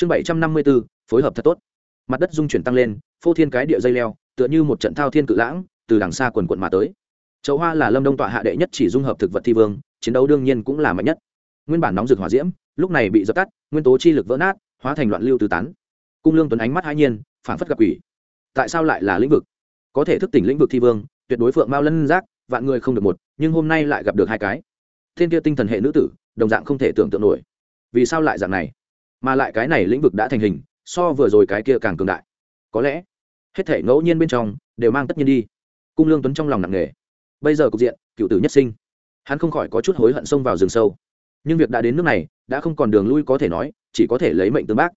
chương bảy trăm năm mươi b ố phối hợp thật tốt. Mặt đất dung chuyển tăng lên, phô thiên cái địa dây leo, tựa như một trận thao thiên cự lãng, từ đằng xa quần quận mà tới. Chậu hoa là lâm đông tọa hạ đệ nhất chỉ dung hợp thực vật thi vương, chiến đấu đương nhiên cũng là mạnh nhất. Nguyên bản nóng rực hỏa diễm, lúc này bị dập tắt, nguyên tố chi lực vỡ nát, hóa thành loạn lưu tứ tán. Cung lương tuấn ánh mắt hai nhiên phản phất gặp quỷ. Tại sao lại là lĩnh vực? Có thể thức tỉnh lĩnh vực thi vương, tuyệt đối phượng mao lân giác, vạn người không được một, nhưng hôm nay lại gặp được hai cái. Thiên kia tinh thần hệ nữ tử, đồng dạng không thể tưởng tượng nổi. Vì sao lại dạng này? Mà lại cái này lĩnh vực đã thành hình, so vừa rồi cái kia càng cường đại. Có lẽ, hết thể ngẫu nhiên bên trong đều mang tất nhiên đi. Cung lương tuấn trong lòng nặng nề. Bây giờ cục diện, cựu tử nhất sinh. Hắn không khỏi có chút hối hận xông vào rừng sâu. Nhưng việc đã đến nước này, đã không còn đường lui có thể nói, chỉ có thể lấy mệnh tương bác.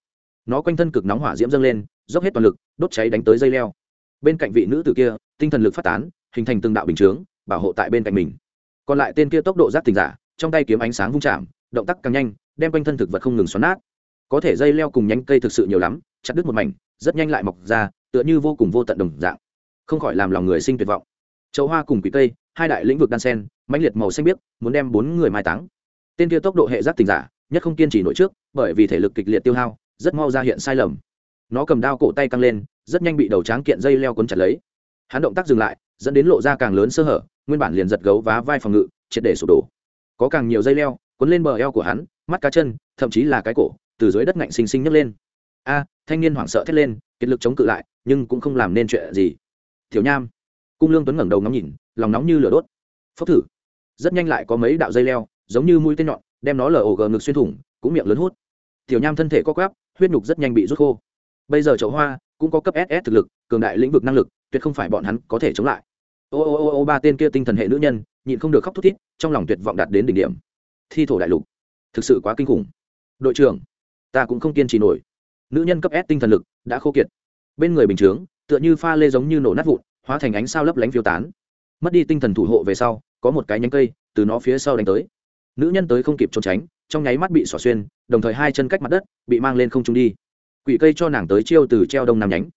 Nó quanh thân cực nóng hỏa diễm dâng lên, dốc hết toàn lực, đốt cháy đánh tới dây leo. Bên cạnh vị nữ tử kia, tinh thần lực phát tán, hình thành từng đạo bình chướng, bảo hộ tại bên cạnh mình. Còn lại tên kia tốc độ giác tình giả, trong tay kiếm ánh sáng vung chạm, động tác càng nhanh, đem quanh thân thực vật không ngừng xoắn nát có thể dây leo cùng nhánh cây thực sự nhiều lắm, chặt đứt một mảnh, rất nhanh lại mọc ra, tựa như vô cùng vô tận đồng dạng. Không khỏi làm lòng người sinh tuyệt vọng. Châu hoa cùng quỷ cây, hai đại lĩnh vực đan sen, mãnh liệt màu xanh biếc, muốn đem bốn người mai táng. Tên kia tốc độ hệ giác tình giả, nhất không kiên trì nổi trước, bởi vì thể lực kịch liệt tiêu hao, rất mau ra hiện sai lầm. Nó cầm đao cổ tay căng lên, rất nhanh bị đầu tráng kiện dây leo cuốn chặt lấy. Hắn động tác dừng lại, dẫn đến lộ ra càng lớn sơ hở, nguyên bản liền giật gấu vá vai phòng ngự, triệt để sụp đổ. Có càng nhiều dây leo, cuốn lên bờ eo của hắn, mắt cá chân, thậm chí là cái cổ từ dưới đất ngạnh xinh xinh nhấc lên. A, thanh niên hoảng sợ thét lên, kiệt lực chống cự lại, nhưng cũng không làm nên chuyện gì. Tiểu nham, cung lương tuấn ngẩng đầu ngắm nhìn, lòng nóng như lửa đốt. Phốc thử. Rất nhanh lại có mấy đạo dây leo, giống như mũi tên nhọn, đem nó lở ổ gờ ngực xuyên thủng, cũng miệng lớn hút. Tiểu nham thân thể co quắp, huyết nhục rất nhanh bị rút khô. Bây giờ chậu hoa cũng có cấp ss thực lực, cường đại lĩnh vực năng lực, tuyệt không phải bọn hắn có thể chống lại. Ô ô ô ô, ba tên kia tinh thần hệ nữ nhân, nhịn không được khóc thút thít, trong lòng tuyệt vọng đạt đến đỉnh điểm. Thi thổ đại lục, thực sự quá kinh khủng. Đội trưởng ta cũng không kiên trì nổi. Nữ nhân cấp s tinh thần lực, đã khô kiệt. Bên người bình chướng, tựa như pha lê giống như nổ nát vụn, hóa thành ánh sao lấp lánh phiêu tán. Mất đi tinh thần thủ hộ về sau, có một cái nhánh cây, từ nó phía sau đánh tới. Nữ nhân tới không kịp trốn tránh, trong nháy mắt bị xỏ xuyên, đồng thời hai chân cách mặt đất, bị mang lên không trung đi. Quỷ cây cho nàng tới chiêu từ treo đông nam nhánh.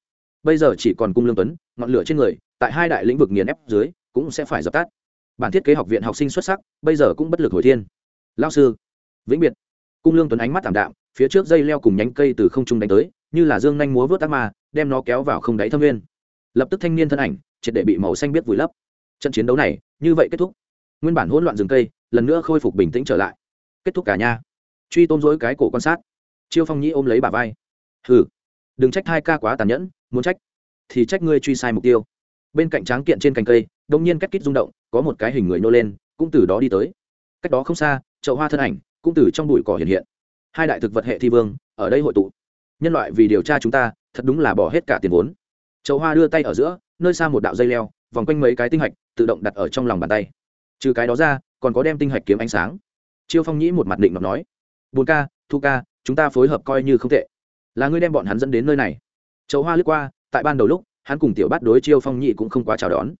Bây giờ chỉ còn cung lương tuấn, ngọn lửa trên người, tại hai đại lĩnh vực nghiền ép dưới, cũng sẽ phải dập tắt. Bản thiết kế học viện học sinh xuất sắc, bây giờ cũng bất lực hồi thiên. Lao sư, vĩnh biệt. Cung lương tuấn ánh mắt t đạm phía trước dây leo cùng nhánh cây từ không trung đánh tới, như là dương nhanh múa vớt ác ma, đem nó kéo vào không đáy thâm nguyên. Lập tức thanh niên thân ảnh, triệt để bị màu xanh biết vùi lấp. Trận chiến đấu này, như vậy kết thúc. Nguyên bản hỗn loạn rừng cây, lần nữa khôi phục bình tĩnh trở lại. Kết thúc cả nha truy tôm dối cái cổ quan sát. Chiêu phong nhĩ ôm lấy bà vai. Hừ, đừng trách hai ca quá tàn nhẫn, muốn trách, thì trách ngươi truy sai mục tiêu. Bên cạnh tráng kiện trên cành cây, đông nhiên cách kít rung động, có một cái hình người nô lên, cũng từ đó đi tới. Cách đó không xa, chậu hoa thân ảnh, cũng từ trong bụi cỏ hiện hiện hai đại thực vật hệ thi vương, ở đây hội tụ. Nhân loại vì điều tra chúng ta, thật đúng là bỏ hết cả tiền vốn. Châu hoa đưa tay ở giữa, nơi xa một đạo dây leo, vòng quanh mấy cái tinh hạch, tự động đặt ở trong lòng bàn tay. Trừ cái đó ra, còn có đem tinh hạch kiếm ánh sáng. Chiêu phong nhĩ một mặt định ngọc nói bùn ca, thu ca, chúng ta phối hợp coi như không tệ. Là ngươi đem bọn hắn dẫn đến nơi này. Châu hoa lướt qua, tại ban đầu lúc, hắn cùng tiểu bát đối chiêu phong nhĩ cũng không quá chào đón.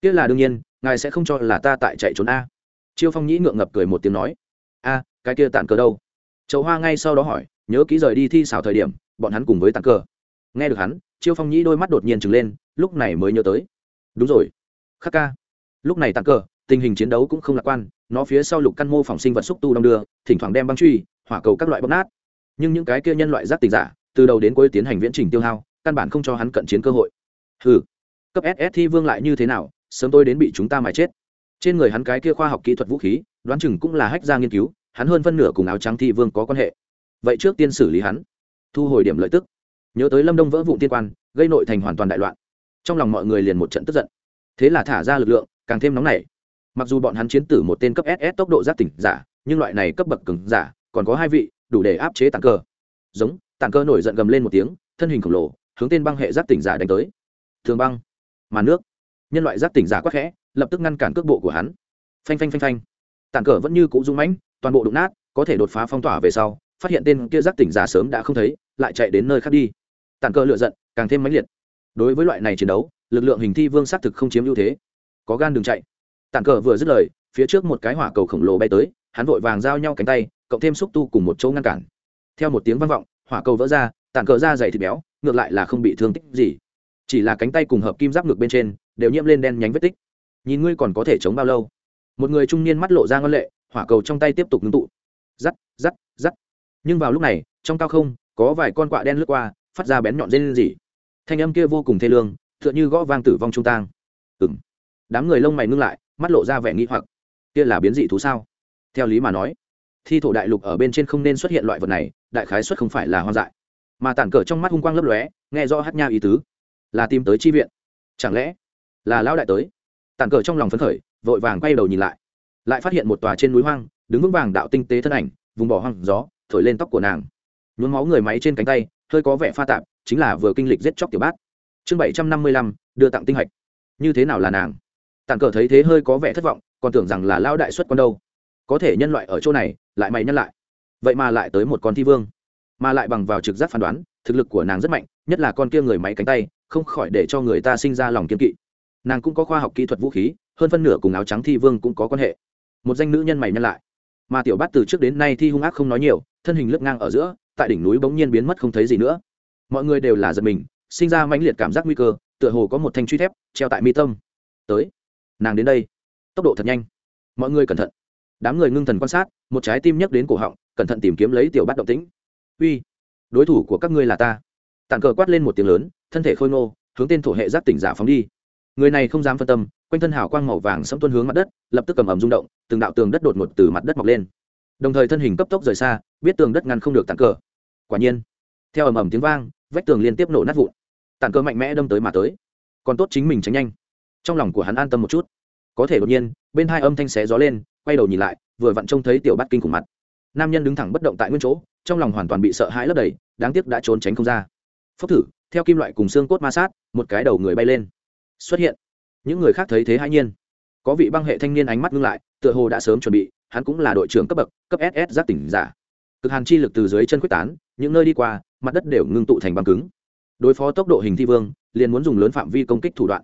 Tiếc là đương nhiên, ngài sẽ không cho là ta tại chạy trốn a. Chiêu phong nhĩ ngượng ngập cười một tiếng nói, a, cái kia tản cờ đâu? Châu hoa ngay sau đó hỏi, nhớ kỹ rời đi thi xảo thời điểm, bọn hắn cùng với Tăng cờ. Nghe được hắn, chiêu phong nhĩ đôi mắt đột nhiên trừng lên, lúc này mới nhớ tới. Đúng rồi, khắc ca. Lúc này Tăng cờ, tình hình chiến đấu cũng không lạc quan, nó phía sau lục căn mô phỏng sinh vật xúc tu đong đưa, thỉnh thoảng đem băng truy, hỏa cầu các loại bóc nát. Nhưng những cái kia nhân loại giác tình giả, từ đầu đến cuối tiến hành viễn trình tiêu hao, căn bản không cho hắn cận chiến cơ hội. Hừ, cấp ss thi vương lại như thế nào, sớm tôi đến bị chúng ta mài chết. Trên người hắn cái kia khoa học kỹ thuật vũ khí, đoán chừng cũng là hách ra nghiên cứu hắn hơn phân nửa cùng áo trắng thi vương có quan hệ. Vậy trước tiên xử lý hắn. Thu hồi điểm lợi tức. Nhớ tới lâm đông vỡ vụ tiên quan, gây nội thành hoàn toàn đại loạn. Trong lòng mọi người liền một trận tức giận. Thế là thả ra lực lượng, càng thêm nóng nảy. Mặc dù bọn hắn chiến tử một tên cấp ss tốc độ giác tỉnh giả, nhưng loại này cấp bậc cứng giả, còn có hai vị, đủ để áp chế tàn cơ. Giống, tàn cơ nổi giận gầm lên một tiếng, thân hình khổng lồ, hướng tên băng hệ giác tỉnh giả đánh tới. Thường băng, màn nước. Nhân loại giác tỉnh giả quắc khẽ, lập tức ngăn cản cước bộ của hắn. Phanh phanh phanh phanh. Tàn cờ vẫn như cũ rung mãnh toàn bộ đụng nát, có thể đột phá phong tỏa về sau, phát hiện tên kia giác tỉnh giả sớm đã không thấy, lại chạy đến nơi khác đi. Tàn cơ lựa giận, càng thêm mãnh liệt. Đối với loại này chiến đấu, lực lượng hình thi vương xác thực không chiếm ưu thế. Có gan đừng chạy. Tàn cờ vừa dứt lời, phía trước một cái hỏa cầu khổng lồ bay tới, hắn vội vàng giao nhau cánh tay, cộng thêm xúc tu cùng một chỗ ngăn cản. Theo một tiếng vang vọng, hỏa cầu vỡ ra tàn cờ ra dày thịt béo, ngược lại là không bị thương tích gì. Chỉ là cánh tay cùng hợp kim giáp ngược bên trên, đều nhiễm lên đen nhánh vết tích. Nhìn ngươi còn có thể chống bao lâu? Một người trung niên mắt lộ ra ngân lệ hỏa cầu trong tay tiếp tục ngưng tụ. Giắt giắt giắt nhưng vào lúc này, trong cao không, có vài con quạ đen lướt qua, phát ra bén nhọn rên gì thanh âm kia vô cùng thê lương, tựa như gõ vang tử vong trung tang. Ừng đám người lông mày ngưng lại, mắt lộ ra vẻ nghi hoặc. Kia là biến dị thú sao? Theo lý mà nói, thi thổ đại lục ở bên trên không nên xuất hiện loại vật này, đại khái xuất không phải là hoang dại. Mà tản cờ trong mắt hung quang lấp lóe, nghe rõ hát nha ý tứ. Là tìm tới chi viện. Chẳng lẽ là lão đại tới? Tản cờ trong lòng phấn khởi, vội vàng quay đầu nhìn lại lại phát hiện một tòa trên núi hoang, đứng vững vàng đạo tinh tế thân ảnh, vùng bỏ hoang gió, thổi lên tóc của nàng. Nhuốm máu người máy trên cánh tay, hơi có vẻ pha tạp, chính là vừa kinh lịch giết chóc tiểu bát. Chương bảy trăm năm mươi lăm, đưa tặng tinh hạch. Như thế nào là nàng? Tàn cờ thấy thế hơi có vẻ thất vọng, còn tưởng rằng là lao đại xuất con đâu. Có thể nhân loại ở chỗ này, lại mày nhân lại. Vậy mà lại tới một con thi vương. Mà lại bằng vào trực giác phán đoán, thực lực của nàng rất mạnh, nhất là con kia người máy cánh tay, không khỏi để cho người ta sinh ra lòng kiên kỵ. Nàng cũng có khoa học kỹ thuật vũ khí, hơn phân nửa cùng áo trắng thi vương cũng có quan hệ một danh nữ nhân mày nhân lại. Mà tiểu bát từ trước đến nay thi hung ác không nói nhiều, thân hình lướt ngang ở giữa, tại đỉnh núi bỗng nhiên biến mất không thấy gì nữa. Mọi người đều là giật mình, sinh ra mãnh liệt cảm giác nguy cơ, tựa hồ có một thanh truy thép treo tại mi tâm. Tới, nàng đến đây. Tốc độ thật nhanh. Mọi người cẩn thận. Đám người ngưng thần quan sát, một trái tim nhấc đến cổ họng, cẩn thận tìm kiếm lấy tiểu bát động tĩnh. Uy, đối thủ của các ngươi là ta. Tàn cờ quát lên một tiếng lớn, thân thể khôi ngô, hướng tên thổ hệ giác tỉnh giả phóng đi người này không dám phân tâm, quanh thân hào quang màu vàng sẫm tuân hướng mặt đất, lập tức cầm ầm rung động, từng đạo tường đất đột ngột từ mặt đất mọc lên. Đồng thời thân hình cấp tốc rời xa, biết tường đất ngăn không được tàn cờ. Quả nhiên, theo ầm ầm tiếng vang, vách tường liên tiếp nổ nát vụn. Tàn cờ mạnh mẽ đâm tới mà tới. Còn tốt chính mình tránh nhanh. Trong lòng của hắn an tâm một chút. Có thể đột nhiên, bên hai âm thanh xé gió lên, quay đầu nhìn lại, vừa vặn trông thấy tiểu bát kinh cùng mặt. Nam nhân đứng thẳng bất động tại nguyên chỗ, trong lòng hoàn toàn bị sợ hãi lấp đầy, đáng tiếc đã trốn tránh không ra. Phốc thử, theo kim loại cùng xương cốt ma sát, một cái đầu người bay lên xuất hiện. Những người khác thấy thế hãi nhiên. Có vị băng hệ thanh niên ánh mắt ngưng lại, tựa hồ đã sớm chuẩn bị, hắn cũng là đội trưởng cấp bậc, cấp ss giác tỉnh giả. Cực hàn chi lực từ dưới chân quyết tán, những nơi đi qua, mặt đất đều ngưng tụ thành băng cứng. Đối phó tốc độ hình thi vương, liền muốn dùng lớn phạm vi công kích thủ đoạn.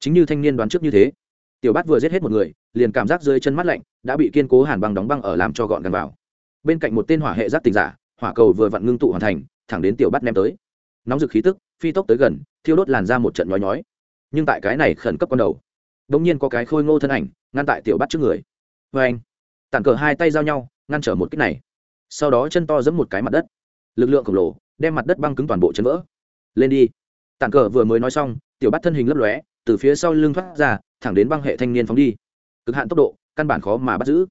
Chính như thanh niên đoán trước như thế, tiểu bát vừa giết hết một người, liền cảm giác dưới chân mắt lạnh, đã bị kiên cố hàn băng đóng băng ở làm cho gọn gần vào. Bên cạnh một tên hỏa hệ giác tỉnh giả, hỏa cầu vừa vặn ngưng tụ hoàn thành, thẳng đến tiểu bát ném tới. Nóng dực khí tức, phi tốc tới gần, thiêu đốt làn ra một trận nhói nhói nhưng tại cái này khẩn cấp con đầu đ nhiên có cái khôi ngô thân ảnh ngăn tại tiểu bát trước người. Vê anh, tản cờ hai tay giao nhau, ngăn trở một kích này. Sau đó chân to giẫm một cái mặt đất. Lực lượng khổng lồ đem mặt đất băng cứng toàn bộ chân vỡ. Lên đi. Tản cờ vừa mới nói xong, tiểu bát thân hình lấp lóe, từ phía sau lưng thoát ra, thẳng đến băng hệ thanh niên phóng đi. Cực hạn tốc độ, căn bản khó mà bắt giữ.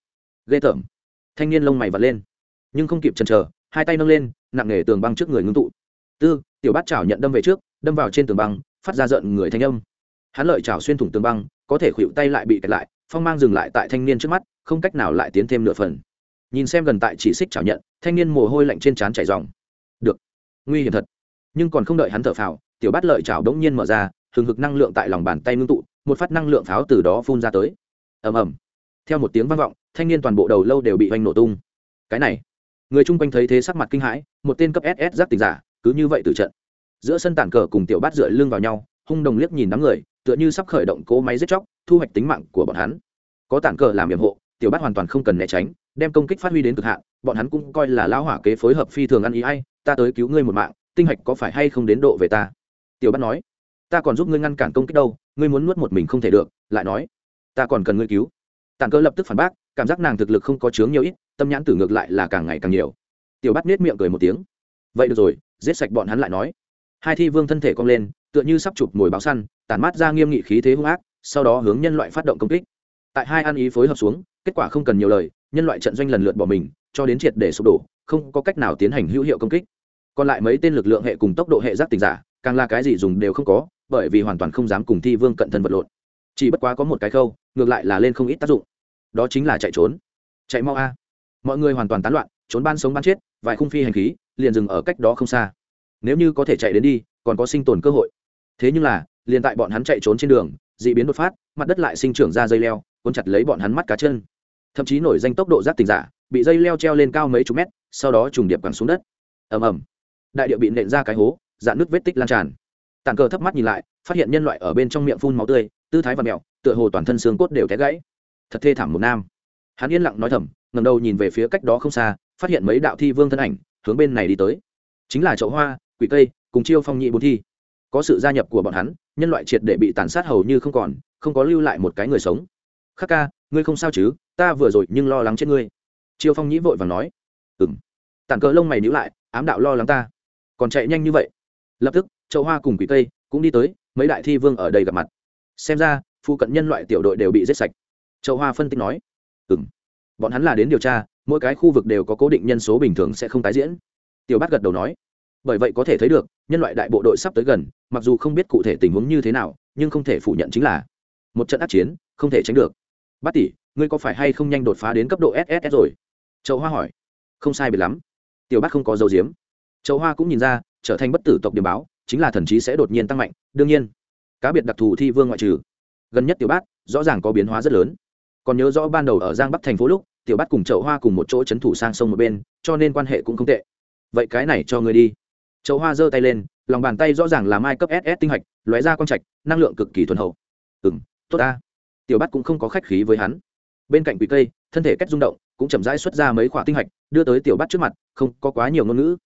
Ghê tởm. Thanh niên lông mày vật lên, nhưng không kịp chần chờ, hai tay nâng lên, nặng nề tường băng trước người ngưng tụ. Tư, tiểu bát chảo nhận đâm về trước, đâm vào trên tường băng phát ra giận người thanh âm. Hắn lợi chảo xuyên thủng tường băng, có thể khuỵu tay lại bị kẹt lại, phong mang dừng lại tại thanh niên trước mắt, không cách nào lại tiến thêm nửa phần. Nhìn xem gần tại chỉ xích chảo nhận, thanh niên mồ hôi lạnh trên trán chảy dòng được, nguy hiểm thật. Nhưng còn không đợi hắn thở phào, tiểu bát lợi chảo đống nhiên mở ra, hừng hực năng lượng tại lòng bàn tay ngưng tụ, một phát năng lượng pháo từ đó phun ra tới. Ầm ầm. Theo một tiếng vang vọng, thanh niên toàn bộ đầu lâu đều bị hoành nổ tung. Cái này, người chung quanh thấy thế sắc mặt kinh hãi, một tên cấp ss giác tỉnh giả, cứ như vậy từ trận giữa sân tản cờ cùng tiểu bát dựa lưng vào nhau, hung đồng liếc nhìn đám người, tựa như sắp khởi động cố máy giết chóc, thu hoạch tính mạng của bọn hắn. Có tản cờ làm nhiệm hộ, tiểu bát hoàn toàn không cần né tránh, đem công kích phát huy đến cực hạn, bọn hắn cũng coi là lão hỏa kế phối hợp phi thường ăn ý ai, ta tới cứu ngươi một mạng, tinh hạch có phải hay không đến độ về ta? Tiểu bát nói, ta còn giúp ngươi ngăn cản công kích đâu, ngươi muốn nuốt một mình không thể được, lại nói, ta còn cần ngươi cứu. Tàn cờ lập tức phản bác, cảm giác nàng thực lực không có chướng nhiều ít, tâm nhãn tử ngược lại là càng ngày càng nhiều. Tiểu bát nết miệng cười một tiếng, vậy được rồi, giết sạch bọn hắn lại nói hai thi vương thân thể cong lên, tựa như sắp chụp mồi báo săn tàn mát ra nghiêm nghị khí thế hung ác, sau đó hướng nhân loại phát động công kích. Tại hai ăn ý phối hợp xuống, kết quả không cần nhiều lời, nhân loại trận doanh lần lượt bỏ mình, cho đến triệt để sụp đổ, không có cách nào tiến hành hữu hiệu công kích. Còn lại mấy tên lực lượng hệ cùng tốc độ hệ giác tình giả, càng là cái gì dùng đều không có, bởi vì hoàn toàn không dám cùng thi vương cận thân vật lộn. Chỉ bất quá có một cái khâu, ngược lại là lên không ít tác dụng. Đó chính là chạy trốn. Chạy mau a. Mọi người hoàn toàn tán loạn, trốn ban sống ban chết, vài khung phi hành khí, liền dừng ở cách đó không xa nếu như có thể chạy đến đi, còn có sinh tồn cơ hội. Thế nhưng là, liền tại bọn hắn chạy trốn trên đường d ị biến đột phát, mặt đất lại sinh trưởng ra dây leo, cuốn chặt lấy bọn hắn mắt cá chân. Thậm chí nổi danh tốc độ giáp tình giả, bị dây leo treo lên cao mấy chục mét, sau đó trùng điệp quẳng xuống đất. Ầm ầm. Đại điệu bị nện ra cái hố, dạn nước vết tích lan tràn. Tàn cờ thấp mắt nhìn lại, phát hiện nhân loại ở bên trong miệng phun máu tươi, tư thái và mẹo tựa hồ toàn thân xương cốt đều té gãy. Thật thê thảm một nam. Hắn yên lặng nói thầm ngầm đầu nhìn về phía cách đó không xa, phát hiện mấy đạo thi vương thân ảnh, hướng bên này đi tới. Chính là chậu hoa quỷ cây cùng chiêu phong nhị bốn thi. Có sự gia nhập của bọn hắn, nhân loại triệt để bị tàn sát hầu như không còn, không có lưu lại một cái người sống. Khắc ca, ngươi không sao chứ? Ta vừa rồi nhưng lo lắng chết ngươi. Chiêu phong nhĩ vội và nói. Ừ m tản cờ lông mày níu lại, ám đạo lo lắng ta. Còn chạy nhanh như vậy. Lập tức châu hoa cùng quỷ cây cũng đi tới, mấy đại thi vương ở đây gặp mặt. Xem ra, phụ cận nhân loại tiểu đội đều bị giết sạch. Châu hoa phân tích nói. Ừ m bọn hắn là đến điều tra, mỗi cái khu vực đều có cố định nhân số bình thường sẽ không tái diễn. Tiểu bát gật đầu nói bởi vậy có thể thấy được, nhân loại đại bộ đội sắp tới gần, mặc dù không biết cụ thể tình huống như thế nào, nhưng không thể phủ nhận chính là một trận át chiến, không thể tránh được. Bát tỷ, ngươi có phải hay không nhanh đột phá đến cấp độ ss rồi? Châu hoa hỏi. Không sai biệt lắm. Tiểu bát không có dấu diếm. Châu hoa cũng nhìn ra, trở thành bất tử tộc điểm báo, chính là thần trí sẽ đột nhiên tăng mạnh, đương nhiên, cá biệt đặc thù thi vương ngoại trừ. Gần nhất tiểu bát rõ ràng có biến hóa rất lớn. Còn nhớ rõ ban đầu ở giang bắc thành phố lúc, tiểu bát cùng chậu hoa cùng một chỗ c h ấ n thủ sang sông một bên, cho nên quan hệ cũng không tệ. Vậy cái này cho người đi chậu hoa giơ tay lên, lòng bàn tay rõ ràng là mai cấp ss tinh hạch, lóe ra quang trạch, năng lượng cực kỳ thuần hậu. Ừ m tốt ta. Tiểu bát cũng không có khách khí với hắn. Bên cạnh quỷ cây, thân thể cách rung động, cũng chậm rãi xuất ra mấy khoả tinh hạch, đưa tới tiểu bát trước mặt, không có quá nhiều ngôn ngữ.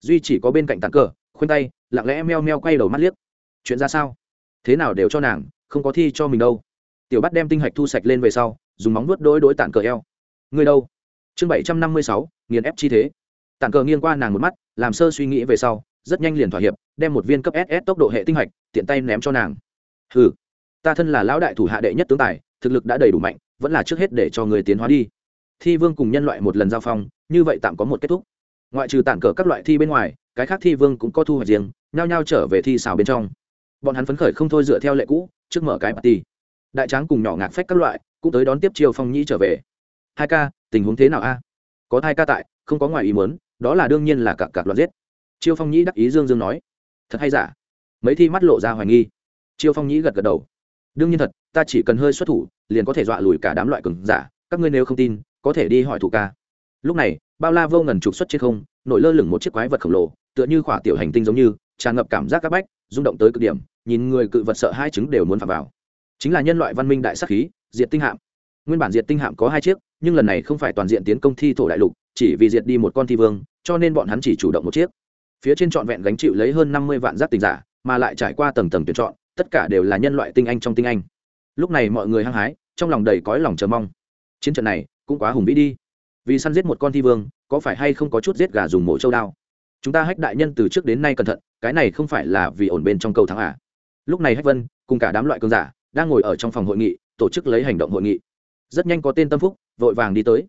Duy chỉ có bên cạnh tàn cờ khoanh tay, lặng lẽ meo meo quay đầu mắt liếc. Chuyện ra sao? Thế nào đều cho nàng, không có thi cho mình đâu. Tiểu bắt đem tinh hạch thu sạch lên về sau, dùng móng nuốt đôi đối tản cờ eo. Người đâu? Chương bảy trăm năm mươi sáu, nghiền ép chi thế. Tản cờ nghiêng qua nàng một mắt, làm sơ suy nghĩ về sau rất nhanh liền thỏa hiệp, đem một viên cấp ss tốc độ hệ tinh hạch, tiện tay ném cho nàng. Hừ, ta thân là lão đại thủ hạ đệ nhất tướng tài, thực lực đã đầy đủ mạnh, vẫn là trước hết để cho người tiến hóa đi. Thi vương cùng nhân loại một lần giao phong, như vậy tạm có một kết thúc. Ngoại trừ tản cờ các loại thi bên ngoài, cái khác thi vương cũng có thu hoạch riêng, nhao nhao trở về thi xào bên trong. Bọn hắn phấn khởi không thôi dựa theo lệ cũ, trước mở cái party. Đại tráng cùng nhỏ ngạc phách các loại, cũng tới đón tiếp chiêu phong nhĩ trở về. Hai ca, tình huống thế nào a? Có hai ca tại, không có ngoài ý muốn, đó là đương nhiên là cặp cặp loạt giết chiêu phong nhĩ đắc ý dương dương nói, thật hay giả? Mấy thi mắt lộ ra hoài nghi. Chiêu phong nhĩ gật gật đầu, đương nhiên thật, ta chỉ cần hơi xuất thủ, liền có thể dọa lùi cả đám loại cường giả, các ngươi nếu không tin, có thể đi hỏi thủ ca. Lúc này, bao la vô ngần trục xuất trên không, nổi lơ lửng một chiếc quái vật khổng lồ, tựa như khỏa tiểu hành tinh giống như, tràn ngập cảm giác c áp bách, rung động tới cực điểm, nhìn người cự vật sợ hai chứng đều muốn phạm vào. Chính là nhân loại văn minh đại sắc khí, diệt tinh hạm. Nguyên bản diệt tinh hạm có hai chiếc, nhưng lần này không phải toàn diện tiến công thi thổ đại lục, chỉ vì diệt đi một con thi vương, cho nên bọn hắn chỉ chủ động một chiếc phía trên trọn vẹn gánh chịu lấy hơn năm mươi vạn giác tình giả, mà lại trải qua tầng tầng tuyển chọn, tất cả đều là nhân loại tinh anh trong tinh anh. Lúc này mọi người hăng hái, trong lòng đầy cõi lòng chờ mong. Chiến trận này cũng quá hùng vĩ đi. Vì săn giết một con thi vương, có phải hay không có chút giết gà dùng mổ châu đao? Chúng ta hách đại nhân từ trước đến nay cẩn thận, cái này không phải là vì ổn bên trong cầu thắng à? Lúc này hách vân cùng cả đám loại cơn giả đang ngồi ở trong phòng hội nghị, tổ chức lấy hành động hội nghị. Rất nhanh có tên tâm phúc vội vàng đi tới.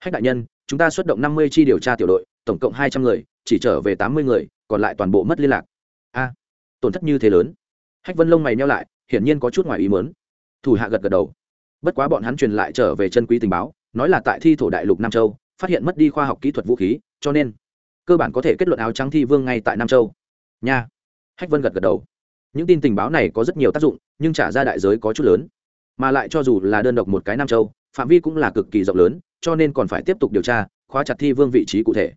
Hách đại nhân, chúng ta xuất động năm mươi chi điều tra tiểu đội, tổng cộng hai trăm người chỉ trở về tám mươi người, còn lại toàn bộ mất liên lạc. A, tổn thất như thế lớn. Hách vân lông mày neo lại, hiển nhiên có chút ngoài ý mớn thủ hạ gật gật đầu. Bất quá bọn hắn truyền lại trở về chân quý tình báo, nói là tại thi thổ đại lục nam châu, phát hiện mất đi khoa học kỹ thuật vũ khí, cho nên cơ bản có thể kết luận áo trắng thi vương ngay tại nam châu. Nha. Hách vân gật gật đầu. Những tin tình báo này có rất nhiều tác dụng, nhưng trả ra đại giới có chút lớn. Mà lại cho dù là đơn độc một cái nam châu, phạm vi cũng là cực kỳ rộng lớn, cho nên còn phải tiếp tục điều tra, khóa chặt thi vương vị trí cụ thể.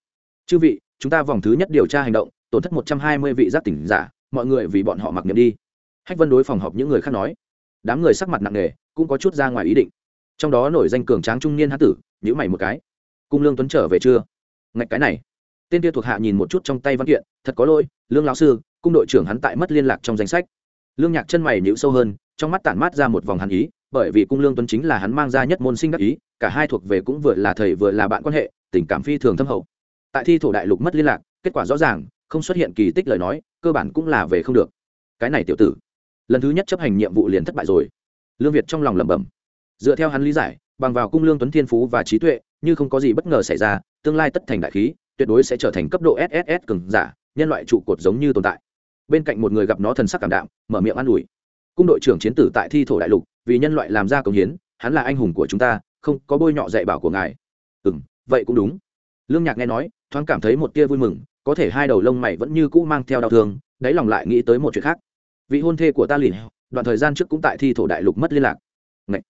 Chư vị chúng ta vòng thứ nhất điều tra hành động, tổn thất một trăm hai mươi vị giác tỉnh giả, mọi người vì bọn họ mặc niệm đi. Hách vân đối phòng họp những người khác nói. Đám người sắc mặt nặng nề, cũng có chút ra ngoài ý định. Trong đó nổi danh cường tráng trung niên hán tử nhữ mày một cái. Cung lương tuấn trở về chưa? Ngạch cái này. Tên kia thuộc hạ nhìn một chút trong tay văn kiện, thật có lỗi, lương lão sư, cung đội trưởng hắn tại mất liên lạc trong danh sách. Lương nhạc chân mày nhữ sâu hơn, trong mắt tản mát ra một vòng hàn ý, bởi vì cung lương tuấn chính là hắn mang ra nhất môn sinh đắc ý, cả hai thuộc về cũng vừa là thầy vừa là bạn quan hệ, tình cảm phi thường thâm hậu tại thi thổ đại lục mất liên lạc, kết quả rõ ràng, không xuất hiện kỳ tích lời nói, cơ bản cũng là về không được. Cái này tiểu tử, lần thứ nhất chấp hành nhiệm vụ liền thất bại rồi. Lương việt trong lòng lẩm bẩm. Dựa theo hắn lý giải, bằng vào cung lương tuấn thiên phú và trí tuệ, như không có gì bất ngờ xảy ra, tương lai tất thành đại khí, tuyệt đối sẽ trở thành cấp độ sss cường giả, nhân loại trụ cột giống như tồn tại. Bên cạnh một người gặp nó thần sắc cảm đạm, mở miệng an ủi. Cung đội trưởng chiến tử tại thi thổ đại lục, vì nhân loại làm ra công hiến, hắn là anh hùng của chúng ta, không có bôi nhọ dạy bảo của ngài. Ừ vậy cũng đúng. Lương nhạc nghe nói thoáng cảm thấy một tia vui mừng, có thể hai đầu lông mày vẫn như cũ mang theo đau thương, đáy lòng lại nghĩ tới một chuyện khác. Vị hôn thê của ta liền, đoạn thời gian trước cũng tại thi thổ đại lục mất liên lạc. Ngậy!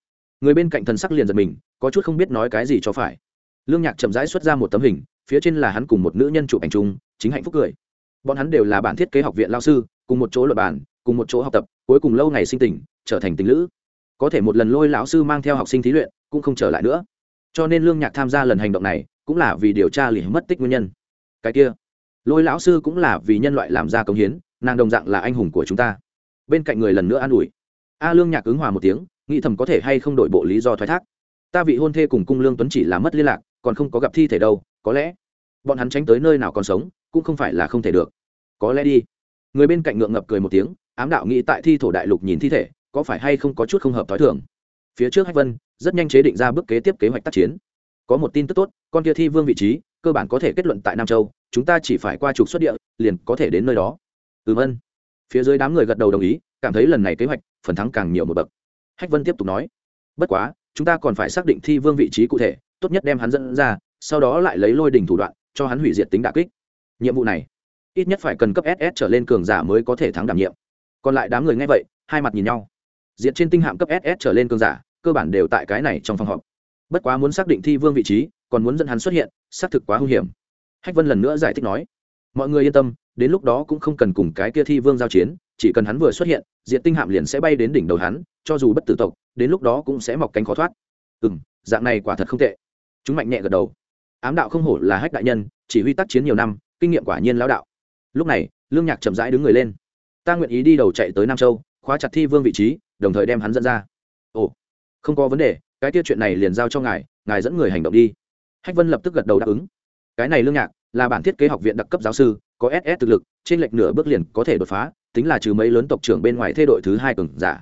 người bên cạnh thần sắc liền giật mình, có chút không biết nói cái gì cho phải. Lương nhạc chậm rãi xuất ra một tấm hình, phía trên là hắn cùng một nữ nhân chụp ảnh chung, chính hạnh phúc cười. Bọn hắn đều là bản thiết kế học viện lao sư, cùng một chỗ luật bản cùng một chỗ học tập, cuối cùng lâu ngày sinh tình, trở thành tình lữ. Có thể một lần lôi lão sư mang theo học sinh thí luyện, cũng không trở lại nữa. Cho nên lương nhạc tham gia lần hành động này cũng là vì điều tra lì mất tích nguyên nhân. Cái kia, lôi lão sư cũng là vì nhân loại làm ra công hiến, nàng đồng dạng là anh hùng của chúng ta. Bên cạnh người lần nữa an ủi. A lương nhạc ứng hòa một tiếng, nghĩ thầm có thể hay không đổi bộ lý do thoái thác. Ta vị hôn thê cùng cung lương tuấn chỉ là mất liên lạc, còn không có gặp thi thể đâu, có lẽ bọn hắn tránh tới nơi nào còn sống, cũng không phải là không thể được. Có lẽ đi. Người bên cạnh ngượng ngập cười một tiếng, ám đạo nghĩ tại thi thổ đại lục nhìn thi thể, có phải hay không có chút không hợp t h ó i thường. Phía trước hách vân, rất nhanh chế định ra bước kế tiếp kế hoạch tác chiến có một tin tức tốt, con kia thi vương vị trí, cơ bản có thể kết luận tại nam châu, chúng ta chỉ phải qua trục xuất địa, liền có thể đến nơi đó. Ừm ân phía dưới đám người gật đầu đồng ý, cảm thấy lần này kế hoạch, phần thắng càng nhiều một bậc. Hách vân tiếp tục nói, bất quá, chúng ta còn phải xác định thi vương vị trí cụ thể, tốt nhất đem hắn dẫn ra, sau đó lại lấy lôi đình thủ đoạn, cho hắn hủy diệt tính đà kích. Nhiệm vụ này, ít nhất phải cần cấp ss trở lên cường giả mới có thể thắng đảm nhiệm. Còn lại đám người nghe vậy, hai mặt nhìn nhau. Diện trên tinh hạm cấp ss trở lên cường giả, cơ bản đều tại cái này trong phòng họp bất quá muốn xác định thi vương vị trí, còn muốn dẫn hắn xuất hiện, xác thực quá hung hiểm. Hách vân lần nữa giải thích nói, mọi người yên tâm, đến lúc đó cũng không cần cùng cái kia thi vương giao chiến, chỉ cần hắn vừa xuất hiện diện tinh hạm liền sẽ bay đến đỉnh đầu hắn, cho dù bất tử tộc, đến lúc đó cũng sẽ mọc cánh khó thoát. Ừ m dạng này quả thật không tệ. Chúng mạnh nhẹ gật đầu. Ám đạo không hổ là hách đại nhân, chỉ huy tác chiến nhiều năm, kinh nghiệm quả nhiên lão đạo. Lúc này, lương nhạc chậm rãi đứng người lên. Ta nguyện ý đi đầu chạy tới nam châu, khóa chặt thi vương vị trí, đồng thời đem hắn dẫn ra. Ồ, không có vấn đề cái tiết chuyện này liền giao cho ngài ngài dẫn người hành động đi. Hách vân lập tức gật đầu đáp ứng. Cái này lương nhạc là bản thiết kế học viện đặc cấp giáo sư, có ss thực lực, trên lệch nửa bước liền có thể đột phá, tính là trừ mấy lớn tộc trưởng bên ngoài thay đội thứ hai cường giả.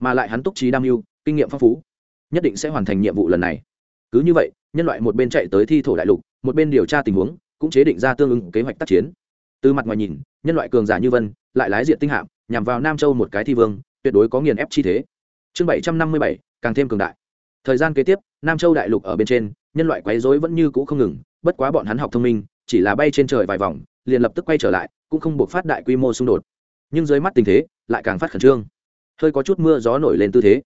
Mà lại hắn túc trí đam mưu, kinh nghiệm phong phú, nhất định sẽ hoàn thành nhiệm vụ lần này. Cứ như vậy, nhân loại một bên chạy tới thi thổ đại lục, một bên điều tra tình huống, cũng chế định ra tương ứng kế hoạch tác chiến. Từ mặt ngoài nhìn, nhân loại cường giả như vân, lại lái diện tinh hạm, nhằm vào nam châu một cái thi vương, tuyệt đối có nghiền ép chi thế. Chương bảy trăm năm mươi bảy, càng thêm cường đại thời gian kế tiếp, nam châu đại lục ở bên trên, nhân loại quấy rối vẫn như cũ không ngừng, bất quá bọn hắn học thông minh, chỉ là bay trên trời vài vòng, liền lập tức quay trở lại, cũng không buộc phát đại quy mô xung đột. Nhưng dưới mắt tình thế, lại càng phát khẩn trương. Hơi có chút mưa gió nổi lên tư thế.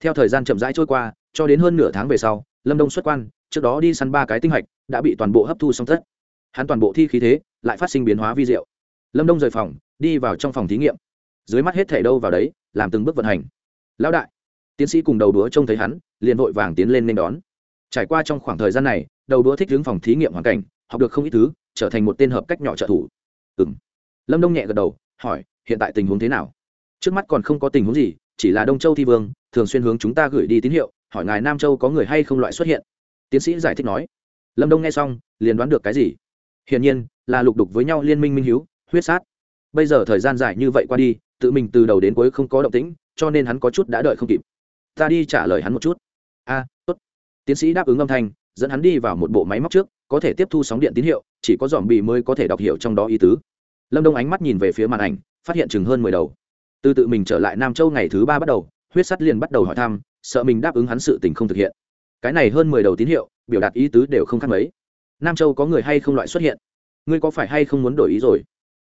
Theo thời gian chậm rãi trôi qua, cho đến hơn nửa tháng về sau, lâm đông xuất quan, trước đó đi săn ba cái tinh hạch, đã bị toàn bộ hấp thu xong tất. Hắn toàn bộ thi khí thế, lại phát sinh biến hóa vi diệu. Lâm đông rời phòng, đi vào trong phòng thí nghiệm. Dưới mắt hết thẻ đâu vào đấy, làm từng bước vận hành. Lão đại, tiến sĩ cùng đầu đúa trông thấy hắn liền vội vàng tiến lên nên đón. Trải qua trong khoảng thời gian này, đầu đũa thích hướng phòng thí nghiệm hoàn cảnh, học được không ít thứ, trở thành một tên hợp cách nhỏ trợ thủ. Ừ m lâm đông nhẹ gật đầu, hỏi, hiện tại tình huống thế nào? Trước mắt còn không có tình huống gì, chỉ là đông châu thi vương, thường xuyên hướng chúng ta gửi đi tín hiệu, hỏi ngài nam châu có người hay không loại xuất hiện. Tiến sĩ giải thích nói. Lâm đông nghe xong, liền đoán được cái gì? Hiển nhiên, là lục đục với nhau liên minh minh h huyết sát. Bây giờ thời gian dài như vậy qua đi, tự mình từ đầu đến cuối không có động tĩnh, cho nên hắn có chút đã đợi không kịp. Ta đi trả lời hắn một chút tiến sĩ đáp ứng âm thanh, dẫn hắn đi vào một bộ máy móc trước, có thể tiếp thu sóng điện tín hiệu, chỉ có dòm bì mới có thể đọc hiểu trong đó ý tứ. Lâm đông ánh mắt nhìn về phía màn ảnh, phát hiện chừng hơn mười đầu. Từ tự mình trở lại nam châu ngày thứ ba bắt đầu, huyết sắt liền bắt đầu hỏi thăm, sợ mình đáp ứng hắn sự tình không thực hiện. Cái này hơn mười đầu tín hiệu, biểu đạt ý tứ đều không khác mấy. Nam châu có người hay không loại xuất hiện? Ngươi có phải hay không muốn đổi ý rồi?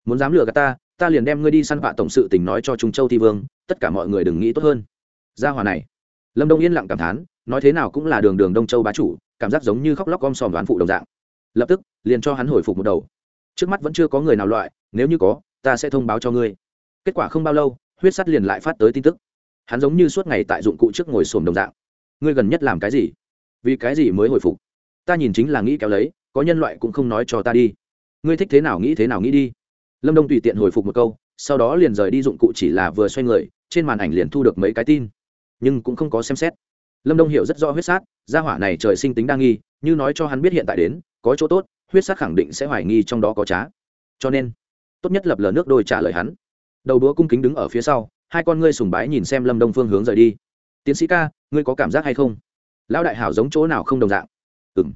Muốn dám lừa gạt ta ta liền đem ngươi đi săn vạ tổng sự tình nói cho trung châu thi vương, tất cả mọi người đừng nghĩ tốt hơn. Gia hòa này. Lâm đông yên lặng cảm thán nói thế nào cũng là đường đường đông châu bá chủ, cảm giác giống như khóc lóc gom sòm đoán phụ đồng dạng. Lập tức, liền cho hắn hồi phục một đầu. Trước mắt vẫn chưa có người nào loại, nếu như có, ta sẽ thông báo cho ngươi. Kết quả không bao lâu, huyết sắt liền lại phát tới tin tức. Hắn giống như suốt ngày tại dụng cụ trước ngồi xổm đồng dạng. Ngươi gần nhất làm cái gì? Vì cái gì mới hồi phục? Ta nhìn chính là nghĩ kéo lấy, có nhân loại cũng không nói cho ta đi. Ngươi thích thế nào nghĩ thế nào nghĩ đi. Lâm đông tùy tiện hồi phục một câu, sau đó liền rời đi dụng cụ chỉ là vừa xoay người, trên màn ảnh liền thu được mấy cái tin. Nhưng cũng không có xem xét lâm đông hiểu rất rõ huyết sát, gia hỏa này trời sinh tính đa nghi, như nói cho hắn biết hiện tại đến, có chỗ tốt, huyết sát khẳng định sẽ hoài nghi trong đó có trá. Cho nên, tốt nhất lập lờ nước đôi trả lời hắn. Đầu đũa cung kính đứng ở phía sau, hai con ngươi sùng bái nhìn xem lâm đông phương hướng rời đi. Tiến sĩ ca, ngươi có cảm giác hay không? Lão đại hảo giống chỗ nào không đồng dạng? Ừ m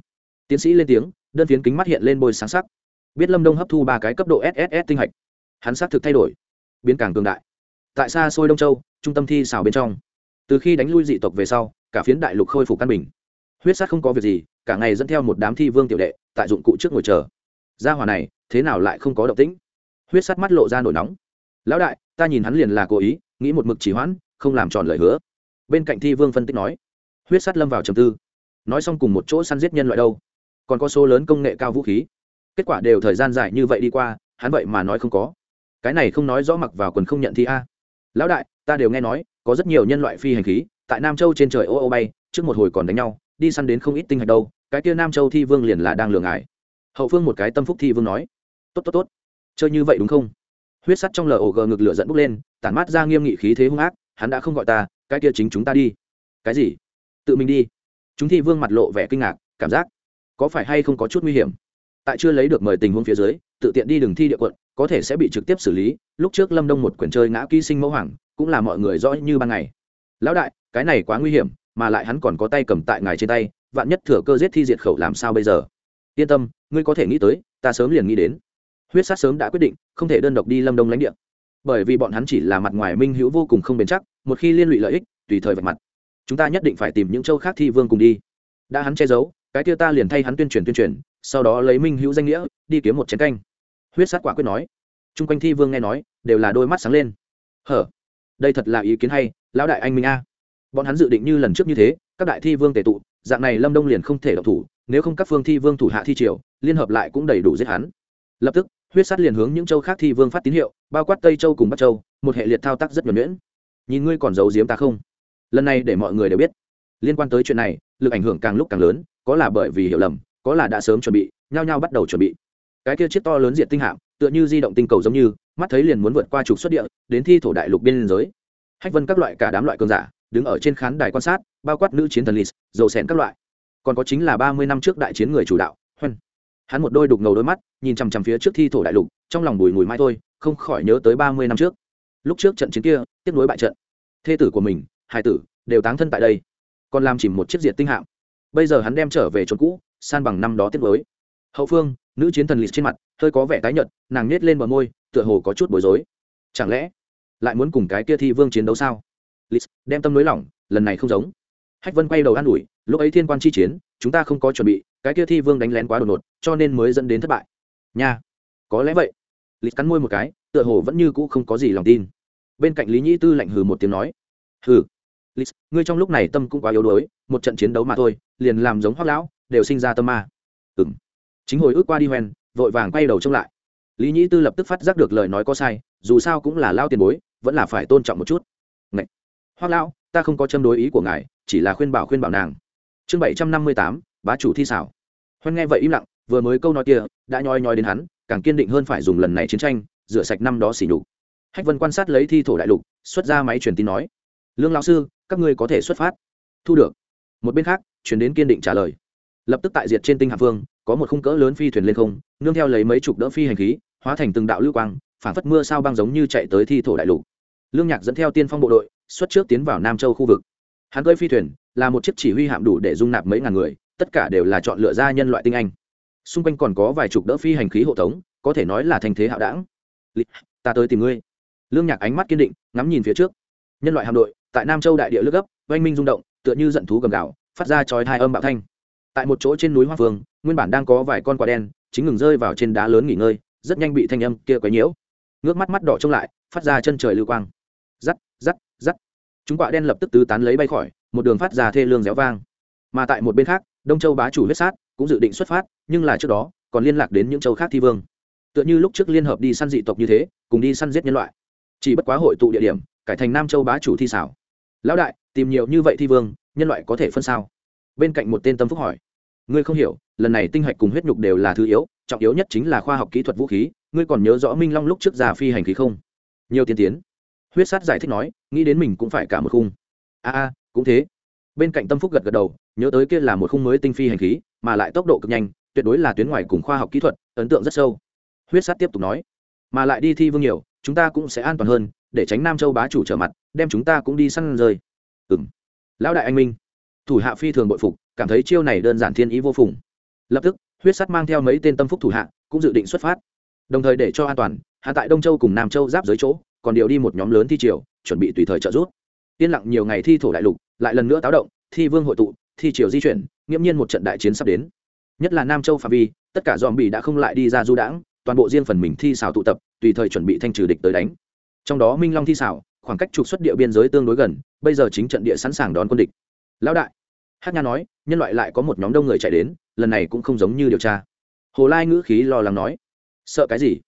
tiến sĩ lên tiếng, đơn phiến kính mắt hiện lên bôi sáng sắc. Biết lâm đông hấp thu ba cái cấp độ sss tinh hạch, hắn xác thực thay đổi. Biến càng cường đại. Tại xa xôi đông châu, trung tâm thi xào bên trong. Từ khi đánh lui dị tộc về sau cả phiến đại lục khôi phục căn bình. Huyết sát không có việc gì, cả ngày dẫn theo một đám thi vương tiểu đệ, tại dụng cụ trước ngồi chờ. Gia hòa này, thế nào lại không có động tĩnh? Huyết sát mắt lộ ra nổi nóng. Lão đại, ta nhìn hắn liền là cố ý, nghĩ một mực chỉ hoãn, không làm tròn lời hứa. Bên cạnh thi vương phân tích nói. Huyết sát lâm vào trầm tư. Nói xong cùng một chỗ săn giết nhân loại đâu? Còn có số lớn công nghệ cao vũ khí. Kết quả đều thời gian dài như vậy đi qua, hắn vậy mà nói không có. Cái này không nói rõ mặc vào quần không nhận thi a. Lão đại, ta đều nghe nói, có rất nhiều nhân loại phi hành khí tại nam châu trên trời ô ô bay, trước một hồi còn đánh nhau, đi săn đến không ít tinh hạch đâu, cái kia nam châu thi vương liền là đang lường ngài. Hậu phương một cái tâm phúc thi vương nói, tốt tốt tốt, chơi như vậy đúng không? Huyết sắt trong lờ ổ gờ ngực lửa dẫn bốc lên, tản mát ra nghiêm nghị khí thế hung ác, hắn đã không gọi ta, cái kia chính chúng ta đi. Cái gì? Tự mình đi. Chúng thi vương mặt lộ vẻ kinh ngạc, cảm giác có phải hay không có chút nguy hiểm. Tại chưa lấy được mời tình huống phía dưới, tự tiện đi đường thi địa quận, có thể sẽ bị trực tiếp xử lý. Lúc trước lâm đông một quyển chơi ngã ký sinh mẫu hoàng, cũng là mọi người rõ như ban ngày. Lão đại cái này quá nguy hiểm, mà lại hắn còn có tay cầm tại ngài trên tay, vạn nhất thừa cơ giết thi diệt khẩu làm sao bây giờ? Yên tâm, ngươi có thể nghĩ tới, ta sớm liền nghĩ đến. Huyết sát sớm đã quyết định, không thể đơn độc đi lâm đông lãnh địa. Bởi vì bọn hắn chỉ là mặt ngoài minh hữu vô cùng không bền chắc, một khi liên lụy lợi ích, tùy thời vạch mặt. Chúng ta nhất định phải tìm những châu khác thi vương cùng đi. Đã hắn che giấu, cái kia ta liền thay hắn tuyên truyền tuyên truyền, sau đó lấy minh hữu danh nghĩa, đi kiếm một chén canh. Huyết sát quả quyết nói. Chung quanh thi vương nghe nói, đều là đôi mắt sáng lên. Hở, đây thật là ý kiến hay, lão đại anh minh a bọn hắn dự định như lần trước như thế, các đại thi vương tề tụ, dạng này lâm đông liền không thể độc thủ, nếu không các phương thi vương thủ hạ thi triều, liên hợp lại cũng đầy đủ giết hắn. Lập tức, huyết sát liền hướng những châu khác thi vương phát tín hiệu, bao quát tây châu cùng bắc châu, một hệ liệt thao tác rất nhuẩn nhuyễn. Nhìn ngươi còn giấu giếm ta không? Lần này để mọi người đều biết. Liên quan tới chuyện này, lực ảnh hưởng càng lúc càng lớn, có là bởi vì hiểu lầm, có là đã sớm chuẩn bị, nhao nhao bắt đầu chuẩn bị. Cái kia chiếc to lớn diện tinh hạm, tựa như di động tinh cầu giống như, mắt thấy liền muốn vượt qua trục xuất địa, đến thi thổ đại lục biên giới. Hách vân các loại cả đám loại cơn giả đứng ở trên khán đài quan sát, bao quát nữ chiến thần lys dầu xẻn các loại. Còn có chính là ba mươi năm trước đại chiến người chủ đạo, huân. Hắn một đôi đục ngầu đôi mắt, nhìn chằm chằm phía trước thi thổ đại lục, trong lòng bùi ngùi mai thôi, không khỏi nhớ tới ba mươi năm trước. Lúc trước trận chiến kia, tiếp nối bại trận. Thê tử của mình hai tử, đều táng thân tại đây. Còn làm chìm một chiếc diệt tinh hạm. Bây giờ hắn đem trở về chỗ cũ, san bằng năm đó tiếp nối hậu phương, nữ chiến thần lịch trên mặt, hơi có vẻ tái nhợt, nàng nhét lên bờ môi, tựa hồ có chút bối rối. Chẳng lẽ, lại muốn cùng cái kia thi vương chiến đấu sao? Lịch đem tâm nới lỏng, lần này không giống. Hách vân quay đầu an ủi, lúc ấy thiên quan chi chiến, chúng ta không có chuẩn bị, cái kia thi vương đánh lén quá đột ngột, cho nên mới dẫn đến thất bại. Nha, có lẽ vậy. Lịch cắn môi một cái, tựa hồ vẫn như cũ không có gì lòng tin. Bên cạnh lý nhĩ tư lạnh hừ một tiếng nói, hừ lịch ngươi trong lúc này tâm cũng quá yếu đuối, một trận chiến đấu mà thôi, liền làm giống hoác lão, đều sinh ra tâm ma. Ừng chính hồi ước qua đi hoen, vội vàng quay đầu trông lại. Lý nhĩ tư lập tức phát giác được lời nói có sai, dù sao cũng là lao tiền bối, vẫn là phải tôn trọng một chút hoác lão, ta không có châm đối ý của ngài, chỉ là khuyên bảo khuyên bảo nàng. Chương bảy trăm năm mươi tám, bá chủ thi xảo. Hoan nghe vậy im lặng, vừa mới câu nói kia, đã nhoi nhoi đến hắn, càng kiên định hơn phải dùng lần này chiến tranh, rửa sạch năm đó xỉ nhục. Hách vân quan sát lấy thi thổ đại lục, xuất ra máy truyền tin nói, lương lão sư, các ngươi có thể xuất phát. Thu được. Một bên khác chuyển đến kiên định trả lời. Lập tức tại diệt trên tinh hạ phương có một khung cỡ lớn phi thuyền lên không, nương theo lấy mấy chục đỡ phi hành khí, hóa thành từng đạo lưu quang phản phất mưa sao băng giống như chạy tới thi thổ đại lục. Lương nhạc dẫn theo tiên phong bộ đội xuất trước tiến vào nam châu khu vực. Hắn cơi phi thuyền, là một chiếc chỉ huy hạm đủ để dung nạp mấy ngàn người, tất cả đều là chọn lựa ra nhân loại tinh anh. Xung quanh còn có vài chục đỡ phi hành khí hộ tống, có thể nói là thành thế hạo đảng. Ta tới tìm ngươi. Lương nhạc ánh mắt kiên định, ngắm nhìn phía trước. Nhân loại hạm đội, tại nam châu đại địa lướt gấp, oanh minh rung động, tựa như giận thú gầm gạo phát ra chói hai âm bạo thanh. Tại một chỗ trên núi hoa phương nguyên bản đang có vài con quả đen, chính ngừng rơi vào trên đá lớn nghỉ ngơi, rất nhanh bị thanh âm kia quấy nhiễu. Ngước mắt mắt đỏ trông lại, phát ra chân trời lưu quang. Giắt chúng quạ đen lập tức tứ tán lấy bay khỏi, một đường phát ra thê lương réo vang. Mà tại một bên khác, đông châu bá chủ huyết sát cũng dự định xuất phát, nhưng là trước đó, còn liên lạc đến những châu khác thi vương. Tựa như lúc trước liên hợp đi săn dị tộc như thế, cùng đi săn giết nhân loại. Chỉ bất quá hội tụ địa điểm, cải thành nam châu bá chủ thi xảo. Lão đại, tìm nhiều như vậy thi vương, nhân loại có thể phân sao? Bên cạnh một tên tâm phúc hỏi. Ngươi không hiểu, lần này tinh hạch cùng huyết nhục đều là thứ yếu, trọng yếu nhất chính là khoa học kỹ thuật vũ khí, ngươi còn nhớ rõ minh long lúc trước già phi hành khí không? Nhiều tiên tiến huyết sát giải thích nói, nghĩ đến mình cũng phải cả một khung. A a, cũng thế. Bên cạnh tâm phúc gật gật đầu, nhớ tới kia là một khung mới tinh phi hành khí, mà lại tốc độ cực nhanh, tuyệt đối là tuyến ngoài cùng khoa học kỹ thuật, ấn tượng rất sâu. Huyết sát tiếp tục nói, mà lại đi thi vương nhiều, chúng ta cũng sẽ an toàn hơn, để tránh nam châu bá chủ trở mặt, đem chúng ta cũng đi săn rơi. Ừng lão đại anh minh, thủ hạ phi thường bội phục, cảm thấy chiêu này đơn giản thiên ý vô phùng. Lập tức, huyết sắt mang theo mấy tên tâm phúc thủ hạ, cũng dự định xuất phát. Đồng thời để cho an toàn hạ tại đông châu cùng nam châu giáp dưới chỗ, còn điều đi một nhóm lớn thi triều, chuẩn bị tùy thời trợ giúp. Yên lặng nhiều ngày thi thổ đại lục, lại lần nữa táo động, thi vương hội tụ, thi triều di chuyển, nghiễm nhiên một trận đại chiến sắp đến. Nhất là nam châu phạm vi, tất cả dòm bị đã không lại đi ra du đãng, toàn bộ riêng phần mình thi xào tụ tập, tùy thời chuẩn bị thanh trừ địch tới đánh. Trong đó minh long thi xảo, khoảng cách trục xuất địa biên giới tương đối gần, bây giờ chính trận địa sẵn sàng đón quân địch. Lão đại hát nha nói, nhân loại lại có một nhóm đông người chạy đến, lần này cũng không giống như điều tra. Hồ lai ngữ khí lo lắng nói, sợ cái gì?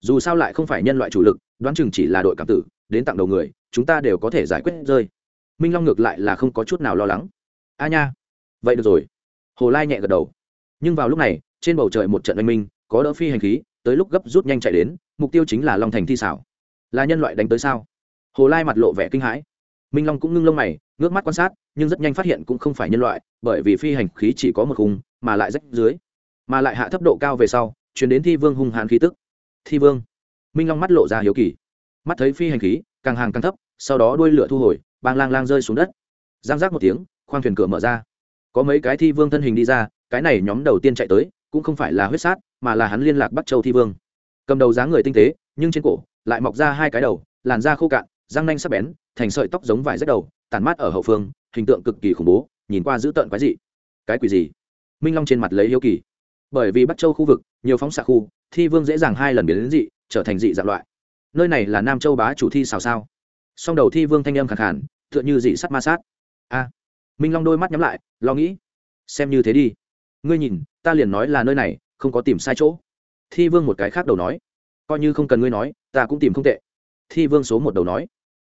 Dù sao lại không phải nhân loại chủ lực, đoán chừng chỉ là đội cảm tử, đến tặng đầu người, chúng ta đều có thể giải quyết rơi. Minh long ngược lại là không có chút nào lo lắng. A nha. Vậy được rồi. Hồ lai nhẹ gật đầu. Nhưng vào lúc này, trên bầu trời một trận oanh minh, có đỡ phi hành khí, tới lúc gấp rút nhanh chạy đến, mục tiêu chính là long thành thi xảo. Là nhân loại đánh tới sao? Hồ lai mặt lộ vẻ kinh hãi. Minh long cũng ngưng lông mày, ngước mắt quan sát, nhưng rất nhanh phát hiện cũng không phải nhân loại, bởi vì phi hành khí chỉ có một khung, mà lại rách dưới. Mà lại hạ thấp độ cao về sau, chuyển đến thi vương hung hãn khí tức thi vương. Minh long mắt lộ ra hiếu kỳ. Mắt thấy phi hành khí, càng hàng càng thấp, sau đó đuôi lửa thu hồi, bang lang lang rơi xuống đất. Giang giác một tiếng, khoang thuyền cửa mở ra. Có mấy cái thi vương thân hình đi ra, cái này nhóm đầu tiên chạy tới, cũng không phải là huyết sát, mà là hắn liên lạc bắt châu thi vương. Cầm đầu dáng người tinh tế, nhưng trên cổ lại mọc ra hai cái đầu, làn da khô cạn, răng nanh sắc bén, thành sợi tóc giống vải rách đầu tàn mát ở hậu phương, hình tượng cực kỳ khủng bố, nhìn qua dữ tợn quái dị. Cái quỷ gì? Minh long trên mặt lấy hiếu kỳ bởi vì bắc châu khu vực, nhiều phóng xạ khu, thi vương dễ dàng hai lần biến đến dị, trở thành dị dạng loại. Nơi này là nam châu bá chủ thi xào sao. Song đầu thi vương thanh âm khẳng hẳn tựa như dị sắt ma sát. A, minh long đôi mắt nhắm lại, lo nghĩ. Xem như thế đi. Ngươi nhìn, ta liền nói là nơi này, không có tìm sai chỗ. Thi vương một cái khác đầu nói. Coi như không cần ngươi nói, ta cũng tìm không tệ. Thi vương số một đầu nói.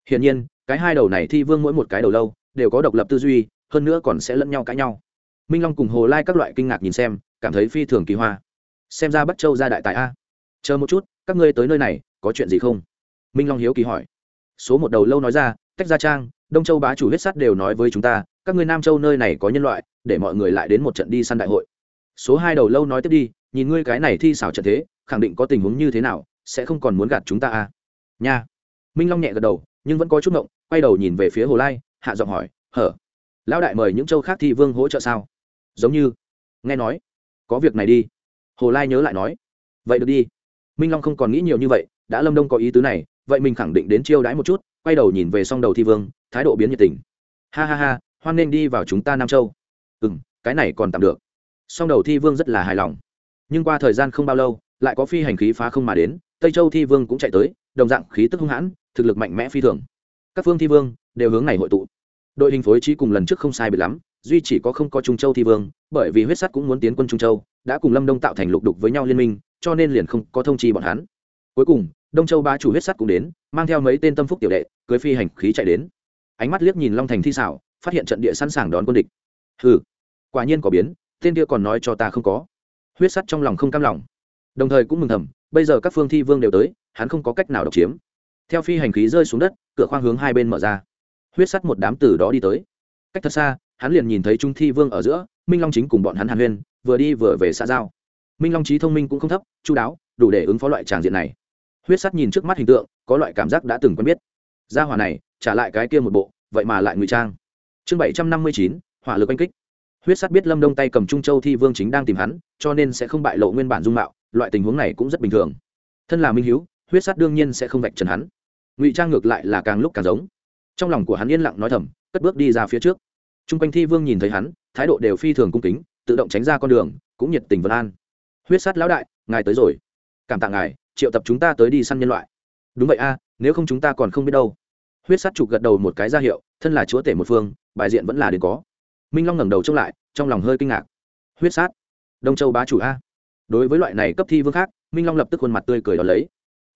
Hiển nhiên, cái hai đầu này thi vương mỗi một cái đầu lâu, đều có độc lập tư duy, hơn nữa còn sẽ lẫn nhau cãi nhau. Minh long cùng hồ lai các loại kinh ngạc nhìn xem cảm thấy phi thường kỳ hoa. Xem ra bắt châu ra đại tài a. Chờ một chút, các ngươi tới nơi này, có chuyện gì không? Minh long hiếu kỳ hỏi. Số một đầu lâu nói ra, tách gia trang, đông châu bá chủ huyết sắt đều nói với chúng ta, các ngươi nam châu nơi này có nhân loại, để mọi người lại đến một trận đi săn đại hội. Số hai đầu lâu nói tiếp đi, nhìn ngươi cái này thi xảo trận thế, khẳng định có tình huống như thế nào, sẽ không còn muốn gạt chúng ta à nha. Minh long nhẹ gật đầu, nhưng vẫn có chút ngộng quay đầu nhìn về phía hồ lai, hạ giọng hỏi, hở, lão đại mời những châu khác thi vương hỗ trợ sao? Giống như, nghe nói có việc này đi. Hồ lai nhớ lại nói. Vậy được đi. Minh long không còn nghĩ nhiều như vậy, đã lâm đông có ý tứ này, vậy mình khẳng định đến chiêu đãi một chút, quay đầu nhìn về s đầu thi vương, thái độ biến nhiệt tình. Ha ha ha, hoan nên đi vào chúng ta nam châu. Ừ m cái này còn tạm được. Song đầu thi vương rất là hài lòng. Nhưng qua thời gian không bao lâu, lại có phi hành khí phá không mà đến, tây châu thi vương cũng chạy tới, đồng dạng khí tức hung hãn, thực lực mạnh mẽ phi thường. Các phương thi vương đều hướng này hội tụ. Đội hình phối trí cùng lần trước không sai biệt lắm duy chỉ có không có trung châu thi vương, bởi vì huyết sắt cũng muốn tiến quân trung châu, đã cùng lâm đông tạo thành lục đục với nhau liên minh, cho nên liền không có thông chi bọn hắn. Cuối cùng, đông châu ba chủ huyết sắt cũng đến, mang theo mấy tên tâm phúc tiểu đệ, cưới phi hành khí chạy đến. Ánh mắt liếc nhìn long thành thi xảo, phát hiện trận địa sẵn sàng đón quân địch. Hừ, quả nhiên có biến, tên kia còn nói cho ta không có. Huyết sắt trong lòng không cam lòng. Đồng thời cũng mừng thầm, bây giờ các phương thi vương đều tới, hắn không có cách nào độc chiếm. Theo phi hành khí rơi xuống đất, cửa khoang hướng hai bên mở ra. Huyết sắt một đám từ đó đi tới. Cách thật xa hắn liền nhìn thấy trung thi vương ở giữa, minh long chính cùng bọn hắn hàn huyên, vừa đi vừa về xã giao. Minh long trí thông minh cũng không thấp chú đáo, đủ để ứng phó loại tràng diện này. Huyết sắt nhìn trước mắt hình tượng, có loại cảm giác đã từng quen biết. Gia hỏa này, trả lại cái kia một bộ, vậy mà lại ngụy trang. Chương bảy trăm năm mươi chín, hỏa lực oanh kích. Huyết sắt biết lâm đông tay cầm trung châu thi vương chính đang tìm hắn, cho nên sẽ không bại lộ nguyên bản dung mạo, loại tình huống này cũng rất bình thường. Thân là minh h huyết sắt đương nhiên sẽ không vạch trần hắn. Ngụy trang ngược lại là càng lúc càng giống. Trong lòng của hắn yên lặng nói thầm, cất bước đi ra phía trước t r u n g quanh thi vương nhìn thấy hắn, thái độ đều phi thường cung kính, tự động tránh ra con đường, cũng nhiệt tình vân an. Huyết Sát lão đại, ngài tới rồi. Cảm tạ ngài, triệu tập chúng ta tới đi săn nhân loại. Đúng vậy a, nếu không chúng ta còn không biết đâu. Huyết Sát chụp gật đầu một cái ra hiệu, thân là chúa tể một phương, bài diện vẫn là đến có. Minh long ngẩng đầu trông lại, trong lòng hơi kinh ngạc. Huyết sát. Đông châu bá chủ a. Đối với loại này cấp thi vương khác, minh long lập tức khuôn mặt tươi cười đ ó lấy.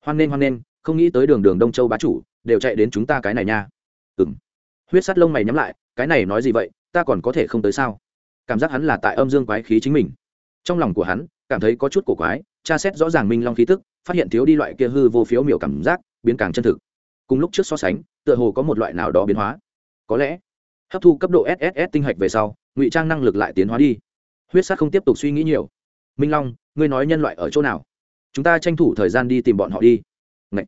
Hoan nghênh hoan nghênh, không nghĩ tới đường đường đông châu bá chủ, đều chạy đến chúng ta cái này nha. Ừ m huyết Sát lông mày nhắm lại cái này nói gì vậy, ta còn có thể không tới sao? Cảm giác hắn là tại âm dương quái khí chính mình. Trong lòng của hắn, cảm thấy có chút cổ quái, tra xét rõ ràng minh long khí tức, phát hiện thiếu đi loại kia hư vô phiếu miểu cảm giác, biến càng chân thực. Cùng lúc trước so sánh, tựa hồ có một loại nào đó biến hóa. Có lẽ, hấp thu cấp độ sss tinh hạch về sau, ngụy trang năng lực lại tiến hóa đi. Huyết sát không tiếp tục suy nghĩ nhiều. Minh long, ngươi nói nhân loại ở chỗ nào? Chúng ta tranh thủ thời gian đi tìm bọn họ đi. Ngậy!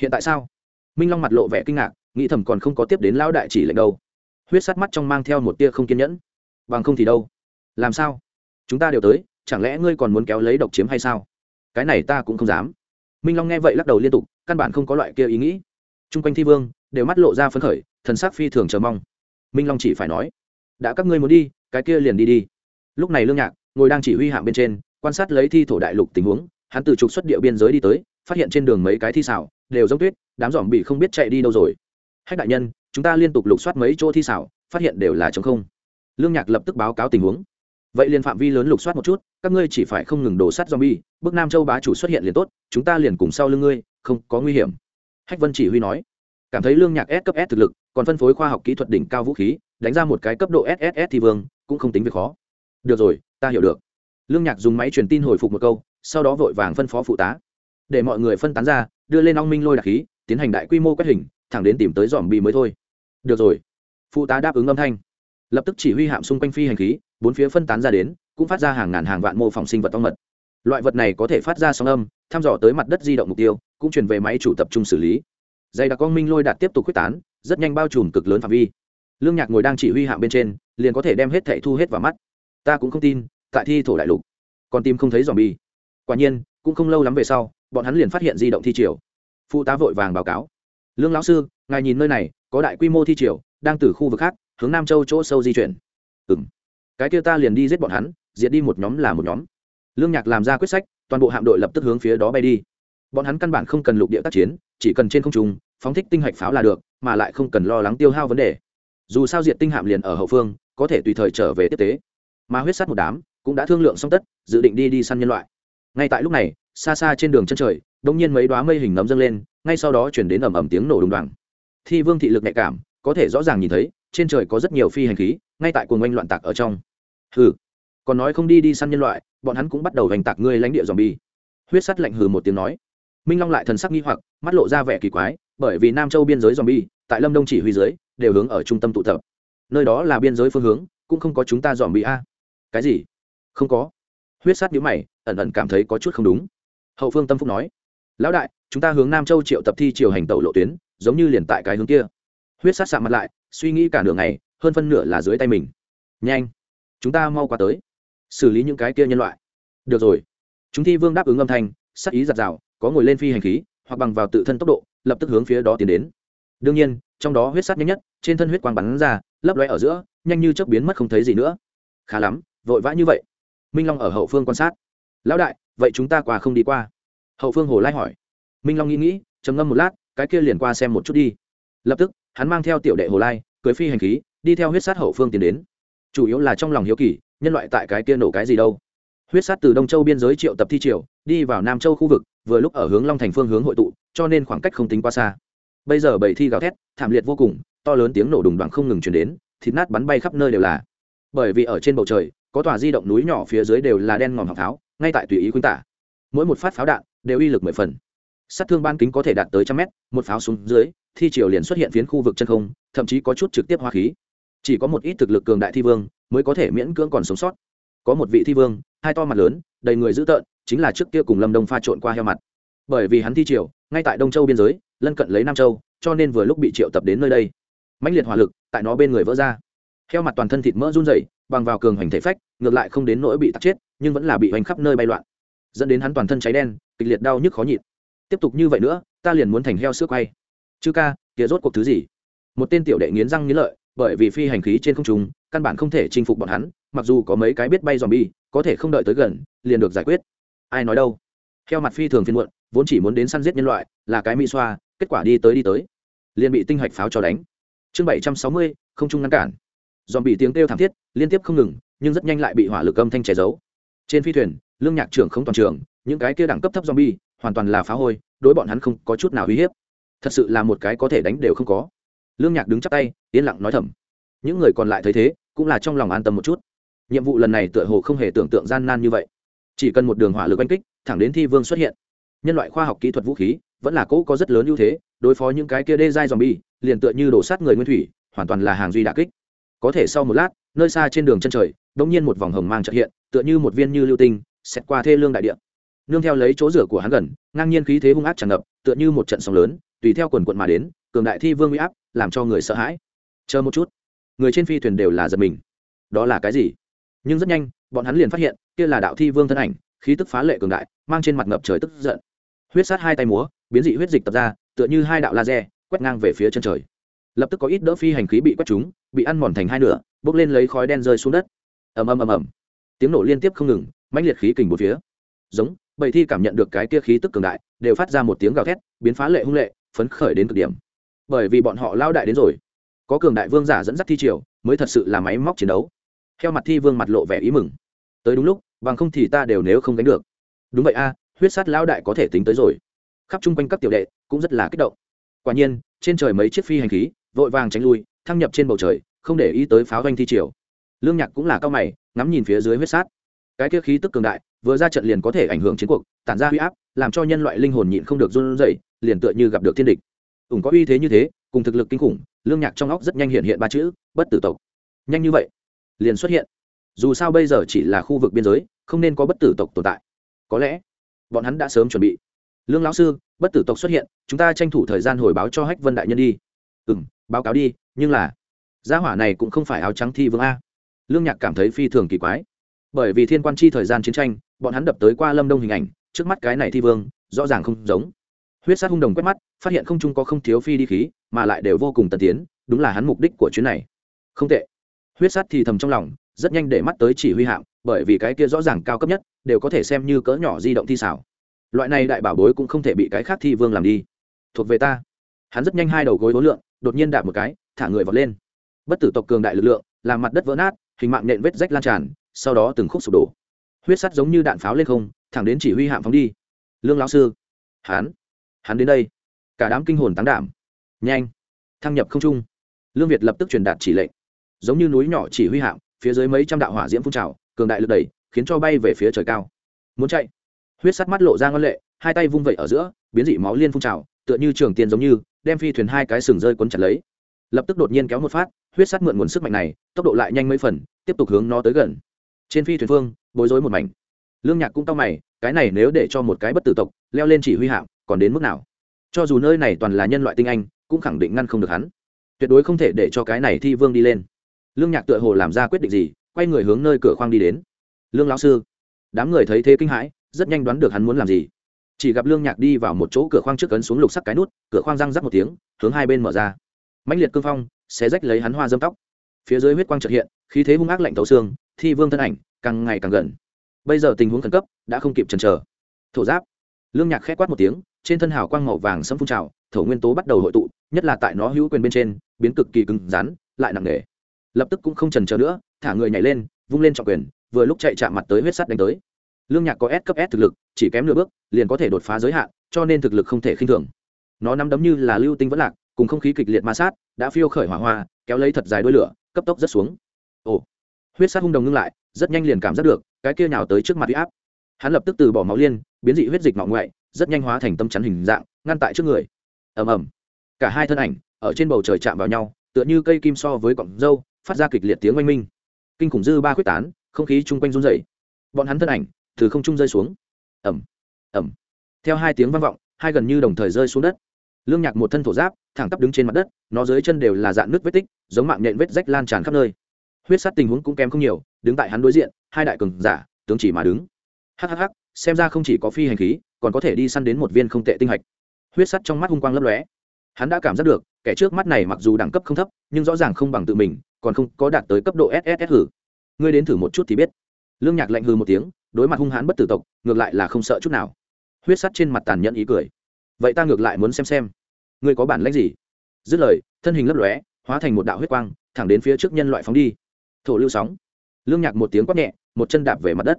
hiện tại sao? Minh long mặt lộ vẻ kinh ngạc, nghĩ thầm còn không có tiếp đến lão đại chỉ lệnh đâu huyết sát mắt trong mang theo một tia không kiên nhẫn. Bằng không thì đâu? Làm sao? Chúng ta đều tới, chẳng lẽ ngươi còn muốn kéo lấy độc chiếm hay sao? Cái này ta cũng không dám. Minh long nghe vậy lắc đầu liên tục, căn bản không có loại kia ý nghĩ. T r u n g quanh thi vương, đều mắt lộ ra phấn khởi, thần sắc phi thường chờ mong. Minh long chỉ phải nói, đã các ngươi muốn đi, cái kia liền đi đi. Lúc này lương nhạc, ngồi đang chỉ huy hạng bên trên, quan sát lấy thi thổ đại lục tình huống, hắn từ trục xuất địa biên giới đi tới, phát hiện trên đường mấy cái thi xảo, đều giống tuyết, đám dòm bị không biết chạy đi đâu rồi. Hách đại nhân chúng ta liên tục lục soát mấy chỗ thi xảo, phát hiện đều là chống không. Lương nhạc lập tức báo cáo tình huống. Vậy liền phạm vi lớn lục soát một chút, các ngươi chỉ phải không ngừng đổ sắt zombie, bước nam châu bá chủ xuất hiện liền tốt, chúng ta liền cùng sau lưng ngươi, không có nguy hiểm. Hách vân chỉ huy nói. Cảm thấy lương nhạc s cấp s thực lực, còn phân phối khoa học kỹ thuật đỉnh cao vũ khí, đánh ra một cái cấp độ sss thì vương, cũng không tính việc khó. Được rồi, ta hiểu được. Lương nhạc dùng máy truyền tin hồi phục một câu, sau đó vội vàng phân phó phụ tá. Để mọi người phân tán ra, đưa lên ong minh lôi đặc khí, tiến hành đại quy mô quét hình, thẳng đến tìm tới dòm bị mới thôi được rồi. Phụ tá đáp ứng âm thanh. Lập tức chỉ huy hạm xung quanh phi hành khí, bốn phía phân tán ra đến, cũng phát ra hàng ngàn hàng vạn mô phỏng sinh vật ong mật. Loại vật này có thể phát ra sóng âm, thăm dò tới mặt đất di động mục tiêu, cũng chuyển về máy chủ tập trung xử lý. Dày đặc con minh lôi đạt tiếp tục quyết tán, rất nhanh bao trùm cực lớn phạm vi. Lương nhạc ngồi đang chỉ huy hạm bên trên, liền có thể đem hết thệ thu hết vào mắt. Ta cũng không tin, tại thi thổ đại lục, còn tim không thấy dòm bi quả nhiên, cũng không lâu lắm về sau, bọn hắn liền phát hiện di động thi triều. Phụ tá vội vàng báo cáo. Lương lão sư, ngài nhìn nơi này có đại quy mô thi triều, đang từ khu vực khác, hướng nam châu chỗ sâu di chuyển. Ừ m cái kia ta liền đi giết bọn hắn, diệt đi một nhóm là một nhóm. Lương nhạc làm ra quyết sách, toàn bộ hạm đội lập tức hướng phía đó bay đi. Bọn hắn căn bản không cần lục địa tác chiến, chỉ cần trên không trung, phóng thích tinh hạch pháo là được, mà lại không cần lo lắng tiêu hao vấn đề. Dù sao diệt tinh hạm liền ở hậu phương, có thể tùy thời trở về tiếp tế. Mà huyết sắt một đám, cũng đã thương lượng xong tất, dự định đi đi săn nhân loại. Ngay tại lúc này, xa xa trên đường chân trời đông nhiên mấy đoá mây hình nấm dâng lên, ngay sau đó chuyển đến ầm ầm tiếng nổ đùng đoàng thi vương thị lực nhạy cảm, có thể rõ ràng nhìn thấy, trên trời có rất nhiều phi hành khí, ngay tại cuồng oanh loạn tạc ở trong. Hừ. Còn nói không đi đi săn nhân loại, bọn hắn cũng bắt đầu hành tạc ngươi lãnh địa dòm bi huyết sắt lạnh hừ một tiếng nói. Minh long lại thần sắc nghi hoặc, mắt lộ ra vẻ kỳ quái, bởi vì nam châu biên giới dòm bi tại lâm đông chỉ huy dưới, đều hướng ở trung tâm tụ tập. Nơi đó là biên giới phương hướng, cũng không có chúng ta dòm bi a. Cái gì? Không có. Huyết sát nhíu mày, ẩn ẩn cảm thấy có chút không đúng. Hậu phương tâm phúc nói. Lão đại, chúng ta hướng nam châu triệu tập thi triều hành tàu lộ tuyến giống như liền tại cái hướng kia. Huyết sát sạ mặt lại, suy nghĩ cả nửa ngày, hơn phân nửa là dưới tay mình. Nhanh, chúng ta mau qua tới. Xử lý những cái kia nhân loại. Được rồi. Chúng thi vương đáp ứng âm thanh sắc ý giặt rào, có ngồi lên phi hành khí, hoặc bằng vào tự thân tốc độ, lập tức hướng phía đó tiến đến. Đương nhiên, trong đó huyết sát nhanh nhất, trên thân huyết quang bắn ra, lấp lóe ở giữa, nhanh như chớp biến mất không thấy gì nữa. Khá lắm, vội vã như vậy. Minh long ở hậu phương quan sát. Lão đại, vậy chúng ta qua không đi qua? Hậu phương hồ lai hỏi. Minh long nghĩ nghĩ, trầm ngâm một lát cái kia liền qua xem một chút đi. Lập tức, hắn mang theo tiểu đệ hồ lai, cưới phi hành khí, đi theo huyết sát hậu phương tiến đến. Chủ yếu là trong lòng hiếu kỳ, nhân loại tại cái kia nổ cái gì đâu. Huyết sát từ đông châu biên giới triệu tập thi triều, đi vào nam châu khu vực, vừa lúc ở hướng long thành phương hướng hội tụ, cho nên khoảng cách không tính quá xa. Bây giờ bảy thi gào thét, thảm liệt vô cùng, to lớn tiếng nổ đùng đoàn không ngừng chuyển đến, thịt nát bắn bay khắp nơi đều là. Bởi vì ở trên bầu trời, có tòa di động núi nhỏ phía dưới đều là đen ngòm học pháo ngay tại tùy ý khuynh tả. Mỗi một phát pháo đạn đều uy lực mười phần sát thương ban kính có thể đạt tới trăm mét, một pháo xuống dưới, thi triều liền xuất hiện phiến khu vực chân không, thậm chí có chút trực tiếp hoa khí. Chỉ có một ít thực lực cường đại thi vương mới có thể miễn cưỡng còn sống sót. Có một vị thi vương, hai to mặt lớn, đầy người dữ tợn, chính là trước kia cùng lâm đông pha trộn qua heo mặt. Bởi vì hắn thi triều, ngay tại đông châu biên giới, lân cận lấy nam châu, cho nên vừa lúc bị triệu tập đến nơi đây. Mãnh liệt hỏa lực tại nó bên người vỡ ra. Heo mặt toàn thân thịt mỡ run rẩy, bằng vào cường hoành thể phách, ngược lại không đến nỗi bị tắc chết, nhưng vẫn là bị hoành khắp nơi bay loạn. Dẫn đến hắn toàn thân cháy đen, kịch liệt đau nhức khó nhịn tiếp tục như vậy nữa, ta liền muốn thành heo sữa quay. Chứ ca, kia rốt cuộc thứ gì? Một tên tiểu đệ nghiến răng nghiến lợi, bởi vì phi hành khí trên không trung, căn bản không thể chinh phục bọn hắn, mặc dù có mấy cái biết bay dòm bi có thể không đợi tới gần, liền được giải quyết. Ai nói đâu? Heo mặt phi thường phiên muộn, vốn chỉ muốn đến săn giết nhân loại, là cái mỹ xoa, kết quả đi tới đi tới, liền bị tinh hạch pháo cho đánh. Chương bảy trăm sáu mươi, không trung ngăn cản. Dòm bị tiếng kêu thảm thiết, liên tiếp không ngừng, nhưng rất nhanh lại bị hỏa lực âm thanh che giấu. Trên phi thuyền, lương nhạc trưởng không toàn trường, những cái kia đẳng cấp thấp zombie hoàn toàn là phá hôi đối bọn hắn không có chút nào uy hiếp. Thật sự là một cái có thể đánh đều không có. Lương nhạc đứng chắp tay yên lặng nói thầm. Những người còn lại thấy thế cũng là trong lòng an tâm một chút. Nhiệm vụ lần này tựa hồ không hề tưởng tượng gian nan như vậy. Chỉ cần một đường hỏa lực oanh kích thẳng đến thi vương xuất hiện. Nhân loại khoa học kỹ thuật vũ khí vẫn là cỗ có rất lớn ưu thế đối phó những cái kia đê dai bi, liền tựa như đổ sát người nguyên thủy hoàn toàn là hàng duy đà kích. Có thể sau một lát nơi xa trên đường chân trời đ nhiên một vòng hồng mang trợ hiện tựa như một viên như lưu tinh xét qua thê lương đại địa nương theo lấy chỗ rửa của hắn gần, ngang nhiên khí thế hung ác tràn ngập, tựa như một trận sóng lớn, tùy theo quần quận mà đến, cường đại thi vương uy áp, làm cho người sợ hãi. Chờ một chút, người trên phi thuyền đều là giật mình. Đó là cái gì? Nhưng rất nhanh, bọn hắn liền phát hiện, kia là đạo thi vương thân ảnh, khí tức phá lệ cường đại, mang trên mặt ngập trời tức giận. Huyết sát hai tay múa, biến dị huyết dịch tập ra, tựa như hai đạo laser, quét ngang về phía chân trời. Lập tức có ít đỡ phi hành khí bị quét trúng, bị ăn mòn thành hai nửa, bốc lên lấy khói đen rơi xuống đất. Ầm ầm ầm ầm. Tiếng nổ liên tiếp không ngừng, mãnh liệt khí kình một phía. Giống bầy thi cảm nhận được cái kia khí tức cường đại, đều phát ra một tiếng gào thét, biến phá lệ hung lệ, phấn khởi đến cực điểm. Bởi vì bọn họ lao đại đến rồi. Có cường đại vương giả dẫn dắt thi triều, mới thật sự là máy móc chiến đấu. Theo mặt thi vương mặt lộ vẻ ý mừng. Tới đúng lúc, bằng không thì ta đều nếu không đánh được. Đúng vậy a, huyết sát lao đại có thể tính tới rồi. Khắp chung quanh các tiểu đệ, cũng rất là kích động. Quả nhiên, trên trời mấy chiếc phi hành khí, vội vàng tránh lui, thăng nhập trên bầu trời, không để ý tới pháo doanh thi triều. Lương nhạc cũng là cao mày, ngắm nhìn phía dưới huyết sát cái kia khí tức cường đại, vừa ra trận liền có thể ảnh hưởng chiến cuộc, tản ra huy áp, làm cho nhân loại linh hồn nhịn không được run rẩy, liền tựa như gặp được thiên địch. Ủng có uy thế như thế, cùng thực lực kinh khủng, lương nhạc trong óc rất nhanh hiện hiện ba chữ, bất tử tộc. Nhanh như vậy, liền xuất hiện. Dù sao bây giờ chỉ là khu vực biên giới, không nên có bất tử tộc tồn tại. Có lẽ, bọn hắn đã sớm chuẩn bị. Lương lão sư, bất tử tộc xuất hiện, chúng ta tranh thủ thời gian hồi báo cho hách vân đại nhân đi. Ừ m báo cáo đi, nhưng là, gia hỏa này cũng không phải áo trắng thi vương a. Lương nhạc cảm thấy phi thường kỳ quái bởi vì thiên quan chi thời gian chiến tranh, bọn hắn đập tới qua lâm đông hình ảnh, trước mắt cái này thi vương, rõ ràng không giống. Huyết sát hung đồng quét mắt, phát hiện không trung có không thiếu phi đi khí, mà lại đều vô cùng tần tiến, đúng là hắn mục đích của chuyến này. Không tệ. Huyết sát thì thầm trong lòng, rất nhanh để mắt tới chỉ huy hạm, bởi vì cái kia rõ ràng cao cấp nhất, đều có thể xem như cỡ nhỏ di động thi xảo. Loại này đại bảo bối cũng không thể bị cái khác thi vương làm đi. Thuộc về ta. Hắn rất nhanh hai đầu gối đối lượng đột nhiên đạp một cái, thả người vọt lên. Bất tử tộc cường đại lực lượng, làm mặt đất vỡ nát, hình mạng nện vết rách lan tràn sau đó từng khúc sụp đổ. Huyết sắt giống như đạn pháo lên không, thẳng đến chỉ huy hạm phóng đi. Lương lão sư, hắn hắn đến đây. Cả đám kinh hồn tán đảm. Nhanh, thăng nhập không trung. Lương việt lập tức truyền đạt chỉ lệnh. Giống như núi nhỏ chỉ huy hạm, phía dưới mấy trăm đạo hỏa diễm phun trào, cường đại lực đẩy, khiến cho bay về phía trời cao. Muốn chạy? Huyết sắt mắt lộ ra ngân lệ, hai tay vung vẩy ở giữa, biến dị máu liên phun trào, tựa như trường tiền giống như, đem phi thuyền hai cái sừng rơi quấn chặt lấy. Lập tức đột nhiên kéo một phát, huyết sắt mượn nguồn sức mạnh này, tốc độ lại nhanh mấy phần, tiếp tục hướng nó tới gần trên phi thuyền phương, bối rối một mảnh. Lương nhạc cũng tao mày, cái này nếu để cho một cái bất tử tộc leo lên chỉ huy hạm, còn đến mức nào? Cho dù nơi này toàn là nhân loại tinh anh, cũng khẳng định ngăn không được hắn. Tuyệt đối không thể để cho cái này thi vương đi lên. Lương nhạc tựa hồ làm ra quyết định gì, quay người hướng nơi cửa khoang đi đến. Lương lão sư, đám người thấy thế kinh hãi, rất nhanh đoán được hắn muốn làm gì. Chỉ gặp lương nhạc đi vào một chỗ cửa khoang trước cấn xuống lục sắc cái nút, cửa khoang răng rắc một tiếng, hướng hai bên mở ra. Mãnh liệt cương phong, xé rách lấy hắn hoa dâm tóc. Phía dưới huyết quang trợt hiện, khí thế hung ác lạnh tấu xương thi vương thân ảnh, càng ngày càng gần. Bây giờ tình huống khẩn cấp, đã không kịp chần chờ. Thổ giáp. Lương nhạc khét quát một tiếng, trên thân hào quang màu vàng sâm phun trào, thổ nguyên tố bắt đầu hội tụ, nhất là tại nó hữu quyền bên trên, biến cực kỳ cứng rắn, lại nặng nề. Lập tức cũng không chần chờ nữa, thả người nhảy lên, vung lên trọng quyền, vừa lúc chạy chạm mặt tới huyết sắt đánh tới. Lương nhạc có s cấp s thực lực, chỉ kém nửa bước, liền có thể đột phá giới hạn, cho nên thực lực không thể khinh thường. Nó nắm đấm như là lưu tinh vẫn lạc, cùng không khí kịch liệt ma sát, đã phiêu khởi hỏa hoa, kéo lấy thật dài đuôi lửa, cấp tốc rất xuống huyết sát hung đồng ngưng lại rất nhanh liền cảm giác được cái kia nhào tới trước mặt huy áp. Hắn lập tức từ bỏ máu liên biến dị huyết dịch ngọ ngoại rất nhanh hóa thành tâm chắn hình dạng ngăn tại trước người. Ầm ầm. Cả hai thân ảnh ở trên bầu trời chạm vào nhau tựa như cây kim so với cọng dâu phát ra kịch liệt tiếng oanh minh. Kinh khủng dư ba quyết tán không khí chung quanh run rẩy. Bọn hắn thân ảnh từ không trung rơi xuống. Ầm. Ầm, theo hai tiếng vang vọng hai gần như đồng thời rơi xuống đất. Lương nhạc một thân thổ giáp thẳng tắp đứng trên mặt đất nó dưới chân đều là dạn nước vết tích giống mạng nhện vết rách lan tràn khắp nơi huyết sát tình huống cũng kém không nhiều, đứng tại hắn đối diện, hai đại cường giả, tướng chỉ mà đứng. Hhh xem ra không chỉ có phi hành khí, còn có thể đi săn đến một viên không tệ tinh hạch. Huyết sắt trong mắt hung quang lấp lóe. Hắn đã cảm giác được, kẻ trước mắt này mặc dù đẳng cấp không thấp, nhưng rõ ràng không bằng tự mình, còn không có đạt tới cấp độ sss hử ngươi đến thử một chút thì biết. Lương nhạc lạnh hư một tiếng, đối mặt hung hãn bất tử tộc, ngược lại là không sợ chút nào. Huyết sắt trên mặt tàn nhẫn ý cười. Vậy ta ngược lại muốn xem xem. Ngươi có bản lãnh gì? Dứt lời, thân hình lấp lóe, hóa thành một đạo huyết quang, thẳng đến phía trước nhân loại phóng đi thổ lưu sóng. Lương nhạc một tiếng quát nhẹ, một chân đạp về mặt đất.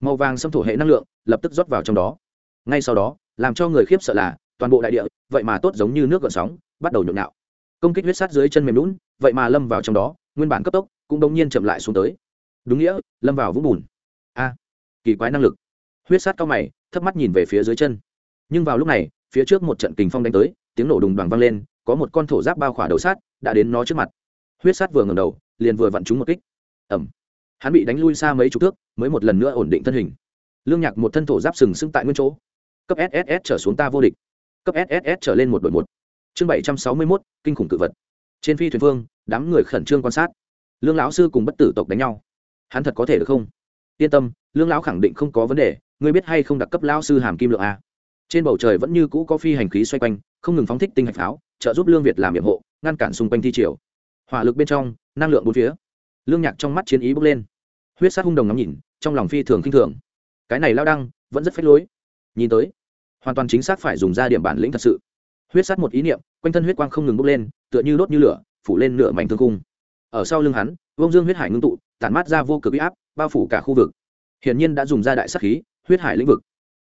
Màu vàng xâm thổ hệ năng lượng lập tức rót vào trong đó. Ngay sau đó, làm cho người khiếp sợ là, toàn bộ đại địa, vậy mà tốt giống như nước gợn sóng, bắt đầu nhộn nhạo. Công kích huyết sát dưới chân mềm lún vậy mà lâm vào trong đó, nguyên bản cấp tốc cũng đống nhiên chậm lại xuống tới. Đúng nghĩa, lâm vào vũng bùn. A à, kỳ quái năng lực. Huyết sát cao mày, thấp mắt nhìn về phía dưới chân. Nhưng vào lúc này, phía trước một trận kình phong đánh tới, tiếng nổ đùng đoàn vang lên, có một con thổ giáp bao khỏa đầu sát, đã đến nó trước mặt huyết sát vừa ngầm đầu, liền vừa vặn trúng một kích. Ẩm hắn bị đánh lui xa mấy chục thước, mới một lần nữa ổn định thân hình. Lương nhạc một thân thổ giáp sừng sững tại nguyên chỗ. Cấp sss trở xuống ta vô địch. Cấp sss trở lên một đội một. Chương bảy trăm sáu mươi mốt, kinh khủng cự vật. Trên phi thuyền phương, đám người khẩn trương quan sát. Lương lão sư cùng bất tử tộc đánh nhau. Hắn thật có thể được không? Yên tâm, lương lão khẳng định không có vấn đề, ngươi biết hay không đặc cấp lão sư hàm kim lượng a. Trên bầu trời vẫn như cũ có phi hành khí xoay quanh, không ngừng phóng thích tinh hạch pháo, trợ giúp lương việt làm nhiệm hộ, ngăn cản xung quanh thi triều hỏa lực bên trong, năng lượng bốn phía. Lương nhạc trong mắt chiến ý bốc lên. Huyết sát hung đồng ngắm nhìn, trong lòng phi thường khinh thường. Cái này lao đăng, vẫn rất phách lối. Nhìn tới, hoàn toàn chính xác phải dùng ra điểm bản lĩnh thật sự. Huyết sát một ý niệm, quanh thân huyết quang không ngừng bốc lên, tựa như đốt như lửa, phủ lên nửa mảnh thương cung ở sau lưng hắn vông dương huyết hải ngưng tụ, tản mát ra vô cực huy áp, bao phủ cả khu vực. Hiển nhiên đã dùng ra đại sắc khí, huyết hải lĩnh vực.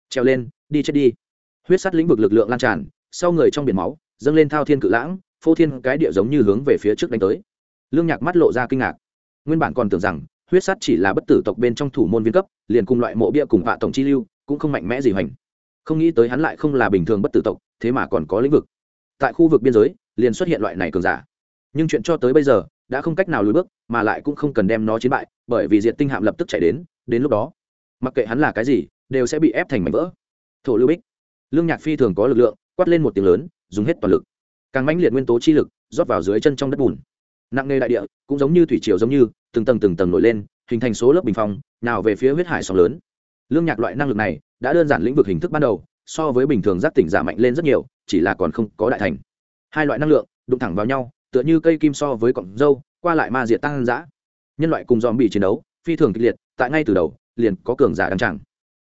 Treo lên, đi chết đi. Huyết sát lĩnh vực lực lượng lan tràn, sau người trong biển máu, dâng lên thao thiên cự lãng phô thiên cái địa giống như hướng về phía trước đánh tới. Lương nhạc mắt lộ ra kinh ngạc. Nguyên bản còn tưởng rằng, huyết sát chỉ là bất tử tộc bên trong thủ môn viên cấp, liền cùng loại mộ bia cùng vạ tổng chi lưu, cũng không mạnh mẽ gì hoành. Không nghĩ tới hắn lại không là bình thường bất tử tộc, thế mà còn có lĩnh vực. Tại khu vực biên giới, liền xuất hiện loại này cường giả. Nhưng chuyện cho tới bây giờ, đã không cách nào lùi bước, mà lại cũng không cần đem nó chiến bại, bởi vì diệt tinh hạm lập tức chạy đến đến lúc đó, mặc kệ hắn là cái gì, đều sẽ bị ép thành mảnh vỡ. Thổ lưu bích. Lương nhạc phi thường có lực lượng, quát lên một tiếng lớn, dùng hết toàn lực càng mãnh liệt nguyên tố chi lực rót vào dưới chân trong đất bùn. Nặng nề đại địa, cũng giống như thủy triều giống như, từng tầng từng tầng nổi lên, hình thành số lớp bình phong, nào về phía huyết hải sóng lớn. Lương nhạc loại năng lực này đã đơn giản lĩnh vực hình thức ban đầu, so với bình thường giác tỉnh giả mạnh lên rất nhiều, chỉ là còn không có đại thành. Hai loại năng lượng, đụng thẳng vào nhau, tựa như cây kim so với cọng dâu, qua lại ma diệt tăng giã nhân loại cùng dòm bị chiến đấu, phi thường kịch liệt, tại ngay từ đầu, liền có cường giả đăng chẳng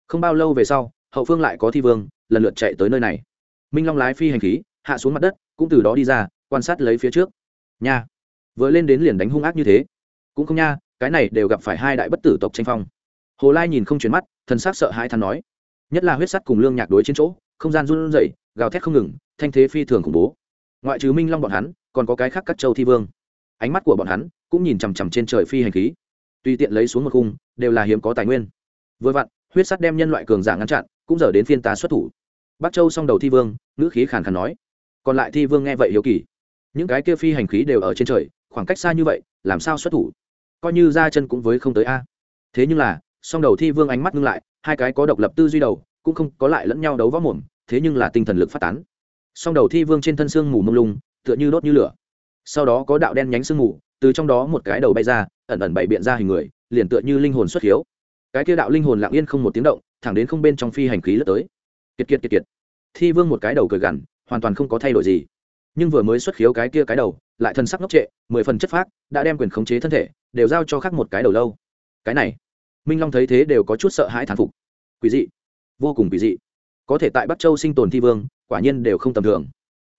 không bao lâu về sau, hậu phương lại có thi vương, lần lượt chạy tới nơi này. Minh long lái phi hành khí, hạ xuống mặt đất cũng từ đó đi ra, quan sát lấy phía trước. Nha, vừa lên đến liền đánh hung ác như thế. Cũng không nha, cái này đều gặp phải hai đại bất tử tộc tranh phong. Hồ lai nhìn không chuyển mắt, thần s á c sợ hãi thắn nói. Nhất là huyết sắt cùng lương nhạc đối trên chỗ, không gian run rẩy, gào thét không ngừng, thanh thế phi thường khủng bố. Ngoại trừ minh long bọn hắn, còn có cái khác các châu thi vương. Ánh mắt của bọn hắn cũng nhìn chằm chằm trên trời phi hành khí. Tùy tiện lấy xuống một khung, đều là hiếm có tài nguyên. Vừa vặn, huyết sắt đem nhân loại cường giả ngăn chặn, cũng giờ đến phiên tá xuất thủ. Bắc châu xong đầu thi vương, ngữ khí khàn khàn nói còn lại thi vương nghe vậy hiếu kỳ. Những cái kia phi hành khí đều ở trên trời, khoảng cách xa như vậy, làm sao xuất thủ? Coi như ra chân cũng với không tới a. Thế nhưng là, song đầu thi vương ánh mắt ngưng lại, hai cái có độc lập tư duy đầu, cũng không có lại lẫn nhau đấu võ mồm, thế nhưng là tinh thần lực phát tán. Song đầu thi vương trên thân xương mù mông lung, tựa như đốt như lửa. Sau đó có đạo đen nhánh sương mù, từ trong đó một cái đầu bay ra, ẩn ẩn bày biện ra hình người, liền tựa như linh hồn xuất hiếu. Cái kia đạo linh hồn lặng yên không một tiếng động, thẳng đến không bên trong phi hành khí lướt tới. Kiệt kiệt kiệt kiệt. Thi vương một cái đầu cười gằn hoàn toàn không có thay đổi gì. Nhưng vừa mới xuất khiếu cái kia cái đầu, lại thân sắc ngốc trệ, mười phần chất phác, đã đem quyền khống chế thân thể, đều giao cho khác một cái đầu lâu. Cái này, minh long thấy thế đều có chút sợ hãi thán phục. Quý dị. Vô cùng quý dị. Có thể tại bắc châu sinh tồn thi vương, quả nhiên đều không tầm thường.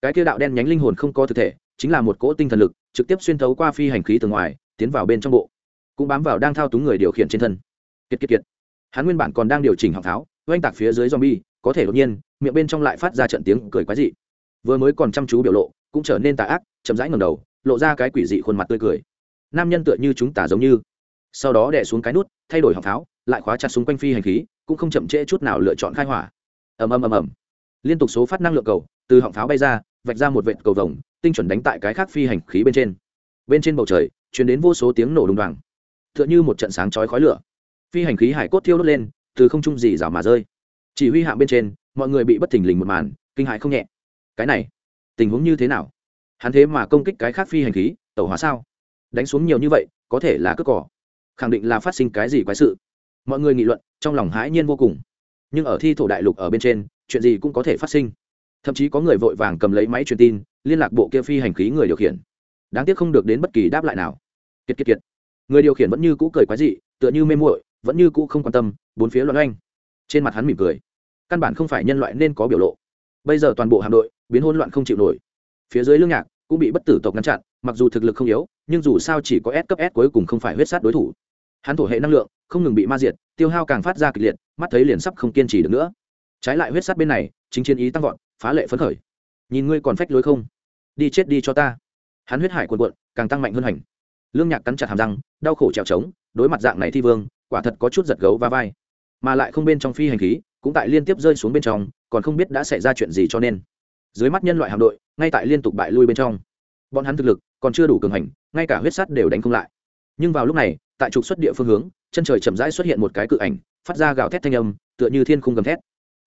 Cái kia đạo đen nhánh linh hồn không có thực thể, chính là một cỗ tinh thần lực, trực tiếp xuyên thấu qua phi hành khí từ ngoài, tiến vào bên trong bộ. Cũng bám vào đang thao túng người điều khiển trên thân. Kiệt kiệt kiệt. Hắn nguyên bản còn đang điều chỉnh học tháo, oanh tạc phía dưới zombie có thể đột nhiên, miệng bên trong lại phát ra trận tiếng cười quái dị. Vừa mới còn chăm chú biểu lộ, cũng trở nên tà ác, chậm rãi ngầm đầu, lộ ra cái quỷ dị khuôn mặt tươi cười. Nam nhân tựa như chúng tả giống như. Sau đó đẻ xuống cái nút, thay đổi họng pháo, lại khóa chặt xung quanh phi hành khí, cũng không chậm trễ chút nào lựa chọn khai hỏa. Ầm ầm ầm ầm. Liên tục số phát năng lượng cầu, từ họng pháo bay ra, vạch ra một vệt cầu vồng, tinh chuẩn đánh tại cái khác phi hành khí bên trên. Bên trên bầu trời chuyển đến vô số tiếng nổ đùng đoàng. T h ư ợ n h ư một trận sáng chói khói lửa. Phi hành khí hải cốt thiêu đốt lên, từ không trung dì rào mà rơi chỉ huy hạng bên trên, mọi người bị bất thình lình một màn, kinh hại không nhẹ. Cái này, tình huống như thế nào? Hắn thế mà công kích cái khác phi hành khí tàu hóa sao? Đánh xuống nhiều như vậy, có thể là cướp cỏ khẳng định là phát sinh cái gì quái sự. Mọi người nghị luận, trong lòng hãi nhiên vô cùng. Nhưng ở thi thổ đại lục ở bên trên, chuyện gì cũng có thể phát sinh. Thậm chí có người vội vàng cầm lấy máy truyền tin, liên lạc bộ kia phi hành khí người điều khiển. Đáng tiếc không được đến bất kỳ đáp lại nào. Kiệt kiệt kiệt. Người điều khiển vẫn như cũ cười quái dị, tựa như mê muội, vẫn như cũ không quan tâm, bốn phía loạn oanh. Trên mặt hắn mỉm cười căn bản không phải nhân loại nên có biểu lộ. Bây giờ toàn bộ hạm đội biến hỗn loạn không chịu nổi. Phía dưới lương nhạc cũng bị bất tử tộc ngăn chặn, mặc dù thực lực không yếu, nhưng dù sao chỉ có S cấp S cuối cùng không phải huyết sát đối thủ. Hắn thổ hệ năng lượng không ngừng bị ma diệt, tiêu hao càng phát ra kịch liệt, mắt thấy liền sắp không kiên trì được nữa. Trái lại huyết sát bên này, chính chiến ý tăng vọt, phá lệ phấn khởi. Nhìn ngươi còn phách lối không? Đi chết đi cho ta. Hắn huyết hải cuồn cuộn, càng tăng mạnh hơn hành. Lương nhạc cắn chặt hàm răng, đau khổ trèo trống, đối mặt dạng này thi vương, quả thật có chút giật gấu va vai mà lại không bên trong phi hành khí, cũng tại liên tiếp rơi xuống bên trong, còn không biết đã xảy ra chuyện gì cho nên. Dưới mắt nhân loại hạm đội, ngay tại liên tục bại lui bên trong. Bọn hắn thực lực còn chưa đủ cường hành, ngay cả huyết sắt đều đánh không lại. Nhưng vào lúc này, tại trục xuất địa phương hướng, chân trời chậm rãi xuất hiện một cái cự ảnh, phát ra gào thét thanh âm, tựa như thiên khung gầm thét.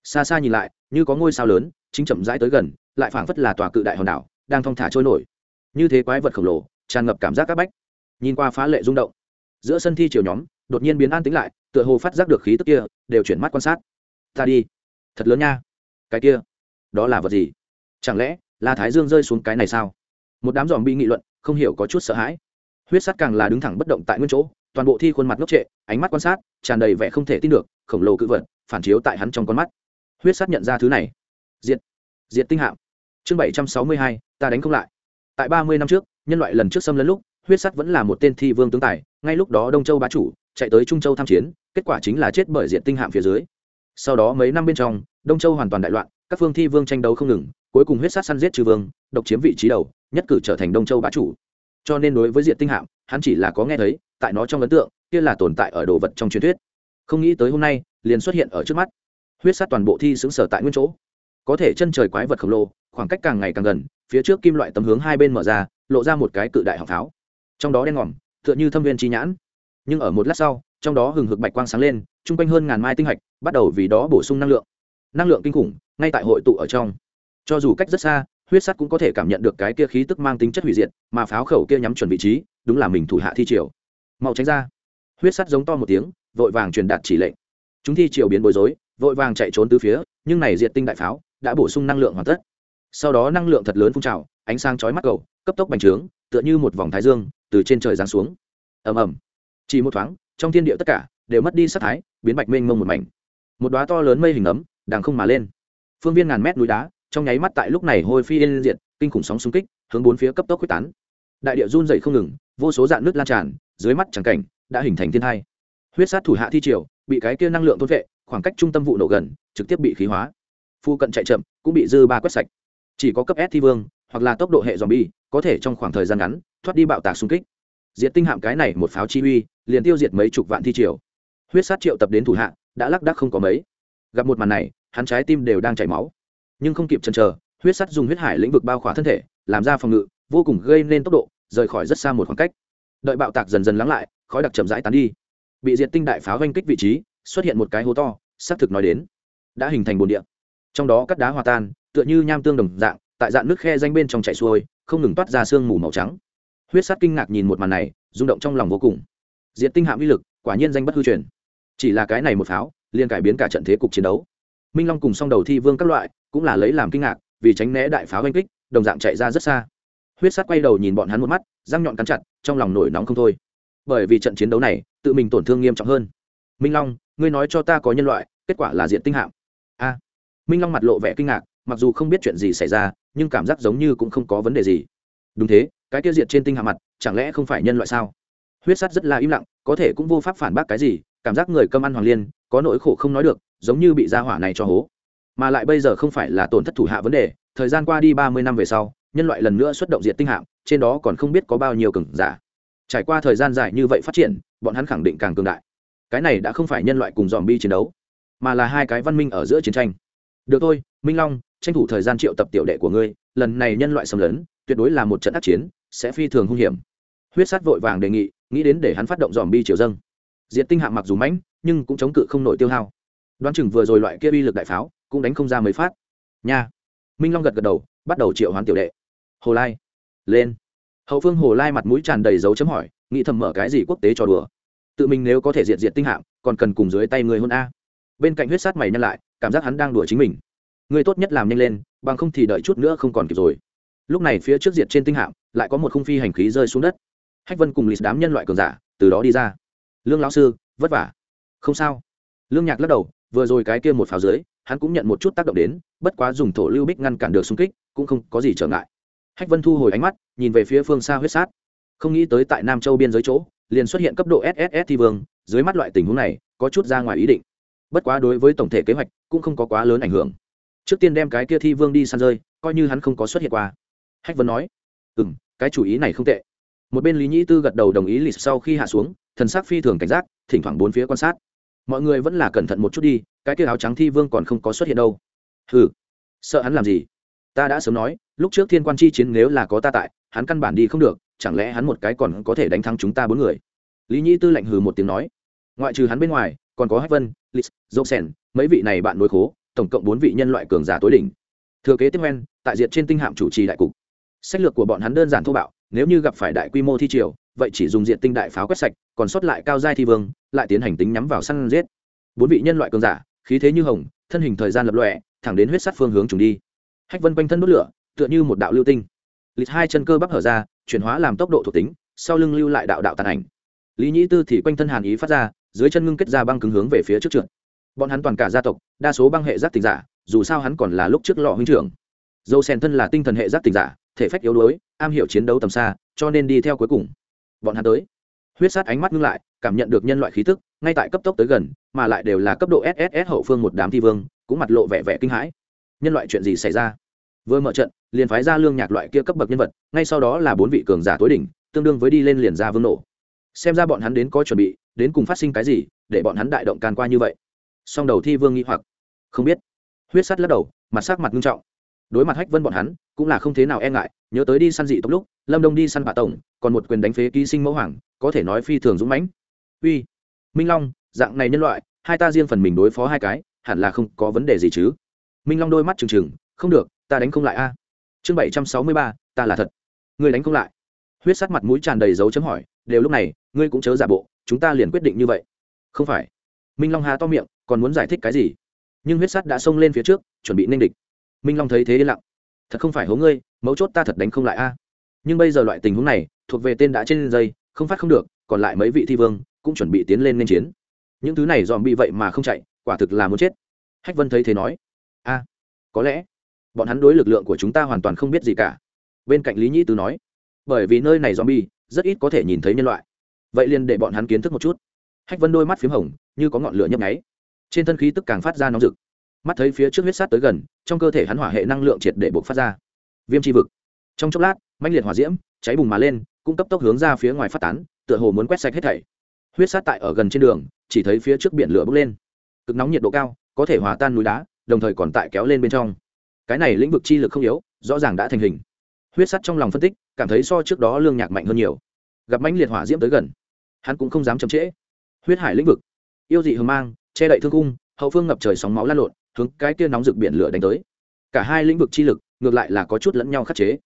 Xa xa nhìn lại, như có ngôi sao lớn, chính chậm rãi tới gần, lại phảng phất là tòa cự đại hòn đảo, đang thong thả trôi nổi. Như thế quái vật khổng lồ, tràn ngập cảm giác các bách. Nhìn qua phá lệ rung động. Giữa sân thi chiều nhóm, đột nhiên biến an tính lại tựa hồ phát giác được khí tức kia, đều chuyển mắt quan sát. Ta đi. Thật lớn nha. Cái kia, đó là vật gì? Chẳng lẽ là thái dương rơi xuống cái này sao? Một đám dòm bi nghị luận, không hiểu có chút sợ hãi. Huyết sắt càng là đứng thẳng bất động tại nguyên chỗ, toàn bộ thi khuôn mặt ngốc trệ, ánh mắt quan sát, tràn đầy vẻ không thể tin được, khổng lồ cự vật, phản chiếu tại hắn trong con mắt. Huyết sắt nhận ra thứ này. Diệt. Diệt tinh hạm. Chương bảy trăm sáu mươi hai, ta đánh không lại. Tại ba mươi năm trước, nhân loại lần trước xâm lấn lúc, huyết sắt vẫn là một tên thi vương tướng tài, ngay lúc đó đông châu bá chủ, chạy tới trung châu tham chiến kết quả chính là chết bởi diện tinh hạm phía dưới. Sau đó mấy năm bên trong, đông châu hoàn toàn đại loạn, các phương thi vương tranh đấu không ngừng, cuối cùng huyết sát săn giết trừ vương, độc chiếm vị trí đầu, nhất cử trở thành đông châu bá chủ. Cho nên đối với diện tinh hạm, hắn chỉ là có nghe thấy, tại nó trong ấn tượng, kia là tồn tại ở đồ vật trong truyền thuyết. Không nghĩ tới hôm nay, liền xuất hiện ở trước mắt. Huyết sát toàn bộ thi xứng sở tại nguyên chỗ. Có thể chân trời quái vật khổng lồ, khoảng cách càng ngày càng gần, phía trước kim loại tấm hướng hai bên mở ra, lộ ra một cái cự đại họng pháo. Trong đó đen ngòm, tựa như thâm viên chi nhãn. Nhưng ở một lát sau trong đó hừng hực bạch quang sáng lên, chung quanh hơn ngàn mai tinh hạch, bắt đầu vì đó bổ sung năng lượng. Năng lượng kinh khủng, ngay tại hội tụ ở trong. Cho dù cách rất xa, huyết sắt cũng có thể cảm nhận được cái kia khí tức mang tính chất hủy diệt, mà pháo khẩu kia nhắm chuẩn vị trí, đúng là mình thủ hạ thi triều. Mau tránh ra. Huyết sắt giống to một tiếng, vội vàng truyền đạt chỉ lệnh. Chúng thi triều biến bối rối, vội vàng chạy trốn từ phía, nhưng này diệt tinh đại pháo đã bổ sung năng lượng hoàn tất. Sau đó năng lượng thật lớn phun trào, ánh sáng chói mắt cầu, cấp tốc bành trướng, tựa như một vòng thái dương, từ trên trời giáng xuống. Ầm ầm. Chỉ một thoáng trong thiên địa tất cả đều mất đi sắc thái, biến bạch mênh mông một mảnh. Một đóa to lớn mây hình ấm, đang không mà lên. Phương viên ngàn mét núi đá, trong nháy mắt tại lúc này hôi phi yên diệt, kinh khủng sóng xung kích, hướng bốn phía cấp tốc quyết tán. Đại địa run dày không ngừng, vô số dạn nước lan tràn, dưới mắt chẳng cảnh, đã hình thành thiên thai huyết sát thủ hạ thi triều, bị cái kia năng lượng thôn vệ, khoảng cách trung tâm vụ nổ gần, trực tiếp bị khí hóa. Phu cận chạy chậm, cũng bị dư ba quét sạch. Chỉ có cấp s thi vương, hoặc là tốc độ hệ dòm bi có thể trong khoảng thời gian ngắn, thoát đi bạo tạc xung kích diệt tinh hạm cái này một pháo chi uy, liền tiêu diệt mấy chục vạn thi triều. Huyết sát triệu tập đến thủ hạ, đã lắc đắc không có mấy. Gặp một màn này, hắn trái tim đều đang chảy máu. Nhưng không kịp chần chờ, huyết sắt dùng huyết hải lĩnh vực bao khỏa thân thể, làm ra phòng ngự, vô cùng gây nên tốc độ, rời khỏi rất xa một khoảng cách. Đợi bạo tạc dần dần lắng lại, khói đặc chậm rãi tán đi. Bị diệt tinh đại pháo oanh kích vị trí, xuất hiện một cái hố to, xác thực nói đến, đã hình thành bồn địa. Trong đó cắt đá hòa tan, tựa như nham tương đồng dạng, tại dạng nước khe danh bên trong chảy xuôi, không ngừng toát ra sương mù màu trắng huyết Sát kinh ngạc nhìn một màn này, rung động trong lòng vô cùng. Diện tinh hạm uy lực, quả nhiên danh bất hư truyền. Chỉ là cái này một pháo, liền cải biến cả trận thế cục chiến đấu. Minh long cùng song đầu thi vương các loại, cũng là lấy làm kinh ngạc, vì tránh né đại pháo oanh kích, đồng dạng chạy ra rất xa. Huyết Sát quay đầu nhìn bọn hắn một mắt, răng nhọn cắn chặt, trong lòng nổi nóng không thôi. Bởi vì trận chiến đấu này, tự mình tổn thương nghiêm trọng hơn. Minh long, ngươi nói cho ta có nhân loại, kết quả là diện tinh hạm. A. Minh long mặt lộ vẻ kinh ngạc, mặc dù không biết chuyện gì xảy ra, nhưng cảm giác giống như cũng không có vấn đề gì. Đúng thế cái tiêu diệt trên tinh hạm mặt, chẳng lẽ không phải nhân loại sao? Huyết sắt rất là im lặng, có thể cũng vô pháp phản bác cái gì, cảm giác người cơm ăn hoàng liên, có nỗi khổ không nói được, giống như bị gia hỏa này cho hố. Mà lại bây giờ không phải là tổn thất thủ hạ vấn đề, thời gian qua đi ba mươi năm về sau, nhân loại lần nữa xuất động diệt tinh hạm, trên đó còn không biết có bao nhiêu cường giả. Trải qua thời gian dài như vậy phát triển, bọn hắn khẳng định càng cường đại. Cái này đã không phải nhân loại cùng dòm bi chiến đấu, mà là hai cái văn minh ở giữa chiến tranh. Được thôi, minh long, tranh thủ thời gian triệu tập tiểu đệ của ngươi, lần này nhân loại xâm lấn, tuyệt đối là một trận ác chiến sẽ phi thường hung hiểm. Huyết sát vội vàng đề nghị nghĩ đến để hắn phát động dòm bi triều dâng. Diệt tinh Hạng mặc dù mãnh nhưng cũng chống cự không nổi tiêu hao. Đoán chừng vừa rồi loại kia uy lực đại pháo cũng đánh không ra mấy phát. Nha. Minh long gật gật đầu bắt đầu triệu hoán tiểu đệ. Hồ lai. Lên. Hậu phương hồ lai mặt mũi tràn đầy dấu chấm hỏi nghĩ thầm mở cái gì quốc tế cho đùa. Tự mình nếu có thể diệt diệt tinh Hạng, còn cần cùng dưới tay người hôn a. Bên cạnh huyết sát mày nhăn lại cảm giác hắn đang đùa chính mình. Người tốt nhất làm nhanh lên bằng không thì đợi chút nữa không còn kịp rồi lúc này phía trước diệt trên tinh hạm, lại có một khung phi hành khí rơi xuống đất. Hách vân cùng lì đám nhân loại cường giả, từ đó đi ra. Lương lão sư, vất vả. Không sao. Lương nhạc lắc đầu, vừa rồi cái kia một pháo dưới, hắn cũng nhận một chút tác động đến, bất quá dùng thổ lưu bích ngăn cản được xung kích, cũng không có gì trở ngại. Hách vân thu hồi ánh mắt, nhìn về phía phương xa huyết sát. Không nghĩ tới tại nam châu biên giới chỗ, liền xuất hiện cấp độ sss thi vương, dưới mắt loại tình huống này, có chút ra ngoài ý định. Bất quá đối với tổng thể kế hoạch, cũng không có quá lớn ảnh hưởng. Trước tiên đem cái kia thi vương đi săn rơi, coi như hắn không có xuất hiện qua hách vân nói ừ m cái chủ ý này không tệ. Một bên lý nhĩ tư gật đầu đồng ý lịch sau khi hạ xuống, thần sắc phi thường cảnh giác, thỉnh thoảng bốn phía quan sát. Mọi người vẫn là cẩn thận một chút đi, cái kia áo trắng thi vương còn không có xuất hiện đâu. Ừ sợ hắn làm gì? Ta đã sớm nói, lúc trước thiên quan chi chiến nếu là có ta tại, hắn căn bản đi không được, chẳng lẽ hắn một cái còn có thể đánh thắng chúng ta bốn người? Lý nhĩ tư lạnh hừ một tiếng nói, ngoại trừ hắn bên ngoài, còn có hách vân lis dâu sen mấy vị này bạn nối khố, tổng cộng bốn vị nhân loại cường giả tối đỉnh. Thừa kế tiếp men, tại diện trên tinh hạm chủ trì đại cục sách lược của bọn hắn đơn giản thô bạo, nếu như gặp phải đại quy mô thi triều, vậy chỉ dùng diện tinh đại pháo quét sạch, còn sót lại cao giai thi vương, lại tiến hành tính nhắm vào săn giết. Bốn vị nhân loại cường giả, khí thế như hồng, thân hình thời gian lập lọe thẳng đến huyết sắt phương hướng trùng đi. Hách vân quanh thân đốt lửa, tựa như một đạo lưu tinh. Lịch hai chân cơ bắp hở ra, chuyển hóa làm tốc độ thuộc tính, sau lưng lưu lại đạo đạo tàn ảnh. Lý nhĩ tư thì quanh thân hàn ý phát ra, dưới chân ngưng kết ra băng cứng hướng về phía trước trượt. Bọn hắn toàn cả gia tộc, đa số băng hệ giác tình giả, dù sao hắn còn là lúc trước lọ huynh trưởng. Dâu sen thân là tinh thần hệ giác tình giả thể phách yếu đuối, am hiểu chiến đấu tầm xa, cho nên đi theo cuối cùng. Bọn hắn tới. Huyết sát ánh mắt ngưng lại, cảm nhận được nhân loại khí tức, ngay tại cấp tốc tới gần, mà lại đều là cấp độ sss hậu phương một đám thi vương, cũng mặt lộ vẻ vẻ kinh hãi. Nhân loại chuyện gì xảy ra? Vừa mở trận, liền phái ra lương nhạc loại kia cấp bậc nhân vật, ngay sau đó là bốn vị cường giả tối đỉnh, tương đương với đi lên liền ra vương nổ. Xem ra bọn hắn đến có chuẩn bị, đến cùng phát sinh cái gì, để bọn hắn đại động can qua như vậy. Song đầu thi vương nghĩ hoặc. Không biết. Huyết sắt lắc đầu, mặt sắc mặt nghiêm trọng đối mặt hách vân bọn hắn, cũng là không thế nào e ngại, nhớ tới đi săn dị tốc lúc, lâm đông đi săn bà tổng, còn một quyền đánh phế ký sinh mẫu hoàng, có thể nói phi thường dũng mãnh. Uy, minh long, dạng này nhân loại, hai ta riêng phần mình đối phó hai cái, hẳn là không có vấn đề gì chứ. Minh long đôi mắt trừng trừng, không được, ta đánh không lại a. Chương bảy trăm sáu mươi ba, ta là thật. Ngươi đánh không lại. Huyết sát mặt mũi tràn đầy dấu chấm hỏi, đều lúc này, ngươi cũng chớ giả bộ, chúng ta liền quyết định như vậy. Không phải. Minh long há to miệng, còn muốn giải thích cái gì? Nhưng huyết sắt đã xông lên phía trước, chuẩn bị ninh địch minh long thấy thế yên lặng. Thật không phải hố ngươi, mấu chốt ta thật đánh không lại a. Nhưng bây giờ loại tình huống này, thuộc về tên đã trên dây, không phát không được, còn lại mấy vị thi vương cũng chuẩn bị tiến lên nên chiến. Những thứ này dòm bị vậy mà không chạy, quả thực là muốn chết. Hách vân thấy thế nói, a, có lẽ bọn hắn đối lực lượng của chúng ta hoàn toàn không biết gì cả. Bên cạnh lý nhĩ tứ nói, bởi vì nơi này dòm bi rất ít có thể nhìn thấy nhân loại. Vậy liền để bọn hắn kiến thức một chút. Hách vân đôi mắt p h í m hồng, như có ngọn lửa nhấp nháy. Trên thân khí tức càng phát ra nóng rực mắt thấy phía trước huyết sát tới gần, trong cơ thể hắn hỏa hệ năng lượng triệt để buộc phát ra. Viêm tri vực. Trong chốc lát, mãnh liệt hỏa diễm cháy bùng mà lên cũng cấp tốc hướng ra phía ngoài phát tán, tựa hồ muốn quét sạch hết thảy. Huyết sát tại ở gần trên đường, chỉ thấy phía trước biển lửa bốc lên. Cực nóng nhiệt độ cao, có thể hòa tan núi đá, đồng thời còn tại kéo lên bên trong. Cái này lĩnh vực chi lực không yếu, rõ ràng đã thành hình. Huyết sắt trong lòng phân tích, cảm thấy so trước đó lương nhạc mạnh hơn nhiều. Gặp mãnh liệt hỏa diễm tới gần, hắn cũng không dám chậm trễ. Huyết hải lĩnh vực. Yêu dị hờ mang, che đậy thương cung hậu phương ngập trời sóng máu lan lộn, hướng cái kia nóng rực biển lửa đánh tới. Cả hai lĩnh vực chi lực, ngược lại là có chút lẫn nhau khắc chế.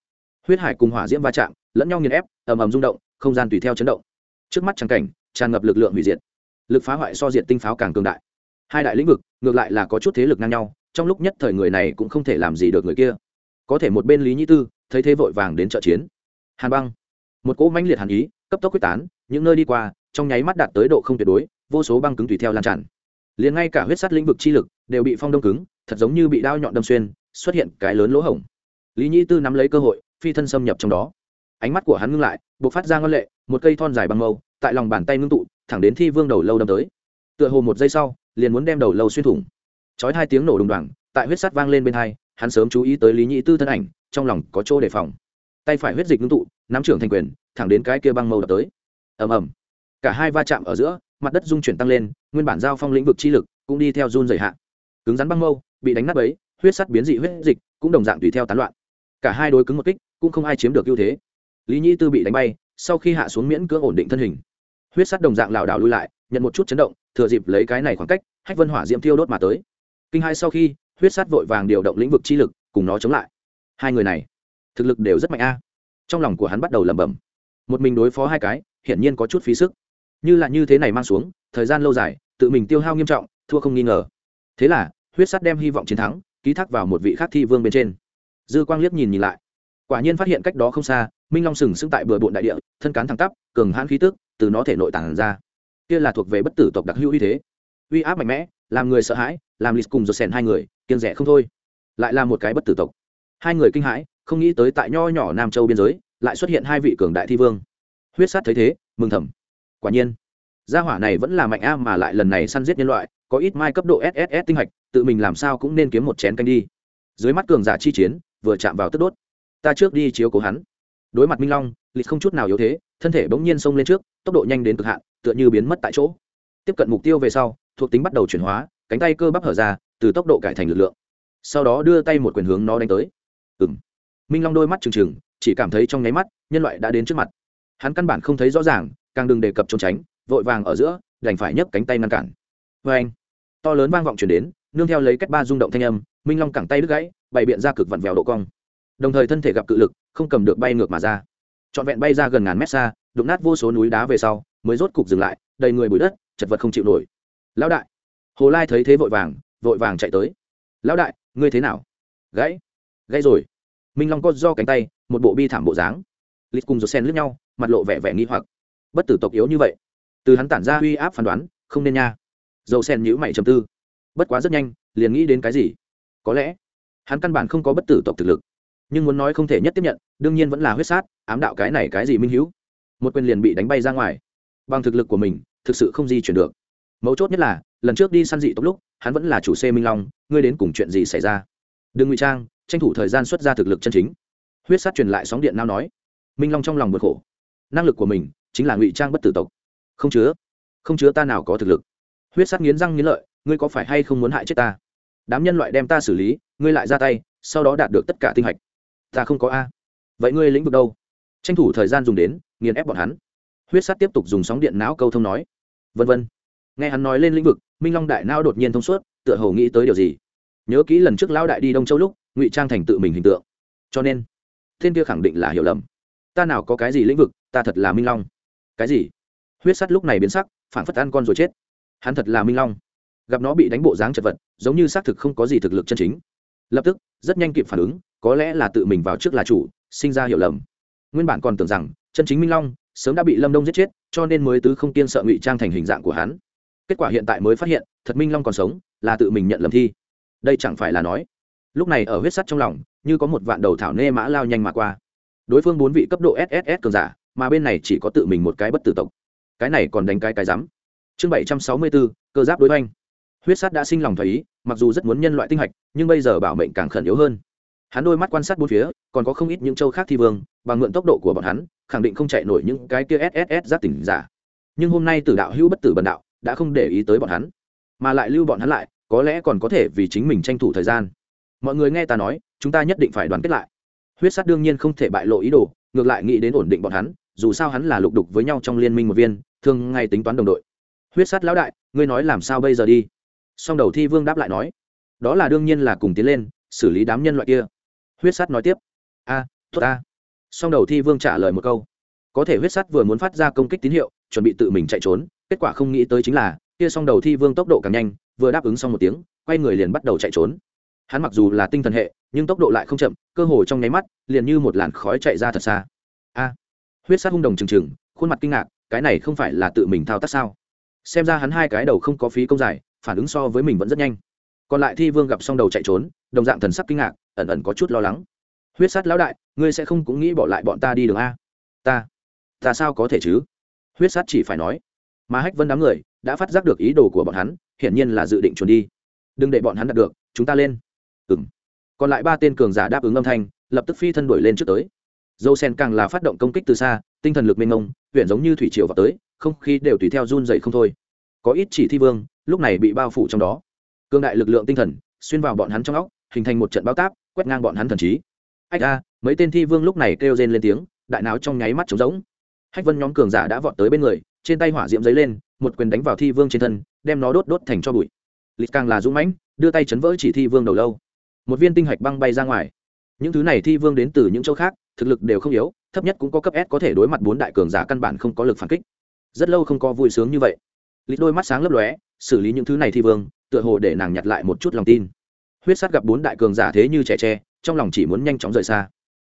Huyết hải cùng hỏa diễm va chạm, lẫn nhau nghiền ép, ầm ầm rung động, không gian tùy theo chấn động. Trước mắt trắng cảnh, tràn ngập lực lượng hủy diệt. Lực phá hoại so diện tinh pháo càng cường đại. Hai đại lĩnh vực, ngược lại là có chút thế lực ngang nhau, trong lúc nhất thời người này cũng không thể làm gì được người kia. Có thể một bên lý nhĩ tư, thấy thế vội vàng đến trợ chiến. Hàn băng. Một cỗ mãnh liệt hàn ý, cấp tốc quyết tán, những nơi đi qua, trong nháy mắt đạt tới độ không tuyệt đối, vô số băng cứng tùy theo lan tràn liền ngay cả huyết sắt lĩnh vực chi lực đều bị phong đông cứng, thật giống như bị đao nhọn đâm xuyên, xuất hiện cái lớn lỗ hổng. Lý nhĩ tư nắm lấy cơ hội, phi thân xâm nhập trong đó. Ánh mắt của hắn ngưng lại b ộ c phát ra ngân lệ, một cây thon dài băng mâu, tại lòng bàn tay ngưng tụ, thẳng đến thi vương đầu lâu đâm tới. Tựa hồ một giây sau, liền muốn đem đầu lâu xuyên thủng. Chói hai tiếng nổ đùng đoàng, tại huyết sắt vang lên bên hai, hắn sớm chú ý tới lý nhĩ tư thân ảnh, trong lòng có chỗ đề phòng. Tay phải huyết dịch ngưng tụ, nắm trưởng thành quyền, thẳng đến cái kia băng mâu đập tới. Ầm ầm. Cả hai va chạm ở giữa mặt đất dung chuyển tăng lên, nguyên bản giao phong lĩnh vực chi lực cũng đi theo run dày hạ. Cứng rắn băng mâu, bị đánh nát ấy huyết sắt biến dị huyết dịch cũng đồng dạng tùy theo tán loạn. Cả hai đối cứng một kích, cũng không ai chiếm được ưu thế. Lý nhĩ tư bị đánh bay, sau khi hạ xuống miễn cưỡng ổn định thân hình, huyết sắt đồng dạng lảo đảo lui lại, nhận một chút chấn động, thừa dịp lấy cái này khoảng cách, hách vân hỏa diễm thiêu đốt mà tới. Kinh hai sau khi, huyết sắt vội vàng điều động lĩnh vực chi lực, cùng nó chống lại. Hai người này, thực lực đều rất mạnh a. Trong lòng của hắn bắt đầu lẩm bẩm. Một mình đối phó hai cái, hiển nhiên có chút phí sức như là như thế này mang xuống, thời gian lâu dài, tự mình tiêu hao nghiêm trọng, thua không nghi ngờ. Thế là, huyết sắt đem hy vọng chiến thắng, ký thác vào một vị khác thi vương bên trên. Dư quang liếc nhìn nhìn lại. Quả nhiên phát hiện cách đó không xa, minh long sừng sững tại bừa bộn đại địa, thân cán thẳng tắp, cường hãn khí tức, từ nó thể nội tản ra. Kia là thuộc về bất tử tộc đặc hữu uy thế. Uy áp mạnh mẽ, làm người sợ hãi, làm lịch cùng giật sèn hai người kiên rẻ không thôi. Lại là một cái bất tử tộc. Hai người kinh hãi, không nghĩ tới tại nho nhỏ nam châu biên giới, lại xuất hiện hai vị cường đại thi vương. Huyết sát thấy thế, mừng thầm quả nhiên, gia hỏa này vẫn là mạnh a mà lại lần này săn giết nhân loại, có ít mai cấp độ sss tinh hạch, tự mình làm sao cũng nên kiếm một chén canh đi. Dưới mắt cường giả chi chiến, vừa chạm vào tức đốt. Ta trước đi chiếu cố hắn. Đối mặt minh long, lịch không chút nào yếu thế, thân thể bỗng nhiên xông lên trước, tốc độ nhanh đến cực hạn, tựa như biến mất tại chỗ. Tiếp cận mục tiêu về sau, thuộc tính bắt đầu chuyển hóa, cánh tay cơ bắp hở ra, từ tốc độ cải thành lực lượng. Sau đó đưa tay một quyền hướng nó đánh tới. Ừ m minh long đôi mắt trừng trừng, chỉ cảm thấy trong nháy mắt, nhân loại đã đến trước mặt. Hắn căn bản không thấy rõ ràng càng đừng đề cập trốn tránh, vội vàng ở giữa, đành phải nhấc cánh tay ngăn cản. Vê anh, to lớn vang vọng chuyển đến, nương theo lấy cách ba rung động thanh âm, minh long cẳng tay đứt gãy, bày biện ra cực vặn vẹo độ cong. Đồng thời thân thể gặp cự lực, không cầm được bay ngược mà ra. Trọn vẹn bay ra gần ngàn mét xa, đụng nát vô số núi đá về sau, mới rốt cục dừng lại, đầy người bụi đất, chật vật không chịu nổi. Lão đại, hồ lai thấy thế vội vàng vội vàng chạy tới. Lão đại, ngươi thế nào? Gãy gãy rồi. Minh long có do cánh tay, một bộ bi thảm bộ dáng. Lít cùng rồi sen lướt nhau, mặt lộ vẻ vẻ nghi hoặc bất tử tộc yếu như vậy. Từ hắn tản ra uy áp phán đoán, không nên nha. Dầu sen nhữ mày trầm tư. Bất quá rất nhanh, liền nghĩ đến cái gì? Có lẽ, hắn căn bản không có bất tử tộc thực lực. Nhưng muốn nói không thể nhất tiếp nhận, đương nhiên vẫn là huyết sát, ám đạo cái này cái gì minh hữu? Một quyền liền bị đánh bay ra ngoài. Bằng thực lực của mình, thực sự không di chuyển được. Mấu chốt nhất là, lần trước đi săn dị tốc lúc, hắn vẫn là chủ c minh long, ngươi đến cùng chuyện gì xảy ra? Đừng ngụy trang, tranh thủ thời gian xuất ra thực lực chân chính. Huyết sát truyền lại sóng điện nao nói. Minh long trong lòng bực khổ. Năng lực của mình chính là ngụy trang bất tử tộc. Không chứa không chứa ta nào có thực lực. Huyết sắt nghiến răng nghiến lợi, ngươi có phải hay không muốn hại chết ta? Đám nhân loại đem ta xử lý, ngươi lại ra tay, sau đó đạt được tất cả tinh hạch. Ta không có a. Vậy ngươi lĩnh vực đâu? Tranh thủ thời gian dùng đến, nghiền ép bọn hắn. Huyết sắt tiếp tục dùng sóng điện não câu thông nói. Vân vân. Nghe hắn nói lên lĩnh vực, minh long đại não đột nhiên thông suốt, tựa hồ nghĩ tới điều gì. Nhớ kỹ lần trước lão đại đi đông châu lúc, ngụy trang thành tự mình hình tượng. Cho nên, thiên kia khẳng định là hiểu lầm. Ta nào có cái gì lĩnh vực, ta thật là minh long cái gì? Huyết sắt lúc này biến sắc phản phất ăn con rồi chết. Hắn thật là minh long. Gặp nó bị đánh bộ dáng chật vật, giống như xác thực không có gì thực lực chân chính. Lập tức, rất nhanh kịp phản ứng, có lẽ là tự mình vào trước là chủ, sinh ra hiểu lầm. Nguyên bản còn tưởng rằng, chân chính minh long sớm đã bị lâm đông giết chết, cho nên mới tứ không tiên sợ ngụy trang thành hình dạng của hắn. Kết quả hiện tại mới phát hiện, thật minh long còn sống, là tự mình nhận lầm thi. Đây chẳng phải là nói. Lúc này ở huyết sắt trong lòng, như có một vạn đầu thảo nê mã lao nhanh mà qua. Đối phương bốn vị cấp độ sss cường giả mà bên này chỉ có tự mình một cái bất tử tộc. Cái này còn đánh cái cái rắm. Chương bảy trăm sáu mươi bốn cơ giáp đối oanh huyết sắt đã sinh lòng thấy ý, mặc dù rất muốn nhân loại tinh hạch, nhưng bây giờ bảo mệnh càng khẩn yếu hơn. Hắn đôi mắt quan sát bốn phía, còn có không ít những châu khác thi vương bằng mượn tốc độ của bọn hắn, khẳng định không chạy nổi những cái kia sss giáp tỉnh giả. Nhưng hôm nay tử đạo hữu bất tử bần đạo, đã không để ý tới bọn hắn, mà lại lưu bọn hắn lại, có lẽ còn có thể vì chính mình tranh thủ thời gian. Mọi người nghe ta nói, chúng ta nhất định phải đoàn kết lại. Huyết sát đương nhiên không thể bại lộ ý đồ, ngược lại nghĩ đến ổn định bọn hắn dù sao hắn là lục đục với nhau trong liên minh một viên, thường ngay tính toán đồng đội. Huyết sát lão đại, ngươi nói làm sao bây giờ đi? Song đầu thi vương đáp lại nói. Đó là đương nhiên là cùng tiến lên, xử lý đám nhân loại kia. Huyết sát nói tiếp. A, tốt a song đầu thi vương trả lời một câu. Có thể huyết sát vừa muốn phát ra công kích tín hiệu, chuẩn bị tự mình chạy trốn, kết quả không nghĩ tới chính là, kia song đầu thi vương tốc độ càng nhanh, vừa đáp ứng xong một tiếng, quay người liền bắt đầu chạy trốn. Hắn mặc dù là tinh thần hệ, nhưng tốc độ lại không chậm, cơ hồ trong nháy mắt, liền như một làn khói chạy ra thật xa. A huyết sát hung đồng trừng trừng, khuôn mặt kinh ngạc, cái này không phải là tự mình thao tác sao? Xem ra hắn hai cái đầu không có phí công dài phản ứng so với mình vẫn rất nhanh. Còn lại thi vương gặp xong đầu chạy trốn, đồng dạng thần sắc kinh ngạc, ẩn ẩn có chút lo lắng. Huyết sát lão đại, ngươi sẽ không cũng nghĩ bỏ lại bọn ta đi đường a? Ta ta sao có thể chứ? Huyết sát chỉ phải nói. Mà hách vân đám người, đã phát giác được ý đồ của bọn hắn, hiển nhiên là dự định trốn đi. Đừng để bọn hắn đạt được, chúng ta lên. Ừng còn lại ba tên cường giả đáp ứng âm thanh, lập tức phi thân đuổi lên trước tới dâu sen càng là phát động công kích từ xa, tinh thần lực mênh mông huyện giống như thủy triều vào tới, không khí đều tùy theo run dậy không thôi. Có ít chỉ thi vương, lúc này bị bao phủ trong đó. Cương đại lực lượng tinh thần, xuyên vào bọn hắn trong óc, hình thành một trận bao táp, quét ngang bọn hắn thần trí. Ách a, mấy tên thi vương lúc này kêu rên lên tiếng, đại não trong nháy mắt trống rỗng. Hách vân nhóm cường giả đã vọt tới bên người, trên tay hỏa diễm giấy lên, một quyền đánh vào thi vương trên thân, đem nó đốt đốt thành cho bụi. Lịch càng là dũng mãnh, đưa tay chấn vỡ chỉ thi vương đầu lâu. Một viên tinh hạch băng bay ra ngoài. Những thứ này thi vương đến từ những châu khác thực lực đều không yếu, thấp nhất cũng có cấp s có thể đối mặt bốn đại cường giả căn bản không có lực phản kích. Rất lâu không có vui sướng như vậy. Lít đôi mắt sáng lấp lóe, xử lý những thứ này thi vương, tựa hồ để nàng nhặt lại một chút lòng tin. Huyết sát gặp bốn đại cường giả thế như trẻ tre, trong lòng chỉ muốn nhanh chóng rời xa.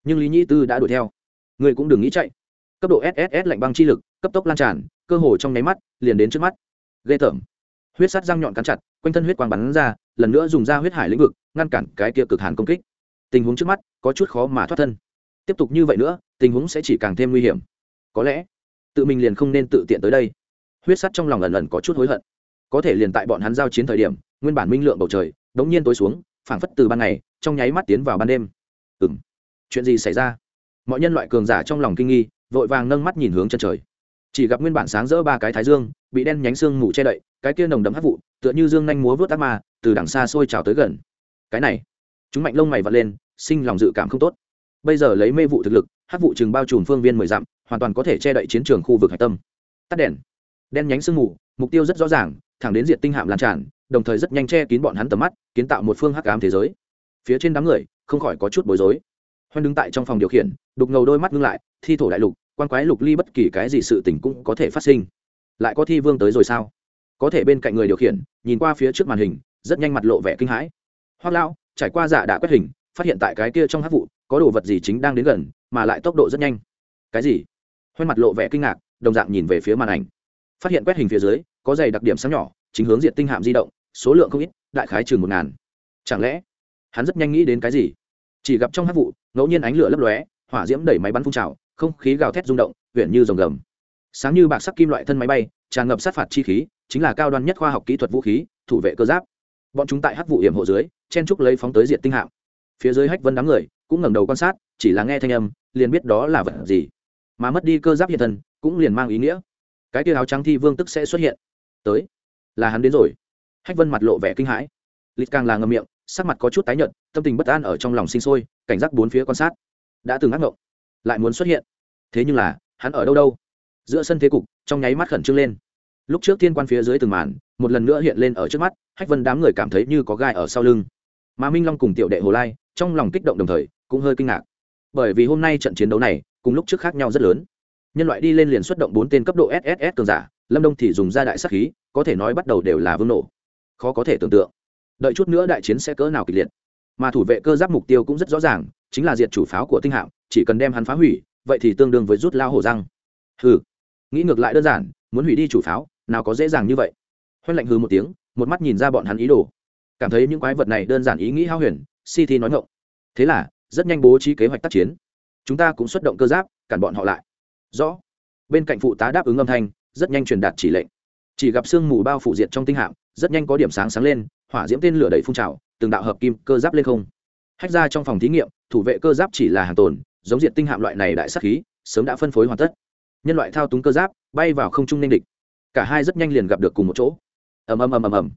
Nhưng lý nhĩ tư đã đuổi theo. Người cũng đừng nghĩ chạy. Cấp độ sss lạnh băng chi lực, cấp tốc lan tràn, cơ hồ trong nháy mắt, liền đến trước mắt. Ghê tởm. Huyết sát răng nhọn cắn chặt, quanh thân huyết quang bắn ra, lần nữa dùng ra huyết hải lĩnh vực, ngăn cản cái kia cực hàn công kích. Tình huống trước mắt, có chút khó mà thoát thân tiếp tục như vậy nữa, tình huống sẽ chỉ càng thêm nguy hiểm. Có lẽ, tự mình liền không nên tự tiện tới đây. Huyết sắt trong lòng ẩn ẩn có chút hối hận. Có thể liền tại bọn hắn giao chiến thời điểm, nguyên bản minh lượng bầu trời, đống nhiên tối xuống, phảng phất từ ban ngày, trong nháy mắt tiến vào ban đêm. Ừ m chuyện gì xảy ra? Mọi nhân loại cường giả trong lòng kinh nghi, vội vàng nâng mắt nhìn hướng chân trời. Chỉ gặp nguyên bản sáng rỡ ba cái thái dương, bị đen nhánh xương mù che đậy, cái kia nồng đấm hấp vụ, tựa như dương nhanh múa vớt ác ma, từ đằng xa xôi trào tới gần. Cái này, chúng mạnh lông mày vật lên, sinh lòng dự cảm không tốt bây giờ lấy mê vụ thực lực, hắc vụ chừng bao trùm phương viên mười dặm, hoàn toàn có thể che đậy chiến trường khu vực hải tâm. Tắt đèn. Đen nhánh sương mù, mục tiêu rất rõ ràng, thẳng đến diện tinh hạm lan tràn, đồng thời rất nhanh che kín bọn hắn tầm mắt, kiến tạo một phương hắc ám thế giới. Phía trên đám người, không khỏi có chút bối rối. Hoan đứng tại trong phòng điều khiển, đục ngầu đôi mắt ngưng lại, thi thổ đại lục, quan quái lục ly bất kỳ cái gì sự tình cũng có thể phát sinh. Lại có thi vương tới rồi sao? Có thể bên cạnh người điều khiển, nhìn qua phía trước màn hình, rất nhanh mặt lộ vẻ kinh hãi. Hoác lão, trải qua dạ giả đã quét hình, phát hiện tại cái kia trong hát vụ có đồ vật gì chính đang đến gần, mà lại tốc độ rất nhanh. Cái gì? Hoen mặt lộ vẻ kinh ngạc, đồng dạng nhìn về phía màn ảnh. Phát hiện quét hình phía dưới, có dày đặc điểm sáng nhỏ, chính hướng diện tinh hạm di động, số lượng không ít, đại khái chừng một ngàn. Chẳng lẽ, hắn rất nhanh nghĩ đến cái gì? Chỉ gặp trong hát vụ, ngẫu nhiên ánh lửa lấp lóe, hỏa diễm đẩy máy bắn phun trào, không khí gào thét rung động huyện như rồng gầm. Sáng như bạc sắc kim loại thân máy bay, tràn ngập sát phạt chi khí, chính là cao đoan nhất khoa học kỹ thuật vũ khí, thủ vệ cơ giáp. Bọn chúng tại hắc vụ hiểm hộ dưới, chen trúc lấy phóng tới diện tinh hạm. Phía dưới hách vân đám người cũng ngẩng đầu quan sát, chỉ là nghe thanh âm, liền biết đó là vật gì. Mà mất đi cơ giáp hiện thân, cũng liền mang ý nghĩa. Cái kia áo trắng thi vương tức sẽ xuất hiện. Tới. Là hắn đến rồi. Hách vân mặt lộ vẻ kinh hãi. Lịch càng là ngầm miệng, sắc mặt có chút tái nhợt, tâm tình bất an ở trong lòng sinh sôi, cảnh giác bốn phía quan sát. Đã từng ác ngộng, lại muốn xuất hiện. Thế nhưng là, hắn ở đâu đâu? Giữa sân thế cục, trong nháy mắt khẩn trương lên. Lúc trước thiên quan phía dưới từng màn, một lần nữa hiện lên ở trước mắt, hách vân đám người cảm thấy như có gai ở sau lưng. Mà minh long cùng tiểu đệ hồ lai, trong lòng kích động đồng thời cũng hơi kinh ngạc. Bởi vì hôm nay trận chiến đấu này, cùng lúc trước khác nhau rất lớn. Nhân loại đi lên liền xuất động bốn tên cấp độ sss cường giả, lâm đông thì dùng ra đại sắc khí, có thể nói bắt đầu đều là vương nổ. Khó có thể tưởng tượng. Đợi chút nữa đại chiến sẽ cỡ nào kịch liệt. Mà thủ vệ cơ giáp mục tiêu cũng rất rõ ràng, chính là diệt chủ pháo của tinh hạm, chỉ cần đem hắn phá hủy, vậy thì tương đương với rút lao hổ răng. Hừ. Nghĩ ngược lại đơn giản, muốn hủy đi chủ pháo, nào có dễ dàng như vậy. Hoanh lạnh hừ một tiếng, một mắt nhìn ra bọn hắn ý đồ. Cảm thấy những quái vật này đơn giản ý nghĩ hao huyền, si thi nói ngộng thế là rất nhanh bố trí kế hoạch tác chiến. Chúng ta cũng xuất động cơ giáp, cản bọn họ lại. Rõ. Bên cạnh phụ tá đáp ứng âm thanh, rất nhanh truyền đạt chỉ lệnh. Chỉ gặp sương mù bao phủ diệt trong tinh hạm, rất nhanh có điểm sáng sáng lên, hỏa diễm tên lửa đầy phun trào, từng đạo hợp kim cơ giáp lên không. Hách ra trong phòng thí nghiệm, thủ vệ cơ giáp chỉ là hàng tồn, giống diện tinh hạm loại này đại sắc khí, sớm đã phân phối hoàn tất. Nhân loại thao túng cơ giáp, bay vào không trung nên địch. Cả hai rất nhanh liền gặp được cùng một chỗ. Ầm ầm ầm ầm ầm.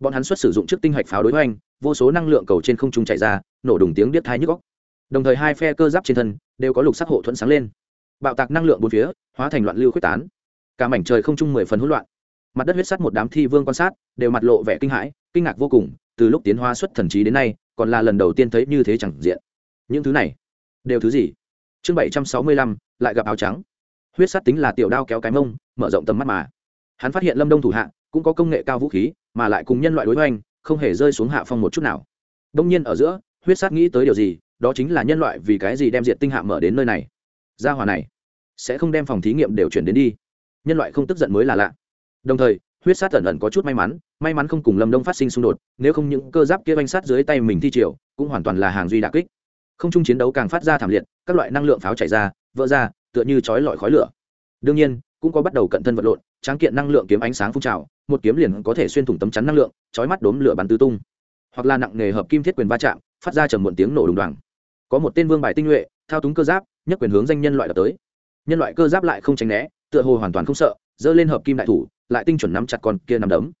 Bọn hắn xuất sử dụng trước tinh hạch pháo đối hoành, vô số năng lượng cầu trên không trung chạy ra, nổ đùng tiếng điếc thai nhức góc đồng thời hai phe cơ giáp trên thân đều có lục sắc hộ thuẫn sáng lên bạo tạc năng lượng bốn phía hóa thành loạn lưu quyết tán cả mảnh trời không trung mười phần hỗn loạn mặt đất huyết sắt một đám thi vương quan sát đều mặt lộ vẻ kinh hãi kinh ngạc vô cùng từ lúc tiến hóa xuất thần trí đến nay còn là lần đầu tiên thấy như thế chẳng diện những thứ này đều thứ gì chương bảy trăm sáu mươi lăm lại gặp áo trắng huyết sắt tính là tiểu đao kéo cái mông mở rộng tầm mắt mà hắn phát hiện lâm đông thủ hạ cũng có công nghệ cao vũ khí mà lại cùng nhân loại đối hoành không hề rơi xuống hạ phong một chút nào đông nhiên ở giữa huyết sắt nghĩ tới điều gì đó chính là nhân loại vì cái gì đem diện tinh hạ mở đến nơi này? Gia hòa này sẽ không đem phòng thí nghiệm đều chuyển đến đi. Nhân loại không tức giận mới là lạ. Đồng thời, huyết sát ẩn ẩn có chút may mắn may mắn không cùng lâm đông phát sinh xung đột, nếu không những cơ giáp kia banh sát dưới tay mình thi triều, cũng hoàn toàn là hàng duy đà kích. Không chung chiến đấu càng phát ra thảm liệt, các loại năng lượng pháo chảy ra, vỡ ra, tựa như chói lọi khói lửa. Đương nhiên, cũng có bắt đầu cận thân vật lộn, tráng kiện năng lượng kiếm ánh sáng phun trào, một kiếm liền có thể xuyên thủng tấm chắn năng lượng, chói mắt đốm lửa bắn tứ tung. Hoặc là nặng nghề hợp kim thiết quyền va chạm, phát ra trầm muộn tiếng nổ đùng đoàng có một tên vương bài tinh nhuệ, thao túng cơ giáp, nhất quyền hướng danh nhân loại đập tới. Nhân loại cơ giáp lại không tránh né, tựa hồ hoàn toàn không sợ, giơ lên hợp kim đại thủ, lại tinh chuẩn nắm chặt con kia nắm đấm.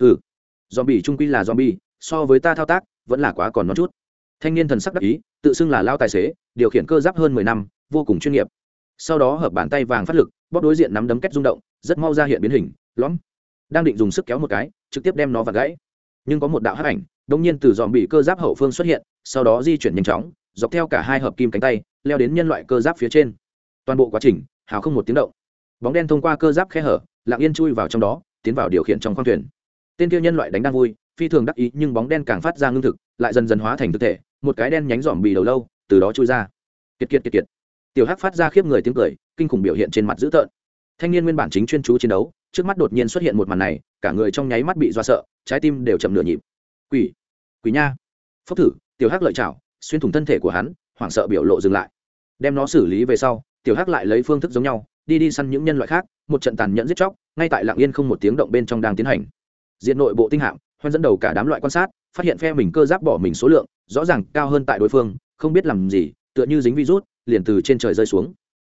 Hừ dòm bỉ trung quy là dòm bỉ so với ta thao tác, vẫn là quá còn nó chút. Thanh niên thần sắc đắc ý, tự xưng là lao tài xế, điều khiển cơ giáp hơn mười năm, vô cùng chuyên nghiệp. Sau đó hợp bàn tay vàng phát lực, bóp đối diện nắm đấm kết rung động, rất mau ra hiện biến hình, lõm. Đang định dùng sức kéo một cái, trực tiếp đem nó vào gãy. Nhưng có một đạo hắc ảnh đông nhiên từ dòm bị cơ giáp hậu phương xuất hiện, sau đó di chuyển nhanh chóng dọc theo cả hai hợp kim cánh tay, leo đến nhân loại cơ giáp phía trên. Toàn bộ quá trình, hào không một tiếng động. Bóng đen thông qua cơ giáp khe hở, lặng yên chui vào trong đó, tiến vào điều khiển trong khoang thuyền. Tên kia nhân loại đánh đang vui, phi thường đắc ý, nhưng bóng đen càng phát ra ngưng thực, lại dần dần hóa thành thực thể, một cái đen nhánh dòm bì đầu lâu, từ đó chui ra. Kiệt kiệt kiệt kiệt. Tiểu hắc phát ra khiếp người tiếng cười, kinh khủng biểu hiện trên mặt dữ tợn. Thanh niên nguyên bản chính chuyên chú chiến đấu, trước mắt đột nhiên xuất hiện một màn này, cả người trong nháy mắt bị do sợ, trái tim đều chậm nửa nhịp. Quỷ quỷ nha. Phốc thử, tiểu hắc lợi chảo xuyên thủng thân thể của hắn, hoảng sợ biểu lộ dừng lại. Đem nó xử lý về sau, tiểu hắc lại lấy phương thức giống nhau, đi đi săn những nhân loại khác, một trận tàn nhẫn giết chóc, ngay tại lạng yên không một tiếng động bên trong đang tiến hành. Diện nội bộ tinh hạm, hoan dẫn đầu cả đám loại quan sát, phát hiện phe mình cơ giáp bỏ mình số lượng, rõ ràng cao hơn tại đối phương, không biết làm gì, tựa như dính virus, liền từ trên trời rơi xuống.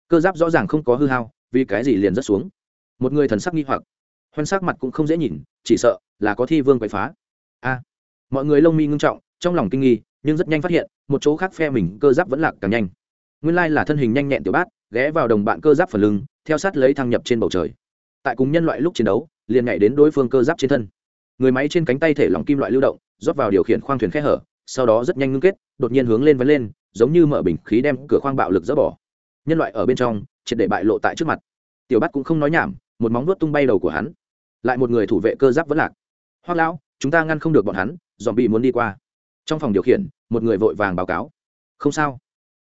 Cơ giáp rõ ràng không có hư hao, vì cái gì liền rớt xuống? Một người thần sắc nghi hoặc. Hoan sắc mặt cũng không dễ nhìn, chỉ sợ là có thi vương quậy phá. A. Mọi người lông mi ngưng trọng, trong lòng kinh nghi nhưng rất nhanh phát hiện, một chỗ khác phe mình cơ giáp vẫn lạc càng nhanh. Nguyên lai là thân hình nhanh nhẹn tiểu bát, ghé vào đồng bạn cơ giáp phần lưng, theo sát lấy thăng nhập trên bầu trời. Tại cùng nhân loại lúc chiến đấu, liền nhảy đến đối phương cơ giáp trên thân. Người máy trên cánh tay thể lỏng kim loại lưu động, rót vào điều khiển khoang thuyền khe hở, sau đó rất nhanh ngưng kết, đột nhiên hướng lên vấn lên, giống như mở bình khí đem cửa khoang bạo lực dỡ bỏ. Nhân loại ở bên trong, triệt để bại lộ tại trước mặt. Tiểu bát cũng không nói nhảm, một móng vuốt tung bay đầu của hắn. Lại một người thủ vệ cơ giáp vẫn lạc. Hoác lão, chúng ta ngăn không được bọn hắn dòm bị muốn đi qua trong phòng điều khiển, một người vội vàng báo cáo. Không sao.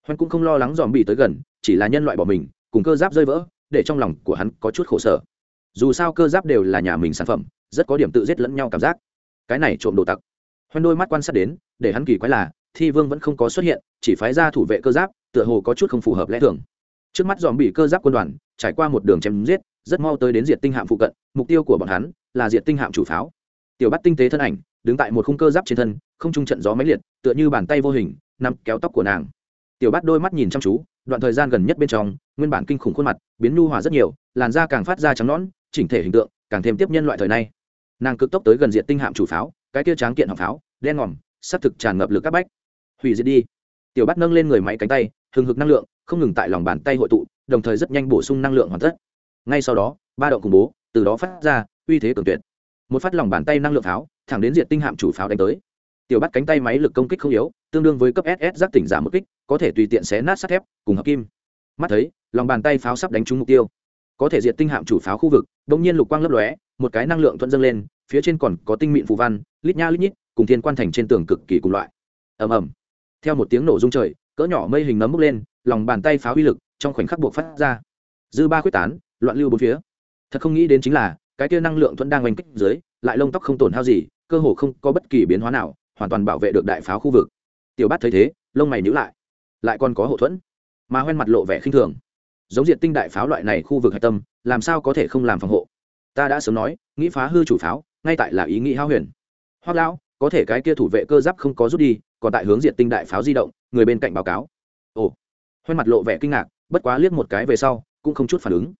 Hoan cũng không lo lắng dòm bị tới gần, chỉ là nhân loại bỏ mình, cùng cơ giáp rơi vỡ, để trong lòng của hắn có chút khổ sở. Dù sao cơ giáp đều là nhà mình sản phẩm, rất có điểm tự giết lẫn nhau cảm giác. Cái này trộm đồ tặc. Hoan đôi mắt quan sát đến, để hắn kỳ quái là, thi vương vẫn không có xuất hiện, chỉ phái ra thủ vệ cơ giáp, tựa hồ có chút không phù hợp lẽ thường. Trước mắt dòm bị cơ giáp quân đoàn, trải qua một đường chém giết, rất mau tới đến diệt tinh hạm phụ cận, mục tiêu của bọn hắn là diệt tinh hạm chủ pháo tiểu bắt tinh tế thân ảnh, đứng tại một khung cơ giáp trên thân, không trung trận gió máy liệt, tựa như bàn tay vô hình nằm kéo tóc của nàng. Tiểu bắt đôi mắt nhìn chăm chú, đoạn thời gian gần nhất bên trong, nguyên bản kinh khủng khuôn mặt, biến nhu hòa rất nhiều, làn da càng phát ra trắng nõn, chỉnh thể hình tượng, càng thêm tiếp nhân loại thời nay. Nàng cực tốc tới gần diện tinh hạm chủ pháo, cái kia tráng kiện họng pháo, đen ngòm sắp thực tràn ngập lực các bách. Hủy diệt đi. Tiểu bắt nâng lên người máy cánh tay, hừng hực năng lượng, không ngừng tại lòng bàn tay hội tụ, đồng thời rất nhanh bổ sung năng lượng hoàn tất. Ngay sau đó, ba động khủng bố, từ đó phát ra, uy thế cường tuyệt một phát lòng bàn tay năng lượng pháo, thẳng đến diện tinh hạm chủ pháo đánh tới. Tiểu bắt cánh tay máy lực công kích không yếu, tương đương với cấp ss giác tỉnh giả mức kích, có thể tùy tiện xé nát sắt thép, cùng hợp kim. Mắt thấy, lòng bàn tay pháo sắp đánh trúng mục tiêu. Có thể diệt tinh hạm chủ pháo khu vực đ ỗ n g nhiên lục quang lấp lóe, một cái năng lượng thuận dâng lên, phía trên còn có tinh mịn phù văn, lít nha lít nhít, cùng thiên quan thành trên tường cực kỳ cùng loại. Ầm ầm. Theo một tiếng nổ rung trời, cỡ nhỏ mây hình nấm bốc lên, lòng bàn tay pháo uy lực trong khoảnh khắc buộc phát ra. Dư ba quyết tán, loạn lưu bốn phía. Thật không nghĩ đến chính là cái kia năng lượng thuận đang oanh kích dưới, lại lông tóc không tổn hao gì, cơ hồ không có bất kỳ biến hóa nào, hoàn toàn bảo vệ được đại pháo khu vực. Tiểu bát thấy thế, lông mày nhữ lại. Lại còn có hậu thuẫn. Mà hoen mặt lộ vẻ khinh thường. Giống diện tinh đại pháo loại này khu vực hạch tâm, làm sao có thể không làm phòng hộ? Ta đã sớm nói, nghĩ phá hư chủ pháo, ngay tại là ý nghĩ hao huyền. Hoặc lão, có thể cái kia thủ vệ cơ giáp không có rút đi, còn tại hướng diện tinh đại pháo di động, người bên cạnh báo cáo. Ồ. Hoen mặt lộ vẻ kinh ngạc, bất quá liếc một cái về sau, cũng không chút phản ứng.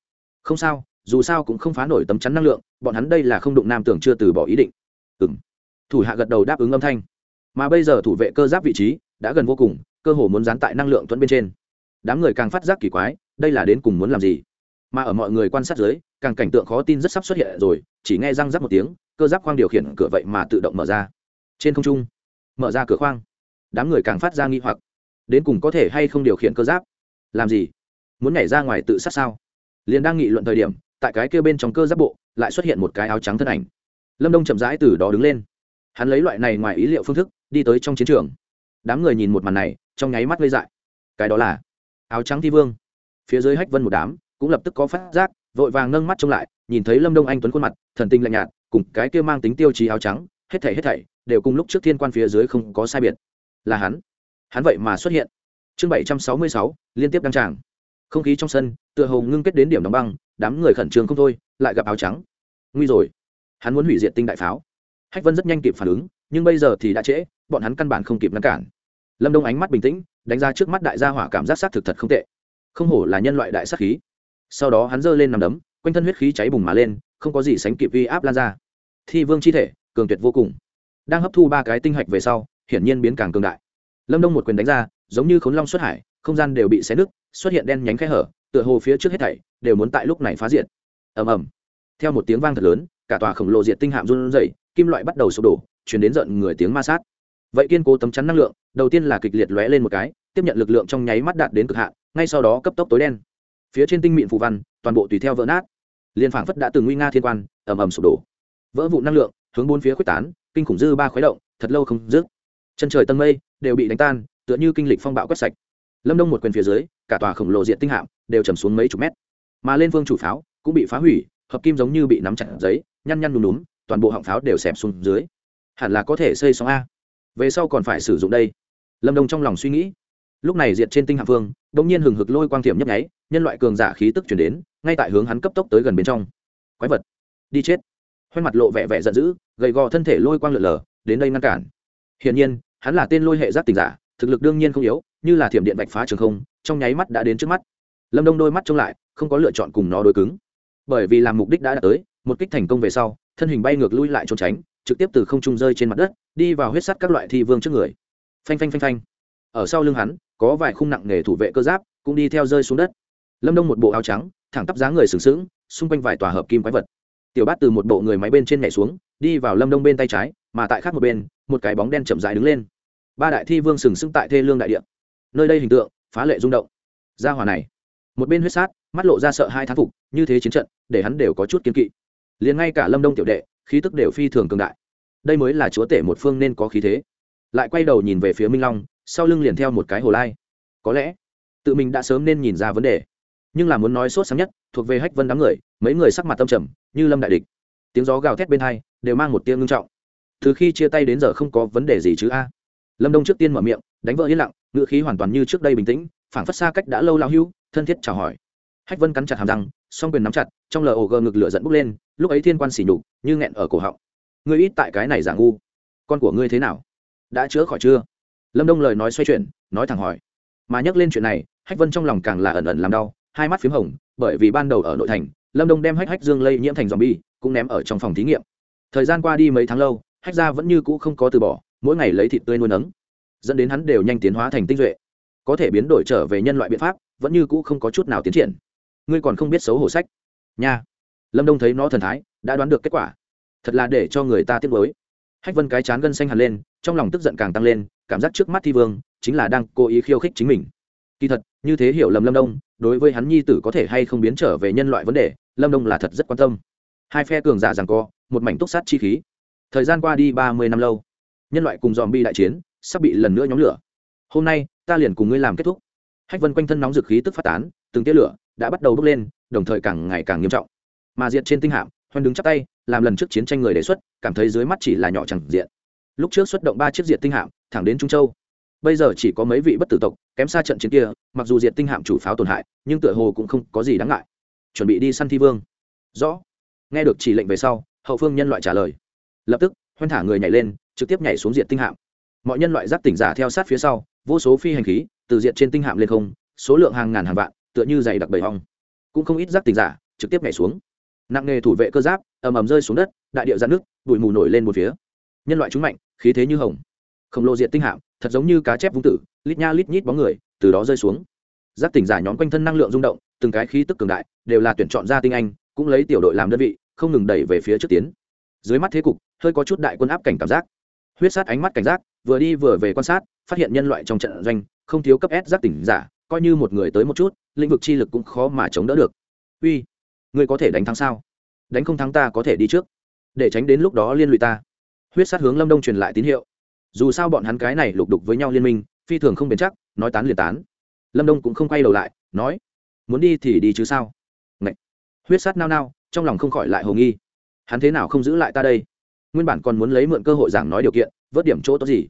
Không sao dù sao cũng không phá nổi tấm chắn năng lượng, bọn hắn đây là không đụng nam tưởng chưa từ bỏ ý định. Ừ m thủ hạ gật đầu đáp ứng âm thanh. Mà bây giờ thủ vệ cơ giáp vị trí đã gần vô cùng, cơ hồ muốn dán tại năng lượng thuẫn bên trên. Đám người càng phát giác kỳ quái, đây là đến cùng muốn làm gì? Mà ở mọi người quan sát dưới, càng cảnh tượng khó tin rất sắp xuất hiện rồi, chỉ nghe răng rắc một tiếng, cơ giáp khoang điều khiển cửa vậy mà tự động mở ra. Trên không trung, mở ra cửa khoang. Đám người càng phát ra nghi hoặc. Đến cùng có thể hay không điều khiển cơ giáp? Làm gì? Muốn nhảy ra ngoài tự sát sao? Liền đang nghị luận thời điểm tại cái kia bên trong cơ giáp bộ, lại xuất hiện một cái áo trắng thân ảnh. Lâm đông chậm rãi từ đó đứng lên. Hắn lấy loại này ngoài ý liệu phương thức, đi tới trong chiến trường. Đám người nhìn một màn này, trong nháy mắt gây dại. Cái đó là áo trắng thi vương. Phía dưới hách vân một đám, cũng lập tức có phát giác, vội vàng nâng mắt trông lại, nhìn thấy lâm đông anh tuấn khuôn mặt, thần tinh lạnh nhạt, cùng cái kia mang tính tiêu chí áo trắng, hết thảy hết thảy, đều cùng lúc trước thiên quan phía dưới không có sai biệt. Là hắn. Hắn vậy mà xuất hiện. Chương bảy trăm sáu mươi sáu, liên tiếp đăng tràng. Không khí trong sân, tựa hồ ngưng kết đến điểm đóng băng đám người khẩn trương không thôi, lại gặp áo trắng. Nguy rồi. Hắn muốn hủy diệt tinh đại pháo. Hách vân rất nhanh kịp phản ứng, nhưng bây giờ thì đã trễ, bọn hắn căn bản không kịp ngăn cản. Lâm đông ánh mắt bình tĩnh, đánh ra trước mắt đại gia hỏa cảm giác sát thực thật không tệ. Không hổ là nhân loại đại sát khí. Sau đó hắn giơ lên nằm đấm, quanh thân huyết khí cháy bùng mà lên, không có gì sánh kịp vi áp lan ra. Thi vương chi thể, cường tuyệt vô cùng. Đang hấp thu ba cái tinh hạch về sau, hiển nhiên biến càng cường đại. Lâm đông một quyền đánh ra, giống như khốn long xuất hải, không gian đều bị xé nứt, xuất hiện đen nhánh khe hở tựa hồ phía trước hết thảy đều muốn tại lúc này phá diệt. Ầm ầm. Theo một tiếng vang thật lớn, cả tòa khổng lồ diệt tinh hạm run rẩy, kim loại bắt đầu sụp đổ, chuyển đến giận người tiếng ma sát. Vậy kiên cố tấm chắn năng lượng, đầu tiên là kịch liệt lóe lên một cái, tiếp nhận lực lượng trong nháy mắt đạt đến cực hạn, ngay sau đó cấp tốc tối đen. Phía trên tinh mịn phù văn, toàn bộ tùy theo vỡ nát. Liên phảng phất đã từng nguy nga thiên quan, ầm ầm sụp đổ. Vỡ vụ năng lượng, hướng bốn phía quyết tán, kinh khủng dư ba khuấy động, thật lâu không dứt. Chân trời tầng mây đều bị đánh tan, tựa như kinh lịch phong bạo quét sạch. Lâm đông một quyền phía dưới, cả tòa khổng lồ diện tinh hạm đều trầm xuống mấy chục mét. Mà lên vương chủ pháo cũng bị phá hủy, hợp kim giống như bị nắm chặt giấy, nhăn nhăn núm núm toàn bộ họng pháo đều xẹp xuống dưới. Hẳn là có thể xây xong a. Về sau còn phải sử dụng đây. Lâm đông trong lòng suy nghĩ. Lúc này diệt trên tinh hạ phương đ ỗ n g nhiên hừng hực lôi quang thiểm nhấp nháy, nhân loại cường giả khí tức chuyển đến, ngay tại hướng hắn cấp tốc tới gần bên trong. Quái vật, đi chết. Hoen mặt lộ vẻ vẻ giận dữ, gầy gò thân thể lôi quang lượn lờ, đến đây ngăn cản. Hiển nhiên, hắn là tên lôi hệ giác tình giả, thực lực đương nhiên không yếu, như là thiểm điện bạch phá trường không, trong nháy mắt đã đến trước mắt lâm đông đôi mắt trông lại không có lựa chọn cùng nó đối cứng bởi vì làm mục đích đã đạt tới một kích thành công về sau thân hình bay ngược lui lại trốn tránh trực tiếp từ không trung rơi trên mặt đất đi vào huyết sắt các loại thi vương trước người phanh phanh phanh phanh ở sau lưng hắn có vài khung nặng nghề thủ vệ cơ giáp cũng đi theo rơi xuống đất lâm đông một bộ áo trắng thẳng tắp dáng người sừng sững xung quanh vài tòa hợp kim quái vật tiểu bát từ một bộ người máy bên trên nhảy xuống đi vào lâm đông bên tay trái mà tại khác một bên một cái bóng đen chậm dài đứng lên ba đại thi vương sừng sững tại thê lương đại địa nơi đây hình tượng phá lệ rung động gia hỏa này một bên huyết sát, mắt lộ ra sợ hai thán phục, như thế chiến trận, để hắn đều có chút kiên kỵ. Liền ngay cả lâm đông tiểu đệ, khí tức đều phi thường cường đại. Đây mới là chúa tể một phương nên có khí thế. Lại quay đầu nhìn về phía minh long, sau lưng liền theo một cái hồ lai. Có lẽ, tự mình đã sớm nên nhìn ra vấn đề. Nhưng là muốn nói sốt sáng nhất, thuộc về hách vân đám người, mấy người sắc mặt tâm trầm, như lâm đại địch. Tiếng gió gào thét bên hai, đều mang một tiếng ngưng trọng. Từ khi chia tay đến giờ không có vấn đề gì chứ a. Lâm đông trước tiên mở miệng, đánh vỡ yên lặng ngựa khí hoàn toàn như trước đây bình tĩnh, phảng phất xa cách đã lâu lao hưu thân thiết chào hỏi. Hách vân cắn chặt hàm răng, song quyền nắm chặt, trong lờ ổ gờ ngực lửa dẫn bốc lên, lúc ấy thiên quan xỉ nhục, như nghẹn ở cổ họng. Ngươi ít tại cái này giả ngu. Con của ngươi thế nào? Đã chữa khỏi chưa? Lâm đông lời nói xoay chuyển, nói thẳng hỏi. Mà nhắc lên chuyện này, hách vân trong lòng càng là ẩn ẩn làm đau, hai mắt p h í m hồng, bởi vì ban đầu ở nội thành, lâm đông đem hách hách dương lây nhiễm thành dòm bi cũng ném ở trong phòng thí nghiệm. Thời gian qua đi mấy tháng lâu, hách gia vẫn như cũ không có từ bỏ, mỗi ngày lấy thịt tươi nuôi nấng. Dẫn đến hắn đều nhanh tiến hóa thành tinh duệ. Có thể biến đổi trở về nhân loại biện pháp vẫn như cũ không có chút nào tiến triển. Ngươi còn không biết xấu hổ sách. Nha. Lâm đông thấy nó thần thái, đã đoán được kết quả. Thật là để cho người ta tiếc mới hách vân cái chán gân xanh hẳn lên, trong lòng tức giận càng tăng lên, cảm giác trước mắt thi vương, chính là đang cố ý khiêu khích chính mình. Kỳ thật, như thế hiểu lầm lâm đông, đối với hắn nhi tử có thể hay không biến trở về nhân loại vấn đề, lâm đông là thật rất quan tâm. Hai phe cường giả rằng co, một mảnh túc sát chi khí. Thời gian qua đi ba mươi năm lâu, nhân loại cùng dòm bi đại chiến sắp bị lần nữa nhóm lửa. Hôm nay, ta liền cùng ngươi làm kết thúc hách vân quanh thân nóng dực khí tức phát tán, từng tia lửa đã bắt đầu bốc lên, đồng thời càng ngày càng nghiêm trọng. Mà diện trên tinh hạm hoan đứng chắp tay, làm lần trước chiến tranh người đề xuất, cảm thấy dưới mắt chỉ là nhỏ chẳng diện. Lúc trước xuất động ba chiếc diện tinh hạm, thẳng đến trung châu. Bây giờ chỉ có mấy vị bất tử tộc, kém xa trận chiến kia, mặc dù diện tinh hạm chủ pháo tổn hại, nhưng tựa hồ cũng không có gì đáng ngại. Chuẩn bị đi săn thi vương. Rõ. Nghe được chỉ lệnh về sau, hậu phương nhân loại trả lời. Lập tức hoan thả người nhảy lên, trực tiếp nhảy xuống diện tinh hạm. Mọi nhân loại giáp tỉnh giả theo sát phía sau, vô số phi hành khí từ diện trên tinh hạm lên không, số lượng hàng ngàn hàng vạn, tựa như dày đặc bầy hong. Cũng không ít giáp tình giả trực tiếp nhảy xuống. Nặng nghề thủ vệ cơ giáp, ầm ầm rơi xuống đất, đại điệu ra nước bụi mù nổi lên một phía. Nhân loại chúng mạnh, khí thế như hồng. Khổng lồ diện tinh hạm, thật giống như cá chép vung tử, lít nha lít nhít bóng người, từ đó rơi xuống. Giáp tỉnh giả nhóm quanh thân năng lượng rung động, từng cái khí tức cường đại, đều là tuyển chọn ra tinh anh, cũng lấy tiểu đội làm đơn vị, không ngừng đẩy về phía trước tiến. Dưới mắt thế cục, hơi có chút đại quân áp cảnh cảm giác huyết sát ánh mắt cảnh giác, vừa đi vừa về quan sát, phát hiện nhân loại trong trận doanh không thiếu cấp s giác tỉnh giả, coi như một người tới một chút, lĩnh vực chi lực cũng khó mà chống đỡ được. Uy ngươi có thể đánh thắng sao? Đánh không thắng ta có thể đi trước. Để tránh đến lúc đó liên lụy ta. Huyết sát hướng lâm đông truyền lại tín hiệu. Dù sao bọn hắn cái này lục đục với nhau liên minh, phi thường không bền chắc, nói tán liền tán. Lâm đông cũng không quay đầu lại, nói, muốn đi thì đi chứ sao? Ngậy. huyết sát nao nao, trong lòng không khỏi lại hồ nghi. Hắn thế nào không giữ lại ta đây? Nguyên bản còn muốn lấy mượn cơ hội giảng nói điều kiện, vớt điểm chỗ tốt gì?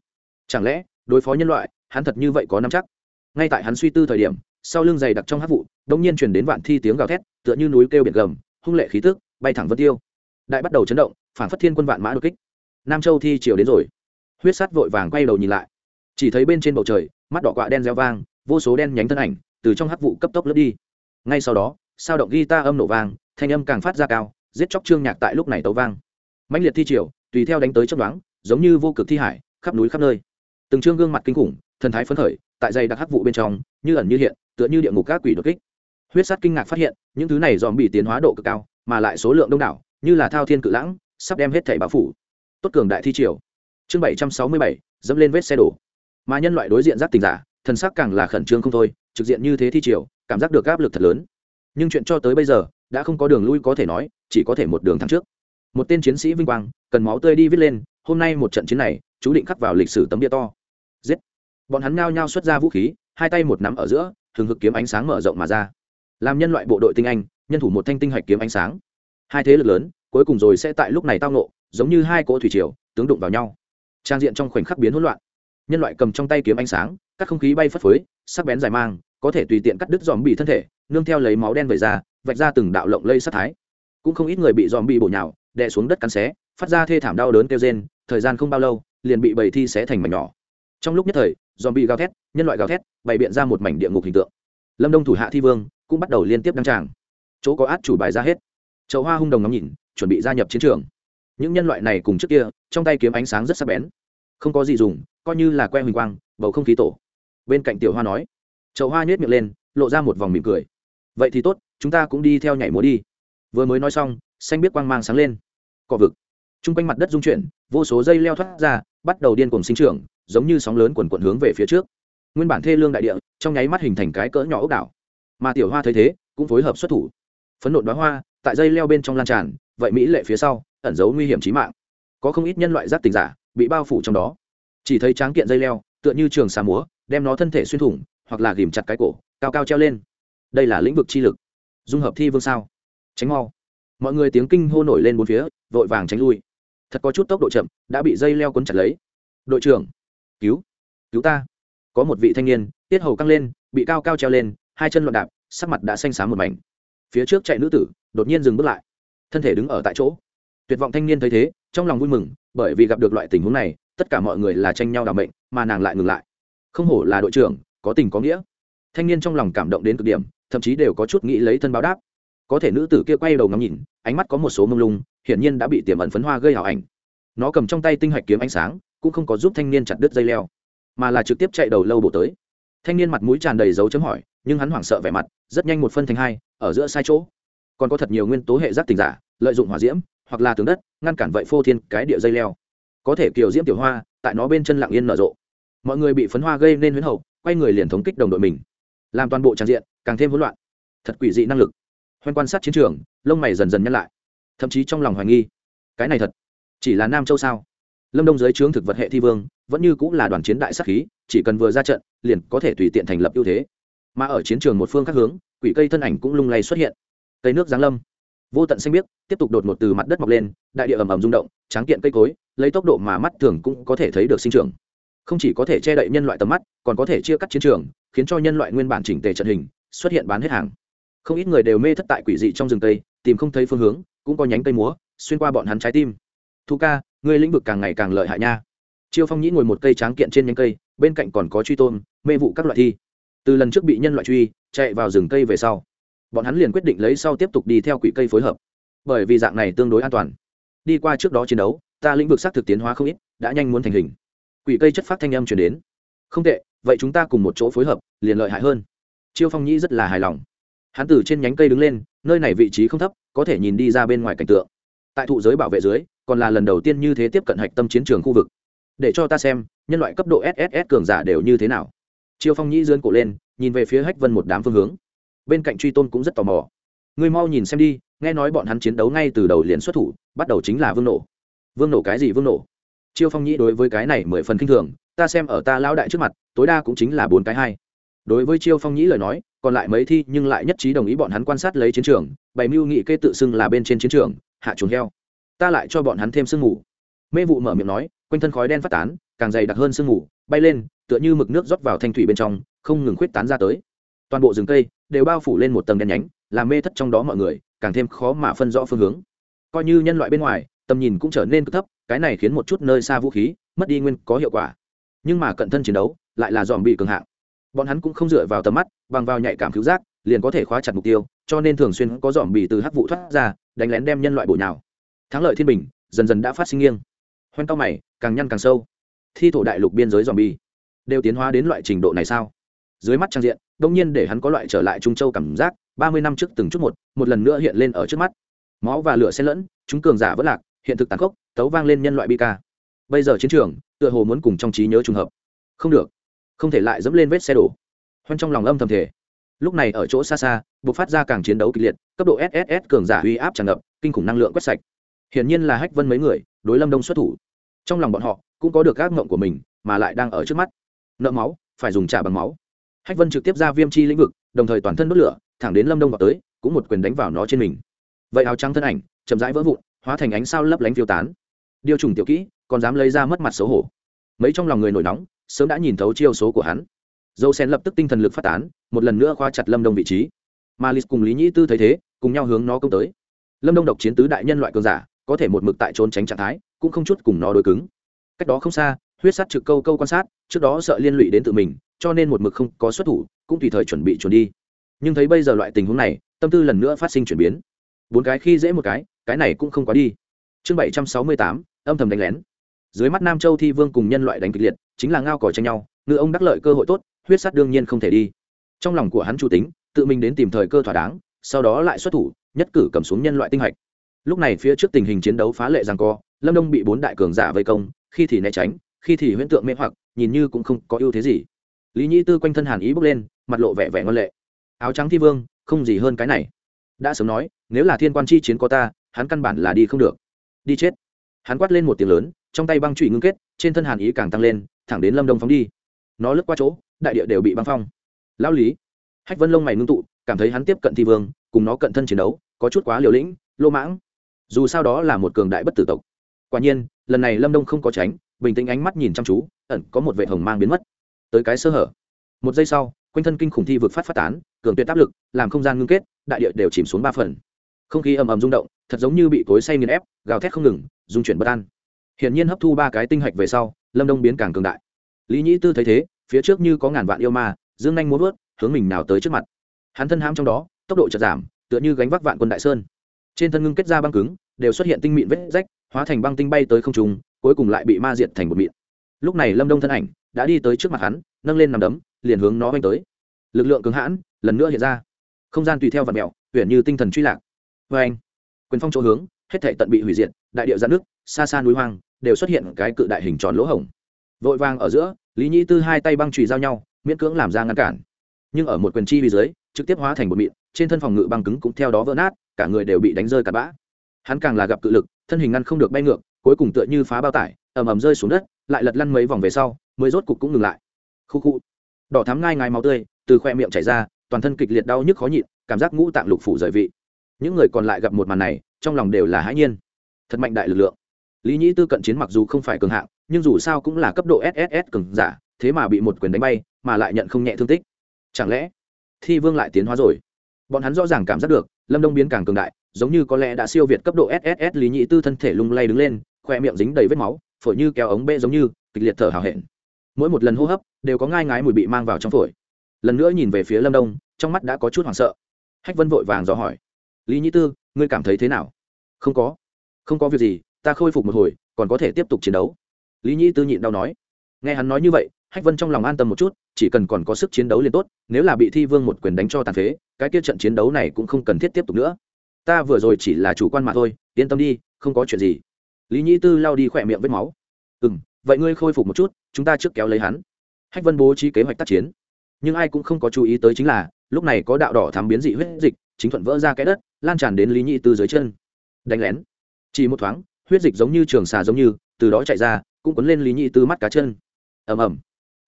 Chẳng lẽ, đối phó nhân loại, hắn thật như vậy có nắm chắc? Ngay tại hắn suy tư thời điểm, sau lưng dày đặc trong hát vụ đông nhiên chuyển đến vạn thi tiếng gào thét, tựa như núi kêu biển gầm, hung lệ khí tức, bay thẳng vân tiêu. Đại bắt đầu chấn động, phản phất thiên quân vạn mã đột kích. Nam châu thi chiều đến rồi. Huyết sắt vội vàng quay đầu nhìn lại. Chỉ thấy bên trên bầu trời, mắt đỏ quạ đen reo vang, vô số đen nhánh thân ảnh, từ trong hắc vụ cấp tốc lướt đi. Ngay sau đó, sao động ghi ta âm nổ vang, thanh âm càng phát ra cao, giết chóc trương nhạc tại lúc này tấu vang mãnh liệt thi triều, tùy theo đánh tới chấp đoán giống như vô cực thi hải, khắp núi khắp nơi. Từng trương gương mặt kinh khủng, thần thái phấn khởi, tại dây đặc hắc vụ bên trong, như ẩn như hiện, tựa như địa ngục các quỷ đột kích. Huyết sát kinh ngạc phát hiện, những thứ này dòm bị tiến hóa độ cực cao, mà lại số lượng đông đảo, như là thao thiên cự lãng, sắp đem hết thảy bão phủ. Tốt cường đại thi triều. Chương bảy trăm sáu mươi bảy, dẫm lên vết xe đổ. Mà nhân loại đối diện giáp tình giả, thần sắc càng là khẩn trương không thôi, trực diện như thế thi triều, cảm giác được áp lực thật lớn. Nhưng chuyện cho tới bây giờ, đã không có đường lui có thể nói, chỉ có thể một đường thắng trước một tên chiến sĩ vinh quang, cần máu tươi đi viết lên, hôm nay một trận chiến này, chú định khắc vào lịch sử tấm bia to. Giết. Bọn hắn nhao nhao xuất ra vũ khí, hai tay một nắm ở giữa thường hực kiếm ánh sáng mở rộng mà ra. Làm nhân loại bộ đội tinh anh, nhân thủ một thanh tinh hạch kiếm ánh sáng. Hai thế lực lớn, cuối cùng rồi sẽ tại lúc này tao nộ giống như hai cỗ thủy triều, tướng đụng vào nhau. Trang diện trong khoảnh khắc biến hỗn loạn. Nhân loại cầm trong tay kiếm ánh sáng, các không khí bay phất phới, sắc bén dài mang, có thể tùy tiện cắt đứt dòm bị thân thể, nương theo lấy máu đen vẩy ra, vạch ra từng đạo lộng lây sát thái. Cũng không ít người bị dòm bị bổ nhào đè xuống đất cắn xé, phát ra thê thảm đau đớn kêu rên, thời gian không bao lâu, liền bị bầy thi xé thành mảnh nhỏ. Trong lúc nhất thời dòm bị gào thét, nhân loại gào thét, bày biện ra một mảnh địa ngục hình tượng. Lâm đông thủ hạ thi vương cũng bắt đầu liên tiếp đăng tràng. Chỗ có át chủ bài ra hết. Chậu hoa hung đồng ngắm nhìn, chuẩn bị gia nhập chiến trường. Những nhân loại này cùng trước kia, trong tay kiếm ánh sáng rất sắc bén. Không có gì dùng, coi như là que huỳnh quang, bầu không khí tổ. Bên cạnh tiểu hoa nói, chậu hoa nhét miệng lên, lộ ra một vòng mỉm cười. Vậy thì tốt, chúng ta cũng đi theo nhảy múa đi. Vừa mới nói xong xanh biết quang mang sáng lên. Cọ vực. T r u n g quanh mặt đất dung chuyển, vô số dây leo thoát ra, bắt đầu điên cùng sinh trưởng, giống như sóng lớn quần quận hướng về phía trước. Nguyên bản thê lương đại địa, trong nháy mắt hình thành cái cỡ nhỏ ốc đảo. Mà tiểu hoa thấy thế, cũng phối hợp xuất thủ. Phấn nộn đoá hoa, tại dây leo bên trong lan tràn, vậy mỹ lệ phía sau, ẩn giấu nguy hiểm trí mạng. Có không ít nhân loại giáp tình giả, bị bao phủ trong đó. Chỉ thấy tráng kiện dây leo, tựa như trường xà múa, đem nó thân thể xuyên thủng, hoặc là ghìm chặt cái cổ, cao cao treo lên. Đây là lĩnh vực chi lực. Dung hợp thi vương sao. Tránh mau mọi người tiếng kinh hô nổi lên bốn phía, vội vàng tránh lui. Thật có chút tốc độ chậm, đã bị dây leo cuốn chặt lấy. Đội trưởng, cứu cứu ta. Có một vị thanh niên, tiết hầu căng lên, bị cao cao treo lên, hai chân loạn đạp, sắc mặt đã xanh xám một mảnh. Phía trước chạy nữ tử, đột nhiên dừng bước lại. Thân thể đứng ở tại chỗ. Tuyệt vọng thanh niên thấy thế, trong lòng vui mừng, bởi vì gặp được loại tình huống này, tất cả mọi người là tranh nhau đảm mệnh, mà nàng lại ngừng lại. Không hổ là đội trưởng, có tình có nghĩa. Thanh niên trong lòng cảm động đến cực điểm, thậm chí đều có chút nghĩ lấy thân báo đáp có thể nữ tử kia quay đầu ngắm nhìn, ánh mắt có một số mông lung, hiển nhiên đã bị tiềm ẩn phấn hoa gây hảo ảnh. Nó cầm trong tay tinh hạch kiếm ánh sáng, cũng không có giúp thanh niên chặt đứt dây leo, mà là trực tiếp chạy đầu lâu bộ tới. Thanh niên mặt mũi tràn đầy dấu chấm hỏi, nhưng hắn hoảng sợ vẻ mặt, rất nhanh một phân thành hai, ở giữa sai chỗ. Còn có thật nhiều nguyên tố hệ giác tình giả, lợi dụng hỏa diễm, hoặc là tường đất, ngăn cản vậy phô thiên cái địa dây leo. Có thể kiều diễm tiểu hoa, tại nó bên chân lặng yên nở rộ. Mọi người bị phấn hoa gây nên huyến hậu, quay người liền thống kích đồng đội mình. Làm toàn bộ tràn diện, càng thêm hỗn loạn. Thật quỷ dị năng lực hoan quan sát chiến trường, lông mày dần dần nhăn lại. Thậm chí trong lòng hoài nghi, cái này thật chỉ là nam châu sao? Lâm đông giới trướng thực vật hệ thi vương, vẫn như cũng là đoàn chiến đại sắc khí, chỉ cần vừa ra trận, liền có thể tùy tiện thành lập ưu thế. Mà ở chiến trường một phương khác hướng, quỷ cây thân ảnh cũng lung lay xuất hiện. Cây nước giáng lâm. Vô tận xanh biếc tiếp tục đột ngột từ mặt đất mọc lên, đại địa ầm ầm rung động, tráng kiện cây cối, lấy tốc độ mà mắt thường cũng có thể thấy được sinh trưởng. Không chỉ có thể che đậy nhân loại tầm mắt, còn có thể chia cắt chiến trường, khiến cho nhân loại nguyên bản chỉnh tề trận hình, xuất hiện bán hết hàng không ít người đều mê thất tại quỷ dị trong rừng tây, tìm không thấy phương hướng cũng có nhánh cây múa xuyên qua bọn hắn trái tim. Thu ca người lĩnh vực càng ngày càng lợi hại nha. Chiêu phong nhĩ ngồi một cây tráng kiện trên nhánh cây bên cạnh còn có truy tôn mê vụ các loại thi. Từ lần trước bị nhân loại truy chạy vào rừng cây về sau bọn hắn liền quyết định lấy sau tiếp tục đi theo quỷ cây phối hợp. Bởi vì dạng này tương đối an toàn. Đi qua trước đó chiến đấu ta lĩnh vực xác thực tiến hóa không ít đã nhanh muốn thành hình. Quỷ cây chất phát thanh âm chuyển đến. Không tệ vậy chúng ta cùng một chỗ phối hợp liền lợi hại hơn. Chiêu phong nhĩ rất là hài lòng hắn từ trên nhánh cây đứng lên, nơi này vị trí không thấp, có thể nhìn đi ra bên ngoài cảnh tượng. Tại thụ giới bảo vệ dưới, còn là lần đầu tiên như thế tiếp cận hạch tâm chiến trường khu vực. Để cho ta xem, nhân loại cấp độ sss cường giả đều như thế nào. Chiêu phong nhĩ dươn cổ lên, nhìn về phía hách vân một đám phương hướng. Bên cạnh truy tôn cũng rất tò mò. Người mau nhìn xem đi, nghe nói bọn hắn chiến đấu ngay từ đầu liền xuất thủ, bắt đầu chính là vương nổ. Vương nổ cái gì vương nổ? Chiêu phong nhĩ đối với cái này mười phần k i n h thường, ta xem ở ta lão đại trước mặt, tối đa cũng chính là bốn cái hai đối với chiêu phong nhĩ lời nói, còn lại mấy thi nhưng lại nhất trí đồng ý bọn hắn quan sát lấy chiến trường, bày mưu nghị kê tự xưng là bên trên chiến trường, hạ chuồng heo. Ta lại cho bọn hắn thêm sương mù. Mê vụ mở miệng nói, quanh thân khói đen phát tán, càng dày đặc hơn sương mù, bay lên, tựa như mực nước rót vào thanh thủy bên trong, không ngừng khuyết tán ra tới. Toàn bộ rừng cây đều bao phủ lên một tầng đen nhánh, làm mê thất trong đó mọi người càng thêm khó mà phân rõ phương hướng. Coi như nhân loại bên ngoài, tầm nhìn cũng trở nên cực thấp, cái này khiến một chút nơi xa vũ khí, mất đi nguyên có hiệu quả. Nhưng mà cận thân chiến đấu lại là dòm bị cường hạng bọn hắn cũng không dựa vào tầm mắt bằng vào nhạy cảm cứu giác liền có thể khóa chặt mục tiêu cho nên thường xuyên có dòm bì từ hắc vụ thoát ra đánh lén đem nhân loại bổ nhào. Thắng lợi thiên bình dần dần đã phát sinh nghiêng. Hoen cao mày càng nhăn càng sâu. Thi thổ đại lục biên giới dòm bì, đều tiến hóa đến loại trình độ này sao? Dưới mắt trang diện đông nhiên để hắn có loại trở lại trung châu cảm giác ba mươi năm trước từng chút một một lần nữa hiện lên ở trước mắt. Máu và lửa xen lẫn chúng cường giả vất lạc hiện thực tàn khốc tấu vang lên nhân loại bi ca. Bây giờ chiến trường tựa hồ muốn cùng trong trí nhớ trùng hợp. Không được không thể lại dẫm lên vết xe đổ. Hoan trong lòng âm thầm thể lúc này ở chỗ xa xa buộc phát ra càng chiến đấu kịch liệt, cấp độ sss cường giả uy áp tràn ngập, kinh khủng năng lượng quét sạch. Hiển nhiên là hách vân mấy người, đối lâm đông xuất thủ. Trong lòng bọn họ, cũng có được các ngộng của mình, mà lại đang ở trước mắt. Nợ máu, phải dùng trả bằng máu. Hách vân trực tiếp ra viêm chi lĩnh vực, đồng thời toàn thân đốt lửa, thẳng đến lâm đông vào tới, cũng một quyền đánh vào nó trên mình. Vậy áo trắng thân ảnh, chậm rãi vỡ vụn, hóa thành ánh sao lấp lánh phiêu tán. Điều trùng tiểu kỹ, còn dám lấy ra mất mặt xấu hổ. Mấy trong lòng người nổi nóng sớm đã nhìn thấu chiêu số của hắn. Dâu sen lập tức tinh thần lực phát tán, một lần nữa khoa chặt lâm đông vị trí. Malis cùng lý nhĩ tư thấy thế, cùng nhau hướng nó công tới. Lâm đông độc chiến tứ đại nhân loại cường giả, có thể một mực tại trốn tránh trạng thái, cũng không chút cùng nó đối cứng. Cách đó không xa, huyết sát trực câu câu quan sát, trước đó sợ liên lụy đến tự mình, cho nên một mực không có xuất thủ, cũng tùy thời chuẩn bị chuẩn đi. Nhưng thấy bây giờ loại tình huống này, tâm tư lần nữa phát sinh chuyển biến. Bốn cái khi dễ một cái cái này cũng không quá đi. Chương bảy trăm sáu mươi tám, âm thầm đánh lén dưới mắt nam châu thi vương cùng nhân loại đánh kịch liệt, chính là ngao cỏ tranh nhau, ngư ông đắc lợi cơ hội tốt, huyết sát đương nhiên không thể đi. Trong lòng của hắn chủ tính, tự mình đến tìm thời cơ thỏa đáng, sau đó lại xuất thủ, nhất cử cầm xuống nhân loại tinh hạch. Lúc này phía trước tình hình chiến đấu phá lệ rằng co, lâm đông bị bốn đại cường giả vây công, khi thì né tránh, khi thì huyễn tượng mê hoặc, nhìn như cũng không có ưu thế gì. Lý nhĩ tư quanh thân hàn ý bước lên, mặt lộ vẻ vẻ ngon lệ. Áo trắng thi vương, không gì hơn cái này. Đã sớm nói, nếu là thiên quan chi chiến có ta, hắn căn bản là đi không được. Đi chết. Hắn quát lên một tiếng lớn trong tay băng trụy ngưng kết, trên thân hàn ý càng tăng lên, thẳng đến lâm đông phóng đi. Nó lướt qua chỗ, đại địa đều bị băng phong. Lão lý. Hách vân lông mày ngưng tụ, cảm thấy hắn tiếp cận thi vương, cùng nó cận thân chiến đấu, có chút quá liều lĩnh, lô mãng. Dù sao đó là một cường đại bất tử tộc. Quả nhiên, lần này lâm đông không có tránh, bình tĩnh ánh mắt nhìn chăm chú, ẩn có một vệ hồng mang biến mất. Tới cái sơ hở. Một giây sau, quanh thân kinh khủng thi vực phát phát tán, cường tuyệt áp lực, làm không gian ngưng kết, đại địa đều chìm xuống ba phần. Không khí ầm ầm rung động, thật giống như bị cối say nghiền ép, gào thét không ngừng dung chuyển bất an hiển nhiên hấp thu ba cái tinh hạch về sau, lâm đông biến càng cường đại. Lý nhĩ tư thấy thế, phía trước như có ngàn vạn yêu ma, dương nhanh muốn vớt, hướng mình nào tới trước mặt. Hắn thân hãm trong đó, tốc độ chợt giảm, tựa như gánh vác vạn quân đại sơn. Trên thân ngưng kết ra băng cứng, đều xuất hiện tinh mịn vết rách, hóa thành băng tinh bay tới không trùng cuối cùng lại bị ma diệt thành một mịn. Lúc này lâm đông thân ảnh đã đi tới trước mặt hắn, nâng lên nằm đấm, liền hướng nó oanh tới. Lực lượng cứng hãn, lần nữa hiện ra. Không gian tùy theo vật mẹo huyền như tinh thần truy lạc. Vê anh quyền phong chỗ hướng, hết thể tận bị hủy diệt, đại địa giãn nước xa xa núi hoang đều xuất hiện cái cự đại hình tròn lỗ hổng. Vội vàng ở giữa, lý nhĩ tư hai tay băng trùy giao nhau, miễn cưỡng làm ra ngăn cản. Nhưng ở một quyền chi vì dưới, trực tiếp hóa thành bột mịn, trên thân phòng ngự băng cứng cũng theo đó vỡ nát, cả người đều bị đánh rơi cả bã. Hắn càng là gặp cự lực, thân hình ngăn không được bay ngược, cuối cùng tựa như phá bao tải, ầm ầm rơi xuống đất, lại lật lăn mấy vòng về sau, mới rốt cục cũng ngừng lại. Khu khu. Đỏ thắm ngai ngai máu tươi, từ khoe miệng chảy ra, toàn thân kịch liệt đau nhức khó nhịn, cảm giác ngũ tạng lục phủ rời vị. Những người còn lại gặp một màn này, trong lòng đều là hãi nhiên. Thật mạnh đại lực lượng lý nhĩ tư cận chiến mặc dù không phải cường hạng, nhưng dù sao cũng là cấp độ sss cường giả, thế mà bị một quyền đánh bay, mà lại nhận không nhẹ thương tích. Chẳng lẽ thi vương lại tiến hóa rồi? Bọn hắn rõ ràng cảm giác được, lâm đông biến càng cường đại, giống như có lẽ đã siêu việt cấp độ sss lý nhĩ tư thân thể lung lay đứng lên, khoe miệng dính đầy vết máu, phổi như kéo ống bê giống như, kịch liệt thở hào hẹn. Mỗi một lần hô hấp, đều có ngai ngái mùi bị mang vào trong phổi. Lần nữa nhìn về phía lâm đông, trong mắt đã có chút hoảng sợ. Hách vân vội vàng dò hỏi. Lý nhĩ tư, ngươi cảm thấy thế nào? Không có. Không có việc gì ta khôi phục một hồi, còn có thể tiếp tục chiến đấu. Lý nhĩ tư nhịn đau nói. Nghe hắn nói như vậy, hách vân trong lòng an tâm một chút, chỉ cần còn có sức chiến đấu liền tốt, nếu là bị thi vương một quyền đánh cho tàn phế, cái tiết trận chiến đấu này cũng không cần thiết tiếp tục nữa. Ta vừa rồi chỉ là chủ quan mà thôi, yên tâm đi, không có chuyện gì. Lý nhĩ tư lao đi khỏe miệng vết máu. Ừ m vậy ngươi khôi phục một chút, chúng ta trước kéo lấy hắn. Hách vân bố trí kế hoạch tác chiến. Nhưng ai cũng không có chú ý tới chính là, lúc này có đạo đỏ thám biến dị huyết dịch, chính thuận vỡ ra cái đất, lan tràn đến lý nhị tư dưới chân. Đánh lén. Chỉ một thoáng huyết dịch giống như trường xà giống như, từ đó chạy ra, cũng quấn lên lý nhị tư mắt cá chân. Ầm ầm.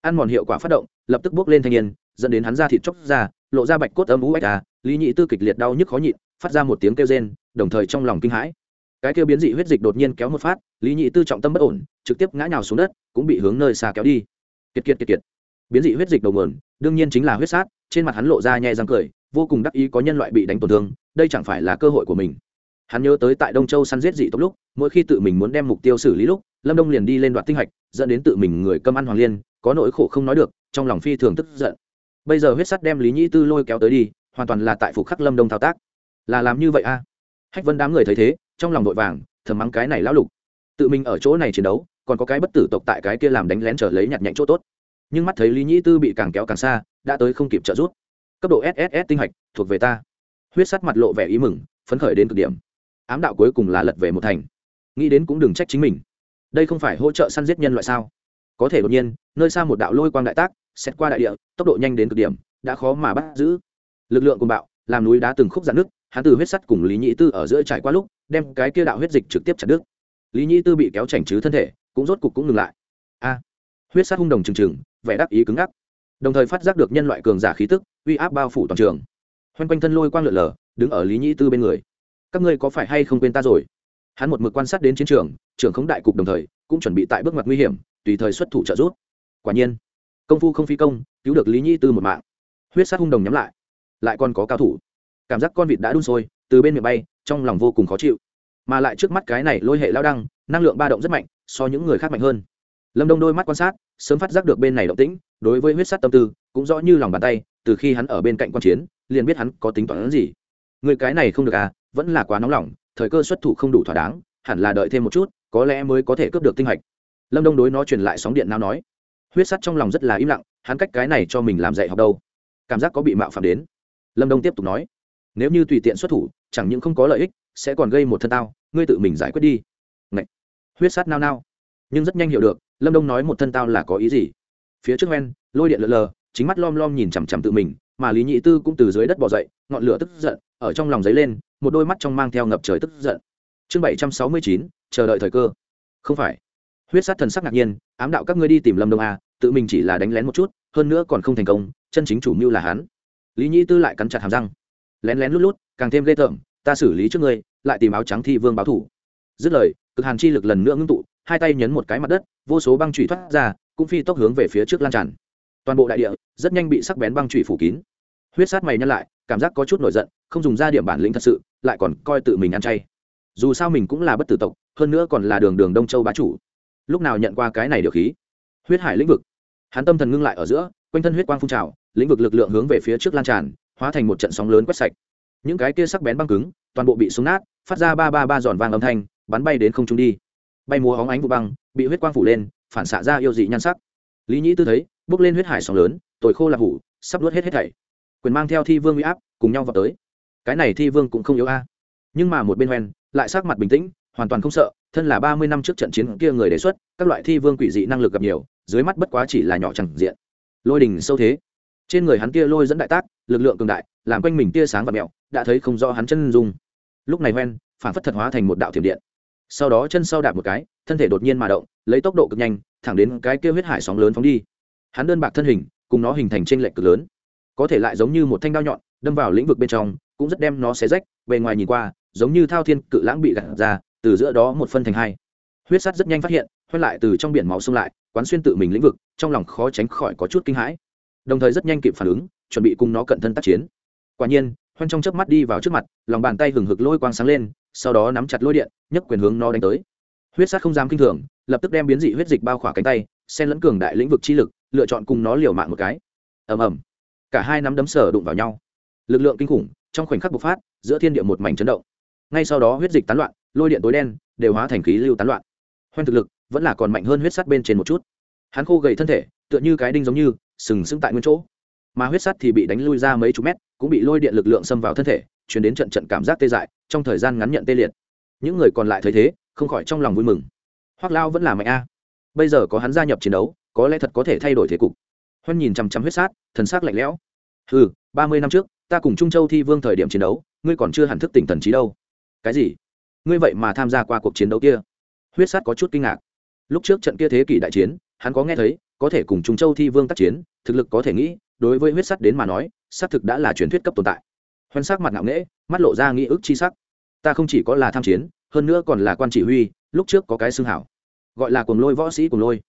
Ăn mòn hiệu quả phát động, lập tức bước lên thanh niên, dẫn đến hắn ra thịt chóc ra, lộ ra bạch cốt âm ú ạch à lý nhị tư kịch liệt đau nhức khó nhịn, phát ra một tiếng kêu rên, đồng thời trong lòng kinh hãi. Cái kêu biến dị huyết dịch đột nhiên kéo một phát, lý nhị tư trọng tâm bất ổn, trực tiếp ngã nhào xuống đất, cũng bị hướng nơi xa kéo đi. Kiệt kiệt kiệt kiệt. Biến dị huyết dịch đầu nguồn, đương nhiên chính là huyết sát, trên mặt hắn lộ ra nhẹ răng cười, vô cùng đắc ý có nhân loại bị đánh tổn thương, đây chẳng phải là cơ hội của mình hắn nhớ tới tại đông châu săn giết dị tộc lúc, mỗi khi tự mình muốn đem mục tiêu xử lý lúc, lâm đông liền đi lên đoạt tinh hạch, dẫn đến tự mình người cơm ăn hoàng liên, có nỗi khổ không nói được, trong lòng phi thường tức giận. Bây giờ huyết sắt đem lý nhĩ tư lôi kéo tới đi, hoàn toàn là tại phục khắc lâm đông thao tác. Là làm như vậy a à? hách vân đám người thấy thế, trong lòng vội vàng, thầm mắng cái này lão lục. Tự mình ở chỗ này chiến đấu, còn có cái bất tử tộc tại cái kia làm đánh lén trở lấy nhặt nhạnh chỗ tốt. Nhưng mắt thấy lý nhĩ tư bị càng kéo càng xa, đã tới không kịp trợ giúp. Cấp độ sss tinh hạch thuộc về ta. Huyết sắt mặt lộ vẻ ý mừng, phấn khởi đến cực điểm ám đạo cuối cùng là lật về một thành. Nghĩ đến cũng đừng trách chính mình. Đây không phải hỗ trợ săn giết nhân loại sao? Có thể đột nhiên, nơi xa một đạo lôi quang đại tác xét qua đại địa, tốc độ nhanh đến cực điểm, đã khó mà bắt giữ. Lực lượng cùng bạo, làm núi đá từng khúc dạn nước hắn từ huyết sắt cùng lý nhĩ tư ở giữa trải qua lúc, đem cái kia đạo huyết dịch trực tiếp chặt đứt. Lý nhĩ tư bị kéo chảnh chứ thân thể, cũng rốt cục cũng ngừng lại. A! Huyết sắt hung đồng trừng trừng, vẻ đắc ý cứng ngắc. Đồng thời phát giác được nhân loại cường giả khí tức, uy áp bao phủ toàn trường. Hoanh quanh thân lôi quang lượn lờ, đứng ở lý nhĩ tư bên người các ngươi có phải hay không quên ta rồi? Hắn một mực quan sát đến chiến trường, trưởng khống đại cục đồng thời, cũng chuẩn bị tại bước ngoặt nguy hiểm, tùy thời xuất thủ trợ giúp. Quả nhiên, công phu không phi công, cứu được lý nhĩ tư một mạng. Huyết sát hung đồng nhắm lại lại còn có cao thủ. Cảm giác con vịt đã đun sôi, từ bên miệng bay, trong lòng vô cùng khó chịu. Mà lại trước mắt cái này lôi hệ lao đăng, năng lượng ba động rất mạnh, so những người khác mạnh hơn. Lâm đông đôi mắt quan sát, sớm phát giác được bên này động tĩnh, đối với huyết sát tâm tư, cũng rõ như lòng bàn tay, từ khi hắn ở bên cạnh quan chiến, liền biết hắn có tính toán gì. Người cái này không được à vẫn là quá nóng lòng, thời cơ xuất thủ không đủ thỏa đáng, hẳn là đợi thêm một chút, có lẽ mới có thể cướp được tinh hạch. Lâm đông đối nó truyền lại sóng điện nào nói. Huyết sắt trong lòng rất là im lặng, hắn cách cái này cho mình làm dạy học đâu. Cảm giác có bị mạo phạm đến. Lâm đông tiếp tục nói. Nếu như tùy tiện xuất thủ, chẳng những không có lợi ích, sẽ còn gây một thân tao, ngươi tự mình giải quyết đi. Ngậy! huyết sắt nao nao. Nhưng rất nhanh hiểu được, lâm đông nói một thân tao là có ý gì. Phía trước ven lôi điện lờ lờ, chính mắt lom lom nhìn chằm chằm tự mình, mà lý nhị tư cũng từ dưới đất bỏ dậy, ngọn lửa tức giận, ở trong lòng dấy lên một đôi mắt trong mang theo ngập trời tức giận. Chương bảy trăm sáu mươi chín, chờ đợi thời cơ. Không phải. Huyết sát thần sắc ngạc nhiên, ám đạo các ngươi đi tìm lâm đông a, tự mình chỉ là đánh lén một chút, hơn nữa còn không thành công, chân chính chủ mưu là hắn. Lý nhĩ tư lại cắn chặt hàm răng. Lén lén lút lút, càng thêm ghê tởm, ta xử lý trước ngươi, lại tìm áo trắng thi vương báo thủ. Dứt lời, cực hàn chi lực lần nữa ngưng tụ, hai tay nhấn một cái mặt đất, vô số băng trụy thoát ra, cũng phi tốc hướng về phía trước lan tràn. Toàn bộ đại địa, rất nhanh bị sắc bén băng trụy phủ kín. Huyết sát mày nhăn lại, cảm giác có chút nổi giận, không dùng ra điểm bản lĩnh thật sự lại còn coi tự mình ăn chay. Dù sao mình cũng là bất tử tộc, hơn nữa còn là đường đường đông châu bá chủ. Lúc nào nhận qua cái này điều khí? Huyết hải lĩnh vực. Hắn tâm thần ngưng lại ở giữa, quanh thân huyết quang phun trào, lĩnh vực lực lượng hướng về phía trước lan tràn, hóa thành một trận sóng lớn quét sạch. Những cái kia sắc bén băng cứng, toàn bộ bị súng nát, phát ra ba ba ba giòn vàng âm thanh, bắn bay đến không trung đi. Bay múa hóng ánh vụ băng, bị huyết quang phủ lên, phản xạ ra yêu dị nhan sắc. Lý nhĩ tư thấy, bước lên huyết hải sóng lớn, tồi khô là hủ, sắp nuốt hết hết thảy. Quyền mang theo thi vương uy áp, cùng nhau vào tới cái này thi vương cũng không yếu a. Nhưng mà một bên hoen, lại sắc mặt bình tĩnh, hoàn toàn không sợ, thân là ba mươi năm trước trận chiến kia người đề xuất, các loại thi vương quỷ dị năng lực gặp nhiều, dưới mắt bất quá chỉ là nhỏ chẳng diện. Lôi đình sâu thế. Trên người hắn kia lôi dẫn đại tác, lực lượng cường đại, làm quanh mình tia sáng và mẹo, đã thấy không rõ hắn chân dung. Lúc này hoen, phản phất thật hóa thành một đạo thiểm điện. Sau đó chân sau đạp một cái, thân thể đột nhiên mà động, lấy tốc độ cực nhanh, thẳng đến cái kia huyết hải sóng lớn phóng đi. Hắn đơn bạc thân hình, cùng nó hình thành t r ê n lệch cực lớn. Có thể lại giống như một thanh đao nhọn, đâm vào lĩnh vực bên trong cũng rất đem nó xé rách, bề ngoài nhìn qua, giống như thao thiên cự lãng bị gạt ra, từ giữa đó một phân thành hai. Huyết sắt rất nhanh phát hiện, hoen lại từ trong biển máu xông lại, quán xuyên tự mình lĩnh vực, trong lòng khó tránh khỏi có chút kinh hãi. Đồng thời rất nhanh kịp phản ứng, chuẩn bị cùng nó cận thân tác chiến. Quả nhiên, hoen trong chớp mắt đi vào trước mặt, lòng bàn tay hừng hực lôi quang sáng lên, sau đó nắm chặt lôi điện, nhấc quyền hướng nó đánh tới. Huyết sát không dám kinh thường, lập tức đem biến dị huyết dịch bao khỏa cánh tay, xen lẫn cường đại lĩnh vực chi lực, lựa chọn cùng nó liều mạng một cái. Ầm ầm. Cả hai nắm đấm sở đụng vào nhau. Lực lượng kinh khủng trong khoảnh khắc bộc phát, giữa thiên địa một mảnh chấn động. Ngay sau đó huyết dịch tán loạn, lôi điện tối đen, đều hóa thành khí lưu tán loạn. Hoen thực lực vẫn là còn mạnh hơn huyết sắt bên trên một chút. Hắn khô gầy thân thể, tựa như cái đinh giống như, sừng sững tại nguyên chỗ. Mà huyết sắt thì bị đánh lui ra mấy chục mét, cũng bị lôi điện lực lượng xâm vào thân thể, chuyển đến trận trận cảm giác tê dại, trong thời gian ngắn nhận tê liệt. Những người còn lại thấy thế, không khỏi trong lòng vui mừng. Hoác lao vẫn là mạnh a. Bây giờ có hắn gia nhập chiến đấu, có lẽ thật có thể thay đổi thế cục. Hoan nhìn chằm chằm huyết sát thần sắc lạnh lẽo. Ừ ba mươi năm trước ta cùng trung châu thi vương thời điểm chiến đấu, ngươi còn chưa hẳn thức tỉnh thần trí đâu. Cái gì? Ngươi vậy mà tham gia qua cuộc chiến đấu kia? Huyết sát có chút kinh ngạc. Lúc trước trận kia thế kỷ đại chiến, hắn có nghe thấy, có thể cùng trung châu thi vương tác chiến, thực lực có thể nghĩ, đối với huyết sắt đến mà nói, xác thực đã là truyền thuyết cấp tồn tại. Hoen sắc mặt ngạo nghễ, mắt lộ ra nghĩ ức chi sắc. Ta không chỉ có là tham chiến, hơn nữa còn là quan chỉ huy, lúc trước có cái xương hảo. Gọi là cuồng lôi võ sĩ cuồng lôi.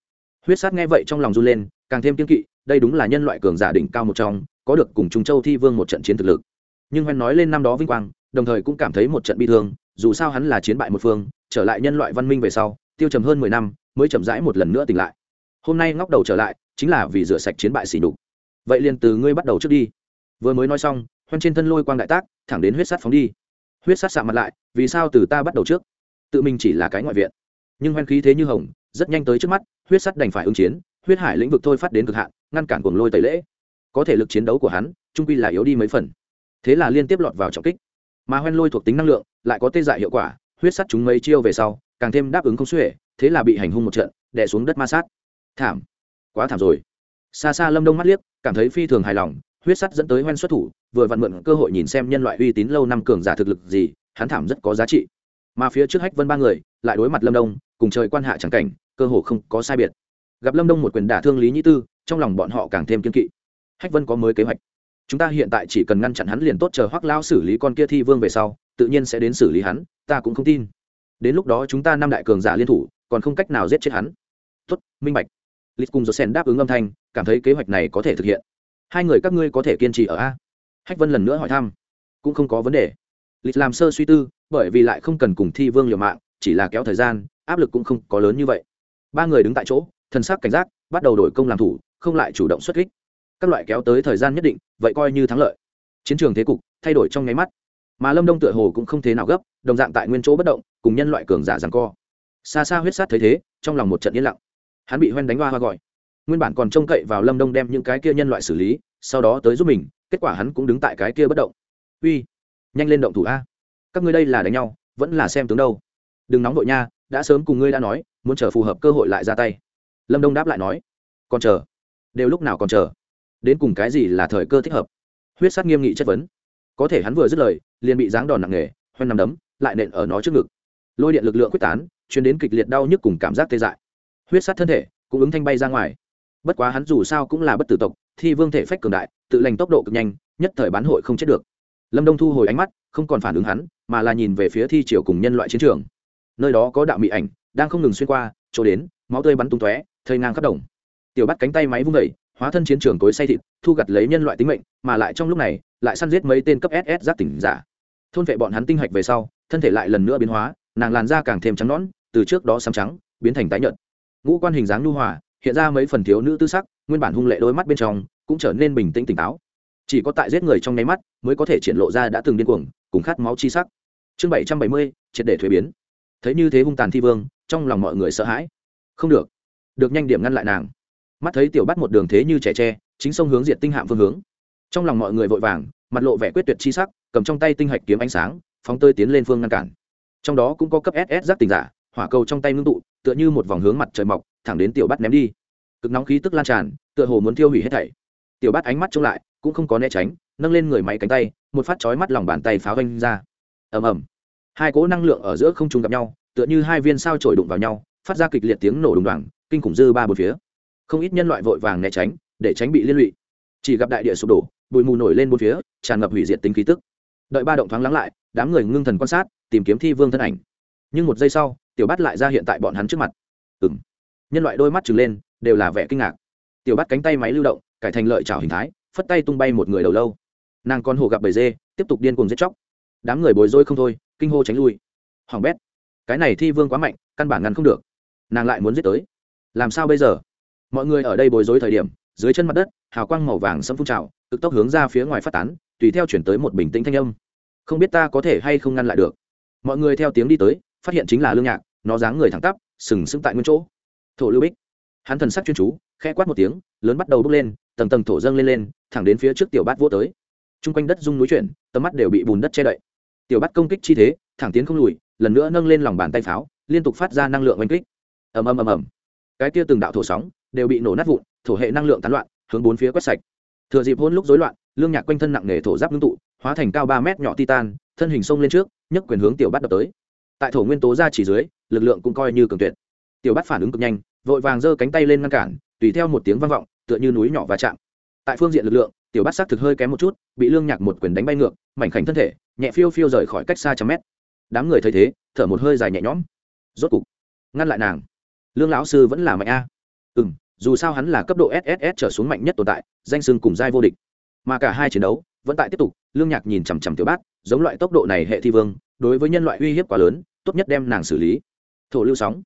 Huyết sát nghe vậy trong lòng run lên, càng thêm kiên kỵ, đây đúng là nhân loại cường giả đỉnh cao một trong có được cùng trung châu thi vương một trận chiến thực lực. Nhưng hoen nói lên năm đó vinh quang, đồng thời cũng cảm thấy một trận bi thương, dù sao hắn là chiến bại một phương, trở lại nhân loại văn minh về sau, tiêu trầm hơn mười năm, mới chậm rãi một lần nữa tỉnh lại. Hôm nay ngóc đầu trở lại, chính là vì rửa sạch chiến bại xỉ đục vậy liền từ ngươi bắt đầu trước đi. Vừa mới nói xong, hoen trên thân lôi quang đại tác, thẳng đến huyết sắt phóng đi. Huyết sắt xạ mặt lại, vì sao từ ta bắt đầu trước? Tự mình chỉ là cái ngoại viện. Nhưng hoen khí thế như hồng, rất nhanh tới trước mắt, huyết sắt đành phải ứng chiến, huyết hải lĩnh vực thôi phát đến cực hạn, ngăn cản cuồng lôi tẩy lễ có thể lực chiến đấu của hắn, trung quy là yếu đi mấy phần. Thế là liên tiếp lọt vào trọng kích. Mà hoen lôi thuộc tính năng lượng lại có tê dại hiệu quả, huyết sắt chúng mấy chiêu về sau, càng thêm đáp ứng không xuể, thế là bị hành hung một trận, đè xuống đất ma sát. Thảm. Quá thảm rồi. Xa xa lâm đông mắt liếc, cảm thấy phi thường hài lòng, huyết sắt dẫn tới hoen xuất thủ, vừa vặn mượn cơ hội nhìn xem nhân loại uy tín lâu năm cường giả thực lực gì, hắn thảm rất có giá trị. Mà phía trước hách vân ba người, lại đối mặt lâm đông, cùng trời quan hạ chẳng cảnh, cơ hồ không có sai biệt. Gặp lâm đông một quyền đả thương lý nhĩ tư, trong lòng bọn họ càng thêm kiên kỵ hách vân có mới kế hoạch. Chúng ta hiện tại chỉ cần ngăn chặn hắn liền tốt, chờ hoắc lao xử lý con kia thi vương về sau, tự nhiên sẽ đến xử lý hắn, ta cũng không tin. Đến lúc đó chúng ta năm đại cường giả liên thủ, còn không cách nào giết chết hắn. Tốt, minh bạch. Lịch cùng sen đáp ứng âm thanh, cảm thấy kế hoạch này có thể thực hiện. Hai người các ngươi có thể kiên trì ở a. Hách vân lần nữa hỏi thăm. Cũng không có vấn đề. Lịch làm sơ suy tư, bởi vì lại không cần cùng thi vương liều mạng, chỉ là kéo thời gian, áp lực cũng không có lớn như vậy. Ba người đứng tại chỗ thân xác cảnh giác, bắt đầu đổi công làm thủ, không lại chủ động xuất kích các loại kéo tới thời gian nhất định, vậy coi như thắng lợi. Chiến trường thế cục thay đổi trong nháy mắt. Mà lâm đông tựa hồ cũng không thế nào gấp, đồng dạng tại nguyên chỗ bất động, cùng nhân loại cường giả rằng co. Xa xa huyết sát thấy thế, trong lòng một trận yên lặng. Hắn bị hoen đánh hoa hoa gọi. Nguyên bản còn trông cậy vào lâm đông đem những cái kia nhân loại xử lý, sau đó tới giúp mình, kết quả hắn cũng đứng tại cái kia bất động. Uy, nhanh lên động thủ a. Các ngươi đây là đánh nhau, vẫn là xem tướng đâu. Đừng nóng vội nha, đã sớm cùng ngươi đã nói, muốn chờ phù hợp cơ hội lại ra tay. Lâm đông đáp lại nói, còn chờ. Đều lúc nào còn chờ? Đến cùng cái gì là thời cơ thích hợp? Huyết sát nghiêm nghị chất vấn. Có thể hắn vừa dứt lời, liền bị giáng đòn nặng nề, hoen nằm đấm, lại nện ở nó trước ngực. Lôi điện lực lượng quyết tán chuyển đến kịch liệt đau nhức cùng cảm giác tê dại. Huyết sát thân thể, cũng ứng thanh bay ra ngoài. Bất quá hắn dù sao cũng là bất tử tộc, thi vương thể phách cường đại, tự lành tốc độ cực nhanh, nhất thời bán hội không chết được. Lâm đông thu hồi ánh mắt, không còn phản ứng hắn, mà là nhìn về phía thi triều cùng nhân loại chiến trường. Nơi đó có đạo mỹ ảnh, đang không ngừng xuyên qua, chỗ đến, máu tươi bắn tung tóe, thây ngang khắp đồng. Tiểu bắt cánh tay máy vung vẩy hóa thân chiến trường tối say thịt, thu gặt lấy nhân loại tính mệnh, mà lại trong lúc này, lại săn giết mấy tên cấp ss giáp tỉnh giả. Thôn vệ bọn hắn tinh hạch về sau, thân thể lại lần nữa biến hóa, nàng làn da càng thêm trắng nõn, từ trước đó xám trắng, biến thành tái nhợt. Ngũ quan hình dáng nhu hòa, hiện ra mấy phần thiếu nữ tư sắc, nguyên bản hung lệ đôi mắt bên trong, cũng trở nên bình tĩnh tỉnh táo. Chỉ có tại giết người trong nháy mắt, mới có thể triển lộ ra đã từng điên cuồng, cùng khát máu chi sắc. Chương bảy trăm bảy mươi, triệt để thuế biến. Thấy như thế hung tàn thi vương, trong lòng mọi người sợ hãi. Không được. Được nhanh điểm ngăn lại nàng mắt thấy tiểu bắt một đường thế như trẻ tre, chính sông hướng diệt tinh hạm phương hướng. Trong lòng mọi người vội vàng, mặt lộ vẻ quyết tuyệt chi sắc, cầm trong tay tinh hạch kiếm ánh sáng, phóng tơi tiến lên phương ngăn cản. Trong đó cũng có cấp ss giác tình giả, hỏa cầu trong tay ngưng tụ, tựa như một vòng hướng mặt trời mọc, thẳng đến tiểu bắt ném đi. Cực nóng khí tức lan tràn, tựa hồ muốn thiêu hủy hết thảy. Tiểu bắt ánh mắt trông lại, cũng không có né tránh, nâng lên người máy cánh tay, một phát chói mắt lòng bàn tay pháo vanh ra. Ầm ầm. Hai cỗ năng lượng ở giữa không trung gặp nhau, tựa như hai viên sao trổi đụng vào nhau, phát ra kịch liệt tiếng nổ đùng đoàng, kinh khủng dư ba bốn phía không ít nhân loại vội vàng né tránh, để tránh bị liên lụy. Chỉ gặp đại địa sụp đổ, bụi mù nổi lên bốn phía, tràn ngập hủy diệt tính khí tức. Đợi ba động thoáng lắng lại, đám người ngưng thần quan sát, tìm kiếm thi vương thân ảnh. Nhưng một giây sau, tiểu bát lại ra hiện tại bọn hắn trước mặt. Ừ m nhân loại đôi mắt trừng lên, đều là vẻ kinh ngạc. Tiểu bát cánh tay máy lưu động, cải thành lợi trào hình thái, phất tay tung bay một người đầu lâu. Nàng con hồ gặp bầy dê, tiếp tục điên cuồng giết chóc. Đám người bồi dôi không thôi, kinh hô tránh lui. Hoàng bét, cái này thi vương quá mạnh, căn bản ngăn không được. Nàng lại muốn giết tới. Làm sao bây giờ? Mọi người ở đây bối rối thời điểm, dưới chân mặt đất, hào quang màu vàng sẫm phun trào cực tốc hướng ra phía ngoài phát tán, tùy theo chuyển tới một bình tĩnh thanh âm. Không biết ta có thể hay không ngăn lại được. Mọi người theo tiếng đi tới, phát hiện chính là lương nhạc, nó dáng người thẳng tắp, sừng sững tại nguyên chỗ. Thổ lưu bích. Hắn thần sắc chuyên chú, khẽ quát một tiếng, lớn bắt đầu bốc lên, tầng tầng thổ dâng lên lên, thẳng đến phía trước tiểu bát vô tới. T r u n g quanh đất rung núi chuyển, tầm mắt đều bị bùn đất che đậy. Tiểu bát công kích chi thế, thẳng tiến không lùi, lần nữa nâng lên lòng bàn tay pháo, liên tục phát ra năng lượng oanh kích. Ầm ầm ầm ầm. Cái kia từng đạo thổ sóng đều bị nổ nát vụn, thổ hệ năng lượng tán loạn, hướng bốn phía quét sạch. Thừa dịp hôn lúc rối loạn, lương nhạc quanh thân nặng nề thổ giáp ngưng tụ, hóa thành cao ba mét nhỏ titan, thân hình sông lên trước, nhấc quyền hướng tiểu bát đập tới. Tại thổ nguyên tố ra chỉ dưới, lực lượng cũng coi như cường tuyệt. Tiểu bát phản ứng cực nhanh, vội vàng giơ cánh tay lên ngăn cản, tùy theo một tiếng vang vọng, tựa như núi nhỏ va chạm. Tại phương diện lực lượng, tiểu bát xác thực hơi kém một chút, bị lương nhạc một quyền đánh bay ngược, mảnh khảnh thân thể, nhẹ phiêu phiêu rời khỏi cách xa trăm mét. Đám người thấy thế, thở một hơi dài nhẹ nhõm. Rốt cục, ngăn lại nàng. Lương lão sư vẫn là mạnh a. Ừ m dù sao hắn là cấp độ sss trở xuống mạnh nhất tồn tại, danh sưng cùng giai vô địch. Mà cả hai chiến đấu vẫn tại tiếp tục, lương nhạc nhìn chằm chằm tiểu bát, giống loại tốc độ này hệ thi vương, đối với nhân loại uy hiếp quá lớn, tốt nhất đem nàng xử lý. Thổ lưu sóng.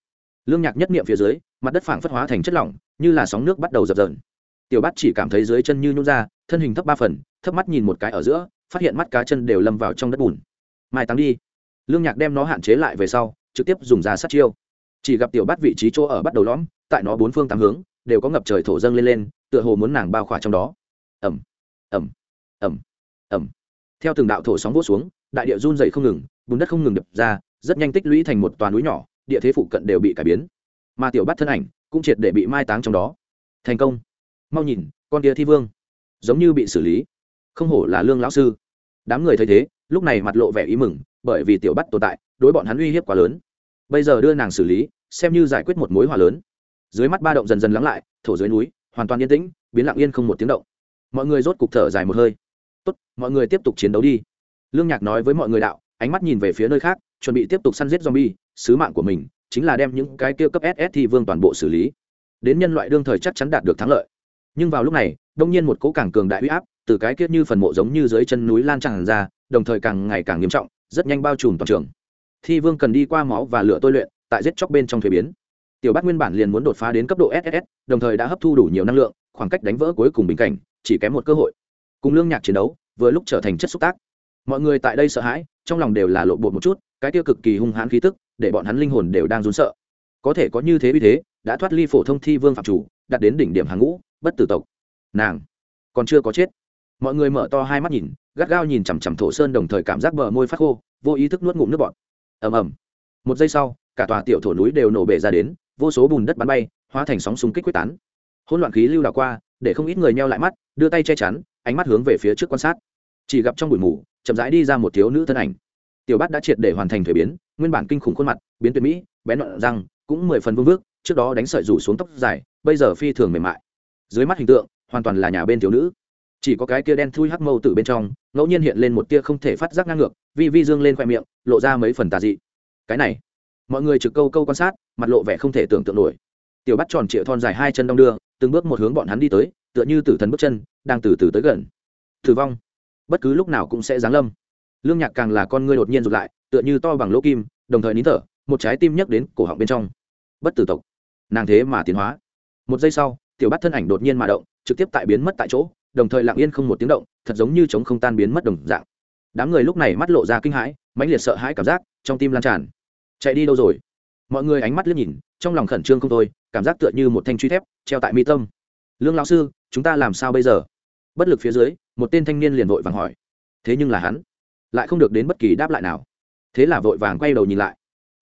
Lương nhạc nhất niệm phía dưới, mặt đất phảng phất hóa thành chất lỏng, như là sóng nước bắt đầu dập dờn. Tiểu bát chỉ cảm thấy dưới chân như nhún ra, thân hình thấp ba phần, thấp mắt nhìn một cái ở giữa, phát hiện mắt cá chân đều lâm vào trong đất bùn. Mai táng đi. Lương nhạc đem nó hạn chế lại về sau, trực tiếp dùng ra sát chiêu. Chỉ gặp tiểu bát vị trí chỗ ở bắt đầu lõm, tại nó bốn phương tám hướng đều có ngập trời thổ dâng lên lên, tựa hồ muốn nàng bao khỏa trong đó. Ẩm ẩm ẩm ẩm theo từng đạo thổ sóng vỗ xuống, đại địa run dày không ngừng, bùn đất không ngừng đập ra, rất nhanh tích lũy thành một toàn núi nhỏ, địa thế phụ cận đều bị cải biến. Mà tiểu bắt thân ảnh cũng triệt để bị mai táng trong đó. Thành công. Mau nhìn, con kia thi vương. Giống như bị xử lý. Không hổ là lương lão sư. Đám người thấy thế, lúc này mặt lộ vẻ ý mừng, bởi vì tiểu bắt tồn tại, đối bọn hắn uy hiếp quá lớn. Bây giờ đưa nàng xử lý, xem như giải quyết một mối hòa lớn dưới mắt ba động dần dần lắng lại, thổ dưới núi, hoàn toàn yên tĩnh, biến lặng yên không một tiếng động. Mọi người rốt cục thở dài một hơi. Tốt, mọi người tiếp tục chiến đấu đi. Lương nhạc nói với mọi người đạo, ánh mắt nhìn về phía nơi khác, chuẩn bị tiếp tục săn giết zombie, sứ mạng của mình chính là đem những cái kia cấp ss thi vương toàn bộ xử lý. Đến nhân loại đương thời chắc chắn đạt được thắng lợi. Nhưng vào lúc này, đông nhiên một cỗ càng cường đại huy áp từ cái kia như phần mộ giống như dưới chân núi lan tràn ra, đồng thời càng ngày càng nghiêm trọng, rất nhanh bao trùm toàn trường. Thi vương cần đi qua máu và lửa tôi luyện, tại giết chóc bên trong thuế biến tiểu bát nguyên bản liền muốn đột phá đến cấp độ ss đồng thời đã hấp thu đủ nhiều năng lượng, khoảng cách đánh vỡ cuối cùng bình cảnh, chỉ kém một cơ hội. Cùng lương nhạc chiến đấu, vừa lúc trở thành chất xúc tác. Mọi người tại đây sợ hãi, trong lòng đều là lộ bột một chút, cái tiêu cực kỳ hung hãn khí tức, để bọn hắn linh hồn đều đang run sợ. Có thể có như thế vì thế, đã thoát ly phổ thông thi vương phạm chủ đặt đến đỉnh điểm hàng ngũ, bất tử tộc. Nàng, còn chưa có chết. Mọi người mở to hai mắt nhìn, gắt gao nhìn chằm chằm thổ sơn đồng thời cảm giác bờ môi phát khô, vô ý thức nuốt ngụm nước bọt. Ầm ầm. Một giây sau, cả tòa tiểu thổ núi đều nổ bể ra đến vô số bùn đất bắn bay, hóa thành sóng súng kích quyết tán. Hỗn loạn khí lưu đảo qua, để không ít người neo lại mắt, đưa tay che chắn, ánh mắt hướng về phía trước quan sát. Chỉ gặp trong bụi mù, chậm rãi đi ra một thiếu nữ thân ảnh. Tiểu bát đã triệt để hoàn thành thuế biến, nguyên bản kinh khủng khuôn mặt, biến tuyệt mỹ, bén đoạn răng, cũng mười phần vương vước, trước đó đánh sợi rủ xuống tóc dài, bây giờ phi thường mềm mại. Dưới mắt hình tượng, hoàn toàn là nhà bên thiếu nữ. Chỉ có cái kia đen thui hắc mâu từ bên trong, ngẫu nhiên hiện lên một tia không thể phát giác ngang ngược, vi vi dương lên khoe miệng, lộ ra mấy phần tà dị. Cái này mọi người trực câu câu quan sát, mặt lộ vẻ không thể tưởng tượng nổi. Tiểu bắt tròn trịa thon dài hai chân đong đưa, từng bước một hướng bọn hắn đi tới, tựa như tử thần bước chân, đang từ từ tới gần. Thử vong. Bất cứ lúc nào cũng sẽ giáng lâm. Lương nhạc càng là con ngươi đột nhiên rụt lại, tựa như to bằng lỗ kim, đồng thời nín thở, một trái tim nhấc đến cổ họng bên trong. Bất tử tộc. Nàng thế mà tiến hóa. Một giây sau, tiểu bắt thân ảnh đột nhiên mà động, trực tiếp tại biến mất tại chỗ, đồng thời lặng yên không một tiếng động, thật giống như chống không tan biến mất đồng dạng. Đám người lúc này mắt lộ ra kinh hãi, mãnh liệt sợ hãi cảm giác, trong tim lan tràn chạy đi đâu rồi? Mọi người ánh mắt liếc nhìn, trong lòng khẩn trương không thôi, cảm giác tựa như một thanh truy thép, treo tại mi tâm. Lương lão sư, chúng ta làm sao bây giờ? Bất lực phía dưới, một tên thanh niên liền vội vàng hỏi. Thế nhưng là hắn, lại không được đến bất kỳ đáp lại nào. Thế là vội vàng quay đầu nhìn lại.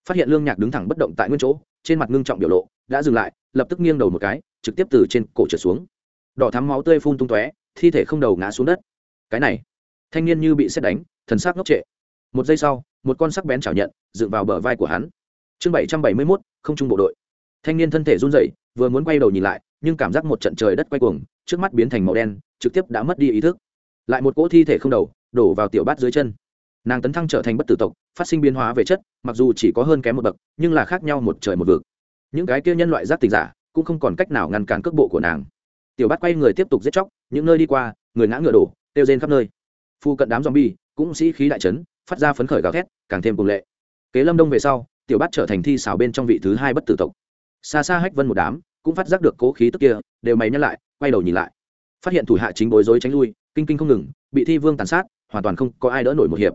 Phát hiện lương nhạc đứng thẳng bất động tại nguyên chỗ, trên mặt ngưng trọng biểu lộ, đã dừng lại, lập tức nghiêng đầu một cái, trực tiếp từ trên cổ trượt xuống. Đỏ thắm máu tươi phun tung tóe, thi thể không đầu ngã xuống đất. Cái này, thanh niên như bị xét đánh, thần sắc ngốc trệ. Một giây sau một con sắc bén chảo nhận, dựng vào bờ vai của hắn. Chương bảy trăm bảy mươi mốt, không trung bộ đội. Thanh niên thân thể run rẩy, vừa muốn quay đầu nhìn lại, nhưng cảm giác một trận trời đất quay cuồng, trước mắt biến thành màu đen, trực tiếp đã mất đi ý thức. Lại một cỗ thi thể không đầu, đổ vào tiểu bát dưới chân. Nàng tấn thăng trở thành bất tử tộc, phát sinh biến hóa về chất, mặc dù chỉ có hơn kém một bậc, nhưng là khác nhau một trời một vực. Những cái kia nhân loại giác tình giả, cũng không còn cách nào ngăn cản cước bộ của nàng. Tiểu bát quay người tiếp tục giết chóc, những nơi đi qua, người ngã ngựa đổ tiêu rên khắp nơi. Phu cận đám zombie, cũng sĩ khí đại trấn phát ra phấn khởi gào thét, càng thêm cùng lệ. Kế lâm đông về sau, tiểu bát trở thành thi xảo bên trong vị thứ hai bất tử tộc. Xa xa hách vân một đám, cũng phát giác được cố khí tức kia, đều mày nhắc lại, quay đầu nhìn lại. Phát hiện thủ hạ chính bối rối tránh lui, kinh kinh không ngừng, bị thi vương tàn sát, hoàn toàn không có ai đỡ nổi một hiệp.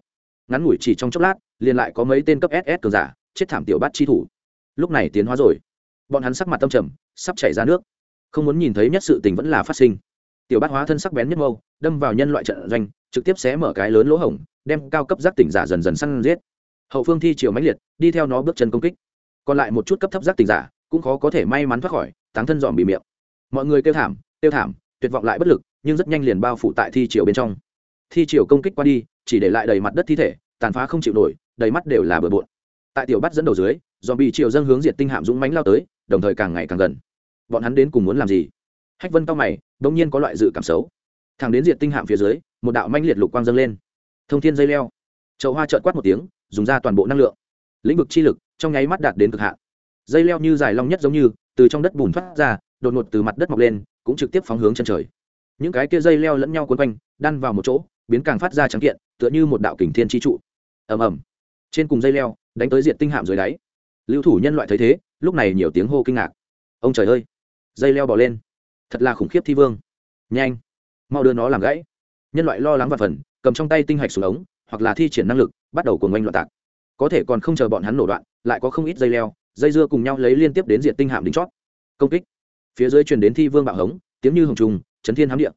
Ngắn ngủi chỉ trong chốc lát, liền lại có mấy tên cấp ss cường giả, chết thảm tiểu bát chi thủ. Lúc này tiến hóa rồi. Bọn hắn sắc mặt tâm trầm, sắp chảy ra nước. Không muốn nhìn thấy nhất sự tình vẫn là phát sinh. Tiểu bát hóa thân sắc bén nhất mâu, đâm vào nhân loại trận doanh, trực tiếp xé mở cái lớn lỗ hổng đem cao cấp giác tỉnh giả dần dần săn giết. Hậu phương thi chiều mãnh liệt, đi theo nó bước chân công kích. Còn lại một chút cấp thấp giác tỉnh giả cũng khó có thể may mắn thoát khỏi, táng thân dọn bị miệng. Mọi người kêu thảm kêu thảm, tuyệt vọng lại bất lực, nhưng rất nhanh liền bao phủ tại thi chiều bên trong. Thi chiều công kích qua đi, chỉ để lại đầy mặt đất thi thể, tàn phá không chịu nổi, đầy mắt đều là bừa bộn. Tại tiểu bắt dẫn đầu dưới dòm bị chiều dâng hướng diệt tinh hạm dũng mánh lao tới, đồng thời càng ngày càng gần. Bọn hắn đến cùng muốn làm gì? Hách vân cao mày đ ỗ n g nhiên có loại dự cảm xấu. Thằng đến diệt tinh hạm phía dưới, một đạo manh liệt lục quang dâng lên thông thiên dây leo. Chậu hoa trợn quát một tiếng, dùng ra toàn bộ năng lượng. Lĩnh vực chi lực trong nháy mắt đạt đến cực hạn. Dây leo như dài long nhất giống như, từ trong đất bùn thoát ra, đột ngột từ mặt đất mọc lên, cũng trực tiếp phóng hướng chân trời. Những cái kia dây leo lẫn nhau quấn quanh, đan vào một chỗ, biến càng phát ra trắng kiện, tựa như một đạo kình thiên chi trụ. Ầm ầm. Trên cùng dây leo, đánh tới diện tinh hạm dưới đáy. Lưu thủ nhân loại thấy thế, lúc này nhiều tiếng hô kinh ngạc. Ông trời ơi! Dây leo bỏ lên. Thật là khủng khiếp thi vương. Nhanh. Mau đưa nó làm gãy. Nhân loại lo lắng và phần cầm trong tay tinh hạch xuống ống, hoặc là thi triển năng lực, bắt đầu cuồng oanh loạn tạc. Có thể còn không chờ bọn hắn nổ đoạn, lại có không ít dây leo, dây dưa cùng nhau lấy liên tiếp đến diện tinh hạm đính chót. Công kích. Phía dưới truyền đến thi vương bạo hống, tiếng như hồng trùng, chấn thiên hám địa.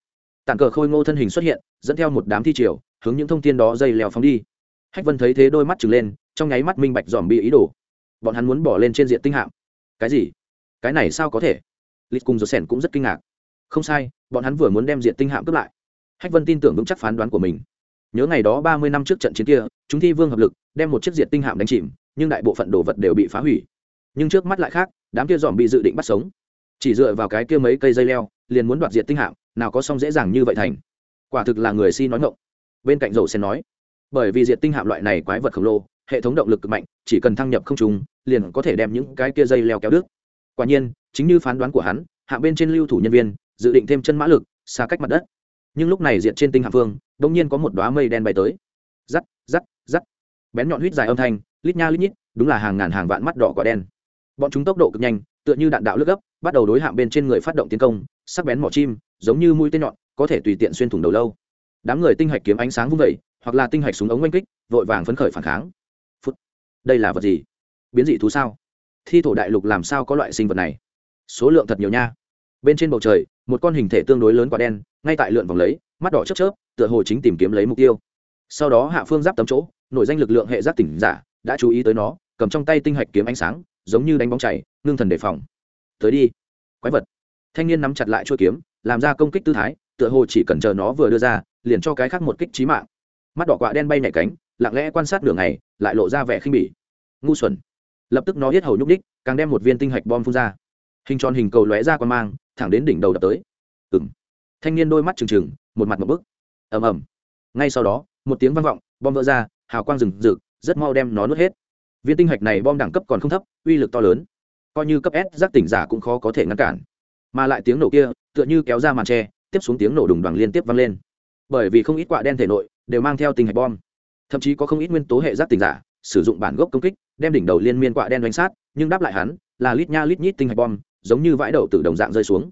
Tản cờ khôi ngô thân hình xuất hiện, dẫn theo một đám thi triều, hướng những thông tin đó dây leo phóng đi. Hách vân thấy thế đôi mắt trừng lên, trong nháy mắt minh bạch dòm bị ý đồ. Bọn hắn muốn bỏ lên trên diện tinh hạm. Cái gì? Cái này sao có thể? Lịch cùng dột sẻn cũng rất kinh ngạc. Không sai, bọn hắn vừa muốn đem diện tinh hạm cướp lại. Hách vân tin tưởng vững chắc phán đoán của mình nhớ ngày đó ba mươi năm trước trận chiến kia, chúng thi vương hợp lực, đem một chiếc diệt tinh hạm đánh chìm, nhưng đại bộ phận đồ vật đều bị phá hủy. Nhưng trước mắt lại khác, đám kia dòm bị dự định bắt sống. Chỉ dựa vào cái kia mấy cây dây leo, liền muốn đoạt diệt tinh hạm, nào có xong dễ dàng như vậy thành. Quả thực là người si nói ngộng bên cạnh dầu sen nói, bởi vì diệt tinh hạm loại này quái vật khổng lồ, hệ thống động lực cực mạnh, chỉ cần thăng nhập không trùng liền có thể đem những cái kia dây leo kéo đứt. Quả nhiên, chính như phán đoán của hắn hạ bên trên lưu thủ nhân viên, dự định thêm chân mã lực, xa cách mặt đất nhưng lúc này diện trên tinh hạ phương bỗng nhiên có một đoá mây đen bay tới. Rắt rắt rắt bén nhọn huýt dài âm thanh, lít nha lít nhít, đúng là hàng ngàn hàng vạn mắt đỏ quả đen. Bọn chúng tốc độ cực nhanh, tựa như đạn đạo lướt gấp, bắt đầu đối hạm bên trên người phát động tiến công, sắc bén mỏ chim, giống như mũi tên nhọn, có thể tùy tiện xuyên thủng đầu lâu. Đám người tinh hạch kiếm ánh sáng vung vẩy hoặc là tinh hạch súng ống oanh kích, vội vàng phấn khởi phản kháng. Phút. Đây là vật gì? Biến dị thú sao? Thi thổ đại lục làm sao có loại sinh vật này? Số lượng thật nhiều nha. Bên trên bầu trời, một con hình thể tương đối lớn quả đen ngay tại lượn vòng lấy, mắt đỏ chớp chớp, tựa hồ chính tìm kiếm lấy mục tiêu. Sau đó hạ phương giáp tấm chỗ nội danh lực lượng hệ giáp tỉnh giả đã chú ý tới nó, cầm trong tay tinh hạch kiếm ánh sáng, giống như đánh bóng chảy, ngưng thần đề phòng. Tới đi, quái vật. Thanh niên nắm chặt lại chuôi kiếm, làm ra công kích tư thái, tựa hồ chỉ cần chờ nó vừa đưa ra, liền cho cái khác một kích trí mạng. Mắt đỏ quạ đen bay nhảy cánh, lặng lẽ quan sát đường này lại lộ ra vẻ khinh bỉ. Ngu xuẩn. Lập tức nó hết hầu nhúc đích càng đem một viên tinh hạch bom phun ra. Hình tròn hình cầu lóe ra quan mang, thẳng đến đỉnh đầu đập tới. Ừ m thanh niên đôi mắt trừng trừng, một mặt một bức. Ầm ầm. Ngay sau đó, một tiếng vang vọng, bom vỡ ra, hào quang rừng rực, rất mau đem nó nuốt hết. Viên tinh hạch này bom đẳng cấp còn không thấp, uy lực to lớn. Coi như cấp s giác tỉnh giả cũng khó có thể ngăn cản. Mà lại tiếng nổ kia, tựa như kéo ra màn tre, tiếp xuống tiếng nổ đùng đoàn liên tiếp vang lên. Bởi vì không ít quạ đen thể nội, đều mang theo tinh hạch bom. Thậm chí có không ít nguyên tố hệ giác tỉnh giả, sử dụng bản gốc công kích, đem đỉnh đầu liên miên quạ đen đánh sát, nhưng đáp lại hắn, là lít nha lít nhít tinh hạch bom, giống như vãi đầu từ đồng dạng rơi xuống.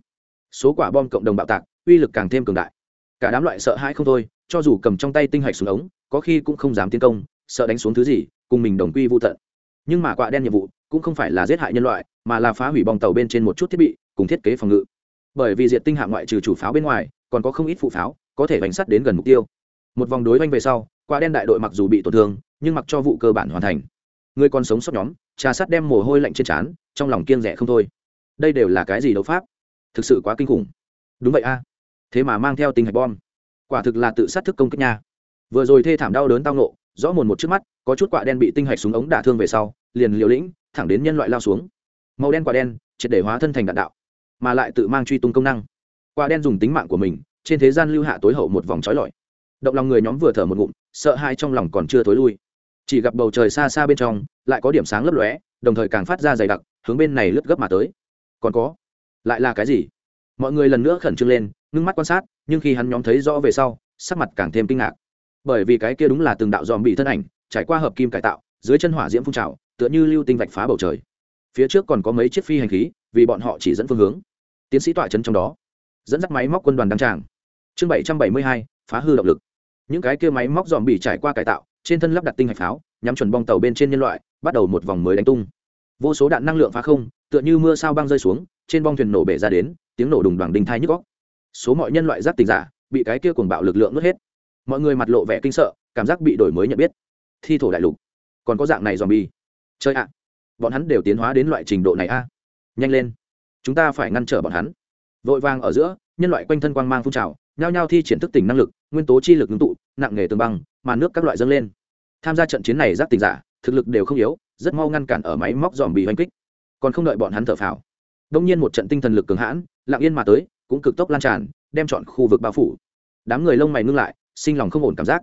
Số quả bom cộng đồng bạo tạc uy lực càng thêm cường đại. Cả đám loại sợ hãi không thôi, cho dù cầm trong tay tinh hạch xuống ống, có khi cũng không dám tiến công, sợ đánh xuống thứ gì, cùng mình đồng quy vô tận. Nhưng mà quạ đen nhiệm vụ cũng không phải là giết hại nhân loại, mà là phá hủy bong tàu bên trên một chút thiết bị, cùng thiết kế phòng ngự. Bởi vì diệt tinh hạ ngoại trừ chủ pháo bên ngoài, còn có không ít phụ pháo, có thể bánh sắt đến gần mục tiêu. Một vòng đối oanh về sau quả đen đại đội mặc dù bị tổn thương, nhưng mặc cho vụ cơ bản hoàn thành. Người còn sống sót nhóm, trà sắt đem mồ hôi lạnh trên trán, trong lòng kiêng rẻ không thôi. Đây đều là cái gì đấu pháp? Thực sự quá kinh khủng. Đúng vậy a thế mà mang theo tinh hạch bom. Quả thực là tự sát thức công kích nha. Vừa rồi thê thảm đau đớn tao nộ rõ mồn một trước mắt, có chút quả đen bị tinh hạch súng ống đả thương về sau, liền liều lĩnh, thẳng đến nhân loại lao xuống. Màu đen quả đen, triệt để hóa thân thành đạn đạo, mà lại tự mang truy tung công năng. Quả đen dùng tính mạng của mình, trên thế gian lưu hạ tối hậu một vòng trói lọi. Động lòng người nhóm vừa thở một ngụm, sợ hai trong lòng còn chưa tối lui. Chỉ gặp bầu trời xa xa bên trong, lại có điểm sáng lấp lóe, đồng thời càng phát ra dày đặc, hướng bên này lướt gấp mà tới. Còn có, lại là cái gì? Mọi người lần nữa khẩn trương lên ngưng mắt quan sát, nhưng khi hắn nhóm thấy rõ về sau, sắc mặt càng thêm kinh ngạc. Bởi vì cái kia đúng là từng đạo dòm bị thân ảnh, trải qua hợp kim cải tạo, dưới chân hỏa diễm phun trào, tựa như lưu tinh vạch phá bầu trời. Phía trước còn có mấy chiếc phi hành khí, vì bọn họ chỉ dẫn phương hướng. Tiến sĩ tọa chân trong đó, dẫn dắt máy móc quân đoàn đăng tràng. Chương bảy trăm bảy mươi hai, phá hư động lực. Những cái kia máy móc dòm bị trải qua cải tạo, trên thân lắp đặt tinh hạch pháo, nhắm chuẩn bong tàu bên trên nhân loại, bắt đầu một vòng mới đánh tung. Vô số đạn năng lượng phá không, tựa như mưa sao băng rơi xuống, trên bong thuyền nổ bể ra đến, tiếng nổ đùng đoàn đinh thai nhức góc số mọi nhân loại giác tình giả, bị cái kia cuồng bạo lực lượng nuốt hết. Mọi người mặt lộ vẻ kinh sợ, cảm giác bị đổi mới nhận biết. Thi thổ đại lục, còn có dạng này dòm bi chơi ạ, bọn hắn đều tiến hóa đến loại trình độ này a. Nhanh lên, chúng ta phải ngăn trở bọn hắn. Vội vàng ở giữa, nhân loại quanh thân quang mang phun trào, nhao nhao thi triển thức tỉnh năng lực, nguyên tố chi lực ngưng tụ, nặng nghề tường băng mà nước các loại dâng lên. Tham gia trận chiến này giác tình giả, thực lực đều không yếu, rất mau ngăn cản ở máy móc dòm bị oanh kích. Còn không đợi bọn hắn thở phào, đông nhiên một trận tinh thần lực cường hãn, lặng yên mà tới cũng cực tốc lan tràn, đem chọn khu vực bao phủ. Đám người lông mày ngưng lại, sinh lòng không ổn cảm giác.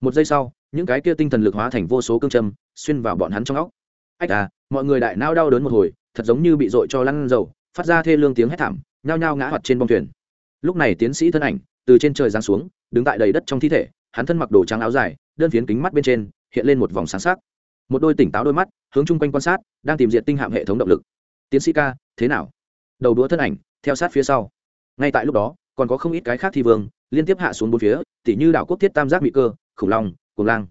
Một giây sau, những cái kia tinh thần lực hóa thành vô số cương châm, xuyên vào bọn hắn trong óc. Ách à mọi người đại nao đau đớn một hồi, thật giống như bị dội cho lăn dầu, phát ra thê lương tiếng hét thảm, nhao nhao ngã hoạt trên bông thuyền. Lúc này tiến sĩ thân ảnh, từ trên trời giáng xuống, đứng tại đầy đất trong thi thể, hắn thân mặc đồ trắng áo dài, đơn phiến kính mắt bên trên, hiện lên một vòng sáng sắc. Một đôi tỉnh táo đôi mắt, hướng chung quanh quan sát, đang tìm diện tinh hạm hệ thống động lực. Tiến sĩ ca, thế nào? Đầu đũa thân ảnh, theo sát phía sau ngay tại lúc đó, còn có không ít cái khác thi vương, liên tiếp hạ xuống bốn phía, tỉ như đảo quốc thiết tam giác bị cơ, khủng long cùng lang.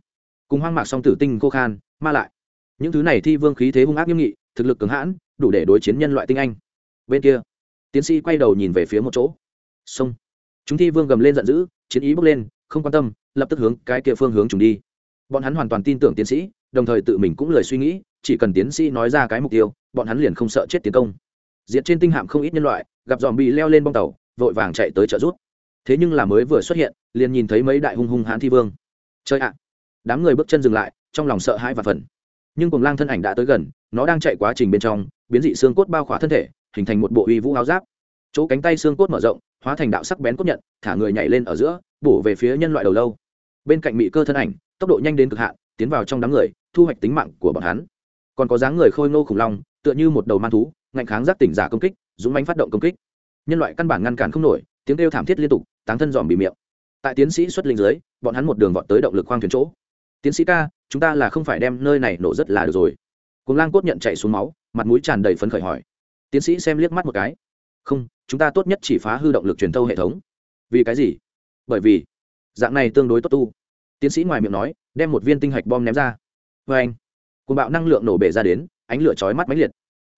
Cùng hoang mạc song tử tinh khô khan, ma lại. Những thứ này thi vương khí thế hung ác nghiêm nghị, thực lực cứng hãn, đủ để đối chiến nhân loại tinh anh. Bên kia, tiến sĩ quay đầu nhìn về phía một chỗ. Sông. Chúng thi vương gầm lên giận dữ, chiến ý bước lên, không quan tâm, lập tức hướng cái kia phương hướng chúng đi. Bọn hắn hoàn toàn tin tưởng tiến sĩ, đồng thời tự mình cũng lời suy nghĩ, chỉ cần tiến sĩ nói ra cái mục tiêu, bọn hắn liền không sợ chết tiến công diệt trên tinh hạm không ít nhân loại, gặp dòm bị leo lên bong tàu, vội vàng chạy tới trợ rút thế nhưng là mới vừa xuất hiện, liền nhìn thấy mấy đại hung hung hãn thi vương. Chơi ạ! Đám người bước chân dừng lại, trong lòng sợ hãi và phần nhưng cùng lang thân ảnh đã tới gần, nó đang chạy quá trình bên trong, biến dị xương cốt bao khỏa thân thể, hình thành một bộ uy vũ áo giáp. Chỗ cánh tay xương cốt mở rộng, hóa thành đạo sắc bén cốt nhận, thả người nhảy lên ở giữa, bổ về phía nhân loại đầu lâu. Bên cạnh mị cơ thân ảnh, tốc độ nhanh đến cực hạn, tiến vào trong đám người, thu hoạch tính mạng của bọn hắn. Còn có dáng người khôi ngô khủng long, tựa như một đầu man thú ngạnh kháng giác tỉnh giả công kích, dũng mánh phát động công kích. Nhân loại căn bản ngăn cản không nổi, tiếng kêu thảm thiết liên tục, táng thân dòm bị miệng. Tại tiến sĩ xuất linh dưới, bọn hắn một đường vọt tới động lực khoang thuyền chỗ. Tiến sĩ ca, chúng ta là không phải đem nơi này nổ rất là được rồi. Cùng lang cốt nhận chạy xuống máu, mặt mũi tràn đầy phấn khởi hỏi. Tiến sĩ xem liếc mắt một cái. Không, chúng ta tốt nhất chỉ phá hư động lực truyền thâu hệ thống. Vì cái gì? Bởi vì, dạng này tương đối tốt tu. Tiến sĩ ngoài miệng nói, đem một viên tinh hạch bom ném ra. Vê anh cùng bạo năng lượng nổ bể ra đến, ánh lửa chói mắt máy liệt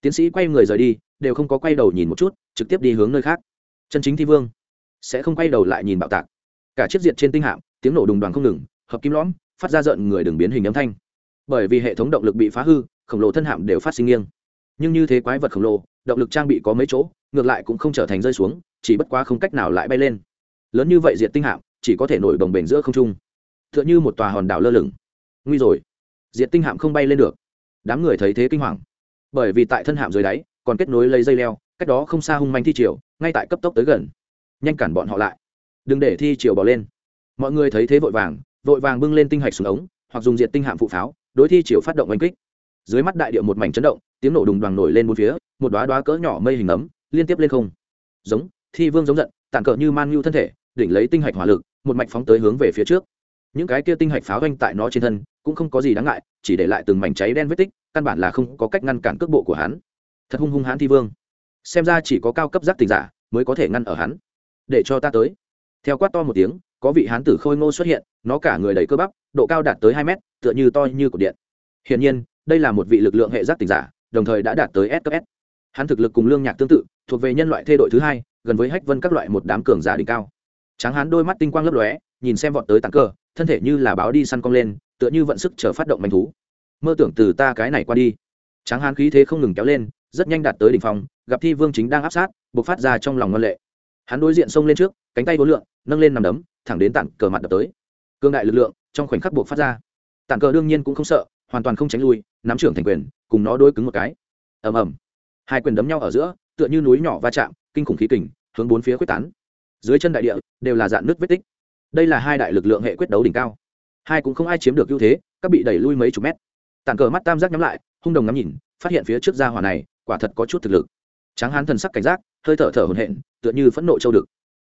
tiến sĩ quay người rời đi, đều không có quay đầu nhìn một chút, trực tiếp đi hướng nơi khác. Chân chính thi vương, sẽ không quay đầu lại nhìn bạo tạc. Cả chiếc diệt trên tinh hạm, tiếng nổ đùng đoàn không ngừng, hợp kim lõm, phát ra rợn người đường biến hình âm thanh. Bởi vì hệ thống động lực bị phá hư, khổng lồ thân hạm đều phát sinh nghiêng. Nhưng như thế quái vật khổng lồ, động lực trang bị có mấy chỗ, ngược lại cũng không trở thành rơi xuống, chỉ bất quá không cách nào lại bay lên. Lớn như vậy diệt tinh hạm, chỉ có thể nổi đồng bền giữa không trung. T h ư ợ n h ư một tòa hòn đảo lơ lửng. Nguy rồi. Diệt tinh hạm không bay lên được. Đám người thấy thế kinh hoàng bởi vì tại thân hạm dưới đáy, còn kết nối lấy dây leo, cách đó không xa hung manh thi triều, ngay tại cấp tốc tới gần. Nhanh cản bọn họ lại. Đừng để thi triều bỏ lên. Mọi người thấy thế vội vàng vội vàng bưng lên tinh hạch xuống ống, hoặc dùng diện tinh hạm phụ pháo, đối thi triều phát động oanh kích. Dưới mắt đại điệu một mảnh chấn động, tiếng nổ đùng đoàn nổi lên bốn phía, một đoá đoá cỡ nhỏ mây hình ấm, liên tiếp lên không. Giống, thi vương giống giận, tàn cỡ như man ngưu thân thể, đỉnh lấy tinh hạch hỏa lực, một mạch phóng tới hướng về phía trước. Những cái kia tinh hạch pháo oanh tại nó trên thân, cũng không có gì đáng ngại, chỉ để lại từng mảnh cháy đen vết tích căn bản là không có cách ngăn cản cước bộ của hắn. Thật hung hung hãn thi vương. Xem ra chỉ có cao cấp giác tình giả mới có thể ngăn ở hắn. Để cho ta tới. Theo quát to một tiếng, có vị hán tử khôi ngô xuất hiện, nó cả người đầy cơ bắp, độ cao đạt tới hai mét, tựa như to như cột điện. Hiển nhiên, đây là một vị lực lượng hệ giác tình giả, đồng thời đã đạt tới s cấp s. Hắn thực lực cùng lương nhạc tương tự, thuộc về nhân loại thê đội thứ hai, gần với hách vân các loại một đám cường giả đỉnh cao. Tráng hắn đôi mắt tinh quang lấp lóe, nhìn xem vọt tới tàn cờ thân thể như là báo đi săn cong lên, tựa như vận sức chờ phát động manh thú mơ tưởng từ ta cái này qua đi. Tráng hán khí thế không ngừng kéo lên, rất nhanh đạt tới đỉnh phòng gặp thi vương chính đang áp sát buộc phát ra trong lòng ngân lệ. Hắn đối diện xông lên trước, cánh tay vô lượng nâng lên nằm đấm, thẳng đến tản cờ mặt đập tới. Cương đại lực lượng trong khoảnh khắc buộc phát ra. Tản cờ đương nhiên cũng không sợ, hoàn toàn không tránh lui, nắm trưởng thành quyền, cùng nó đối cứng một cái. Ầm ầm. Hai quyền đấm nhau ở giữa, tựa như núi nhỏ va chạm, kinh khủng khí kình, hướng bốn phía quyết tán. Dưới chân đại địa, đều là dạn nước vết tích. Đây là hai đại lực lượng hệ quyết đấu đỉnh cao. Hai cũng không ai chiếm được ưu thế, các bị đẩy lui mấy chục mét tàn cờ mắt tam giác nhắm lại, hung đồng ngắm nhìn, phát hiện phía trước gia hỏa này, quả thật có chút thực lực. Tráng hán thần sắc cảnh giác, hơi thở thở hồn hện tựa như phẫn nộ châu đực.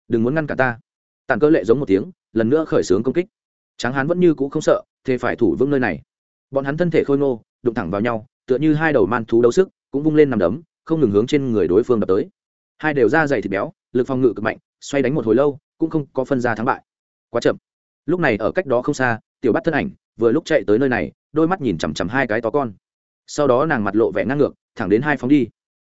Đừng muốn ngăn cả ta. Tàn cơ lệ giống một tiếng, lần nữa khởi xướng công kích. Tráng hán vẫn như cũ không sợ, thế phải thủ vững nơi này. Bọn hắn thân thể khôi ngô, đụng thẳng vào nhau, tựa như hai đầu man thú đấu sức, cũng vung lên nằm đấm, không ngừng hướng trên người đối phương đập tới. Hai đều da dày thịt béo, lực phòng ngự cực mạnh, xoay đánh một hồi lâu, cũng không có phân ra thắng bại. Quá chậm. Lúc này ở cách đó không xa, tiểu bắt thân ảnh, vừa lúc chạy tới nơi này đôi mắt nhìn chằm chằm hai cái to con. Sau đó nàng mặt lộ vẻ ngang ngược, thẳng đến hai phóng đi.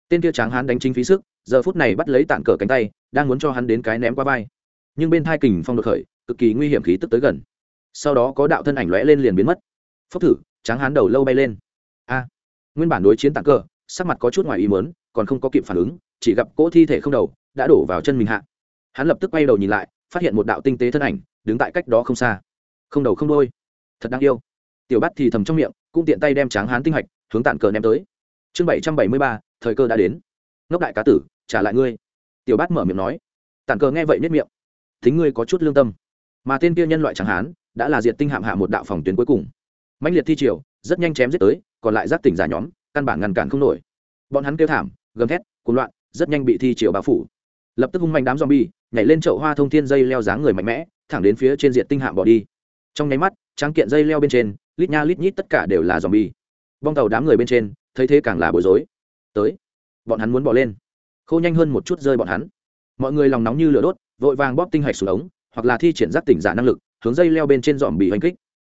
Tên kia tráng hán đánh chính phí sức, giờ phút này bắt lấy tản cờ cánh tay, đang muốn cho hắn đến cái ném qua vai. Nhưng bên thai kình phong đột khởi, cực kỳ nguy hiểm khí tức tới gần. Sau đó có đạo thân ảnh lóe lên liền biến mất. Phốc thử, tráng hán đầu lâu bay lên. A! Nguyên bản đối chiến tản cờ, sắc mặt có chút ngoài ý mớn còn không có kịp phản ứng, chỉ gặp cỗ thi thể không đầu, đã đổ vào chân mình hạ. Hắn lập tức quay đầu nhìn lại, phát hiện một đạo tinh tế thân ảnh, đứng tại cách đó không xa. Không đầu không đôi thật đáng yêu tiểu bắt thì thầm trong miệng, cũng tiện tay đem tráng hán tinh hạch hướng tản cờ ném tới. Chương bảy trăm bảy mươi ba, thời cơ đã đến. Ngốc đại cá tử, trả lại ngươi. Tiểu bát mở miệng nói. Tản cờ nghe vậy nếp miệng. Thính ngươi có chút lương tâm. Mà tên kia nhân loại tráng hán, đã là diệt tinh hạm hạ một đạo phòng tuyến cuối cùng. Mạnh liệt thi triều, rất nhanh chém giết tới, còn lại giác tỉnh giả nhóm, căn bản ngăn cản không nổi. Bọn hắn kêu thảm, gầm thét cuốn loạn, rất nhanh bị thi triều bao phủ. Lập tức hung mạnh đám zombie, nhảy lên chậu hoa thông thiên dây leo dáng người mạnh mẽ, thẳng đến phía trên diện tinh hạm bỏ đi. Trong nháy mắt, tráng kiện dây leo bên trên lít nha lít nhít tất cả đều là zombie. Bong tàu đám người bên trên, thấy thế càng là bối rối. Tới, bọn hắn muốn bỏ lên. Khô nhanh hơn một chút rơi bọn hắn. Mọi người lòng nóng như lửa đốt, vội vàng bóp tinh hạch xuống ống, hoặc là thi triển giác tỉnh giả năng lực, hướng dây leo bên trên dòm bị oanh kích.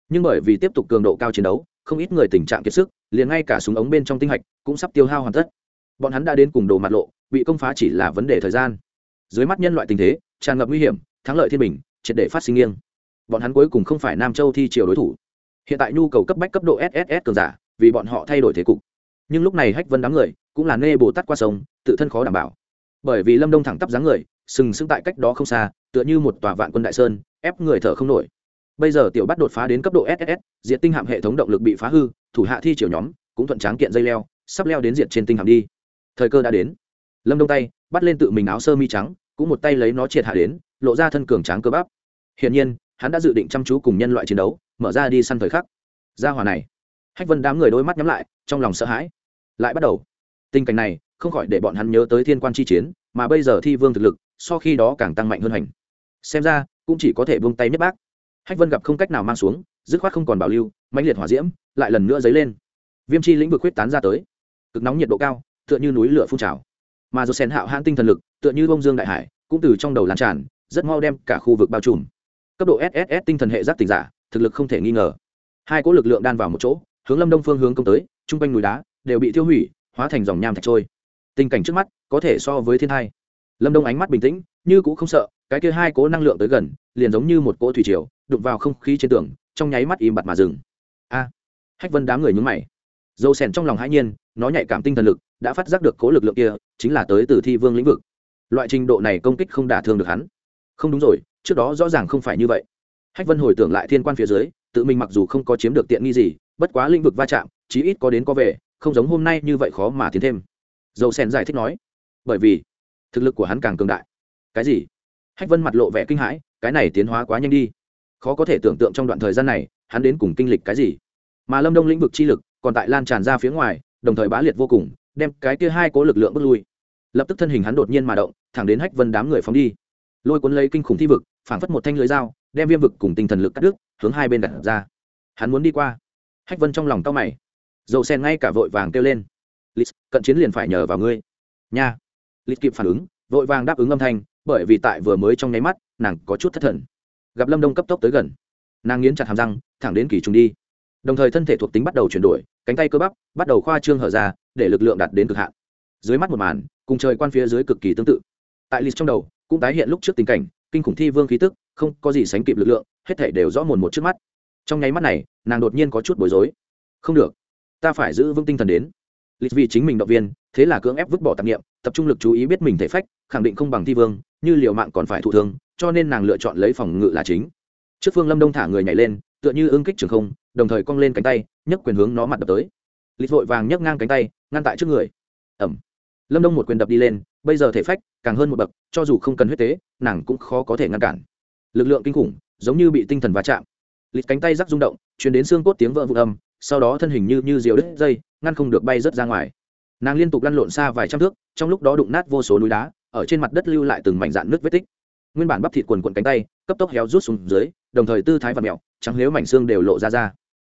Nhưng bởi vì tiếp tục cường độ cao chiến đấu, không ít người tình trạng kiệt sức, liền ngay cả súng ống bên trong tinh hạch cũng sắp tiêu hao hoàn tất. Bọn hắn đã đến cùng đồ mặt lộ, bị công phá chỉ là vấn đề thời gian. Dưới mắt nhân loại tình thế, tràn ngập nguy hiểm, thắng lợi thiên bình, triệt để phát sinh nghiêng. Bọn hắn cuối cùng không phải nam châu thi triều đối thủ hiện tại nhu cầu cấp bách cấp độ sss cường giả, vì bọn họ thay đổi thế cục. Nhưng lúc này hách vân đám người cũng là nê bồ tát qua sông, tự thân khó đảm bảo. Bởi vì lâm đông thẳng tắp dáng người, sừng sững tại cách đó không xa, tựa như một tòa vạn quân đại sơn, ép người thở không nổi. Bây giờ tiểu bắt đột phá đến cấp độ ss diện tinh hạm hệ thống động lực bị phá hư, thủ hạ thi triều nhóm cũng thuận tráng kiện dây leo, sắp leo đến diện trên tinh hạm đi. Thời cơ đã đến. Lâm đông tay, bắt lên tự mình áo sơ mi trắng, cũng một tay lấy nó triệt hạ đến, lộ ra thân cường tráng cơ bắp. Hiển nhiên, hắn đã dự định chăm chú cùng nhân loại chiến đấu mở ra đi săn thời khắc. Ra hòa này. Hách vân đám người đôi mắt nhắm lại, trong lòng sợ hãi. Lại bắt đầu. Tình cảnh này, không khỏi để bọn hắn nhớ tới thiên quan chi chiến, mà bây giờ thi vương thực lực, so khi đó càng tăng mạnh hơn hành xem ra, cũng chỉ có thể buông tay nhất bác. Hách vân gặp không cách nào mang xuống, dứt khoát không còn bảo lưu, mãnh liệt hỏa diễm, lại lần nữa dấy lên. Viêm chi lĩnh vực huyết tán ra tới. Cực nóng nhiệt độ cao, tựa như núi lửa phun trào. Mà do sen hạo hãn tinh thần lực, tựa như bông dương đại hải, cũng từ trong đầu lan tràn, rất mau đem cả khu vực bao trùm. Cấp độ sss tinh thần hệ giác tỉnh giả thực lực không thể nghi ngờ. Hai cỗ lực lượng đan vào một chỗ, hướng lâm đông phương hướng công tới chung quanh núi đá đều bị tiêu hủy, hóa thành dòng nham thạch trôi. Tình cảnh trước mắt có thể so với thiên hai lâm đông ánh mắt bình tĩnh, như cũng không sợ, cái kia hai cỗ năng lượng tới gần, liền giống như một cỗ thủy triều, đụng vào không khí trên tường, trong nháy mắt im bặt mà dừng. A! Hách vân đám người nhúng mày. Dâu sèn trong lòng hãi nhiên, nó nhạy cảm tinh thần lực, đã phát giác được cố lực lượng kia, chính là tới từ thi vương lĩnh vực. Loại trình độ này công kích không đả thương được hắn. Không đúng rồi, trước đó rõ ràng không phải như vậy hách vân hồi tưởng lại thiên quan phía dưới, tự mình mặc dù không có chiếm được tiện nghi gì, bất quá lĩnh vực va chạm, chí ít có đến có về, không giống hôm nay như vậy khó mà tiến thêm. Dầu sen giải thích nói, bởi vì thực lực của hắn càng cường đại. Cái gì? Hách vân mặt lộ vẻ kinh hãi, cái này tiến hóa quá nhanh đi. Khó có thể tưởng tượng trong đoạn thời gian này, hắn đến cùng kinh lịch cái gì. Mà lâm đông lĩnh vực chi lực còn tại lan tràn ra phía ngoài, đồng thời bá liệt vô cùng, đem cái kia hai cố lực lượng bước lui. Lập tức thân hình hắn đột nhiên mà động, thẳng đến hách vân đám người phóng đi. Lôi cuốn lấy kinh khủng thi vực, phảng phất một thanh lưới dao đem viêm vực cùng tinh thần lực cắt đứt, hướng hai bên đặt ra. Hắn muốn đi qua. Hách vân trong lòng tao mày. Dầu sen ngay cả vội vàng kêu lên. Lịch cận chiến liền phải nhờ vào ngươi. Nha. Lịch kịp phản ứng, vội vàng đáp ứng âm thanh, bởi vì tại vừa mới trong nháy mắt, nàng có chút thất thần. Gặp lâm đông cấp tốc tới gần. Nàng nghiến chặt hàm răng, thẳng đến kỳ trùng đi. Đồng thời thân thể thuộc tính bắt đầu chuyển đổi, cánh tay cơ bắp, bắt đầu khoa trương hở ra, để lực lượng đạt đến cực hạn. Dưới mắt một màn, cùng trời quan phía dưới cực kỳ tương tự. Tại lịch trong đầu, cũng tái hiện lúc trước tình cảnh kinh khủng thi vương khí tức, không có gì sánh kịp lực lượng, hết thể đều rõ mồn một trước mắt. Trong nháy mắt này, nàng đột nhiên có chút bối rối. Không được, ta phải giữ vững tinh thần đến. Lịch vì chính mình động viên, thế là cưỡng ép vứt bỏ tạp nghiệm tập trung lực chú ý biết mình thể phách, khẳng định không bằng thi vương, như liều mạng còn phải thụ thương, cho nên nàng lựa chọn lấy phòng ngự là chính. Trước phương lâm đông thả người nhảy lên, tựa như ứng kích trường không, đồng thời cong lên cánh tay, nhấc quyền hướng nó mặt đập tới. Lịch vội vàng nhấc ngang cánh tay, ngăn tại trước người. Ẩm lâm đông một quyền đập đi lên bây giờ thể phách càng hơn một bậc, cho dù không cần huyết tế, nàng cũng khó có thể ngăn cản. Lực lượng kinh khủng, giống như bị tinh thần va chạm. Lịt cánh tay rắc rung động chuyển đến xương cốt tiếng vỡ vụn âm, sau đó thân hình như như diều đứt dây, ngăn không được bay rớt ra ngoài. Nàng liên tục lăn lộn xa vài trăm thước, trong lúc đó đụng nát vô số núi đá, ở trên mặt đất lưu lại từng mảnh dạn nước vết tích. Nguyên bản bắp thịt quần quần cánh tay, cấp tốc héo rút xuống dưới, đồng thời tư thái và mẹo, trắng nếu mảnh xương đều lộ ra ra.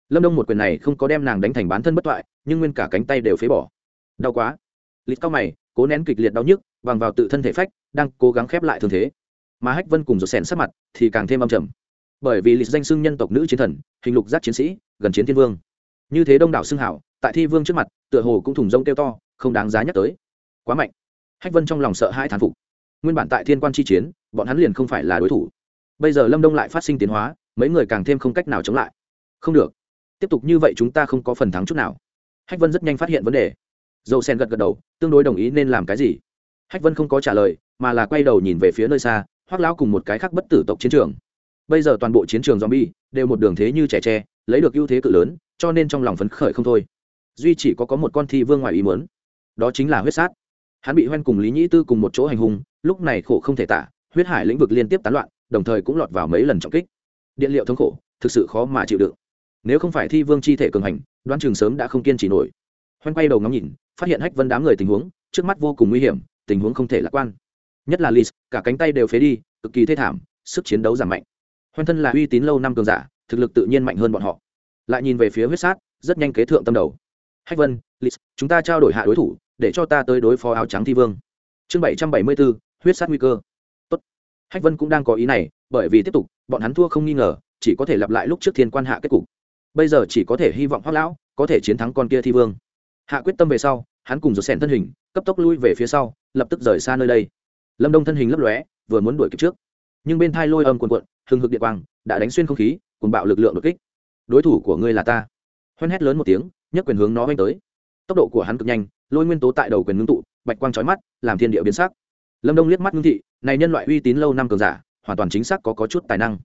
Lâm đông một quyền này không có đem nàng đánh thành bán thân bất toại, nhưng nguyên cả cánh tay đều phế bỏ. Đau quá. Lịt cao mày cố nén kịch liệt đau nhức, bằng vào tự thân thể phách, đang cố gắng khép lại thương thế. Mà hách vân cùng rột sèn sắc mặt thì càng thêm âm trầm. Bởi vì lịch danh xưng nhân tộc nữ chiến thần, hình lục giác chiến sĩ, gần chiến thiên vương. Như thế đông đảo xưng hảo, tại thi vương trước mặt, tựa hồ cũng thủng rông kêu to, không đáng giá nhắc tới. Quá mạnh. Hách vân trong lòng sợ hai thán phục. Nguyên bản tại thiên quan chi chiến, bọn hắn liền không phải là đối thủ. Bây giờ lâm đông lại phát sinh tiến hóa, mấy người càng thêm không cách nào chống lại. Không được. Tiếp tục như vậy chúng ta không có phần thắng chút nào. Hách vân rất nhanh phát hiện vấn đề. Dầu sen gật gật đầu tương đối đồng ý nên làm cái gì? Hách vân không có trả lời, mà là quay đầu nhìn về phía nơi xa hoác lão cùng một cái khác bất tử tộc chiến trường. Bây giờ toàn bộ chiến trường zombie đều một đường thế như trẻ tre, lấy được ưu thế cự lớn, cho nên trong lòng phấn khởi không thôi. Duy chỉ có có một con thi vương ngoài ý muốn. Đó chính là huyết sát. Hắn bị hoen cùng lý nhĩ tư cùng một chỗ hành hung, lúc này khổ không thể tả, huyết hải lĩnh vực liên tiếp tán loạn, đồng thời cũng lọt vào mấy lần trọng kích. Điện liệu thống khổ, thực sự khó mà chịu đựng. Nếu không phải thi vương chi thể cường hành, đoán chừng sớm đã không kiên trì nổi. Hoen quay đầu ngắm nhìn phát hiện hách vân đám người tình huống, trước mắt vô cùng nguy hiểm, tình huống không thể lạc quan. Nhất là lis cả cánh tay đều phế đi, cực kỳ thê thảm, sức chiến đấu giảm mạnh. Hoan thân là uy tín lâu năm cường giả, thực lực tự nhiên mạnh hơn bọn họ. Lại nhìn về phía huyết sát, rất nhanh kế thượng tâm đầu. Hách vân lis chúng ta trao đổi hạ đối thủ, để cho ta tới đối phó áo trắng thi vương. Chương bảy trăm bảy mươi bốn huyết sát nguy cơ. Tốt. hách vân cũng đang có ý này, bởi vì tiếp tục, bọn hắn thua không nghi ngờ, chỉ có thể lặp lại lúc trước thiên quan hạ kết cục. Bây giờ chỉ có thể hy vọng hoác lão có thể chiến thắng con kia thi vương hạ quyết tâm về sau hắn cùng rột sẻn thân hình cấp tốc lui về phía sau lập tức rời xa nơi đây. Lâm đông thân hình lấp lóe vừa muốn đuổi kịp trước. Nhưng bên thai lôi âm quần quận hừng hực điện quang đã đánh xuyên không khí cùng bạo lực lượng đột kích. Đối thủ của ngươi là ta. Hoen hét lớn một tiếng nhấc quyền hướng nó oanh tới. Tốc độ của hắn cực nhanh lôi nguyên tố tại đầu quyền ngưng tụ bạch quang trói mắt làm thiên địa biến sắc. Lâm đông liếc mắt ngưng thị này nhân loại uy tín lâu năm cường giả hoàn toàn chính xác có, có chút tài năng.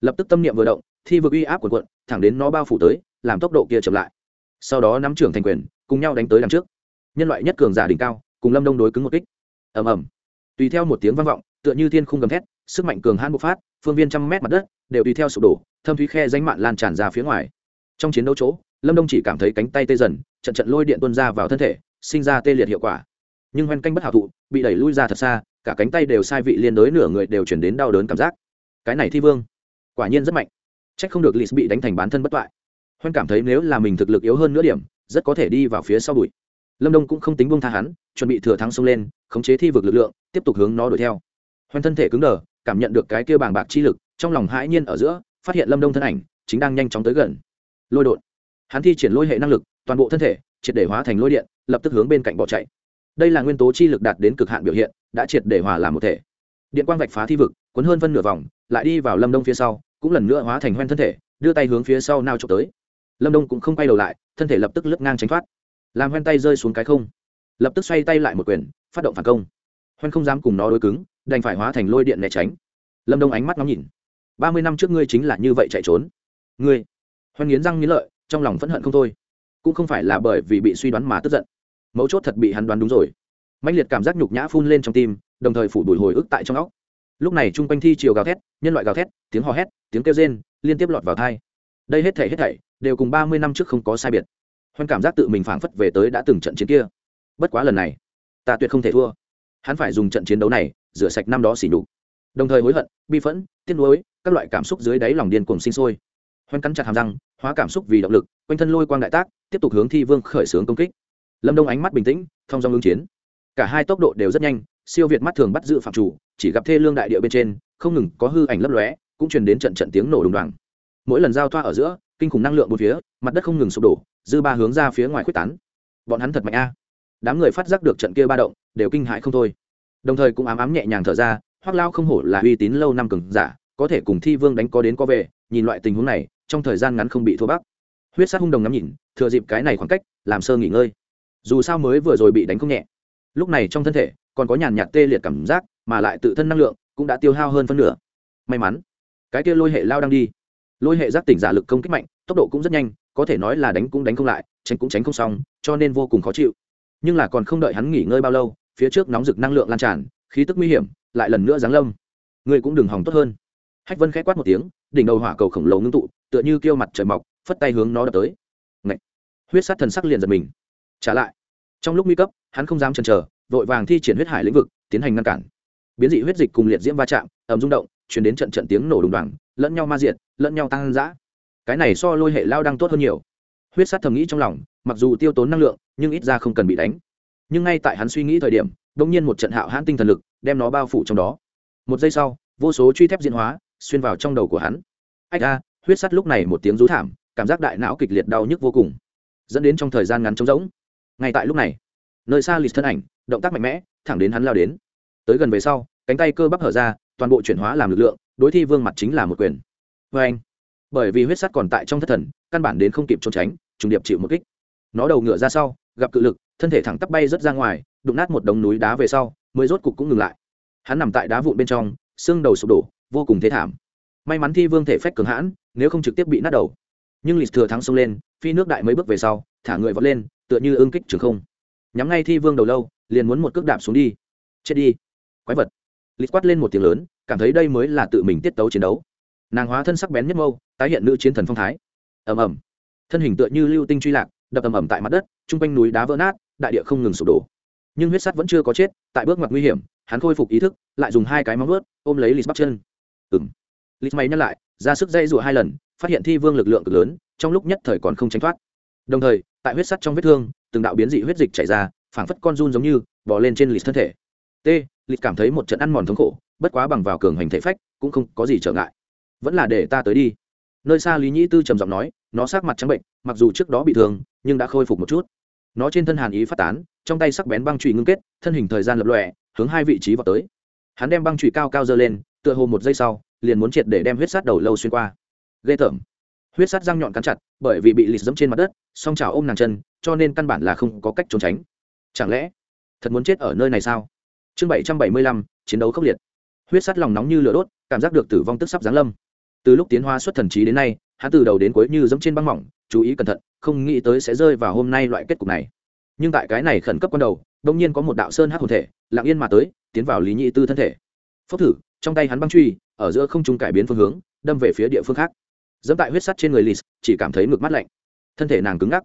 Lập tức tâm niệm vừa động thi vực uy áp quần quận thẳng đến nó bao phủ tới làm tốc độ kia chậm lại. Sau đó nắm trưởng thành quyền cùng nhau đánh tới đằng trước. Nhân loại nhất cường giả đỉnh cao, cùng lâm đông đối cứng một kích. Ầm ầm. Tùy theo một tiếng vang vọng, tựa như thiên khung gầm thét, sức mạnh cường hãn bộc phát, phương viên trăm mét mặt đất đều tùy theo sụp đổ, thâm thúy khe danh mạn lan tràn ra phía ngoài. Trong chiến đấu chỗ, lâm đông chỉ cảm thấy cánh tay tê dần, trận trận lôi điện tuôn ra vào thân thể, sinh ra tê liệt hiệu quả. Nhưng hoen canh bất hảo thụ, bị đẩy lui ra thật xa, cả cánh tay đều sai vị liên đối nửa người đều chuyển đến đau đớn cảm giác. Cái này thi vương, quả nhiên rất mạnh. C h ắ c không được lì bị đánh thành bán thân bất toại. Hoen cảm thấy nếu là mình thực lực yếu hơn nửa điểm rất có thể đi vào phía sau bụi. Lâm đông cũng không tính bông tha hắn, chuẩn bị thừa thắng xông lên, khống chế thi vực lực lượng, tiếp tục hướng nó đuổi theo. Hoen thân thể cứng đờ, cảm nhận được cái kia bàng bạc chi lực, trong lòng hãi nhiên ở giữa, phát hiện lâm đông thân ảnh, chính đang nhanh chóng tới gần. Lôi đột. Hắn thi triển lôi hệ năng lực, toàn bộ thân thể, triệt để hóa thành lôi điện, lập tức hướng bên cạnh bỏ chạy. Đây là nguyên tố chi lực đạt đến cực hạn biểu hiện, đã triệt để hòa làm một thể. Điện quang vạch phá thi vực, cuốn hơn phân nửa vòng, lại đi vào lâm đông phía sau, cũng lần nữa hóa thành hoen thân thể, đưa tay hướng phía sau nao trộm tới lâm đông cũng không quay đầu lại thân thể lập tức lướt ngang tránh thoát làm hoen tay rơi xuống cái không lập tức xoay tay lại một quyền phát động phản công hoen không dám cùng nó đối cứng đành phải hóa thành lôi điện né tránh lâm đông ánh mắt ngắm nhìn ba mươi năm trước ngươi chính là như vậy chạy trốn ngươi hoen nghiến răng nghiến lợi trong lòng phẫn hận không thôi cũng không phải là bởi vì bị suy đoán mà tức giận mấu chốt thật bị hắn đoán đúng rồi mạnh liệt cảm giác nhục nhã phun lên trong tim đồng thời phủ đuổi hồi ức tại trong óc lúc này chung quanh thi chiều gào thét nhân loại gào thét tiếng hò hét tiếng kêu rên liên tiếp lọt vào thai đây hết thể hết thảy đều cùng ba mươi năm trước không có sai biệt. Hoan cảm giác tự mình phảng phất về tới đã từng trận chiến kia. Bất quá lần này, ta tuyệt không thể thua. Hắn phải dùng trận chiến đấu này rửa sạch năm đó xỉ nhục. Đồng thời hối hận, bi phẫn, tiếc nuối, các loại cảm xúc dưới đáy lòng điên cuồng sinh sôi. Hoan cắn chặt hàm răng, hóa cảm xúc vì động lực, quanh thân lôi quang đại tác, tiếp tục hướng thi vương khởi xướng công kích. Lâm đông ánh mắt bình tĩnh, thông dong ứng chiến. Cả hai tốc độ đều rất nhanh, siêu việt mắt thường bắt giữ phạm chủ, chỉ gặp thê lương đại địa bên trên, không ngừng có hư ảnh lấp lóe, cũng truyền đến trận trận tiếng nổ đùng đoàng mỗi lần giao thoa ở giữa, kinh khủng năng lượng một phía, mặt đất không ngừng sụp đổ, dư ba hướng ra phía ngoài quyết tán. Bọn hắn thật mạnh a. Đám người phát giác được trận kia ba động, đều kinh hãi không thôi. Đồng thời cũng ám ám nhẹ nhàng thở ra hoác lao không hổ là uy tín lâu năm cường giả, có thể cùng thi vương đánh có đến có về, nhìn loại tình huống này, trong thời gian ngắn không bị thua bắc huyết sát hung đồng ngắm nhìn, thừa dịp cái này khoảng cách, làm sơ nghỉ ngơi. Dù sao mới vừa rồi bị đánh không nhẹ. Lúc này trong thân thể, còn có nhàn nhạt tê liệt cảm giác, mà lại tự thân năng lượng cũng đã tiêu hao hơn phân nửa. May mắn, cái kia lôi hệ lao đang đi lôi hệ giác tỉnh giả lực công kích mạnh, tốc độ cũng rất nhanh, có thể nói là đánh cũng đánh không lại, tránh cũng tránh không xong, cho nên vô cùng khó chịu. Nhưng là còn không đợi hắn nghỉ ngơi bao lâu, phía trước nóng rực năng lượng lan tràn, khí tức nguy hiểm, lại lần nữa giáng lâm. Người cũng đừng hỏng tốt hơn. Hách vân k h ẽ quát một tiếng, đỉnh đầu hỏa cầu khổng lồ ngưng tụ, tựa như kêu mặt trời mọc, phất tay hướng nó đập tới. Ngậy! huyết sát thần sắc liền giật mình. Trả lại. Trong lúc nguy cấp, hắn không dám chần chờ, vội vàng thi triển huyết hải lĩnh vực, tiến hành ngăn cản. Biến dị huyết dịch cùng liệt diễm va chạm ẩm rung động chuyển đến trận trận tiếng nổ đùng đoàng lẫn nhau ma diệt, lẫn nhau tăng giã cái này so lôi hệ lao đang tốt hơn nhiều. Huyết sát thầm nghĩ trong lòng, mặc dù tiêu tốn năng lượng, nhưng ít ra không cần bị đánh. Nhưng ngay tại hắn suy nghĩ thời điểm đ ỗ n g nhiên một trận hạo hãn tinh thần lực đem nó bao phủ trong đó. Một giây sau, vô số truy thép diễn hóa xuyên vào trong đầu của hắn. Ách a, huyết sắt lúc này một tiếng rú thảm, cảm giác đại não kịch liệt đau nhức vô cùng, dẫn đến trong thời gian ngắn trống rỗng. Ngay tại lúc này, nơi xa lịch thân ảnh, động tác mạnh mẽ, thẳng đến hắn lao đến. Tới gần về sau, cánh tay cơ bắp hở ra, toàn bộ chuyển hóa làm lực lượng đối thi vương mặt chính là một quyền. Vê anh, bởi vì huyết sắt còn tại trong thất thần, căn bản đến không kịp trốn tránh, trùng điệp chịu một kích. Nó đầu ngựa ra sau, gặp cự lực, thân thể thẳng tắp bay rớt ra ngoài, đụng nát một đống núi đá về sau, mới rốt cục cũng ngừng lại. Hắn nằm tại đá vụn bên trong, xương đầu sụp đổ, vô cùng thế thảm. May mắn thi vương thể phách cường hãn, nếu không trực tiếp bị nát đầu. Nhưng lịch thừa thắng xông lên, phi nước đại mấy bước về sau, thả người vọt lên, tựa như ương kích trường không. Nhắm ngay thi vương đầu lâu, liền muốn một cước đạp xuống đi. Chết đi. Quái vật. Lịch quát lên một tiếng lớn cảm thấy đây mới là tự mình tiết tấu chiến đấu. Nàng hóa thân sắc bén nhất mâu, tái hiện nữ chiến thần phong thái. Ầm ầm. Thân hình tựa như lưu tinh truy lạc, đập ầm ầm tại mặt đất chung quanh núi đá vỡ nát, đại địa không ngừng sụp đổ. Nhưng huyết sắt vẫn chưa có chết, tại bước ngoặt nguy hiểm, hắn khôi phục ý thức, lại dùng hai cái móng ướt ôm lấy lịch bắt chân. Ừng lịch may nhắc lại, ra sức dây rụa hai lần, phát hiện thi vương lực lượng cực lớn, trong lúc nhất thời còn không tránh thoát. Đồng thời, tại huyết sắt trong vết thương, từng đạo biến dị huyết dịch chảy ra, phảng phất con run giống như bỏ lên trên lịch thân thể. T. Lịch cảm thấy một trận ăn mòn thống khổ, bất quá bằng vào cường hành thể phách, cũng không có gì trở ngại. Vẫn là để ta tới đi. Nơi xa lý nhĩ tư trầm giọng nói, nó sát mặt trắng bệnh, mặc dù trước đó bị thương, nhưng đã khôi phục một chút. Nó trên thân hàn ý phát tán, trong tay sắc bén băng trụy ngưng kết, thân hình thời gian lập lòe, hướng hai vị trí vào tới. Hắn đem băng trụy cao cao dơ lên, tựa hồ một giây sau, liền muốn triệt để đem huyết sát đầu lâu xuyên qua. Ghê tởm. Huyết sát răng nhọn cắn chặt, bởi vì bị lịt dẫm trên mặt đất, song trào ôm nàng chân, cho nên căn bản là không có cách trốn tránh. Chẳng lẽ thật muốn chết ở nơi này sao? Chương bảy trăm bảy mươi lăm, chiến đấu khốc liệt. Huyết sắt lòng nóng như lửa đốt, cảm giác được tử vong tức sắp giáng lâm. Từ lúc tiến hóa xuất thần trí đến nay, hắn từ đầu đến cuối như dẫm trên băng mỏng, chú ý cẩn thận, không nghĩ tới sẽ rơi vào hôm nay loại kết cục này. Nhưng tại cái này khẩn cấp ban đầu đông nhiên có một đạo sơn hát hồn thể, lặng yên mà tới, tiến vào lý nhị tư thân thể. Phốc thử, trong tay hắn băng truy, ở giữa không trung cải biến phương hướng, đâm về phía địa phương khác. Dẫm tại huyết sắt trên người lì chỉ cảm thấy ngực mắt lạnh. Thân thể nàng cứng ngắc.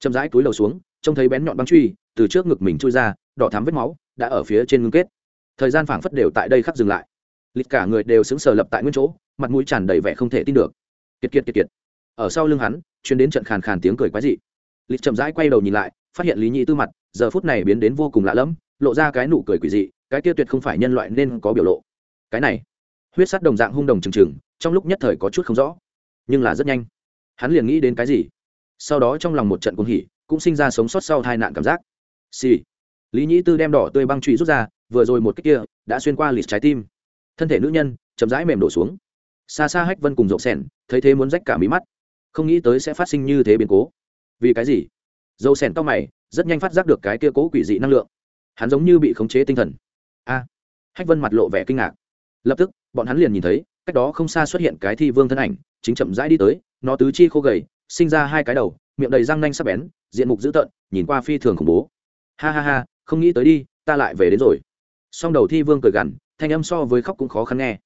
Chậm rãi túi đầu xuống, trông thấy bén nhọn băng truy từ trước ngực mình chui ra, đỏ thắm vết máu đã ở phía trên ngưng kết. Thời gian phảng phất đều tại đây khắc dừng lại. Lịch cả người đều xứng sờ lập tại nguyên chỗ, mặt mũi tràn đầy vẻ không thể tin được. Kiệt kiệt kiệt kiệt. Ở sau lưng hắn chuyến đến trận khàn khàn tiếng cười quái dị. Lịch chậm rãi quay đầu nhìn lại, phát hiện lý nhị tư mặt, giờ phút này biến đến vô cùng lạ lẫm, lộ ra cái nụ cười quỷ dị, cái kia tuyệt không phải nhân loại nên có biểu lộ. Cái này, huyết sắt đồng dạng hung đồng trừng trừng, trong lúc nhất thời có chút không rõ, nhưng là rất nhanh. Hắn liền nghĩ đến cái gì? Sau đó trong lòng một trận cuồng hỉ, cũng sinh ra sống sót sau tai nạn cảm giác. Xì、sì lý nhĩ tư đem đỏ tươi băng trụy rút ra, vừa rồi một cách kia đã xuyên qua lịt trái tim. Thân thể nữ nhân chậm rãi mềm đổ xuống. Xa xa hách vân cùng rộng sẻn thấy thế muốn rách cả mí mắt. Không nghĩ tới sẽ phát sinh như thế biến cố. Vì cái gì? Dầu sẻn to mày, rất nhanh phát giác được cái kia cố quỷ dị năng lượng. Hắn giống như bị khống chế tinh thần. A! Hách vân mặt lộ vẻ kinh ngạc. Lập tức, bọn hắn liền nhìn thấy, cách đó không xa xuất hiện cái thi vương thân ảnh, chính chậm rãi đi tới, nó tứ chi khô gầy, sinh ra hai cái đầu, miệng đầy răng nanh sắc bén, diện mục dữ tợn, nhìn qua phi thường khủng bố. Ha ha ha không nghĩ tới đi, ta lại về đến rồi. Song đầu thi vương cười gằn, thanh âm so với khóc cũng khó khăn nghe.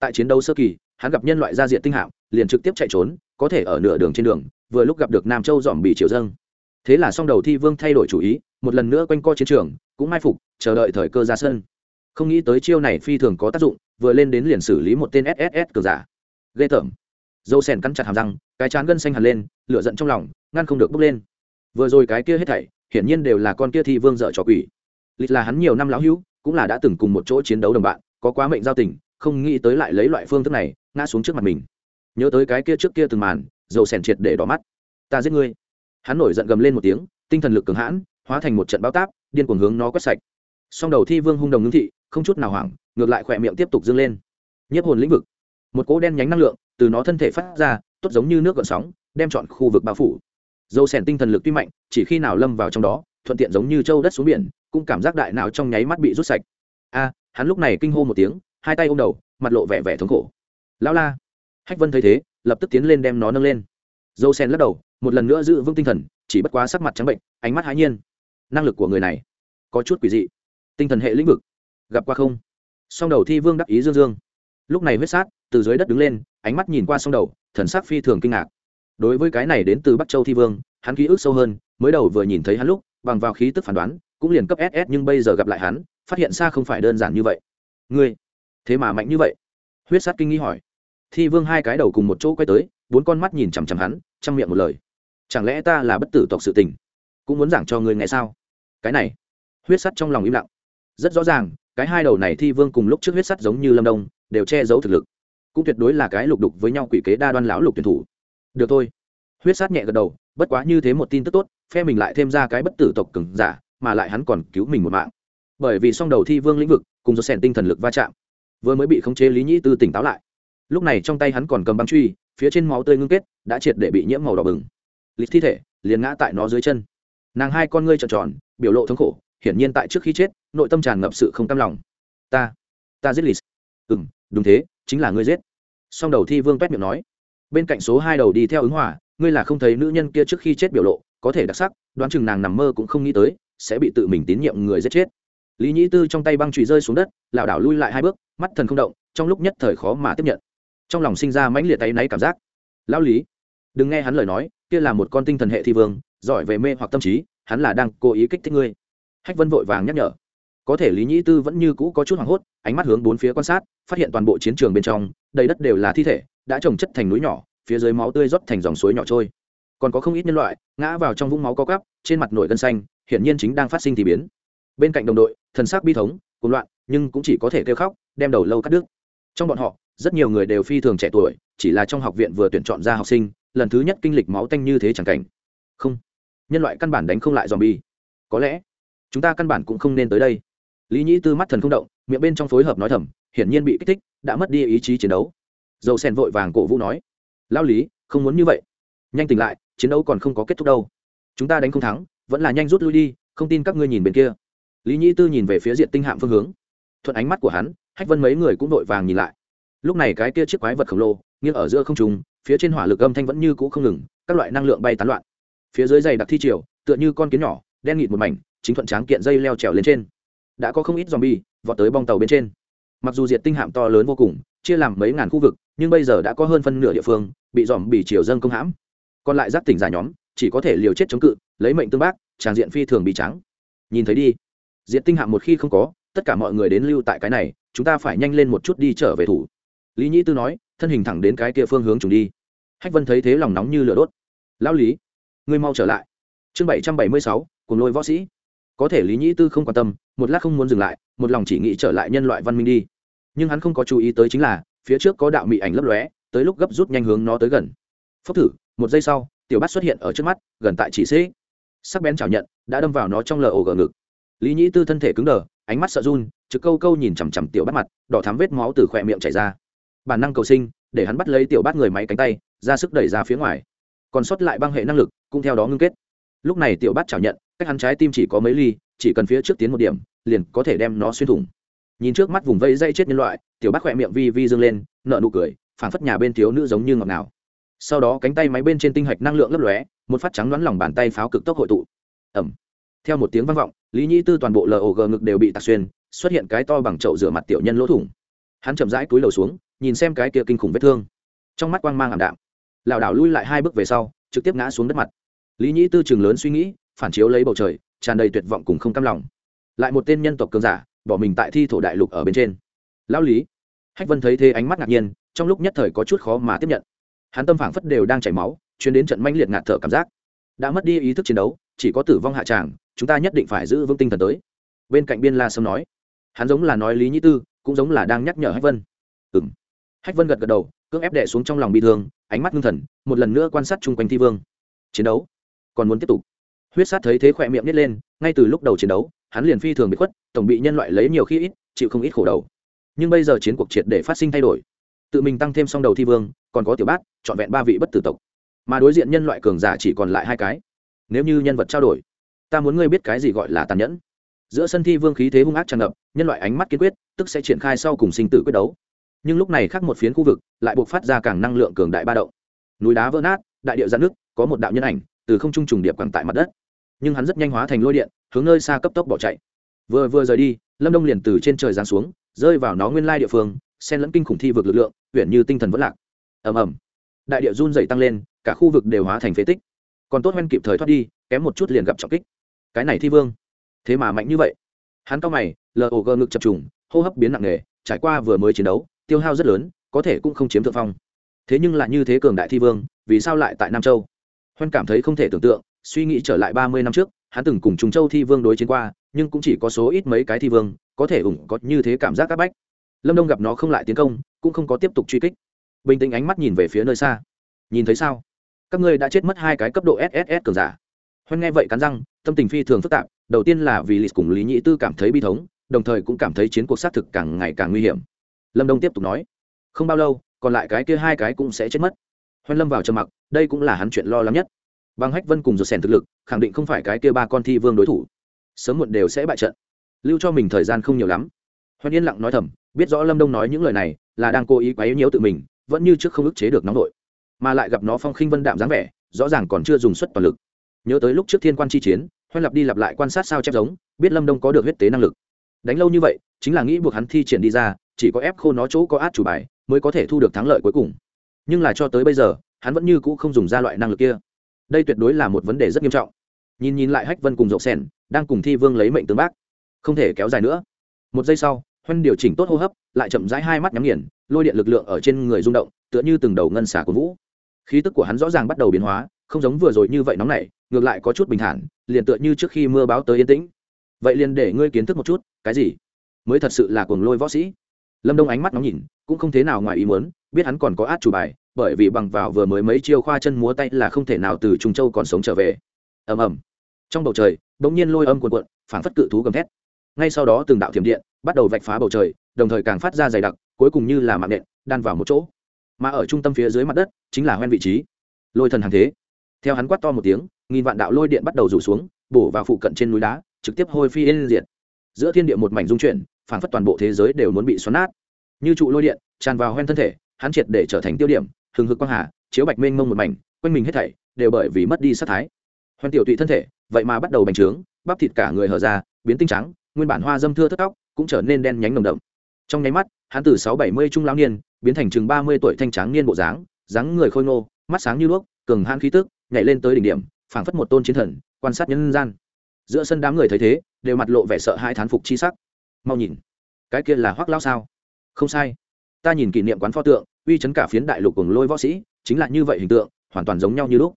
Tại chiến đấu sơ kỳ, hắn gặp nhân loại ra diện tinh hạm liền trực tiếp chạy trốn, có thể ở nửa đường trên đường, vừa lúc gặp được nam châu dòm bị triều dâng. Thế là song đầu thi vương thay đổi chủ ý, một lần nữa quanh co chiến trường, cũng mai phục, chờ đợi thời cơ ra sân. Không nghĩ tới chiêu này phi thường có tác dụng, vừa lên đến liền xử lý một tên sss cờ giả. Ghê tởm. Dâu sèn cắn chặt hàm răng, cái chán gân xanh hẳn lên, lửa giận trong lòng, ngăn không được bốc lên. Vừa rồi cái kia hết thảy hiển nhiên đều là con kia thi vương dợ trò quỷ. Lịch là hắn nhiều năm lão hữu, cũng là đã từng cùng một chỗ chiến đấu đồng bạn, có quá mệnh giao tình, không nghĩ tới lại lấy loại phương thức này, ngã xuống trước mặt mình. Nhớ tới cái kia trước kia từng màn, dầu sèn triệt để đỏ mắt. Ta giết ngươi. Hắn nổi giận gầm lên một tiếng, tinh thần lực cường hãn, hóa thành một trận bao táp, điên cuồng hướng nó quét sạch. Song đầu thi vương hung đồng ngưng thị, không chút nào hoảng, ngược lại khỏe miệng tiếp tục dâng lên. Nhiếp hồn lĩnh vực. Một cỗ đen nhánh năng lượng từ nó thân thể phát ra, tốt giống như nước gợn sóng, đem chọn khu vực bao phủ dâu sèn tinh thần lực tuy mạnh, chỉ khi nào lâm vào trong đó, thuận tiện giống như châu đất xuống biển, cũng cảm giác đại nào trong nháy mắt bị rút sạch. A, hắn lúc này kinh hô một tiếng, hai tay ôm đầu, mặt lộ vẻ vẻ thống khổ. Lao la. Hách vân thấy thế, lập tức tiến lên đem nó nâng lên. Dâu sen lắc đầu, một lần nữa giữ vững tinh thần, chỉ bất quá sắc mặt trắng bệnh, ánh mắt hãi nhiên. Năng lực của người này, có chút quỷ dị. Tinh thần hệ lĩnh vực, gặp qua không? Song đầu thi vương đắc ý dương dương. Lúc này huyết sát từ dưới đất đứng lên, ánh mắt nhìn qua song đầu, thần sắc phi thường kinh ngạc đối với cái này đến từ bắc châu thi vương, hắn ký ức sâu hơn, mới đầu vừa nhìn thấy hắn lúc, bằng vào khí tức phán đoán, cũng liền cấp ss nhưng bây giờ gặp lại hắn, phát hiện xa không phải đơn giản như vậy. Ngươi, thế mà mạnh như vậy? Huyết sát kinh nghi hỏi. Thi vương hai cái đầu cùng một chỗ quay tới, bốn con mắt nhìn chằm chằm hắn chăm miệng một lời. Chẳng lẽ ta là bất tử tộc sự tình? Cũng muốn giảng cho ngươi nghe sao? Cái này, huyết sắt trong lòng im lặng. Rất rõ ràng, cái hai đầu này thi vương cùng lúc trước huyết sắt giống như lâm đông, đều che giấu thực lực. Cũng tuyệt đối là cái lục đục với nhau quỷ kế đa đoan lão lục tuyển thủ được thôi. Huyết sát nhẹ gật đầu, bất quá như thế một tin tức tốt, phe mình lại thêm ra cái bất tử tộc cứng giả, mà lại hắn còn cứu mình một mạng. Bởi vì song đầu thi vương lĩnh vực, cùng do sẻn tinh thần lực va chạm, vừa mới bị khống chế lý nhĩ tư tỉnh táo lại. Lúc này trong tay hắn còn cầm băng truy, phía trên máu tươi ngưng kết, đã triệt để bị nhiễm màu đỏ bừng. Lịch thi thể, liền ngã tại nó dưới chân. Nàng hai con ngươi trợn tròn, biểu lộ thống khổ, hiển nhiên tại trước khi chết, nội tâm tràn ngập sự không cam lòng. Ta ta giết lịch. Ừ đúng thế, chính là ngươi giết. Song đầu thi vương quét miệng nói bên cạnh số hai đầu đi theo ứng hòa, ngươi là không thấy nữ nhân kia trước khi chết biểu lộ, có thể đặc sắc, đoán chừng nàng nằm mơ cũng không nghĩ tới, sẽ bị tự mình tín nhiệm người giết chết. Lý nhĩ tư trong tay băng trụy rơi xuống đất, lảo đảo lui lại hai bước, mắt thần không động, trong lúc nhất thời khó mà tiếp nhận. Trong lòng sinh ra mãnh liệt tay náy cảm giác. Lão lý, đừng nghe hắn lời nói, kia là một con tinh thần hệ thi vương, giỏi về mê hoặc tâm trí, hắn là đang cố ý kích thích ngươi. Hách vân vội vàng nhắc nhở. Có thể lý nhĩ tư vẫn như cũ có chút hoảng hốt, ánh mắt hướng bốn phía quan sát, phát hiện toàn bộ chiến trường bên trong, đầy đất đều là thi thể đã trồng chất thành núi nhỏ, phía dưới máu tươi rót thành dòng suối nhỏ trôi. Còn có không ít nhân loại ngã vào trong vũng máu co cắp trên mặt nổi gân xanh, hiển nhiên chính đang phát sinh thì biến. Bên cạnh đồng đội, thần sắc bi thống, cuồng loạn, nhưng cũng chỉ có thể kêu khóc, đem đầu lâu cắt đứt. Trong bọn họ, rất nhiều người đều phi thường trẻ tuổi, chỉ là trong học viện vừa tuyển chọn ra học sinh, lần thứ nhất kinh lịch máu tanh như thế chẳng cảnh. Không, nhân loại căn bản đánh không lại dòm bi có lẽ, chúng ta căn bản cũng không nên tới đây. Lý nhĩ tư mắt thần không động, miệng bên trong phối hợp nói thầm, hiển nhiên bị kích thích, đã mất đi ý chí chiến đấu dầu sen vội vàng cổ vũ nói lao lý, không muốn như vậy. Nhanh tỉnh lại, chiến đấu còn không có kết thúc đâu. Chúng ta đánh không thắng, vẫn là nhanh rút lui đi, không tin các ngươi nhìn bên kia. Lý nhĩ tư nhìn về phía diện tinh hạm phương hướng. Thuận ánh mắt của hắn, hách vân mấy người cũng vội vàng nhìn lại. Lúc này cái kia chiếc quái vật khổng lồ, nghiêng ở giữa không trùng phía trên hỏa lực âm thanh vẫn như cũ không ngừng, các loại năng lượng bay tán loạn. Phía dưới dày đặc thi triều, tựa như con kiến nhỏ, đen nghịt một mảnh, chính thuận tráng kiện dây leo trèo lên trên. Đã có không ít zombie vọt tới bong tàu bên trên. Mặc dù diệt tinh hạm to lớn vô cùng, chia làm mấy ngàn khu vực nhưng bây giờ đã có hơn phân nửa địa phương bị dòm bị chiều dâng công hãm. Còn lại giáp tỉnh giả nhóm, chỉ có thể liều chết chống cự, lấy mệnh tương bác, tràng diện phi thường bị trắng nhìn thấy đi. Diện tinh hạm một khi không có, tất cả mọi người đến lưu tại cái này, chúng ta phải nhanh lên một chút đi trở về thủ. Lý nhĩ tư nói, thân hình thẳng đến cái kia phương hướng chúng đi. Hách vân thấy thế lòng nóng như lửa đốt. Lão lý, ngươi mau trở lại. Chương bảy trăm bảy mươi sáu, cùng lôi võ sĩ. Có thể lý nhĩ tư không quan tâm, một lát không muốn dừng lại, một lòng chỉ nghĩ trở lại nhân loại văn minh đi. Nhưng hắn không có chú ý tới chính là phía trước có đạo mị ảnh lấp lóe, tới lúc gấp rút nhanh hướng nó tới gần. Phốc thử, một giây sau, tiểu bát xuất hiện ở trước mắt, gần tại chỉ sĩ sắc bén chảo nhận đã đâm vào nó trong lờ ổ gờ ngực. Lý nhĩ tư thân thể cứng đờ, ánh mắt sợ run, trực câu câu nhìn chằm chằm tiểu bát mặt, đỏ thắm vết máu từ khỏe miệng chảy ra. Bản năng cầu sinh, để hắn bắt lấy tiểu bát người máy cánh tay, ra sức đẩy ra phía ngoài. Còn sót lại băng hệ năng lực, cũng theo đó ngưng kết. Lúc này tiểu bát chảo nhận, cách hắn trái tim chỉ có mấy ly, chỉ cần phía trước tiến một điểm, liền có thể đem nó xuyên thủng nhìn trước mắt vùng vây dây chết nhân loại, tiểu bác khỏe miệng vi vi dương lên nợ nụ cười, phảng phất nhà bên thiếu nữ giống như ngọt nào. Sau đó cánh tay máy bên trên tinh hạch năng lượng lấp lóe, một phát trắng đoán lòng bàn tay pháo cực tốc hội tụ. Ẩm theo một tiếng vang vọng, lý nhĩ tư toàn bộ log ngực đều bị tạc xuyên, xuất hiện cái to bằng chậu rửa mặt tiểu nhân lỗ thủng. Hắn chậm rãi túi lầu xuống, nhìn xem cái kia kinh khủng vết thương. Trong mắt quang mang ảm đạm. Lảo đảo lui lại hai bước về sau, trực tiếp ngã xuống đất mặt. Lý nhĩ tư trường lớn suy nghĩ, phản chiếu lấy bầu trời, tràn đầy tuyệt vọng cùng không cam lòng. Lại một tên nhân tộc cường giả bỏ mình tại thi thổ đại lục ở bên trên. Lão lý. Hách vân thấy thế ánh mắt ngạc nhiên, trong lúc nhất thời có chút khó mà tiếp nhận. Hắn tâm phảng phất đều đang chảy máu chuyến đến trận manh liệt ngạt thở cảm giác. Đã mất đi ý thức chiến đấu, chỉ có tử vong hạ tràng, chúng ta nhất định phải giữ vững tinh thần tới. Bên cạnh biên la sâm nói. Hắn giống là nói lý nhĩ tư, cũng giống là đang nhắc nhở hách vân. Ừng hách vân gật gật đầu, cưỡng ép đệ xuống trong lòng bị thương, ánh mắt ngưng thần, một lần nữa quan sát chung quanh thi vương. Chiến đấu. Còn muốn tiếp tục. Huyết sát thấy thế khỏe miệng nít lên, ngay từ lúc đầu chiến đấu hắn liền phi thường bị khuất, tổng bị nhân loại lấy nhiều khi ít, chịu không ít khổ đầu. Nhưng bây giờ chiến cuộc triệt để phát sinh thay đổi. Tự mình tăng thêm song đầu thi vương, còn có tiểu bát, trọn vẹn ba vị bất tử tộc. Mà đối diện nhân loại cường giả chỉ còn lại hai cái. Nếu như nhân vật trao đổi, ta muốn ngươi biết cái gì gọi là tàn nhẫn. Giữa sân thi vương khí thế hung ác tràn ngập, nhân loại ánh mắt kiên quyết, tức sẽ triển khai sau cùng sinh tử quyết đấu. Nhưng lúc này khác một phiến khu vực lại buộc phát ra càng năng lượng cường đại ba động. Núi đá vỡ nát, đại điệu giãn nước có một đạo nhân ảnh từ không trung trùng điệp càng tại mặt đất nhưng hắn rất nhanh hóa thành lôi điện, hướng nơi xa cấp tốc bỏ chạy. Vừa vừa rời đi, lâm đông liền từ trên trời giáng xuống, rơi vào nó nguyên lai địa phương, xen lẫn kinh khủng thi vực lực lượng huyện như tinh thần vẫn lạc. Ầm ầm. Đại địa run dày tăng lên, cả khu vực đều hóa thành phế tích. Còn tốt hoen kịp thời thoát đi, kém một chút liền gặp trọng kích. Cái này thi vương. Thế mà mạnh như vậy. Hắn cao mày lờ ổ gờ ngực chập trùng, hô hấp biến nặng nề, trải qua vừa mới chiến đấu, tiêu hao rất lớn, có thể cũng không chiếm thượng phong. Thế nhưng lại như thế cường đại thi vương, vì sao lại tại nam châu? Hoen cảm thấy không thể tưởng tượng suy nghĩ trở lại ba mươi năm trước, hắn từng cùng trùng châu thi vương đối chiến qua, nhưng cũng chỉ có số ít mấy cái thi vương, có thể ủng có như thế cảm giác áp bách. Lâm đông gặp nó không lại tiến công, cũng không có tiếp tục truy kích. Bình tĩnh ánh mắt nhìn về phía nơi xa. Nhìn thấy sao? Các ngươi đã chết mất hai cái cấp độ sss cường giả. Hoan nghe vậy cắn răng, tâm tình phi thường phức tạp, đầu tiên là vì lịch cùng lý nhĩ tư cảm thấy bi thống, đồng thời cũng cảm thấy chiến cuộc xác thực càng ngày càng nguy hiểm. Lâm đông tiếp tục nói, không bao lâu, còn lại cái kia hai cái cũng sẽ chết mất. Hoan lâm vào trầm mặc, đây cũng là hắn chuyện lo lắng nhất bằng hách vân cùng rồi sèn thực lực, khẳng định không phải cái kia ba con thi vương đối thủ. Sớm muộn đều sẽ bại trận. Lưu cho mình thời gian không nhiều lắm. Hoan yên lặng nói thầm, biết rõ lâm đông nói những lời này, là đang cố ý quấy nhiễu tự mình, vẫn như trước không ức chế được nóng nội. Mà lại gặp nó phong khinh vân đạm dáng vẻ, rõ ràng còn chưa dùng suất toàn lực. Nhớ tới lúc trước thiên quan chi chiến, hoan lặp đi lặp lại quan sát sao chép giống, biết lâm đông có được huyết tế năng lực. Đánh lâu như vậy, chính là nghĩ buộc hắn thi triển đi ra, chỉ có ép khô nó chỗ có át chủ bài, mới có thể thu được thắng lợi cuối cùng. Nhưng là cho tới bây giờ, hắn vẫn như cũ không dùng ra loại năng lực kia đây tuyệt đối là một vấn đề rất nghiêm trọng. Nhìn nhìn lại hách vân cùng dậu sèn đang cùng thi vương lấy mệnh tướng bác. Không thể kéo dài nữa. Một giây sau, huân điều chỉnh tốt hô hấp, lại chậm rãi hai mắt nhắm nghiền, lôi điện lực lượng ở trên người rung động, tựa như từng đầu ngân xả của vũ. Khí tức của hắn rõ ràng bắt đầu biến hóa, không giống vừa rồi như vậy nóng nảy, ngược lại có chút bình thản, liền tựa như trước khi mưa báo tới yên tĩnh. Vậy liền để ngươi kiến thức một chút, cái gì? Mới thật sự là cuồng lôi võ sĩ. Lâm đông ánh mắt nóng nhìn, cũng không thế nào ngoài ý muốn, biết hắn còn có át chủ bài bởi vì bằng vào vừa mới mấy chiêu khoa chân múa tay là không thể nào từ trung châu còn sống trở về. Ầm ầm. Trong bầu trời đ ỗ n g nhiên lôi âm cuồn cuộn, phảng phất cự thú gầm thét. Ngay sau đó từng đạo thiểm điện bắt đầu vạch phá bầu trời, đồng thời càng phát ra dày đặc, cuối cùng như là mạng nện, đan vào một chỗ. Mà ở trung tâm phía dưới mặt đất, chính là hoen vị trí. Lôi thần hàng thế. Theo hắn quát to một tiếng, nghìn vạn đạo lôi điện bắt đầu rủ xuống, bổ vào phụ cận trên núi đá, trực tiếp hôi phi lên diện giữa thiên địa một mảnh dung chuyển, phảng phất toàn bộ thế giới đều muốn bị xoắn nát. Như trụ lôi điện, tràn vào hoen thân thể, hắn triệt để trở thành tiêu điểm hừng hực quang hà, chiếu bạch mênh mông một mảnh, quanh mình hết thảy đều bởi vì mất đi sát thái. Hoen tiểu tụy thân thể, vậy mà bắt đầu bành trướng, bắp thịt cả người hở ra, biến tinh trắng, nguyên bản hoa dâm thưa thất tóc cũng trở nên đen nhánh nồng đậm. Trong nháy mắt, hắn từ sáu bảy mươi trung lão niên biến thành chừng ba mươi tuổi thanh tráng niên bộ dáng dáng người khôi ngô, mắt sáng như đuốc, cường hãn khí tức nhảy lên tới đỉnh điểm, phảng phất một tôn chiến thần, quan sát nhân gian. Giữa sân đám người thấy thế, đều mặt lộ vẻ sợ hai thán phục chi sắc. Mau nhìn, cái kia là hoắc lao sao? Không sai ta nhìn kỷ niệm quán pho tượng, uy chấn cả phiến đại lục cùng lôi võ sĩ, chính là như vậy hình tượng, hoàn toàn giống nhau như lúc.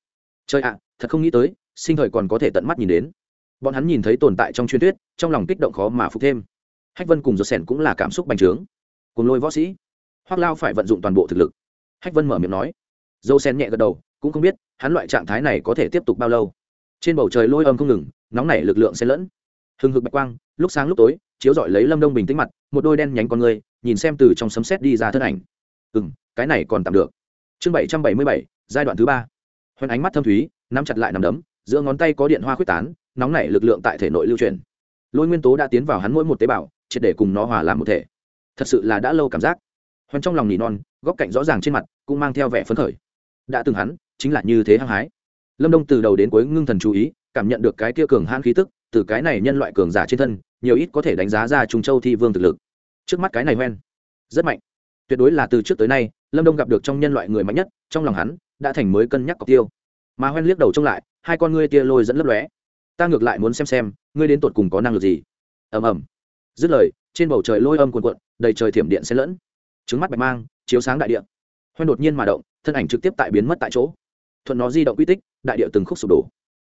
Chơi ạ, thật không nghĩ tới, sinh thời còn có thể tận mắt nhìn đến. Bọn hắn nhìn thấy tồn tại trong truyền thuyết, trong lòng kích động khó mà phục thêm. Hách vân cùng giật sẻn cũng là cảm xúc bành trướng. Cùng lôi võ sĩ hoác lao phải vận dụng toàn bộ thực lực. Hách vân mở miệng nói. Dâu sen nhẹ gật đầu, cũng không biết, hắn loại trạng thái này có thể tiếp tục bao lâu. Trên bầu trời lôi âm không ngừng, nóng nảy lực lượng xen lẫn. Hừng hực bạch quang, lúc sáng lúc tối, chiếu rọi lấy lâm đông bình tĩnh mặt, một đôi đen nhánh con người nhìn xem từ trong sấm xét đi ra thân ảnh. Ừ m cái này còn tạm được. Chương bảy trăm bảy mươi bảy, giai đoạn thứ ba. Hoen ánh mắt thâm thúy, nắm chặt lại nằm đấm, giữa ngón tay có điện hoa khuếch tán, nóng nảy lực lượng tại thể nội lưu truyền. Lôi nguyên tố đã tiến vào hắn mỗi một tế bào, triệt để cùng nó hòa làm một thể. Thật sự là đã lâu cảm giác. Hoen trong lòng nỉ non, góc cạnh rõ ràng trên mặt cũng mang theo vẻ phấn khởi. Đã từng hắn chính là như thế hăng hái. Lâm đông từ đầu đến cuối ngưng thần chú ý, cảm nhận được cái kia cường hãn khí tức, từ cái này nhân loại cường giả trên thân, nhiều ít có thể đánh giá ra trung châu thi vương thực lực trước mắt cái này hoen. Rất mạnh. Tuyệt đối là từ trước tới nay, lâm đông gặp được trong nhân loại người mạnh nhất, trong lòng hắn, đã thành mới cân nhắc cọc tiêu. Mà hoen liếc đầu trông lại, hai con ngươi tia lôi dẫn lấp lóe. Ta ngược lại muốn xem xem, ngươi đến tột cùng có năng lực gì? Ầm ầm. Dứt lời, trên bầu trời lôi âm cuồn cuộn, đầy trời thiểm điện xen lẫn. Trứng mắt bạch mang, chiếu sáng đại địa. Hoen đột nhiên mà động, thân ảnh trực tiếp tại biến mất tại chỗ. Thuận nó di động quy tích, đại địa từng khúc sụp đổ.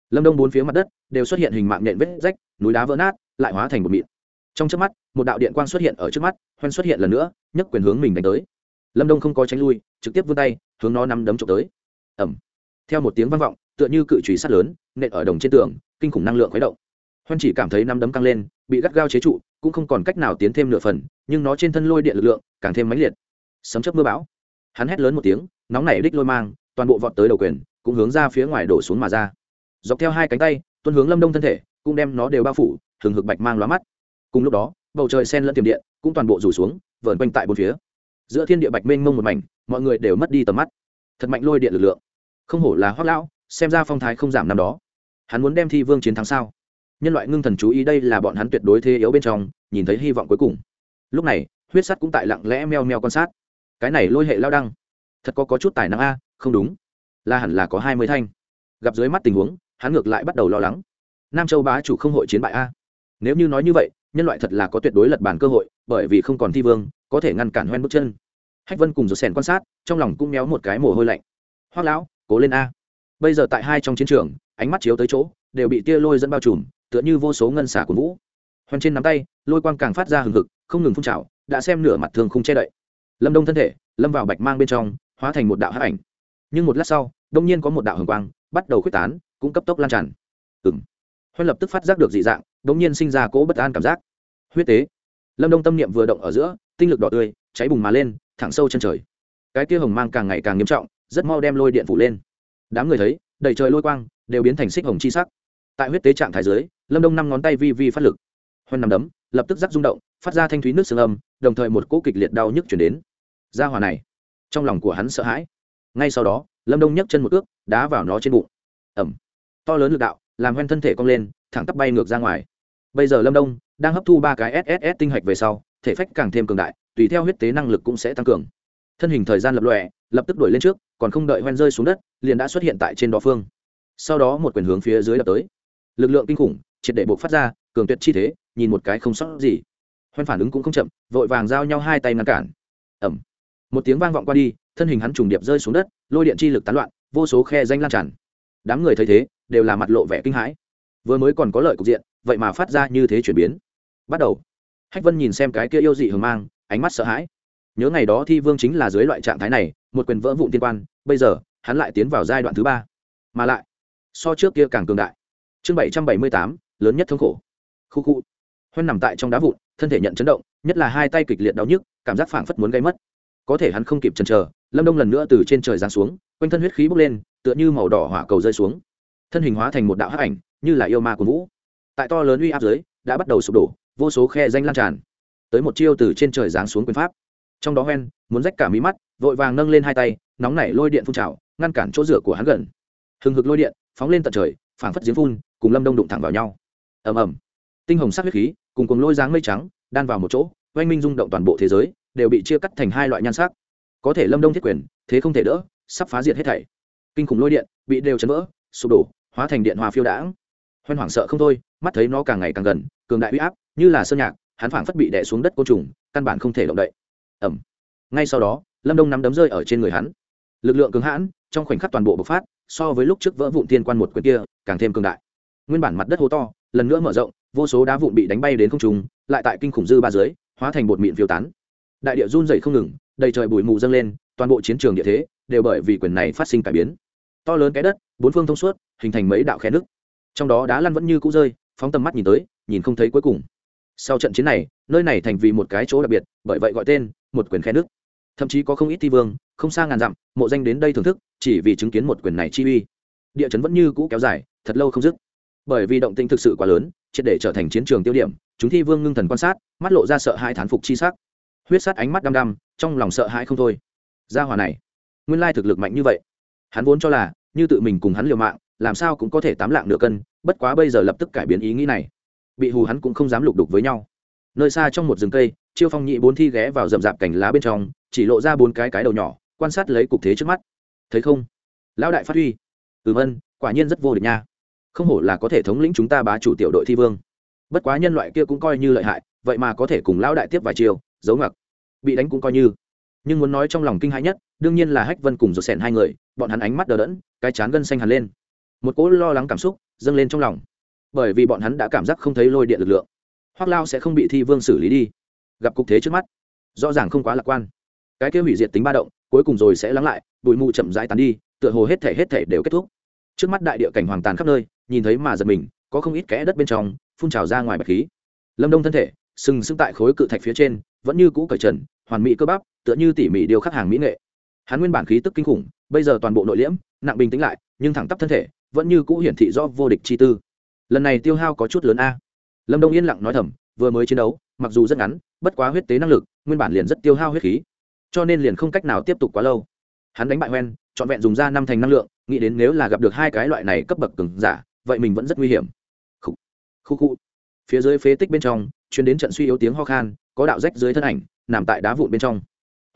Lâm đông bốn phía mặt đất đều xuất hiện hình mạng nhện vết rách, núi đá vỡ nát, lại hóa thành một mịn trong trước mắt, một đạo điện quang xuất hiện ở trước mắt, hoen xuất hiện lần nữa, nhấc quyền hướng mình đánh tới. Lâm đông không có tránh lui, trực tiếp vươn tay, hướng nó nắm đấm trộm tới. Ẩm theo một tiếng vang vọng, tựa như cự trùy sắt lớn, nện ở đồng trên tường, kinh khủng năng lượng khuấy động. Hoen chỉ cảm thấy năm đấm căng lên, bị gắt gao chế trụ, cũng không còn cách nào tiến thêm nửa phần, nhưng nó trên thân lôi điện lực lượng càng thêm mãnh liệt. Sấm chấp mưa bão. Hắn hét lớn một tiếng, nóng nảy đích lôi mang, toàn bộ vọt tới đầu quyền, cũng hướng ra phía ngoài đổ xuống mà ra. Dọc theo hai cánh tay, tuân hướng lâm đông thân thể, cũng đem nó đều bao phủ thường hực bạch mang lóa mắt cùng lúc đó bầu trời sen lẫn tiềm điện cũng toàn bộ rủ xuống vờn quanh tại bốn phía. Giữa thiên địa bạch mênh mông một mảnh mọi người đều mất đi tầm mắt. Thật mạnh lôi điện lực lượng. Không hổ là hoác lão xem ra phong thái không giảm năm đó. Hắn muốn đem thi vương chiến thắng sao? Nhân loại ngưng thần chú ý đây là bọn hắn tuyệt đối thế yếu bên trong nhìn thấy hy vọng cuối cùng. Lúc này huyết sắt cũng tại lặng lẽ meo meo quan sát. Cái này lôi hệ lao đăng. Thật có, có chút tài năng a không đúng. Là hẳn là có hai mươi thanh. Gặp dưới mắt tình huống hắn ngược lại bắt đầu lo lắng. Nam châu bá chủ không hội chiến bại a. Nếu như nói như vậy nhân loại thật là có tuyệt đối lật bàn cơ hội, bởi vì không còn thi vương, có thể ngăn cản hoen bước chân. Hách vân cùng rồi sèn quan sát, trong lòng cũng méo một cái mồ hôi lạnh. Hoác lão, cố lên a. Bây giờ tại hai trong chiến trường, ánh mắt chiếu tới chỗ, đều bị tia lôi dẫn bao trùm, tựa như vô số ngân xả của vũ. Hoen trên nắm tay, lôi quang càng phát ra hừng hực, không ngừng phun trào, đã xem nửa mặt thường không che đậy. Lâm đông thân thể, lâm vào bạch mang bên trong, hóa thành một đạo hắc ảnh. Nhưng một lát sau, đông nhiên có một đạo hồng quang, bắt đầu khuếch tán, cũng cấp tốc lan tràn. Ừ m hoen lập tức phát giác được dị dạng đông nhiên sinh ra cỗ bất an cảm giác. Huyết tế. Lâm đông tâm niệm vừa động ở giữa, tinh lực đỏ tươi, cháy bùng mà lên, thẳng sâu chân trời. Cái kia hồng mang càng ngày càng nghiêm trọng, rất mau đem lôi điện phủ lên. Đám người thấy, đầy trời lôi quang, đều biến thành xích hồng chi sắc. Tại huyết tế trạng thái dưới, lâm đông năm ngón tay vi vi phát lực. Hoen nằm đấm, lập tức rắc rung động, phát ra thanh thúy nước xương âm, đồng thời một cỗ kịch liệt đau nhức chuyển đến. Ra hòa này, trong lòng của hắn sợ hãi. Ngay sau đó, lâm đông nhấc chân một ước đá vào nó trên bụng. Ẩm to lớn lực đạo, làm hoen thân thể cong lên thẳng tắp bay ngược ra ngoài. Bây giờ lâm đông đang hấp thu ba cái sss tinh hạch về sau, thể phách càng thêm cường đại, tùy theo huyết tế năng lực cũng sẽ tăng cường. Thân hình thời gian lập lòe, lập tức đuổi lên trước, còn không đợi hoen rơi xuống đất, liền đã xuất hiện tại trên đó phương. Sau đó một quyền hướng phía dưới đập tới. Lực lượng kinh khủng, triệt để buộc phát ra, cường tuyệt chi thế, nhìn một cái không sót gì. Hoen phản ứng cũng không chậm, vội vàng giao nhau hai tay ngăn cản. Ẩm một tiếng vang vọng qua đi, thân hình hắn trùng điệp rơi xuống đất, lôi điện chi lực tán loạn, vô số khe danh lan tràn. Đám người thấy thế, đều là mặt lộ vẻ kinh hãi vừa mới còn có lợi cục diện, vậy mà phát ra như thế chuyển biến. Bắt đầu. Hách vân nhìn xem cái kia yêu dị hờ mang, ánh mắt sợ hãi. Nhớ ngày đó thi vương chính là dưới loại trạng thái này, một quyền vỡ vụn tiên quan, bây giờ, hắn lại tiến vào giai đoạn thứ ba. Mà lại, so trước kia càng cường đại. Chương bảy trăm bảy mươi tám, lớn nhất thống khổ. Khu khu. Huân nằm tại trong đá vụn, thân thể nhận chấn động, nhất là hai tay kịch liệt đau nhức, cảm giác phảng phất muốn gây mất. Có thể hắn không kịp chần chờ, lâm đông lần nữa từ trên trời giáng xuống, quanh thân huyết khí bốc lên, tựa như màu đỏ hỏa cầu rơi xuống. Thân hình hóa thành một đạo hắc ảnh như là yêu ma của vũ. Tại to lớn uy áp dưới đã bắt đầu sụp đổ, vô số khe danh lan tràn. Tới một chiêu từ trên trời giáng xuống quyền pháp. Trong đó hoen, muốn rách cả mí mắt, vội vàng nâng lên hai tay, nóng nảy lôi điện phun trào, ngăn cản chỗ rửa của hắn gần. Hừng hực lôi điện, phóng lên tận trời, phảng phất giếng phun, cùng lâm đông đụng thẳng vào nhau. Ầm ầm. Tinh hồng sắc huyết khí, cùng cùng lôi dáng mây trắng, đan vào một chỗ, oanh minh rung động toàn bộ thế giới, đều bị chia cắt thành hai loại nhan sắc. Có thể lâm đông thiết quyền, thế không thể đỡ, sắp phá diệt hết thảy. Kinh khủng lôi điện, bị đều chấn vỡ, sụp đổ, hóa thành điện hòa phiêu đãng hoen hoảng sợ không thôi, mắt thấy nó càng ngày càng gần, cường đại uy áp, như là sơn nhạc, hắn phảng phất bị đè xuống đất côn trùng, căn bản không thể động đậy. Ẩm ngay sau đó, lâm đông nắm đấm rơi ở trên người hắn. Lực lượng cứng hãn, trong khoảnh khắc toàn bộ bộc phát, so với lúc trước vỡ vụn thiên quan một quyền kia, càng thêm cường đại. Nguyên bản mặt đất hố to, lần nữa mở rộng, vô số đá vụn bị đánh bay đến không trung, lại tại kinh khủng dư ba dưới, hóa thành bột mịn phiêu tán. Đại địa run dày không ngừng, đầy trời bụi mù dâng lên, toàn bộ chiến trường địa thế đều bởi vì quyền này phát sinh cải biến. To lớn cái đất, bốn phương thông suốt, hình thành mấy đạo khe nước trong đó đá lăn vẫn như cũ rơi, phóng tầm mắt nhìn tới, nhìn không thấy cuối cùng. Sau trận chiến này, nơi này thành vì một cái chỗ đặc biệt, bởi vậy gọi tên, một quyền khe nước. Thậm chí có không ít thi vương, không xa ngàn dặm, mộ danh đến đây thưởng thức, chỉ vì chứng kiến một quyền này chi uy. Địa chấn vẫn như cũ kéo dài, thật lâu không dứt. Bởi vì động tĩnh thực sự quá lớn, triệt để trở thành chiến trường tiêu điểm, chúng thi vương ngưng thần quan sát, mắt lộ ra sợ hãi thán phục chi sắc. Huyết sát ánh mắt đăm đăm, trong lòng sợ hãi không thôi. Gia hòa này, nguyên lai thực lực mạnh như vậy. Hắn vốn cho là, như tự mình cùng hắn liều mạng làm sao cũng có thể tám lạng nửa cân, bất quá bây giờ lập tức cải biến ý nghĩ này. Bị hù hắn cũng không dám lục đục với nhau. Nơi xa trong một rừng cây, chiêu phong nhị bốn thi ghé vào rậm rạp cành lá bên trong, chỉ lộ ra bốn cái cái đầu nhỏ, quan sát lấy cục thế trước mắt. Thấy không? Lão đại phát huy. Ừm ân, quả nhiên rất vô địch nha. Không hổ là có thể thống lĩnh chúng ta bá chủ tiểu đội thi vương. Bất quá nhân loại kia cũng coi như lợi hại, vậy mà có thể cùng lão đại tiếp vài chiều giấu ngặc bị đánh cũng coi như. Nhưng muốn nói trong lòng kinh hãi nhất, đương nhiên là hách vân cùng rột sẻn hai người, bọn hắn ánh mắt đờ đẫn, cái chán gân xanh hẳn lên một cỗ lo lắng cảm xúc dâng lên trong lòng, bởi vì bọn hắn đã cảm giác không thấy lôi điện lực lượng. Hoác lao sẽ không bị thi vương xử lý đi. Gặp cục thế trước mắt, rõ ràng không quá lạc quan. Cái kia hủy diệt tính ba động, cuối cùng rồi sẽ lắng lại, bụi mù chậm rãi tán đi, tựa hồ hết thể hết thể đều kết thúc. Trước mắt đại địa cảnh hoàng tàn khắp nơi, nhìn thấy mà giật mình, có không ít kẽ đất bên trong, phun trào ra ngoài bạch khí. Lâm đông thân thể, sừng sững tại khối cự thạch phía trên, vẫn như cũ cởi trần, hoàn mỹ cơ bắp, tựa như tỉ mỉ điều khắc hàng mỹ nghệ. Hắn nguyên bản khí tức kinh khủng, bây giờ toàn bộ nội liễm, nặng bình tĩnh lại, nhưng thẳng tắp thân thể vẫn như cũ hiển thị rõ vô địch chi tư. Lần này tiêu hao có chút lớn a. Lâm đông yên lặng nói thầm, vừa mới chiến đấu, mặc dù rất ngắn, bất quá huyết tế năng lực, nguyên bản liền rất tiêu hao huyết khí. Cho nên liền không cách nào tiếp tục quá lâu. Hắn đánh bại hoen, trọn vẹn dùng ra năm thành năng lượng, nghĩ đến nếu là gặp được hai cái loại này cấp bậc cứng giả, vậy mình vẫn rất nguy hiểm. Khu khu khu phía dưới phế tích bên trong chuyến đến trận suy yếu tiếng ho khan, có đạo rách dưới thân ảnh, nằm tại đá vụn bên trong.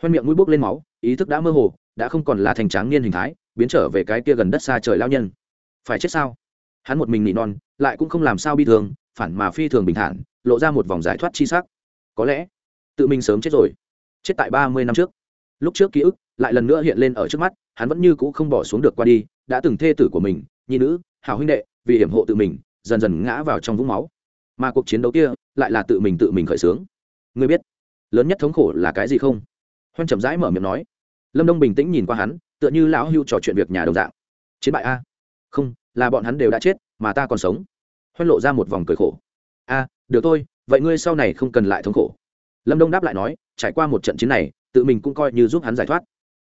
Hoen miệng mũi bốc lên máu, ý thức đã mơ hồ, đã không còn là thành tráng niên hình thái, biến trở về cái kia gần đất xa trời lao nhân phải chết sao? Hắn một mình nỉ non, lại cũng không làm sao bi thường phản mà phi thường bình thản, lộ ra một vòng giải thoát chi sắc. Có lẽ, tự mình sớm chết rồi. Chết tại ba mươi năm trước. Lúc trước ký ức lại lần nữa hiện lên ở trước mắt, hắn vẫn như cũ không bỏ xuống được qua đi, đã từng thê tử của mình, nhi nữ hào huynh đệ, vì hiểm hộ tự mình, dần dần ngã vào trong vũng máu. Mà cuộc chiến đấu kia lại là tự mình tự mình khởi xướng. Ngươi biết, lớn nhất thống khổ là cái gì không? Hoan chậm rãi mở miệng nói. Lâm đông bình tĩnh nhìn qua hắn, tựa như lão hưu trò chuyện việc nhà đồng dạng. Chiến bại a không, là bọn hắn đều đã chết, mà ta còn sống. Hoan lộ ra một vòng cười khổ. A, được thôi, vậy ngươi sau này không cần lại thống khổ. Lâm đông đáp lại nói, trải qua một trận chiến này, tự mình cũng coi như giúp hắn giải thoát.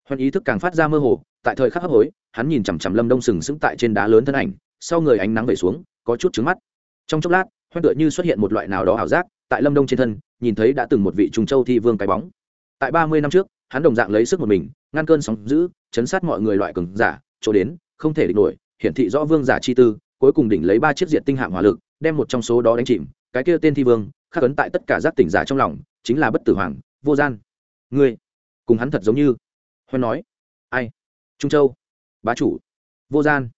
Hoan ý thức càng phát ra mơ hồ, tại thời khắc hấp hối, hắn nhìn chằm chằm lâm đông sừng sững tại trên đá lớn thân ảnh, sau người ánh nắng về xuống, có chút trứng mắt. Trong chốc lát, hoan tựa như xuất hiện một loại nào đó ảo giác, tại lâm đông trên thân, nhìn thấy đã từng một vị trùng châu thi vương cái bóng. Tại ba mươi năm trước, hắn đồng dạng lấy sức một mình, ngăn cơn sóng giữ chấn sát mọi người loại cường giả, chỗ đến, không thể địch nổi hiển thị rõ vương giả chi tư, cuối cùng đỉnh lấy ba chiếc diện tinh hạm hỏa lực, đem một trong số đó đánh chìm. Cái kia tên thi vương, khắc ấn tại tất cả giác tỉnh giả trong lòng, chính là bất tử hoàng, vô gian. Ngươi, cùng hắn thật giống như. Hoen nói, ai? Trung châu? Bá chủ? Vô gian?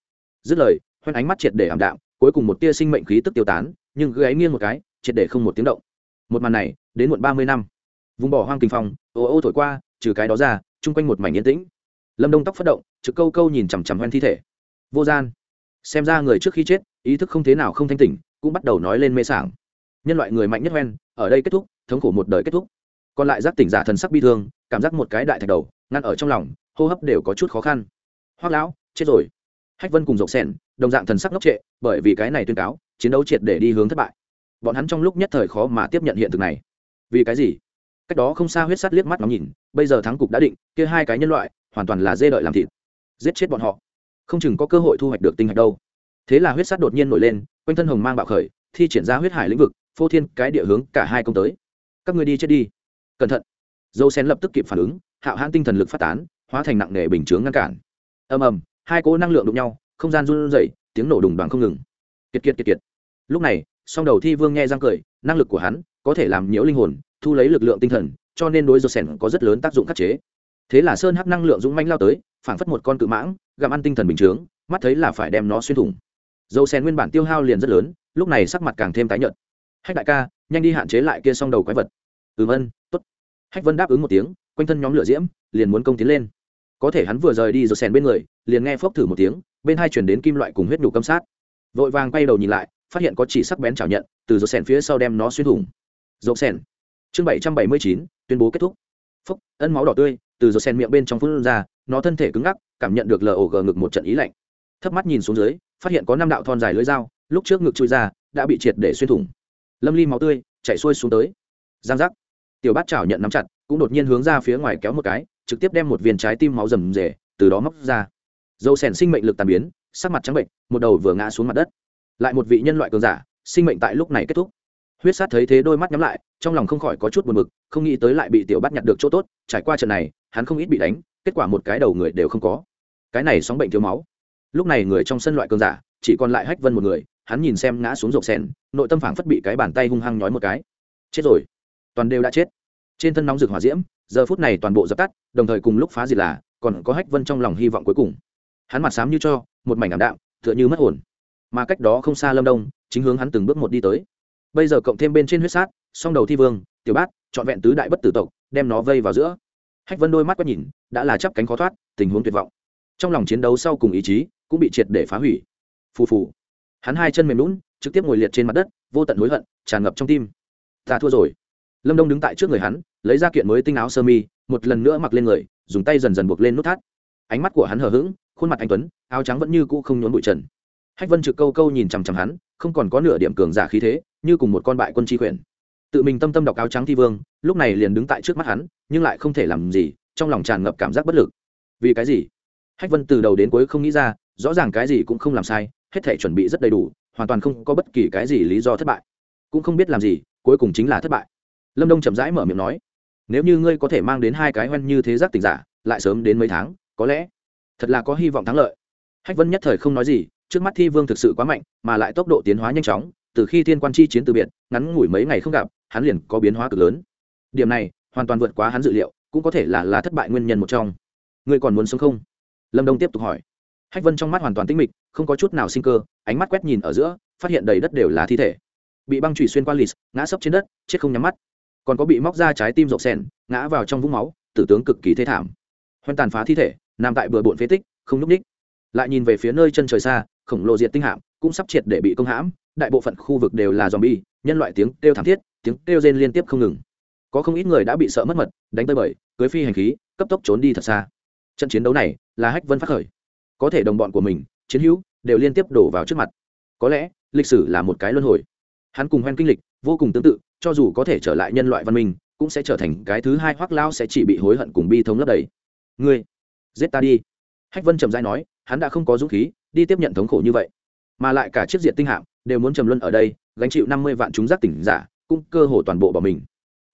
Dứt lời hoen ánh mắt triệt để ảm đạm, cuối cùng một tia sinh mệnh khí tức tiêu tán, nhưng gáy nghiêng một cái, triệt để không một tiếng động. Một màn này, đến muộn ba mươi năm. Vùng bỏ hoang kinh phong, ô ô thổi qua, trừ cái đó ra, chung quanh một mảnh yên tĩnh. Lâm đông tóc phất động, trực câu câu nhìn chằm chằm hoen thi thể vô gian. Xem ra người trước khi chết, ý thức không thế nào không thanh tỉnh, cũng bắt đầu nói lên mê sảng. Nhân loại người mạnh nhất hoen, ở đây kết thúc, thống khổ một đời kết thúc. Còn lại giác tỉnh giả thần sắc bi thương, cảm giác một cái đại thạch đầu, ngăn ở trong lòng, hô hấp đều có chút khó khăn. Hoác lão, chết rồi. Hách vân cùng rộng sẻn, đồng dạng thần sắc ngốc trệ, bởi vì cái này tuyên cáo, chiến đấu triệt để đi hướng thất bại. Bọn hắn trong lúc nhất thời khó mà tiếp nhận hiện thực này. Vì cái gì? Cách đó không xa huyết sắt liếc mắt ngóng nhìn, bây giờ thắng cục đã định, kia hai cái nhân loại, hoàn toàn là dê đợi làm thịt. Giết chết bọn họ không chừng có cơ hội thu hoạch được tinh hạch đâu. Thế là huyết sắt đột nhiên nổi lên, quanh thân hồng mang bạo khởi, thi triển ra huyết hải lĩnh vực, phô thiên cái địa hướng cả hai công tới. Các người đi chết đi. Cẩn thận. Dâu xén lập tức kịp phản ứng, hạo hãn tinh thần lực phát tán, hóa thành nặng nề bình chướng ngăn cản. Ầm ầm, hai cỗ năng lượng đụng nhau, không gian run rẩy, tiếng nổ đùng đoàn không ngừng. Kiệt kiệt kiệt kiệt. Lúc này, song đầu thi vương nghe răng cười, năng lực của hắn có thể làm nhiễu linh hồn, thu lấy lực lượng tinh thần, cho nên đối dâu sẻn có rất lớn tác dụng khắc chế. Thế là sơn hắc năng lượng dũng manh lao tới, phảng phất một con cự mãng gặm ăn tinh thần bình chướng, mắt thấy là phải đem nó xuyên thủng. Dầu sen nguyên bản tiêu hao liền rất lớn, lúc này sắc mặt càng thêm tái nhợt. Hách đại ca, nhanh đi hạn chế lại kia xong đầu quái vật. Vâng, Ừm ân t ố t hách vân đáp ứng một tiếng, quanh thân nhóm lửa diễm, liền muốn công tiến lên. Có thể hắn vừa rời đi rồi sèn bên người, liền nghe phốc thử một tiếng, bên hai chuyển đến kim loại cùng huyết nhục câm sát. Vội vàng quay đầu nhìn lại, phát hiện có chỉ sắc bén chảo nhận, từ dầu sèn phía sau đem nó xuyên thủng. Dầu sèn chương bảy trăm bảy mươi chín, tuyên bố kết thúc. Phốc, ân máu đỏ tươi, từ dầu sèn miệng bên trong phun ra, nó thân thể cứng ngắc cảm nhận được lờ gờ ngực một trận ý lạnh. Thấp mắt nhìn xuống dưới, phát hiện có năm đạo thon dài lưỡi dao, lúc trước ngực chui ra, đã bị triệt để xuyên thủng. Lâm ly máu tươi, chảy xuôi xuống tới. Giang giác. Tiểu bát chảo nhận nắm chặt, cũng đột nhiên hướng ra phía ngoài kéo một cái, trực tiếp đem một viên trái tim máu rầm rề, từ đó móc ra. Dâu sèn sinh mệnh lực tàn biến, sắc mặt trắng bệnh, một đầu vừa ngã xuống mặt đất. Lại một vị nhân loại cường giả, sinh mệnh tại lúc này kết thúc. Huyết sát thấy thế đôi mắt nhắm lại, trong lòng không khỏi có chút buồn bực, không nghĩ tới lại bị tiểu bắt nhặt được chỗ tốt, trải qua trận này, hắn không ít bị đánh kết quả một cái đầu người đều không có. Cái này sóng bệnh thiếu máu. Lúc này người trong sân loại cơn giả, chỉ còn lại hách vân một người, hắn nhìn xem ngã xuống rộp sen nội tâm phảng phất bị cái bàn tay hung hăng nhói một cái. Chết rồi. Toàn đều đã chết. Trên thân nóng rực hỏa diễm, giờ phút này toàn bộ dập tắt, đồng thời cùng lúc phá diệt là, còn có hách vân trong lòng hy vọng cuối cùng. Hắn mặt xám như cho, một mảnh ảm đạm, tựa như mất hồn. Mà cách đó không xa lâm đông, chính hướng hắn từng bước một đi tới. Bây giờ cộng thêm bên trên huyết sát, song đầu thi vương, tiểu bát, trọn vẹn tứ đại bất tử tộc, đem nó vây vào giữa hách vân đôi mắt quét nhìn, đã là chắp cánh khó thoát, tình huống tuyệt vọng. Trong lòng chiến đấu sau cùng ý chí cũng bị triệt để phá hủy. Phù phù. Hắn hai chân mềm lún trực tiếp ngồi liệt trên mặt đất, vô tận hối hận, tràn ngập trong tim. Ta thua rồi. Lâm đông đứng tại trước người hắn, lấy ra kiện mới tinh áo sơ mi, một lần nữa mặc lên người, dùng tay dần dần buộc lên nút thắt. Ánh mắt của hắn hờ hững, khuôn mặt anh tuấn, áo trắng vẫn như cũ không nhốn bụi trần. Hách vân trực câu câu nhìn chằm chằm hắn, không còn có nửa điểm cường giả khí thế, như cùng một con bại quân tri quyển tự mình tâm tâm đọc áo trắng thi vương lúc này liền đứng tại trước mắt hắn, nhưng lại không thể làm gì, trong lòng tràn ngập cảm giác bất lực. Vì cái gì? Hách vân từ đầu đến cuối không nghĩ ra, rõ ràng cái gì cũng không làm sai, hết thể chuẩn bị rất đầy đủ, hoàn toàn không có bất kỳ cái gì lý do thất bại. Cũng không biết làm gì, cuối cùng chính là thất bại. Lâm đông chậm rãi mở miệng nói, nếu như ngươi có thể mang đến hai cái hoen như thế giác tình giả, lại sớm đến mấy tháng, có lẽ thật là có hy vọng thắng lợi. Hách vân nhất thời không nói gì, trước mắt thi vương thực sự quá mạnh, mà lại tốc độ tiến hóa nhanh chóng, từ khi thiên quan chi chiến từ biệt, ngắn ngủi mấy ngày không gặp, hắn liền có biến hóa cực lớn điểm này hoàn toàn vượt quá hắn dự liệu, cũng có thể là là thất bại nguyên nhân một trong. Ngươi còn muốn sống không? Lâm đông tiếp tục hỏi. Hách vân trong mắt hoàn toàn tĩnh mịch, không có chút nào sinh cơ, ánh mắt quét nhìn ở giữa, phát hiện đầy đất đều là thi thể. Bị băng trụy xuyên qua lịt ngã sấp trên đất, chết không nhắm mắt. Còn có bị móc ra trái tim rộng sèn ngã vào trong vũng máu, tử tướng cực kỳ thế thảm. Hoen tàn phá thi thể, nằm tại bừa bộn phế tích, không núp ních lại nhìn về phía nơi chân trời xa, khổng lồ diệt tinh hạm, cũng sắp triệt để bị công hãm, đại bộ phận khu vực đều là dòm bi nhân loại tiếng kêu thảm thiết, tiếng kêu rên liên tiếp không ngừng có không ít người đã bị sợ mất mật, đánh tới bời, cưới phi hành khí, cấp tốc trốn đi thật xa. Trận chiến đấu này là hách vân phát khởi. Có thể đồng bọn của mình, chiến hữu, đều liên tiếp đổ vào trước mặt. Có lẽ, lịch sử là một cái luân hồi. Hắn cùng hoen kinh lịch, vô cùng tương tự, cho dù có thể trở lại nhân loại văn minh, cũng sẽ trở thành cái thứ hai hoác lao sẽ chỉ bị hối hận cùng bi thống lấp đầy. Ngươi, giết ta đi. Hách vân trầm dai nói, hắn đã không có dũng khí, đi tiếp nhận thống khổ như vậy. Mà lại cả chiếc diện tinh hạm, đều muốn trầm luân ở đây, gánh chịu năm mươi vạn chúng giác tỉnh giả cũng cơ hồ toàn bộ bỏ mình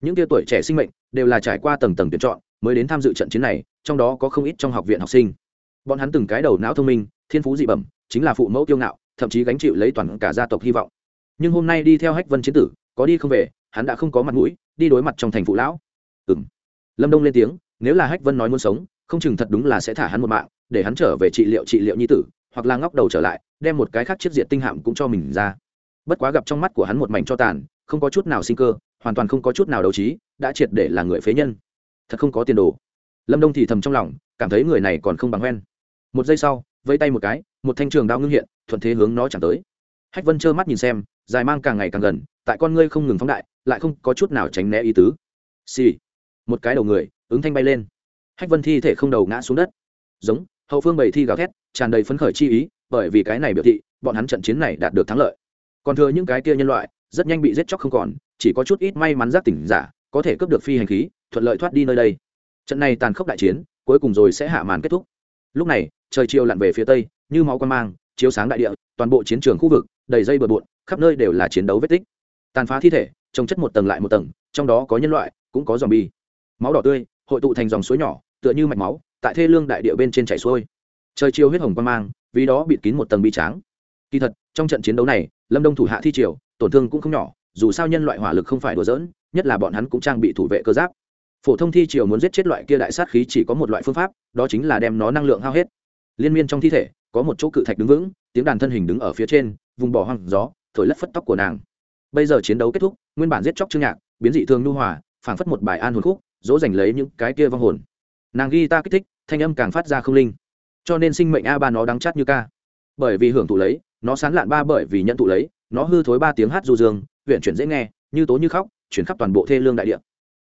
những tia tuổi trẻ sinh mệnh đều là trải qua tầng tầng tuyển chọn mới đến tham dự trận chiến này, trong đó có không ít trong học viện học sinh. Bọn hắn từng cái đầu não thông minh, thiên phú dị bẩm, chính là phụ mẫu kiêu ngạo, thậm chí gánh chịu lấy toàn cả gia tộc hy vọng. Nhưng hôm nay đi theo hách vân chiến tử, có đi không về, hắn đã không có mặt mũi, đi đối mặt trong thành phụ lão. Ừ m lâm đông lên tiếng, nếu là hách vân nói muốn sống, không chừng thật đúng là sẽ thả hắn một mạng, để hắn trở về trị liệu trị liệu nhi tử, hoặc là ngóc đầu trở lại, đem một cái khác chiếc diện tinh hạm cũng cho mình ra. Bất quá gặp trong mắt của hắn một mảnh cho tàn, không có chút nào sinh cơ hoàn toàn không có chút nào đấu trí, đã triệt để là người phế nhân. Thật không có tiền đồ. Lâm đông thì thầm trong lòng, cảm thấy người này còn không bằng hoen một giây sau vây tay một cái, một thanh trường đao ngưng hiện, thuận thế hướng nó chẳng tới. Hách vân trơ mắt nhìn xem, dài mang càng ngày càng gần, tại con ngươi không ngừng phóng đại, lại không có chút nào tránh né ý tứ. Xì、sì. một cái đầu người, ứng thanh bay lên. Hách vân thi thể không đầu ngã xuống đất. Giống, hậu phương bảy thi gào thét, tràn đầy phấn khởi chi ý, bởi vì cái này biểu thị, bọn hắn trận chiến này đạt được thắng lợi. Còn thừa những cái kia nhân loại, rất nhanh bị giết chóc không còn chỉ có chút ít may mắn giác tỉnh giả, có thể cướp được phi hành khí, thuận lợi thoát đi nơi đây. Trận này tàn khốc đại chiến, cuối cùng rồi sẽ hạ màn kết thúc. Lúc này, trời chiều lặn về phía tây, như máu quan mang, chiếu sáng đại địa, toàn bộ chiến trường khu vực, đầy dây bờ bộn, khắp nơi đều là chiến đấu vết tích. Tàn phá thi thể, trồng chất một tầng lại một tầng, trong đó có nhân loại, cũng có dòng bi máu đỏ tươi, hội tụ thành dòng suối nhỏ, tựa như mạch máu, tại thê lương đại địa bên trên chảy xuôi. Trời chiều huyết hồng quan mang, vì đó bịt kín một tầng bi tráng. Kỳ thật, trong trận chiến đấu này, lâm đông thủ hạ thi triều, tổn thương cũng không nhỏ dù sao nhân loại hỏa lực không phải đùa giỡn, nhất là bọn hắn cũng trang bị thủ vệ cơ giáp. Phổ thông thi triều muốn giết chết loại kia đại sát khí chỉ có một loại phương pháp, đó chính là đem nó năng lượng hao hết. Liên miên trong thi thể, có một chỗ cự thạch đứng vững, tiếng đàn thân hình đứng ở phía trên, vùng bỏ hoang gió, thổi lất phất tóc của nàng. Bây giờ chiến đấu kết thúc, nguyên bản giết chóc chương nhạc, biến dị thường nhu hòa, phảng phất một bài an hồn khúc, dỗ dành lấy những cái kia vong hồn. Nàng ghi ta kích thích, thanh âm càng phát ra không linh. Cho nên sinh mệnh a ba nó đắng chát như ca. Bởi vì hưởng thụ lấy, nó sán lạn ba bởi vì nhận thụ lấy, nó hư thối ba tiếng hát du dương huyện chuyển dễ nghe, như tố như khóc, chuyển khắp toàn bộ thê lương đại địa.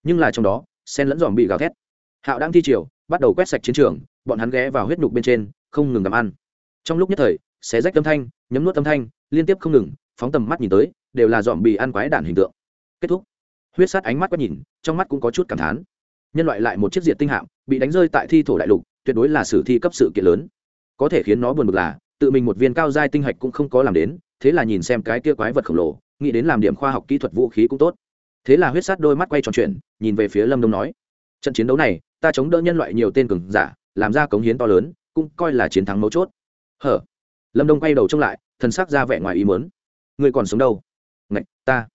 Nhưng là trong đó, sen lẫn dòm bị gào thét. Hạo đang thi triều, bắt đầu quét sạch chiến trường, bọn hắn ghé vào huyết nhục bên trên, không ngừng gặm ăn. Trong lúc nhất thời, xé rách âm thanh, nhấm nuốt âm thanh, liên tiếp không ngừng, phóng tầm mắt nhìn tới, đều là dòm bị ăn quái đản hình tượng. Kết thúc. Huyết sát ánh mắt quét nhìn, trong mắt cũng có chút cảm thán. Nhân loại lại một chiếc diệt tinh hạm, bị đánh rơi tại thi thổ đại lục, tuyệt đối là sử thi cấp sự kiện lớn. Có thể khiến nó buồn bực là, tự mình một viên cao giai tinh hạch cũng không có làm đến, thế là nhìn xem cái kia quái vật khổng lồ nghĩ đến làm điểm khoa học kỹ thuật vũ khí cũng tốt. Thế là huyết sát đôi mắt quay tròn chuyện nhìn về phía lâm đông nói, trận chiến đấu này, ta chống đỡ nhân loại nhiều tên cường giả, làm ra cống hiến to lớn, cũng coi là chiến thắng mấu chốt. Hở? Lâm đông quay đầu trông lại, thần sắc ra vẻ ngoài ý mớn người còn sống đâu? Ngạch, ta.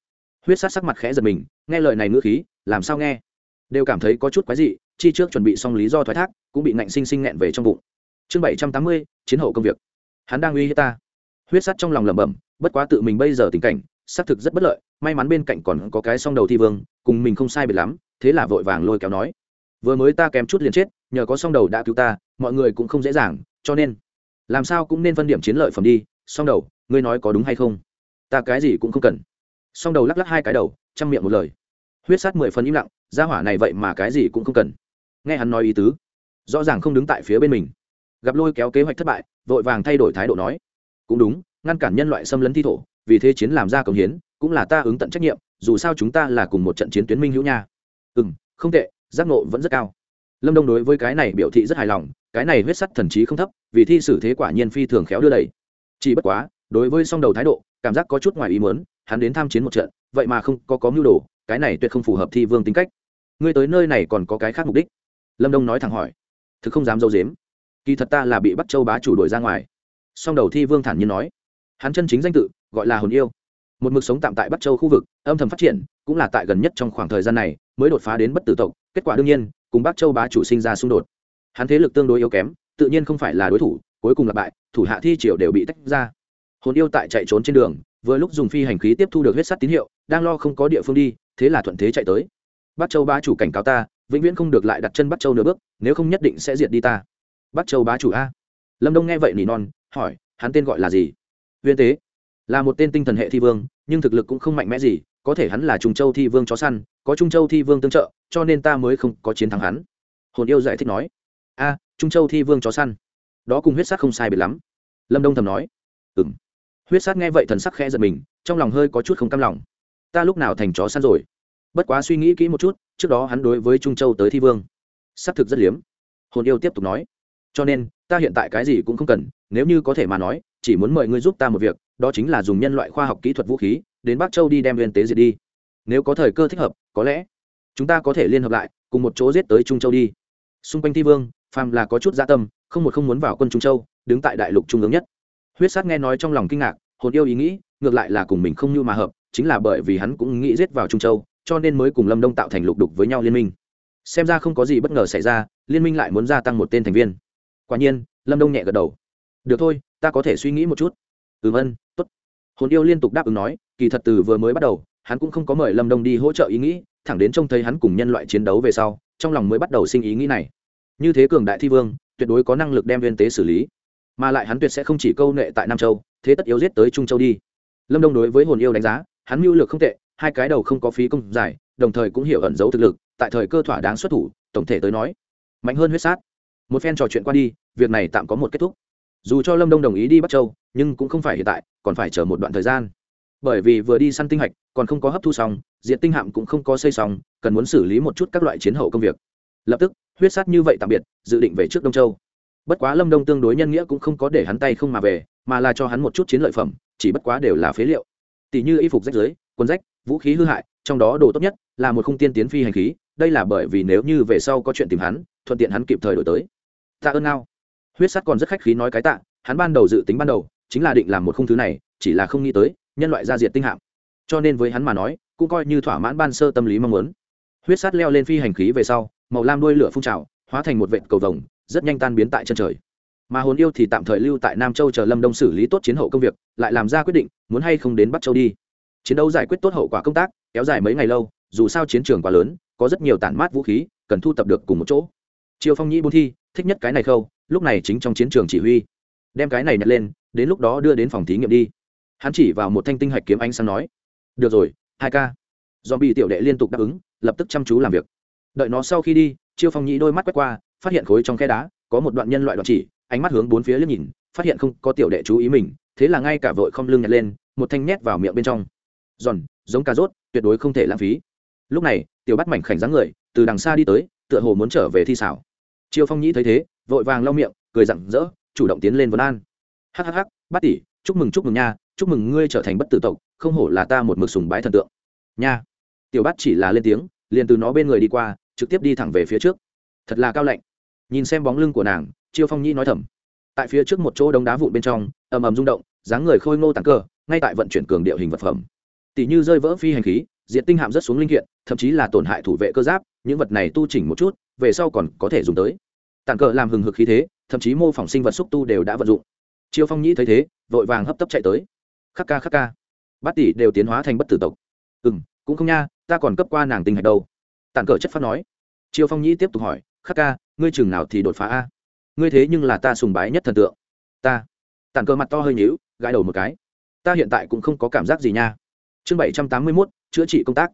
Huyết sát sắc mặt khẽ giật mình, nghe lời này ngữ khí, làm sao nghe? Đều cảm thấy có chút quái dị, chi trước chuẩn bị xong lý do thoái thác, cũng bị ngạnh sinh sinh nghẹn về trong bụng. Chương bảy trăm tám mươi, chiến hậu công việc. Hắn đang uy hiếp ta. Huyết sát trong lòng lẩm bẩm, bất quá tự mình bây giờ tình cảnh xác thực rất bất lợi, may mắn bên cạnh còn có cái song đầu thi vương, cùng mình không sai biệt lắm, thế là vội vàng lôi kéo nói. Vừa mới ta kém chút liền chết, nhờ có song đầu đã cứu ta, mọi người cũng không dễ dàng, cho nên, làm sao cũng nên phân điểm chiến lợi phẩm đi, song đầu, ngươi nói có đúng hay không? Ta cái gì cũng không cần. Song đầu lắc lắc hai cái đầu, chăm miệng một lời. Huyết sát mười phần im lặng, gia hỏa này vậy mà cái gì cũng không cần. Nghe hắn nói ý tứ, rõ ràng không đứng tại phía bên mình. Gặp lôi kéo kế hoạch thất bại, vội vàng thay đổi thái độ nói. Cũng đúng, ngăn cản nhân loại xâm lấn thi thổ vì thế chiến làm ra công hiến, cũng là ta ứng tận trách nhiệm, dù sao chúng ta là cùng một trận chiến tuyến minh hữu nha. Ừ m không tệ, giác nộ vẫn rất cao. Lâm đông đối với cái này biểu thị rất hài lòng, cái này huyết sắt thần trí không thấp, vì thi xử thế quả nhiên phi thường khéo đưa đẩy. Chỉ bất quá, đối với song đầu thái độ, cảm giác có chút ngoài ý mớn hắn đến tham chiến một trận, vậy mà không có có mưu đồ, cái này tuyệt không phù hợp thi vương tính cách. Ngươi tới nơi này còn có cái khác mục đích? Lâm đông nói thẳng hỏi. Thực không dám dâu dếm kỳ thật ta là bị bắt châu bá chủ đuổi ra ngoài. Song đầu thi vương thản nhiên nói. Hắn chân chính danh tự gọi là hồn yêu. Một mực sống tạm tại bắc châu khu vực, âm thầm phát triển, cũng là tại gần nhất trong khoảng thời gian này mới đột phá đến bất tử tộc, kết quả đương nhiên, cùng bắc châu bá chủ sinh ra xung đột. Hắn thế lực tương đối yếu kém, tự nhiên không phải là đối thủ, cuối cùng là bại, thủ hạ thi triều đều bị tách ra. Hồn yêu tại chạy trốn trên đường, vừa lúc dùng phi hành khí tiếp thu được huyết sắt tín hiệu, đang lo không có địa phương đi, thế là thuận thế chạy tới. Bắc châu bá chủ cảnh cáo ta, vĩnh viễn không được lại đặt chân bắc châu nửa bước, nếu không nhất định sẽ diệt đi ta. Bắc châu bá chủ a. Lâm đông nghe vậy nỉ non, hỏi, hắn tên gọi là gì? Viên tế là một tên tinh thần hệ thi vương, nhưng thực lực cũng không mạnh mẽ gì, có thể hắn là trung châu thi vương chó săn, có trung châu thi vương tương trợ, cho nên ta mới không có chiến thắng hắn. Hồn yêu giải thích nói. A, trung châu thi vương chó săn, đó cùng huyết sát không sai biệt lắm. Lâm đông thầm nói. Ừ m huyết sát nghe vậy thần sắc khẽ giật mình, trong lòng hơi có chút không cam lòng. Ta lúc nào thành chó săn rồi? Bất quá suy nghĩ kỹ một chút, trước đó hắn đối với trung châu tới thi vương, xác thực rất liếm. Hồn yêu tiếp tục nói. Cho nên, ta hiện tại cái gì cũng không cần, nếu như có thể mà nói, chỉ muốn mời ngươi giúp ta một việc đó chính là dùng nhân loại khoa học kỹ thuật vũ khí, đến bắc châu đi đem Nguyên tế diệt đi. Nếu có thời cơ thích hợp, có lẽ chúng ta có thể liên hợp lại, cùng một chỗ giết tới trung châu đi. Xung quanh thi vương, phàm là có chút gia tâm, không một không muốn vào quân trung châu, đứng tại đại lục trung ương nhất. Huyết sát nghe nói trong lòng kinh ngạc, hồn yêu ý nghĩ, ngược lại là cùng mình không như mà hợp, chính là bởi vì hắn cũng nghĩ giết vào trung châu, cho nên mới cùng lâm đông tạo thành lục đục với nhau liên minh. Xem ra không có gì bất ngờ xảy ra, liên minh lại muốn gia tăng một tên thành viên. Quả nhiên, lâm đông nhẹ gật đầu. Được thôi, ta có thể suy nghĩ một chút. Ừ vân hồn yêu liên tục đáp ứng nói, kỳ thật từ vừa mới bắt đầu, hắn cũng không có mời lâm đông đi hỗ trợ ý nghĩ, thẳng đến trông thấy hắn cùng nhân loại chiến đấu về sau, trong lòng mới bắt đầu sinh ý nghĩ này. Như thế cường đại thi vương, tuyệt đối có năng lực đem viên tế xử lý. Mà lại hắn tuyệt sẽ không chỉ câu nệ tại nam châu, thế tất yếu giết tới trung châu đi. Lâm đông đối với hồn yêu đánh giá, hắn mưu lược không tệ, hai cái đầu không có phí công giải, đồng thời cũng hiểu ẩn giấu thực lực, tại thời cơ thỏa đáng xuất thủ, tổng thể tới nói, mạnh hơn huyết sát. Một phen trò chuyện qua đi, việc này tạm có một kết thúc dù cho lâm đông đồng ý đi bắc châu nhưng cũng không phải hiện tại còn phải chờ một đoạn thời gian bởi vì vừa đi săn tinh hạch còn không có hấp thu xong diện tinh hạm cũng không có xây xong cần muốn xử lý một chút các loại chiến hậu công việc lập tức huyết sát như vậy tạm biệt dự định về trước đông châu bất quá lâm đông tương đối nhân nghĩa cũng không có để hắn tay không mà về mà là cho hắn một chút chiến lợi phẩm chỉ bất quá đều là phế liệu tỷ như y phục rách dưới quần rách vũ khí hư hại trong đó đồ tốt nhất là một khung tiên tiến phi hành khí đây là bởi vì nếu như về sau có chuyện tìm hắn thuận tiện hắn kịp thời đổi tới tạ ơn ngao huyết sắt còn rất khách khí nói cái tạ, hắn ban đầu dự tính ban đầu, chính là định làm một khung thứ này, chỉ là không nghĩ tới, nhân loại gia diệt tinh hạm. Cho nên với hắn mà nói, cũng coi như thỏa mãn ban sơ tâm lý mong muốn. Huyết sắt leo lên phi hành khí về sau, màu lam đuôi lửa phun trào, hóa thành một vệt cầu vồng, rất nhanh tan biến tại chân trời. Mà hồn yêu thì tạm thời lưu tại nam châu chờ lâm đông xử lý tốt chiến hậu công việc, lại làm ra quyết định, muốn hay không đến bắc châu đi. Chiến đấu giải quyết tốt hậu quả công tác, kéo dài mấy ngày lâu, dù sao chiến trường quá lớn, có rất nhiều tản mát vũ khí, cần thu tập được cùng một chỗ. Triều phong nhĩ bốn thi, thích nhất cái này khâu lúc này chính trong chiến trường chỉ huy, đem cái này nhặt lên, đến lúc đó đưa đến phòng thí nghiệm đi. Hắn chỉ vào một thanh tinh hạch kiếm ánh sáng nói, được rồi, hai ca. Do bị tiểu đệ liên tục đáp ứng, lập tức chăm chú làm việc. Đợi nó sau khi đi, chiêu phong nhĩ đôi mắt quét qua, phát hiện khối trong khe đá, có một đoạn nhân loại đoạn chỉ, ánh mắt hướng bốn phía liếc nhìn, phát hiện không có tiểu đệ chú ý mình, thế là ngay cả vội không lưng nhặt lên, một thanh nhét vào miệng bên trong. Giòn, giống cà rốt, tuyệt đối không thể lãng phí. Lúc này, tiểu bắt mảnh khảnh dáng người, từ đằng xa đi tới, tựa hồ muốn trở về thi xảo. Chiêu phong nhĩ thấy thế vội vàng lau miệng, cười rặng rỡ, chủ động tiến lên vấn an. Hhh bát tỷ, chúc mừng chúc mừng nha, chúc mừng ngươi trở thành bất tử tộc, không hổ là ta một mực sùng bái thần tượng. Nha. Tiểu bát chỉ là lên tiếng, liền từ nó bên người đi qua, trực tiếp đi thẳng về phía trước. Thật là cao lạnh. Nhìn xem bóng lưng của nàng, chiêu phong nhi nói thầm. Tại phía trước một chỗ đống đá vụn bên trong, ầm ầm rung động, dáng người khôi ngô tàng cơ, ngay tại vận chuyển cường điệu hình vật phẩm. Tỷ như rơi vỡ phi hành khí, diện tinh hạm rất xuống linh kiện, thậm chí là tổn hại thủ vệ cơ giáp, những vật này tu chỉnh một chút, về sau còn có thể dùng tới tàn cờ làm hừng hực khí thế, thậm chí mô phỏng sinh vật xúc tu đều đã vận dụng. Chiêu phong nhĩ thấy thế, vội vàng hấp tấp chạy tới. Khắc ca khắc ca. Bát tỷ đều tiến hóa thành bất tử tộc. Ừ m cũng không nha, ta còn cấp qua nàng tinh hạch đâu. Tàn cờ chất phát nói. Chiêu phong nhĩ tiếp tục hỏi, khắc ca, ngươi chừng nào thì đột phá a? Ngươi thế nhưng là ta sùng bái nhất thần tượng. Ta. Tàn cờ mặt to hơi nhíu, gãi đầu một cái. Ta hiện tại cũng không có cảm giác gì nha. Chương bảy trăm tám mươi mốt, chữa trị công tác.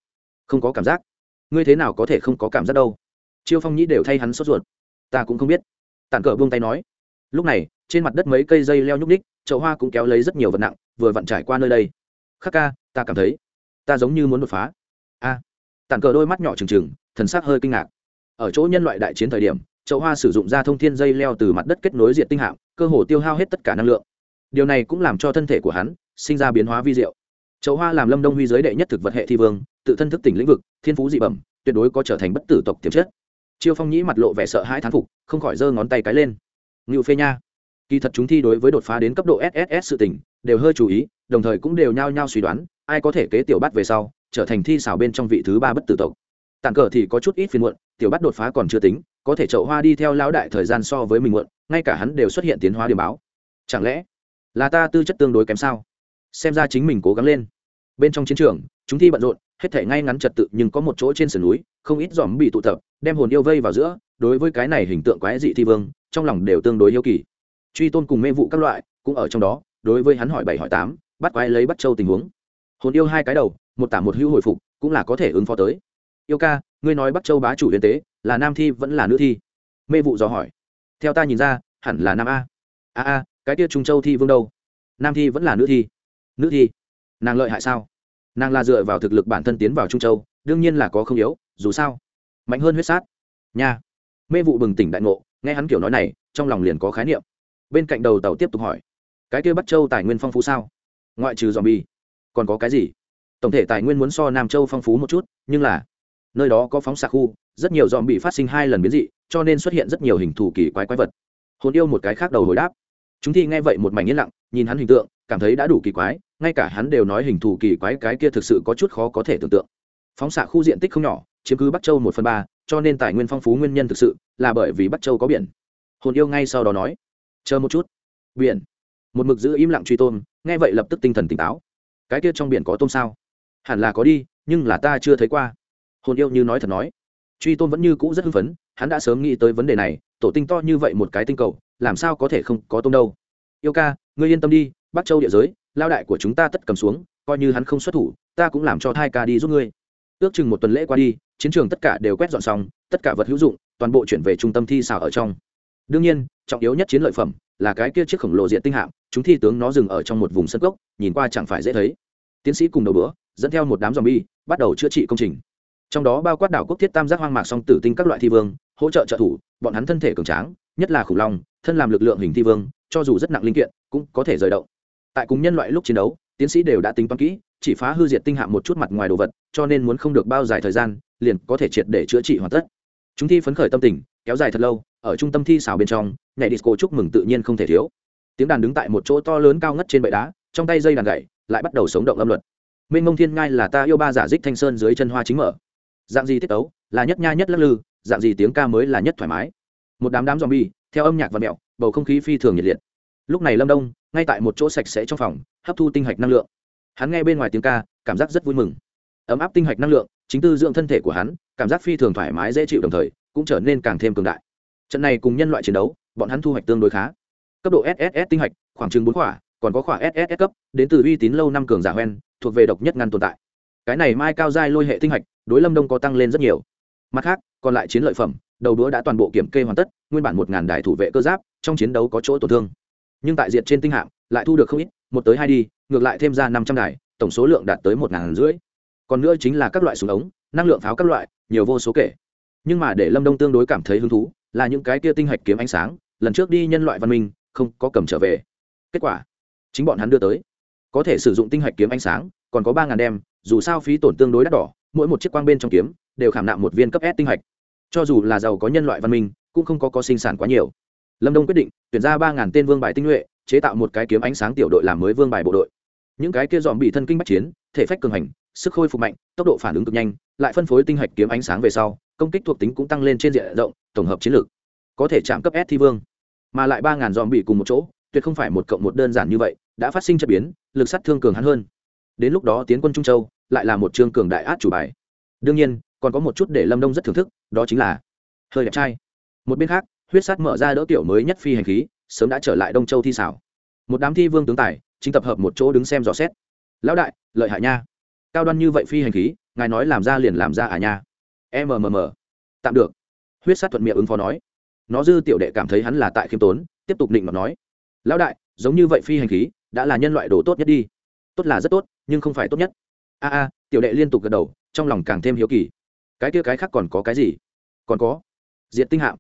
Không có cảm giác. Ngươi thế nào có thể không có cảm giác đâu? Chiêu phong nhĩ đều thay hắn sốt ruột ta cũng không biết. Tản cờ buông tay nói. Lúc này, trên mặt đất mấy cây dây leo nhúc ních chậu hoa cũng kéo lấy rất nhiều vật nặng, vừa vặn trải qua nơi đây. Khắc ca, ta cảm thấy, ta giống như muốn đột phá. A. Tản cờ đôi mắt nhỏ trừng trừng, thần sắc hơi kinh ngạc. Ở chỗ nhân loại đại chiến thời điểm, chậu hoa sử dụng ra thông thiên dây leo từ mặt đất kết nối diện tinh hạm, cơ hồ tiêu hao hết tất cả năng lượng. Điều này cũng làm cho thân thể của hắn sinh ra biến hóa vi diệu. Chậu hoa làm lâm đông huy giới đệ nhất thực vật hệ thi vương, tự thân thức tỉnh lĩnh vực, thiên phú dị bẩm, tuyệt đối có trở thành bất tử tộc tiềm chất chiêu phong nhĩ mặt lộ vẻ sợ hãi thán phục, không khỏi giơ ngón tay cái lên. Ngự phê nha, kỳ thật chúng thi đối với đột phá đến cấp độ sss sự tỉnh đều hơi chú ý, đồng thời cũng đều nhao nhao suy đoán, ai có thể kế tiểu bắt về sau, trở thành thi xảo bên trong vị thứ ba bất tử tộc. Tàn cờ thì có chút ít phiền muộn, tiểu bắt đột phá còn chưa tính, có thể chậu hoa đi theo lão đại thời gian so với mình muộn, ngay cả hắn đều xuất hiện tiến hóa điểm báo. Chẳng lẽ là ta tư chất tương đối kém sao? Xem ra chính mình cố gắng lên. Bên trong chiến trường, chúng thi bận rộn hết thể ngay ngắn trật tự nhưng có một chỗ trên sườn núi, không ít dòm bị tụ tập, đem hồn yêu vây vào giữa, đối với cái này hình tượng quái dị thi vương, trong lòng đều tương đối yêu kỳ. Truy tôn cùng mê vụ các loại cũng ở trong đó, đối với hắn hỏi bảy hỏi tám, bắt quái lấy bắt châu tình huống. Hồn yêu hai cái đầu, một tả một hữu hồi phục, cũng là có thể ứng phó tới. Yêu ca, ngươi nói bắt châu bá chủ liên tế, là nam thi vẫn là nữ thi? Mê vụ dò hỏi. Theo ta nhìn ra, hẳn là nam a. A a, cái kia trung châu thi vương đâu? Nam thi vẫn là nữ thi? Nữ thi? Nàng lợi hại sao? Nàng là dựa vào thực lực bản thân tiến vào trung châu, đương nhiên là có không yếu, dù sao, mạnh hơn huyết sát. Nha. Mê vụ bừng tỉnh đại ngộ, nghe hắn kiểu nói này, trong lòng liền có khái niệm. Bên cạnh đầu tàu tiếp tục hỏi, cái kia bắc châu tài nguyên phong phú sao? Ngoại trừ dòm bi còn có cái gì? Tổng thể tài nguyên muốn so nam châu phong phú một chút, nhưng là nơi đó có phóng xạ khu, rất nhiều dòm bị phát sinh hai lần biến dị, cho nên xuất hiện rất nhiều hình thù kỳ quái quái vật. Hồn yêu một cái khác đầu hồi đáp. Chúng thi nghe vậy một mảnh yên lặng, nhìn hắn hình tượng, cảm thấy đã đủ kỳ quái ngay cả hắn đều nói hình thù kỳ quái cái kia thực sự có chút khó có thể tưởng tượng. Phóng xạ khu diện tích không nhỏ, chiếm cứ bắc châu một phần ba, cho nên tài nguyên phong phú nguyên nhân thực sự là bởi vì bắc châu có biển. Hồn yêu ngay sau đó nói, chờ một chút. Biển? Một mực giữ im lặng truy tôm, nghe vậy lập tức tinh thần tỉnh táo. Cái kia trong biển có tôm sao? Hẳn là có đi, nhưng là ta chưa thấy qua. Hồn yêu như nói thật nói. Truy tôm vẫn như cũ rất hưng phấn, hắn đã sớm nghĩ tới vấn đề này, tổ tinh to như vậy một cái tinh cầu, làm sao có thể không có tôm đâu? Yêu ca, ngươi yên tâm đi, bắc châu địa giới lao đại của chúng ta tất cầm xuống, coi như hắn không xuất thủ, ta cũng làm cho thai ca đi giúp ngươi. Ước chừng một tuần lễ qua đi, chiến trường tất cả đều quét dọn xong, tất cả vật hữu dụng, toàn bộ chuyển về trung tâm thi xào ở trong. Đương nhiên, trọng yếu nhất chiến lợi phẩm là cái kia chiếc khổng lồ diện tinh hạm, chúng thi tướng nó dừng ở trong một vùng sân gốc nhìn qua chẳng phải dễ thấy. Tiến sĩ cùng đầu bữa, dẫn theo một đám z bi bắt đầu chữa trị công trình. Trong đó bao quát đảo quốc thiết tam giác hoang mạc song tử tinh các loại thi vương, hỗ trợ trợ thủ, bọn hắn thân thể cường tráng, nhất là khủng long, thân làm lực lượng hình thi vương, cho dù rất nặng linh kiện, cũng có thể rời động tại cùng nhân loại lúc chiến đấu, tiến sĩ đều đã tính toán kỹ, chỉ phá hư diệt tinh hạm một chút mặt ngoài đồ vật, cho nên muốn không được bao dài thời gian, liền có thể triệt để chữa trị hoàn tất. Chúng thi phấn khởi tâm tình, kéo dài thật lâu, ở trung tâm thi xào bên trong, nhảy disco chúc mừng tự nhiên không thể thiếu. Tiếng đàn đứng tại một chỗ to lớn cao ngất trên bệ đá, trong tay dây đàn gậy, lại bắt đầu sống động âm luật. Minh mông thiên ngai là ta yêu ba giả dích thanh sơn dưới chân hoa chính mở. Dạng gì tiết tấu, là nhất nha nhất lắc lư, dạng gì tiếng ca mới là nhất thoải mái. Một đám đám dòm bi theo âm nhạc và mẹo, bầu không khí phi thường nhiệt liệt lúc này lâm đông, ngay tại một chỗ sạch sẽ trong phòng, hấp thu tinh hạch năng lượng. Hắn nghe bên ngoài tiếng ca, cảm giác rất vui mừng. Ấm áp tinh hạch năng lượng, chính tư dưỡng thân thể của hắn, cảm giác phi thường thoải mái, dễ chịu đồng thời, cũng trở nên càng thêm cường đại. Trận này cùng nhân loại chiến đấu, bọn hắn thu hoạch tương đối khá. Cấp độ sss tinh hạch, khoảng chừng bốn khỏa còn có khỏa sss cấp, đến từ uy tín lâu năm cường giả hoen, thuộc về độc nhất ngăn tồn tại. Cái này mai cao giai lôi hệ tinh hạch, đối lâm đông có tăng lên rất nhiều. Mặt khác, còn lại chiến lợi phẩm, đầu đũa đã toàn bộ kiểm kê hoàn tất, nguyên bản một ngàn đài thủ vệ cơ giáp, trong chiến đấu có chỗ tổn thương nhưng tại diện trên tinh hạng lại thu được không ít, một tới hai đi, ngược lại thêm ra năm trăm đài, tổng số lượng đạt tới một ngàn rưỡi. Còn nữa chính là các loại súng ống, năng lượng pháo các loại, nhiều vô số kể. Nhưng mà để lâm đông tương đối cảm thấy hứng thú, là những cái kia tinh hạch kiếm ánh sáng, lần trước đi nhân loại văn minh, không có cầm trở về. Kết quả, chính bọn hắn đưa tới. Có thể sử dụng tinh hạch kiếm ánh sáng, còn có ba ngàn đem, dù sao phí tổn tương đối đắt đỏ, mỗi một chiếc quang bên trong kiếm, đều khảm nạm một viên cấp s tinh hạch. Cho dù là giàu có nhân loại văn minh, cũng không có có sinh sản quá nhiều lâm đông quyết định, tuyển ra ba ngàn tên vương bài tinh nhuệ, chế tạo một cái kiếm ánh sáng tiểu đội làm mới vương bài bộ đội. Những cái kia dòm bị thân kinh bách chiến, thể phách cường hành, sức khôi phục mạnh, tốc độ phản ứng cực nhanh, lại phân phối tinh hạch kiếm ánh sáng về sau, công kích thuộc tính cũng tăng lên trên diện rộng, tổng hợp chiến lược, có thể chạm cấp s thi vương. Mà lại ba ngàn dòm bị cùng một chỗ, tuyệt không phải một cộng một đơn giản như vậy, đã phát sinh chất biến, lực sát thương cường hắn hơn. Đến lúc đó tiến quân trung châu, lại là một trương cường đại át chủ bài. Đương nhiên, còn có một chút để lâm đông rất thưởng thức, đó chính là, hơi đẹp trai. Một bên khác huyết sát mở ra đỡ tiểu mới nhất phi hành khí, sớm đã trở lại đông châu thi xảo. Một đám thi vương tướng tài, chính tập hợp một chỗ đứng xem dò xét. Lão đại, lợi hại nha. Cao đoan như vậy phi hành khí, ngài nói làm ra liền làm ra à nha. Mmm tạm được. Huyết sát thuận miệng ứng phó nói. Nó dư tiểu đệ cảm thấy hắn là tại khiêm tốn, tiếp tục định mà nói. Lão đại, giống như vậy phi hành khí, đã là nhân loại đồ tốt nhất đi. Tốt là rất tốt, nhưng không phải tốt nhất. A a, tiểu đệ liên tục gật đầu, trong lòng càng thêm hiếu kỳ. Cái kia cái khác còn có cái gì? Còn có. Diện tinh hạm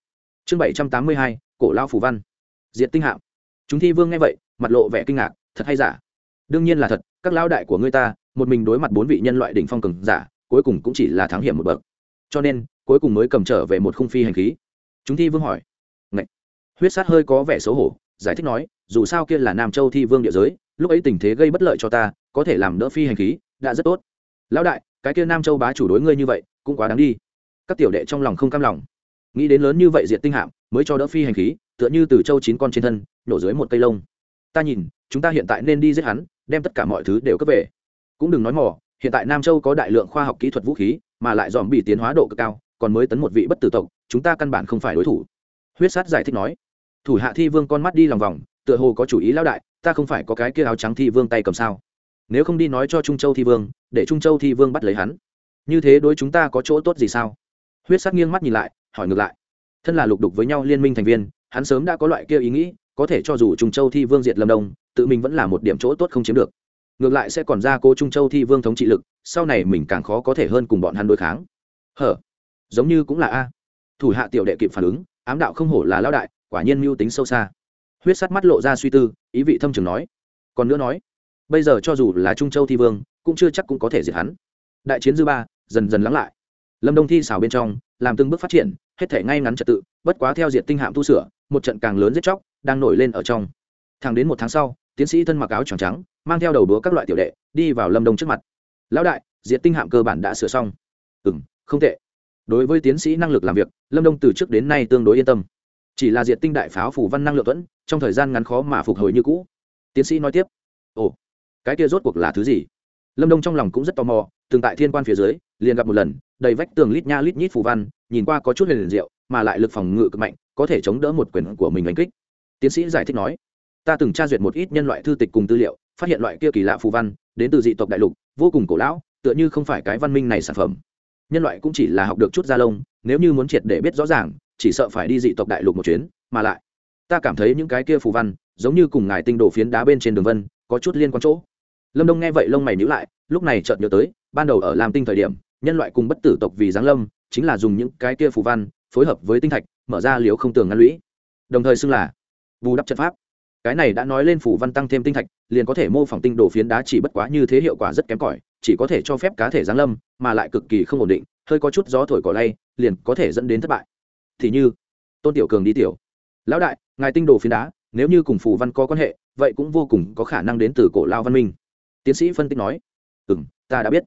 chương bảy trăm tám mươi hai, cổ lao phủ văn. Diện tinh hạm. Chúng thi vương nghe vậy, mặt lộ vẻ kinh ngạc, thật hay giả? Đương nhiên là thật, các lão đại của ngươi ta, một mình đối mặt bốn vị nhân loại đỉnh phong cường giả, cuối cùng cũng chỉ là thắng hiểm một bậc. Cho nên, cuối cùng mới cầm trở về một khung phi hành khí. Chúng thi vương hỏi. Ngậy. huyết sát hơi có vẻ xấu hổ, giải thích nói, dù sao kia là nam châu thi vương địa giới, lúc ấy tình thế gây bất lợi cho ta, có thể làm đỡ phi hành khí, đã rất tốt. Lão đại, cái kia nam châu bá chủ đối ngươi như vậy, cũng quá đáng đi. Các tiểu đệ trong lòng không cam lòng nghĩ đến lớn như vậy diện tinh hạm, mới cho đỡ phi hành khí, tựa như từ châu chín con trên thân, nổ dưới một cây lông. Ta nhìn, chúng ta hiện tại nên đi giết hắn, đem tất cả mọi thứ đều cấp về. Cũng đừng nói mò, hiện tại nam châu có đại lượng khoa học kỹ thuật vũ khí, mà lại dòm bị tiến hóa độ cực cao, còn mới tấn một vị bất tử tộc, chúng ta căn bản không phải đối thủ. Huyết sát giải thích nói. Thủ hạ thi vương con mắt đi lòng vòng, tựa hồ có chủ ý lão đại, ta không phải có cái kia áo trắng thi vương tay cầm sao? Nếu không đi nói cho trung châu thi vương, để trung châu thi vương bắt lấy hắn. Như thế đối chúng ta có chỗ tốt gì sao? Huyết sát nghiêng mắt nhìn lại hỏi ngược lại. Thân là lục đục với nhau liên minh thành viên, hắn sớm đã có loại kia ý nghĩ, có thể cho dù trung châu thi vương diệt lâm đông, tự mình vẫn là một điểm chỗ tốt không chiếm được. Ngược lại sẽ còn ra cô trung châu thi vương thống trị lực, sau này mình càng khó có thể hơn cùng bọn hắn đối kháng. Hở? Giống như cũng là a. Thủ hạ tiểu đệ kịp phản ứng, ám đạo không hổ là lao đại, quả nhiên mưu tính sâu xa. Huyết sắt mắt lộ ra suy tư, ý vị thâm trường nói. Còn nữa nói, bây giờ cho dù là trung châu thi vương, cũng chưa chắc cũng có thể diệt hắn. Đại chiến dư ba, dần dần lắng lại. Lâm đông thi xào bên trong, làm từng bước phát triển hết thể ngay ngắn trật tự, bất quá theo diệt tinh hạm tu sửa, một trận càng lớn giết chóc đang nổi lên ở trong. Thẳng đến một tháng sau, tiến sĩ thân mặc áo trắng trắng, mang theo đầu đúa các loại tiểu đệ, đi vào lâm đông trước mặt. Lão đại, diệt tinh hạm cơ bản đã sửa xong. Ừ m không tệ. Đối với tiến sĩ năng lực làm việc, lâm đông từ trước đến nay tương đối yên tâm. Chỉ là diệt tinh đại pháo phủ văn năng lượng thuẫn, trong thời gian ngắn khó mà phục hồi như cũ. Tiến sĩ nói tiếp, ồ, cái kia rốt cuộc là thứ gì? Lâm đông trong lòng cũng rất tò mò, từng tại thiên quan phía dưới, liền gặp một lần đầy vách tường lít nha lít nhít phù văn, nhìn qua có chút huyền diệu, mà lại lực phòng ngự cực mạnh, có thể chống đỡ một quyền của mình đánh kích. Tiến sĩ giải thích nói, ta từng tra duyệt một ít nhân loại thư tịch cùng tư liệu, phát hiện loại kia kỳ lạ phù văn, đến từ dị tộc đại lục, vô cùng cổ lão, tựa như không phải cái văn minh này sản phẩm. Nhân loại cũng chỉ là học được chút da lông, nếu như muốn triệt để biết rõ ràng, chỉ sợ phải đi dị tộc đại lục một chuyến, mà lại, ta cảm thấy những cái kia phù văn, giống như cùng ngài tinh đổ phiến đá bên trên đường vân, có chút liên quan chỗ. Lâm đông nghe vậy lông mày nhữ lại, lúc này chợt nhớ tới, ban đầu ở làm tinh thời điểm nhân loại cùng bất tử tộc vì giáng lâm, chính là dùng những cái kia phù văn, phối hợp với tinh thạch, mở ra liếu không tường ngăn lũy. Đồng thời xưng là bù đắp trận pháp. Cái này đã nói lên phù văn tăng thêm tinh thạch, liền có thể mô phỏng tinh đồ phiến đá chỉ bất quá như thế hiệu quả rất kém cỏi, chỉ có thể cho phép cá thể giáng lâm, mà lại cực kỳ không ổn định, hơi có chút gió thổi cỏ lay, liền có thể dẫn đến thất bại. Thì như, tôn tiểu cường đi tiểu. Lão đại, ngài tinh đồ phiến đá, nếu như cùng phù văn có quan hệ, vậy cũng vô cùng có khả năng đến từ cổ lao văn minh. Tiến sĩ phân tích nói. Ừ m ta đã biết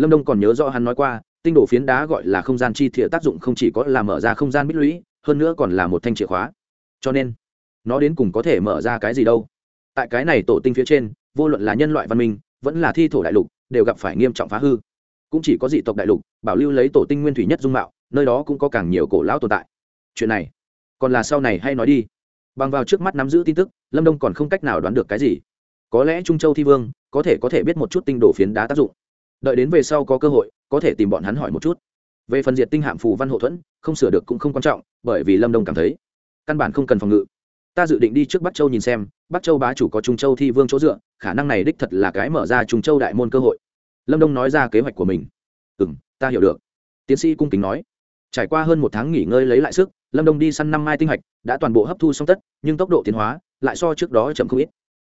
lâm đông còn nhớ rõ hắn nói qua, tinh đồ phiến đá gọi là không gian chi thiện tác dụng không chỉ có là mở ra không gian bích lũy, hơn nữa còn là một thanh chìa khóa. Cho nên, nó đến cùng có thể mở ra cái gì đâu. Tại cái này tổ tinh phía trên, vô luận là nhân loại văn minh, vẫn là thi thổ đại lục, đều gặp phải nghiêm trọng phá hư. Cũng chỉ có dị tộc đại lục, bảo lưu lấy tổ tinh nguyên thủy nhất dung mạo, nơi đó cũng có càng nhiều cổ lão tồn tại. Chuyện này, còn là sau này hay nói đi. Bằng vào trước mắt nắm giữ tin tức, lâm đông còn không cách nào đoán được cái gì. Có lẽ trung châu thi vương có thể có thể biết một chút tinh đồ phiến đá tác dụng đợi đến về sau có cơ hội, có thể tìm bọn hắn hỏi một chút. Về phần diệt tinh hạm phù văn hộ thuẫn, không sửa được cũng không quan trọng, bởi vì lâm đông cảm thấy, căn bản không cần phòng ngự. Ta dự định đi trước bắc châu nhìn xem, bắc châu bá chủ có trung châu thi vương chỗ dựa, khả năng này đích thật là cái mở ra trung châu đại môn cơ hội. Lâm đông nói ra kế hoạch của mình. Ừ m ta hiểu được. Tiến sĩ cung kính nói. Trải qua hơn một tháng nghỉ ngơi lấy lại sức, lâm đông đi săn năm mai tinh hạch, đã toàn bộ hấp thu xong tất, nhưng tốc độ tiến hóa lại so trước đó chậm không ít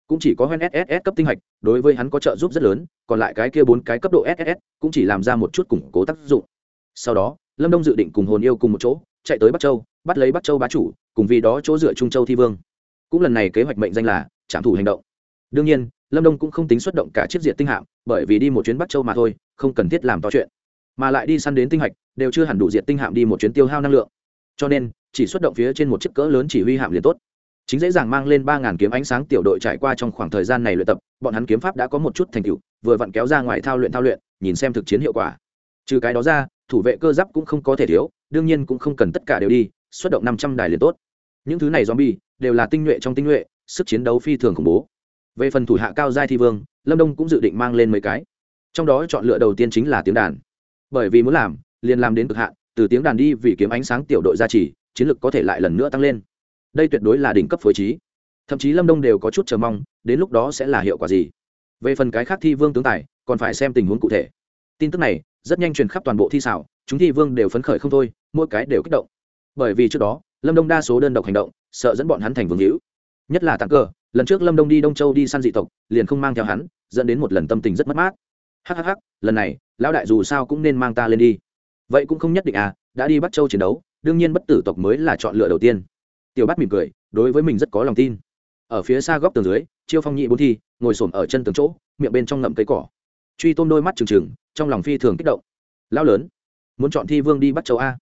cũng chỉ có hoen sss cấp tinh hạch, đối với hắn có trợ giúp rất lớn, còn lại cái kia bốn cái cấp độ sss cũng chỉ làm ra một chút củng cố tác dụng. Sau đó, lâm đông dự định cùng hồn yêu cùng một chỗ, chạy tới bắc châu, bắt lấy bắc châu bá chủ, cùng vì đó chỗ dựa trung châu thi vương. Cũng lần này kế hoạch mệnh danh là trảm thủ hành động. Đương nhiên, lâm đông cũng không tính xuất động cả chiếc diện tinh hạm, bởi vì đi một chuyến bắc châu mà thôi, không cần thiết làm to chuyện. Mà lại đi săn đến tinh hạch, đều chưa hẳn đủ diện tinh hạm đi một chuyến tiêu hao năng lượng. Cho nên, chỉ xuất động phía trên một chiếc cỡ lớn chỉ huy hạm liền tốt chính dễ dàng mang lên ba ngàn kiếm ánh sáng tiểu đội trải qua trong khoảng thời gian này luyện tập, bọn hắn kiếm pháp đã có một chút thành tựu, vừa vặn kéo ra ngoài thao luyện thao luyện, nhìn xem thực chiến hiệu quả. Trừ cái đó ra, thủ vệ cơ giáp cũng không có thể thiếu, đương nhiên cũng không cần tất cả đều đi, xuất động năm trăm đài liền tốt. Những thứ này zombie đều là tinh nhuệ trong tinh nhuệ, sức chiến đấu phi thường khủng bố. Về phần thủ hạ cao giai thi vương, lâm đông cũng dự định mang lên mấy cái. Trong đó chọn lựa đầu tiên chính là tiếng đàn. Bởi vì muốn làm, liền làm đến cực hạn, từ tiếng đàn đi vì kiếm ánh sáng tiểu đội gia trì, chiến lực có thể lại lần nữa tăng lên đây tuyệt đối là đỉnh cấp phối trí. Thậm chí lâm đông đều có chút chờ mong, đến lúc đó sẽ là hiệu quả gì. Về phần cái khác thi vương tướng tài, còn phải xem tình huống cụ thể. Tin tức này, rất nhanh truyền khắp toàn bộ thi xảo, chúng thi vương đều phấn khởi không thôi, mỗi cái đều kích động. Bởi vì trước đó, lâm đông đa số đơn độc hành động, sợ dẫn bọn hắn thành vương hữu. Nhất là tặng cờ lần trước lâm đông đi đông châu đi săn dị tộc, liền không mang theo hắn, dẫn đến một lần tâm tình rất mất mát. Hhh lần này, lão đại dù sao cũng nên mang ta lên đi. Vậy cũng không nhất định à đã đi bắt châu chiến đấu, đương nhiên bất tử tộc mới là chọn lựa đầu tiên tiểu bát mỉm cười, đối với mình rất có lòng tin. Ở phía xa góc tường dưới, chiêu phong nhị bốn thi, ngồi s ở chân tường chỗ, miệng bên trong ngậm cây cỏ. Truy tôm đôi mắt trừng trừng, trong lòng phi thường kích động. Lão lớn, muốn chọn thi vương đi bắt châu a.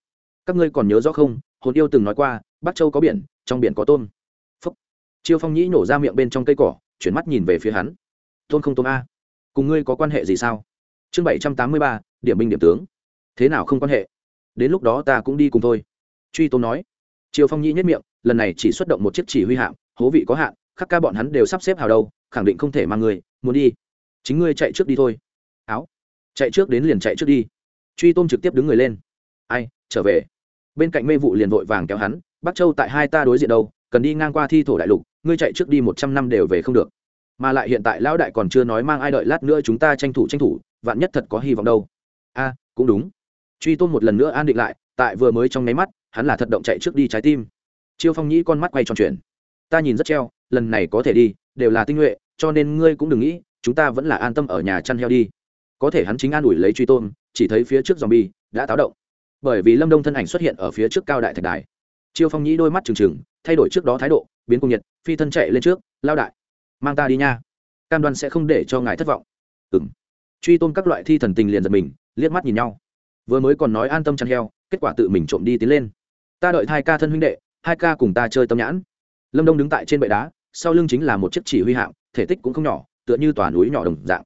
Các ngươi còn nhớ rõ không? Hồn yêu từng nói qua, bắc châu có biển, trong biển có tôm. Phúc. Chiêu phong nhĩ nổ ra miệng bên trong cây cỏ, chuyển mắt nhìn về phía hắn. Tôn không tôm a. Cùng ngươi có quan hệ gì sao? Chương bảy trăm tám mươi ba, điểm binh điểm tướng. Thế nào không quan hệ? Đến lúc đó ta cũng đi cùng thôi. Truy tôm nói. Chiêu phong nhĩ nhất miệng lần này chỉ xuất động một chiếc chỉ huy hạm, hố vị có hạn, khắc ca bọn hắn đều sắp xếp hào đâu, khẳng định không thể mang người, muốn đi. Chính ngươi chạy trước đi thôi. Áo. Chạy trước đến liền chạy trước đi. Truy tôm trực tiếp đứng người lên. Ai, trở về. Bên cạnh mê vụ liền vội vàng kéo hắn, bắc châu tại hai ta đối diện đâu, cần đi ngang qua thi thổ đại lục, ngươi chạy trước đi một trăm năm đều về không được. Mà lại hiện tại lão đại còn chưa nói mang ai đợi lát nữa chúng ta tranh thủ tranh thủ, vạn nhất thật có hy vọng đâu. A, cũng đúng. Truy tôn một lần nữa an định lại, tại vừa mới trong nháy mắt, hắn là thật động chạy trước đi trái tim chiêu phong nhĩ con mắt quay tròn chuyển. Ta nhìn rất treo, lần này có thể đi, đều là tinh nhuệ, cho nên ngươi cũng đừng nghĩ, chúng ta vẫn là an tâm ở nhà chăn heo đi. Có thể hắn chính an ủi lấy truy tôn, chỉ thấy phía trước dòng bi đã táo động. Bởi vì lâm đông thân ảnh xuất hiện ở phía trước cao đại thạch đài. Chiêu phong nhĩ đôi mắt trừng trừng, thay đổi trước đó thái độ, biến cung nhiệt, phi thân chạy lên trước, lao đại, mang ta đi nha. Cam đoan sẽ không để cho ngài thất vọng. Ừ m truy tôn các loại thi thần tình liền giật mình, liếc mắt nhìn nhau. Vừa mới còn nói an tâm chăn heo, kết quả tự mình trộm đi tiến lên. Ta đợi hai ca thân huynh đệ hai ca cùng ta chơi tâm nhãn. Lâm đông đứng tại trên bệ đá, sau lưng chính là một chiếc chỉ huy hạng thể tích cũng không nhỏ, tựa như tòa núi nhỏ đồng dạng.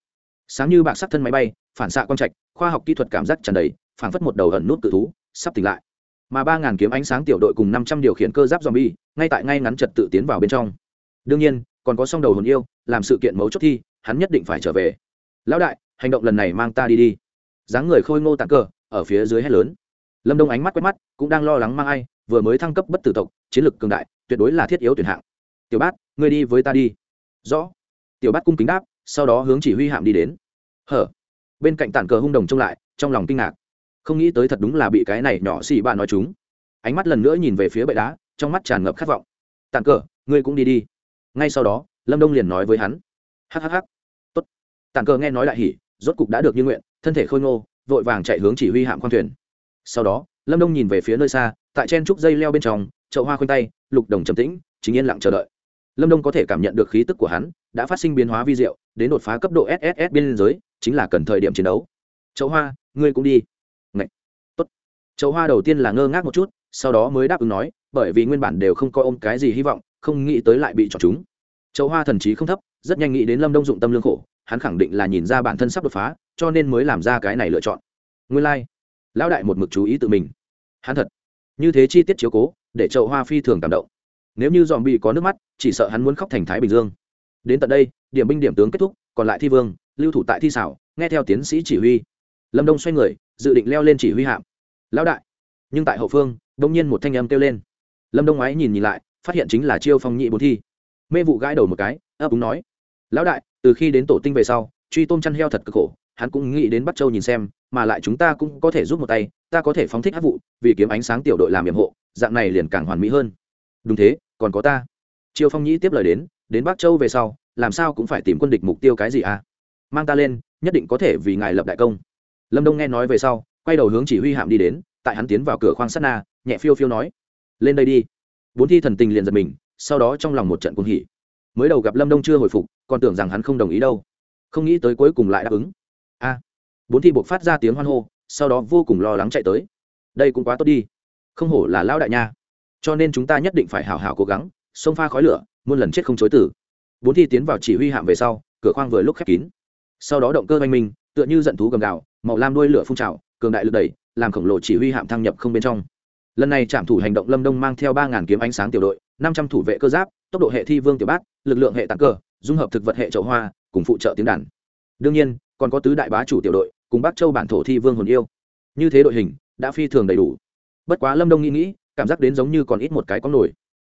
Sáng như bạc sắc thân máy bay, phản xạ quang trạch, khoa học kỹ thuật cảm giác tràn đầy, phảng phất một đầu ẩn nút tự thú, sắp tỉnh lại. Mà ba ngàn kiếm ánh sáng tiểu đội cùng năm trăm điều khiển cơ giáp zombie, ngay tại ngay ngắn trật tự tiến vào bên trong. Đương nhiên, còn có song đầu hồn yêu, làm sự kiện mấu chốt thi, hắn nhất định phải trở về. Lão đại, hành động lần này mang ta đi đi. Dáng người khôi ngô tặng cờ, ở phía dưới hét lớn. Lâm đông ánh mắt quét mắt, cũng đang lo lắng mang ai vừa mới thăng cấp bất tử tộc, chiến lược cường đại, tuyệt đối là thiết yếu tuyển hạng. Tiểu bát, ngươi đi với ta đi. Rõ. Tiểu bát cung kính đáp, sau đó hướng chỉ huy hạm đi đến. Hở. Bên cạnh tản cờ hung đồng trông lại, trong lòng kinh ngạc. Không nghĩ tới thật đúng là bị cái này nhỏ xì bạn nói chúng. Ánh mắt lần nữa nhìn về phía bệ đá, trong mắt tràn ngập khát vọng. Tản cờ, ngươi cũng đi đi. Ngay sau đó, lâm đông liền nói với hắn. Hhh tốt. Tản cờ nghe nói lại hỉ, rốt cục đã được như nguyện, thân thể khôi ngô, vội vàng chạy hướng chỉ huy hạm khoang thuyền. Sau đó, lâm đông nhìn về phía nơi xa tại chen trúc dây leo bên trong chậu hoa khoanh tay lục đồng trầm tĩnh chính yên lặng chờ đợi lâm đông có thể cảm nhận được khí tức của hắn đã phát sinh biến hóa vi diệu đến đột phá cấp độ sss biên giới chính là cần thời điểm chiến đấu chậu hoa ngươi cũng đi Ngậy. Tốt. Châu Hoa đầu tiên là ngơ ngác một chút, sau đó mới đáp ứng nói, bởi vì nguyên bản đều không coi ôm cái gì hy vọng, không nghĩ tới lại bị chọn chúng. Châu Hoa thần trí không thấp, rất nhanh nghĩ đến Lâm Đông dụng tâm lương khổ, hắn khẳng định là nhìn ra bản thân sắp đột phá, cho nên mới làm ra cái này lựa chọn. Nguyên lai、like. lão đại một mực chú ý tự mình. Hắn thật, như thế chi tiết chiếu cố, để chậu Hoa phi thường cảm động. Nếu như dòm bị có nước mắt, chỉ sợ hắn muốn khóc thành Thái Bình Dương. Đến tận đây, điểm binh điểm tướng kết thúc, còn lại thi vương, lưu thủ tại thi xảo, nghe theo tiến sĩ chỉ huy. Lâm Đông xoay người, dự định leo lên chỉ huy hạm lão đại nhưng tại hậu phương đông nhiên một thanh âm kêu lên lâm đông ái nhìn nhìn lại phát hiện chính là chiêu phong nhị bốn thi mê vụ gãi đầu một cái ấp úng nói lão đại từ khi đến tổ tinh về sau truy tôm chăn heo thật cực khổ hắn cũng nghĩ đến bắt châu nhìn xem mà lại chúng ta cũng có thể giúp một tay, ta có thể phóng thích hát vụ, vì kiếm ánh sáng tiểu đội làm nhiệm hộ, dạng này liền càng hoàn mỹ hơn. Đúng thế, còn có ta. Triều phong nhĩ tiếp lời đến đến bắc châu về sau, làm sao cũng phải tìm quân địch mục tiêu cái gì à? Mang ta lên, nhất định có thể vì ngài lập đại công. Lâm đông nghe nói về sau, quay đầu hướng chỉ huy hạm đi đến, tại hắn tiến vào cửa khoang sắt na, nhẹ phiêu phiêu nói, lên đây đi. Bốn thi thần tình liền giật mình, sau đó trong lòng một trận cuồng hỉ. Mới đầu gặp lâm đông chưa hồi phục, còn tưởng rằng hắn không đồng ý đâu. Không nghĩ tới cuối cùng lại đáp ứng. A bốn thi buộc phát ra tiếng hoan hô, sau đó vô cùng lo lắng chạy tới. Đây cũng quá tốt đi. Không hổ là lão đại nha. Cho nên chúng ta nhất định phải hào hào cố gắng, xông pha khói lửa, muôn lần chết không chối tử. Bốn thi tiến vào chỉ huy hạm về sau, cửa khoang vừa lúc khép kín. Sau đó động cơ oanh minh tựa như giận thú gầm gạo màu lam đuôi lửa phun trào, cường đại lực đẩy, làm khổng lồ chỉ huy hạm thăng nhập không bên trong. Lần này trạm thủ hành động lâm đông mang theo ba ngàn kiếm ánh sáng tiểu đội, năm trăm thủ vệ cơ giáp, tốc độ hệ thi vương tiểu bát, lực lượng hệ tặng cơ, dung hợp thực vật hệ chậu hoa, cùng phụ trợ tiếng đàn. Đương nhiên, còn có tứ đại bá chủ tiểu đội cùng bắc châu bản thổ thi vương hồn yêu. Như thế đội hình, đã phi thường đầy đủ. Bất quá lâm đông nghĩ nghĩ, cảm giác đến giống như còn ít một cái có nổi.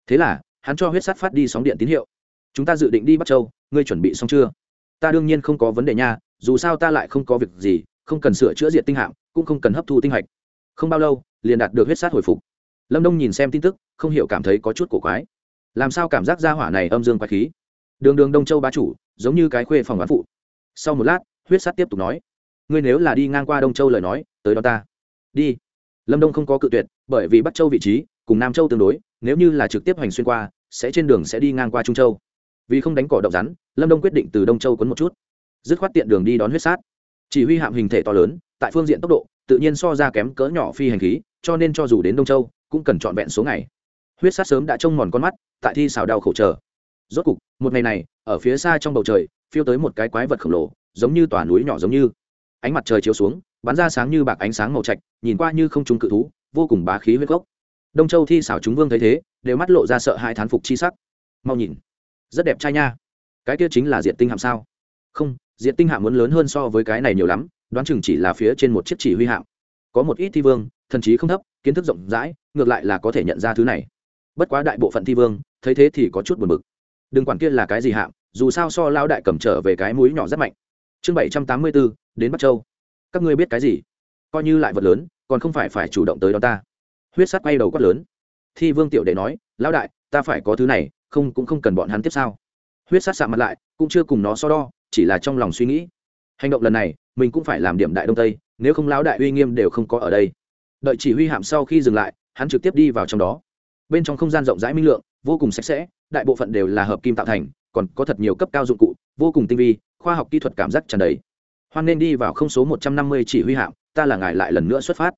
Thế là, hắn cho huyết sát phát đi sóng điện tín hiệu. Chúng ta dự định đi bắc châu, ngươi chuẩn bị xong chưa? Ta đương nhiên không có vấn đề nha, dù sao ta lại không có việc gì, không cần sửa chữa diện tinh hạm, cũng không cần hấp thu tinh hạch. Không bao lâu, liền đạt được huyết sát hồi phục. Lâm đông nhìn xem tin tức, không hiểu cảm thấy có chút cổ quái. Làm sao cảm giác ra hỏa này âm dương quái khí? Đường đường đông châu bá chủ, giống như cái khuê phòng bán phụ. Sau một lát, huyết sát tiếp tục nói ngươi nếu là đi ngang qua đông châu lời nói, tới đó ta. Đi. Lâm đông không có cự tuyệt, bởi vì bắc châu vị trí, cùng nam châu tương đối, nếu như là trực tiếp hành xuyên qua, sẽ trên đường sẽ đi ngang qua trung châu. Vì không đánh cỏ độc rắn, lâm đông quyết định từ đông châu quấn một chút. Dứt khoát tiện đường đi đón huyết sát. Chỉ huy hạm hình thể to lớn, tại phương diện tốc độ, tự nhiên so ra kém cỡ nhỏ phi hành khí, cho nên cho dù đến đông châu, cũng cần trọn vẹn số ngày. Huyết sát sớm đã trông mòn con mắt, tại thi xào đau khổ chờ. Rốt cục, một ngày này, ở phía xa trong bầu trời, phiêu tới một cái quái vật khổng lồ, giống như tòa núi nhỏ giống như ánh mặt trời chiếu xuống, bắn ra sáng như bạc ánh sáng màu trạch, nhìn qua như không trung cự thú, vô cùng bá khí huyết gốc. Đông châu thi xảo chúng vương thấy thế, đều mắt lộ ra sợ hai thán phục chi sắc. Mau nhìn, rất đẹp trai nha. Cái kia chính là diện tinh hạm sao? Không diện tinh hạm muốn lớn hơn so với cái này nhiều lắm, đoán chừng chỉ là phía trên một chiếc chỉ huy hạm. Có một ít thi vương, thần chí không thấp, kiến thức rộng rãi, ngược lại là có thể nhận ra thứ này. Bất quá đại bộ phận thi vương, thấy thế thì có chút buồn bực. Đừng quản kia là cái gì hạm, dù sao so lao đại cầm trở về cái mũi nhỏ rất mạnh chương bảy trăm tám mươi bốn, đến bắc châu. Các ngươi biết cái gì? Coi như lại vật lớn, còn không phải phải chủ động tới đó ta. Huyết sắt quay đầu quát lớn. Thi vương tiểu đệ nói, lão đại, ta phải có thứ này, không cũng không cần bọn hắn tiếp sao huyết sát sạm mặt lại, cũng chưa cùng nó so đo, chỉ là trong lòng suy nghĩ. Hành động lần này, mình cũng phải làm điểm đại đông tây, nếu không lão đại uy nghiêm đều không có ở đây. Đợi chỉ huy hạm sau khi dừng lại, hắn trực tiếp đi vào trong đó. Bên trong không gian rộng rãi minh lượng, vô cùng sạch sẽ, đại bộ phận đều là hợp kim tạo thành, còn có thật nhiều cấp cao dụng cụ, vô cùng tinh vi khoa học kỹ thuật cảm giác tràn đầy. Hoan nên đi vào không số một trăm năm mươi chỉ huy hạm, ta là ngài lại lần nữa xuất phát.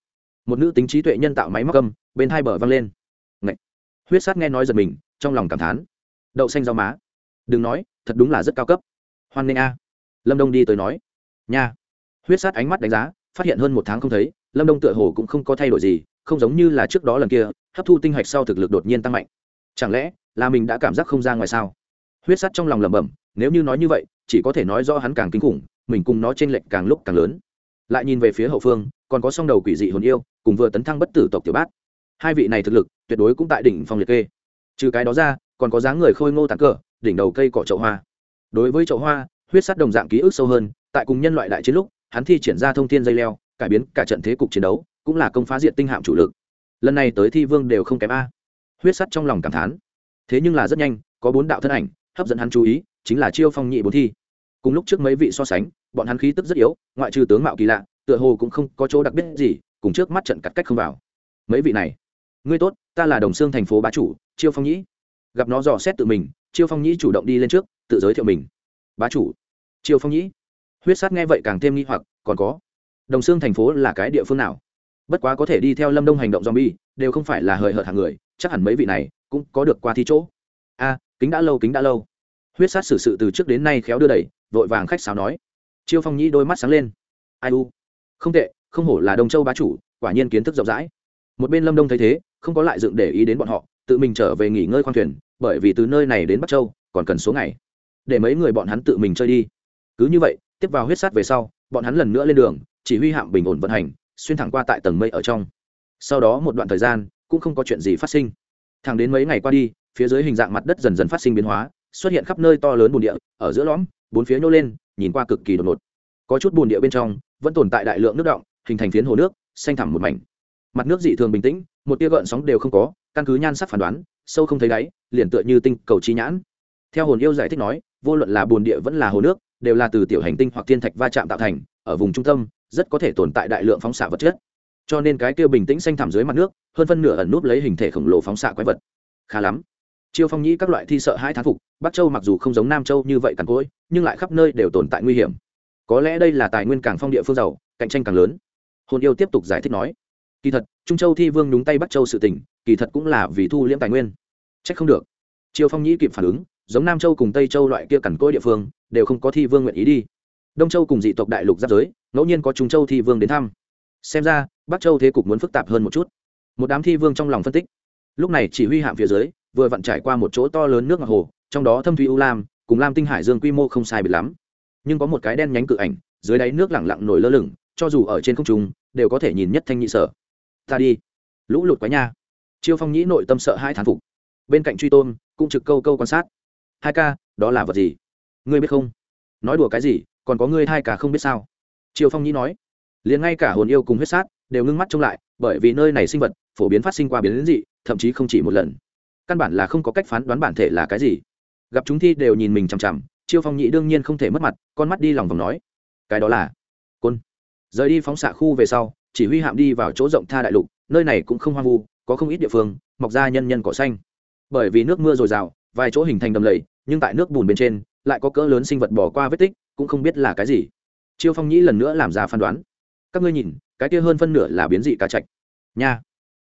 Một nữ tính trí tuệ nhân tạo máy móc âm, bên hai bờ văng lên. Ngậy! huyết sát nghe nói giật mình, trong lòng cảm thán. Đậu xanh rau má. Đừng nói, thật đúng là rất cao cấp. Hoan nên a. Lâm đông đi tới nói. Nha. Huyết sát ánh mắt đánh giá, phát hiện hơn một tháng không thấy, lâm đông tựa hồ cũng không có thay đổi gì, không giống như là trước đó lần kia, hấp thu tinh hạch sau thực lực đột nhiên tăng mạnh. Chẳng lẽ là mình đã cảm giác không ra ngoài sao? Huyết Sát trong lòng lẩm bẩm, nếu như nói như vậy chỉ có thể nói do hắn càng kinh khủng, mình cùng nó t r ê n lệch càng lúc càng lớn. Lại nhìn về phía hậu phương, còn có song đầu quỷ dị hồn yêu, cùng vừa tấn thăng bất tử tộc tiểu bát. Hai vị này thực lực, tuyệt đối cũng tại đỉnh phong liệt kê. Trừ cái đó ra, còn có dáng người khôi ngô tàn cờ đỉnh đầu cây cỏ chậu hoa. Đối với chậu hoa, huyết sắt đồng dạng ký ức sâu hơn, tại cùng nhân loại đại chiến lúc, hắn thi triển ra thông tin dây leo, cải biến cả trận thế cục chiến đấu, cũng là công phá diện tinh hạm chủ lực. Lần này tới thi vương đều không kém a. Huyết sắt trong lòng cảm thán. Thế nhưng là rất nhanh, có bốn đạo thân ảnh, hấp dẫn hắn chú ý chính là chiêu phong nhị bốn thi. Cùng lúc trước mấy vị so sánh, bọn hắn khí tức rất yếu, ngoại trừ tướng mạo kỳ lạ, tựa hồ cũng không có chỗ đặc biệt gì, cùng trước mắt trận cắt cách không vào. Mấy vị này, ngươi tốt, ta là đồng xương thành phố bá chủ, chiêu phong nhĩ. Gặp nó dò xét tự mình, chiêu phong nhĩ chủ động đi lên trước, tự giới thiệu mình. Bá chủ, chiêu phong nhĩ. Huyết sát nghe vậy càng thêm nghi hoặc, còn có, đồng xương thành phố là cái địa phương nào? Bất quá có thể đi theo lâm đông hành động zombie, đều không phải là hời hợt hàng người, chắc hẳn mấy vị này cũng có được qua thi chỗ. A, kính đã lâu, kính đã lâu huyết sát xử sự từ trước đến nay khéo đưa đẩy, vội vàng khách sáo nói. Chiêu phong nhĩ đôi mắt sáng lên. Ai u? Không tệ, không hổ là đông châu bá chủ, quả nhiên kiến thức rộng rãi. Một bên lâm đông thấy thế, không có lại dựng để ý đến bọn họ, tự mình trở về nghỉ ngơi khoang thuyền, bởi vì từ nơi này đến bắc châu, còn cần số ngày. Để mấy người bọn hắn tự mình chơi đi. Cứ như vậy, tiếp vào huyết sát về sau, bọn hắn lần nữa lên đường, chỉ huy hạm bình ổn vận hành, xuyên thẳng qua tại tầng mây ở trong. Sau đó một đoạn thời gian, cũng không có chuyện gì phát sinh. Thẳng đến mấy ngày qua đi, phía dưới hình dạng mặt đất dần dần phát sinh biến hóa xuất hiện khắp nơi to lớn bùn địa, ở giữa lõm, bốn phía nhô lên, nhìn qua cực kỳ đột ngột. Có chút bùn địa bên trong vẫn tồn tại đại lượng nước động, hình thành phiến hồ nước, xanh thẳm một mảnh. Mặt nước dị thường bình tĩnh, một tia gợn sóng đều không có, căn cứ nhan sắc phán đoán, sâu không thấy đáy, liền tựa như tinh cầu chi nhãn. Theo hồn yêu giải thích nói, vô luận là bùn địa vẫn là hồ nước, đều là từ tiểu hành tinh hoặc thiên thạch va chạm tạo thành, ở vùng trung tâm, rất có thể tồn tại đại lượng phóng xạ vật chất. Cho nên cái kia bình tĩnh xanh thẳm dưới mặt nước, hơn phân nửa ẩn núp lấy hình thể khổng lồ phóng xạ quái vật. Khá lắm chiêu phong nhĩ các loại thi sợ hai thán phục, bắc châu mặc dù không giống nam châu như vậy cằn cỗi, nhưng lại khắp nơi đều tồn tại nguy hiểm. Có lẽ đây là tài nguyên càng phong địa phương giàu, cạnh tranh càng lớn. Hồn yêu tiếp tục giải thích nói, kỳ thật, trung châu thi vương nhúng tay bắc châu sự tỉnh kỳ thật cũng là vì thu liễm tài nguyên. Trách không được. Chiêu phong nhĩ kịp phản ứng, giống nam châu cùng tây châu loại kia cằn cỗi địa phương, đều không có thi vương nguyện ý đi. Đông châu cùng dị tộc đại lục giáp giới, ngẫu nhiên có trung châu thi vương đến thăm. Xem ra, bắc châu thế cục muốn phức tạp hơn một chút. Một đám thi vương trong lòng phân tích. Lúc này chỉ huy hạm phía dưới vừa vặn trải qua một chỗ to lớn nước ngọc hồ, trong đó thâm thủy u lam, cùng lam tinh hải dương quy mô không sai biệt lắm. Nhưng có một cái đen nhánh cự ảnh, dưới đáy nước lẳng lặng nổi lơ lửng, cho dù ở trên không trung, đều có thể nhìn nhất thanh nhị sở. Ta đi. Lũ lụt quá nha. Chiêu phong nhĩ nội tâm sợ hai thán phục. Bên cạnh truy tôn, cũng trực câu câu quan sát. Hai ca, đó là vật gì? Ngươi biết không? Nói đùa cái gì, còn có ngươi hai cả không biết sao? Triều phong nhĩ nói. Liền ngay cả hồn yêu cùng huyết sát, đều ngưng mắt trông lại, bởi vì nơi này sinh vật, phổ biến phát sinh qua biến dị, thậm chí không chỉ một lần căn bản là không có cách phán đoán bản thể là cái gì. Gặp chúng thi đều nhìn mình chằm chằm, chiêu phong nhị đương nhiên không thể mất mặt, con mắt đi lòng vòng nói, cái đó là côn. Rời đi phóng xạ khu về sau, chỉ huy hạm đi vào chỗ rộng tha đại lục, nơi này cũng không hoang vu, có không ít địa phương, mọc ra nhân nhân cỏ xanh. Bởi vì nước mưa dồi dào, vài chỗ hình thành đầm lầy, nhưng tại nước bùn bên trên, lại có cỡ lớn sinh vật bỏ qua vết tích, cũng không biết là cái gì. Chiêu phong nhĩ lần nữa làm ra phán đoán, các ngươi nhìn, cái kia hơn phân nửa là biến dị cá chạch. Nha.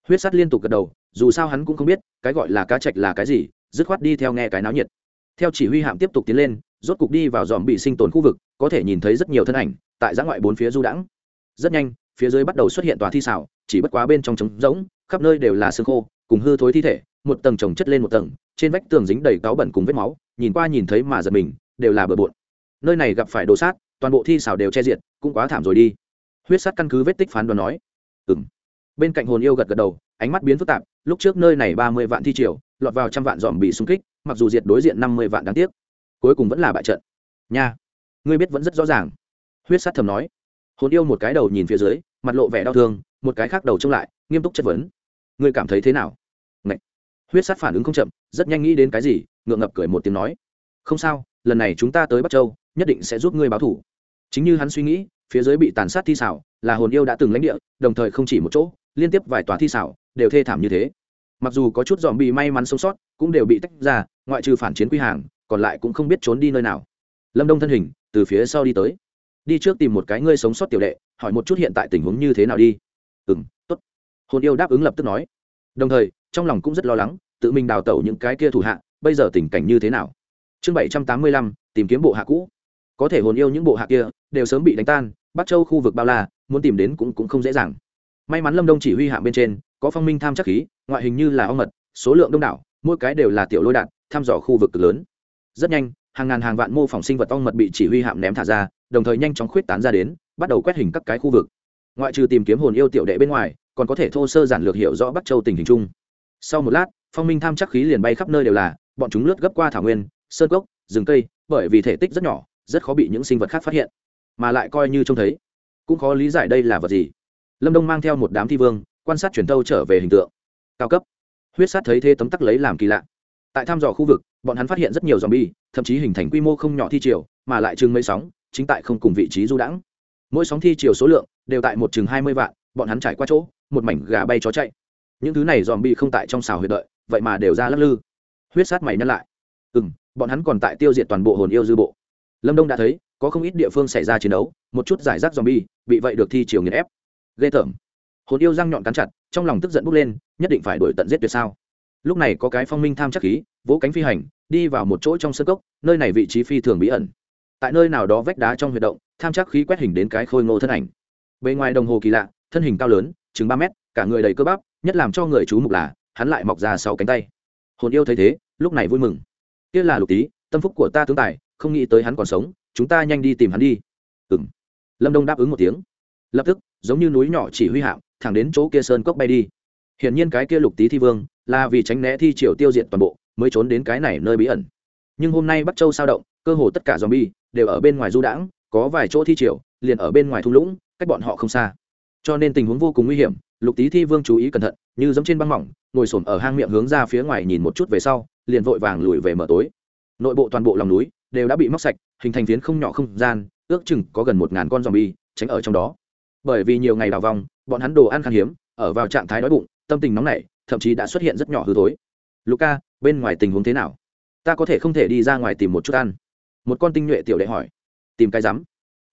Huyết sắt liên tục gật đầu dù sao hắn cũng không biết cái gọi là cá chạch là cái gì, dứt khoát đi theo nghe cái náo nhiệt. Theo chỉ huy hạm tiếp tục tiến lên, rốt cục đi vào dòm bị sinh tồn khu vực, có thể nhìn thấy rất nhiều thân ảnh, tại giã ngoại bốn phía du đãng. Rất nhanh, phía dưới bắt đầu xuất hiện tòa thi xảo, chỉ bất quá bên trong trống rỗng, khắp nơi đều là xương khô, cùng hư thối thi thể, một tầng trồng chất lên một tầng, trên vách tường dính đầy cáo bẩn cùng vết máu, nhìn qua nhìn thấy mà giật mình, đều là bừa bộn. Nơi này gặp phải đồ sát, toàn bộ thi xảo đều che diệt, cũng quá thảm rồi đi. Huyết sát căn cứ vết tích phán đoán nói. Ừ m bên cạnh hồn yêu gật gật đầu, ánh mắt biến phức tạp lúc trước nơi này ba mươi vạn thi triều, lọt vào trăm vạn dòm bị xung kích, mặc dù diệt đối diện năm mươi vạn đáng tiếc. Cuối cùng vẫn là bại trận. Nha, ngươi biết vẫn rất rõ ràng. Huyết sát thầm nói. Hồn yêu một cái đầu nhìn phía dưới, mặt lộ vẻ đau thương, một cái khác đầu trông lại, nghiêm túc chất vấn. Ngươi cảm thấy thế nào? Ngậy. huyết sát phản ứng không chậm, rất nhanh nghĩ đến cái gì, ngượng ngập cười một tiếng nói. Không sao, lần này chúng ta tới bắc châu, nhất định sẽ giúp ngươi báo thủ. Chính như hắn suy nghĩ, phía dưới bị tàn sát thi xảo, là hồn yêu đã từng lãnh địa, đồng thời không chỉ một chỗ liên tiếp vài tòa thi xảo đều thê thảm như thế. Mặc dù có chút dòm bị may mắn sống sót cũng đều bị tách ra ngoại trừ phản chiến quy hàng còn lại cũng không biết trốn đi nơi nào. Lâm đông thân hình từ phía sau đi tới. Đi trước tìm một cái ngươi sống sót tiểu đệ hỏi một chút hiện tại tình huống như thế nào đi. Ừ m t ố t hồn yêu đáp ứng lập tức nói. Đồng thời trong lòng cũng rất lo lắng tự mình đào tẩu những cái kia thủ hạ bây giờ tình cảnh như thế nào? Chương bảy trăm tám mươi lăm tìm kiếm bộ hạ cũ. Có thể hồn yêu những bộ hạ kia đều sớm bị đánh tan bắc châu khu vực bao la muốn tìm đến cũng, cũng không dễ dàng may mắn lâm đông chỉ huy hạm bên trên có phong minh tham chắc khí ngoại hình như là ong mật số lượng đông đảo mỗi cái đều là tiểu lôi đạn thăm dò khu vực lớn rất nhanh hàng ngàn hàng vạn mô phỏng sinh vật ong mật bị chỉ huy hạm ném thả ra đồng thời nhanh chóng khuyết tán ra đến bắt đầu quét hình các cái khu vực ngoại trừ tìm kiếm hồn yêu tiểu đệ bên ngoài còn có thể thô sơ giản lược hiểu rõ bắc châu tình hình chung sau một lát phong minh tham chắc khí liền bay khắp nơi đều là bọn chúng lướt gấp qua thảo nguyên sơn cốc rừng cây bởi vì thể tích rất nhỏ rất khó bị những sinh vật khác phát hiện mà lại coi như trông thấy cũng khó lý giải đây là vật gì lâm đông mang theo một đám thi vương, quan sát truyền thâu trở về hình tượng. Cao cấp. Huyết sát thấy thế tấm tắc lấy làm kỳ lạ. Tại thăm dò khu vực, bọn hắn phát hiện rất nhiều z bi thậm chí hình thành quy mô không nhỏ thi triều, mà lại chừng mấy sóng, chính tại không cùng vị trí du đãng. Mỗi sóng thi triều số lượng đều tại một chừng hai mươi vạn, bọn hắn trải qua chỗ, một mảnh gà bay chó chạy. Những thứ này dòm bi không tại trong xào huyệt đợi, vậy mà đều ra lắc lư. Huyết sát mày nhắc lại. Ừ m bọn hắn còn tại tiêu diệt toàn bộ hồn yêu dư bộ. Lâm đông đã thấy, có không ít địa phương xảy ra chiến đấu, một chút giải rác dòm bi bị vậy được thi triều nghiền ép ghê tởm. Hồn yêu răng nhọn cắn chặt, trong lòng tức giận bốc lên, nhất định phải đổi tận giết tuyệt sao? Lúc này có cái phong minh tham chắc khí, vỗ cánh phi hành, đi vào một chỗ trong sân cốc, nơi này vị trí phi thường bí ẩn. Tại nơi nào đó vách đá trong huyệt động, tham chắc khí quét hình đến cái khôi ngô thân ảnh. Bề ngoài đồng hồ kỳ lạ, thân hình cao lớn, chừng ba mét, cả người đầy cơ bắp, nhất làm cho người chú mục là, hắn lại mọc ra sau cánh tay. Hồn yêu thấy thế, lúc này vui mừng. Kia là lục tý, tâm phúc của ta tướng tài, không nghĩ tới hắn còn sống, chúng ta nhanh đi tìm hắn đi. Ừng lâm đông đáp ứng một tiếng. Lập tức giống như núi nhỏ chỉ huy hạm, thẳng đến chỗ kia sơn cốc bay đi. Hiển nhiên cái kia lục tý thi vương là vì tránh né thi triều tiêu diệt toàn bộ, mới trốn đến cái này nơi bí ẩn. Nhưng hôm nay bắc châu sao động, cơ hồ tất cả z bi đều ở bên ngoài du đãng, có vài chỗ thi triều liền ở bên ngoài thung lũng, cách bọn họ không xa. Cho nên tình huống vô cùng nguy hiểm, lục tý thi vương chú ý cẩn thận, như giống trên băng mỏng, ngồi s ở hang miệng hướng ra phía ngoài nhìn một chút về sau, liền vội vàng lùi về mở tối. Nội bộ toàn bộ lòng núi đều đã bị móc sạch, hình thành phiến không nhỏ không gian, ước chừng có gần một ngàn con dòm bi tránh ở trong đó bởi vì nhiều ngày đào vòng bọn hắn đồ ăn khan hiếm, ở vào trạng thái đói bụng, tâm tình nóng nảy, thậm chí đã xuất hiện rất nhỏ hư thối. Luca bên ngoài tình huống thế nào? Ta có thể không thể đi ra ngoài tìm một chút ăn. Một con tinh nhuệ tiểu đệ hỏi. Tìm cái rắm.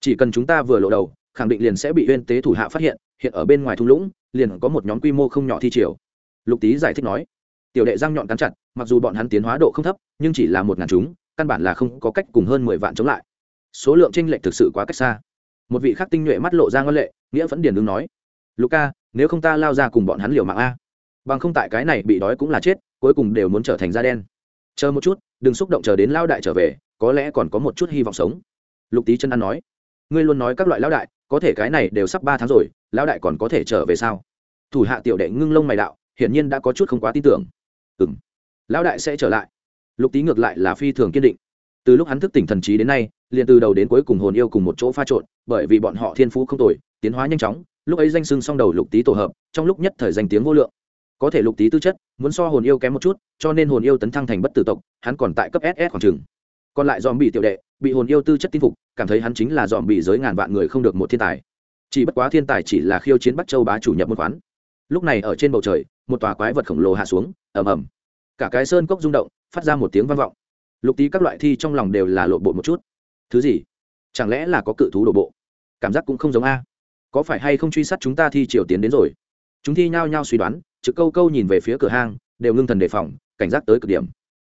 Chỉ cần chúng ta vừa lộ đầu, khẳng định liền sẽ bị uyên tế thủ hạ phát hiện hiện ở bên ngoài thung lũng, liền có một nhóm quy mô không nhỏ thi triều. Lục tý giải thích nói. Tiểu đệ răng nhọn cắn chặt, mặc dù bọn hắn tiến hóa độ không thấp, nhưng chỉ là một ngàn chúng, căn bản là không có cách cùng hơn mười vạn chống lại. Số lượng tranh lệch thực sự quá cách xa một vị khắc tinh nhuệ mắt lộ ra ngân lệ, nghĩa vẫn điền đứng nói luca nếu không ta lao ra cùng bọn hắn liều mạng a. Bằng không tại cái này bị đói cũng là chết, cuối cùng đều muốn trở thành da đen. Chờ một chút, đừng xúc động chờ đến lao đại trở về, có lẽ còn có một chút hy vọng sống. Lục tý chân ăn nói, ngươi luôn nói các loại lao đại, có thể cái này đều sắp ba tháng rồi, lao đại còn có thể trở về sao? Thủ hạ tiểu đệ ngưng lông mày đạo, hiển nhiên đã có chút không quá tin tưởng. Ừng lão đại sẽ trở lại. Lục tý ngược lại là phi thường kiên định từ lúc hắn thức tỉnh thần trí đến nay, liền từ đầu đến cuối cùng hồn yêu cùng một chỗ pha trộn, bởi vì bọn họ thiên phú không tồi, tiến hóa nhanh chóng, lúc ấy danh sưng song đầu lục tý tổ hợp, trong lúc nhất thời danh tiếng vô lượng. Có thể lục tý tư chất, muốn so hồn yêu kém một chút, cho nên hồn yêu tấn thăng thành bất tử tộc, hắn còn tại cấp ss khoảng trừng còn lại dòm bị tiểu đệ, bị hồn yêu tư chất tin phục, cảm thấy hắn chính là dòm bị giới ngàn vạn người không được một thiên tài. Chỉ bất quá thiên tài chỉ là khiêu chiến bắc châu bá chủ nhập một khoán. Lúc này ở trên bầu trời, một tòa quái vật khổng lồ hạ xuống, ầm ầm. Cả cái sơn cốc rung động, phát ra một tiếng vang vọng lục tý các loại thi trong lòng đều là lộ bộ một chút. Thứ gì? Chẳng lẽ là có cự thú đổ bộ? Cảm giác cũng không giống a. Có phải hay không truy sát chúng ta thi triều tiến đến rồi? Chúng thi nhao nhao suy đoán, trực câu câu nhìn về phía cửa hang, đều ngưng thần đề phòng, cảnh giác tới cực điểm.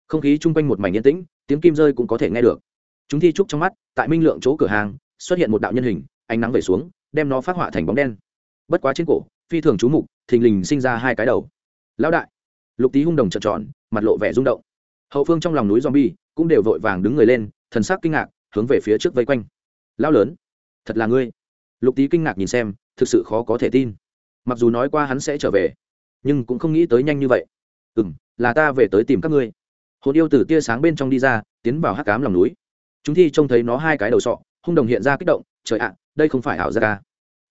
Không khí chung quanh một mảnh yên tĩnh, tiếng kim rơi cũng có thể nghe được. Chúng thi trúc trong mắt, tại minh lượng chỗ cửa hàng xuất hiện một đạo nhân hình, ánh nắng về xuống, đem nó phát họa thành bóng đen. Bất quá trên cổ, phi thường chú mục, thình lình sinh ra hai cái đầu. Lão đại! Lục tý hung đồng trợn tròn, mặt lộ vẻ rung động hậu phương trong lòng núi zombie cũng đều vội vàng đứng người lên, thần sắc kinh ngạc, hướng về phía trước vây quanh. Lão lớn, thật là ngươi. Lục tý kinh ngạc nhìn xem, thực sự khó có thể tin. Mặc dù nói qua hắn sẽ trở về, nhưng cũng không nghĩ tới nhanh như vậy. Ừ m là ta về tới tìm các ngươi. Hồn yêu từ tia sáng bên trong đi ra, tiến vào hắc cám lòng núi. Chúng thi trông thấy nó hai cái đầu sọ, hung đồng hiện ra kích động, trời ạ, đây không phải ảo gia ca à.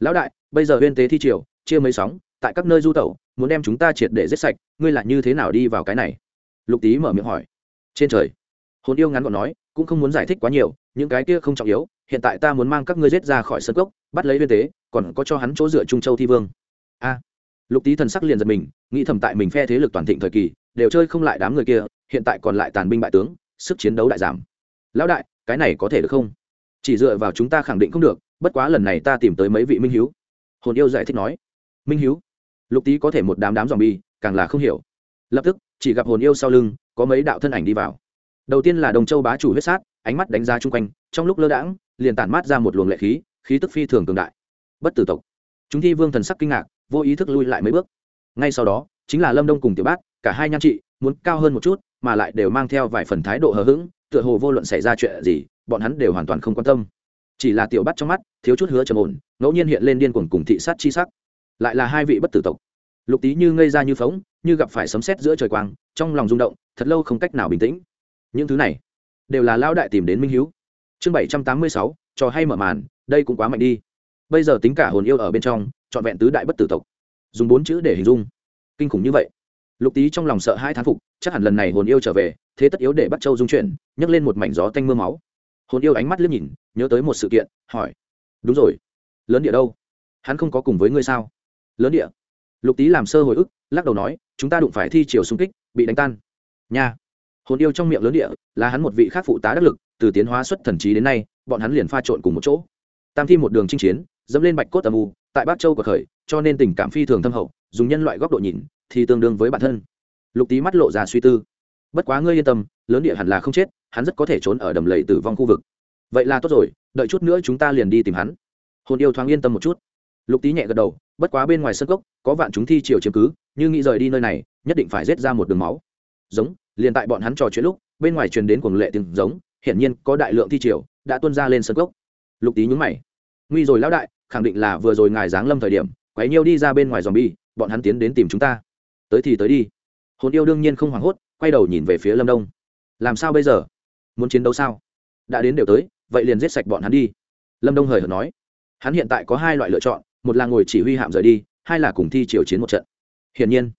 lão đại, bây giờ huyên tế thi triều, chia mấy sóng, tại các nơi du tẩu, muốn đem chúng ta triệt để giết sạch, ngươi lại như thế nào đi vào cái này? Lục tý mở miệng hỏi. Trên trời, hồn yêu ngắn gọn nói, cũng không muốn giải thích quá nhiều, những cái kia không trọng yếu, hiện tại ta muốn mang các ngươi giết ra khỏi sân cốc, bắt lấy viên tế, còn có cho hắn chỗ dựa trung châu thi vương. A. Lục tý thần sắc liền giật mình, nghĩ thầm tại mình phe thế lực toàn thịnh thời kỳ, đều chơi không lại đám người kia, hiện tại còn lại tàn binh bại tướng, sức chiến đấu đại giảm. Lão đại, cái này có thể được không? Chỉ dựa vào chúng ta khẳng định không được, bất quá lần này ta tìm tới mấy vị minh hiếu. Hồn yêu giải thích nói. Minh hiếu? Lục tý có thể một đám đám dòm bi càng là không hiểu. Lập tức chỉ gặp hồn yêu sau lưng, có mấy đạo thân ảnh đi vào. Đầu tiên là đồng châu bá chủ huyết sát, ánh mắt đánh ra chung quanh, trong lúc lơ đãng, liền tản mát ra một luồng lệ khí khí tức phi thường cường đại. Bất tử tộc. Chúng thi vương thần sắc kinh ngạc, vô ý thức lui lại mấy bước. Ngay sau đó, chính là lâm đông cùng tiểu bát, cả hai nhan trị, muốn cao hơn một chút, mà lại đều mang theo vài phần thái độ hờ hững, tựa hồ vô luận xảy ra chuyện gì, bọn hắn đều hoàn toàn không quan tâm. Chỉ là tiểu bắt trong mắt, thiếu chút hứa trầm ổn, ngẫu nhiên hiện lên điên cuồng cùng thị sát chi sắc. Lại là hai vị bất tử tộc. Lục tý như ngây ra như phóng như gặp phải sấm sét giữa trời quang, trong lòng rung động, thật lâu không cách nào bình tĩnh. Những thứ này đều là lao đại tìm đến minh hiếu. Chương bảy trăm tám mươi sáu, trò hay mở màn, đây cũng quá mạnh đi. Bây giờ tính cả hồn yêu ở bên trong, trọn vẹn tứ đại bất tử tộc. Dùng bốn chữ để hình dung. Kinh khủng như vậy. Lục tý trong lòng sợ hai thán phục, chắc hẳn lần này hồn yêu trở về, thế tất yếu để bắt châu dung chuyển nhấc lên một mảnh gió tanh mưa máu. Hồn yêu ánh mắt liếc nhìn, nhớ tới một sự kiện, hỏi, đúng rồi, lớn địa đâu? Hắn không có cùng với ngươi sao? Lớn địa? Lục tý làm sơ hồi ức, lắc đầu nói, chúng ta đụng phải thi chiều xung kích, bị đánh tan. Nha. Hồn yêu trong miệng lớn địa, là hắn một vị khác phụ tá đắc lực, từ tiến hóa xuất thần trí đến nay, bọn hắn liền pha trộn cùng một chỗ. Tam thi một đường chinh chiến, dẫm lên bạch cốt âm u, tại bắc châu của khởi, cho nên tình cảm phi thường thâm hậu, dùng nhân loại góc độ nhìn, thì tương đương với bản thân. Lục tý mắt lộ ra suy tư. Bất quá ngươi yên tâm, lớn địa hẳn là không chết, hắn rất có thể trốn ở đầm lầy tử vong khu vực. Vậy là tốt rồi, đợi chút nữa chúng ta liền đi tìm hắn. Hồn yêu thoáng yên tâm một chút. Lục tý nhẹ gật đầu bất quá bên ngoài sân cốc, có vạn chúng thi chiều chiếm cứ, như nghĩ rời đi nơi này, nhất định phải rết ra một đường máu. Giống, liền tại bọn hắn trò chuyện lúc, bên ngoài truyền đến cuồng lệ tiếng giống, hiển nhiên có đại lượng thi triều đã tuân ra lên sân cốc. Lục tý nhúng mày. Nguy rồi lão đại, khẳng định là vừa rồi ngài giáng lâm thời điểm, quấy nhiêu đi ra bên ngoài dòm bi bọn hắn tiến đến tìm chúng ta. Tới thì tới đi. Hồn yêu đương nhiên không hoảng hốt, quay đầu nhìn về phía lâm đông. Làm sao bây giờ? Muốn chiến đấu sao? Đã đến đều tới, vậy liền giết sạch bọn hắn đi. Lâm đông hời hợt nói. Hắn hiện tại có hai loại lựa chọn một là ngồi chỉ huy hạm rời đi, hai là cùng thi triều chiến một trận. Hiển nhiên,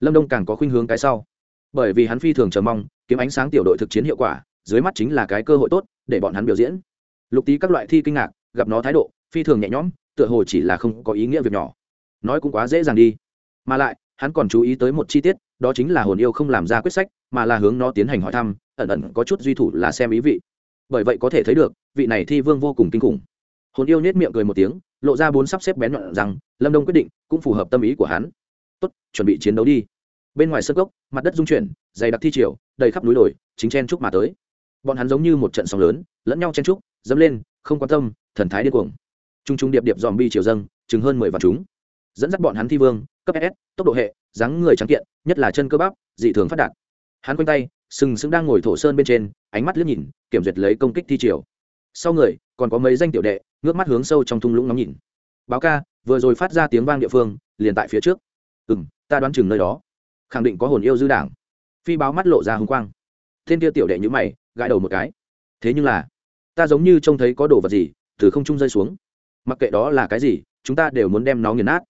lâm đông càng có khuynh hướng cái sau. Bởi vì hắn phi thường chờ mong, kiếm ánh sáng tiểu đội thực chiến hiệu quả, dưới mắt chính là cái cơ hội tốt để bọn hắn biểu diễn. Lục tý các loại thi kinh ngạc, gặp nó thái độ, phi thường nhẹ nhõm, tựa hồ chỉ là không có ý nghĩa việc nhỏ. Nói cũng quá dễ dàng đi. Mà lại, hắn còn chú ý tới một chi tiết, đó chính là hồn yêu không làm ra quyết sách, mà là hướng nó tiến hành hỏi thăm, ẩn ẩn có chút duy thủ là xem ý vị. Bởi vậy có thể thấy được, vị này thi vương vô cùng kinh khủng. Hồn yêu nhét miệng cười một tiếng lộ ra bốn sắp xếp bén nhọn rằng, lâm đông quyết định cũng phù hợp tâm ý của hắn. Tốt, chuẩn bị chiến đấu đi. Bên ngoài sân gốc mặt đất dung chuyển, dày đặc thi triều, đầy khắp núi đồi, chính chen trúc mà tới. Bọn hắn giống như một trận sóng lớn, lẫn nhau chen trúc dẫm lên, không quan tâm, thần thái điên cuồng. T r u n g t r u n g điệp điệp dòm bi triều dâng, chừng hơn mười vạn chúng. Dẫn dắt bọn hắn thi vương, cấp s, tốc độ hệ, dáng người trắng kiện, nhất là chân cơ bắp, dị thường phát đạt. Hắn quanh tay, sừng sững đang ngồi thổ sơn bên trên, ánh mắt liếc nhìn, kiểm duyệt lấy công kích thi triều. Sau người, còn có mấy danh tiểu đệ ngước mắt hướng sâu trong thung lũng ngắm nhìn. Báo ca, vừa rồi phát ra tiếng vang địa phương, liền tại phía trước. Ừ m ta đoán chừng nơi đó. Khẳng định có hồn yêu dư đảng. Phi báo mắt lộ ra hung quang. Thiên kia tiểu đệ nhữ mày, gãi đầu một cái. Thế nhưng là, ta giống như trông thấy có đồ vật gì, từ không trung rơi xuống. Mặc kệ đó là cái gì, chúng ta đều muốn đem nó nghiền nát.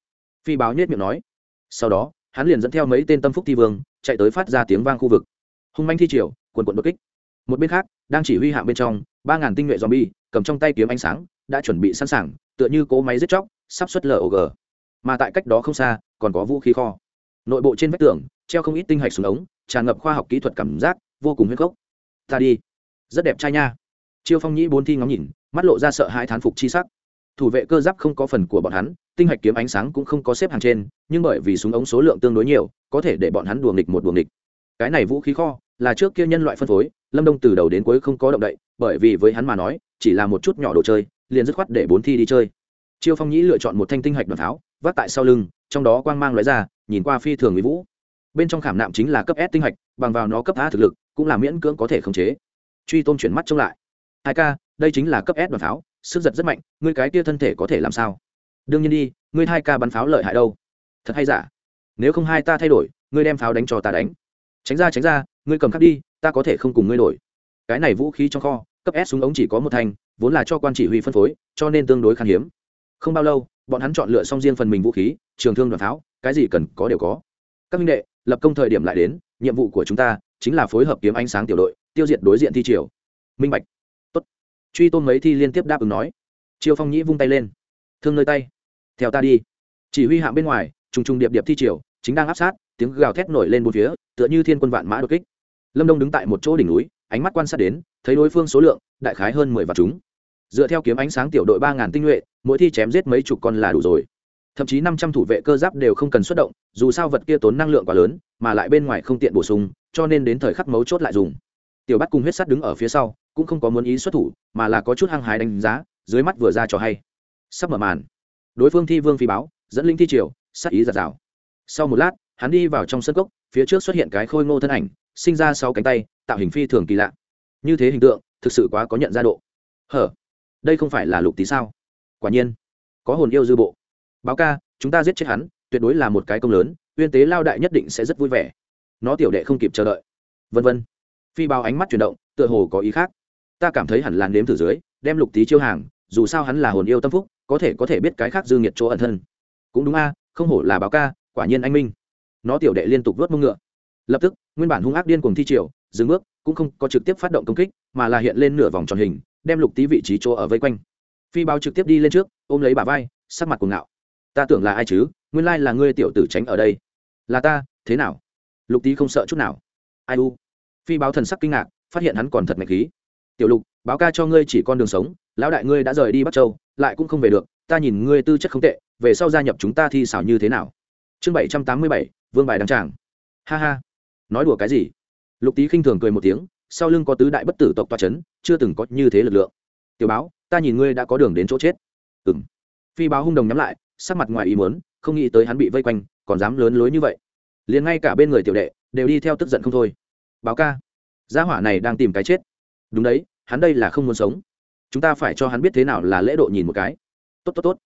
Phi báo nhét miệng nói. Sau đó, hắn liền dẫn theo mấy tên tâm phúc thi vương, chạy tới phát ra tiếng vang khu vực. Hung manh thi triều quần quận đột kích. Một bên khác, đang chỉ huy hạng bên trong, ba ngàn tinh nhuệ zombie, cầm trong tay kiếm ánh sáng đã chuẩn bị sẵn sàng, tựa như cỗ máy giết chóc, sắp xuất log mà tại cách đó không xa, còn có vũ khí kho. Nội bộ trên vách tường, treo không ít tinh hạch xuống ống, tràn ngập khoa học kỹ thuật cảm giác, vô cùng huyết gốc. Ta đi. Rất đẹp trai nha. Chiêu phong nhĩ bốn thi ngóng nhìn, mắt lộ ra sợ hãi thán phục chi sắc. Thủ vệ cơ giáp không có phần của bọn hắn, tinh hạch kiếm ánh sáng cũng không có xếp hàng trên, nhưng bởi vì súng ống số lượng tương đối nhiều, có thể để bọn hắn đùa nghịch một đùa nghịch. Cái này vũ khí kho, là trước kia nhân loại phân phối, lâm đông từ đầu đến cuối không có động đậy, bởi vì với hắn mà nói, chỉ là một chút nhỏ đồ chơi liền dứt khoát để bốn thi đi chơi. Chiêu phong nhĩ lựa chọn một thanh tinh hạch đoàn tháo vác tại sau lưng trong đó quang mang lóe ra nhìn qua phi thường mỹ vũ. Bên trong khảm nạm chính là cấp s tinh hạch bằng vào nó cấp a thực lực cũng là miễn cưỡng có thể khống chế. Truy tôn chuyển mắt trông lại. Hai ca, đây chính là cấp s đoàn pháo sức giật rất mạnh ngươi cái kia thân thể có thể làm sao? Đương nhiên đi ngươi hai ca bắn pháo lợi hại đâu? Thật hay giả? Nếu không hai ta thay đổi ngươi đem pháo đánh cho ta đánh. Tránh ra tránh ra ngươi cầm khắc đi ta có thể không cùng ngươi đổi. Cái này vũ khí trong kho cấp s súng ống chỉ có một thanh vốn là cho quan chỉ huy phân phối cho nên tương đối khan hiếm. Không bao lâu bọn hắn chọn lựa xong riêng phần mình vũ khí trường thương đoàn tháo, cái gì cần có đều có. Các minh đệ lập công thời điểm lại đến nhiệm vụ của chúng ta chính là phối hợp kiếm ánh sáng tiểu đội tiêu diệt đối diện thi triều. Minh bạch. Tốt. Truy tôn mấy thi liên tiếp đáp ứng nói. Triều phong nhĩ vung tay lên. Thương nơi tay. Theo ta đi. Chỉ huy hạng bên ngoài trùng trùng điệp điệp thi triều chính đang áp sát tiếng gào thét nổi lên bốn phía tựa như thiên quân vạn mã đột kích. Lâm đông đứng tại một chỗ đỉnh núi ánh mắt quan sát đến, thấy đối phương số lượng, đại khái hơn mười vạn chúng. Dựa theo kiếm ánh sáng tiểu đội ba ngàn tinh nhuệ, mỗi thi chém giết mấy chục con là đủ rồi. Thậm chí năm trăm thủ vệ cơ giáp đều không cần xuất động, dù sao vật kia tốn năng lượng quá lớn, mà lại bên ngoài không tiện bổ sung, cho nên đến thời khắc mấu chốt lại dùng. Tiểu bắt cùng huyết sắt đứng ở phía sau, cũng không có muốn ý xuất thủ, mà là có chút hăng hái đánh giá, dưới mắt vừa ra cho hay. Sắp mở màn. Đối phương thi vương phi báo, dẫn linh thi triều sắc ý giạt rào. Sau một lát, hắn đi vào trong sân cốc, phía trước xuất hiện cái khôi ngô thân ảnh sinh ra sáu cánh tay, tạo hình phi thường kỳ lạ. Như thế hình tượng, thực sự quá có nhận ra độ. Hở, đây không phải là lục tí sao? Quả nhiên, có hồn yêu dư bộ. Báo ca, chúng ta giết chết hắn, tuyệt đối là một cái công lớn, uyên tế lao đại nhất định sẽ rất vui vẻ. Nó tiểu đệ không kịp chờ đợi. Vân vân. Phi báo ánh mắt chuyển động, tựa hồ có ý khác. Ta cảm thấy hẳn là nếm thử dưới, đem lục tí chiêu hàng, dù sao hắn là hồn yêu tâm phúc, có thể có thể biết cái khác dư nghiệt chỗ ẩn thân. Cũng đúng a, không hổ là báo ca, quả nhiên anh minh. Nó tiểu đệ liên tục vớt mông ngựa lập tức, nguyên bản hung ác điên cùng thi triều, dừng bước, cũng không có trực tiếp phát động công kích, mà là hiện lên nửa vòng tròn hình, đem lục tý vị trí chỗ ở vây quanh. Phi báo trực tiếp đi lên trước, ôm lấy bà vai, sắc mặt cuồng ngạo. Ta tưởng là ai chứ? Nguyên lai là ngươi tiểu tử tránh ở đây. Là ta, thế nào? Lục tý không sợ chút nào. Ai u? Phi báo thần sắc kinh ngạc, phát hiện hắn còn thật mạnh khí. Tiểu lục, báo ca cho ngươi chỉ con đường sống, lão đại ngươi đã rời đi bắc châu, lại cũng không về được, ta nhìn ngươi tư chất không tệ, về sau gia nhập chúng ta thi xảo như thế nào? Chương bảy trăm tám mươi bảy, vương bài đăng tràng. Ha ha nói đùa cái gì? Lục tý khinh thường cười một tiếng, sau lưng có tứ đại bất tử tộc toa c h ấ n chưa từng có như thế lực lượng. Tiểu báo, ta nhìn ngươi đã có đường đến chỗ chết. Ừ m phi báo hung đồng nhắm lại, sắc mặt ngoài ý muốn, không nghĩ tới hắn bị vây quanh, còn dám lớn lối như vậy. Liền ngay cả bên người tiểu đệ, đều đi theo tức giận không thôi. Báo ca, gia hỏa này đang tìm cái chết. Đúng đấy, hắn đây là không muốn sống. Chúng ta phải cho hắn biết thế nào là lễ độ nhìn một cái. Tốt tốt tốt.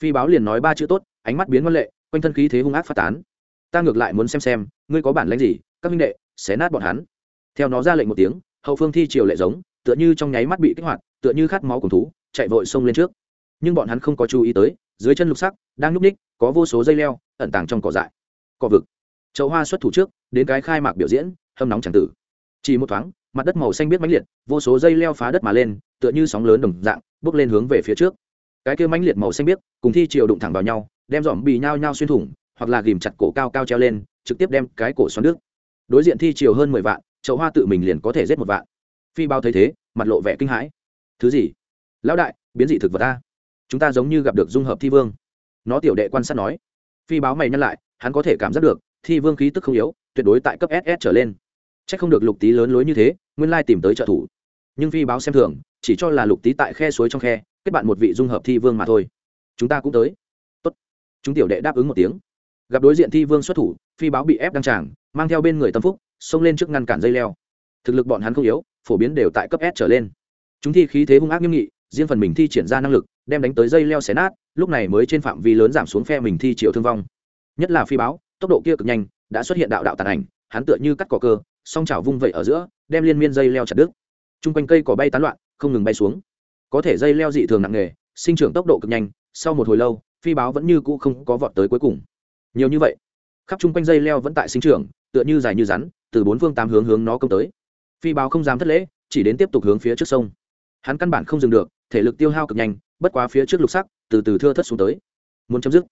Phi báo liền nói ba chữ tốt, ánh mắt biến ngoan lệ, quanh thân khí thế hung ác phát tán. Ta ngược lại muốn xem xem, ngươi có bản lãnh gì các minh đệ, xé nát bọn hắn. Theo nó ra lệnh một tiếng, hậu phương thi triều lệ giống, tựa như trong nháy mắt bị kích hoạt, tựa như khát máu cùng thú, chạy vội xông lên trước. Nhưng bọn hắn không có chú ý tới, dưới chân lục sắc, đang núp ních có vô số dây leo, ẩn tàng trong cỏ dại. Cỏ vực. Chậu hoa xuất thủ trước, đến cái khai mạc biểu diễn, hâm nóng c tử. Chỉ một thoáng, mặt đất màu xanh biết mãnh liệt, vô số dây leo phá đất mà lên, tựa như sóng lớn đồng dạng, bước lên hướng về phía trước. Cái kia mãnh liệt màu xanh biếc cùng thi triều đụng thẳng vào nhau, đem dòm bì nhao nhao xuyên thủng, hoặc là ghìm chặt cổ cao cao treo lên, trực tiếp đem cái cổ xoắn nước đối diện thi chiều hơn mười vạn, chậu hoa tự mình liền có thể giết một vạn. Phi bao thấy thế, mặt lộ vẻ kinh hãi. Thứ gì? Lão đại, biến dị thực vật ta. Chúng ta giống như gặp được dung hợp thi vương. Nó tiểu đệ quan sát nói. Phi báo mày nhắc lại, hắn có thể cảm giác được, thi vương khí tức không yếu, tuyệt đối tại cấp ss trở lên. C h ắ c không được lục tý lớn lối như thế, nguyên lai tìm tới trợ thủ. Nhưng phi báo xem thường, chỉ cho là lục tý tại khe suối trong khe, kết bạn một vị dung hợp thi vương mà thôi. Chúng ta cũng tới. Tốt. Chúng tiểu đệ đáp ứng một tiếng. Gặp đối diện thi vương xuất thủ, phi báo bị ép đăng tràng mang theo bên người tâm phúc, xông lên trước ngăn cản dây leo. Thực lực bọn hắn không yếu, phổ biến đều tại cấp s trở lên. Chúng thi khí thế hung ác nghiêm nghị, riêng phần mình thi triển ra năng lực, đem đánh tới dây leo xé nát, lúc này mới trên phạm vi lớn giảm xuống phe mình thi triệu thương vong. Nhất là phi báo, tốc độ kia cực nhanh, đã xuất hiện đạo đạo tàn ảnh, hắn tựa như cắt cỏ cơ, song chảo vung vẩy ở giữa, đem liên miên dây leo chặt đứt. T r u n g quanh cây cỏ bay tán loạn, không ngừng bay xuống. Có thể dây leo dị thường nặng nề, sinh trưởng tốc độ cực nhanh, sau một hồi lâu, phi báo vẫn như cũ không có vọt tới cuối cùng. Nhiều như vậy, khắp chung quanh dây leo vẫn tại sinh trưởng tựa như dài như rắn, từ bốn phương tám hướng hướng nó công tới. Phi báo không dám thất lễ, chỉ đến tiếp tục hướng phía trước sông. Hắn căn bản không dừng được, thể lực tiêu hao cực nhanh, bất quá phía trước lục sắc, từ từ thưa thất xuống tới. Muốn chấm dứt.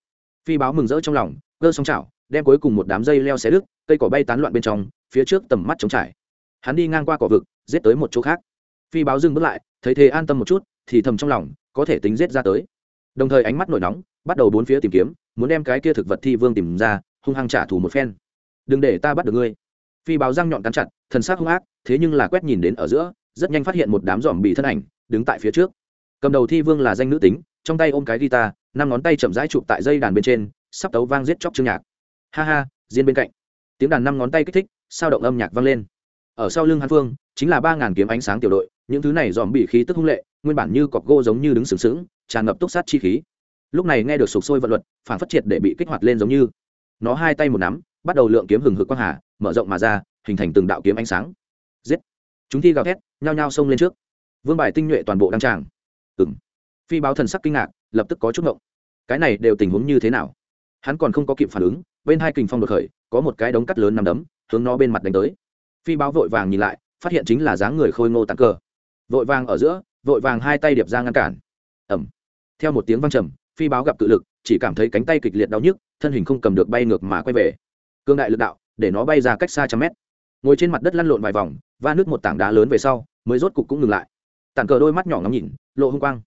Phi báo mừng rỡ trong lòng, cơ sóng chảo, đem cuối cùng một đám dây leo xé đứt, cây cỏ bay tán loạn bên trong, phía trước tầm mắt trống trải. Hắn đi ngang qua cỏ vực, giết tới một chỗ khác. Phi báo dừng bước lại, thấy thế an tâm một chút, thì thầm trong lòng, có thể tính giết ra tới. Đồng thời ánh mắt nổi nóng, bắt đầu bốn phía tìm kiếm, muốn đem cái kia thực vật thi vương tìm ra, hung hăng trả thù một phen đừng để ta bắt được ngươi. Phi báo răng nhọn cắn chặt, thần sắc hung ác, thế nhưng là quét nhìn đến ở giữa, rất nhanh phát hiện một đám giòm bị thân ảnh, đứng tại phía trước. Cầm đầu thi vương là danh nữ tính, trong tay ôm cái guitar, năm ngón tay chậm rãi chụp tại dây đàn bên trên, sắp tấu vang giết chóc chương nhạc. Ha ha, diên bên cạnh. Tiếng đàn năm ngón tay kích thích, sao động âm nhạc vang lên. Ở sau lưng hàn phương chính là ba ngàn kiếm ánh sáng tiểu đội, những thứ này dòm bị khí tức hung lệ, nguyên bản như cọc gỗ giống như đứng sừng sững, tràn ngập túc sát chi khí. Lúc này nghe được sục sôi vận luật, phản phát triệt để bị kích hoạt lên giống như. Nó hai tay một nắm bắt đầu lượng kiếm hừng hực quang hà, mở rộng mà ra, hình thành từng đạo kiếm ánh sáng. Giết! Chúng thi gào thét, nhao nhao xông lên trước. Vương bài tinh nhuệ toàn bộ đăng tràng. Ừ m phi báo thần sắc kinh ngạc, lập tức có chút ngộng. Cái này đều tình huống như thế nào? Hắn còn không có kịp phản ứng, bên hai kình phong đột khởi, có một cái đống cắt lớn nằm đấm, hướng nó bên mặt đánh tới. Phi báo vội vàng nhìn lại, phát hiện chính là dáng người khôi ngô tặng cơ vội vàng ở giữa, vội vàng hai tay điệp ra ngăn cản. Ẩm theo một tiếng văng trầm, phi báo gặp cự lực, chỉ cảm thấy cánh tay kịch liệt đau nhức, thân hình không cầm được bay ngược mà quay về cương đại lực đạo, để nó bay ra cách xa trăm mét. Ngồi trên mặt đất lăn lộn vài vòng, va nước một tảng đá lớn về sau, mới rốt cục cũng ngừng lại. Tản cờ đôi mắt nhỏ ngắm nhìn, lộ h ư n g quang.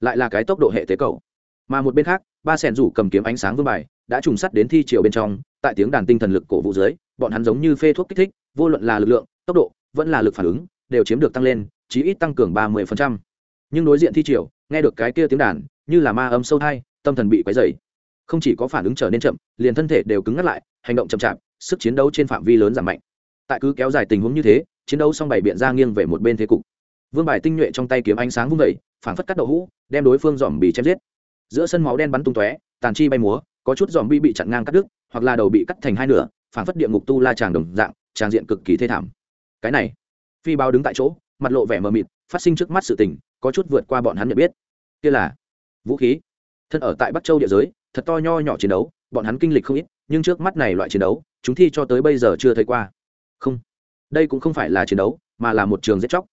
Lại là cái tốc độ hệ tế cầu. Mà một bên khác, ba sẻn rủ cầm kiếm ánh sáng vương bài, đã trùng sắt đến thi chiều bên trong, tại tiếng đàn tinh thần lực cổ vũ dưới, bọn hắn giống như phê thuốc kích thích, vô luận là lực lượng, tốc độ, vẫn là lực phản ứng, đều chiếm được tăng lên, chí ít tăng cường ba mươi nhưng đối diện thi chiều nghe được cái kia tiếng đàn, như là ma âm sâu thai, tâm thần bị quấy dày không chỉ có phản ứng trở nên chậm, liền thân thể đều cứng ngắt lại, hành động chậm chạp, sức chiến đấu trên phạm vi lớn giảm mạnh. Tại cứ kéo dài tình huống như thế, chiến đấu xong bảy biện ra nghiêng về một bên thế cục. Vương bài tinh nhuệ trong tay kiếm ánh sáng vung vẩy phản phất cắt đậu hũ, đem đối phương dòm bị chém giết. Giữa sân máu đen bắn tung tóe, tàn chi bay múa, có chút dòm bi bị chặn ngang cắt đứt, hoặc là đầu bị cắt thành hai nửa, phản phất địa ngục tu la tràng đồng dạng tràng diện cực kỳ thê thảm. Cái này, phi báo đứng tại chỗ, mặt lộ vẻ mờ mịt, phát sinh trước mắt sự tình, có chút vượt qua bọn hắn nhận biết. Kia là vũ khí. Thân ở tại bắc châu địa giới thật to nho nhỏ chiến đấu, bọn hắn kinh lịch không ít, nhưng trước mắt này loại chiến đấu, chúng thi cho tới bây giờ chưa thấy qua. Không, đây cũng không phải là chiến đấu, mà là một trường giết chóc.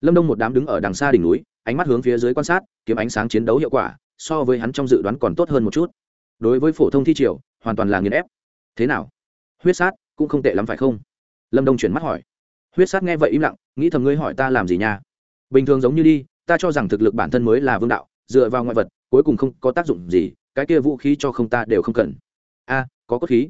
Lâm đông một đám đứng ở đằng xa đỉnh núi, ánh mắt hướng phía dưới quan sát, kiếm ánh sáng chiến đấu hiệu quả, so với hắn trong dự đoán còn tốt hơn một chút. Đối với phổ thông thi triều, hoàn toàn là nghiền ép. Thế nào? Huyết sát cũng không tệ lắm phải không? Lâm đông chuyển mắt hỏi. Huyết sát nghe vậy im lặng, nghĩ thầm ngươi hỏi ta làm gì nha? Bình thường giống như đi, ta cho rằng thực lực bản thân mới là vương đạo, dựa vào ngoại vật, cuối cùng không có tác dụng gì cái kia vũ khí cho không ta đều không cần. A, có cốt khí.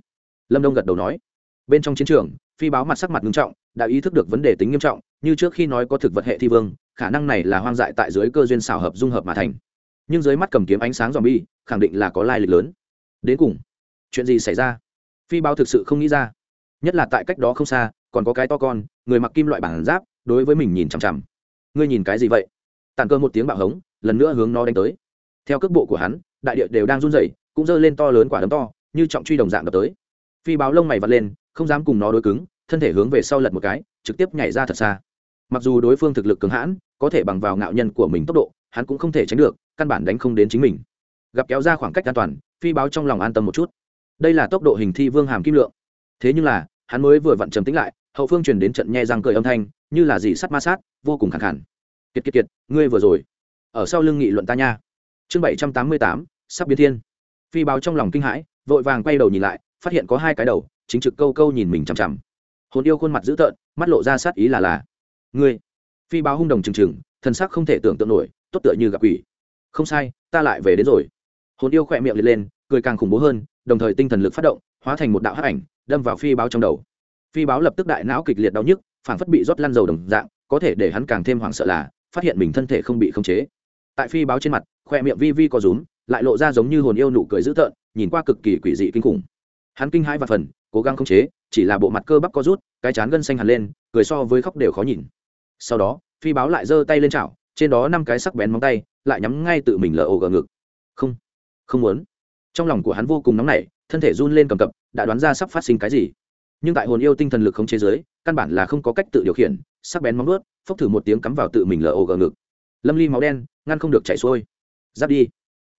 Lâm đông gật đầu nói. Bên trong chiến trường, phi báo mặt sắc mặt nghiêm trọng, đã ý thức được vấn đề tính nghiêm trọng, như trước khi nói có thực vật hệ thi vương, khả năng này là hoang dại tại dưới cơ duyên xảo hợp dung hợp mà thành. Nhưng dưới mắt cầm kiếm ánh sáng dòm bi khẳng định là có lai lịch lớn. Đến cùng, chuyện gì xảy ra? Phi báo thực sự không nghĩ ra. Nhất là tại cách đó không xa, còn có cái to con, người mặc kim loại bản giáp, đối với mình nhìn chằm chằm. Ngươi nhìn cái gì vậy? Tàn cơ một tiếng bạo hống, lần nữa hướng nó đánh tới. Theo cước bộ của hắn đại địa đều đang run rẩy, cũng giơ lên to lớn quả đấm to, như trọng truy đồng dạng đập tới. Phi báo lông mày vặt lên, không dám cùng nó đối cứng, thân thể hướng về sau lật một cái, trực tiếp nhảy ra thật xa. Mặc dù đối phương thực lực cường hãn, có thể bằng vào ngạo nhân của mình tốc độ, hắn cũng không thể tránh được, căn bản đánh không đến chính mình. Gặp kéo ra khoảng cách an toàn, phi báo trong lòng an tâm một chút. Đây là tốc độ hình thi vương hàm kim lượng. Thế nhưng là, hắn mới vừa vặn trầm tính lại, hậu phương truyền đến trận nhe răng cười âm thanh, như là gì sắt ma sát, vô cùng khẳng khẳng kiệt kiệt kiệt, ngươi vừa rồi, ở sau lưng nghị luận ta nha. Chương bảy trăm tám mươi tám sắp biến thiên. Phi báo trong lòng kinh hãi, vội vàng quay đầu nhìn lại, phát hiện có hai cái đầu, chính trực câu câu nhìn mình chằm chằm. Hồn yêu khuôn mặt dữ tợn, mắt lộ ra sát ý là là. Ngươi. Phi báo hung đồng trừng trừng, thần sắc không thể tưởng tượng nổi, tốt tựa như gặp quỷ. Không sai, ta lại về đến rồi. Hồn yêu khỏe miệng liệt lên, cười càng khủng bố hơn, đồng thời tinh thần lực phát động, hóa thành một đạo hắc ảnh, đâm vào phi báo trong đầu. Phi báo lập tức đại não kịch liệt đau nhức phản phất bị rót lăn dầu đồng dạng, có thể để hắn càng thêm hoảng sợ là, phát hiện mình thân thể không bị khống chế. Tại phi báo trên mặt khoe miệng vi vi có rúm lại lộ ra giống như hồn yêu nụ cười dữ tợn, nhìn qua cực kỳ quỷ dị kinh khủng. Hắn kinh hãi và phần, cố gắng khống chế, chỉ là bộ mặt cơ bắp co rút, cái chán gân xanh hẳn lên, cười so với khóc đều khó nhìn. Sau đó, phi báo lại giơ tay lên chảo, trên đó năm cái sắc bén móng tay, lại nhắm ngay tự mình lờ ổ gờ ngực. Không không muốn. Trong lòng của hắn vô cùng nóng nảy, thân thể run lên cầm cập, đã đoán ra sắp phát sinh cái gì. Nhưng tại hồn yêu tinh thần lực không chế giới căn bản là không có cách tự điều khiển, sắc bén móng ướt phốc thử một tiếng cắm vào tự mình lờ ổ gờ ngực. Lâm ly máu đen, ngăn không được chảy xuôi. Giáp đi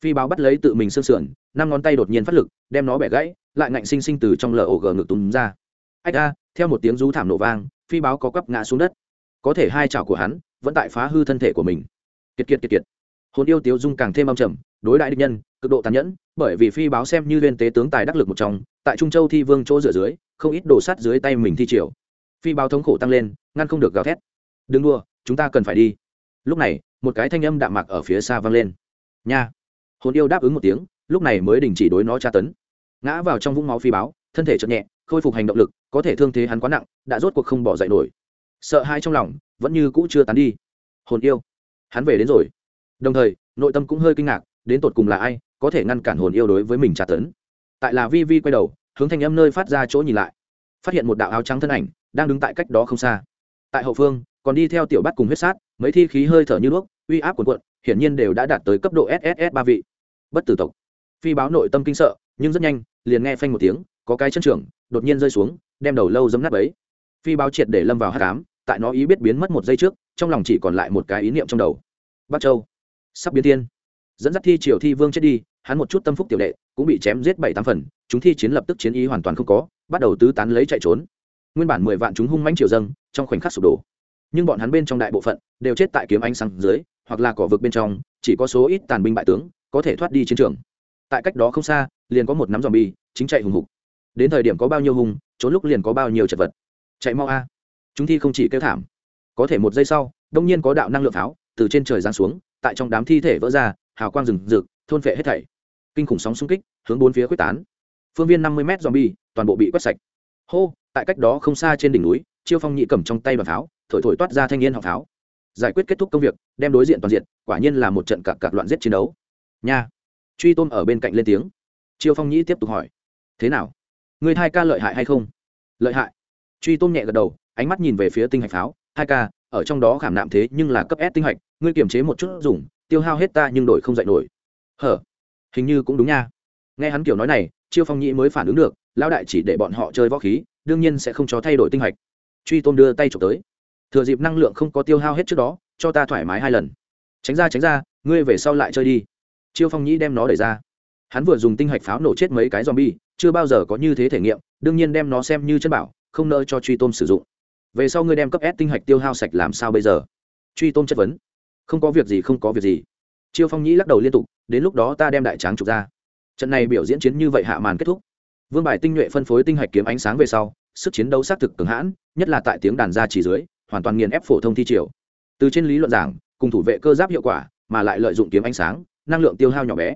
phi báo bắt lấy tự mình sương sườn, năm ngón tay đột nhiên phát lực, đem nó bẻ gãy, lại ngạnh sinh sinh từ trong lở ổ gờ ngực túm ra. Ách a, theo một tiếng rú thảm nổ vang, phi báo có quắp ngã xuống đất. Có thể hai chảo của hắn vẫn tại phá hư thân thể của mình. Kiệt kiệt kiệt kiệt. Hồn yêu tiếu dung càng thêm âm trầm, đối đại địch nhân, cực độ tàn nhẫn, bởi vì phi báo xem như liên tế tướng tài đắc lực một trong, tại trung châu thi vương chỗ rửa dưới, không ít đổ sắt dưới tay mình thi triều. Phi báo thống khổ tăng lên, ngăn không được gào thét. Đừng đua chúng ta cần phải đi. Lúc này, một cái thanh âm đạm mạc ở phía xa vang lên. Nha! Hồn yêu đáp ứng một tiếng, lúc này mới đình chỉ đối nó tra tấn. Ngã vào trong vũng máu phi báo, thân thể chậm nhẹ, khôi phục hành động lực, có thể thương thế hắn quá nặng, đã rốt cuộc không bỏ dậy nổi. Sợ hai trong lòng, vẫn như cũ chưa tán đi. Hồn yêu, hắn về đến rồi. Đồng thời, nội tâm cũng hơi kinh ngạc, đến tột cùng là ai, có thể ngăn cản hồn yêu đối với mình tra tấn. Tại là vi vi quay đầu, hướng thanh âm nơi phát ra chỗ nhìn lại. Phát hiện một đạo áo trắng thân ảnh, đang đứng tại cách đó không xa. Tại hậu phương, còn đi theo tiểu bắt cùng huyết sát, mấy thi khí hơi thở như đuốc uy áp cuồn cuộn, hiển nhiên đều đã đạt tới cấp độ sss ba vị bất tử tộc. Phi báo nội tâm kinh sợ, nhưng rất nhanh, liền nghe phanh một tiếng, có cái chân trưởng, đột nhiên rơi xuống, đem đầu lâu dấm nát ấy phi báo triệt để lâm vào hát cám tại nó ý biết biến mất một giây trước, trong lòng chỉ còn lại một cái ý niệm trong đầu. Bắc châu. Sắp biến thiên. Dẫn dắt thi triều thi vương chết đi, hắn một chút tâm phúc tiểu đệ, cũng bị chém giết bảy tám phần, chúng thi chiến lập tức chiến ý hoàn toàn không có, bắt đầu tứ tán lấy chạy trốn. Nguyên bản mười vạn chúng hung mãnh triều dâng, trong khoảnh khắc sụp đổ. Nhưng bọn hắn bên trong đại bộ phận, đều chết tại kiếm ánh sáng dưới, hoặc là cỏ vực bên trong, chỉ có số ít tàn binh bại tướng có thể thoát đi chiến trường. Tại cách đó không xa, liền có một nắm dòm bi chính chạy hùng hục. Đến thời điểm có bao nhiêu hùng trốn lúc liền có bao nhiêu chật vật. Chạy mau a. Chúng thi không chỉ kêu thảm. Có thể một giây sau, đông nhiên có đạo năng lượng pháo từ trên trời giáng xuống, tại trong đám thi thể vỡ ra, hào quang rừng rực, thôn phệ hết thảy. Kinh khủng sóng xung kích, hướng bốn phía quyết tán. Phương viên năm mươi m zombie, toàn bộ bị quét sạch. Hô, tại cách đó không xa trên đỉnh núi, chiêu phong nhị cầm trong tay bàn pháo, thổi thổi toát ra thanh niên học pháo. Giải quyết kết thúc công việc, đem đối diện toàn diện, quả nhiên là một trận cặp cặp loạn giết chiến đấu nha. Truy tôn ở bên cạnh lên tiếng. Chiêu phong nhĩ tiếp tục hỏi. Thế nào? Người hai ca lợi hại hay không? Lợi hại. Truy tôn nhẹ gật đầu, ánh mắt nhìn về phía tinh hạch pháo. Hai ca, ở trong đó khảm nạm thế nhưng là cấp s tinh hạch, ngươi kiềm chế một chút dùng, tiêu hao hết ta nhưng đổi không dạy nổi. Hở? Hình như cũng đúng nha. Nghe hắn kiểu nói này chiêu phong nhĩ mới phản ứng được, lão đại chỉ để bọn họ chơi võ khí, đương nhiên sẽ không cho thay đổi tinh hạch. Truy tôn đưa tay trộm tới. Thừa dịp năng lượng không có tiêu hao hết trước đó, cho ta thoải mái hai lần. Tránh ra tránh ra, ngươi về sau lại chơi đi chiêu phong nhĩ đem nó đẩy ra. Hắn vừa dùng tinh hạch pháo nổ chết mấy cái zombie, chưa bao giờ có như thế thể nghiệm, đương nhiên đem nó xem như chân bảo, không nỡ cho truy tôm sử dụng. Về sau ngươi đem cấp s tinh hạch tiêu hao sạch làm sao bây giờ? Truy tôm chất vấn. Không có việc gì, không có việc gì. Chiêu phong nhĩ lắc đầu liên tục, đến lúc đó ta đem đại tráng trục ra. Trận này biểu diễn chiến như vậy hạ màn kết thúc. Vương bài tinh nhuệ phân phối tinh hạch kiếm ánh sáng về sau, sức chiến đấu xác thực cường hãn, nhất là tại tiếng đàn ra chỉ dưới, hoàn toàn nghiền ép phổ thông thi triều. Từ trên lý luận giảng, cùng thủ vệ cơ giáp hiệu quả, mà lại lợi dụng kiếm ánh sáng năng lượng tiêu hao nhỏ bé.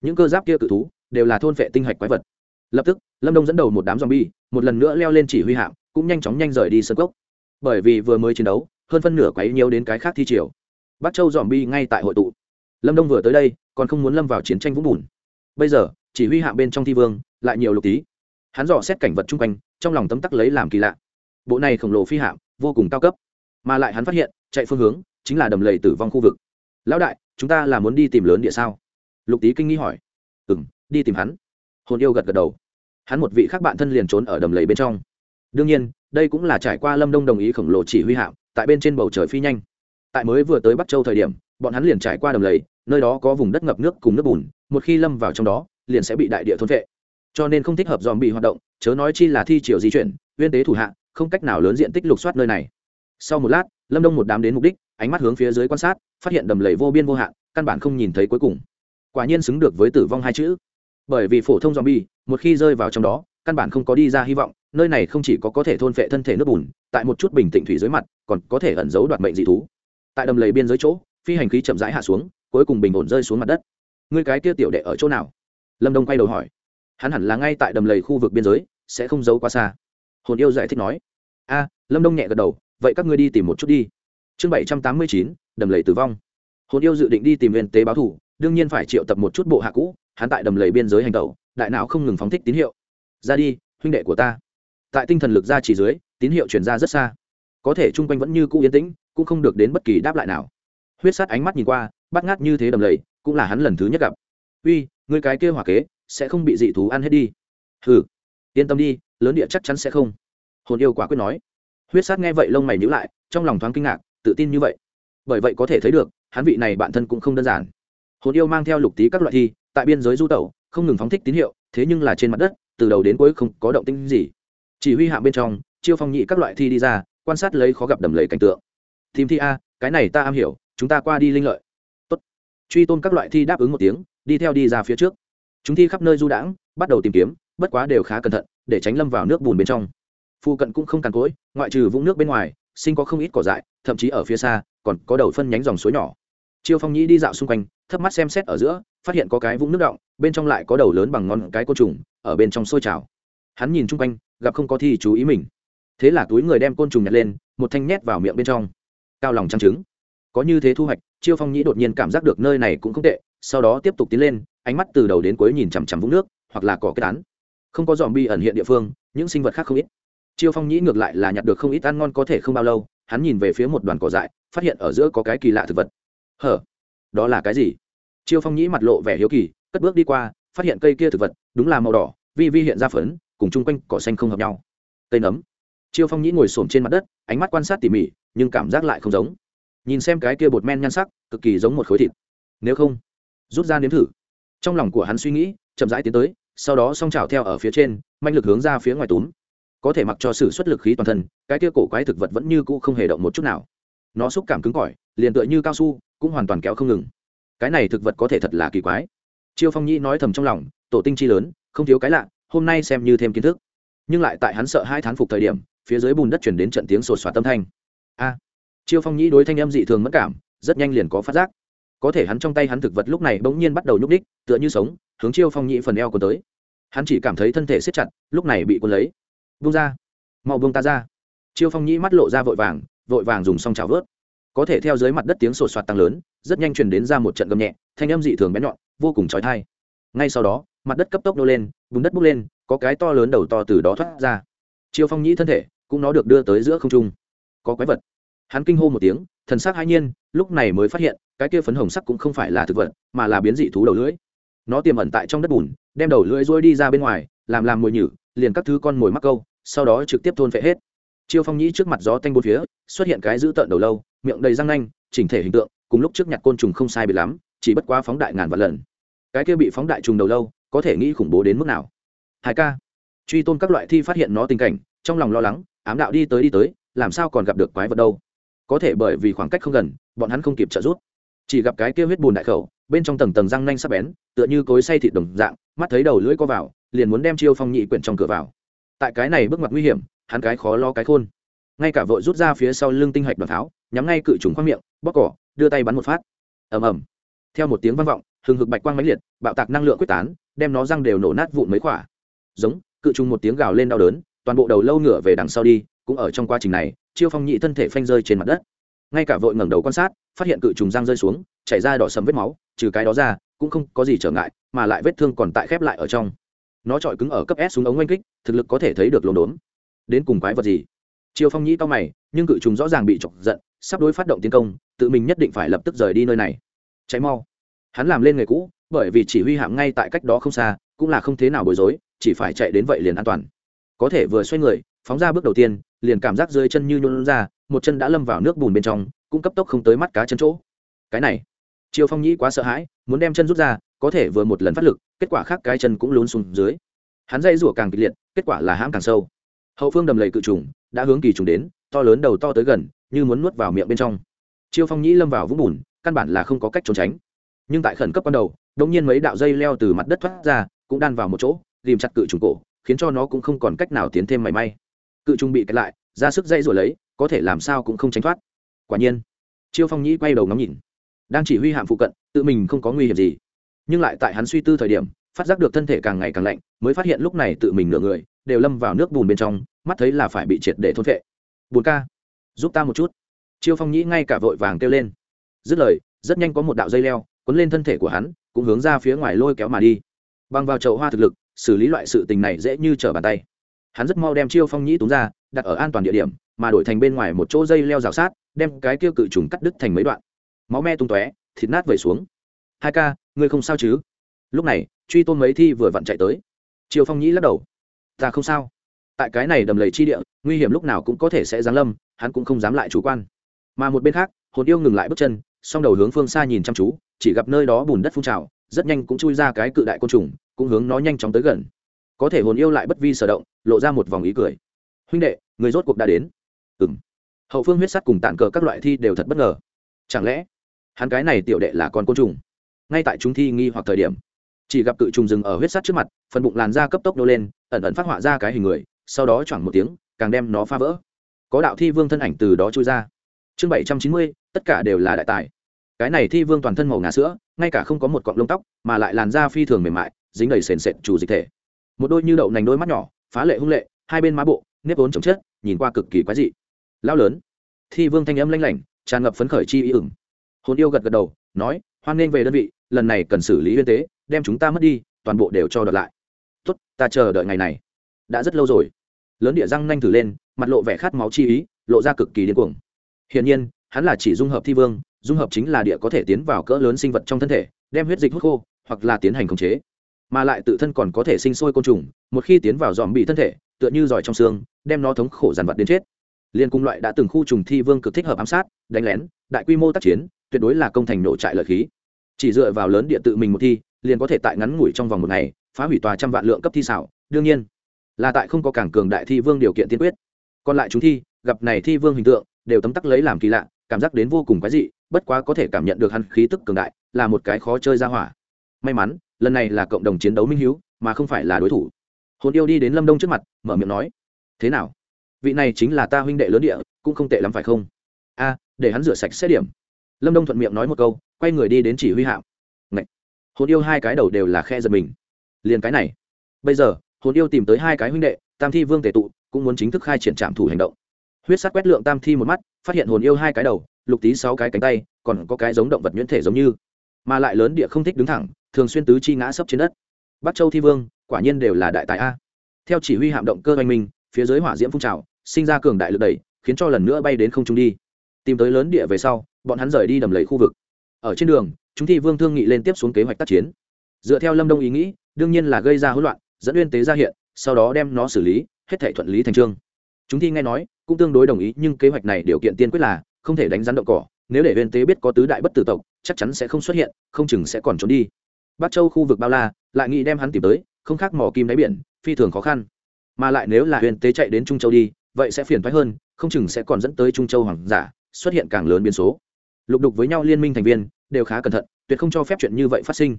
Những cơ giáp kia cự thú đều là thôn vệ tinh hạch quái vật. Lập tức, lâm đông dẫn đầu một đám zombie, một lần nữa leo lên chỉ huy hạm, cũng nhanh chóng nhanh rời đi sân cốc. Bởi vì vừa mới chiến đấu, hơn phân nửa quấy nhiều đến cái khác thi triều. Bắt châu zombie ngay tại hội tụ. Lâm đông vừa tới đây, còn không muốn lâm vào chiến tranh vũng bùn. Bây giờ, chỉ huy hạm bên trong thi vương, lại nhiều lục tí. Hắn dò xét cảnh vật chung quanh, trong lòng tấm tắc lấy làm kỳ lạ. Bộ này khổng lồ phi hạm, vô cùng cao cấp. Mà lại hắn phát hiện, chạy phương hướng chính là đầm lầy tử vong khu vực. Lão đại chúng ta là muốn đi tìm lớn địa sao? Lục tý kinh nghi hỏi. Ừ m đi tìm hắn. Hồn yêu gật gật đầu. Hắn một vị khác bạn thân liền trốn ở đầm lầy bên trong. Đương nhiên, đây cũng là trải qua lâm đông đồng ý khổng lồ chỉ huy hạm, tại bên trên bầu trời phi nhanh. Tại mới vừa tới bắc châu thời điểm, bọn hắn liền trải qua đầm lầy, nơi đó có vùng đất ngập nước cùng nước bùn, một khi lâm vào trong đó, liền sẽ bị đại địa thôn vệ. Cho nên không thích hợp dòm bị hoạt động, chớ nói chi là thi triều di chuyển, uyên tế thủ hạ, không cách nào lớn diện tích lục soát nơi này. Sau một lát, lâm đông một đám đến mục đích, ánh mắt hướng phía dưới quan sát phát hiện đầm lầy vô biên vô hạn, căn bản không nhìn thấy cuối cùng. Quả nhiên xứng được với tử vong hai chữ. Bởi vì phổ thông zombie, một khi rơi vào trong đó, căn bản không có đi ra hy vọng, nơi này không chỉ có có thể thôn phệ thân thể nước bùn, tại một chút bình tĩnh thủy dưới mặt, còn có thể ẩn giấu đoạt mệnh dị thú. Tại đầm lầy biên giới chỗ, phi hành khí chậm rãi hạ xuống, cuối cùng bình ổn rơi xuống mặt đất. Ngươi cái kia tiểu đệ ở chỗ nào? Lâm đông quay đầu hỏi. Hắn hẳn là ngay tại đầm lầy khu vực biên giới, sẽ không giấu quá xa. Hồn yêu giải thích nói. A, lâm đông nhẹ gật đầu, vậy các ngươi đi tìm một chút đi. Chương bảy trăm tám mươi chín đầm lầy tử vong. Hồn yêu dự định đi tìm nguyên tế báo thủ, đương nhiên phải triệu tập một chút bộ hạ cũ, hắn tại đầm lầy biên giới hành tẩu, đại não không ngừng phóng thích tín hiệu. Ra đi, huynh đệ của ta. Tại tinh thần lực ra chỉ dưới, tín hiệu truyền ra rất xa. Có thể chung quanh vẫn như cũ yên tĩnh, cũng không được đến bất kỳ đáp lại nào. Huyết sát ánh mắt nhìn qua, bắt ngát như thế đầm lầy, cũng là hắn lần thứ nhất gặp. Uy người cái kia hỏa kế, sẽ không bị dị thú ăn hết đi. Hừ, yên tâm đi, lớn địa chắc chắn sẽ không. Hồn yêu quả quyết nói. Huyết sát nghe vậy lông mày nhữ lại, trong lòng thoáng kinh ngạc, tự tin như vậy bởi vậy có thể thấy được, hắn vị này bản thân cũng không đơn giản. Hồn yêu mang theo lục tí các loại thi, tại biên giới du tẩu, không ngừng phóng thích tín hiệu, thế nhưng là trên mặt đất, từ đầu đến cuối không có động tĩnh gì. Chỉ huy hạ bên trong, chiêu phong nhị các loại thi đi ra, quan sát lấy khó gặp đầm lầy cảnh tượng. Tìm thi a, cái này ta am hiểu, chúng ta qua đi linh lợi. Tốt. truy tôn các loại thi đáp ứng một tiếng, đi theo đi ra phía trước. Chúng thi khắp nơi du đãng, bắt đầu tìm kiếm, bất quá đều khá cẩn thận, để tránh lâm vào nước bùn bên trong. Phụ cận cũng không càn cỗi, ngoại trừ vũng nước bên ngoài sinh có không ít cỏ dại, thậm chí ở phía xa, còn có đầu phân nhánh dòng suối nhỏ. Chiêu phong nhĩ đi dạo xung quanh thấp mắt xem xét ở giữa, phát hiện có cái vũng nước động bên trong lại có đầu lớn bằng ngón cái côn trùng, ở bên trong sôi trào. Hắn nhìn chung quanh, gặp không có thi chú ý mình. Thế là túi người đem côn trùng nhặt lên, một thanh nhét vào miệng bên trong. Cao lòng trăng trứng. Có như thế thu hoạch, chiêu phong nhĩ đột nhiên cảm giác được nơi này cũng không tệ, sau đó tiếp tục tiến lên, ánh mắt từ đầu đến cuối nhìn chằm chằm vũng nước, hoặc là cỏ kết án. Không có dòm bi ẩn hiện địa phương, những sinh vật khác không ít chiêu phong nhĩ ngược lại là nhặt được không ít ăn ngon có thể không bao lâu, hắn nhìn về phía một đoàn cỏ dại, phát hiện ở giữa có cái kỳ lạ thực vật. Hở? Đó là cái gì? Chiêu phong nhĩ mặt lộ vẻ hiếu kỳ, cất bước đi qua, phát hiện cây kia thực vật đúng là màu đỏ, vi vi hiện ra phấn, cùng chung quanh cỏ xanh không hợp nhau. Cây nấm. Chiêu phong nhĩ ngồi s trên mặt đất, ánh mắt quan sát tỉ mỉ, nhưng cảm giác lại không giống. Nhìn xem cái kia bột men nhan sắc, cực kỳ giống một khối thịt. Nếu không, rút ra nếm thử. Trong lòng của hắn suy nghĩ, chậm rãi tiến tới, sau đó s o n g trào theo ở phía trên manh lực hướng ra phía ngoài túm có thể mặc cho sự xuất lực khí toàn thân, cái kia cổ quái thực vật vẫn như cũ không hề động một chút nào. Nó xúc cảm cứng cỏi, liền tựa như cao su, cũng hoàn toàn kéo không ngừng. Cái này thực vật có thể thật là kỳ quái. Chiêu phong nhi nói thầm trong lòng, tổ tinh chi lớn, không thiếu cái lạ, hôm nay xem như thêm kiến thức. Nhưng lại tại hắn sợ hai thán phục thời điểm, phía dưới bùn đất chuyển đến trận tiếng sột soạt tâm thanh. A! Chiêu phong nhĩ đối thanh âm dị thường mất cảm, rất nhanh liền có phát giác. Có thể hắn trong tay hắn thực vật lúc này bỗng nhiên bắt đầu nhúc đích tựa như sống, hướng chiêu phong nhĩ phần eo còn tới. Hắn chỉ cảm thấy thân thể siết chặt, lúc này bị cuốn lấy bung ra. Mau bung ta ra. Chiêu phong nhĩ mắt lộ ra vội vàng vội vàng dùng xong chảo vớt. Có thể theo dưới mặt đất tiếng sột soạt tăng lớn, rất nhanh truyền đến ra một trận gầm nhẹ, thanh âm dị thường bén nhọn, vô cùng trói thai ngay sau đó, mặt đất cấp tốc nô lên, bùn đất bốc lên, có cái to lớn đầu to từ đó thoát ra. Chiêu phong nhĩ thân thể cũng nó được đưa tới giữa không trung. Có quái vật. Hắn kinh hô một tiếng, thần sắc hai nhiên, lúc này mới phát hiện, cái kia phấn hồng sắc cũng không phải là thực vật, mà là biến dị thú đầu lưỡi. Nó tiềm ẩn tại trong đất bùn, đem đầu lưỡi rôi đi ra bên ngoài, làm làm mồi nhử, liền các thứ con mồi mắc câu sau đó trực tiếp thôn phệ hết. Chiêu phong nhĩ trước mặt gió tanh bốn phía, xuất hiện cái giữ tợn đầu lâu, miệng đầy răng nanh, chỉnh thể hình tượng, cùng lúc trước nhặt côn trùng không sai biệt lắm, chỉ bất quá phóng đại ngàn vạn lần. Cái kia bị phóng đại trùng đầu lâu, có thể nghĩ khủng bố đến mức nào? Hai ca. Truy tôn các loại thi phát hiện nó tình cảnh, trong lòng lo lắng, ám đạo đi tới đi tới, làm sao còn gặp được quái vật đâu? Có thể bởi vì khoảng cách không gần, bọn hắn không kịp trợ giúp. Chỉ gặp cái kia huyết bùn đại khẩu, bên trong tầng tầng răng nanh sắc bén, tựa như cối say thịt đồng dạng, mắt thấy đầu lưỡi co vào, liền muốn đem chiêu phong nhị quyển trong cửa vào tại cái này bước ngoặt nguy hiểm, hắn cái khó lo cái khôn. Ngay cả vội rút ra phía sau lưng tinh hạch đoàn tháo, nhắm ngay cự trùng khoang miệng bóc cỏ, đưa tay bắn một phát. Ầm ầm. Theo một tiếng vang vọng, hừng hực bạch quang mãnh liệt, bạo tạc năng lượng quyết tán, đem nó răng đều nổ nát vụn mấy quả. Giống, cự trùng một tiếng gào lên đau đớn, toàn bộ đầu lâu ngửa về đằng sau đi, cũng ở trong quá trình này, chiêu phong nhị thân thể phanh rơi trên mặt đất. Ngay cả vội ngẩng đầu quan sát, phát hiện cự trùng răng rơi xuống, chảy ra đỏ sầm vết máu, trừ cái đó ra, cũng không có gì trở ngại, mà lại vết thương còn tại khép lại ở trong nó trọi cứng ở cấp s xuống ống oanh kích, thực lực có thể thấy được lồn đốn. Đến cùng quái vật gì? Triều phong nhĩ to mày, nhưng cự trùng rõ ràng bị chọc giận, sắp đối phát động tiến công, tự mình nhất định phải lập tức rời đi nơi này. Cháy mau. Hắn làm lên nghề cũ, bởi vì chỉ huy hạm ngay tại cách đó không xa, cũng là không thế nào bối rối, chỉ phải chạy đến vậy liền an toàn. Có thể vừa xoay người, phóng ra bước đầu tiên, liền cảm giác rơi chân như nhún ra, một chân đã lâm vào nước bùn bên trong, cũng cấp tốc không tới mắt cá chân chỗ. Cái này, triều phong nhĩ quá sợ hãi, muốn đem chân rút ra có thể vừa một lần phát lực, kết quả khác cái chân cũng lún xuống dưới. Hắn dây rủa càng kịch liệt, kết quả là hãm càng sâu. Hậu phương đầm lầy cự trùng, đã hướng kỳ trùng đến, to lớn đầu to tới gần, như muốn nuốt vào miệng bên trong. Chiêu phong nhĩ lâm vào vũng bùn, căn bản là không có cách trốn tránh. Nhưng tại khẩn cấp ban đầu, đột nhiên mấy đạo dây leo từ mặt đất thoát ra, cũng đan vào một chỗ ghìm chặt cự trùng cổ, khiến cho nó cũng không còn cách nào tiến thêm mảy may. Cự trùng bị kẹt lại, ra sức dây rồi lấy, có thể làm sao cũng không tránh thoát. Quả nhiên, chiêu phong nhĩ quay đầu ngắm nhìn. Đang chỉ huy hạm phụ cận, tự mình không có nguy hiểm gì nhưng lại tại hắn suy tư thời điểm, phát giác được thân thể càng ngày càng lạnh, mới phát hiện lúc này tự mình nửa người, đều lâm vào nước bùn bên trong, mắt thấy là phải bị triệt để thôn vệ bùn ca, giúp ta một chút. Chiêu phong nhĩ ngay cả vội vàng kêu lên. Dứt lời, rất nhanh có một đạo dây leo quấn lên thân thể của hắn, cũng hướng ra phía ngoài lôi kéo mà đi. Băng vào chậu hoa thực lực, xử lý loại sự tình này dễ như trở bàn tay. Hắn rất mau đem chiêu phong nhĩ túng ra, đặt ở an toàn địa điểm, mà đổi thành bên ngoài một chỗ dây leo rào sát, đem cái kia cự trùng cắt đứt thành mấy đoạn. Máu me tung tóe, thịt nát vẩy xuống hai ca, ngươi không sao chứ? Lúc này, truy tôn mấy thi vừa vặn chạy tới. Triều phong nhĩ lắc đầu. Ta không sao. Tại cái này đầm lầy chi địa, nguy hiểm lúc nào cũng có thể sẽ giáng lâm, hắn cũng không dám lại chủ quan. Mà một bên khác, hồn yêu ngừng lại bước chân, song đầu hướng phương xa nhìn chăm chú, chỉ gặp nơi đó bùn đất phun trào, rất nhanh cũng chui ra cái cự đại côn trùng, cũng hướng nó nhanh chóng tới gần. Có thể hồn yêu lại bất vi sở động, lộ ra một vòng ý cười. Huynh đệ, người rốt cuộc đã đến. Ừ m hậu phương huyết sắt cùng tàn cờ các loại thi đều thật bất ngờ. Chẳng lẽ, hắn cái này tiểu đệ là con côn trùng? Ngay tại chúng thi nghi hoặc thời điểm. Chỉ gặp cự trùng rừng ở huyết sắt trước mặt, phần bụng làn da cấp tốc nô lên, ẩn ẩn phát họa ra cái hình người, sau đó choảng một tiếng, càng đem nó phá vỡ. Có đạo thi vương thân ảnh từ đó trôi ra. Chương bảy trăm chín mươi, tất cả đều là đại tài. Cái này thi vương toàn thân màu ngà sữa, ngay cả không có một cọng lông tóc, mà lại làn da phi thường mềm mại, dính đầy sền sệt chủ dịch thể. Một đôi như đậu nành đôi mắt nhỏ, phá lệ hung lệ, hai bên má bộ, nếp ốn chồng chết nhìn qua cực kỳ quái dị. Lao lớn. Thi vương thanh âm lanh lảnh, tràn ngập phấn khởi chi ý ửng. Hồn yêu gật gật đầu, nói, hoan nghênh về đơn vị lần này cần xử lý huyên tế, đem chúng ta mất đi, toàn bộ đều cho đợt lại. Tốt, ta chờ đợi ngày này. Đã rất lâu rồi. Lớn địa răng nanh thử lên, mặt lộ vẻ khát máu chi ý, lộ ra cực kỳ điên cuồng. Hiển nhiên, hắn là chỉ dung hợp thi vương, dung hợp chính là địa có thể tiến vào cỡ lớn sinh vật trong thân thể, đem huyết dịch hút khô, hoặc là tiến hành khống chế. Mà lại tự thân còn có thể sinh sôi côn trùng, một khi tiến vào dòm bị thân thể, tựa như giỏi trong xương, đem nó thống khổ dàn vật đến chết. Liên cung loại đã từng khu trùng thi vương cực thích hợp ám sát, đánh lén, đại quy mô tác chiến, tuyệt đối là công thành nổ trại lợi khí chỉ dựa vào lớn địa tự mình một thi, liền có thể tại ngắn ngủi trong vòng một ngày, phá hủy tòa trăm vạn lượng cấp thi xảo. Đương nhiên, là tại không có cảng cường đại thi vương điều kiện tiên quyết. Còn lại chúng thi, gặp này thi vương hình tượng, đều tấm tắc lấy làm kỳ lạ, cảm giác đến vô cùng quái dị, bất quá có thể cảm nhận được hắn khí tức cường đại, là một cái khó chơi ra hỏa. May mắn, lần này là cộng đồng chiến đấu minh hiếu, mà không phải là đối thủ. Hồn yêu đi đến lâm đông trước mặt, mở miệng nói, thế nào? Vị này chính là ta huynh đệ lớn địa, cũng không tệ lắm phải không? A, để hắn rửa sạch xét điểm. Lâm đông thuận miệng nói một câu quay người đi đến chỉ huy hạm. Ngậy! hồn yêu hai cái đầu đều là khe giật mình. Liền cái này. Bây giờ, hồn yêu tìm tới hai cái huynh đệ, tam thi vương tề tụ, cũng muốn chính thức khai triển trạm thủ hành động. Huyết sát quét lượng tam thi một mắt, phát hiện hồn yêu hai cái đầu, lục tí sáu cái cánh tay, còn có cái giống động vật nhuyễn thể giống như. Mà lại lớn địa không thích đứng thẳng, thường xuyên tứ chi ngã sấp trên đất. Bắc châu thi vương, quả nhiên đều là đại tài a. Theo chỉ huy hạm động cơ oanh minh phía dưới hỏa diễm phun trào, sinh ra cường đại lực đẩy, khiến cho lần nữa bay đến không trung đi. Tìm tới lớn địa về sau, bọn hắn rời đi đầm lầy khu vực ở trên đường, chúng thi vương thương nghị lên tiếp xuống kế hoạch tác chiến. Dựa theo lâm đông ý nghĩ, đương nhiên là gây ra hỗn loạn, dẫn uyên tế ra hiện, sau đó đem nó xử lý, hết thể thuận lý thành trương. Chúng thi nghe nói, cũng tương đối đồng ý, nhưng kế hoạch này điều kiện tiên quyết là, không thể đánh rắn động cỏ. Nếu để uyên tế biết có tứ đại bất tử tộc, chắc chắn sẽ không xuất hiện, không chừng sẽ còn trốn đi. Bắc châu khu vực bao la, lại nghĩ đem hắn tìm tới, không khác mỏ kim đáy biển, phi thường khó khăn. Mà lại nếu là uyên tế chạy đến trung châu đi, vậy sẽ phiền thoái hơn, không chừng sẽ còn dẫn tới trung châu hoàng giả, xuất hiện càng lớn biến số lục đục với nhau liên minh thành viên, đều khá cẩn thận, tuyệt không cho phép chuyện như vậy phát sinh.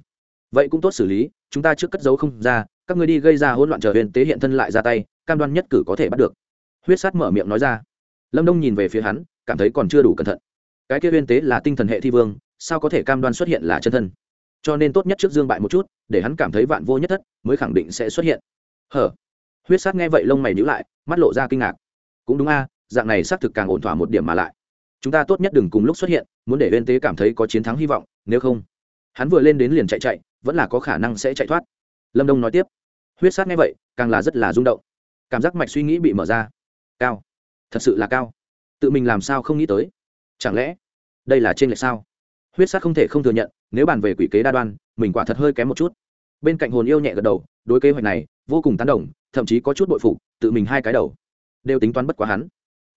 Vậy cũng tốt xử lý, chúng ta trước cất giấu không ra, các người đi gây ra hỗn loạn trở huyền tế hiện thân lại ra tay, cam đoan nhất cử có thể bắt được. Huyết sát mở miệng nói ra. Lâm đông nhìn về phía hắn, cảm thấy còn chưa đủ cẩn thận. Cái kia huyền tế là tinh thần hệ thi vương, sao có thể cam đoan xuất hiện là chân thân? Cho nên tốt nhất trước dương bại một chút, để hắn cảm thấy vạn vô nhất thất, mới khẳng định sẽ xuất hiện. Hở? Huyết sát nghe vậy lông mày nhữ lại, mắt lộ ra kinh ngạc. Cũng đúng a, dạng này xác thực càng ổn thỏa một điểm mà lại chúng ta tốt nhất đừng cùng lúc xuất hiện, muốn để bên tế cảm thấy có chiến thắng hy vọng, nếu không, hắn vừa lên đến liền chạy chạy, vẫn là có khả năng sẽ chạy thoát. Lâm đông nói tiếp. Huyết sát nghe vậy, càng là rất là rung động. Cảm giác mạch suy nghĩ bị mở ra. Cao. Thật sự là cao. Tự mình làm sao không nghĩ tới? Chẳng lẽ, đây là trên lệch sao? Huyết sát không thể không thừa nhận, nếu bàn về quỷ kế đa đoan, mình quả thật hơi kém một chút. Bên cạnh hồn yêu nhẹ gật đầu, đối kế hoạch này, vô cùng tán đồng, thậm chí có chút bội phụ tự mình hai cái đầu, đều tính toán bất quá hắn.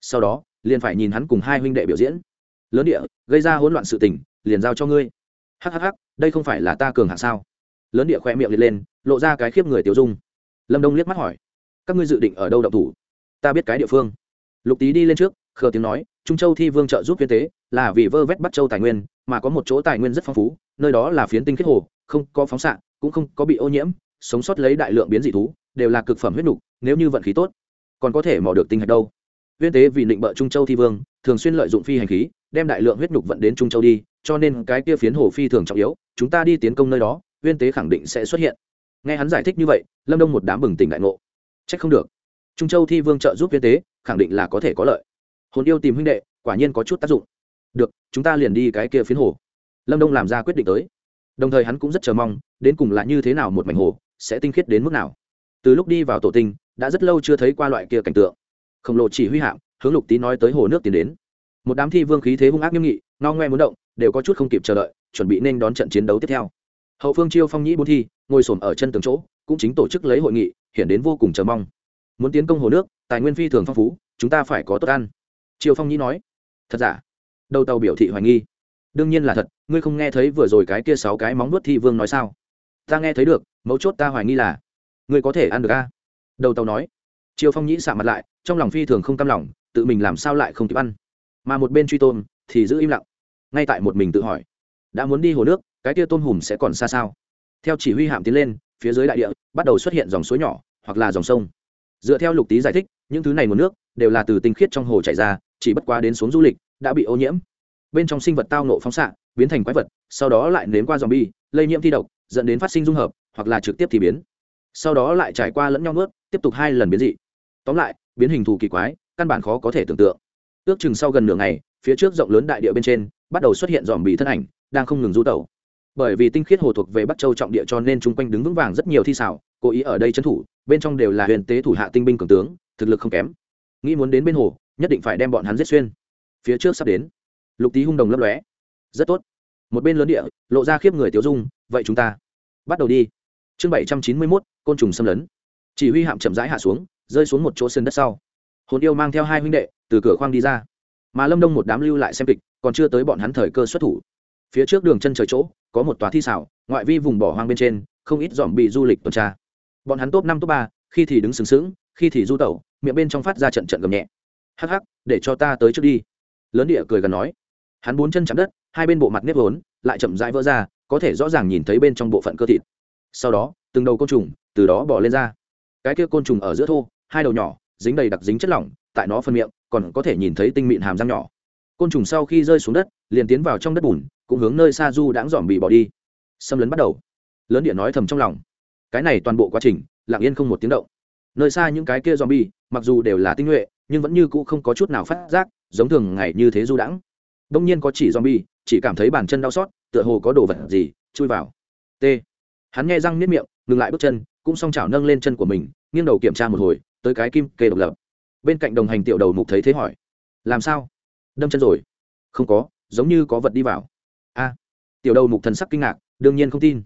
Sau đó liền phải nhìn hắn cùng hai huynh đệ biểu diễn. Lớn địa, gây ra hỗn loạn sự tình, liền giao cho ngươi. Hhh đây không phải là ta cường hạng sao? Lớn địa khoe miệng liệt lên, lộ ra cái khiếp người tiêu dung. Lâm đông liếc mắt hỏi, các ngươi dự định ở đâu đậu thủ? Ta biết cái địa phương. Lục tý đi lên trước, khờ tiếng nói, trung châu thi vương trợ giúp viên tế, là vì vơ vét bắt châu tài nguyên, mà có một chỗ tài nguyên rất phong phú, nơi đó là phiến tinh kết hồ, không có phóng xạ, cũng không có bị ô nhiễm, sống sót lấy đại lượng biến dị thú, đều là cực phẩm huyết nục, nếu như vận khí tốt, còn có thể mò được tinh hạch đâu? Viên tế vì định bợ trung châu thi vương, thường xuyên lợi dụng phi hành khí, đem đại lượng huyết nhục vận đến trung châu đi, cho nên cái kia phiến hồ phi thường trọng yếu, chúng ta đi tiến công nơi đó viên tế khẳng định sẽ xuất hiện. Nghe hắn giải thích như vậy, lâm đông một đám bừng tỉnh đại ngộ. C h ắ c không được. Trung châu thi vương trợ giúp viên tế, khẳng định là có thể có lợi. Hồn yêu tìm huynh đệ, quả nhiên có chút tác dụng. Được, chúng ta liền đi cái kia phiến hồ. Lâm đông làm ra quyết định tới. Đồng thời hắn cũng rất chờ mong, đến cùng là như thế nào một mảnh hồ, sẽ tinh khiết đến mức nào. Từ lúc đi vào tổ tinh, đã rất lâu chưa thấy qua loại kia cảnh tượng khổng lồ chỉ huy hạm, hướng lục tý nói tới hồ nước tiến đến. Một đám thi vương khí thế hung ác nghiêm nghị no ngoe muốn động, đều có chút không kịp chờ đợi, chuẩn bị nên đón trận chiến đấu tiếp theo. Hậu phương chiêu phong nhĩ bốn thi, ngồi s ở chân tường chỗ, cũng chính tổ chức lấy hội nghị hiện đến vô cùng chờ mong. Muốn tiến công hồ nước, tài nguyên phi thường phong phú, chúng ta phải có tốt ăn. Triều phong nhĩ nói, thật giả? Đầu tàu biểu thị hoài nghi. Đương nhiên là thật, ngươi không nghe thấy vừa rồi cái kia sáu cái móng nuốt thi vương nói sao? Ta nghe thấy được, mấu chốt ta hoài nghi là, ngươi có thể ăn được a? Đầu tàu nói triều phong nhĩ xạ mặt lại, trong lòng phi thường không cam lòng, tự mình làm sao lại không kịp ăn. Mà một bên truy tôn thì giữ im lặng. Ngay tại một mình tự hỏi, đã muốn đi hồ nước, cái tia tôm hùm sẽ còn xa sao? Theo chỉ huy hạm tiến lên, phía dưới đại địa, bắt đầu xuất hiện dòng suối nhỏ, hoặc là dòng sông. Dựa theo lục tý giải thích, những thứ này nguồn nước, đều là từ tinh khiết trong hồ chảy ra, chỉ bất quá đến xuống du lịch, đã bị ô nhiễm. Bên trong sinh vật tao nộ phóng xạ, biến thành quái vật, sau đó lại nếm qua dòng bi lây nhiễm thi độc, dẫn đến phát sinh dung hợp, hoặc là trực tiếp thì biến. Sau đó lại trải qua lẫn nhau nuốt, tiếp tục hai lần biến dị tóm lại, biến hình thù kỳ quái, căn bản khó có thể tưởng tượng. Ước chừng sau gần nửa ngày, phía trước rộng lớn đại địa bên trên, bắt đầu xuất hiện dòm bị thân ảnh, đang không ngừng du tẩu. Bởi vì tinh khiết hồ thuộc về bắc châu trọng địa cho nên chung quanh đứng vững vàng rất nhiều thi xảo, cố ý ở đây trấn thủ, bên trong đều là huyền tế thủ hạ tinh binh cường tướng, thực lực không kém. Nghĩ muốn đến bên hồ, nhất định phải đem bọn hắn giết xuyên. Phía trước sắp đến. Lục tý hung đồng lấp lóe. Rất tốt. Một bên lớn địa, lộ ra khiếp người tiêu dung, vậy chúng ta bắt đầu đi. Chương bảy trăm chín mươi mốt, côn trùng xâm lấn. Chỉ huy hạm chậm rãi hạ xuống rơi xuống một chỗ sân đất sau. Hồn yêu mang theo hai huynh đệ, từ cửa khoang đi ra. Mà lâm đông một đám lưu lại xem kịch, còn chưa tới bọn hắn thời cơ xuất thủ. Phía trước đường chân trời chỗ, có một tòa thi xảo, ngoại vi vùng bỏ hoang bên trên, không ít dòm bị du lịch tuần tra. Bọn hắn top năm, top ba, khi thì đứng sừng sững, khi thì du tẩu, miệng bên trong phát ra trận trận gầm nhẹ. Hắc hắc, để cho ta tới trước đi. Lớn địa cười gần nói. Hắn bốn chân chạm đất, hai bên bộ mặt nếp vốn, lại chậm rãi vỡ ra, có thể rõ ràng nhìn thấy bên trong bộ phận cơ thịt. Sau đó, từng đầu côn trùng từ đó bỏ lên ra. Cái kia côn trùng ở giữa thô hai đầu nhỏ, dính đầy đặc dính chất lỏng, tại nó phân miệng, còn có thể nhìn thấy tinh mịn hàm răng nhỏ. Côn trùng sau khi rơi xuống đất, liền tiến vào trong đất bùn, cũng hướng nơi xa du đãng dòm bị bỏ đi. Xâm lấn bắt đầu. Lớn điện nói thầm trong lòng. Cái này toàn bộ quá trình, lặng yên không một tiếng động. Nơi xa những cái kia dòm bi mặc dù đều là tinh nhuệ, nhưng vẫn như cũ không có chút nào phát giác, giống thường ngày như thế du đãng. Đông nhiên có chỉ dòm bi chỉ cảm thấy bàn chân đau xót, tựa hồ có đồ vật gì, chui vào. T. Hắn nghe răng nếp miệng, ngừng lại bước chân, cũng song chảo nâng lên chân của mình, nghiêng đầu kiểm tra một hồi tới cái kim kê độc lập. Bên cạnh đồng hành tiểu đầu mục thấy thế hỏi, làm sao? Đâm chân rồi? Không có, giống như có vật đi vào. A. Tiểu đầu mục thần sắc kinh ngạc, đương nhiên không tin.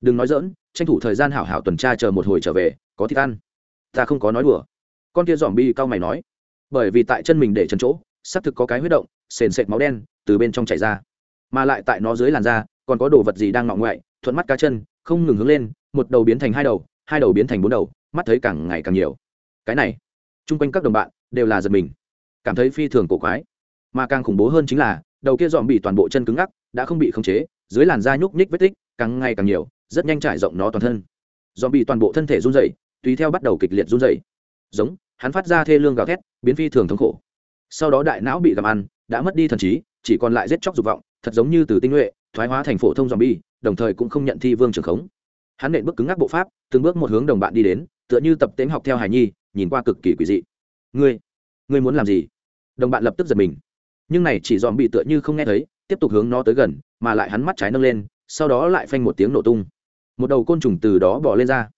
Đừng nói dỡn tranh thủ thời gian hảo hảo tuần tra chờ một hồi trở về, có thịt ăn. Ta không có nói đùa. Con kia dòm bi cao mày nói, bởi vì tại chân mình để chân chỗ, xác thực có cái huyết động, sền sệt máu đen, từ bên trong chảy ra. Mà lại tại nó dưới làn da, còn có đồ vật gì đang ngọ ngoại, thuận mắt cá chân, không ngừng hướng lên, một đầu biến thành hai đầu hai đầu biến thành bốn đầu, mắt thấy càng ngày càng nhiều cái này, chung quanh các đồng bạn đều là giật mình, cảm thấy phi thường cổ quái. Mà càng khủng bố hơn chính là, đầu kia dòm bị toàn bộ chân cứng ngắc, đã không bị khống chế, dưới làn da nhúc nhích vết tích càng ngày càng nhiều, rất nhanh trải rộng nó toàn thân. Dòm bị toàn bộ thân thể run dày tùy theo bắt đầu kịch liệt run dày giống, hắn phát ra thê lương gào thét, biến phi thường thống khổ. Sau đó đại não bị gặm ăn, đã mất đi thần trí, chỉ còn lại giết chóc dục vọng, thật giống như từ tinh nhuệ, thoái hóa thành phổ thông dòm bi đồng thời cũng không nhận thi vương trường khống. Hắn nện bước cứng ngắc bộ pháp, từng bước một hướng đồng bạn đi đến, tựa như tập tễnh học theo hải nhi nhìn qua cực kỳ quỷ dị. Ngươi ngươi muốn làm gì? Đồng bạn lập tức giật mình. Nhưng này chỉ dòm bị tựa như không nghe thấy, tiếp tục hướng nó tới gần, mà lại hắn mắt trái nâng lên, sau đó lại phanh một tiếng nổ tung. Một đầu côn trùng từ đó bỏ lên ra.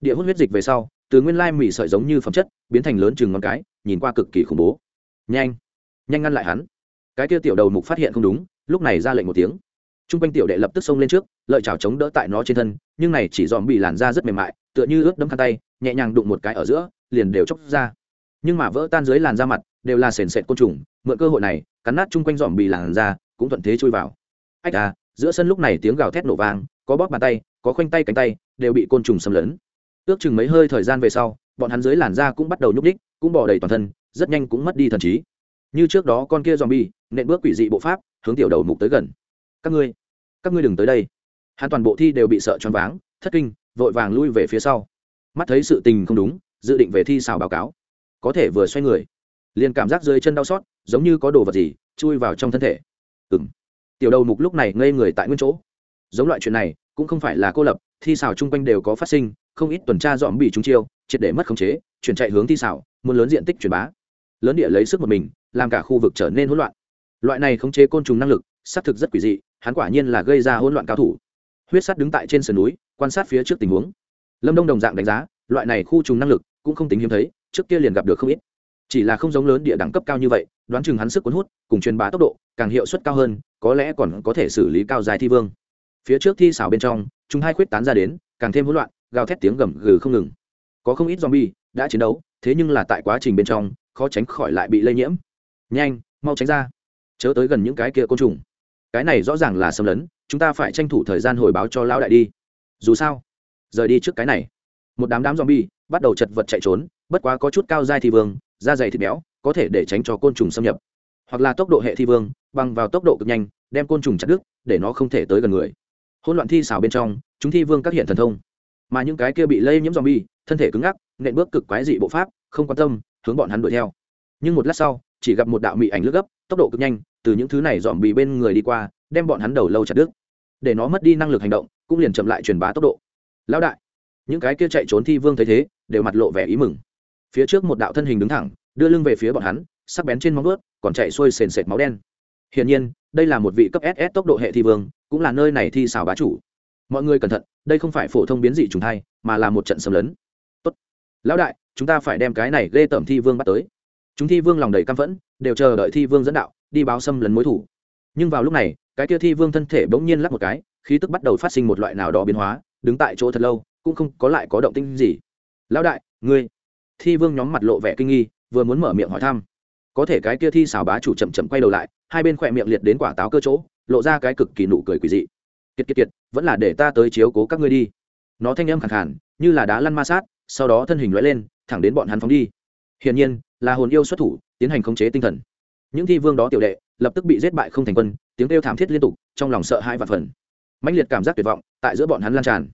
Địa hút huyết dịch về sau, từ nguyên lai mỉ sợi giống như phẩm chất, biến thành lớn chừng ngón cái, nhìn qua cực kỳ khủng bố. Nhanh nhanh ngăn lại hắn. Cái kia tiểu đầu mục phát hiện không đúng, lúc này ra lệnh một tiếng. T r u n g quanh tiểu đệ lập tức xông lên trước, lợi chảo chống đỡ tại nó trên thân, nhưng này chỉ dòm bị làn da rất mềm mại, tựa như ướt đấm khăn tay, nhẹ nhàng đụng một cái ở giữa liền đều chóc ra. Nhưng mà vỡ tan dưới làn da mặt, đều là sền sệt côn trùng, mượn cơ hội này, cắn nát chung quanh dòm bị làn da, cũng thuận thế chui vào. Ách à giữa sân lúc này tiếng gào thét nổ vang, có bóp bàn tay, có khoanh tay cánh tay, đều bị côn trùng xâm lấn. Ước chừng mấy hơi thời gian về sau, bọn hắn dưới làn da cũng bắt đầu nhúc ních cũng bỏ đầy toàn thân, rất nhanh cũng mất đi thần trí. Như trước đó con kia z bi nện bước quỷ dị bộ pháp, hướng tiểu đầu mục tới gần. Các ngươi các ngươi đừng tới đây. Hắn toàn bộ thi đều bị sợ choáng váng, thất kinh, vội vàng lui về phía sau. Mắt thấy sự tình không đúng dự định về thi xào báo cáo. Có thể vừa xoay người liền cảm giác dưới chân đau xót giống như có đồ vật gì chui vào trong thân thể. Ừ m tiểu đầu mục lúc này ngây người tại nguyên chỗ. Giống loại chuyện này cũng không phải là cô lập thi xào chung quanh đều có phát sinh không ít tuần tra dọn bị trúng chiêu triệt để mất khống chế chuyển chạy hướng thi xào, muốn lớn diện tích truyền bá. Lớn địa lấy sức một mình làm cả khu vực trở nên hỗn loạn. Loại này khống chế côn trùng năng lực xác thực rất quỷ dị hắn quả nhiên là gây ra hỗn loạn cao thủ. Huyết sắt đứng tại trên sườn núi quan sát phía trước tình huống. Lâm đông đồng dạng đánh giá loại này khu trùng năng lực cũng không tính hiếm thấy, trước kia liền gặp được không ít. Chỉ là không giống lớn địa đẳng cấp cao như vậy, đoán chừng hắn sức cuốn hút, cùng truyền bá tốc độ, càng hiệu suất cao hơn, có lẽ còn có thể xử lý cao dài thi vương. Phía trước thi xảo bên trong, chúng hai khuyết tán ra đến, càng thêm hỗn loạn, gào thét tiếng gầm gừ không ngừng. Có không ít zombie đã chiến đấu, thế nhưng là tại quá trình bên trong, khó tránh khỏi lại bị lây nhiễm. Nhanh, mau tránh ra. Chớ tới gần những cái kia côn trùng. Cái này rõ ràng là xâm lấn, chúng ta phải tranh thủ thời gian hồi báo cho lão đại đi. Dù sao, rời đi trước cái này một đám đám zombie bắt đầu chật vật chạy trốn, bất quá có chút cao dai thi vương, da dày thịt béo, có thể để tránh cho côn trùng xâm nhập. Hoặc là tốc độ hệ thi vương, bằng vào tốc độ cực nhanh, đem côn trùng chặt đứt, để nó không thể tới gần người. Hỗn loạn thi xảo bên trong, chúng thi vương các hiện thần thông. Mà những cái kia bị lây nhiễm zombie, thân thể cứng ngắc, nện bước cực quái dị bộ pháp, không quan tâm, hướng bọn hắn đuổi theo. Nhưng một lát sau, chỉ gặp một đạo mị ảnh lướt gấp, tốc độ cực nhanh, từ những thứ này zombie bên người đi qua, đem bọn hắn đầu lâu chặt đứt. Để nó mất đi năng lực hành động, cũng liền chậm lại truyền bá tốc độ. Lão đại những cái kia chạy trốn thi vương thấy thế, đều mặt lộ vẻ ý mừng. Phía trước một đạo thân hình đứng thẳng, đưa lưng về phía bọn hắn, sắc bén trên móng ướt còn chạy xuôi sền sệt máu đen. Hiển nhiên, đây là một vị cấp ss tốc độ hệ thi vương, cũng là nơi này thi xào bá chủ. Mọi người cẩn thận, đây không phải phổ thông biến dị trùng thai, mà là một trận xâm lấn. Tốt. Lão đại, chúng ta phải đem cái này ghê tởm thi vương bắt tới. Chúng thi vương lòng đầy căm phẫn, đều chờ đợi thi vương dẫn đạo, đi báo xâm lấn mối thủ. Nhưng vào lúc này, cái kia thi vương thân thể bỗng nhiên lắc một cái, khí tức bắt đầu phát sinh một loại nào đó biến hóa, đứng tại chỗ thật lâu cũng không có lại có động tinh gì. Lão đại ngươi. Thi vương nhóm mặt lộ vẻ kinh nghi vừa muốn mở miệng hỏi thăm. Có thể cái kia thi xảo bá chủ chậm chậm quay đầu lại hai bên khỏe miệng liệt đến quả táo cơ chỗ lộ ra cái cực kỳ nụ cười quỷ dị. Kiệt kiệt kiệt vẫn là để ta tới chiếu cố các ngươi đi. Nó thanh âm khẳng khàn, như là đá lăn ma sát sau đó thân hình lóe lên thẳng đến bọn hắn phóng đi. Hiển nhiên là hồn yêu xuất thủ tiến hành khống chế tinh thần. Những thi vương đó tiểu đệ lập tức bị giết bại không thành quân tiếng kêu thảm thiết liên tục trong lòng sợ hai và phần. Mãnh liệt cảm giác tuyệt vọng tại giữa bọn hắn lan tràn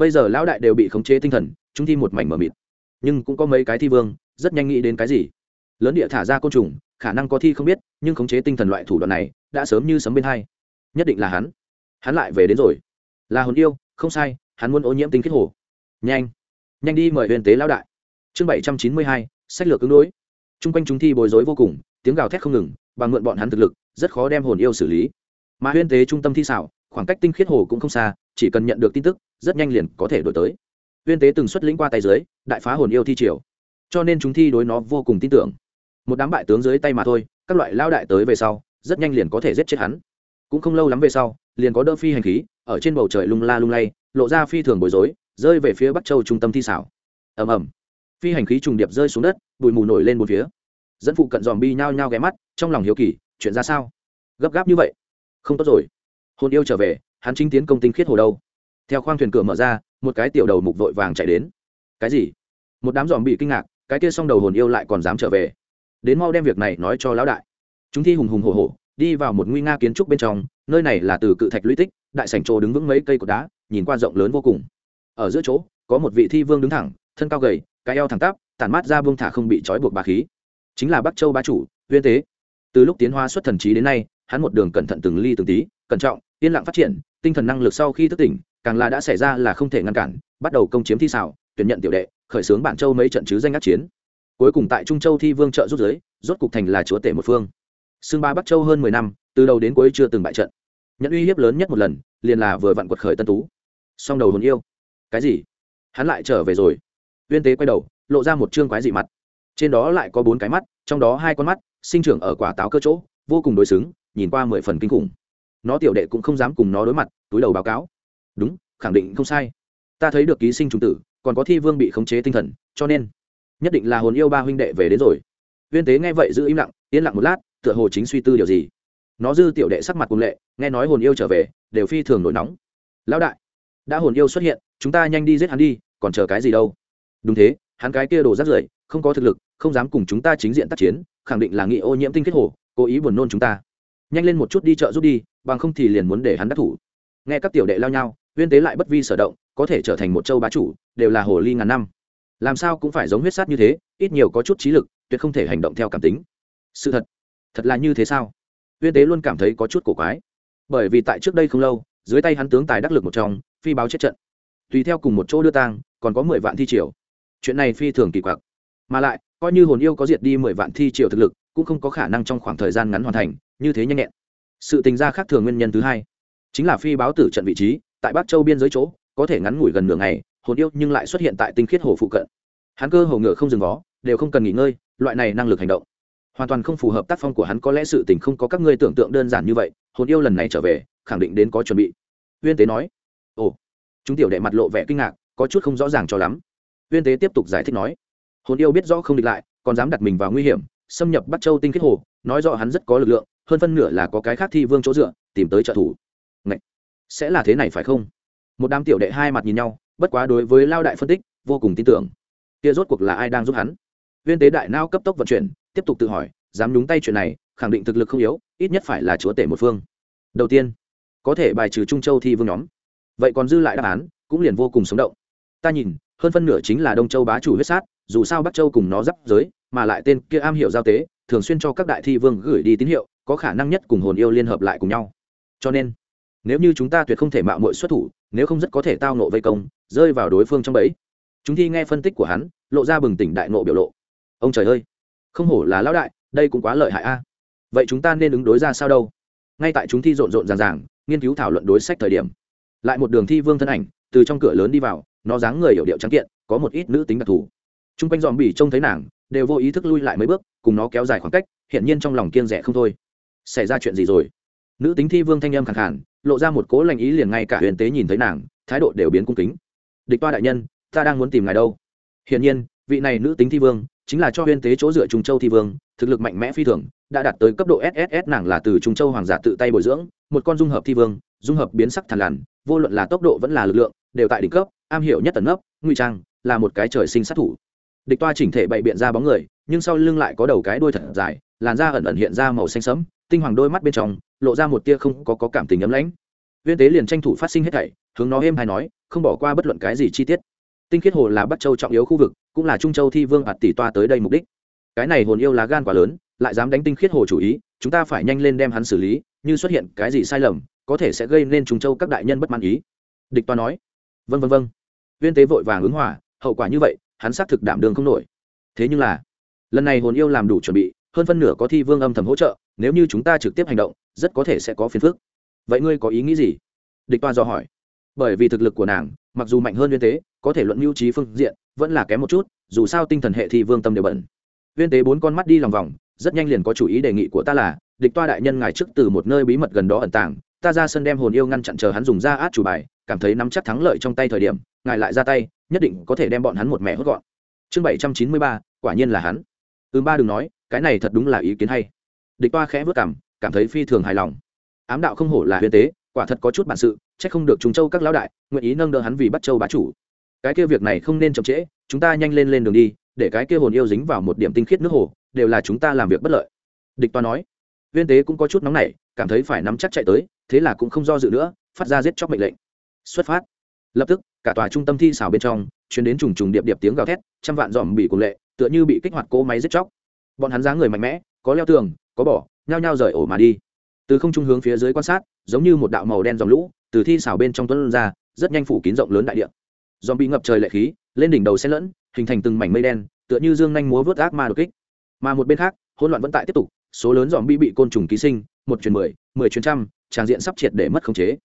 bây giờ lão đại đều bị khống chế tinh thần, chúng thi một mảnh mờ mịt. Nhưng cũng có mấy cái thi vương, rất nhanh nghĩ đến cái gì. Lớn địa thả ra côn trùng, khả năng có thi không biết, nhưng khống chế tinh thần loại thủ đoạn này đã sớm như sấm bên hai. Nhất định là hắn. Hắn lại về đến rồi. Là hồn yêu, không sai, hắn muốn ô nhiễm tinh kết hồ. Nhanh. Nhanh đi mời huyền tế lão đại. Chương bảy trăm chín mươi hai, sách lược ứng đối. T r u n g quanh chúng thi bối rối vô cùng, tiếng gào thét không ngừng bằng mượn bọn hắn thực lực, rất khó đem hồn yêu xử lý. Mà huyên tế trung tâm thi xảo, khoảng cách tinh khiết hồ cũng không xa, chỉ cần nhận được tin tức rất nhanh liền có thể đổi tới. Viên tế từng xuất lĩnh qua tay dưới, đại phá hồn yêu thi triều. Cho nên chúng thi đối nó vô cùng tin tưởng. Một đám bại tướng dưới tay mà thôi, các loại lao đại tới về sau, rất nhanh liền có thể giết chết hắn. Cũng không lâu lắm về sau, liền có đỡ phi hành khí, ở trên bầu trời lung la lung lay, lộ ra phi thường bối rối, rơi về phía bắc châu trung tâm thi xảo. Ầm ầm. Phi hành khí trùng điệp rơi xuống đất, bụi mù nổi lên một phía. Dẫn phụ cận dòm bi nhao nhao ghé mắt, trong lòng hiếu kỳ, chuyện ra sao? Gấp gáp như vậy? Không tốt rồi. Hồn yêu trở về, hắn chính tiến công tinh khiết hồ đâu? Theo khoang thuyền cửa mở ra, một cái tiểu đầu mục vội vàng chạy đến. Cái gì? Một đám dòm bị kinh ngạc, cái kia s đầu hồn yêu lại còn dám trở về. Đến mau đem việc này nói cho lão đại. Chúng thi hùng hùng hổ hổ, đi vào một nguy nga kiến trúc bên trong, nơi này là từ cự thạch lũy tích, đại sảnh chỗ đứng vững mấy cây cột đá, nhìn qua rộng lớn vô cùng. Ở giữa chỗ, có một vị thi vương đứng thẳng, thân cao gầy, cái eo thẳng tắp, tản mát ra vương thả không bị trói buộc bà khí. Chính là bắc châu bá chủ huyên tế. Từ lúc tiến hóa xuất thần trí đến nay, hắn một đường cẩn thận từng ly từng tí, cẩn trọng, yên lặng phát triển, tinh thần năng lực sau khi thức tỉnh càng là đã xảy ra là không thể ngăn cản, bắt đầu công chiếm thi xảo, tuyển nhận tiểu đệ, khởi xướng bản châu mấy trận chứ danh ác chiến. Cuối cùng tại trung châu thi vương trợ rút giới rốt cục thành là chúa tể một phương. Xương ba bắc châu hơn mười năm, từ đầu đến cuối chưa từng bại trận. Nhận uy hiếp lớn nhất một lần, liền là vừa vặn quật khởi tân tú. Song đầu hồn yêu. Cái gì? Hắn lại trở về rồi. Uyên tế quay đầu, lộ ra một chương quái dị mặt. Trên đó lại có bốn cái mắt, trong đó hai con mắt, sinh trưởng ở quả táo cơ chỗ, vô cùng đối xứng, nhìn qua mười phần kinh khủng. Nó tiểu đệ cũng không dám cùng nó đối mặt, túi đầu báo cáo đúng, khẳng định không sai. Ta thấy được ký sinh trùng tử, còn có thi vương bị khống chế tinh thần, cho nên nhất định là hồn yêu ba huynh đệ về đến rồi. Viên tế nghe vậy giữ im lặng, yên lặng một lát, tựa hồ chính suy tư điều gì. Nó dư tiểu đệ sắc mặt cùng lệ, nghe nói hồn yêu trở về, đều phi thường nổi nóng. Lão đại, đã hồn yêu xuất hiện, chúng ta nhanh đi giết hắn đi, còn chờ cái gì đâu. Đúng thế, hắn cái kia đồ rác rưởi, không có thực lực, không dám cùng chúng ta chính diện tác chiến, khẳng định là nghị ô nhiễm tinh kết hồ, cố ý buồn nôn chúng ta. Nhanh lên một chút đi chợ giúp đi, bằng không thì liền muốn để hắn đắc thủ. Nghe các tiểu đệ lao nhau huyên tế lại bất vi sở động, có thể trở thành một châu bá chủ, đều là hồ ly ngàn năm. Làm sao cũng phải giống huyết sát như thế, ít nhiều có chút trí lực, tuyệt không thể hành động theo cảm tính. Sự thật thật là như thế sao? Huyên tế luôn cảm thấy có chút cổ quái. Bởi vì tại trước đây không lâu, dưới tay hắn tướng tài đắc lực một trong, phi báo chết trận. Tùy theo cùng một chỗ đưa tang, còn có mười vạn thi triều. Chuyện này phi thường kỳ quặc. Mà lại, coi như hồn yêu có diệt đi mười vạn thi triều thực lực, cũng không có khả năng trong khoảng thời gian ngắn hoàn thành, như thế nhanh nhẹn. Sự tình gia khác thường nguyên nhân thứ hai, chính là phi báo tử trận vị trí tại bắc châu biên giới chỗ, có thể ngắn ngủi gần nửa ngày, hồn yêu nhưng lại xuất hiện tại tinh khiết hồ phụ cận. Hắn cơ hồ ngựa không dừng vó, đều không cần nghỉ ngơi, loại này năng lực hành động. Hoàn toàn không phù hợp tác phong của hắn, có lẽ sự tình không có các ngươi tưởng tượng đơn giản như vậy, hồn yêu lần này trở về, khẳng định đến có chuẩn bị. Uyên tế nói. Ồ. Chúng tiểu đệ mặt lộ vẻ kinh ngạc, có chút không rõ ràng cho lắm. Uyên tế tiếp tục giải thích nói. Hồn yêu biết rõ không địch lại, còn dám đặt mình vào nguy hiểm, xâm nhập bắc châu tinh khiết hồ, nói rõ hắn rất có lực lượng, hơn phân nửa là có cái khác thi vương chỗ dựa, tìm tới trợ thủ sẽ là thế này phải không? Một đám tiểu đệ hai mặt nhìn nhau, bất quá đối với lao đại phân tích, vô cùng tin tưởng. Kia rốt cuộc là ai đang giúp hắn? Viên tế đại nao cấp tốc vận chuyển, tiếp tục tự hỏi, dám nhúng tay chuyện này, khẳng định thực lực không yếu, ít nhất phải là chúa tể một phương. Đầu tiên, có thể bài trừ trung châu thi vương nhóm. Vậy còn dư lại đáp án, cũng liền vô cùng sống động. Ta nhìn, hơn phân nửa chính là đông châu bá chủ huyết sát, dù sao bắc châu cùng nó giáp giới, mà lại tên kia am hiểu giao tế, thường xuyên cho các đại thi vương gửi đi tín hiệu, có khả năng nhất cùng hồn yêu liên hợp lại cùng nhau. Cho nên nếu như chúng ta tuyệt không thể mạo muội xuất thủ, nếu không rất có thể tao nộ vây công, rơi vào đối phương trong bẫy. Chúng thi nghe phân tích của hắn, lộ ra bừng tỉnh đại nộ biểu lộ. Ông trời ơi, không hổ là lão đại, đây cũng quá lợi hại a. Vậy chúng ta nên ứng đối ra sao đâu? Ngay tại chúng thi rộn rộn ràng ràng, nghiên cứu thảo luận đối sách thời điểm. Lại một đường thi vương thân ảnh, từ trong cửa lớn đi vào, nó dáng người hiểu điệu trắng kiện, có một ít nữ tính đặc thù. T r u n g quanh dòm bỉ trông thấy nàng, đều vô ý thức lui lại mấy bước, cùng nó kéo dài khoảng cách hiện nhiên trong lòng kiên rẻ không thôi. Xảy ra chuyện gì rồi? Nữ tính thi vương thanh âm khẳng khản lộ ra một cố lành ý liền ngay cả huyền tế nhìn thấy nàng, thái độ đều biến cung kính. Địch toa đại nhân, ta đang muốn tìm ngài đâu. Hiển nhiên, vị này nữ tính thi vương, chính là cho huyền tế chỗ dựa trung châu thi vương, thực lực mạnh mẽ phi thường, đã đạt tới cấp độ sss nàng là từ trung châu hoàng giả tự tay bồi dưỡng, một con dung hợp thi vương, dung hợp biến sắc thàn lằn, vô luận là tốc độ vẫn là lực lượng, đều tại đỉnh cấp, am hiểu nhất tần nấp ngụy trang, là một cái trời sinh sát thủ. Địch toa chỉnh thể bậy biện ra bóng người, nhưng sau lưng lại có đầu cái đuôi thật dài, làn da ẩn ẩn hiện ra màu xanh sẫm tinh hoàng đôi mắt bên trong lộ ra một tia không có, có cảm tình ấm lãnh. Viên tế liền tranh thủ phát sinh hết thảy hướng nó êm hay nói không bỏ qua bất luận cái gì chi tiết. Tinh khiết hồ là bắc châu trọng yếu khu vực cũng là trung châu thi vương ạt tỷ toa tới đây mục đích. Cái này hồn yêu lá gan quá lớn lại dám đánh tinh khiết hồ chủ ý chúng ta phải nhanh lên đem hắn xử lý như xuất hiện cái gì sai lầm có thể sẽ gây nên trung châu các đại nhân bất mãn ý. Địch toa nói. Vân vân vân viên tế vội vàng ứng hỏa hậu quả như vậy hắn xác thực đảm đường không nổi. Thế nhưng là lần này hồn yêu làm đủ chuẩn bị hơn phân nửa có thi vương âm thầm hỗ trợ nếu như chúng ta trực tiếp hành động, rất có thể sẽ có phiền phức. Vậy ngươi có ý nghĩ gì? Địch toa dò hỏi. Bởi vì thực lực của nàng, mặc dù mạnh hơn viên tế, có thể luận mưu trí phương diện, vẫn là kém một chút, dù sao tinh thần hệ thi vương tâm đều bẩn viên tế bốn con mắt đi lòng vòng, rất nhanh liền có chủ ý đề nghị của ta là, địch toa đại nhân ngài trước từ một nơi bí mật gần đó ẩn tàng, ta ra sân đem hồn yêu ngăn chặn chờ hắn dùng ra át chủ bài, cảm thấy nắm chắc thắng lợi trong tay thời điểm, ngài lại ra tay, nhất định có thể đem bọn hắn một mẹ hốt gọn. Chương bảy trăm chín mươi ba, quả nhiên là hắn. Ư ba đừng nói, cái này thật đúng là ý kiến hay địch toa khẽ vất cảm cảm thấy phi thường hài lòng. Ám đạo không hổ là huyên tế, quả thật có chút bản sự c h ắ c không được chúng châu các lão đại nguyện ý nâng đỡ hắn vì bắt châu bá chủ. Cái kia việc này không nên chậm trễ, chúng ta nhanh lên lên đường đi, để cái kia hồn yêu dính vào một điểm tinh khiết nước hồ, đều là chúng ta làm việc bất lợi. Địch toa nói. Viên tế cũng có chút nóng nảy, cảm thấy phải nắm chắc chạy tới, thế là cũng không do dự nữa, phát ra giết chóc mệnh lệnh. Xuất phát. Lập tức, cả tòa trung tâm thi xảo bên trong chuyển đến trùng trùng điệp điệp tiếng gào thét, trăm vạn dòm bị cùng lệ, tựa như bị kích hoạt cỗ máy giết chóc. Bọn hắn dáng người mạnh mẽ, có leo tường có bỏ, nhao nhao rời ổ mà đi. Từ không trung hướng phía dưới quan sát, giống như một đạo màu đen dòng lũ, từ thi xào bên trong tuấn ra, rất nhanh phủ kín rộng lớn đại địa. Dòm bị ngập trời lệ khí, lên đỉnh đầu xen lẫn, hình thành từng mảnh mây đen, tựa như dương nhanh múa vớt ác ma đột kích. Mà một bên khác, hỗn loạn vẫn tại tiếp tục, số lớn dòm bị bị côn trùng ký sinh, một chuyến mười mười chuyến trăm, tràng diện sắp triệt để mất khống chế.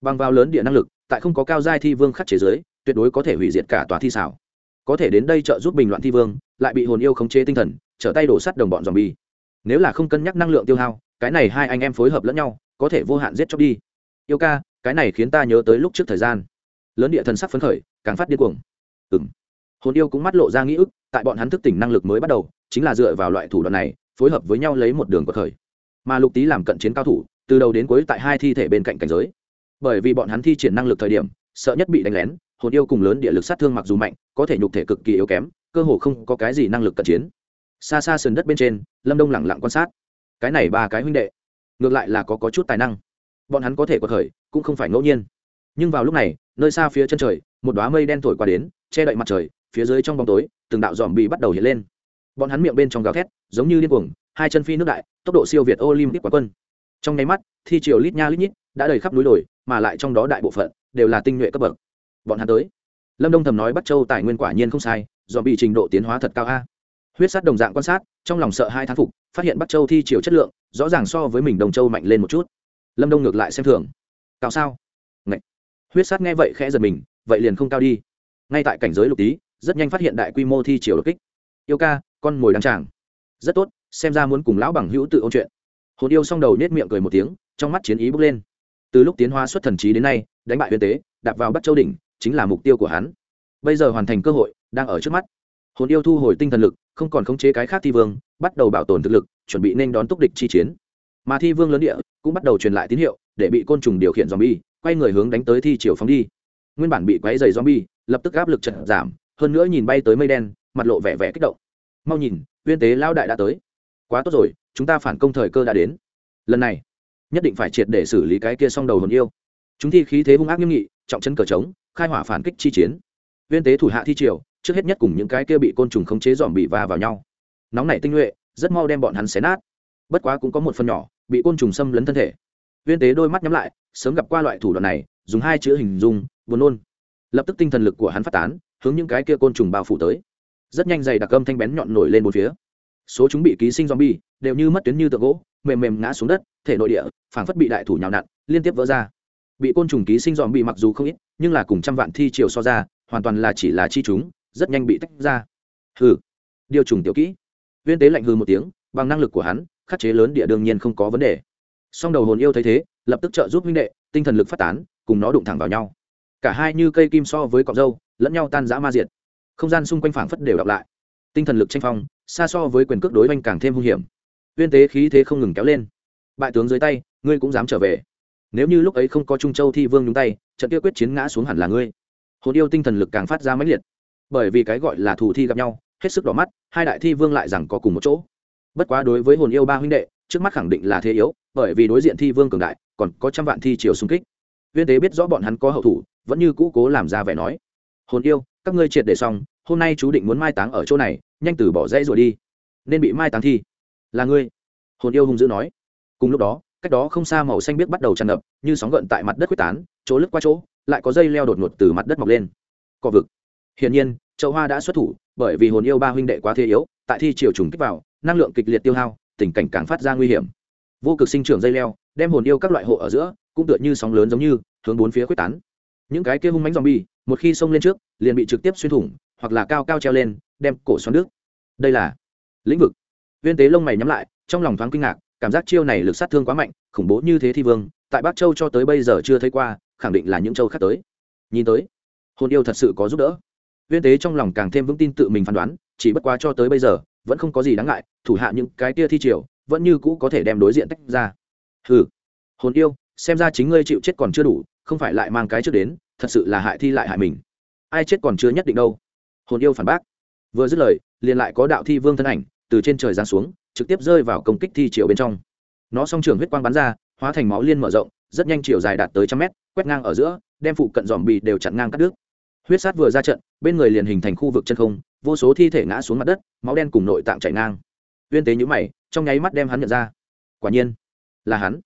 Bằng vào lớn địa năng lực, tại không có cao giai thi vương khắc chế giới tuyệt đối có thể hủy diệt cả tòa thi xảo. Có thể đến đây trợ giúp bình loạn thi vương, lại bị hồn yêu khống chế tinh thần, trở tay đổ sắt đồng bọn dòm bi nếu là không cân nhắc năng lượng tiêu hao, cái này hai anh em phối hợp lẫn nhau, có thể vô hạn giết chóc đi. Yêu ca, cái này khiến ta nhớ tới lúc trước thời gian. Lớn địa thần sắc phấn khởi, càng phát điên cuồng. Ừng hồn yêu cũng mắt lộ ra nghĩ ức, tại bọn hắn thức tỉnh năng lực mới bắt đầu, chính là dựa vào loại thủ đoạn này, phối hợp với nhau lấy một đường của khởi. Mà lục tý làm cận chiến cao thủ, từ đầu đến cuối tại hai thi thể bên cạnh cảnh giới. Bởi vì bọn hắn thi triển năng lực thời điểm, sợ nhất bị đánh lén, hồn yêu cùng lớn địa lực sát thương mặc dù mạnh, có thể nhục thể cực kỳ yếu kém, cơ hồ không có cái gì năng lực cận chiến xa xa sườn đất bên trên lâm đông lẳng lặng quan sát. Cái này ba cái huynh đệ ngược lại là có, có chút tài năng. Bọn hắn có thể có khởi cũng không phải ngẫu nhiên. Nhưng vào lúc này nơi xa phía chân trời một đoá mây đen thổi qua đến che đậy mặt trời phía dưới trong bóng tối từng đạo dòm bị bắt đầu hiện lên. Bọn hắn miệng bên trong gào thét giống như điên cuồng hai chân phi nước đại tốc độ siêu việt olympic quán quân. Trong nháy mắt thi triều lít nha lít nhít đã đầy khắp núi đồi mà lại trong đó đại bộ phận đều là tinh nhuệ cấp bậc. Bọn hắn tới. Lâm đông thầm nói bắt châu tài nguyên quả nhiên không sai dòm bị trình độ tiến hóa thật cao a huyết sát đồng dạng quan sát, trong lòng sợ hai thán phục, phát hiện Bắc châu thi chiều chất lượng, rõ ràng so với mình đồng châu mạnh lên một chút. Lâm đông ngược lại xem thường. Cao sao? Ngậy. huyết sát nghe vậy khẽ giật mình, vậy liền không cao đi. Ngay tại cảnh giới lục tý, rất nhanh phát hiện đại quy mô thi chiều đột kích. Yêu ca, con mồi đăng tràng rất tốt, xem ra muốn cùng lão bằng hữu tự ôn chuyện. Hồn yêu xong đầu nết miệng cười một tiếng, trong mắt chiến ý bốc lên. Từ lúc tiến hóa xuất thần trí đến nay, đánh bại huyền tế, đạp vào bắc châu đỉnh, chính là mục tiêu của hắn. Bây giờ hoàn thành cơ hội, đang ở trước mắt hồn yêu thu hồi tinh thần lực, không còn khống chế cái khác thi vương, bắt đầu bảo tồn thực lực, chuẩn bị nên đón túc địch chi chiến. Mà thi vương lớn địa cũng bắt đầu truyền lại tín hiệu, để bị côn trùng điều khiển zombie, quay người hướng đánh tới thi chiều phóng đi. Nguyên bản bị quấy dày zombie, lập tức áp lực chật giảm, hơn nữa nhìn bay tới mây đen, mặt lộ vẻ vẻ kích động. Mau nhìn, uyên tế lao đại đã tới. Quá tốt rồi, chúng ta phản công thời cơ đã đến. Lần này, nhất định phải triệt để xử lý cái kia xong đầu hồn yêu. Chúng thi khí thế hung ác nghiêm nghị, trọng chân cờ trống, khai hỏa phản kích chi chiến. Uyên tế thủ hạ thi triều trước hết nhất cùng những cái kia bị côn trùng khống chế dòm bị va vào nhau. Nóng nảy tinh nhuệ, rất mau đem bọn hắn xé nát. Bất quá cũng có một phần nhỏ, bị côn trùng xâm lấn thân thể. Viên tế đôi mắt nhắm lại, sớm gặp qua loại thủ đoạn này, dùng hai chữ hình dung, buồn nôn. Lập tức tinh thần lực của hắn phát tán, hướng những cái kia côn trùng bao phủ tới. Rất nhanh dày đặc âm thanh bén nhọn nổi lên một phía. Số chúng bị ký sinh zombie, đều như mất tuyến như tượng gỗ, mềm mềm ngã xuống đất, thể nội địa, phảng phất bị đại thủ nhào nặn, liên tiếp vỡ ra. Bị côn trùng ký sinh zombie mặc dù không ít, nhưng là cùng trăm vạn thi chiều so ra, hoàn toàn là chỉ là chi chúng rất nhanh bị tách ra. Hừ, điều trùng tiểu kỹ. Viên tế lạnh hư một tiếng, bằng năng lực của hắn, khắc chế lớn địa đương nhiên không có vấn đề. Song đầu hồn yêu thấy thế, lập tức trợ giúp huynh đệ, tinh thần lực phát tán, cùng nó đụng thẳng vào nhau. Cả hai như cây kim so với cọc dâu, lẫn nhau tan rã ma diệt. Không gian xung quanh phảng phất đều đọc lại. Tinh thần lực tranh phong, xa so với quyền cước đối oanh càng thêm hung hiểm. Viên tế khí thế không ngừng kéo lên. Bại tướng dưới tay, ngươi cũng dám trở về. Nếu như lúc ấy không có trung châu thi vương nhúng tay, trận tiêu quyết chiến ngã xuống hẳn là ngươi. Hồn yêu tinh thần lực càng phát ra mãnh liệt bởi vì cái gọi là thủ thi gặp nhau, hết sức đỏ mắt, hai đại thi vương lại rằng có cùng một chỗ. Bất quá đối với hồn yêu ba huynh đệ, trước mắt khẳng định là thế yếu, bởi vì đối diện thi vương cường đại, còn có trăm vạn thi chiều xung kích. Viên tế biết rõ bọn hắn có hậu thủ, vẫn như cũ cố làm ra vẻ nói, hồn yêu, các ngươi triệt để xong, hôm nay chú định muốn mai táng ở chỗ này, nhanh từ bỏ dãy rồi đi. Nên bị mai táng thi. Là ngươi. Hồn yêu hung dữ nói. Cùng lúc đó, cách đó không xa màu xanh biếc bắt đầu tràn ngập, như sóng gợn tại mặt đất quyết tán, chỗ lướt qua chỗ, lại có dây leo đột ngột từ mặt đất mọc lên. Cọ vực. Hiển nhiên châu hoa đã xuất thủ, bởi vì hồn yêu ba huynh đệ quá thế yếu, tại thi triều trùng kích vào, năng lượng kịch liệt tiêu hao, tình cảnh càng phát ra nguy hiểm. Vô cực sinh trưởng dây leo, đem hồn yêu các loại hộ ở giữa, cũng tựa như sóng lớn giống như, hướng bốn phía quyết tán. Những cái kia hung mánh zombie, một khi xông lên trước, liền bị trực tiếp xuyên thủng, hoặc là cao cao treo lên, đem cổ xoắn nước đây là lĩnh vực. Viên tế lông mày nhắm lại, trong lòng thoáng kinh ngạc, cảm giác chiêu này lực sát thương quá mạnh, khủng bố như thế thi vương, tại bắc châu cho tới bây giờ chưa thấy qua, khẳng định là những châu khác tới. Nhìn tới, hồn yêu thật sự có giúp đỡ viên tế trong lòng càng thêm vững tin tự mình phán đoán, chỉ bất quá cho tới bây giờ, vẫn không có gì đáng ngại, thủ hạ những cái tia thi triều, vẫn như cũ có thể đem đối diện tách ra. Hừ, hồn yêu, xem ra chính ngươi chịu chết còn chưa đủ, không phải lại mang cái trước đến, thật sự là hại thi lại hại mình. Ai chết còn chưa nhất định đâu. Hồn yêu phản bác. Vừa dứt lời, liền lại có đạo thi vương thân ảnh, từ trên trời giáng xuống, trực tiếp rơi vào công kích thi triều bên trong. Nó song trường huyết quang bắn ra, hóa thành máu liên mở rộng, rất nhanh chiều dài đạt tới trăm mét, quét ngang ở giữa, đem phụ cận dòm bì đều chặn ngang cắt đứt huyết sát vừa ra trận, bên người liền hình thành khu vực chân không, vô số thi thể ngã xuống mặt đất, máu đen cùng nội tạng chảy ngang. Uyên tế nhũ mày, trong nháy mắt đem hắn nhận ra. Quả nhiên, là hắn.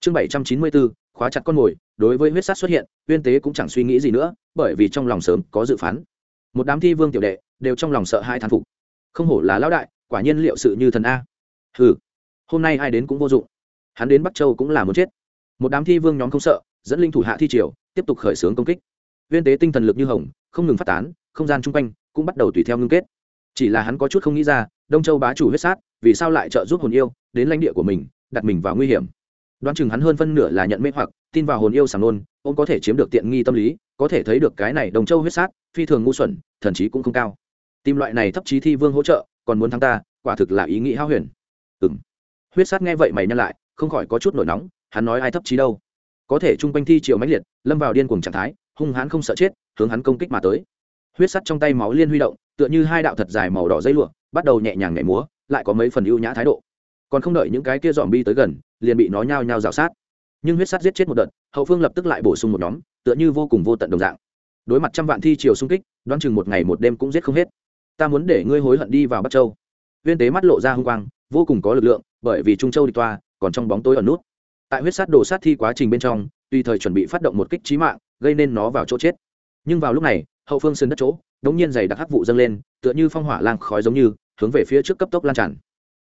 Chương bảy trăm chín mươi bốn khóa chặt con mồi, đối với huyết sát xuất hiện, uyên tế cũng chẳng suy nghĩ gì nữa, bởi vì trong lòng sớm có dự phán. Một đám thi vương tiểu đệ, đều trong lòng sợ hai thán phục. Không hổ là lão đại, quả nhiên liệu sự như thần a. Hừ, hôm nay ai đến cũng vô dụng. Hắn đến bắc châu cũng là muốn chết. Một đám thi vương nhóm không sợ, dẫn linh thủ hạ thi triều, tiếp tục khởi xướng công kích viên tế tinh thần lực như hồng, không ngừng phát tán, không gian chung quanh cũng bắt đầu tùy theo ngưng kết. Chỉ là hắn có chút không nghĩ ra, đông châu bá chủ huyết sát, vì sao lại trợ giúp hồn yêu đến lãnh địa của mình, đặt mình vào nguy hiểm. Đoán chừng hắn hơn phân nửa là nhận mê hoặc, tin vào hồn yêu sàng nôn ông có thể chiếm được tiện nghi tâm lý, có thể thấy được cái này đồng châu huyết sát, phi thường ngu xuẩn, thần trí cũng không cao. Tìm loại này thấp trí thi vương hỗ trợ, còn muốn thắng ta, quả thực là ý nghĩ hao huyền. Ừ m huyết sát nghe vậy mày nhăn lại, không khỏi có chút nổi nóng, hắn nói ai thấp trí đâu? Có thể chung quanh thi triệu mãnh liệt, lâm vào điên cuồng trạng thái hung hãn không sợ chết, hướng hắn công kích mà tới. Huyết sắt trong tay máu liên huy động, tựa như hai đạo thật dài màu đỏ dây lụa, bắt đầu nhẹ nhàng nhảy múa, lại có mấy phần ưu nhã thái độ. Còn không đợi những cái kia dòm bi tới gần, liền bị nó nhao nhao rào sát. Nhưng huyết sắt giết chết một đợt, hậu phương lập tức lại bổ sung một nhóm, tựa như vô cùng vô tận đồng dạng. Đối mặt trăm vạn thi chiều xung kích, đoán chừng một ngày một đêm cũng giết không hết. Ta muốn để ngươi hối hận đi vào bắc châu. Viên tế mắt lộ ra hung quang, vô cùng có lực lượng, bởi vì trung châu đi toa, còn trong bóng tối ở nút. Tại huyết sát đổ sát thi quá trình bên trong, tùy thời chuẩn bị phát động một kích trí mạng gây nên nó vào chỗ chết. Nhưng vào lúc này, hậu phương sơn đất chỗ, đống nhiên dày đặc hắc vụ dâng lên, tựa như phong hỏa lang khói giống như, hướng về phía trước cấp tốc lan tràn.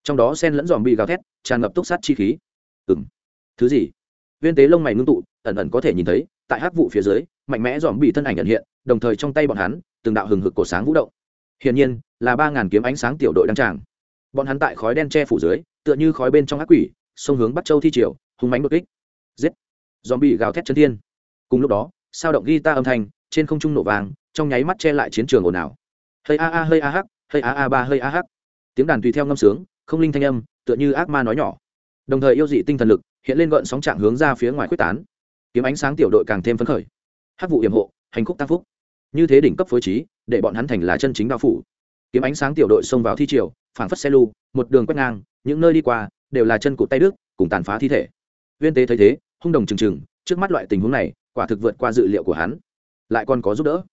Trong đó sen lẫn dòm bị gào thét, tràn ngập túc sát chi khí. Ừng thứ gì? Viên tế lông mày ngưng tụ, ẩn ẩn có thể nhìn thấy, tại hắc vụ phía dưới, mạnh mẽ dòm bị thân ảnh nhận hiện, đồng thời trong tay bọn hắn, từng đạo hừng hực cổ sáng vũ động. Hiển nhiên, là ba ngàn kiếm ánh sáng tiểu đội đăng tràng. Bọn hắn tại khói đen che phủ dưới, tựa như khói bên trong ác quỷ sông hướng bắc châu thi triều, hung mánh đột kích. Giết. Dòm bị gào thét chân thiên. Cùng lúc đó sao động guitar âm thanh, trên không trung nổ vàng trong nháy mắt che lại chiến trường ồn ào. Hơi a a, hơi a hắc, hơi a a ba, hơi a hắc. Tiếng đàn tùy theo ngâm sướng, không linh thanh âm, tựa như ác ma nói nhỏ. Đồng thời yêu dị tinh thần lực hiện lên gợn sóng trạng hướng ra phía ngoài quyết tán. Kiếm ánh sáng tiểu đội càng thêm phấn khởi. Hát vụ hiểm hộ, hành khúc tăng phúc. Như thế đỉnh cấp phối trí, để bọn hắn thành là chân chính bao phủ. Kiếm ánh sáng tiểu đội xông vào thi triều, phảng phất xe lu, một đường quét ngang, những nơi đi qua đều là chân cụt tay đức cùng tàn phá thi thể. Viên tế thấy thế, hung đồng trừng trừng trước mắt loại tình huống này quả thực vượt qua dự liệu của hắn. Lại còn có giúp đỡ.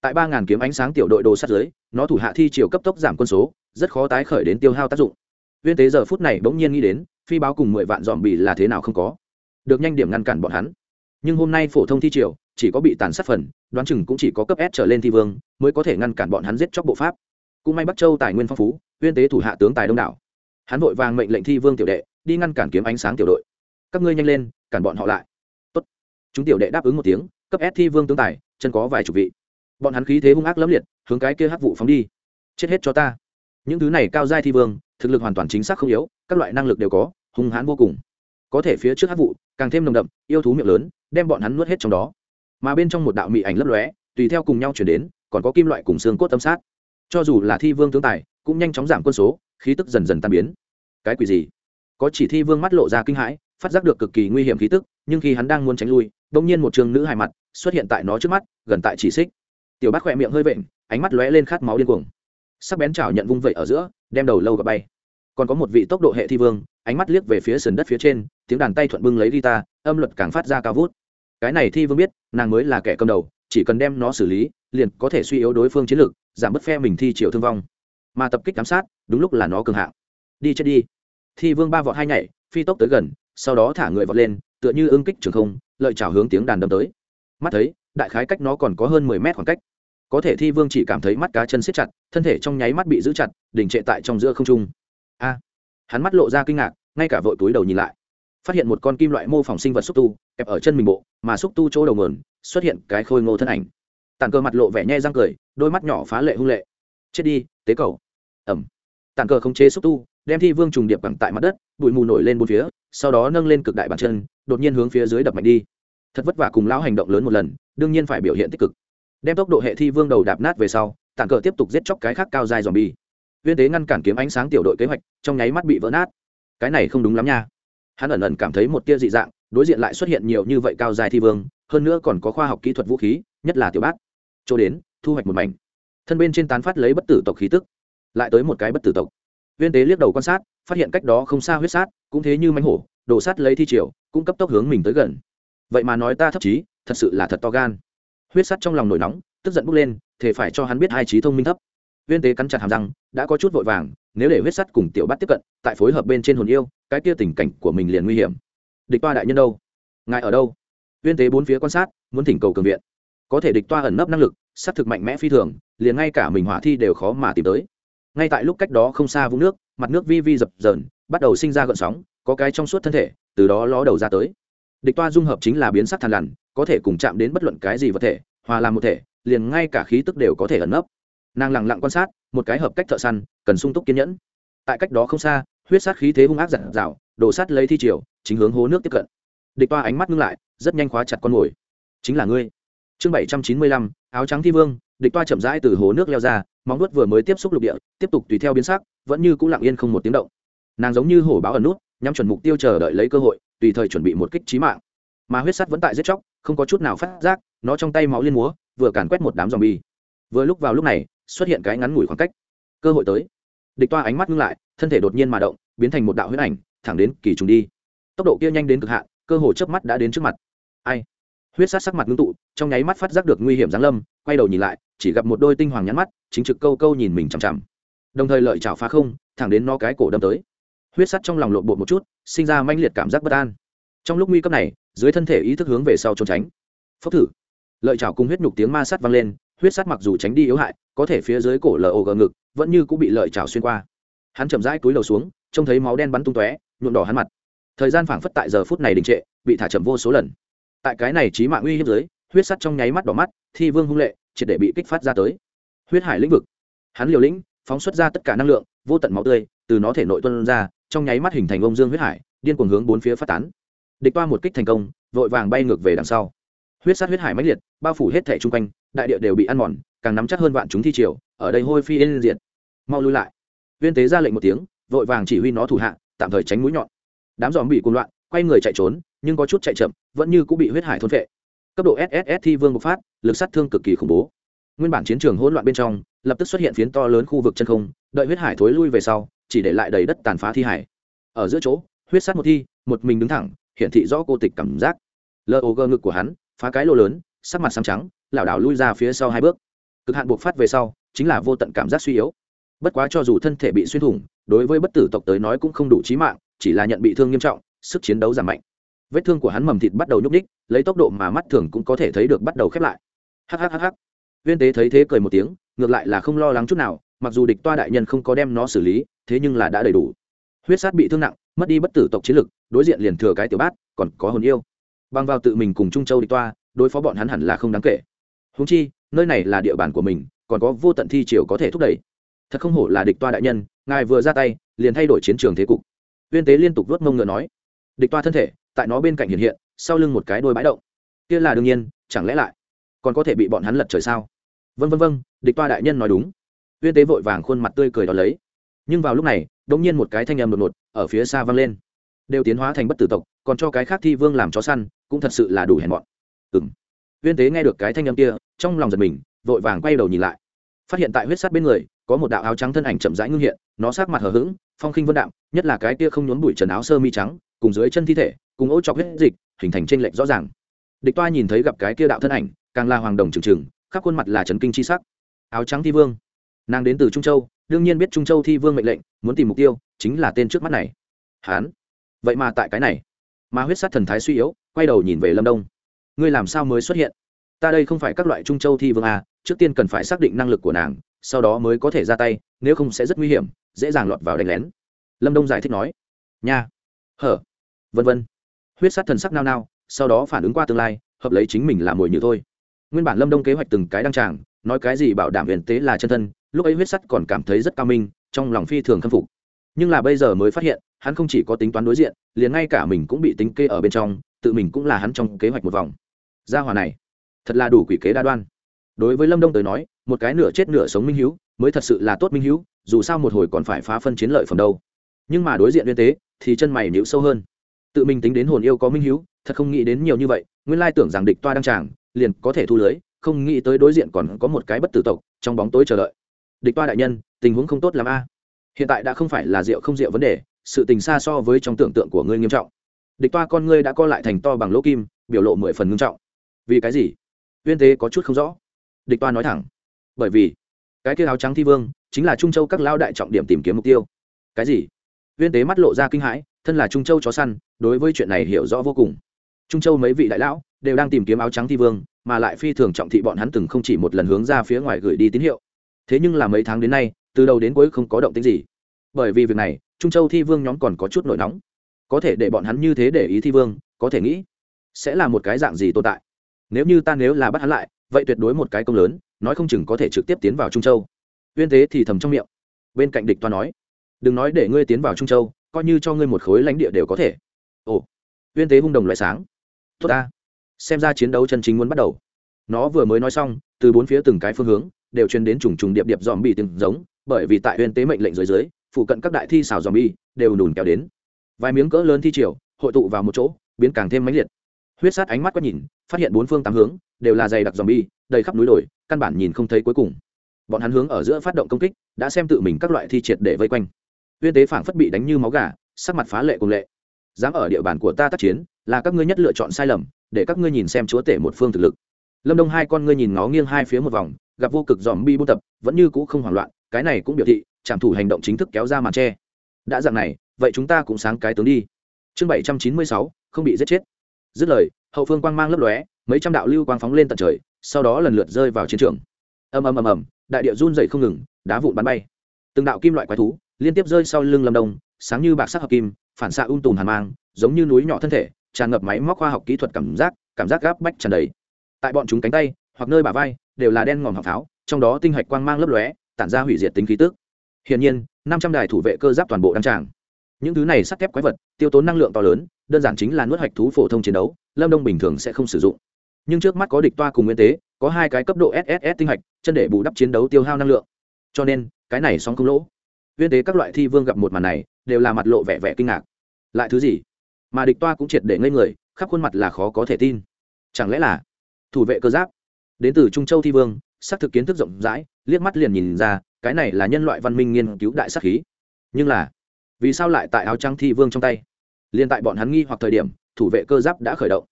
Tại ba ngàn kiếm ánh sáng tiểu đội đồ sát giới nó thủ hạ thi triều cấp tốc giảm quân số, rất khó tái khởi đến tiêu hao tác dụng. Viên tế giờ phút này bỗng nhiên nghĩ đến, phi báo cùng mười vạn dòm bị là thế nào không có. Được nhanh điểm ngăn cản bọn hắn. Nhưng hôm nay phổ thông thi triều, chỉ có bị tàn sát phần, đoán chừng cũng chỉ có cấp s trở lên thi vương, mới có thể ngăn cản bọn hắn giết chóc bộ pháp. Cũng may bắc châu tài nguyên phong phú, viên tế thủ hạ tướng tài đông đảo. Hắn vội vàng mệnh lệnh thi vương tiểu đệ, đi ngăn cản kiếm ánh sáng tiểu đội. Các ngươi nhanh lên, cản bọn họ lại chúng tiểu đệ đáp ứng một tiếng, cấp s thi vương tướng tài, chân có vài chục vị. Bọn hắn khí thế hung ác lẫm liệt, hướng cái kia hắc vụ phóng đi. Chết hết cho ta. Những thứ này cao giai thi vương, thực lực hoàn toàn chính xác không yếu, các loại năng lực đều có, hung hãn vô cùng. Có thể phía trước hắc vụ, càng thêm nồng đậm, yêu thú miệng lớn, đem bọn hắn nuốt hết trong đó. Mà bên trong một đạo mị ảnh lấp lóe, tùy theo cùng nhau chuyển đến, còn có kim loại cùng xương cốt tâm sát. Cho dù là thi vương tướng tài, cũng nhanh chóng giảm quân số, khí tức dần dần tan biến. Cái quỷ gì? Có chỉ thi vương mắt lộ ra kinh hãi, phát giác được cực kỳ nguy hiểm khí tức, nhưng khi hắn đang muốn tránh lui đông nhiên một trường nữ hài mặt xuất hiện tại nó trước mắt, gần tại chỉ xích. Tiểu bát khỏe miệng hơi vện, ánh mắt lóe lên khát máu điên cuồng. Sắc bén chảo nhận vung vẩy ở giữa, đem đầu lâu gặp bay. Còn có một vị tốc độ hệ thi vương, ánh mắt liếc về phía sườn đất phía trên, tiếng đàn tay thuận bưng lấy guitar, âm luật càng phát ra cao vút. Cái này thi vương biết, nàng mới là kẻ cầm đầu, chỉ cần đem nó xử lý, liền có thể suy yếu đối phương chiến lược, giảm bớt phe mình thi triệu thương vong. Mà tập kích giám sát, đúng lúc là nó cường hạng. Đi chết đi. Thi vương ba vọt hai nhảy, phi tốc tới gần, sau đó thả người vọt lên, tựa như ưng kích trường không lợi chào hướng tiếng đàn đâm tới. Mắt thấy, đại khái cách nó còn có hơn mười mét khoảng cách. Có thể thi vương chỉ cảm thấy mắt cá chân siết chặt, thân thể trong nháy mắt bị giữ chặt, đình trệ tại trong giữa không trung. A! Hắn mắt lộ ra kinh ngạc, ngay cả vội túi đầu nhìn lại. Phát hiện một con kim loại mô phỏng sinh vật xúc tu, kẹp ở chân mình bộ, mà xúc tu chỗ đầu nguồn, xuất hiện cái khôi ngô thân ảnh. Tàn cờ mặt lộ vẻ nhe răng cười, đôi mắt nhỏ phá lệ hung lệ. Chết đi, tế cầu. Ẩm tàn cờ không chế xúc tu đem thi vương trùng điệp cẳng tại mặt đất, bụi mù nổi lên bốn phía, sau đó nâng lên cực đại bàn chân, đột nhiên hướng phía dưới đập mạnh đi. Thật vất vả cùng lão hành động lớn một lần, đương nhiên phải biểu hiện tích cực. Đem tốc độ hệ thi vương đầu đạp nát về sau tảng cờ tiếp tục giết chóc cái khác cao dài dòm bi viên tế ngăn cản kiếm ánh sáng tiểu đội kế hoạch, trong nháy mắt bị vỡ nát. Cái này không đúng lắm nha. Hắn ẩn ẩn cảm thấy một tia dị dạng, đối diện lại xuất hiện nhiều như vậy cao dài thi vương, hơn nữa còn có khoa học kỹ thuật vũ khí, nhất là tiểu bát. Chỗ đến, thu hoạch một mảnh. Thân bên trên tán phát lấy bất tử tộc khí tức. Lại tới một cái bất tử tộc viên tế liếc đầu quan sát, phát hiện cách đó không xa huyết sát, cũng thế như mánh hổ đổ sát lấy thi triều, cũng cấp tốc hướng mình tới gần. Vậy mà nói ta thấp chí, thật sự là thật to gan. Huyết sát trong lòng nổi nóng, tức giận bốc lên thể phải cho hắn biết hai trí thông minh thấp. Viên tế cắn chặt hàm răng, đã có chút vội vàng, nếu để huyết sắt cùng tiểu bắt tiếp cận, tại phối hợp bên trên hồn yêu, cái kia tình cảnh của mình liền nguy hiểm. Địch toa đại nhân đâu? Ngài ở đâu? Viên tế bốn phía quan sát, muốn thỉnh cầu cường viện. Có thể địch toa ẩn nấp năng lực s á thực mạnh mẽ phi thường, liền ngay cả mình hỏa thi đều khó mà tìm tới ngay tại lúc cách đó không xa vũng nước, mặt nước vi vi dập dờn, bắt đầu sinh ra gợn sóng, có cái trong suốt thân thể, từ đó ló đầu ra tới. Địch toa dung hợp chính là biến sắc thàn lằn, có thể cùng chạm đến bất luận cái gì vật thể, hòa làm một thể, liền ngay cả khí tức đều có thể ẩn nấp. Nàng lẳng lặng quan sát, một cái hợp cách thợ săn, cần sung túc kiên nhẫn. Tại cách đó không xa, huyết sát khí thế hung ác giặt rào đổ sát lấy thi triều, chính hướng hố nước tiếp cận. Địch toa ánh mắt ngưng lại, rất nhanh khóa chặt con mồi. Chính là ngươi. Chương bảy trăm chín mươi lăm, áo trắng thi vương địch toa chậm rãi từ hố nước leo ra, móng nuốt vừa mới tiếp xúc lục địa, tiếp tục tùy theo biến sắc, vẫn như cũng lặng yên không một tiếng động. Nàng giống như hổ báo ẩn nút, nhắm chuẩn mục tiêu chờ đợi lấy cơ hội, tùy thời chuẩn bị một kích trí mạng. Mà huyết sắt vẫn tại giết chóc, không có chút nào phát giác, nó trong tay máu liên múa, vừa càn quét một đám dòm bi vừa lúc vào lúc này, xuất hiện cái ngắn ngủi khoảng cách. Cơ hội tới. Địch toa ánh mắt ngưng lại, thân thể đột nhiên mà động, biến thành một đạo huyết ảnh, thẳng đến kỳ trùng đi. Tốc độ kia nhanh đến cực hạn, cơ hội chớp mắt đã đến trước mặt. Ai? Huyết sát sắc mặt ngưng tụ, trong nháy mắt phát giác được nguy hiểm giáng lâm, quay đầu nhìn lại chỉ gặp một đôi tinh hoàng nhắn mắt, chính trực câu câu nhìn mình chằm chằm. Đồng thời lợi chảo phá không, thẳng đến nó cái cổ đâm tới. Huyết sắt trong lòng lộn bột một chút, sinh ra manh liệt cảm giác bất an. Trong lúc nguy cấp này, dưới thân thể ý thức hướng về sau trốn tránh. Phốc thử. Lợi chảo cùng huyết nhục tiếng ma sắt vang lên, huyết sắt mặc dù tránh đi yếu hại, có thể phía dưới cổ lờ ồ gờ ngực, vẫn như cũng bị lợi chảo xuyên qua. Hắn chậm rãi túi lầu xuống, trông thấy máu đen bắn tung tóe, nhuộm đỏ hắn mặt. Thời gian phảng phất tại giờ phút này đình trệ, bị thả chậm vô số lần. Tại cái này trí mạng uy hiếp dưới, huyết sắt trong nháy mắt đỏ mắt, thi vương hung lệ triệt để bị kích phát ra tới. Huyết hải lĩnh vực. Hắn liều lĩnh, phóng xuất ra tất cả năng lượng, vô tận máu tươi, từ nó thể nội tuân ra, trong nháy mắt hình thành ông dương huyết hải, điên cuồng hướng bốn phía phát tán. Địch toa một kích thành công, vội vàng bay ngược về đằng sau. Huyết sát huyết hải mãnh liệt, bao phủ hết thể chung quanh, đại địa đều bị ăn mòn, càng nắm chắc hơn vạn chúng thi triều, ở đây hôi phi yên diệt. Mau lui lại. Viên tế ra lệnh một tiếng, vội vàng chỉ huy nó thủ hạ, tạm thời tránh mũi nhọn. Đám dòm bị cuồng loạn, quay người chạy trốn, nhưng có chút chạy chậm, vẫn như cũng bị huyết hải thôn phệ. Cấp độ sss thi vương bộc phát lực sát thương cực kỳ khủng bố. Nguyên bản chiến trường hỗn loạn bên trong, lập tức xuất hiện phiến to lớn khu vực chân không, đợi huyết hải thối lui về sau, chỉ để lại đầy đất tàn phá thi hải. Ở giữa chỗ, huyết sát một thi, một mình đứng thẳng, hiển thị rõ cô tịch cảm giác. Lơ ô gơ ngực của hắn, phá cái lô lớn, sắc mặt xám trắng, lảo đảo lui ra phía sau hai bước. Cực hạn buộc phát về sau, chính là vô tận cảm giác suy yếu. Bất quá cho dù thân thể bị xuyên thủng, đối với bất tử tộc tới nói cũng không đủ trí mạng, chỉ là nhận bị thương nghiêm trọng, sức chiến đấu giảm mạnh. Vết thương của hắn mầm thịt bắt đầu nhúc ních lấy tốc độ mà mắt thường cũng có thể thấy được bắt đầu khép lại hhhh viên tế thấy thế cười một tiếng, ngược lại là không lo lắng chút nào, mặc dù địch toa đại nhân không có đem nó xử lý, thế nhưng là đã đầy đủ. Huyết sát bị thương nặng, mất đi bất tử tộc chiến lực, đối diện liền thừa cái tiểu bát, còn có hồn yêu. Bằng vào tự mình cùng trung châu địch toa, đối phó bọn hắn hẳn là không đáng kể. Húng chi, nơi này là địa bàn của mình, còn có vô tận thi triều có thể thúc đẩy. Thật không hổ là địch toa đại nhân, ngài vừa ra tay, liền thay đổi chiến trường thế cục. Viên tế liên tục vớt mông ngựa nói. Địch toa thân thể, tại nó bên cạnh hiện hiện, sau lưng một cái đôi bãi động kia là đương nhiên, chẳng lẽ lại còn có thể bị bọn hắn lật trời sao? Vân vân vân địch toa đại nhân nói đúng. Viên tế vội vàng khuôn mặt tươi cười đ ó lấy. Nhưng vào lúc này đ ỗ n g nhiên một cái thanh âm đột ngột ở phía xa vang lên. Đều tiến hóa thành bất tử tộc, còn cho cái khác thi vương làm chó săn, cũng thật sự là đủ hèn bọn ừng uyên viên tế nghe được cái thanh âm kia, trong lòng giật mình, vội vàng quay đầu nhìn lại. Phát hiện tại huyết sắt bên người, có một đạo áo trắng thân ảnh chậm rãi ngưng hiện, nó sát mặt hờ hững, phong khinh vân đạm, nhất là cái kia không nhốn bụi trần áo sơ mi trắng, cùng dưới chân thi thể, cùng ô chọc huyết dịch, hình thành tranh lệch rõ ràng. Địch toa nhìn thấy gặp cái kia đạo thân ảnh càng là hoàng đồng trừng trừng khắp khuôn mặt là trấn kinh c h i sắc. Áo trắng thi vương. Nàng đến từ trung châu đương nhiên biết trung châu thi vương mệnh lệnh muốn tìm mục tiêu chính là tên trước mắt này. Hán. Vậy mà tại cái này mà huyết sát thần thái suy yếu quay đầu nhìn về lâm đông. Ngươi làm sao mới xuất hiện? Ta đây không phải các loại trung châu thi vương à, trước tiên cần phải xác định năng lực của nàng sau đó mới có thể ra tay nếu không sẽ rất nguy hiểm dễ dàng lọt vào đánh lén. Lâm đông giải thích nói. Nha. Hở. Vân vân. Huyết sát thần sắc nao nao sau đó phản ứng qua tương lai hợp lấy chính mình làm mồi như thôi nguyên bản lâm đông kế hoạch từng cái đăng tràng, nói cái gì bảo đảm huyền tế là chân thân, lúc ấy huyết sắt còn cảm thấy rất cao minh, trong lòng phi thường khâm phục. Nhưng là bây giờ mới phát hiện, hắn không chỉ có tính toán đối diện, liền ngay cả mình cũng bị tính kê ở bên trong, tự mình cũng là hắn trong kế hoạch một vòng. Gia hòa này, thật là đủ quỷ kế đa đoan. Đối với lâm đông tới nói, một cái nửa chết nửa sống minh hữu mới thật sự là tốt minh hữu dù sao một hồi còn phải phá phân chiến lợi phẩm đâu. Nhưng mà đối diện uyên tế, thì chân mày nhịu sâu hơn. Tự mình tính đến hồn yêu có minh hữu thật không nghĩ đến nhiều như vậy, nguyên lai tưởng rằng địch toa đăng tràng liền có thể thu lưới, không nghĩ tới đối diện còn có một cái bất tử tộc, trong bóng tối chờ đợi. Địch toa đại nhân, tình huống không tốt l a. Hiện tại đã không phải là rượu không rượu vấn đề, sự tình xa so với trong tưởng tượng của ngươi nghiêm trọng. Địch toa con ngươi đã co lại thành to bằng lỗ kim, biểu lộ mười phần nghiêm trọng. Vì cái gì? Uyên tế có chút không rõ. Địch toa nói thẳng. Bởi vì, cái kia áo trắng thi vương, chính là trung châu các lao đại trọng điểm tìm kiếm mục tiêu. Cái gì? Uyên tế mắt lộ ra kinh hãi, thân là trung châu chó săn, đối với chuyện này hiểu rõ vô cùng. Trung châu mấy vị đại lão đều đang tìm kiếm áo trắng thi vương, mà lại phi thường trọng thị bọn hắn từng không chỉ một lần hướng ra phía ngoài gửi đi tín hiệu. Thế nhưng là mấy tháng đến nay, từ đầu đến cuối không có động tính gì. Bởi vì việc này, trung châu thi vương nhóm còn có chút nổi nóng. Có thể để bọn hắn như thế để ý thi vương, có thể nghĩ, sẽ là một cái dạng gì tồn tại. Nếu như ta nếu là bắt hắn lại, vậy tuyệt đối một cái công lớn, nói không chừng có thể trực tiếp tiến vào trung châu. Uyên thế thì thầm trong miệng. Bên cạnh địch toa nói, đừng nói để ngươi tiến vào trung châu, coi như cho ngươi một khối lãnh địa đều có thể. Ồ. Uyên thế hung đồng loại sáng. Tốt ta xem ra chiến đấu chân chính muốn bắt đầu. Nó vừa mới nói xong, từ bốn phía từng cái phương hướng, đều truyền đến trùng trùng điệp điệp dòm bi từng giống, bởi vì tại uyên tế mệnh lệnh dưới dưới, phụ cận các đại thi xào dòm bi đều nùn kéo đến. Vài miếng cỡ lớn thi triều, hội tụ vào một chỗ, biến càng thêm mãnh liệt. Huyết sát ánh mắt quét nhìn, phát hiện bốn phương tám hướng, đều là dày đặc dòm bi đầy khắp núi đồi, căn bản nhìn không thấy cuối cùng. Bọn hắn hướng ở giữa phát động công kích, đã xem tự mình các loại thi triệt để vây quanh. Uyên tế phảng phất bị đánh như máu gà, sắc mặt phá lệ cùng lệ. Dám ở địa bàn của ta tác chiến, là các ngươi nhất lựa chọn sai lầm để các ngươi nhìn xem chúa tể một phương thực lực. Lâm đông hai con ngươi nhìn ngó nghiêng hai phía một vòng, gặp vô cực dòm bi buôn tập, vẫn như cũ không hoảng loạn, cái này cũng biểu thị, trảm thủ hành động chính thức kéo ra màn tre đã dạng này, vậy chúng ta cũng sáng cái tướng đi. Chương bảy trăm chín mươi sáu, không bị giết chết. Dứt lời, hậu phương quang mang lấp lóe, mấy trăm đạo lưu quang phóng lên tận trời, sau đó lần lượt rơi vào chiến trường. Ầm ầm ầm ầm, đại địa run dậy không ngừng, đá vụn bắn bay. Từng đạo kim loại quái thú liên tiếp rơi sau lưng lâm đông, sáng như bạc sắc hợp kim, phản xạ um tùm hàn mang, giống như núi nhỏ thân thể tràn ngập máy móc khoa học kỹ thuật cảm giác cảm giác gáp bách tràn đầy. Tại bọn chúng cánh tay, hoặc nơi bả vai, đều là đen ngòm học pháo, trong đó tinh hạch quang mang lấp lóe, tản ra hủy diệt tính khí tức. Hiển nhiên, năm trăm đài thủ vệ cơ giáp toàn bộ đăng tràng. Những thứ này sắt thép quái vật, tiêu tốn năng lượng to lớn, đơn giản chính là nuốt hạch thú phổ thông chiến đấu, lâm đông bình thường sẽ không sử dụng. Nhưng trước mắt có địch toa cùng nguyên tế, có hai cái cấp độ sss tinh hạch, chân để bù đắp chiến đấu tiêu hao năng lượng. Cho nên, cái này xong không lỗ. Nguyên tế các loại thi vương gặp một màn này, đều là mặt lộ vẻ vẻ kinh ngạc. Lại thứ gì? Mà địch toa cũng triệt để ngây người, khắp khuôn mặt là khó có thể tin. Chẳng lẽ là thủ vệ cơ giáp? Đến từ trung châu thi vương xác thực kiến thức rộng rãi, liếc mắt liền nhìn ra, cái này là nhân loại văn minh nghiên cứu đại sắc khí. Nhưng là, vì sao lại tại áo trắng thi vương trong tay? Liền tại bọn hắn nghi hoặc thời điểm, thủ vệ cơ giáp đã khởi động.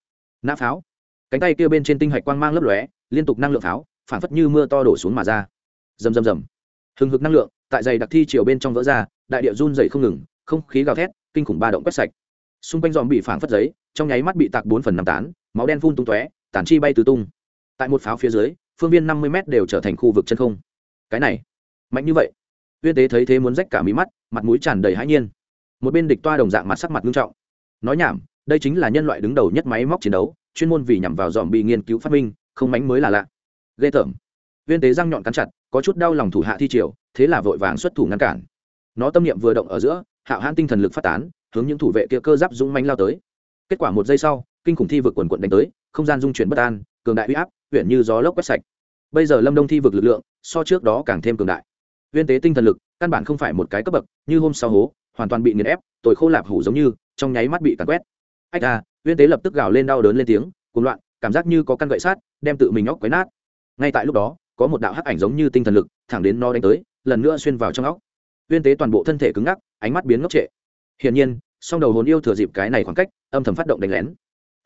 Nã pháo. Cánh tay kia bên trên tinh hạch quang mang lấp lóe, liên tục năng lượng pháo, phản phất như mưa to đổ xuống mà ra. Rầm rầm rầm. Hừng hực năng lượng, tại dày đặc thi chiều bên trong vỡ ra, đại địa run dày không ngừng, không khí gào thét, kinh khủng ba động quét sạch xung quanh dòm bị phản phất giấy, trong nháy mắt bị tạc bốn phần năm tán, máu đen phun tung tóe tản chi bay tứ tung. Tại một pháo phía dưới, phương viên năm mươi m đều trở thành khu vực chân không. Cái này, mạnh như vậy. Uyên tế thấy thế muốn rách cả mí mắt, mặt mũi tràn đầy hãi nhiên. Một bên địch toa đồng dạng mặt sắc mặt nghiêm trọng. Nói nhảm, đây chính là nhân loại đứng đầu nhất máy móc chiến đấu, chuyên môn vì nhằm vào dòm bị nghiên cứu phát minh, không mánh mới là lạ. Ghê tởm. Viên tế răng nhọn cắn chặt, có chút đau lòng thủ hạ thi triều, thế là vội vàng xuất thủ ngăn cản. Nó tâm niệm vừa động ở giữa, hạo hãn tinh thần lực phát tán hướng những thủ vệ kia cơ giáp dũng mãnh lao tới. Kết quả một giây sau, kinh khủng thi vực quần quận đánh tới, không gian dung chuyển bất an, cường đại huy áp, huyện như gió lốc quét sạch. Bây giờ lâm đông thi vực lực lượng, so trước đó càng thêm cường đại. Viên tế tinh thần lực, căn bản không phải một cái cấp bậc, như hôm sau hố, hoàn toàn bị nghiền ép tội khô lạp hủ giống như, trong nháy mắt bị tàn quét. Ách ra viên tế lập tức gào lên đau đớn lên tiếng, cuồng loạn, cảm giác như có căn gậy sát, đem tự mình óc quấy nát. Ngay tại lúc đó, có một đạo hắc ảnh giống như tinh thần lực, thẳng đến nó đánh tới, lần nữa xuyên vào trong óc. Viên tế toàn bộ thân thể cứng ngắc, ánh mắt biến ngốc trệ hiển nhiên, song đầu hồn yêu thừa dịp cái này khoảng cách, âm thầm phát động đánh lén.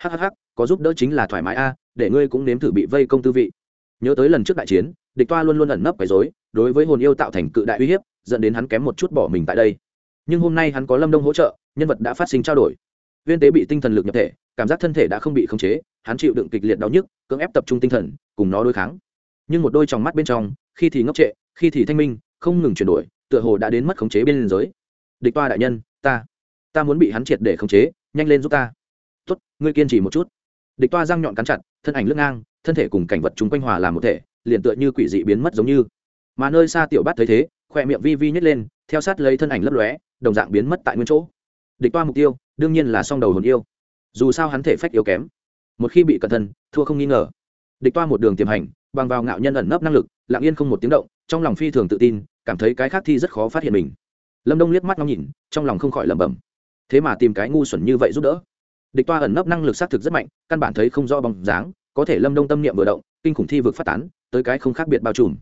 Hhh có giúp đỡ chính là thoải mái a, để ngươi cũng nếm thử bị vây công tư vị. Nhớ tới lần trước đại chiến, địch toa luôn luôn ẩn nấp quấy dối đối với hồn yêu tạo thành cự đại uy hiếp, dẫn đến hắn kém một chút bỏ mình tại đây. Nhưng hôm nay hắn có lâm đông hỗ trợ, nhân vật đã phát sinh trao đổi. Viên tế bị tinh thần lực nhập thể, cảm giác thân thể đã không bị khống chế, hắn chịu đựng kịch liệt đau nhức, cưỡng ép tập trung tinh thần, cùng nó đối kháng. Nhưng một đôi tròng mắt bên trong, khi thì ngốc trệ, khi thì thanh minh, không ngừng chuyển đổi, tựa hồ đã đến mất khống chế bên liên giới địch toa đại nhân, ta ta muốn bị hắn triệt để khống chế, nhanh lên giúp ta. Tốt, ngươi kiên trì một chút. Địch toa răng nhọn cắn chặt, thân ảnh lưng ngang, thân thể cùng cảnh vật chúng quanh hòa làm một thể, liền tựa như quỷ dị biến mất giống như. Mà nơi xa tiểu bát thấy thế, khoe miệng vi vi nhét lên, theo sát lấy thân ảnh lấp lóe, đồng dạng biến mất tại nguyên chỗ. Địch toa mục tiêu, đương nhiên là song đầu hồn yêu. Dù sao hắn thể phách yếu kém. Một khi bị cẩn thân thua không nghi ngờ. Địch toa một đường tiềm hành, bằng vào ngạo nhân ẩn nấp năng lực, lặng yên không một tiếng động, trong lòng phi thường tự tin, cảm thấy cái khác thi rất khó phát hiện mình lâm đông liếc mắt ngắm nhìn trong lòng không khỏi lẩm bẩm thế mà tìm cái ngu xuẩn như vậy giúp đỡ địch toa ẩn nấp năng lực xác thực rất mạnh căn bản thấy không rõ bóng dáng có thể lâm đông tâm niệm vừa động kinh khủng thi vực phát tán tới cái không khác biệt bao trùm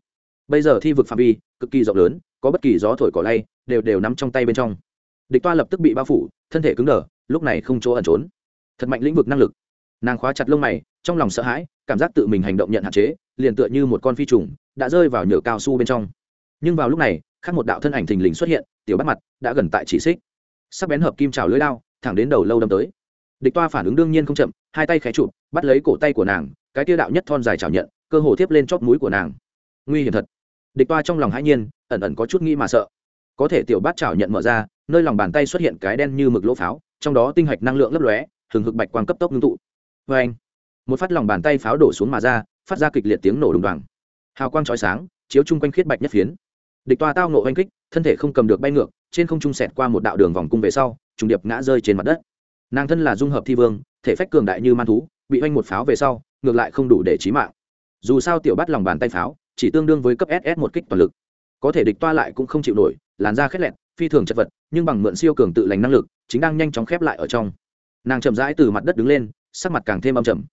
bây giờ thi vực phạm vi cực kỳ rộng lớn có bất kỳ gió thổi cỏ lay đều đều nắm trong tay bên trong địch toa lập tức bị bao phủ thân thể cứng đờ lúc này không chỗ ẩn trốn thật mạnh lĩnh vực năng lực nàng khóa chặt lông mày trong lòng sợ hãi cảm giác tự mình hành động nhận hạn chế liền tựa như một con phi trùng đã rơi vào nhựa cao su bên trong nhưng vào lúc này khác một đạo thân ảnh thình lình xuất hiện, tiểu bắt mặt, đã gần tại chỉ xích. Sắc bén hợp kim trào lưới lao thẳng đến đầu lâu đâm tới. Địch toa phản ứng đương nhiên không chậm, hai tay khé chụp, bắt lấy cổ tay của nàng, cái tiêu đạo nhất thon dài trào nhận, cơ hồ tiếp lên chóp mũi của nàng. Nguy hiểm thật. Địch toa trong lòng hãi nhiên, ẩn ẩn có chút nghĩ mà sợ. Có thể tiểu bát trào nhận mở ra, nơi lòng bàn tay xuất hiện cái đen như mực lỗ pháo, trong đó tinh hạch năng lượng lấp lóe, hừng hực bạch quang cấp tốc ngưng tụ. Vê anh, một phát lòng bàn tay pháo đổ xuống mà ra, phát ra kịch liệt tiếng nổ đùng đoàng. Hào quang chói sáng, chiếu chung quanh khiết bạch nhất phiến địch toa tao nộ oanh kích, thân thể không cầm được bay ngược, trên không trung sẹt qua một đạo đường vòng cung về sau, trùng điệp ngã rơi trên mặt đất. Nàng thân là dung hợp thi vương, thể phách cường đại như man thú, bị oanh một pháo về sau, ngược lại không đủ để trí mạng. Dù sao tiểu bắt lòng bàn tay pháo, chỉ tương đương với cấp ss một kích toàn lực. Có thể địch toa lại cũng không chịu nổi, làn da khét lẹn phi thường chật vật, nhưng bằng mượn siêu cường tự lành năng lực, chính đang nhanh chóng khép lại ở trong. Nàng chậm rãi từ mặt đất đứng lên, sắc mặt càng thêm âm trầm.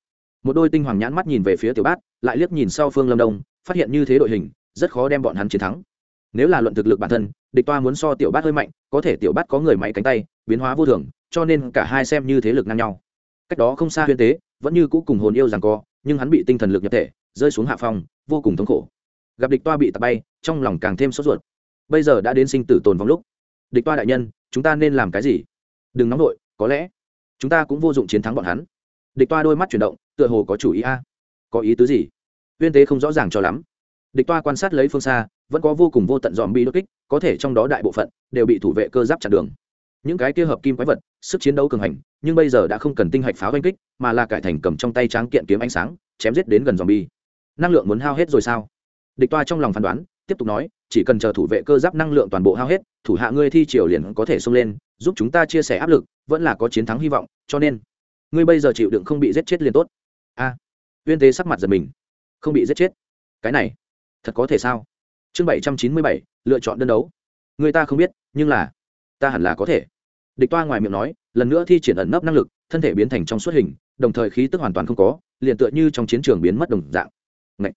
Một đôi tinh hoàng nhãn mắt nhìn về phía tiểu bát, lại liếc nhìn sau phương lâm đông, phát hiện như thế đội hình, rất khó đem bọn hắn chiến thắng nếu là luận thực lực bản thân, địch toa muốn so tiểu bát hơi mạnh, có thể tiểu bát có người máy cánh tay, biến hóa vô thường, cho nên cả hai xem như thế lực ngang nhau. Cách đó không xa huyên tế, vẫn như cũ cùng hồn yêu rằng co, nhưng hắn bị tinh thần lực nhập thể, rơi xuống hạ phòng vô cùng thống khổ. Gặp địch toa bị tạt bay, trong lòng càng thêm sốt ruột. Bây giờ đã đến sinh tử tồn vong lúc. Địch toa đại nhân, chúng ta nên làm cái gì? Đừng nóng vội, có lẽ chúng ta cũng vô dụng chiến thắng bọn hắn. Địch toa đôi mắt chuyển động, tựa hồ có chủ ý a. Có ý tứ gì? Huyên tế không rõ ràng cho lắm địch toa quan sát lấy phương xa vẫn có vô cùng vô tận dòm bi đột kích có thể trong đó đại bộ phận đều bị thủ vệ cơ giáp chặn đường. Những cái kia hợp kim quái vật sức chiến đấu cường hành nhưng bây giờ đã không cần tinh hạch pháo oanh kích mà là cải thành cầm trong tay tráng kiện kiếm ánh sáng chém giết đến gần dòm bi. Năng lượng muốn hao hết rồi sao? Địch toa trong lòng phán đoán tiếp tục nói chỉ cần chờ thủ vệ cơ giáp năng lượng toàn bộ hao hết thủ hạ ngươi thi triều liền có thể xông lên giúp chúng ta chia sẻ áp lực vẫn là có chiến thắng hy vọng cho nên ngươi bây giờ chịu đựng không bị giết chết liền tốt. A. À, uyên tế sắc mặt giật mình. Không bị giết chết. Cái này thật có thể sao? Chương bảy trăm chín mươi bảy, lựa chọn đơn đấu. Người ta không biết, nhưng là, ta hẳn là có thể. Địch toa ngoài miệng nói, lần nữa thi triển ẩn nấp năng lực, thân thể biến thành trong suốt hình, đồng thời khí tức hoàn toàn không có, liền tựa như trong chiến trường biến mất đồng dạng. Ngậy!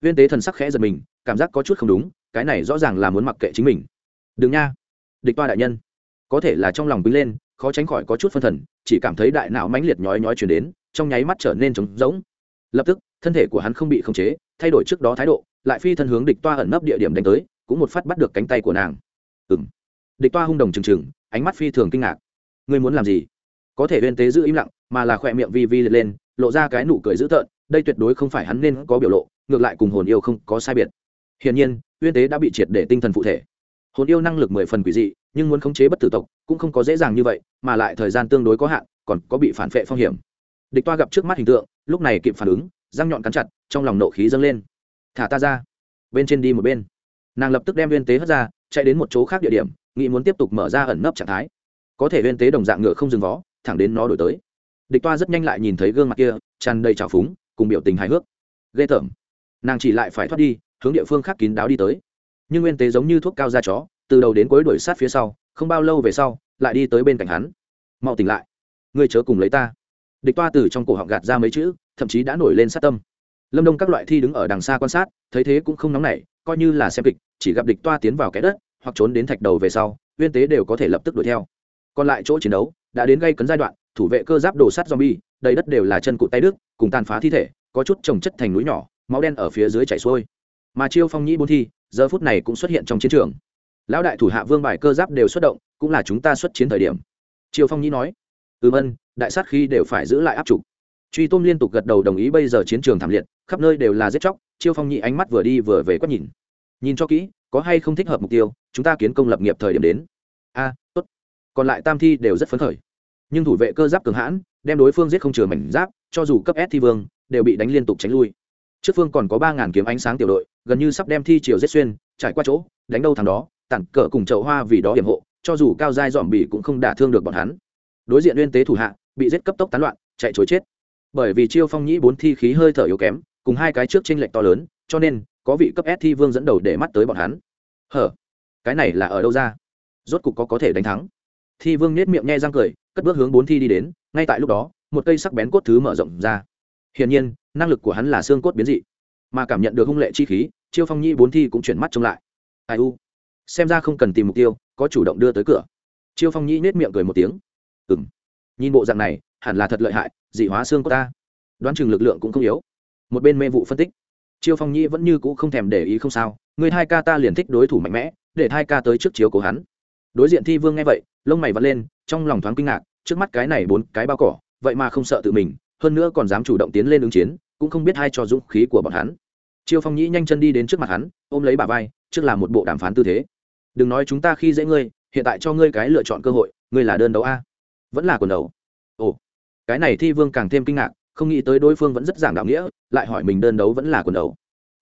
viên tế thần sắc khẽ giật mình, cảm giác có chút không đúng, cái này rõ ràng là muốn mặc kệ chính mình. Đừng nha. Địch toa đại nhân. Có thể là trong lòng bính lên, khó tránh khỏi có chút phân thần, chỉ cảm thấy đại não mãnh liệt nhói nhói chuyển đến, trong nháy mắt trở nên trống rỗng. Lập tức thân thể của hắn không bị khống chế, thay đổi trước đó thái độ, lại phi thân hướng địch toa ẩn nấp địa điểm đánh tới, cũng một phát bắt được cánh tay của nàng. Ừm. địch toa hung đồng trừng trừng, ánh mắt phi thường kinh ngạc. Ngươi muốn làm gì? Có thể viên tế giữ im lặng, mà là khỏe miệng vi vi liệt lên, lộ ra cái nụ cười dữ tợn, đây tuyệt đối không phải hắn nên có biểu lộ, ngược lại cùng hồn yêu không có sai biệt. Hiển nhiên uyên tế đã bị triệt để tinh thần phụ thể. Hồn yêu năng lực mười phần quỷ dị, nhưng muốn khống chế bất tử tộc, cũng không có dễ dàng như vậy, mà lại thời gian tương đối có hạn, còn có bị phản vệ phong hiểm. Địch toa gặp trước mắt hình tượng, lúc này kịp phản ứng răng nhọn cắn chặt, trong lòng nộ khí dâng lên. Thả ta ra. Bên trên đi một bên. Nàng lập tức đem viên tế hất ra, chạy đến một chỗ khác địa điểm, nghĩ muốn tiếp tục mở ra ẩn nấp trạng thái. Có thể viên tế đồng dạng ngựa không dừng vó, thẳng đến nó đổi tới. Địch toa rất nhanh lại nhìn thấy gương mặt kia, tràn đầy trào phúng, cùng biểu tình hài hước. Ghê tởm. Nàng chỉ lại phải thoát đi, hướng địa phương khác kín đáo đi tới. Nhưng nguyên tế giống như thuốc cao da chó, từ đầu đến cuối đuổi sát phía sau, không bao lâu về sau, lại đi tới bên cạnh hắn. Mau tỉnh lại. Ngươi chớ cùng lấy ta. Địch toa từ trong cổ họng gạt ra mấy chữ thậm chí đã nổi lên sát tâm. Lâm đông các loại thi đứng ở đằng xa quan sát, thấy thế cũng không nóng nảy, coi như là xem kịch, chỉ gặp địch toa tiến vào cái đất, hoặc trốn đến thạch đầu về sau uyên tế đều có thể lập tức đuổi theo. Còn lại chỗ chiến đấu, đã đến gây cấn giai đoạn, thủ vệ cơ giáp đồ sắt zombie, đầy đất đều là chân cụt tay đức cùng tàn phá thi thể, có chút trồng chất thành núi nhỏ, máu đen ở phía dưới chảy xuôi. Mà chiêu phong nhĩ bốn thi, giờ phút này cũng xuất hiện trong chiến trường. Lão đại thủ hạ vương bài cơ giáp đều xuất động, cũng là chúng ta xuất chiến thời điểm. Chiêu phong nhĩ nói, ừm ân đại sát khi đều phải giữ lại áp trục truy tôm liên tục gật đầu đồng ý bây giờ chiến trường thảm liệt, khắp nơi đều là giết chóc, chiêu phong nhị ánh mắt vừa đi vừa về quét nhìn. Nhìn cho kỹ, có hay không thích hợp mục tiêu, chúng ta kiến công lập nghiệp thời điểm đến. A, tốt. Còn lại tam thi đều rất phấn khởi. Nhưng thủ vệ cơ giáp cường hãn, đem đối phương giết không chừa mảnh giáp, cho dù cấp s thi vương, đều bị đánh liên tục tránh lui. Trước phương còn có ba ngàn kiếm ánh sáng tiểu đội, gần như sắp đem thi chiều giết xuyên, trải qua chỗ, đánh đâu thằng đó tặng cờ cùng chậu hoa vì đó hiểm hộ, cho dù cao giai dòm bỉ cũng không đả thương được bọn hắn. Đối diện uyên tế thủ hạ, bị giết cấp tốc tán loạn, chạy chối chết bởi vì chiêu phong nhĩ bốn thi khí hơi thở yếu kém, cùng hai cái trước tranh lệch to lớn, cho nên, có vị cấp s thi vương dẫn đầu để mắt tới bọn hắn. Hở, cái này là ở đâu ra? Rốt cục có có thể đánh thắng. Thi vương nết miệng nghe răng cười, cất bước hướng bốn thi đi đến, ngay tại lúc đó, một cây sắc bén cốt thứ mở rộng ra. Hiển nhiên, năng lực của hắn là xương cốt biến dị. Mà cảm nhận được hung lệ chi khí, chiêu phong nhi bốn thi cũng chuyển mắt trông lại. Ai u? Xem ra không cần tìm mục tiêu, có chủ động đưa tới cửa. Chiêu phong nhi nết miệng cười một tiếng. Ừ m nhìn bộ dạng này hẳn là thật lợi hại, dị hóa xương của ta. Đoán chừng lực lượng cũng không yếu. Một bên mê vụ phân tích. Chiêu phong nhi vẫn như c ũ không thèm để ý không sao. Người hai ca ta liền thích đối thủ mạnh mẽ, để hai ca tới trước chiếu của hắn. Đối diện thi vương nghe vậy, lông mày vắt lên, trong lòng thoáng kinh ngạc, trước mắt cái này bốn cái bao cỏ, vậy mà không sợ tự mình, hơn nữa còn dám chủ động tiến lên ứng chiến, cũng không biết hai cho dũng khí của bọn hắn. Chiêu phong nhĩ nhanh chân đi đến trước mặt hắn, ôm lấy bà vai, trước là một bộ đàm phán tư thế. Đừng nói chúng ta khi dễ ngươi, hiện tại cho ngươi cái lựa chọn cơ hội, ngươi là đơn đấu a, vẫn là quần đầu. Ồ cái này thi vương càng thêm kinh ngạc, không nghĩ tới đối phương vẫn rất giảng đạo nghĩa, lại hỏi mình đơn đấu vẫn là quần đấu.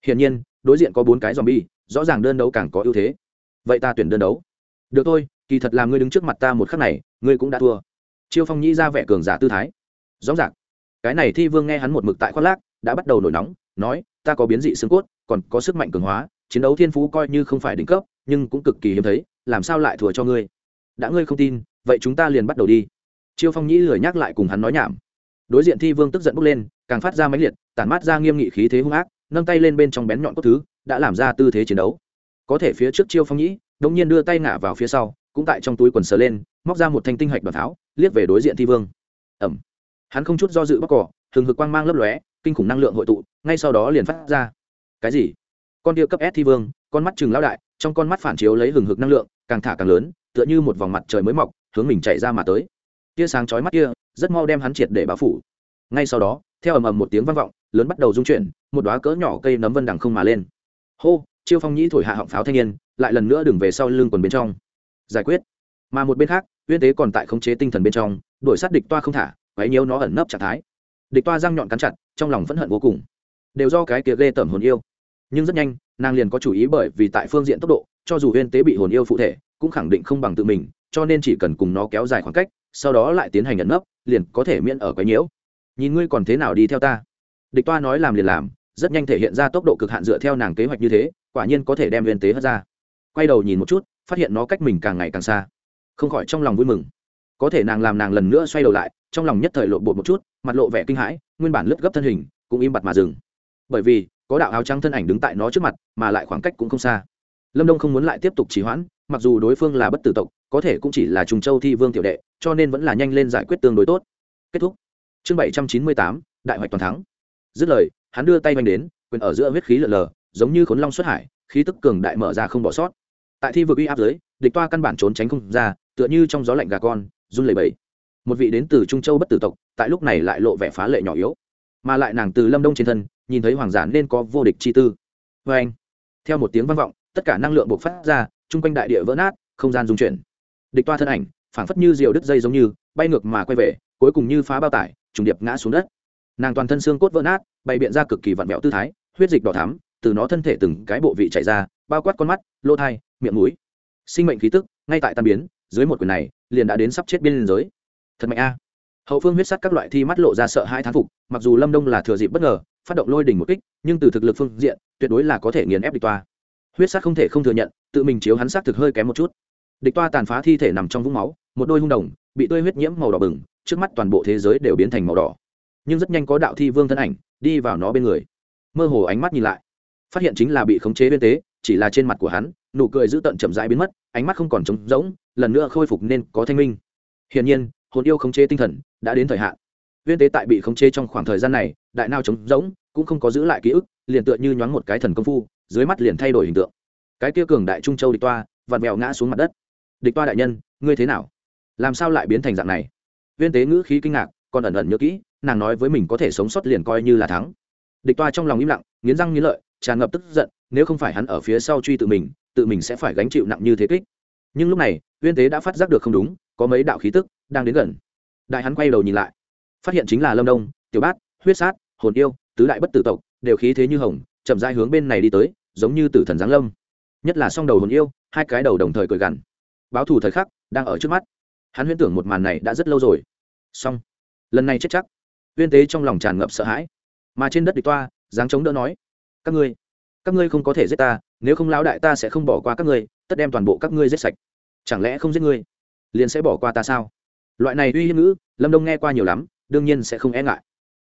hiển nhiên, đối diện có bốn cái dòm bi rõ ràng đơn đấu càng có ưu thế. Vậy ta tuyển đơn đấu. Được thôi, kỳ thật là ngươi đứng trước mặt ta một khắc này, ngươi cũng đã thua. Chiêu phong nhĩ ra vẻ cường giả tư thái. Rõ ràng. Cái này thi vương nghe hắn một mực tại khoác lác, đã bắt đầu nổi nóng, nói, ta có biến dị xương cốt, còn có sức mạnh cường hóa, chiến đấu thiên phú coi như không phải đỉnh cấp, nhưng cũng cực kỳ hiếm thấy, làm sao lại thừa cho ngươi? Đã ngươi không tin, vậy chúng ta liền bắt đầu đi chiêu phong nhĩ lười nhắc lại cùng hắn nói nhảm. Đối diện thi vương tức giận bốc lên, càng phát ra máy liệt, tản mát ra nghiêm nghị khí thế hung ác, nâng tay lên bên trong bén nhọn cốt thứ, đã làm ra tư thế chiến đấu. Có thể phía trước chiêu phong nhĩ, đống nhiên đưa tay ngả vào phía sau, cũng tại trong túi quần sờ lên, móc ra một thanh tinh hạch đoàn tháo, liếc về đối diện thi vương. Ẩm hắn không chút do dự bóc cỏ, hừng hực quang mang lấp lóe, kinh khủng năng lượng hội tụ, ngay sau đó liền phát ra. Cái gì? Con tia cấp s thi vương, con mắt chừng lao đại, trong con mắt phản chiếu lấy hừng hực năng lượng, càng thả càng lớn, tựa như một vòng mặt trời mới mọc, hướng mình chạy ra mà tới tia sáng chói mắt kia, rất mau đem hắn triệt để báo phủ. Ngay sau đó, theo ầm ầm một tiếng vang vọng, lớn bắt đầu rung chuyển, một đoá cỡ nhỏ cây nấm vân đằng không mà lên. Hô, chiêu phong nhĩ thổi hạ họng pháo thanh niên, lại lần nữa đừng về sau lưng quần bên trong. Giải quyết. Mà một bên khác, uyên tế còn tại khống chế tinh thần bên trong, đuổi sát địch toa không thả, quấy nhiễu nó ẩn nấp trạng thái. Địch toa răng nhọn cắn chặt, trong lòng phẫn hận vô cùng. Đều do cái kia ghê tởm hồn yêu. Nhưng rất nhanh, nàng liền có chủ ý bởi vì tại phương diện tốc độ, cho dù huyên tế bị hồn yêu phụ thể, cũng khẳng định không bằng tự mình, cho nên chỉ cần cùng nó kéo dài khoảng cách sau đó lại tiến hành nhận nấp, liền có thể miễn ở quấy nhiễu. Nhìn ngươi còn thế nào đi theo ta. Địch toa nói làm liền làm, rất nhanh thể hiện ra tốc độ cực hạn dựa theo nàng kế hoạch như thế, quả nhiên có thể đem nguyên tế hất ra. Quay đầu nhìn một chút, phát hiện nó cách mình càng ngày càng xa. Không khỏi trong lòng vui mừng. Có thể nàng làm nàng lần nữa xoay đầu lại, trong lòng nhất thời lộ bột một chút, mặt lộ vẻ kinh hãi, nguyên bản lướt gấp thân hình, cũng im bặt mà dừng. Bởi vì, có đạo áo trắng thân ảnh đứng tại nó trước mặt, mà lại khoảng cách cũng không xa. Lâm đông không muốn lại tiếp tục trì hoãn, mặc dù đối phương là bất tử tộc có thể cũng chỉ là trùng châu thi vương tiểu đệ, cho nên vẫn là nhanh lên giải quyết tương đối tốt. Kết thúc. Chương bảy trăm chín mươi tám, đại hoạch toàn thắng. Dứt lời, hắn đưa tay vanh đến, quyền ở giữa huyết khí lợn lờ, giống như khốn long xuất hải, khí tức cường đại mở ra không bỏ sót. Tại thi vực uy áp dưới, địch toa căn bản trốn tránh không ra, tựa như trong gió lạnh gà con, run lẩy bẩy. Một vị đến từ trung châu bất tử tộc, tại lúc này lại lộ vẻ phá lệ nhỏ yếu. Mà lại nàng từ lâm đông trên thân, nhìn thấy hoàng giả nên có vô địch chi tư. Vê anh theo một tiếng vang vọng, tất cả năng lượng bộc phát ra, chung quanh đại địa vỡ nát, không gian dung chuyển địch toa thân ảnh, phảng phất như diều đứt dây giống như, bay ngược mà quay về, cuối cùng như phá bao tải, trùng điệp ngã xuống đất. Nàng toàn thân xương cốt vỡ nát, bày biện ra cực kỳ vặn vẹo tư thái, huyết dịch đỏ thắm, từ nó thân thể từng cái bộ vị chảy ra, bao quát con mắt, lỗ thai, miệng mũi. Sinh mệnh khí tức, ngay tại tan biến, dưới một quyền này, liền đã đến sắp chết biên giới. Thật mạnh a. Hậu phương huyết sắt các loại thi mắt lộ ra sợ hai thán phục, mặc dù lâm đông là thừa dịp bất ngờ, phát động lôi đỉnh một kích, nhưng từ thực lực phương diện, tuyệt đối là có thể nghiền ép địch toa. Huyết sắt không thể không thừa nhận, tự mình chiếu hắn xác thực hơi kém một chút địch toa tàn phá thi thể nằm trong vũng máu, một đôi hung đồng, bị tươi huyết nhiễm màu đỏ bừng, trước mắt toàn bộ thế giới đều biến thành màu đỏ. Nhưng rất nhanh có đạo thi vương thân ảnh, đi vào nó bên người. Mơ hồ ánh mắt nhìn lại, phát hiện chính là bị khống chế biên tế, chỉ là trên mặt của hắn, nụ cười giữ tận chậm rãi biến mất, ánh mắt không còn trống rỗng, lần nữa khôi phục nên có thanh minh. Hiển nhiên, hồn yêu khống chế tinh thần đã đến thời hạn. Viên tế tại bị khống chế trong khoảng thời gian này, đại nao trống rỗng, cũng không có giữ lại ký ức, liền tựa như nhoáng một cái thần công phu, dưới mắt liền thay đổi hình tượng. Cái kia cường đại trung châu địch toa, vặn mèo ngã xuống mặt đất địch toa đại nhân, ngươi thế nào? Làm sao lại biến thành dạng này? Viên tế ngữ khí kinh ngạc, còn ẩn ẩn nhớ kỹ, nàng nói với mình có thể sống sót liền coi như là thắng. Địch toa trong lòng im lặng, nghiến răng nghiến lợi, tràn ngập tức giận, nếu không phải hắn ở phía sau truy tự mình tự mình sẽ phải gánh chịu nặng như thế kích. Nhưng lúc này, viên tế đã phát giác được không đúng, có mấy đạo khí tức đang đến gần. Đại hắn quay đầu nhìn lại, phát hiện chính là lâm đông, tiểu bát, huyết sát, hồn yêu, tứ đại bất tử tộc, đều khí thế như hồng, chậm dai hướng bên này đi tới, giống như tử thần giáng lâm. Nhất là song đầu hồn yêu, hai cái đầu đồng thời cười gằn báo thù thời khắc, đang ở trước mắt. Hắn huyễn tưởng một màn này đã rất lâu rồi. Song lần này chết chắc. Uyên tế trong lòng tràn ngập sợ hãi. Mà trên đất địch toa, dáng chống đỡ nói, các ngươi các ngươi không có thể giết ta, nếu không lão đại ta sẽ không bỏ qua các ngươi, tất đem toàn bộ các ngươi giết sạch. Chẳng lẽ không giết ngươi, liền sẽ bỏ qua ta sao? Loại này uy hiếp ngữ, lâm đông nghe qua nhiều lắm, đương nhiên sẽ không e ngại.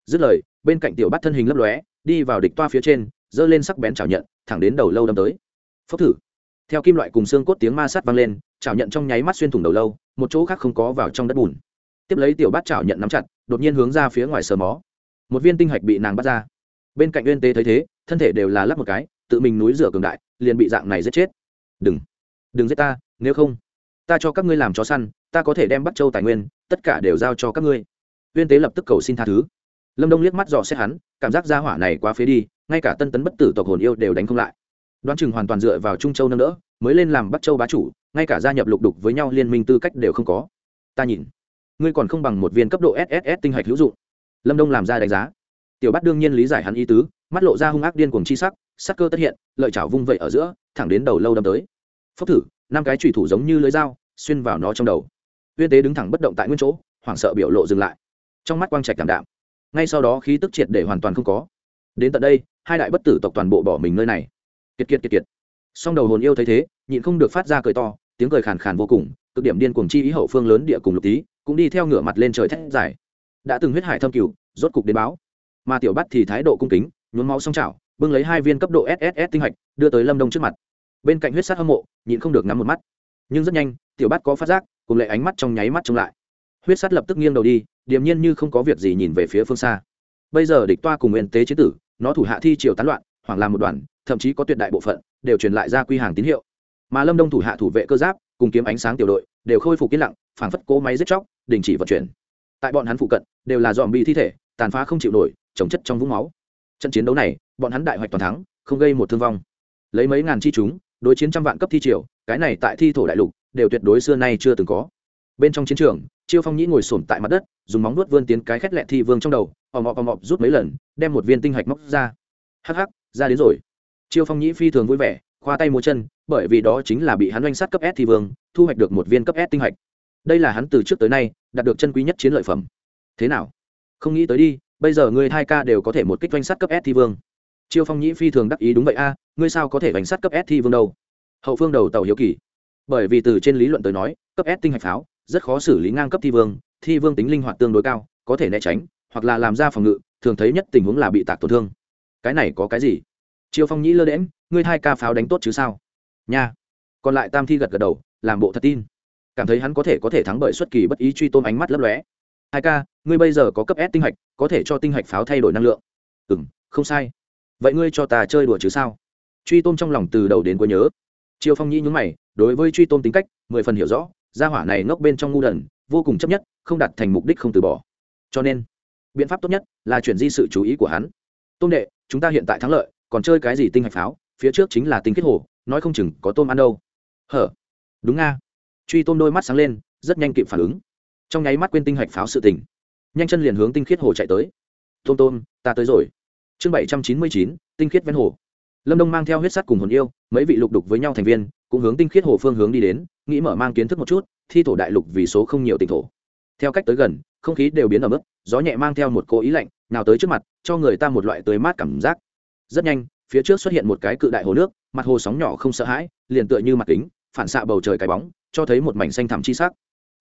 Dứt lời, bên cạnh tiểu bắt thân hình lấp lóe, đi vào địch toa phía trên, giơ lên sắc bén chảo nhận, thẳng đến đầu lâu đâm tới. Phốc thử theo kim loại cùng xương cốt tiếng ma sát vang lên, chảo nhận trong nháy mắt xuyên thủng đầu lâu, một chỗ khác không có vào trong đất bùn. Tiếp lấy tiểu bát chảo nhận nắm chặt, đột nhiên hướng ra phía ngoài sờ mó. Một viên tinh hạch bị nàng bắt ra. Bên cạnh uyên tế thấy thế, thân thể đều là lắp một cái, tự mình núi rửa cường đại, liền bị dạng này giết chết. Đừng đừng giết ta, nếu không, ta cho các ngươi làm chó săn, ta có thể đem bắt châu tài nguyên, tất cả đều giao cho các ngươi. Uyên tế lập tức cầu xin tha thứ. Lâm đông liếc mắt dò xét hắn, cảm giác gia hỏa này quá phế đi, ngay cả tân tấn bất tử tộc hồn yêu đều đánh không lại đoán chừng hoàn toàn dựa vào trung châu nâng đỡ, mới lên làm bắt châu bá chủ, ngay cả gia nhập lục đục với nhau liên minh tư cách đều không có. Ta nhìn, ngươi còn không bằng một viên cấp độ sss tinh hạch hữu dụng. Lâm đông làm ra đánh giá. Tiểu bắt đương nhiên lý giải hắn ý tứ, mắt lộ ra hung ác điên cuồng chi sắc sắc cơ tất hiện, lợi chảo vung vậy ở giữa, thẳng đến đầu lâu đâm tới. Phốc thử, năm cái trùy thủ giống như lưới dao, xuyên vào nó trong đầu. Uyên tế đứng thẳng bất động tại nguyên chỗ, hoảng sợ biểu lộ dừng lại. Trong mắt quang trạch cảm đạm. Ngay sau đó khí tức triệt để hoàn toàn không có. Đến tận đây, hai đại bất tử tộc toàn bộ bỏ mình nơi này kiệt kiệt kiệt kiệt. Song đầu hồn yêu thấy thế, nhịn không được phát ra cười to, tiếng cười khàn khàn vô cùng, cực điểm điên cuồng chi ý hậu phương lớn địa cùng lục tý cũng đi theo ngửa mặt lên trời thét dài. Đã từng huyết hải thâm cửu rốt cục đến báo. Mà tiểu bắt thì thái độ cung kính, nhuốm máu song chảo bưng lấy hai viên cấp độ sss tinh hạch, đưa tới lâm đông trước mặt. Bên cạnh huyết sát hâm mộ, nhịn không được ngắm một mắt. Nhưng rất nhanh, tiểu bắt có phát giác, cùng lệ ánh mắt trong nháy mắt trông lại. Huyết sát lập tức nghiêng đầu đi, điềm nhiên như không có việc gì nhìn về phía phương xa. Bây giờ địch toa cùng nguyên tế chế tử, nó thủ hạ thi triều tán loạn, hoảng làm một đoàn thậm chí có tuyệt đại bộ phận đều truyền lại ra quy hàng tín hiệu. Mà lâm đông thủ hạ thủ vệ cơ giáp, cùng kiếm ánh sáng tiểu đội, đều khôi phục yên lặng, phảng phất cố máy giết chóc, đình chỉ vận chuyển. Tại bọn hắn phụ cận, đều là dòm bị thi thể, tàn phá không chịu nổi trồng chất trong vũng máu. Trận chiến đấu này, bọn hắn đại hoạch toàn thắng, không gây một thương vong. Lấy mấy ngàn chi chúng, đối chiến trăm vạn cấp thi triều, cái này tại thi thổ đại lục, đều tuyệt đối xưa nay chưa từng có. Bên trong chiến trường, chiêu phong nhĩ ngồi sổm tại mặt đất, dùng móng nuốt vươn tiến cái khét lẹ thi vương trong đầu, ò mọ ò mọ rút mấy lần, đem một viên tinh hạch móc ra. Hắc hắc, ra đến rồi chiêu phong nhĩ phi thường vui vẻ, khoa tay múa chân, bởi vì đó chính là bị hắn oanh sát cấp s thi vương, thu hoạch được một viên cấp s tinh hạch. Đây là hắn từ trước tới nay, đạt được chân quý nhất chiến lợi phẩm. Thế nào? Không nghĩ tới đi, bây giờ ngươi hai ca đều có thể một kích oanh sát cấp s thi vương. Chiêu phong nhĩ phi thường đắc ý đúng vậy a, ngươi sao có thể oanh sát cấp s thi vương đâu? Hậu phương đầu tàu hiếu kỳ. Bởi vì từ trên lý luận tới nói, cấp s tinh hạch pháo, rất khó xử lý ngang cấp thi vương thi vương tính linh hoạt tương đối cao, có thể né tránh, hoặc là làm ra phòng ngự, thường thấy nhất tình huống là bị tạc tổn thương. Cái này có cái gì? Chiêu phong nhĩ lơ đễm ngươi hai ca pháo đánh tốt chứ sao? Nha. Còn lại tam thi gật gật đầu, làm bộ thật tin. Cảm thấy hắn có thể có thể thắng bởi xuất kỳ bất ý truy tôm ánh mắt lấp lóe. Hai ca, ngươi bây giờ có cấp s tinh hạch, có thể cho tinh hạch pháo thay đổi năng lượng. Ừ m không sai. Vậy ngươi cho ta chơi đùa chứ sao? Truy tôm trong lòng từ đầu đến cuối nhớ. Chiêu phong nhĩ nhúng mày, đối với truy tôm tính cách, mười phần hiểu rõ, gia hỏa này ngốc bên trong ngu đần, vô cùng chấp nhất, không đặt thành mục đích không từ bỏ. Cho nên, biện pháp tốt nhất là chuyển di sự chú ý của hắn. Tôn đệ, chúng ta hiện tại thắng lợi còn chơi cái gì tinh hạch pháo, phía trước chính là tinh kết hồ, nói không chừng có tôm ăn đâu. Hở? Đúng nga. Truy tôm đôi mắt sáng lên, rất nhanh kịp phản ứng. Trong nháy mắt quên tinh hạch pháo sự tình. Nhanh chân liền hướng tinh khiết hồ chạy tới. Tôm tôm, ta tới rồi. Chương bảy trăm chín mươi chín, tinh khiết ven hồ. Lâm đông mang theo huyết sắt cùng hồn yêu, mấy vị lục đục với nhau thành viên, cũng hướng tinh khiết hồ phương hướng đi đến, nghĩ mở mang kiến thức một chút, thi thổ đại lục vì số không nhiều tỉnh thổ. Theo cách tới gần, không khí đều biến ở mức gió nhẹ mang theo một cỗ ý lạnh, nào tới trước mặt, cho người ta một loại tươi mát cảm giác rất nhanh, phía trước xuất hiện một cái cự đại hồ nước, mặt hồ sóng nhỏ không sợ hãi, liền tựa như mặt kính, phản xạ bầu trời cái bóng, cho thấy một mảnh xanh thẳm chi sắc.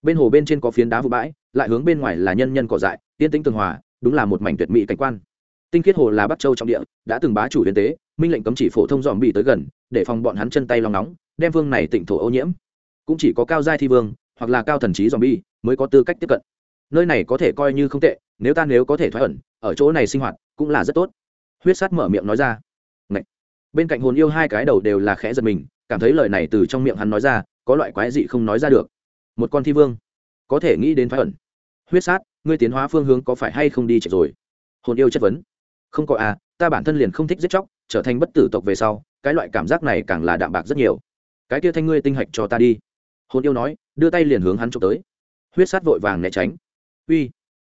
Bên hồ bên trên có phiến đá vụ bãi, lại hướng bên ngoài là nhân nhân cỏ dại tiên tĩnh tường hòa, đúng là một mảnh tuyệt mỹ cảnh quan. Tinh khiết hồ là bắc châu trọng địa, đã từng bá chủ hiến tế, minh lệnh cấm chỉ phổ thông dòm bị tới gần, để phòng bọn hắn chân tay lòng nóng, đem vương này tịnh thổ ô nhiễm. Cũng chỉ có cao giai thi vương, hoặc là cao thần trí dòm bi, mới có tư cách tiếp cận. Nơi này có thể coi như không tệ, nếu ta nếu có thể thoát ẩn, ở chỗ này sinh hoạt, cũng là rất tốt huyết Sát mở miệng nói ra. Ngậy. bên cạnh hồn yêu hai cái đầu đều là khẽ giật mình, cảm thấy lời này từ trong miệng hắn nói ra, có loại quái dị không nói ra được. Một con thi vương. Có thể nghĩ đến thoái ẩn. Huyết sát, ngươi tiến hóa phương hướng có phải hay không đi chạy rồi? Hồn yêu chất vấn. Không có à ta bản thân liền không thích giết chóc, trở thành bất tử tộc về sau, cái loại cảm giác này càng là đạm bạc rất nhiều. Cái kia thanh ngươi tinh hạch cho ta đi. Hồn yêu nói, đưa tay liền hướng hắn trộm tới. Huyết sát vội vàng né tránh. Uy,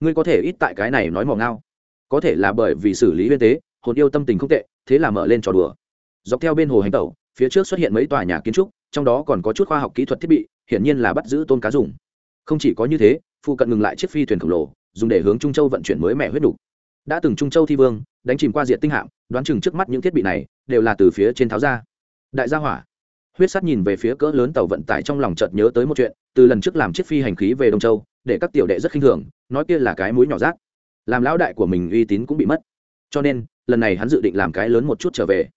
ngươi có thể ít tại cái này nói mò ngao. Có thể là bởi vì xử lý huyên tế hồn yêu tâm tình không tệ, thế là mở lên trò đùa. Dọc theo bên hồ hành tẩu, phía trước xuất hiện mấy tòa nhà kiến trúc, trong đó còn có chút khoa học kỹ thuật thiết bị, hiển nhiên là bắt giữ tôn cá dùng. Không chỉ có như thế, phụ cận ngừng lại chiếc phi thuyền khổng lồ, dùng để hướng trung châu vận chuyển mới mẹ huyết đục đã từng trung châu thi vương, đánh chìm qua diện tinh hạm, đoán chừng trước mắt những thiết bị này đều là từ phía trên tháo ra. Đại gia hỏa, huyết sắt nhìn về phía cỡ lớn tàu vận tải trong lòng chợt nhớ tới một chuyện, từ lần trước làm chiếc phi hành khí về đông châu, để các tiểu đệ rất khinh thường, nói kia là cái mũi nhỏ rác. Làm lão đại của mình uy tín cũng bị mất cho nên, lần này hắn dự định làm cái lớn một chút trở về.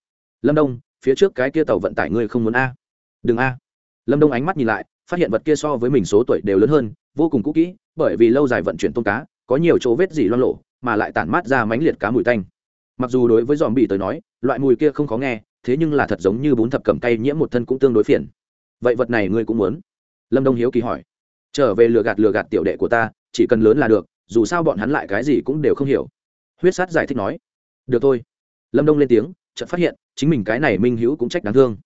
Lâm đông, phía trước cái kia tàu vận tải ngươi không muốn a. Đừng a. Lâm đông ánh mắt nhìn lại, phát hiện vật kia so với mình số tuổi đều lớn hơn, vô cùng cũ kỹ, bởi vì lâu dài vận chuyển tôm cá, có nhiều chỗ vết dỉ loan lộ mà lại tản mát ra mánh liệt cá mùi tanh. Mặc dù đối với dòm bị tới nói, loại mùi kia không khó nghe, thế nhưng là thật giống như bún thập cầm tay nhiễm một thân cũng tương đối phiền. Vậy vật này ngươi cũng muốn? Lâm đông hiếu kỳ hỏi. Trở về lừa gạt lừa gạt tiểu đệ của ta, chỉ cần lớn là được, dù sao bọn hắn lại cái gì cũng đều không hiểu. Huyết sát giải thích nói được thôi. Lâm đông lên tiếng, chợt phát hiện, chính mình cái này minh hữu cũng trách đáng thương.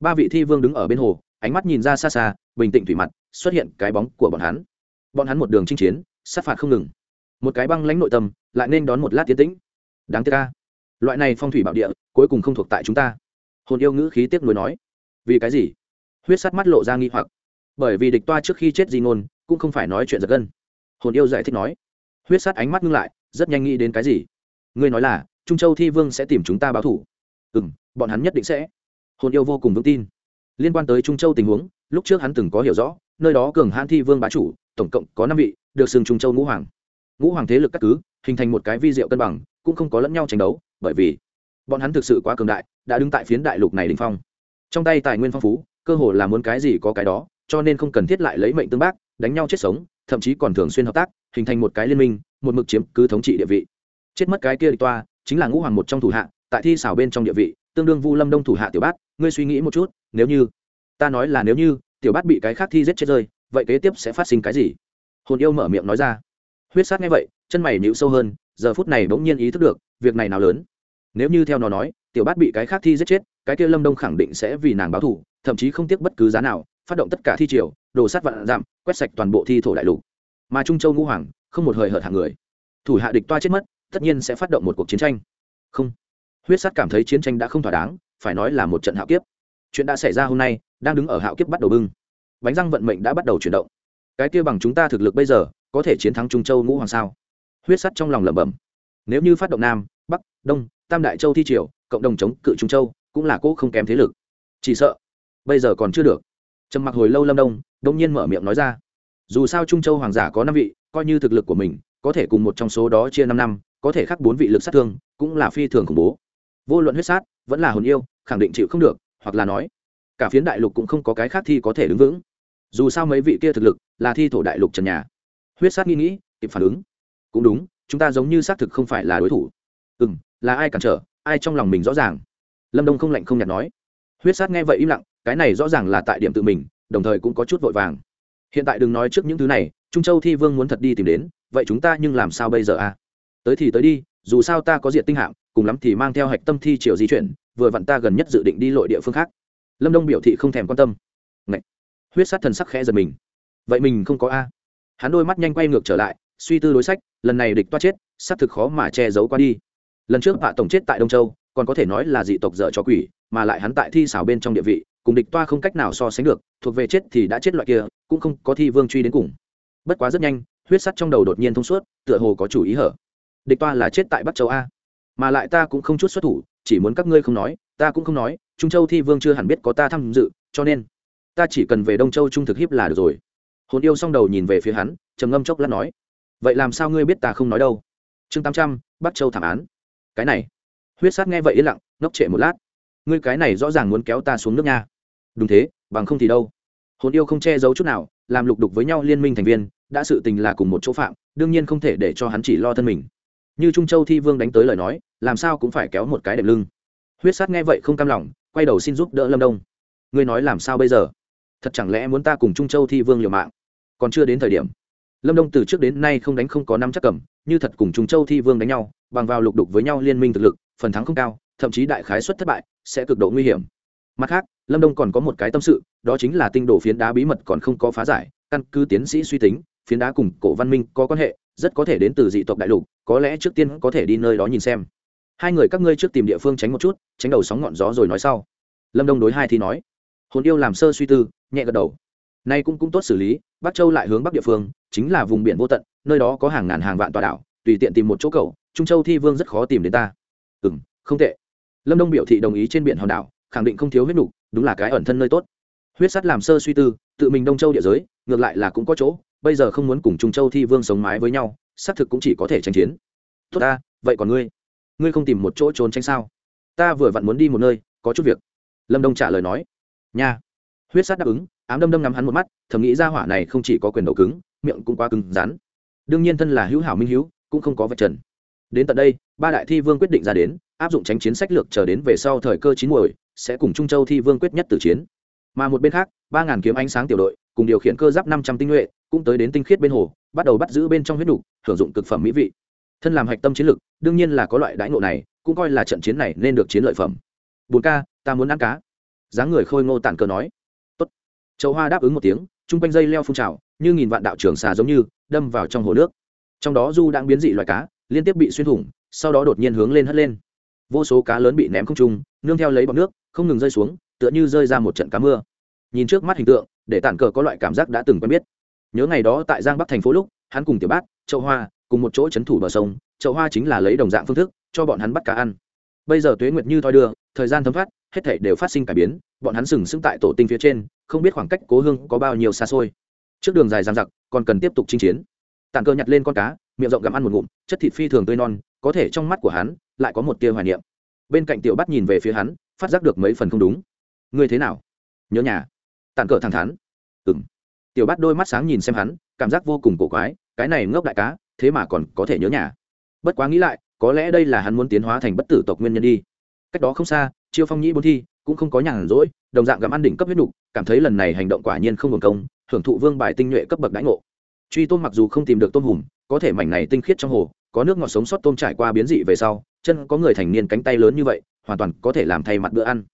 Ba vị thi vương đứng ở bên hồ, ánh mắt nhìn ra xa xa, bình tĩnh thủy mặt, xuất hiện cái bóng của bọn hắn. Bọn hắn một đường chinh chiến, sát phạt không ngừng. Một cái băng lãnh nội tâm, lại nên đón một lát tiến tĩnh. Đáng tiếc ca loại này phong thủy bảo địa, cuối cùng không thuộc tại chúng ta. Hồn yêu ngữ khí tiếc nuối nói. Vì cái gì? Huyết sắt mắt lộ ra nghi hoặc. Bởi vì địch toa trước khi chết di ngôn, cũng không phải nói chuyện giật gân. Hồn yêu giải thích nói. Huyết sắt ánh mắt ngưng lại, rất nhanh nghĩ đến cái gì? Ngươi nói là trung châu thi vương sẽ tìm chúng ta báo thủ. Ừ m bọn hắn nhất định sẽ. Hồn yêu vô cùng vững tin. Liên quan tới trung châu tình huống, lúc trước hắn từng có hiểu rõ, nơi đó cường hãn thi vương bá chủ, tổng cộng có năm vị, được xưng trung châu ngũ hoàng. Ngũ hoàng thế lực cắt cứ, hình thành một cái vi diệu cân bằng, cũng không có lẫn nhau tranh đấu, bởi vì bọn hắn thực sự quá cường đại, đã đứng tại phiến đại lục này đình phong. Trong tay tài nguyên phong phú, cơ hồ là muốn cái gì có cái đó, cho nên không cần thiết lại lấy mệnh tương bác, đánh nhau chết sống, thậm chí còn thường xuyên hợp tác, hình thành một cái liên minh, một mực chiếm cứ thống trị địa vị. Chết mất cái kia địch toa chính là ngũ hoàng một trong thủ hạ, tại thi xảo bên trong địa vị, tương đương vu lâm đông thủ hạ tiểu bát. Ngươi suy nghĩ một chút, nếu như, ta nói là nếu như, tiểu bát bị cái khác thi giết chết rơi, vậy kế tiếp sẽ phát sinh cái gì? Hồn yêu mở miệng nói ra. Huyết sát nghe vậy, chân mày nhịu sâu hơn, giờ phút này bỗng nhiên ý thức được, việc này nào lớn. Nếu như theo nó nói, tiểu bát bị cái khác thi giết chết, cái kia lâm đông khẳng định sẽ vì nàng báo thù, thậm chí không tiếc bất cứ giá nào, phát động tất cả thi triều, đồ sát vạn giảm quét sạch toàn bộ thi thổ đại lục. Mà trung châu ngũ hoàng, không một hời hợt hàng người. Thủ hạ địch toa chết mất tất nhiên sẽ phát động một cuộc chiến tranh. Không. Huyết sát cảm thấy chiến tranh đã không thỏa đáng, phải nói là một trận hạo kiếp. Chuyện đã xảy ra hôm nay, đang đứng ở hạo kiếp bắt đầu bưng. Bánh răng vận mệnh đã bắt đầu chuyển động. Cái kia bằng chúng ta thực lực bây giờ, có thể chiến thắng trung châu ngũ hoàng sao? Huyết sắt trong lòng lẩm bẩm. Nếu như phát động nam, bắc, đông, tam đại châu thi triều, cộng đồng chống cự trung châu, cũng là cỗ không kém thế lực. Chỉ sợ, bây giờ còn chưa được. Trầm mặc hồi lâu lâm đông đông nhiên mở miệng nói ra. Dù sao trung châu hoàng giả có năm vị, coi như thực lực của mình, có thể cùng một trong số đó chia năm năm có thể khắc bốn vị lực sát thương, cũng là phi thường khủng bố. Vô luận huyết sát, vẫn là hồn yêu, khẳng định chịu không được, hoặc là nói, cả phiến đại lục cũng không có cái khác thi có thể đứng vững. Dù sao mấy vị kia thực lực là thi thổ đại lục trần nhà. Huyết sát nghĩ nghĩ, kịp phản ứng. Cũng đúng, chúng ta giống như xác thực không phải là đối thủ. Ừ m là ai cản trở, ai trong lòng mình rõ ràng? Lâm đông không lạnh không nhạt nói. Huyết sát nghe vậy im lặng, cái này rõ ràng là tại điểm tự mình, đồng thời cũng có chút vội vàng. Hiện tại đừng nói trước những thứ này, trung châu thi vương muốn thật đi tìm đến, vậy chúng ta nhưng làm sao bây giờ à? Tới thì tới đi, dù sao ta có diện tinh hạng cùng lắm thì mang theo hạch tâm thi triều di chuyển, vừa vặn ta gần nhất dự định đi lội địa phương khác. Lâm đông biểu thị không thèm quan tâm. Ngậy! huyết sát thần sắc khẽ giật mình. Vậy mình không có a. Hắn đôi mắt nhanh quay ngược trở lại, suy tư đối sách, lần này địch toát chết, xác thực khó mà che giấu qua đi. Lần trước hạ tổng chết tại đông châu, còn có thể nói là dị tộc dở cho quỷ, mà lại hắn tại thi xảo bên trong địa vị, cùng địch toa không cách nào so sánh được, thuộc về chết thì đã chết loại kia, cũng không có thi vương truy đến cùng. Bất quá rất nhanh, huyết sắt trong đầu đột nhiên thông suốt, tựa hồ có chủ ý hở địch toa là chết tại bắc châu a. Mà lại ta cũng không chút xuất thủ, chỉ muốn các ngươi không nói, ta cũng không nói, trung châu thi vương chưa hẳn biết có ta tham dự, cho nên ta chỉ cần về đông châu trung thực hiếp là được rồi. Hồn yêu xong đầu nhìn về phía hắn, trầm ngâm chốc lát nói, vậy làm sao ngươi biết ta không nói đâu? Chương tám trăm, bắc châu thảm án. Cái này, huyết sát nghe vậy yên lặng, ngốc trệ một lát. Ngươi cái này rõ ràng muốn kéo ta xuống nước nha. Đúng thế, bằng không thì đâu. Hồn yêu không che giấu chút nào, làm lục đục với nhau liên minh thành viên, đã sự tình là cùng một chỗ phạm, đương nhiên không thể để cho hắn chỉ lo thân mình như trung châu thi vương đánh tới lời nói, làm sao cũng phải kéo một cái đệm lưng. Huyết sát nghe vậy không cam lòng, quay đầu xin giúp đỡ lâm đông. Ngươi nói làm sao bây giờ? Thật chẳng lẽ muốn ta cùng trung châu thi vương liều mạng? Còn chưa đến thời điểm. Lâm đông từ trước đến nay không đánh không có năm chắc cầm, như thật cùng trung châu thi vương đánh nhau, bằng vào lục đục với nhau liên minh thực lực, phần thắng không cao, thậm chí đại khái suất thất bại, sẽ cực độ nguy hiểm. Mặt khác, lâm đông còn có một cái tâm sự, đó chính là tinh đồ phiến đá bí mật còn không có phá giải, căn cứ tiến sĩ suy tính, phiến đá cùng cổ văn minh có quan hệ rất có thể đến từ dị tộc đại lục, có lẽ trước tiên có thể đi nơi đó nhìn xem. Hai người các ngươi trước tìm địa phương tránh một chút, tránh đầu sóng ngọn gió rồi nói sau. Lâm đông đối hai thì nói. Hồn yêu làm sơ suy tư, nhẹ gật đầu. Nay cũng cũng tốt xử lý, bắc châu lại hướng bắc địa phương, chính là vùng biển vô tận, nơi đó có hàng ngàn hàng vạn tòa đảo, tùy tiện tìm một chỗ cầu, trung châu thi vương rất khó tìm đến ta. Ừ m không tệ. Lâm đông biểu thị đồng ý trên biển hòn đảo, khẳng định không thiếu huyết nục, đúng là cái ẩn thân nơi tốt. Huyết sắt làm sơ suy tư, tự mình đông châu địa giới, ngược lại là cũng có chỗ bây giờ không muốn cùng trung châu thi vương sống mái với nhau, xác thực cũng chỉ có thể tranh chiến. Tốt ta, vậy còn ngươi? Ngươi không tìm một chỗ trốn tránh sao? Ta vừa vặn muốn đi một nơi, có chút việc. Lâm đông trả lời nói. Nha. Huyết sát đáp ứng, ám đâm đâm ngắm hắn một mắt, thầm nghĩ ra hỏa này không chỉ có quyền đầu cứng, miệng cũng quá cứng rắn. Đương nhiên thân là hữu hảo minh hữu, cũng không có vật trần. Đến tận đây, ba đại thi vương quyết định ra đến, áp dụng tránh chiến sách lược chờ đến về sau thời cơ chín muồi, sẽ cùng trung châu thi vương quyết nhất tử chiến. Mà một bên khác, ba ngàn kiếm ánh sáng tiểu đội, cùng điều khiển cơ giáp năm trăm tinh nhuệ cũng tới đến tinh khiết bên hồ bắt đầu bắt giữ bên trong huyết đủ, hưởng dụng cực phẩm mỹ vị. Thân làm hạch tâm chiến lược đương nhiên là có loại đãi ngộ này cũng coi là trận chiến này nên được chiến lợi phẩm. Bốn ca ta muốn ăn cá. Dáng người khôi ngô tản cờ nói. Tốt. châu hoa đáp ứng một tiếng chung quanh dây leo phun trào như nghìn vạn đạo trường xà giống như đâm vào trong hồ nước. Trong đó du đang biến dị loại cá liên tiếp bị xuyên thủng sau đó đột nhiên hướng lên hất lên. Vô số cá lớn bị ném không trung nương theo lấy bọc nước không ngừng rơi xuống tựa như rơi ra một trận cá mưa. Nhìn trước mắt hình tượng để tản cờ có loại cảm giác đã từng quen biết nhớ ngày đó tại giang bắc thành phố lúc, hắn cùng tiểu bát châu hoa cùng một chỗ c h ấ n thủ bờ sông châu hoa chính là lấy đồng dạng phương thức cho bọn hắn bắt cá ăn. Bây giờ tuế nguyệt như thoi đưa, thời gian thấm thoát, hết thể đều phát sinh cải biến, bọn hắn sừng sững tại tổ tinh phía trên, không biết khoảng cách cố hương có bao nhiêu xa xôi. Trước đường dài giang giặc còn cần tiếp tục chinh chiến. Tàn cơ nhặt lên con cá, miệng rộng gặm ăn một ngụm, chất thịt phi thường tươi non, có thể trong mắt của hắn lại có một tia hoài niệm. Bên cạnh tiểu bắt nhìn về phía hắn, phát giác được mấy phần không đúng. Ngươi thế nào? Nhớ nhà? Tàn cờ thẳng thắn. Ừng tiểu bắt đôi mắt sáng nhìn xem hắn, cảm giác vô cùng cổ quái, cái này ngốc đại cá, thế mà còn có thể nhớ nhà. Bất quá nghĩ lại, có lẽ đây là hắn muốn tiến hóa thành bất tử tộc nguyên nhân đi. Cách đó không xa, chiêu phong nhĩ bốn thi, cũng không có nhàn rỗi, đồng dạng gặm ăn đỉnh cấp huyết nhục cảm thấy lần này hành động quả nhiên không hưởng công, hưởng thụ vương bài tinh nhuệ cấp bậc đãi ngộ. Truy tôm mặc dù không tìm được tôm hùm, có thể mảnh này tinh khiết trong hồ, có nước ngọt sống sót tôm trải qua biến dị về sau, chân có người thành niên cánh tay lớn như vậy, hoàn toàn có thể làm thay mặt bữa ăn.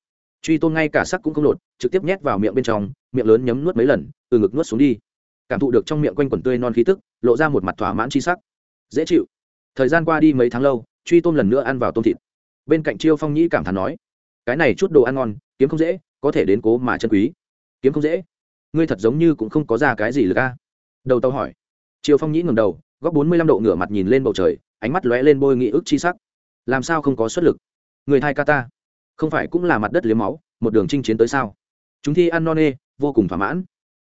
Truy tôm ngay cả sắc cũng không lột, trực tiếp nhét vào miệng bên trong, miệng lớn nhấm nuốt mấy lần từ ngực nuốt xuống đi. Cảm thụ được trong miệng quanh quẩn tươi non khí tức, lộ ra một mặt thỏa mãn chi sắc. Dễ chịu. Thời gian qua đi mấy tháng lâu, truy tôm lần nữa ăn vào tôm thịt. Bên cạnh chiêu phong nhĩ cảm thán nói, cái này chút đồ ăn ngon, kiếm không dễ, có thể đến cố mà chân quý. Kiếm không dễ? Ngươi thật giống như cũng không có ra cái gì lực a. Đầu tàu hỏi. Chiêu phong nhĩ ngầm đầu, góc bốn mươi lăm độ ngửa mặt nhìn lên bầu trời, ánh mắt lóe lên bôi nghị ức chi sắc. Làm sao không có xuất lực? Người thai ca ta. Không phải cũng là mặt đất liếm máu, một đường chinh chiến tới sao? Chúng thi ăn no nê, vô cùng thỏa mãn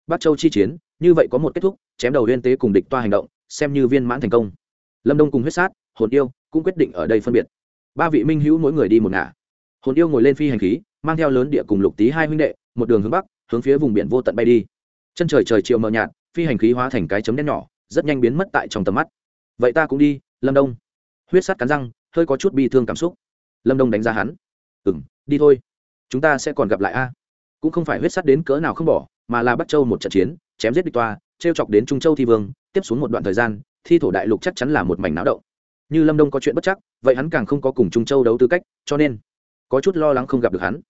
bắc châu chi chiến, như vậy có một kết thúc, chém đầu huyên tế cùng địch toa hành động, xem như viên mãn thành công. Lâm đông cùng huyết sát, hồn yêu cũng quyết định ở đây phân biệt. Ba vị minh hữu mỗi người đi một ngả. Hồn yêu ngồi lên phi hành khí, mang theo lớn địa cùng lục tý hai huynh đệ, một đường hướng bắc, hướng phía vùng biển vô tận bay đi. Chân trời trời chiều mờ nhạt, phi hành khí hóa thành cái chấm đen nhỏ, rất nhanh biến mất tại trong tầm mắt. Vậy ta cũng đi, lâm đông. Huyết sắt cắn răng, hơi có chút bi thương cảm xúc. Lâm đông đánh giá hắn. Ừ m đi thôi. Chúng ta sẽ còn gặp lại a. Cũng không phải huyết sắt đến cỡ nào không bỏ mà là bắt châu một trận chiến, chém giết địch toa t chọc đến trung châu thi vương, tiếp xuống một đoạn thời gian, thi thổ đại lục chắc chắn là một mảnh náo động. Như lâm đông có chuyện bất chắc, vậy hắn càng không có cùng trung châu đấu tư cách, cho nên có chút lo lắng không gặp được hắn.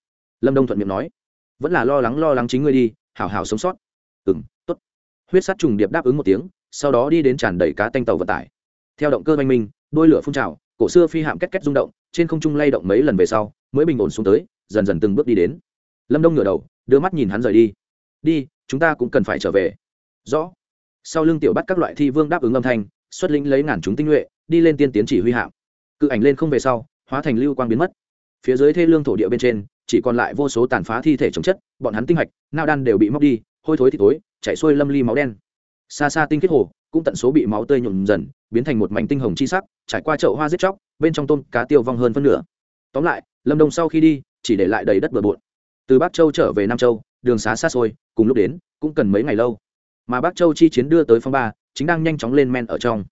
Lâm đông thuận miệng nói, vẫn là lo lắng lo lắng chính ngươi đi, hảo hảo sống sót. Ừ m t ố t huyết sắt trùng điệp đáp ứng một tiếng, sau đó đi đến tràn đầy cá tanh tàu vận tải. Theo động cơ oanh minh, đôi lửa phun trào, cổ xưa phi hạm két két rung động, trên không trung lay động mấy lần về sau, mới bình ổn xuống tới, dần dần từng bước đi đến. Lâm đông ngửa đầu, đưa mắt nhìn hắn rời đi đi, chúng ta cũng cần phải trở về. Rõ. Sau lưng tiểu bắt các loại thi vương đáp ứng âm thanh, xuất lĩnh lấy ngàn chúng tinh nhuệ, đi lên tiên tiến chỉ huy hạm. Cự ảnh lên không về sau, hóa thành lưu quang biến mất. Phía dưới thê lương thổ địa bên trên, chỉ còn lại vô số tàn phá thi thể chống chất, bọn hắn tinh hạch, nao đan đều bị móc đi, hôi thối thì tối chảy xuôi lâm ly máu đen. Xa xa tinh kết hồ, cũng tận số bị máu tươi nhuộm dần, biến thành một mảnh tinh hồng chi sắc, trải qua chậu hoa giết chóc, bên trong tôm cá tiêu vong hơn phân nửa. Tóm lại, lâm đồng sau khi đi, chỉ để lại đầy đất bừa bộn. Từ bắc châu trở về nam châu đường xá xa xôi cùng lúc đến cũng cần mấy ngày lâu. Mà bắc châu chi chiến đưa tới phong ba chính đang nhanh chóng lên men ở trong.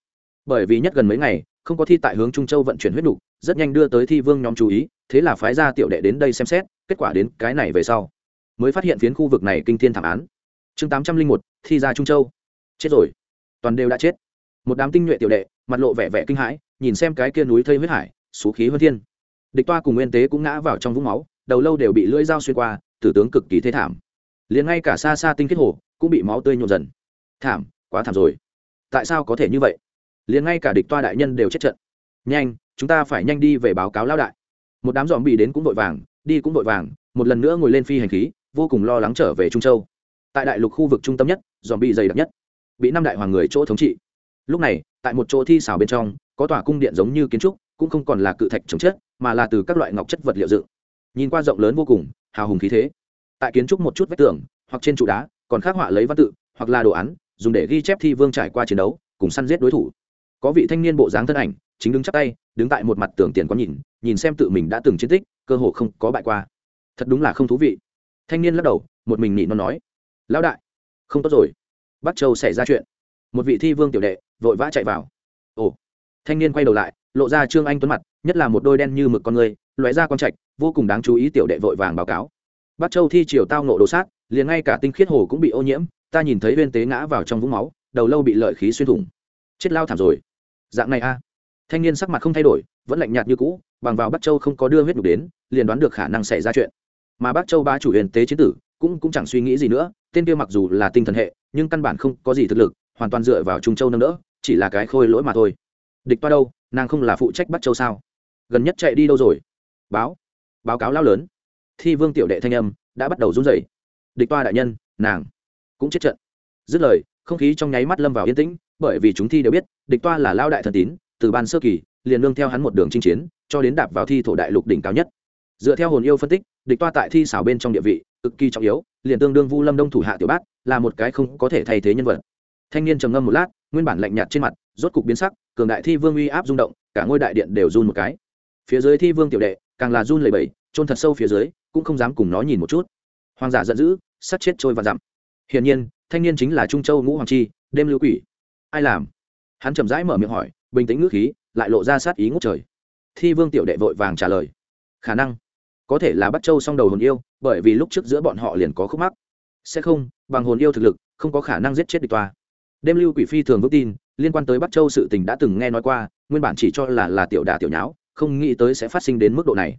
Bởi vì nhất gần mấy ngày không có thi tại hướng trung châu vận chuyển huyết đủ, rất nhanh đưa tới thi vương nhóm chú ý thế là phái ra tiểu đệ đến đây xem xét kết quả đến cái này về sau mới phát hiện phiến khu vực này kinh thiên thảm án. Chương tám trăm linh một thi ra trung châu. Chết rồi. Toàn đều đã chết. Một đám tinh nhuệ tiểu đệ mặt lộ vẻ vẻ kinh hãi nhìn xem cái kia núi thây huyết hải số khí hơn thiên. Địch toa cùng nguyên tế cũng ngã vào trong vũng máu đầu lâu đều bị lưỡi dao xuyên qua tử tướng cực kỳ thế thảm. Liền ngay cả xa xa tinh kết hồ cũng bị máu tươi nhộn dần. Thảm, quá thảm rồi. Tại sao có thể như vậy? Liền ngay cả địch toa đại nhân đều chết trận. Nhanh, chúng ta phải nhanh đi về báo cáo lao đại. Một đám dòm bị đến cũng vội vàng, đi cũng vội vàng, một lần nữa ngồi lên phi hành khí, vô cùng lo lắng trở về trung châu. Tại đại lục khu vực trung tâm nhất dòm bị dày đặc nhất. Bị năm đại hoàng người chỗ thống trị. Lúc này, tại một chỗ thi xào bên trong, có tòa cung điện giống như kiến trúc, cũng không còn là cự thạch chống chất, mà là từ các loại ngọc chất vật liệu dựng. Nhìn qua rộng lớn vô cùng hào hùng khí thế. Tại kiến trúc một chút vách tường, hoặc trên trụ đá, còn khắc họa lấy văn tự, hoặc là đồ án, dùng để ghi chép thi vương trải qua chiến đấu, cùng săn giết đối thủ. Có vị thanh niên bộ dáng thân ảnh, chính đứng chắp tay, đứng tại một mặt tường tiền có nhìn nhìn xem tự mình đã từng chiến tích, cơ hồ không có bại qua. Thật đúng là không thú vị. Thanh niên lắc đầu, một mình nhị nó nói, lão đại, không tốt rồi. Bắc châu xảy ra chuyện. Một vị thi vương tiểu đệ, vội vã chạy vào. Ồ. Thanh niên quay đầu lại, lộ ra trương anh tuấn mặt, nhất là một đôi đen như mực con người loại ra quan trạch, vô cùng đáng chú ý tiểu đệ vội vàng báo cáo. Bắc châu thi triều tao nộ đồ sát, liền ngay cả tinh khiết hồ cũng bị ô nhiễm, ta nhìn thấy viên tế ngã vào trong vũng máu, đầu lâu bị lợi khí xuyên thủng. Chết lao thảm rồi. Dạng này a. Thanh niên sắc mặt không thay đổi, vẫn lạnh nhạt như cũ, bằng vào bắc châu không có đưa huyết nhục đến, liền đoán được khả năng xảy ra chuyện. Mà bắc châu ba chủ huyền tế chiến tử, cũng cũng chẳng suy nghĩ gì nữa, tên kia mặc dù là tinh thần hệ, nhưng căn bản không có gì thực lực, hoàn toàn dựa vào trung châu nâng đỡ, chỉ là cái khôi lỗi mà thôi. Địch toa đâu, nàng không là phụ trách bắc châu sao? Gần nhất chạy đi đâu rồi? Báo báo cáo lao lớn. Thi vương tiểu đệ thanh âm đã bắt đầu run rẩy. Địch toa đại nhân, nàng cũng chết trận. Dứt lời, không khí trong nháy mắt lâm vào yên tĩnh, bởi vì chúng thi đều biết, địch toa là lao đại thần tín, từ ban sơ kỳ, liền nương theo hắn một đường chinh chiến, cho đến đạp vào thi thổ đại lục đỉnh cao nhất. Dựa theo hồn yêu phân tích, địch toa tại thi xảo bên trong địa vị cực kỳ trọng yếu, liền tương đương vu lâm đông thủ hạ tiểu bát, là một cái không có thể thay thế nhân vật. Thanh niên trầm ngâm một lát, nguyên bản lạnh nhạt trên mặt, rốt cục biến sắc, cường đại thi vương uy áp rung động, cả ngôi đại điện đều run một cái phía dưới thi vương tiểu đệ, càng là run lầy bẩy trôn thật sâu phía dưới, cũng không dám cùng nó nhìn một chút. Hoàng giả giận dữ sắt chết trôi và dặm. Hiển nhiên, thanh niên chính là trung châu ngũ hoàng chi, đêm lưu quỷ. Ai làm? Hắn chậm rãi mở miệng hỏi, bình tĩnh ngữ khí, lại lộ ra sát ý ngút trời. Thi vương tiểu đệ vội vàng trả lời. Khả năng. Có thể là bắt châu song đầu hồn yêu, bởi vì lúc trước giữa bọn họ liền có khúc mắc. Sẽ không, bằng hồn yêu thực lực, không có khả năng giết chết địch toa đêm lưu quỷ phi thường vững tin, liên quan tới bắc châu sự tình đã từng nghe nói qua, nguyên bản chỉ cho là là tiểu đà tiểu nháo không nghĩ tới sẽ phát sinh đến mức độ này.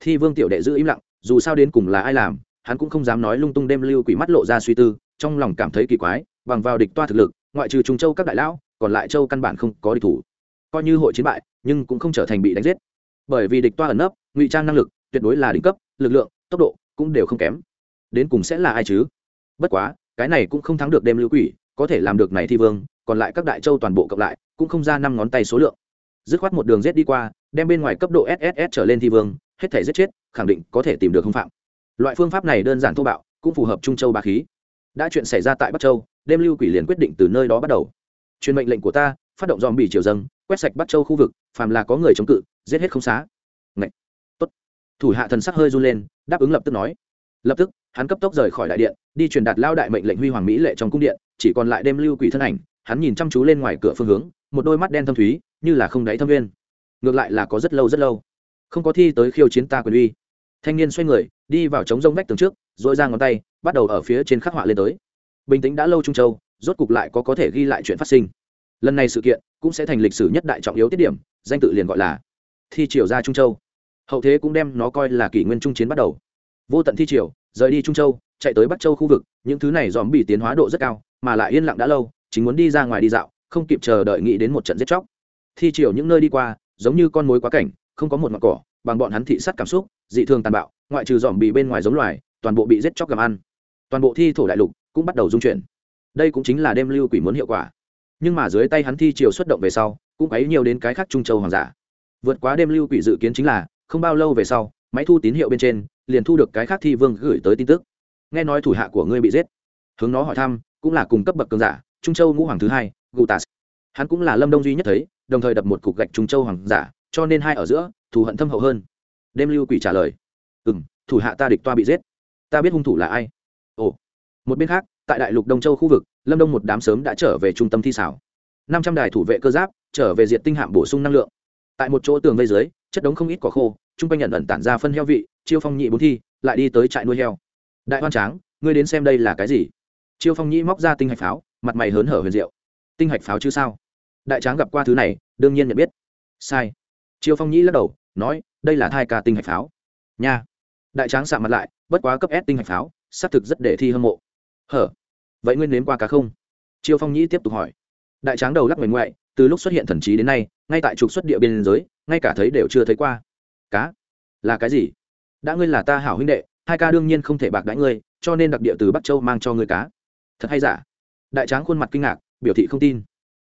Thi vương tiểu đệ giữ im lặng, dù sao đến cùng là ai làm, hắn cũng không dám nói lung tung đêm lưu quỷ mắt lộ ra suy tư, trong lòng cảm thấy kỳ quái, bằng vào địch toa thực lực, ngoại trừ trung châu các đại lão, còn lại châu căn bản không có địch thủ. Coi như hội chiến bại, nhưng cũng không trở thành bị đánh giết. Bởi vì địch toa ẩn nấp, ngụy trang năng lực, tuyệt đối là đỉnh cấp, lực lượng, tốc độ cũng đều không kém. Đến cùng sẽ là ai chứ? Bất quá, cái này cũng không thắng được đêm lưu quỷ, có thể làm được này thi vương, còn lại các đại châu toàn bộ cộng lại, cũng không ra năm ngón tay số lượng dứt khoát một đường rết đi qua, đem bên ngoài cấp độ sss trở lên thi vương, hết thể giết chết, khẳng định có thể tìm được hung phạm. Loại phương pháp này đơn giản thô bạo, cũng phù hợp trung châu ba khí. Đã chuyện xảy ra tại bắc châu, đêm lưu quỷ liền quyết định từ nơi đó bắt đầu. Truyền mệnh lệnh của ta, phát động dòm bỉ triều dâng, quét sạch bắc châu khu vực, phàm là có người chống cự, giết hết không xá. Ngậy! Tốt. thủ hạ thần sắc hơi run lên, đáp ứng lập tức nói. Lập tức, hắn cấp tốc rời khỏi đại điện, đi truyền đạt lao đại mệnh lệnh huy hoàng mỹ lệ trong cung điện, chỉ còn lại đêm lưu quỷ thân ảnh, hắn nhìn chăm chú lên ngoài cửa phương hướng một đôi mắt đen thâm thúy, như là không đáy thâm viên. Ngược lại là có rất lâu rất lâu. Không có thi tới khiêu chiến ta quyền uy. Thanh niên xoay người, đi vào trống rông vách tường trước dội ra ngón tay, bắt đầu ở phía trên khắc họa lên tới. Bình tĩnh đã lâu trung châu, rốt cục lại có có thể ghi lại chuyện phát sinh. Lần này sự kiện cũng sẽ thành lịch sử nhất đại trọng yếu tiết điểm, danh tự liền gọi là thi triều ra trung châu. Hậu thế cũng đem nó coi là kỷ nguyên trung chiến bắt đầu. Vô tận thi triều, rời đi trung châu, chạy tới bắc châu khu vực, những thứ này dòm bị tiến hóa độ rất cao, mà lại yên lặng đã lâu, chính muốn đi ra ngoài đi dạo không kịp chờ đợi nghĩ đến một trận giết chóc. Thi chiều những nơi đi qua, giống như con mối quá cảnh, không có một mặt cỏ, bằng bọn hắn thị sát cảm xúc, dị thường tàn bạo, ngoại trừ dòm bị bên ngoài giống loài, toàn bộ bị giết chóc gặm ăn. Toàn bộ thi thổ đại lục cũng bắt đầu dung chuyển. Đây cũng chính là đêm lưu quỷ muốn hiệu quả. Nhưng mà dưới tay hắn thi chiều xuất động về sau, cũng ấy nhiều đến cái khác trung châu hoàng giả. Vượt quá đêm lưu quỷ dự kiến chính là, không bao lâu về sau, máy thu tín hiệu bên trên, liền thu được cái khác thi vương gửi tới tin tức. Nghe nói thủ hạ của ngươi bị giết. Hướng nó hỏi thăm, cũng là cùng cấp bậc cường giả, trung châu ngũ hoàng thứ hai gutas hắn cũng là lâm đông duy nhất thấy, đồng thời đập một cục gạch trung châu hoàng giả, cho nên hai ở giữa, thù hận thâm hậu hơn. Đêm lưu quỷ trả lời. Ừ m thủ hạ ta địch toa bị giết. Ta biết hung thủ là ai. Ồ. Một bên khác, tại đại lục đông châu khu vực, lâm đông một đám sớm đã trở về trung tâm thi xảo. Năm trăm đài thủ vệ cơ giáp, trở về diện tinh hạm bổ sung năng lượng. Tại một chỗ tường vây dưới, chất đống không ít quả khô, chung quanh nhận ẩn tản ra phân heo vị, chiêu phong nhị bốn thi, lại đi tới trại nuôi heo. Đại hoan tráng, ngươi đến xem đây là cái gì? Chiêu phong nhị móc ra tinh hạch pháo, mặt mày hớn hở huyền diệu tinh hạch pháo chứ sao? Đại tráng gặp qua thứ này, đương nhiên nhận biết. Sai. Triều phong nhĩ lắc đầu, nói, đây là thai ca tinh hạch pháo. Nha. Đại tráng sạm mặt lại, bất quá cấp s tinh hạch pháo, xác thực rất để thi hâm mộ. Hở? Vậy nguyên nếm qua cá không? Triều phong nhĩ tiếp tục hỏi. Đại tráng đầu lắc mềm ngoại, từ lúc xuất hiện thần trí đến nay, ngay tại trục xuất địa biên giới, ngay cả thấy đều chưa thấy qua. Cá? Là cái gì? Đã ngươi là ta hảo huynh đệ, hai ca đương nhiên không thể bạc đãi ngươi, cho nên đặc địa từ bắc châu mang cho ngươi cá. Thật hay giả? Đại tráng khuôn mặt kinh ngạc biểu thị không tin.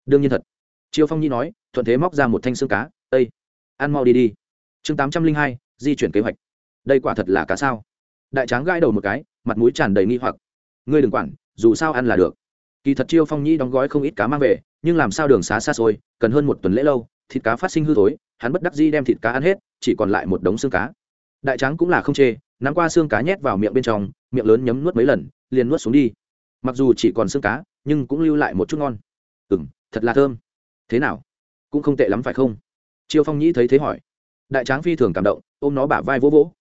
Đương nhiên thật. Chiêu phong nhi nói, thuận thế móc ra một thanh xương cá ây ăn mau đi đi. Chương tám trăm linh hai, di chuyển kế hoạch. Đây quả thật là cá sao. Đại tráng gãi đầu một cái, mặt mũi tràn đầy nghi hoặc. Ngươi đừng quản, dù sao ăn là được. Kỳ thật chiêu phong Nhi đóng gói không ít cá mang về, nhưng làm sao đường xá xa xôi, cần hơn một tuần lễ lâu, thịt cá phát sinh hư thối, hắn bất đắc dĩ đem thịt cá ăn hết, chỉ còn lại một đống xương cá. Đại tráng cũng là không chê, nắm qua xương cá nhét vào miệng bên trong, miệng lớn nhấm nuốt mấy lần, liền nuốt xuống đi. Mặc dù chỉ còn xương cá nhưng cũng lưu lại một chút ngon. Ừ m thật là thơm. Thế nào? Cũng không tệ lắm phải không? Chiêu phong nhĩ thấy thế hỏi. Đại tráng phi thường cảm động, ôm nó bả vai vỗ vỗ.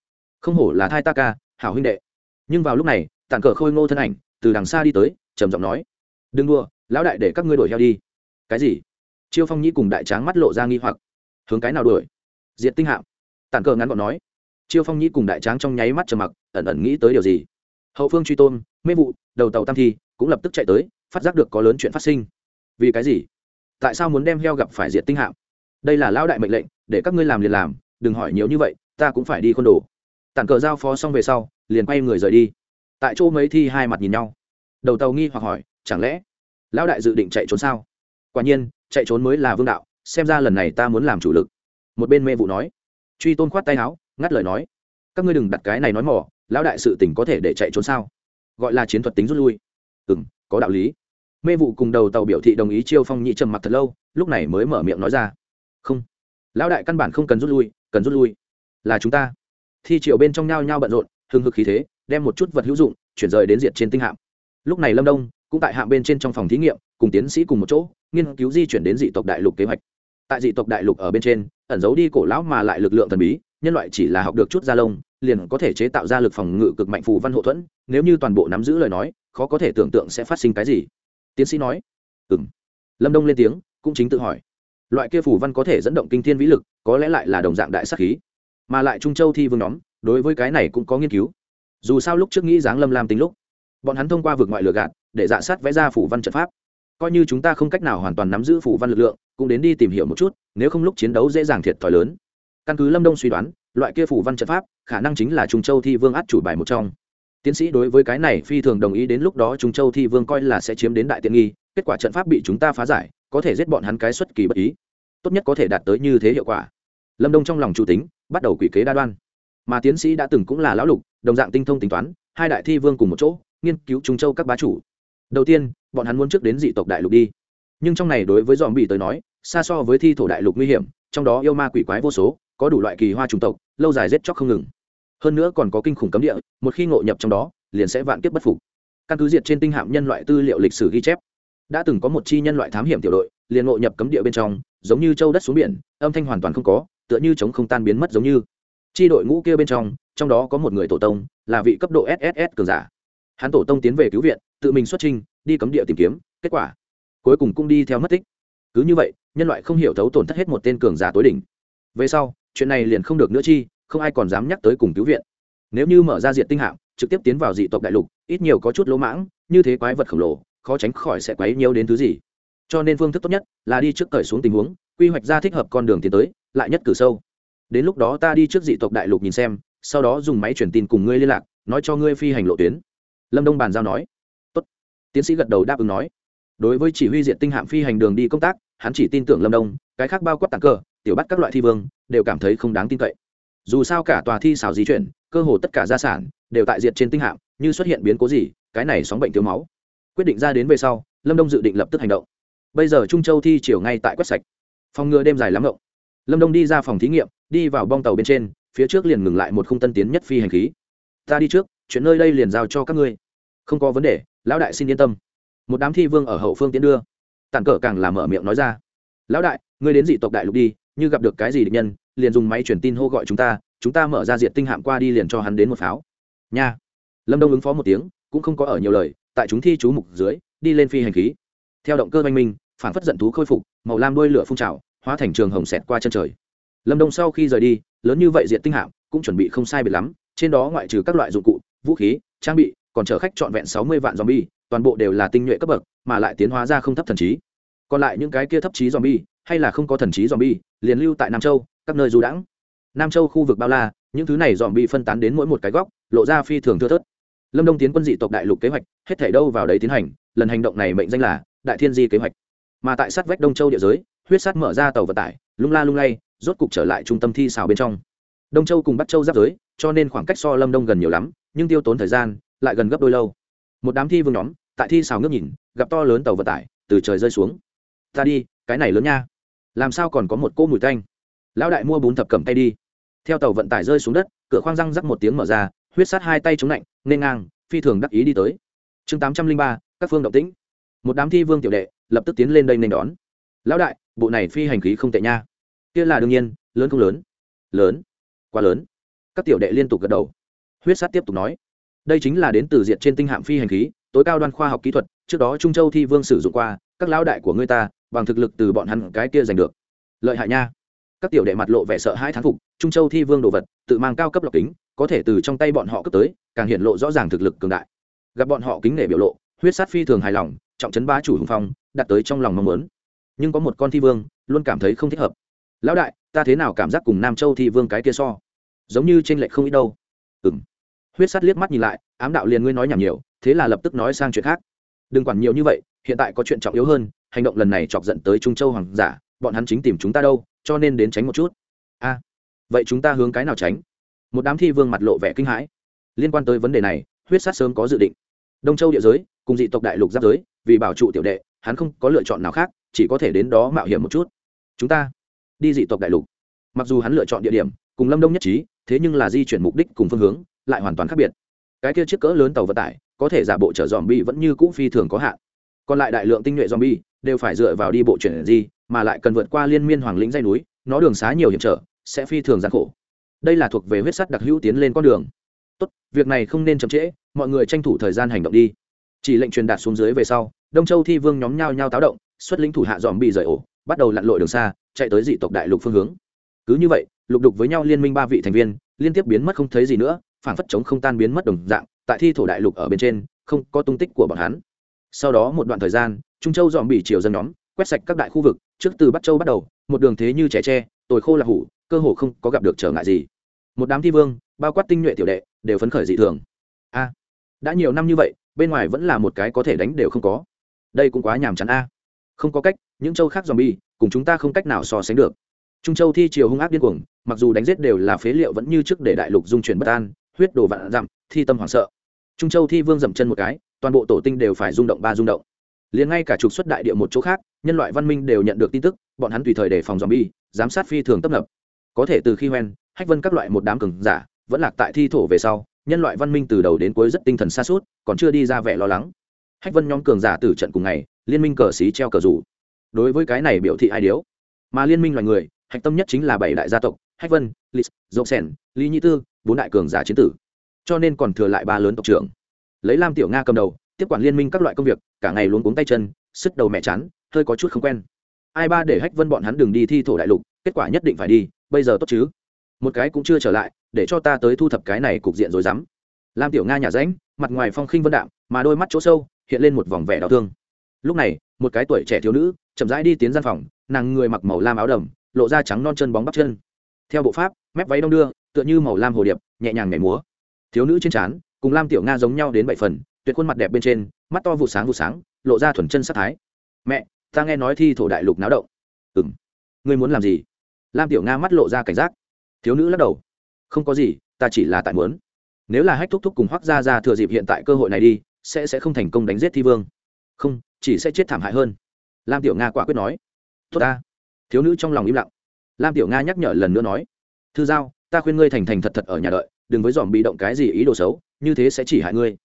Không hổ là thai ta ca, hảo huynh đệ. Nhưng vào lúc này, tản cờ khôi ngô thân ảnh, từ đằng xa đi tới, trầm giọng nói. Đừng đua lão đại để các ngươi đuổi heo đi. Cái gì? Chiêu phong nhĩ cùng đại tráng mắt lộ ra nghi hoặc. Hướng cái nào đuổi? Diện tinh hạm. Tản cờ ngắn gọn nói. Chiêu phong nhĩ cùng đại tráng trong nháy mắt trầm mặc, ẩn ẩn nghĩ tới điều gì. Hậu phương truy tôn mê vụ, đầu tàu tam thi, cũng lập tức chạy tới phát giác được có lớn chuyện phát sinh. Vì cái gì? Tại sao muốn đem heo gặp phải diệt tinh hạm? Đây là lão đại mệnh lệnh, để các ngươi làm liền làm, đừng hỏi nhiều như vậy, ta cũng phải đi con đồ. Tản cờ giao phó xong về sau, liền quay người rời đi. Tại chỗ mấy thi hai mặt nhìn nhau. Đầu tàu nghi hoặc hỏi, chẳng lẽ lão đại dự định chạy trốn sao? Quả nhiên, chạy trốn mới là vương đạo, xem ra lần này ta muốn làm chủ lực. Một bên mê vụ nói, truy tôn khoát tay áo, ngắt lời nói, các ngươi đừng đặt cái này nói mỏ, lão đại sự tỉnh có thể để chạy trốn sao? Gọi là chiến thuật tính rút lui. Ừ m có đạo lý. Mê vụ cùng đầu tàu biểu thị đồng ý chiêu phong nhị trầm mặt thật lâu, lúc này mới mở miệng nói ra. Không. Lão đại căn bản không cần rút lui, cần rút lui. Là chúng ta. Thi triệu bên trong nhao nhao bận rộn, hưng hực khí thế, đem một chút vật hữu dụng, chuyển rời đến diện trên tinh hạm. Lúc này lâm đông cũng tại hạm bên trên trong phòng thí nghiệm, cùng tiến sĩ cùng một chỗ, nghiên cứu di chuyển đến dị tộc đại lục kế hoạch. Tại dị tộc đại lục ở bên trên, ẩn giấu đi cổ lão mà lại lực lượng thần bí, nhân loại chỉ là học được chút da lông, liền có thể chế tạo ra lực phòng ngự cực mạnh phù văn hộ thuẫn, nếu như toàn bộ nắm giữ lời nói khó có thể tưởng tượng sẽ phát sinh cái gì. Tiến sĩ nói ừ m lâm đông lên tiếng, cũng chính tự hỏi, loại kia phủ văn có thể dẫn động kinh thiên vĩ lực, có lẽ lại là đồng dạng đại sắc khí, mà lại trung châu thi vương nhóm, đối với cái này cũng có nghiên cứu. Dù sao lúc trước nghĩ dáng lâm lam tính lúc, bọn hắn thông qua vực ngoại lừa gạt, để dạ sát vẽ ra phủ văn trận pháp. Coi như chúng ta không cách nào hoàn toàn nắm giữ phủ văn lực lượng, cũng đến đi tìm hiểu một chút, nếu không lúc chiến đấu dễ dàng thiệt thòi lớn. Căn cứ lâm đông suy đoán, loại kia phủ văn trận pháp khả năng chính là trung châu thi vương át chủ bài một trong tiến sĩ đối với cái này phi thường đồng ý, đến lúc đó trung châu thi vương coi là sẽ chiếm đến đại tiện nghi, kết quả trận pháp bị chúng ta phá giải, có thể giết bọn hắn cái xuất kỳ bất ý. Tốt nhất có thể đạt tới như thế hiệu quả. Lâm đông trong lòng chủ tính, bắt đầu quỷ kế đa đoan. Mà tiến sĩ đã từng cũng là lão lục, đồng dạng tinh thông tính toán, hai đại thi vương cùng một chỗ, nghiên cứu trung châu các bá chủ. Đầu tiên, bọn hắn muốn trước đến dị tộc đại lục đi. Nhưng trong này đối với dòm bị tới nói, xa so với thi thổ đại lục nguy hiểm, trong đó yêu ma quỷ quái vô số, có đủ loại kỳ hoa chủng tộc, lâu dài rét chóc không ngừng hơn nữa còn có kinh khủng cấm địa, một khi ngộ nhập trong đó, liền sẽ vạn kiếp bất phục. Căn cứ diệt trên tinh hạm nhân loại tư liệu lịch sử ghi chép, đã từng có một chi nhân loại thám hiểm tiểu đội, liền ngộ nhập cấm địa bên trong, giống như châu đất xuống biển, âm thanh hoàn toàn không có, tựa như chống không tan biến mất giống như. Chi đội ngũ kia bên trong trong đó có một người tổ tông, là vị cấp độ sss cường giả. Hắn tổ tông tiến về cứu viện, tự mình xuất trình, đi cấm địa tìm kiếm, kết quả cuối cùng cũng đi theo mất tích. Cứ như vậy, nhân loại không hiểu thấu tổn thất hết một tên cường giả tối đỉnh. Về sau, chuyện này liền không được nữa chi không ai còn dám nhắc tới cùng cứu viện. Nếu như mở ra diện tinh hạm, trực tiếp tiến vào dị tộc đại lục, ít nhiều có chút lỗ mãng, như thế quái vật khổng lồ, khó tránh khỏi sẽ quấy nhiều đến thứ gì. Cho nên phương thức tốt nhất là đi trước cởi xuống tình huống, quy hoạch ra thích hợp con đường tiến tới, lại nhất cử sâu. Đến lúc đó ta đi trước dị tộc đại lục nhìn xem, sau đó dùng máy truyền tin cùng ngươi liên lạc, nói cho ngươi phi hành lộ tuyến. Lâm đông bàn giao nói. Tốt. tiến sĩ gật đầu đáp ứng nói. Đối với chỉ huy diện tinh hạm phi hành đường đi công tác, hắn chỉ tin tưởng lâm đông, cái khác bao quát tặng cờ, tiểu bắt các loại thi vương, đều cảm thấy không đáng tin cậy dù sao cả tòa thi xảo di chuyển, cơ hồ tất cả gia sản đều tại diệt trên tinh hạm, như xuất hiện biến cố gì, cái này sóng bệnh thiếu máu. Quyết định ra đến về sau, lâm đông dự định lập tức hành động. Bây giờ trung châu thi chiều ngay tại quét sạch. Phòng ngừa đêm dài lắm rộng lâm đông đi ra phòng thí nghiệm, đi vào bong tàu bên trên, phía trước liền ngừng lại một khung tân tiến nhất phi hành khí. Ta đi trước, chuyện nơi đây liền giao cho các ngươi. Không có vấn đề, lão đại xin yên tâm. Một đám thi vương ở hậu phương tiến đưa. Tản cờ càng làm mở miệng nói ra. Lão đại, ngươi đến dị tộc đại lục đi như gặp được cái gì địch nhân, liền dùng máy truyền tin hô gọi chúng ta chúng ta mở ra diện tinh hạm qua đi liền cho hắn đến một pháo. Nha. Lâm đông ứng phó một tiếng, cũng không có ở nhiều lời, tại chúng thi chú mục dưới, đi lên phi hành khí. Theo động cơ oanh minh, phản phất giận thú khôi phục, màu lam đuôi lửa phun trào, hóa thành trường hồng xẹt qua chân trời. Lâm đông sau khi rời đi, lớn như vậy diện tinh hạm, cũng chuẩn bị không sai biệt lắm, trên đó ngoại trừ các loại dụng cụ, vũ khí, trang bị, còn chở khách trọn vẹn sáu mươi vạn zombie, toàn bộ đều là tinh nhuệ cấp bậc, mà lại tiến hóa ra không thấp thần trí. Còn lại những cái kia thấp trí zombie hay là không có thần trí zombie, liền lưu tại nam châu, các nơi du đãng. Nam châu khu vực bao la, những thứ này dòm bị phân tán đến mỗi một cái góc, lộ ra phi thường thưa thớt. Lâm đông tiến quân dị tộc đại lục kế hoạch, hết thể đâu vào đấy tiến hành, lần hành động này mệnh danh là đại thiên di kế hoạch. Mà tại sát vách đông châu địa giới, huyết sát mở ra tàu vận tải, lung la lung lay, rốt cục trở lại trung tâm thi xào bên trong. Đông châu cùng bắc châu giáp giới, cho nên khoảng cách so lâm đông gần nhiều lắm, nhưng tiêu tốn thời gian, lại gần gấp đôi lâu. Một đám thi vương nhóm, tại thi xào ngước nhìn, gặp to lớn tàu vận tải, từ trời rơi xuống. Ta đi cái này lớn nha. Làm sao còn có một cô mùi tanh? Lão đại mua bún thập cầm tay đi. Theo tàu vận tải rơi xuống đất, cửa khoang răng rắc một tiếng mở ra, huyết sát hai tay chống lạnh, nên ngang, phi thường đắc ý đi tới. Chương tám trăm linh ba, các phương động tĩnh. Một đám thi vương tiểu đệ, lập tức tiến lên đây nên đón. Lão đại, bộ này phi hành khí không tệ nha. Kia là đương nhiên, lớn không lớn? Lớn. Quá lớn. Các tiểu đệ liên tục gật đầu. Huyết sát tiếp tục nói. Đây chính là đến từ diện trên tinh hạm phi hành khí, tối cao đoan khoa học kỹ thuật, trước đó trung châu thi vương sử dụng qua, các lão đại của ngươi ta bằng thực lực từ bọn hắn cái kia giành được. Lợi hại nha. Các tiểu đệ mặt lộ vẻ sợ hai thán phục, trung châu thi vương đồ vật, tự mang cao cấp lọc kính, có thể từ trong tay bọn họ cấp tới, càng hiện lộ rõ ràng thực lực cường đại. Gặp bọn họ kính nể biểu lộ, huyết sát phi thường hài lòng, trọng trấn bá chủ hùng phong, đặt tới trong lòng mong muốn. Nhưng có một con thi vương, luôn cảm thấy không thích hợp. Lão đại, ta thế nào cảm giác cùng nam châu thi vương cái kia so? Giống như trên lệch không ít đâu. Ừ m huyết sát liếc mắt nhìn lại, ám đạo liền ngươi nói nhảm nhiều, thế là lập tức nói sang chuyện khác. Đừng quản nhiều như vậy, hiện tại có chuyện trọng yếu hơn hành động lần này chọc giận tới trung châu hoàng giả, bọn hắn chính tìm chúng ta đâu, cho nên đến tránh một chút. A, vậy chúng ta hướng cái nào tránh? Một đám thi vương mặt lộ vẻ kinh hãi. Liên quan tới vấn đề này, huyết sát sớm có dự định. Đông châu địa giới, cùng dị tộc đại lục giáp giới, vì bảo trụ tiểu đệ, hắn không có lựa chọn nào khác, chỉ có thể đến đó mạo hiểm một chút. Chúng ta đi dị tộc đại lục. Mặc dù hắn lựa chọn địa điểm, cùng lâm đông nhất trí, thế nhưng là di chuyển mục đích cùng phương hướng, lại hoàn toàn khác biệt. Cái kia chiếc cỡ lớn tàu vận tải, có thể giả bộ chở dòm bi vẫn như cũ phi thường có hạn còn lại đại lượng tinh nhuệ zombie đều phải dựa vào đi bộ chuyển di, mà lại cần vượt qua liên miên hoàng lĩnh dây núi, nó đường xá nhiều hiểm trở, sẽ phi thường gian khổ. Đây là thuộc về huyết sắt đặc hữu tiến lên con đường. Tốt, việc này không nên chậm trễ, mọi người tranh thủ thời gian hành động đi. Chỉ lệnh truyền đạt xuống dưới về sau, đông châu thi vương nhóm nhau nhao táo động, xuất lĩnh thủ hạ dòm bị rời ổ, bắt đầu lặn lội đường xa, chạy tới dị tộc đại lục phương hướng. Cứ như vậy, lục đục với nhau liên minh ba vị thành viên, liên tiếp biến mất không thấy gì nữa phản phất chống không tan biến mất đồng dạng, tại thi thổ đại lục ở bên trên, không có tung tích của bọn hắn sau đó một đoạn thời gian, trung châu dòm bị chiều dân nhóm quét sạch các đại khu vực, trước từ bắc châu bắt đầu, một đường thế như trẻ tre, tồi khô là hủ, cơ hồ không có gặp được trở ngại gì. Một đám thi vương, bao quát tinh nhuệ tiểu đệ, đều phấn khởi dị thường. A, đã nhiều năm như vậy, bên ngoài vẫn là một cái có thể đánh đều không có. Đây cũng quá nhàm chán a. Không có cách, những châu khác zombie cùng chúng ta không cách nào so sánh được. Trung châu thi triều hung ác điên cuồng, mặc dù đánh giết đều là phế liệu vẫn như trước để đại lục dung chuyển bất an, huyết đồ vạn dặm, thi tâm hoảng sợ. Trung châu thi vương dậm chân một cái toàn bộ tổ tinh đều phải rung động ba rung động. Liền ngay cả trục xuất đại địa một chỗ khác, nhân loại văn minh đều nhận được tin tức, bọn hắn tùy thời đề phòng dòm bi giám sát phi thường tấp nập. Có thể từ khi hoen, hách vân các loại một đám cường giả, vẫn lạc tại thi thổ về sau, nhân loại văn minh từ đầu đến cuối rất tinh thần xa suốt còn chưa đi ra vẻ lo lắng. Hách vân nhóm cường giả từ trận cùng ngày, liên minh cờ xí treo cờ rủ. Đối với cái này biểu thị ai điếu? Mà liên minh loài người, hạch tâm nhất chính là bảy đại gia tộc, hách vân lis dậu sẻn, lý nhĩ tư, bốn đại cường giả chiến tử. Cho nên còn thừa lại ba lớn tộc trưởng lấy lam tiểu nga cầm đầu, tiếp quản liên minh các loại công việc, cả ngày luống cuống tay chân sức đầu mẹ chán, hơi có chút không quen. Ai ba để hách vân bọn hắn đừng đi thi thổ đại lục, kết quả nhất định phải đi, bây giờ tốt chứ? Một cái cũng chưa trở lại, để cho ta tới thu thập cái này cục diện rồi dám. Lam tiểu nga nhả ránh mặt ngoài phong khinh vân đạm, mà đôi mắt chỗ sâu, hiện lên một vòng vẻ đau thương. Lúc này, một cái tuổi trẻ thiếu nữ, chậm rãi đi tiến gian phòng, nàng người mặc màu lam áo đầm, lộ ra trắng non chân bóng bắp chân. Theo bộ pháp, mép váy đông đưa, tựa như màu lam hồ điệp, nhẹ nhàng nhảy múa. Thiếu nữ trên trán cùng lam tiểu nga giống nhau đến bảy phần, tuyệt khuôn mặt đẹp bên trên, mắt to vụ sáng vụ sáng, lộ ra thuần chân sắc thái. Mẹ, ta nghe nói thi thổ đại lục náo động. Ừ m ngươi muốn làm gì? Lam tiểu nga mắt lộ ra cảnh giác. Thiếu nữ lắc đầu. Không có gì, ta chỉ là tại muốn. Nếu là hách thúc thúc cùng hoác ra ra thừa dịp hiện tại cơ hội này đi, sẽ sẽ không thành công đánh giết thi vương. Không, chỉ sẽ chết thảm hại hơn. Lam tiểu nga quả quyết nói. Tốt ta. Thiếu nữ trong lòng im lặng. Lam tiểu nga nhắc nhở lần nữa nói. Thư giao, ta khuyên ngươi thành thành thật thật ở nhà đợi, đừng với dòm bị động cái gì ý đồ xấu như thế sẽ chỉ hại ngươi.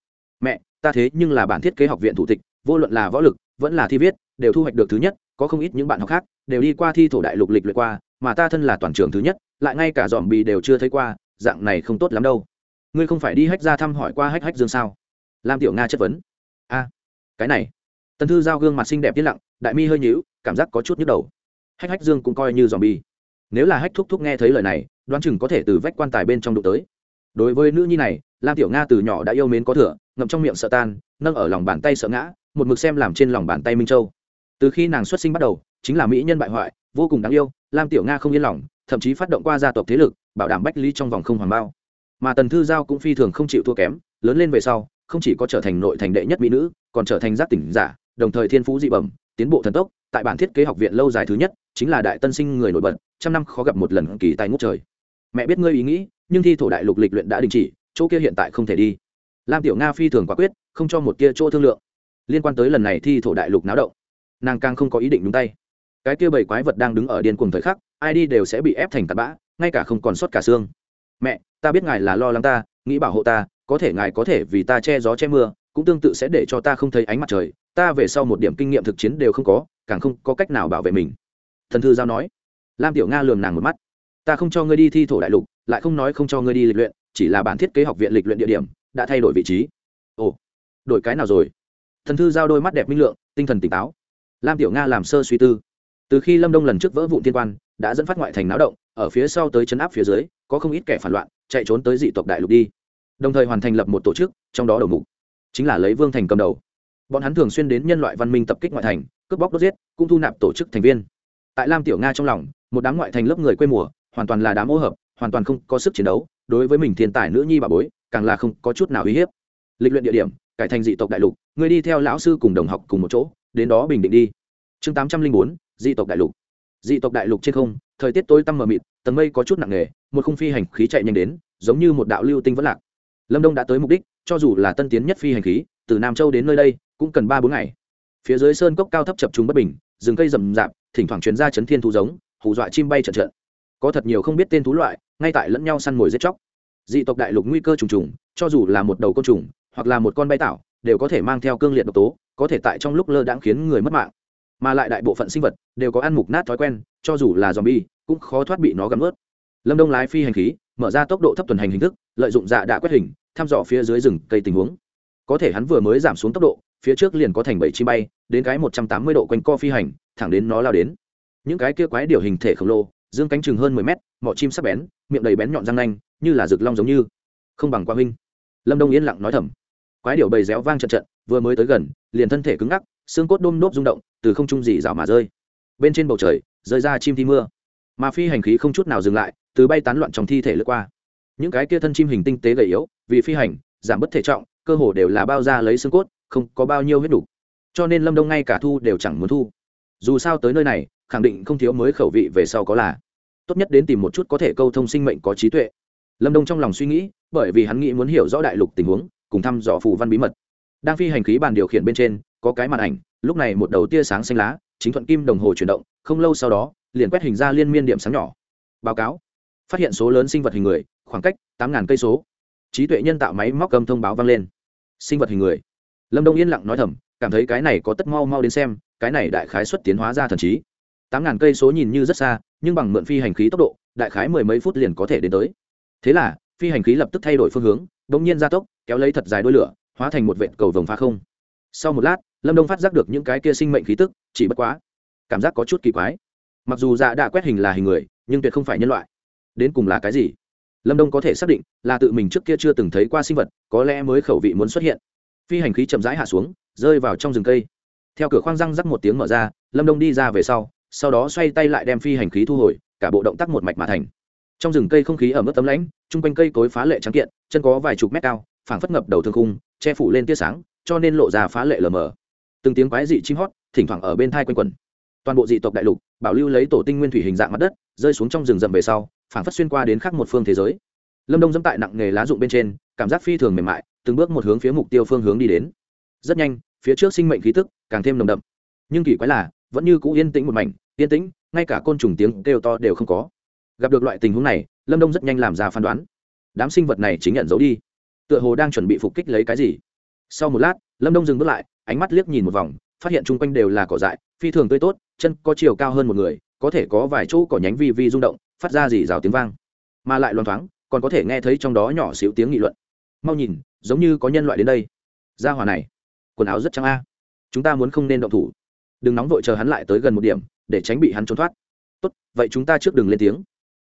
Mẹ, ta thế nhưng là bản thiết kế học viện thủ tịch, vô luận là võ lực, vẫn là thi viết, đều thu hoạch được thứ nhất, có không ít những bạn học khác đều đi qua thi thổ đại lục lịch luyện qua, mà ta thân là toàn trường thứ nhất, lại ngay cả dòm bì đều chưa thấy qua, dạng này không tốt lắm đâu. Ngươi không phải đi hách ra thăm hỏi qua hách hách dương sao? Lam tiểu nga chất vấn. A, cái này. Tần thư giao gương mặt xinh đẹp yên lặng, đại mi hơi nhíu, cảm giác có chút nhức đầu. Hách hách dương cũng coi như dòm bì. Nếu là hách thúc thúc nghe thấy lời này, đoán chừng có thể từ vách quan tài bên trong đụng tới đối với nữ nhi này, lam tiểu nga từ nhỏ đã yêu mến có thừa, ngậm trong miệng sợ tan, nâng ở lòng bàn tay sợ ngã, một mực xem làm trên lòng bàn tay minh châu. Từ khi nàng xuất sinh bắt đầu, chính là mỹ nhân bại hoại, vô cùng đáng yêu, lam tiểu nga không yên lòng, thậm chí phát động qua gia tộc thế lực, bảo đảm bách lý trong vòng không hoàng bao. Mà tần thư giao cũng phi thường không chịu thua kém, lớn lên về sau, không chỉ có trở thành nội thành đệ nhất mỹ nữ, còn trở thành giác tỉnh giả, đồng thời thiên phú dị bẩm, tiến bộ thần tốc, tại bản thiết kế học viện lâu dài thứ nhất, chính là đại tân sinh người nổi bật, trăm năm khó gặp một lần kỳ tài ngút trời. Mẹ biết ngươi ý nghĩ nhưng thi thổ đại lục lịch luyện đã đình chỉ, chỗ kia hiện tại không thể đi. Lam tiểu nga phi thường quả quyết, không cho một kia chỗ thương lượng. Liên quan tới lần này thi thổ đại lục náo động, nàng càng không có ý định nhúng tay. Cái kia bảy quái vật đang đứng ở điên cuồng thời khắc, ai đi đều sẽ bị ép thành tạt bã, ngay cả không còn sót cả xương. Mẹ, ta biết ngài là lo lắng ta, nghĩ bảo hộ ta, có thể ngài có thể vì ta che gió che mưa, cũng tương tự sẽ để cho ta không thấy ánh mặt trời, ta về sau một điểm kinh nghiệm thực chiến đều không có, càng không có cách nào bảo vệ mình. Thần thư giao nói. Lam tiểu nga lườm nàng một mắt. Ta không cho ngươi đi thi thổ đại lục lại không nói không cho ngươi đi lịch luyện, chỉ là bản thiết kế học viện lịch luyện địa điểm, đã thay đổi vị trí. Ồ, đổi cái nào rồi? Thần thư giao đôi mắt đẹp minh lượng, tinh thần tỉnh táo. Lam tiểu nga làm sơ suy tư. Từ khi lâm đông lần trước vỡ vụ thiên quan, đã dẫn phát ngoại thành náo động, ở phía sau tới chấn áp phía dưới, có không ít kẻ phản loạn, chạy trốn tới dị tộc đại lục đi. Đồng thời hoàn thành lập một tổ chức, trong đó đầu mục chính là lấy vương thành cầm đầu. Bọn hắn thường xuyên đến nhân loại văn minh tập kích ngoại thành, cướp bóc đốt giết, cũng thu nạp tổ chức thành viên. Tại lam tiểu nga trong lòng, một đám ngoại thành lớp người quê mùa, hoàn toàn là đám ô hợp hoàn toàn không có sức chiến đấu, đối với mình thiên tài nữ nhi bà bối, càng là không có chút nào uy hiếp. Lịch luyện địa điểm, cải thành dị tộc đại lục người đi theo lão sư cùng đồng học cùng một chỗ, đến đó bình định đi. Chương tám trăm linh bốn, dị tộc đại lục. Dị tộc đại lục trên không, thời tiết tối tăm mờ mịt, tầng mây có chút nặng nề, một không phi hành khí chạy nhanh đến, giống như một đạo lưu tinh vẫn lạc. Lâm đông đã tới mục đích, cho dù là tân tiến nhất phi hành khí, từ nam châu đến nơi đây, cũng cần ba bốn ngày. Phía dưới sơn cốc cao thấp chập trùng bất bình, rừng cây rậm rạp, thỉnh thoảng chuyến ra chấn thiên thú giống, hù dọa chim bay trận trận có thật nhiều không biết tên thú loại ngay tại lẫn nhau săn mồi giết chóc. Dị tộc đại lục nguy cơ trùng trùng, cho dù là một đầu côn trùng, hoặc là một con bay tảo, đều có thể mang theo cương liệt độc tố, có thể tại trong lúc lơ đãng khiến người mất mạng. Mà lại đại bộ phận sinh vật đều có ăn mục nát thói quen, cho dù là zombie, cũng khó thoát bị nó gặm ướt. Lâm đông lái phi hành khí, mở ra tốc độ thấp tuần hành hình thức, lợi dụng dạ đã quét hình, thăm dò phía dưới rừng cây tình huống. Có thể hắn vừa mới giảm xuống tốc độ, phía trước liền có thành bảy chim bay, đến cái một trăm tám mươi độ quanh co phi hành, thẳng đến nó lao đến. Những cái kia quái điều hình thể khổng lồ, dương cánh chừng hơn mười mét mỏ chim sắc bén, miệng đầy bén nhọn răng nanh, như là rực long giống như. Không bằng qua huynh. Lâm đông yên lặng nói thầm. Quái điệu bầy réo vang trận trận, vừa mới tới gần, liền thân thể cứng ngắc, xương cốt đôm nốt rung động, từ không trung dì rào mà rơi. Bên trên bầu trời, rơi ra chim thi mưa. Mà phi hành khí không chút nào dừng lại, từ bay tán loạn trong thi thể lướt qua. Những cái kia thân chim hình tinh tế gầy yếu, vì phi hành, giảm bất thể trọng, cơ hồ đều là bao ra lấy xương cốt, không có bao nhiêu huyết đủ. Cho nên lâm đông ngay cả thu đều chẳng muốn thu. Dù sao tới nơi này, khẳng định không thiếu mới khẩu vị về sau có là tốt nhất đến tìm một chút có thể câu thông sinh mệnh có trí tuệ. Lâm đông trong lòng suy nghĩ, bởi vì hắn nghĩ muốn hiểu rõ đại lục tình huống, cùng thăm dò phù văn bí mật. Đang phi hành khí bàn điều khiển bên trên, có cái màn ảnh, lúc này một đầu tia sáng xanh lá, chính thuận kim đồng hồ chuyển động, không lâu sau đó, liền quét hình ra liên miên điểm sáng nhỏ. Báo cáo. Phát hiện số lớn sinh vật hình người, khoảng cách tám ngàn cây số. Trí tuệ nhân tạo máy móc cầm thông báo vang lên. Sinh vật hình người. Lâm đông yên lặng nói thầm, cảm thấy cái này có tất mau mau đến xem, cái này đại khái xuất tiến hóa ra thần trí. tám ngàn cây số nhìn như rất xa nhưng bằng mượn phi hành khí tốc độ, đại khái mười mấy phút liền có thể đến tới. Thế là, phi hành khí lập tức thay đổi phương hướng đ ỗ n g nhiên gia tốc, kéo lấy thật dài đôi lửa, hóa thành một vệt cầu vồng phá không. Sau một lát, lâm đông phát giác được những cái kia sinh mệnh khí tức, chỉ bất quá, cảm giác có chút kỳ quái. Mặc dù dạ đã quét hình là hình người, nhưng tuyệt không phải nhân loại. Đến cùng là cái gì? Lâm đông có thể xác định là tự mình trước kia chưa từng thấy qua sinh vật, có lẽ mới khẩu vị muốn xuất hiện. Phi hành khí chậm rãi hạ xuống, rơi vào trong rừng cây. Theo cửa khoang răng rắc một tiếng mở ra, lâm đông đi ra về sau sau đó xoay tay lại đem phi hành khí thu hồi, cả bộ động tác một mạch mà thành. Trong rừng cây không khí ở mức tấm lãnh, chung quanh cây cối phá lệ trắng kiện, chân có vài chục mét cao, phảng phất ngập đầu thương khung, che phủ lên tia sáng, cho nên lộ ra phá lệ lờ mờ. Từng tiếng quái dị chim hót, thỉnh thoảng ở bên thai quanh quần toàn bộ dị tộc đại lục, bảo lưu lấy tổ tinh nguyên thủy hình dạng mặt đất, rơi xuống trong rừng rậm về sau, phảng phất xuyên qua đến khác một phương thế giới. Lâm đông dẫm tại nặng nghề lá rụng bên trên, cảm giác phi thường mềm mại, từng bước một hướng phía mục tiêu phương hướng đi đến. Rất nhanh, phía trước sinh mệnh khí tức càng thêm nồng đậm. Nhưng kỳ quái là, vẫn như cũ yên tĩnh một mảnh yên tĩnh, ngay cả côn trùng tiếng kêu to đều không có. Gặp được loại tình huống này, lâm đông rất nhanh làm ra phán đoán. Đám sinh vật này chính nhận giấu đi. Tựa hồ đang chuẩn bị phục kích lấy cái gì. Sau một lát, lâm đông dừng bước lại, ánh mắt liếc nhìn một vòng, phát hiện chung quanh đều là cỏ dại, phi thường tươi tốt, chân có chiều cao hơn một người, có thể có vài chỗ cỏ nhánh vi vi rung động, phát ra dì rào tiếng vang. Mà lại loan thoáng, còn có thể nghe thấy trong đó nhỏ xíu tiếng nghị luận. Mau nhìn, giống như có nhân loại đến đây. Ra hòa này, quần áo rất trắng a. Chúng ta muốn không nên động thủ. Đừng nóng vội chờ hắn lại tới gần một điểm để tránh bị hắn trốn thoát. Tốt, vậy chúng ta trước đừng lên tiếng.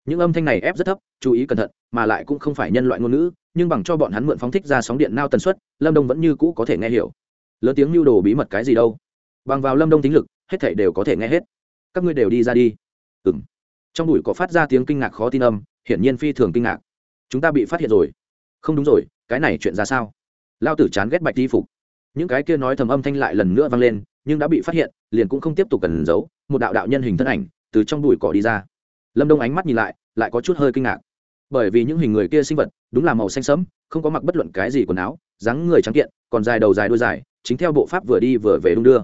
Những âm thanh này ép rất thấp, chú ý cẩn thận, mà lại cũng không phải nhân loại ngôn ngữ, nhưng bằng cho bọn hắn mượn phóng thích ra sóng điện nao tần suất, lâm đông vẫn như cũ có thể nghe hiểu. Lớn tiếng lưu đồ bí mật cái gì đâu? Bằng vào lâm đông tính lực, hết thảy đều có thể nghe hết. Các ngươi đều đi ra đi. Ừ m trong đùi có phát ra tiếng kinh ngạc khó tin âm, hiển nhiên phi thường kinh ngạc. Chúng ta bị phát hiện rồi. Không đúng rồi, cái này chuyện ra sao? Lao tử chán ghét bạch đi phục những cái kia nói thầm âm thanh lại lần nữa vang lên, nhưng đã bị phát hiện, liền cũng không tiếp tục cần giấu, một đạo đạo nhân hình thân ảnh từ trong đùi cỏ đi ra. Lâm đông ánh mắt nhìn lại lại có chút hơi kinh ngạc. Bởi vì những hình người kia sinh vật, đúng là màu xanh sẫm, không có mặc bất luận cái gì quần áo, dáng người trắng kiện, còn dài đầu dài đôi dài, chính theo bộ pháp vừa đi vừa về đung đưa.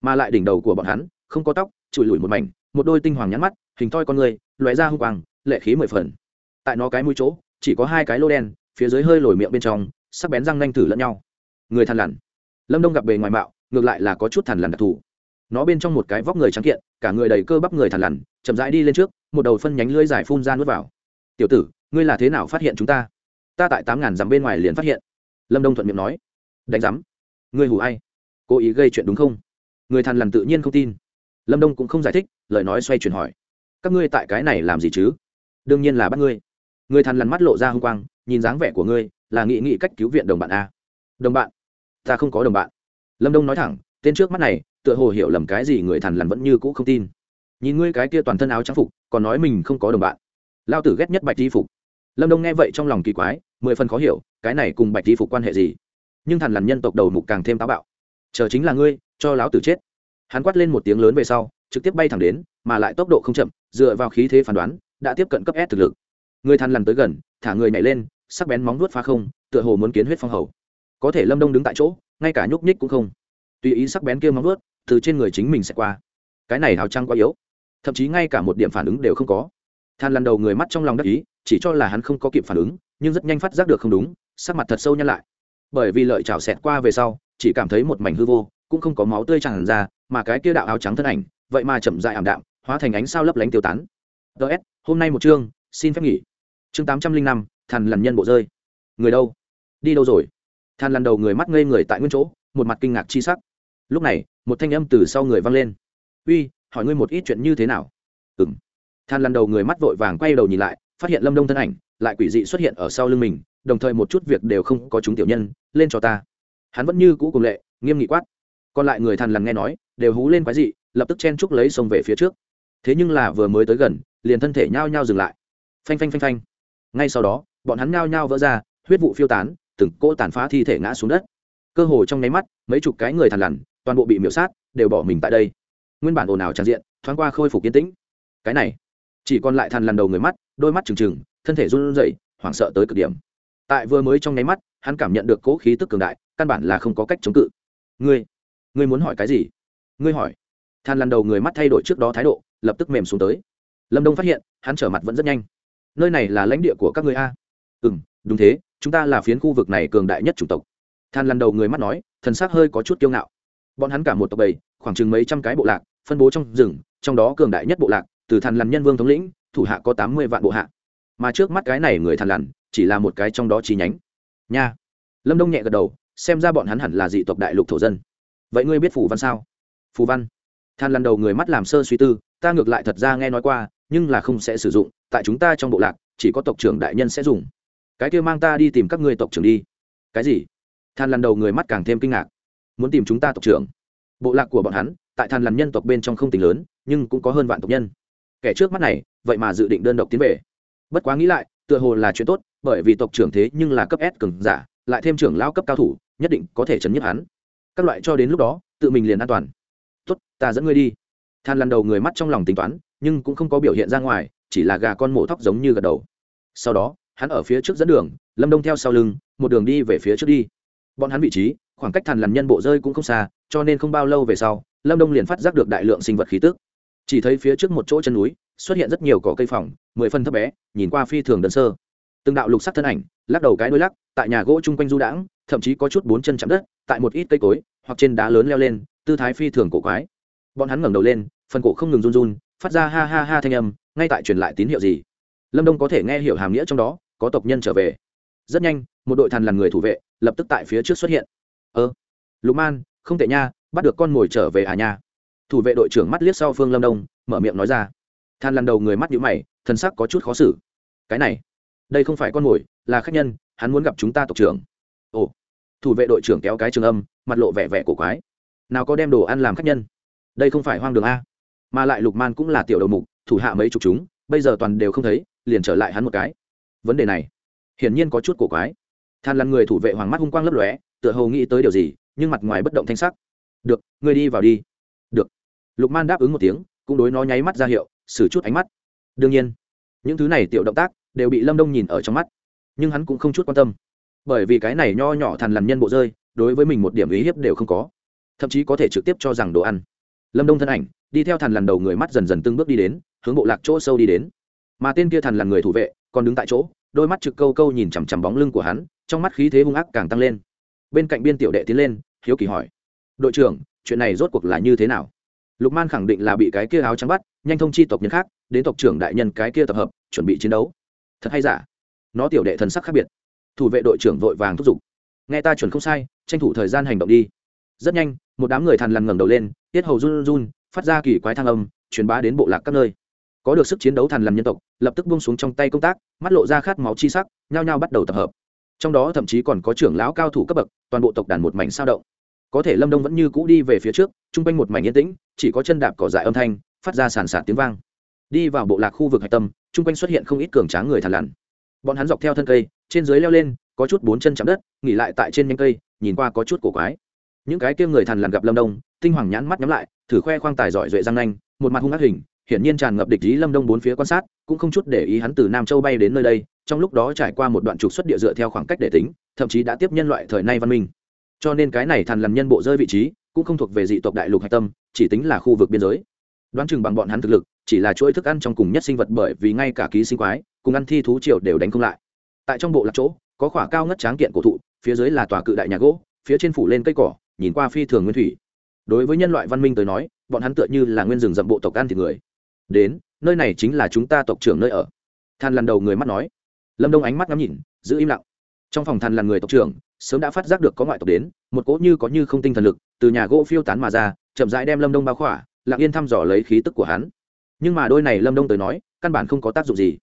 Mà lại đỉnh đầu của bọn hắn, không có tóc trụi lủi một mảnh, một đôi tinh hoàng nhắn mắt, hình thoi con người, lóe ra hung quang, lệ khí mười phần. Tại nó cái mũi chỗ, chỉ có hai cái lô đen, phía dưới hơi lồi miệng bên trong, sắc bén răng nanh thử lẫn nhau. Người thằn lằn lâm đông gặp bề ngoài mạo, ngược lại là có chút thằn lằn đặc thù. Nó bên trong một cái vóc người trắng kiện, cả người đầy cơ bắp người thằn lằn, chậm rãi đi lên trước, một đầu phân nhánh lưỡi dài phun ra nuốt vào. Tiểu tử, ngươi là thế nào phát hiện chúng ta? Ta tại tám ngàn dặm bên ngoài liền phát hiện. Lâm đông thuận miệng nói. Đánh giám, ngươi hù ai? Cố ý gây chuyện đúng không? Người thằn lằn tự nhiên không tin. Lâm đông cũng không giải thích, lời nói xoay chuyển hỏi. Các ngươi tại cái này làm gì chứ? Đương nhiên là bắt ngươi. Người thằn lằn mắt lộ ra h ư n g quang, nhìn dáng vẻ của ngươi, là nghị nghị cách cứu viện đồng bạn a. Đồng bạn ta không có đồng bạn. Lâm đông nói thẳng, tên trước mắt này, tựa hồ hiểu lầm cái gì người thằn lằn vẫn như cũ không tin. Nhìn ngươi cái kia toàn thân áo trang phục, còn nói mình không có đồng bạn. Lao tử ghét nhất bạch di phục. Lâm đông nghe vậy trong lòng kỳ quái, mười phần khó hiểu, cái này cùng bạch di phục quan hệ gì? Nhưng thằn lằn nhân tộc đầu mục càng thêm táo bạo. Chờ chính là ngươi, cho lão tử chết. Hắn quát lên một tiếng lớn về sau, trực tiếp bay thẳng đến, mà lại tốc độ không chậm, dựa vào khí thế phán đoán, đã tiếp cận cấp S thực lực. Người thằn lằn tới gần, thả người nhảy lên, sắc bén móng vuốt phá không, tựa hồ muốn kiến huyết phong hầu có thể lâm đông đứng tại chỗ, ngay cả nhúc nhích cũng không. Tùy ý sắc bén kia móng vuốt, từ trên người chính mình sẽ qua. Cái này hào trăng quá yếu. Thậm chí ngay cả một điểm phản ứng đều không có. Than lần đầu người mắt trong lòng đắc ý, chỉ cho là hắn không có kịp phản ứng, nhưng rất nhanh phát giác được không đúng, sắc mặt thật sâu nhăn lại. Bởi vì lợi chảo xẹt qua về sau, chỉ cảm thấy một mảnh hư vô, cũng không có máu tươi tràn ra, mà cái kia đạo áo trắng thân ảnh, vậy mà chậm dại ảm đạm, hóa thành ánh sao lấp lánh tiêu tán. Ts hôm nay một chương, xin phép nghỉ. Chương tám trăm linh năm thằn lằn nhân bộ rơi. Người đâu? Đi đâu rồi? Than lăn đầu người mắt ngây người tại nguyên chỗ, một mặt kinh ngạc chi sắc. Lúc này, một thanh âm từ sau người vang lên. Uy, hỏi ngươi một ít chuyện như thế nào? Ừ m than lăn đầu người mắt vội vàng quay đầu nhìn lại, phát hiện lâm đông thân ảnh, lại quỷ dị xuất hiện ở sau lưng mình, đồng thời một chút việc đều không có chúng tiểu nhân, lên cho ta. Hắn vẫn như cũ cùng lệ, nghiêm nghị quát. Còn lại người thằn lằn nghe nói, đều hú lên quái dị, lập tức chen trúc lấy sông về phía trước. Thế nhưng là vừa mới tới gần, liền thân thể nhao nhao dừng lại. Phanh phanh phanh phanh. Ngay sau đó, bọn hắn nhao nhao vỡ ra, huyết vụ phiêu tán từng cỗ tàn phá thi thể ngã xuống đất. Cơ hồ trong nháy mắt, mấy chục cái người thằn lằn, toàn bộ bị miễu sát, đều bỏ mình tại đây. Nguyên bản ồn ào tràn diện, thoáng qua khôi phục yên tĩnh. Cái này, chỉ còn lại thằn lằn đầu người mắt, đôi mắt trừng trừng, thân thể run rẩy, hoảng sợ tới cực điểm. Tại vừa mới trong nháy mắt, hắn cảm nhận được cố khí tức cường đại, căn bản là không có cách chống cự. Ngươi ngươi muốn hỏi cái gì? Ngươi hỏi. Than lằn đầu người mắt thay đổi trước đó thái độ, lập tức mềm xuống tới. Lâm đông phát hiện, hắn trở mặt vẫn rất nhanh. Nơi này là lãnh địa của các người a? Ừ m đúng thế chúng ta là phiến khu vực này cường đại nhất chủng tộc. Than lần đầu người mắt nói, thần s ắ c hơi có chút kiêu ngạo. Bọn hắn cả một tộc bầy, khoảng chừng mấy trăm cái bộ lạc, phân bố trong rừng, trong đó cường đại nhất bộ lạc, từ thàn lằn nhân vương thống lĩnh, thủ hạ có tám mươi vạn bộ hạ. Mà trước mắt cái này người thàn lằn chỉ là một cái trong đó chi nhánh. Nha. Lâm đông nhẹ gật đầu, xem ra bọn hắn hẳn là dị tộc đại lục thổ dân. Vậy ngươi biết phù văn sao? Phù văn. Than lần đầu người mắt làm sơ suy tư, ta ngược lại thật ra nghe nói qua, nhưng là không sẽ sử dụng, tại chúng ta trong bộ lạc, chỉ có tộc trưởng đại nhân sẽ dùng cái kia mang ta đi tìm các ngươi tộc trưởng đi. Cái gì? Than lần đầu người mắt càng thêm kinh ngạc. Muốn tìm chúng ta tộc trưởng? Bộ lạc của bọn hắn, tại than lần nhân tộc bên trong không tính lớn, nhưng cũng có hơn vạn tộc nhân. Kẻ trước mắt này, vậy mà dự định đơn độc tiến về. Bất quá nghĩ lại, tựa hồ là chuyện tốt, bởi vì tộc trưởng thế nhưng là cấp s cường giả, lại thêm trưởng lao cấp cao thủ, nhất định có thể chấn nhức hắn. Các loại cho đến lúc đó, tự mình liền an toàn. Tốt, ta dẫn ngươi đi. Than lần đầu người mắt trong lòng tính toán, nhưng cũng không có biểu hiện ra ngoài, chỉ là gà con mổ thóc giống như gật đầu. Sau đó hắn ở phía trước dẫn đường, lâm đông theo sau lưng, một đường đi về phía trước đi. Bọn hắn vị trí, khoảng cách thằn lằn nhân bộ rơi cũng không xa, cho nên không bao lâu về sau, lâm đông liền phát giác được đại lượng sinh vật khí tức. Chỉ thấy phía trước một chỗ chân núi, xuất hiện rất nhiều cỏ cây phòng mười phân thấp bé, nhìn qua phi thường đơn sơ. Từng đạo lục sắc thân ảnh, lắc đầu cái đuôi lắc, tại nhà gỗ chung quanh du đãng, thậm chí có chút bốn chân chạm đất, tại một ít cây cối, hoặc trên đá lớn leo lên, tư thái phi thường cổ quái. Bọn hắn ngẩng đầu lên, phần cổ không ngừng run run, phát ra ha ha ha thanh âm, ngay tại truyền lại tín hiệu gì. Lâm đông có thể nghe hiểu hàm nghĩa trong đó có tộc nhân trở về. Rất nhanh, một đội thằn lằn người thủ vệ lập tức tại phía trước xuất hiện. Ơ, lục man, không tệ nha, bắt được con mồi trở về à nha. Thủ vệ đội trưởng mắt liếc sau phương lâm đông, mở miệng nói ra. Than lần đầu người mắt nhũ mày thân sắc có chút khó xử. Cái này, đây không phải con mồi, là khách nhân, hắn muốn gặp chúng ta tộc trưởng. Ồ. Thủ vệ đội trưởng kéo cái trường âm, mặt lộ vẻ vẻ cổ quái. Nào có đem đồ ăn làm khách nhân? Đây không phải hoang đường a. Mà lại lục man cũng là tiểu đầu mục, thủ hạ mấy chục chúng, bây giờ toàn đều không thấy, liền trở lại hắn một cái vấn đề này. Hiển nhiên có chút cổ quái. Than lăn người thủ vệ hoàng mắt hung quang lấp lóe, tựa hồ nghĩ tới điều gì, nhưng mặt ngoài bất động thanh sắc. Được, ngươi đi vào đi. Được. Lục man đáp ứng một tiếng, cũng đối nó nháy mắt ra hiệu, xử chút ánh mắt. Đương nhiên. Những thứ này tiểu động tác đều bị lâm đông nhìn ở trong mắt, nhưng hắn cũng không chút quan tâm. Bởi vì cái này nho nhỏ thằn lằn nhân bộ rơi, đối với mình một điểm ý hiếp đều không có. Thậm chí có thể trực tiếp cho rằng đồ ăn. Lâm đông thân ảnh, đi theo thằn lằn đầu người mắt dần dần từng bước đi đến, hướng bộ lạc chỗ sâu đi đến. Mà tên kia thằn lằn người thủ vệ còn đứng tại chỗ, đôi mắt trực câu câu nhìn chằm chằm bóng lưng của hắn, trong mắt khí thế hung ác càng tăng lên. Bên cạnh biên tiểu đệ tiến lên, hiếu kỳ hỏi, đội trưởng, chuyện này rốt cuộc là như thế nào? Lục man khẳng định là bị cái kia áo trắng bắt, nhanh thông chi tộc nhân khác, đến tộc trưởng đại nhân cái kia tập hợp, chuẩn bị chiến đấu. Thật hay giả? Nó tiểu đệ thần sắc khác biệt. Thủ vệ đội trưởng vội vàng thúc giục, nghe ta chuẩn không sai, tranh thủ thời gian hành động đi. Rất nhanh, một đám người thằn lằn ngẩng đầu lên, tiết hầu run run, phát ra kỳ quái thăng âm, truyền bá đến bộ lạc các nơi có được sức chiến đấu thần lằn nhân tộc, lập tức buông xuống trong tay công tác, mắt lộ ra khát máu chi sắc, nhao nhao bắt đầu tập hợp. Trong đó thậm chí còn có trưởng lão cao thủ cấp bậc, toàn bộ tộc đàn một mảnh sao động. Có thể lâm đông vẫn như cũ đi về phía trước, chung quanh một mảnh yên tĩnh, chỉ có chân đạp cỏ dại âm thanh, phát ra sàn sạt tiếng vang. Đi vào bộ lạc khu vực hạch tâm, chung quanh xuất hiện không ít cường tráng người thàn lằn. Bọn hắn dọc theo thân cây, trên dưới leo lên, có chút bốn chân chạm đất, nghỉ lại tại trên nhánh cây, nhìn qua có chút cổ quái. Những cái kia người thằn lằn gặp lâm đông, tinh hoàng nhãn mắt nhắm lại, thử khoe khoang tài giỏi duệ răng nanh, một mặt hung ác hình hiển nhiên tràn ngập địch ý lâm đông bốn phía quan sát, cũng không chút để ý hắn từ nam châu bay đến nơi đây, trong lúc đó trải qua một đoạn trục xuất địa dựa theo khoảng cách để tính, thậm chí đã tiếp nhân loại thời nay văn minh. Cho nên cái này thằn lằn nhân bộ rơi vị trí, cũng không thuộc về dị tộc đại lục hạch tâm, chỉ tính là khu vực biên giới. Đoán chừng bằng bọn hắn thực lực, chỉ là chuỗi thức ăn trong cùng nhất sinh vật bởi vì ngay cả ký sinh quái, cùng ăn thi thú triều đều đánh không lại. Tại trong bộ lạc chỗ, có khỏa cao ngất tráng kiện cổ thụ, phía dưới là tòa cự đại nhà gỗ, phía trên phủ lên cây cỏ, nhìn qua phi thường nguyên thủy. Đối với nhân loại văn minh tới nói, bọn hắn tựa như là nguyên rừng rậm bộ tộc ăn thịt người đến, nơi này chính là chúng ta tộc trưởng nơi ở. Than lần đầu người mắt nói. Lâm đông ánh mắt ngắm nhìn, giữ im lặng. Trong phòng than là người tộc trưởng, sớm đã phát giác được có ngoại tộc đến, một cỗ như có như không tinh thần lực, từ nhà gỗ phiêu tán mà ra, chậm rãi đem lâm đông bao khỏa, lặng yên thăm dò lấy khí tức của hắn. Nhưng mà đôi này lâm đông tới nói, căn bản không có tác dụng gì.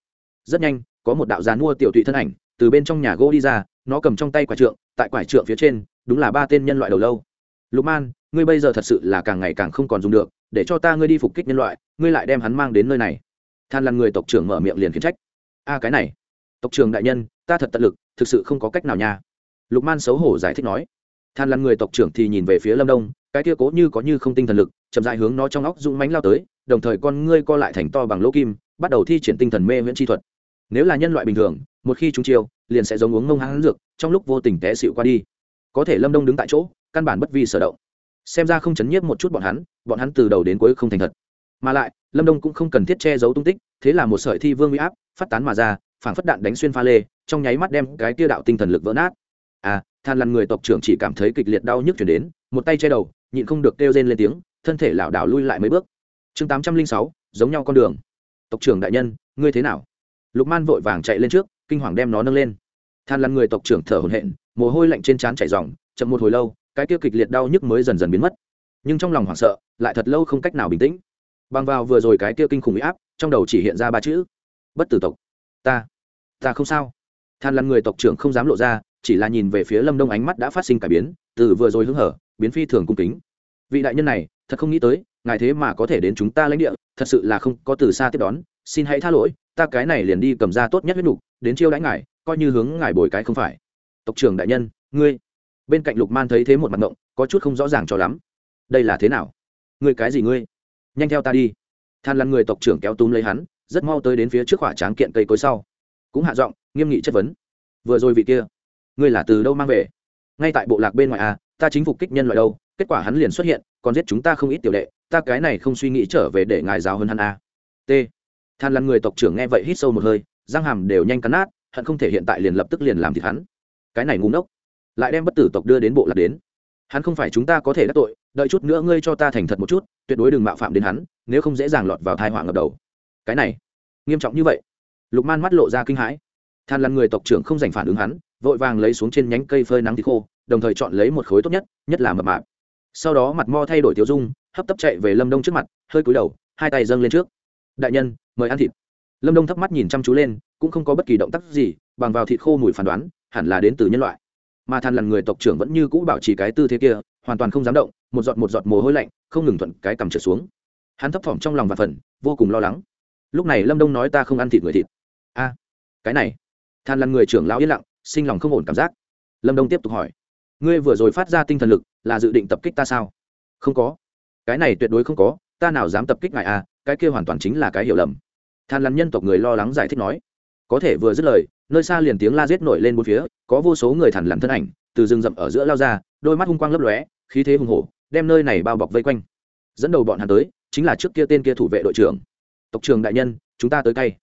Rất nhanh, có một đạo giàn mua tiểu tụy thân ảnh, từ bên trong nhà gỗ đi ra, nó cầm trong tay quả trượng, tại quả trượng phía trên, đúng là ba tên nhân loại đầu lâu. Lục man, ngươi bây giờ thật sự là càng ngày càng không còn dùng được để cho ta ngươi đi phục kích nhân loại, ngươi lại đem hắn mang đến nơi này. Than lằn người tộc trưởng mở miệng liền khiển trách. A, cái này. Tộc trưởng đại nhân, ta thật tận lực, thực sự không có cách nào nha. Lục man xấu hổ giải thích nói. Than lằn người tộc trưởng thì nhìn về phía lâm đông, cái kia cố như có như không tinh thần lực, chậm dại hướng nó trong óc dũng mánh lao tới, đồng thời con ngươi co lại thành to bằng lỗ kim, bắt đầu thi triển tinh thần mê viễn chi thuật. Nếu là nhân loại bình thường, một khi chúng chiêu, liền sẽ giống uống ngông hãng dược, trong lúc vô tình té xịu qua đi. Có thể lâm đông đứng tại chỗ, căn bản bất vi sở động xem ra không chấn nhiếp một chút bọn hắn bọn hắn từ đầu đến cuối không thành thật. Mà lại, lâm đông cũng không cần thiết che giấu tung tích, thế là một sợi thi vương huy áp phát tán mà ra phảng phất đạn đánh xuyên pha lê, trong nháy mắt đem cái tia đạo tinh thần lực vỡ nát. À than lằn người tộc trưởng chỉ cảm thấy kịch liệt đau nhức chuyển đến, một tay che đầu, nhịn không được kêu rên lên tiếng, thân thể lảo đảo lui lại mấy bước. Chương tám trăm linh sáu, giống nhau con đường. Tộc trưởng đại nhân, ngươi thế nào? Lục man vội vàng chạy lên trước, kinh hoàng đem nó nâng lên. Than lằn người tộc trưởng thở hổn hển, mồ hôi lạnh trên trán chảy ròng, chậm một hồi lâu cái kia kịch liệt đau nhức mới dần dần biến mất. Nhưng trong lòng hoảng sợ, lại thật lâu không cách nào bình tĩnh. Bằng vào vừa rồi cái kia kinh khủng bị áp, trong đầu chỉ hiện ra ba chữ, bất tử tộc. Ta ta không sao. Than lăn người tộc trưởng không dám lộ ra, chỉ là nhìn về phía lâm đông ánh mắt đã phát sinh cải biến, từ vừa rồi hứng hở, biến phi thường cung kính. Vị đại nhân này, thật không nghĩ tới, ngài thế mà có thể đến chúng ta lãnh địa, thật sự là không có từ xa tiếp đón. Xin hãy tha lỗi, ta cái này liền đi cầm ra tốt nhất huyết nục, đến chiêu đãi ngài, coi như hướng ngài bồi cái không phải. Tộc trưởng đại nhân, ngươi bên cạnh lục man thấy thế một mặt ngộng, có chút không rõ ràng cho lắm. Đây là thế nào? Ngươi cái gì ngươi? Nhanh theo ta đi. Than lăn người tộc trưởng kéo túm lấy hắn, rất mau tới đến phía trước khỏa tráng kiện cây cối sau. Cũng hạ giọng, nghiêm nghị chất vấn. Vừa rồi vị kia, ngươi là từ đâu mang về? Ngay tại bộ lạc bên ngoài à ta chính phục kích nhân loại đâu, kết quả hắn liền xuất hiện, còn giết chúng ta không ít tiểu đệ, ta cái này không suy nghĩ trở về để ngài giáo hơn hắn à. t. Than lăn người tộc trưởng nghe vậy hít sâu một hơi, răng hàm đều nhanh cắn nát, hận không thể hiện tại liền lập tức liền làm thịt hắn. Cái này ngu ngốc lại đem bất tử tộc đưa đến bộ lạc đến. Hắn không phải chúng ta có thể đắc tội, đợi chút nữa ngươi cho ta thành thật một chút, tuyệt đối đừng mạo phạm đến hắn, nếu không dễ dàng lọt vào thai họa ngập đầu. Cái này, nghiêm trọng như vậy. Lục man mắt lộ ra kinh hãi. Than lăn người tộc trưởng không giành phản ứng hắn, vội vàng lấy xuống trên nhánh cây phơi nắng thì khô, đồng thời chọn lấy một khối tốt nhất nhất là mập mạp. Sau đó mặt mo thay đổi tiêu dung, hấp tấp chạy về lâm đông trước mặt, hơi cúi đầu, hai tay dâng lên trước. Đại nhân, mời ăn thịt. Lâm đông thấp mắt nhìn chăm chú lên, cũng không có bất kỳ động tác gì, bằng vào thịt khô mùi phán đoán, hẳn là đến từ nhân loại mà than lằn người tộc trưởng vẫn như cũ bảo trì cái tư thế kia, hoàn toàn không dám động, một giọt một giọt mồ hôi lạnh, không ngừng thuận cái cầm trở xuống. Hắn thấp thỏm trong lòng và phần, vô cùng lo lắng. Lúc này lâm đông nói ta không ăn thịt người thịt. A, cái này. Than lằn người trưởng lão yên lặng, sinh lòng không ổn cảm giác. Lâm đông tiếp tục hỏi. Ngươi vừa rồi phát ra tinh thần lực, là dự định tập kích ta sao? Không có. Cái này tuyệt đối không có, ta nào dám tập kích ngài à cái kia hoàn toàn chính là cái hiểu lầm. Than lằn nhân tộc người lo lắng giải thích nói có thể vừa dứt lời, nơi xa liền tiếng la rết nổi lên bốn phía, có vô số người thằn lằn thân ảnh, từ rừng rậm ở giữa lao ra, đôi mắt hung quang lấp lóe, khí thế hùng hổ, đem nơi này bao bọc vây quanh. Dẫn đầu bọn hắn tới, chính là trước kia tên kia thủ vệ đội trưởng. Tộc trưởng đại nhân, chúng ta tới cay.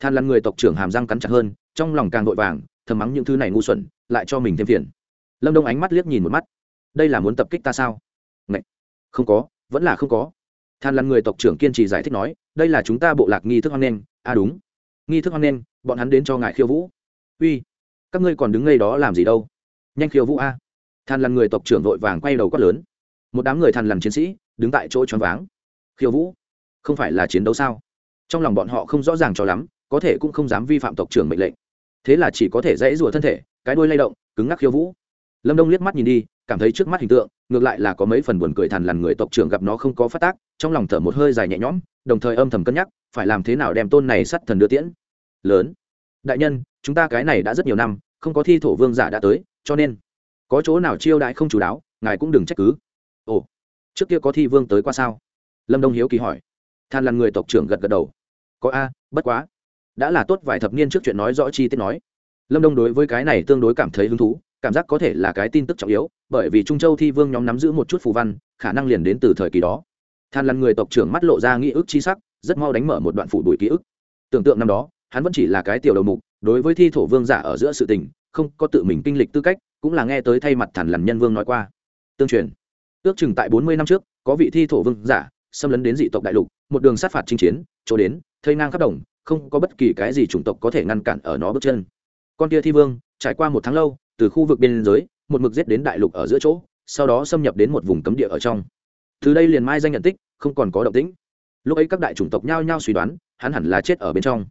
Than lăn người tộc trưởng hàm răng cắn chặt hơn, trong lòng càng vội vàng, thầm mắng những thứ này ngu xuẩn, lại cho mình thêm phiền. Lâm đông ánh mắt liếc nhìn một mắt. Đây là muốn tập kích ta sao? Ngậy! không có, vẫn là không có. Than lăn người tộc trưởng kiên trì giải thích nói, đây là chúng ta bộ lạc nghi thức hoan nghênh. À đúng. Nghi thức hoan nghênh bọn hắn đến cho ngài khiêu vũ. Uy, các ngươi còn đứng ngay đó làm gì đâu? Nhanh khiêu vũ a. Thàn lằn người tộc trưởng vội vàng quay đầu quát lớn. Một đám người thằn lằn chiến sĩ đứng tại chỗ choáng váng. Khiêu vũ, không phải là chiến đấu sao? Trong lòng bọn họ không rõ ràng cho lắm, có thể cũng không dám vi phạm tộc trưởng mệnh lệnh. Thế là chỉ có thể dãy rủa thân thể, cái đuôi lay động, cứng ngắc khiêu vũ. Lâm đông liếc mắt nhìn đi, cảm thấy trước mắt hình tượng, ngược lại là có mấy phần buồn cười thằn lằn người tộc trưởng gặp nó không có phát tác, trong lòng thở một hơi dài nhẹ nhõm, đồng thời âm thầm cân nhắc, phải làm thế nào đem tôn này sắt thần đưa tiễn lớn. Đại nhân, chúng ta cái này đã rất nhiều năm, không có thi thổ vương giả đã tới, cho nên có chỗ nào chiêu đãi không chú đáo, ngài cũng đừng trách cứ. Ồ, trước kia có thi vương tới qua sao? Lâm đông hiếu kỳ hỏi. Than lằn người tộc trưởng gật gật đầu. Có a, bất quá. Đã là tốt vài thập niên trước chuyện nói rõ chi tiết nói. Lâm đông đối với cái này tương đối cảm thấy hứng thú, cảm giác có thể là cái tin tức trọng yếu, bởi vì trung châu thi vương nhóm nắm giữ một chút phù văn, khả năng liền đến từ thời kỳ đó. Than lằn người tộc trưởng mắt lộ ra nghĩ ức chi sắc, rất mau đánh mở một đoạn phủ đuổi ký ức. Tưởng tượng năm đó hắn vẫn chỉ là cái tiểu đầu mục, đối với thi thổ vương giả ở giữa sự tình, không có tự mình kinh lịch tư cách, cũng là nghe tới thay mặt thản lằn nhân vương nói qua. Tương truyền, ước chừng tại bốn mươi năm trước, có vị thi thổ vương giả xâm lấn đến dị tộc đại lục, một đường sát phạt chinh chiến, chỗ đến, thây ngang khắp đồng, không có bất kỳ cái gì chủng tộc có thể ngăn cản ở nó bước chân. Con kia thi vương, trải qua một tháng lâu, từ khu vực biên giới, một mực giết đến đại lục ở giữa chỗ, sau đó xâm nhập đến một vùng cấm địa ở trong. Từ đây liền mai danh nhận tích, không còn có động tĩnh. Lúc ấy các đại chủng tộc nhao nhao suy đoán, hắn hẳn là chết ở bên trong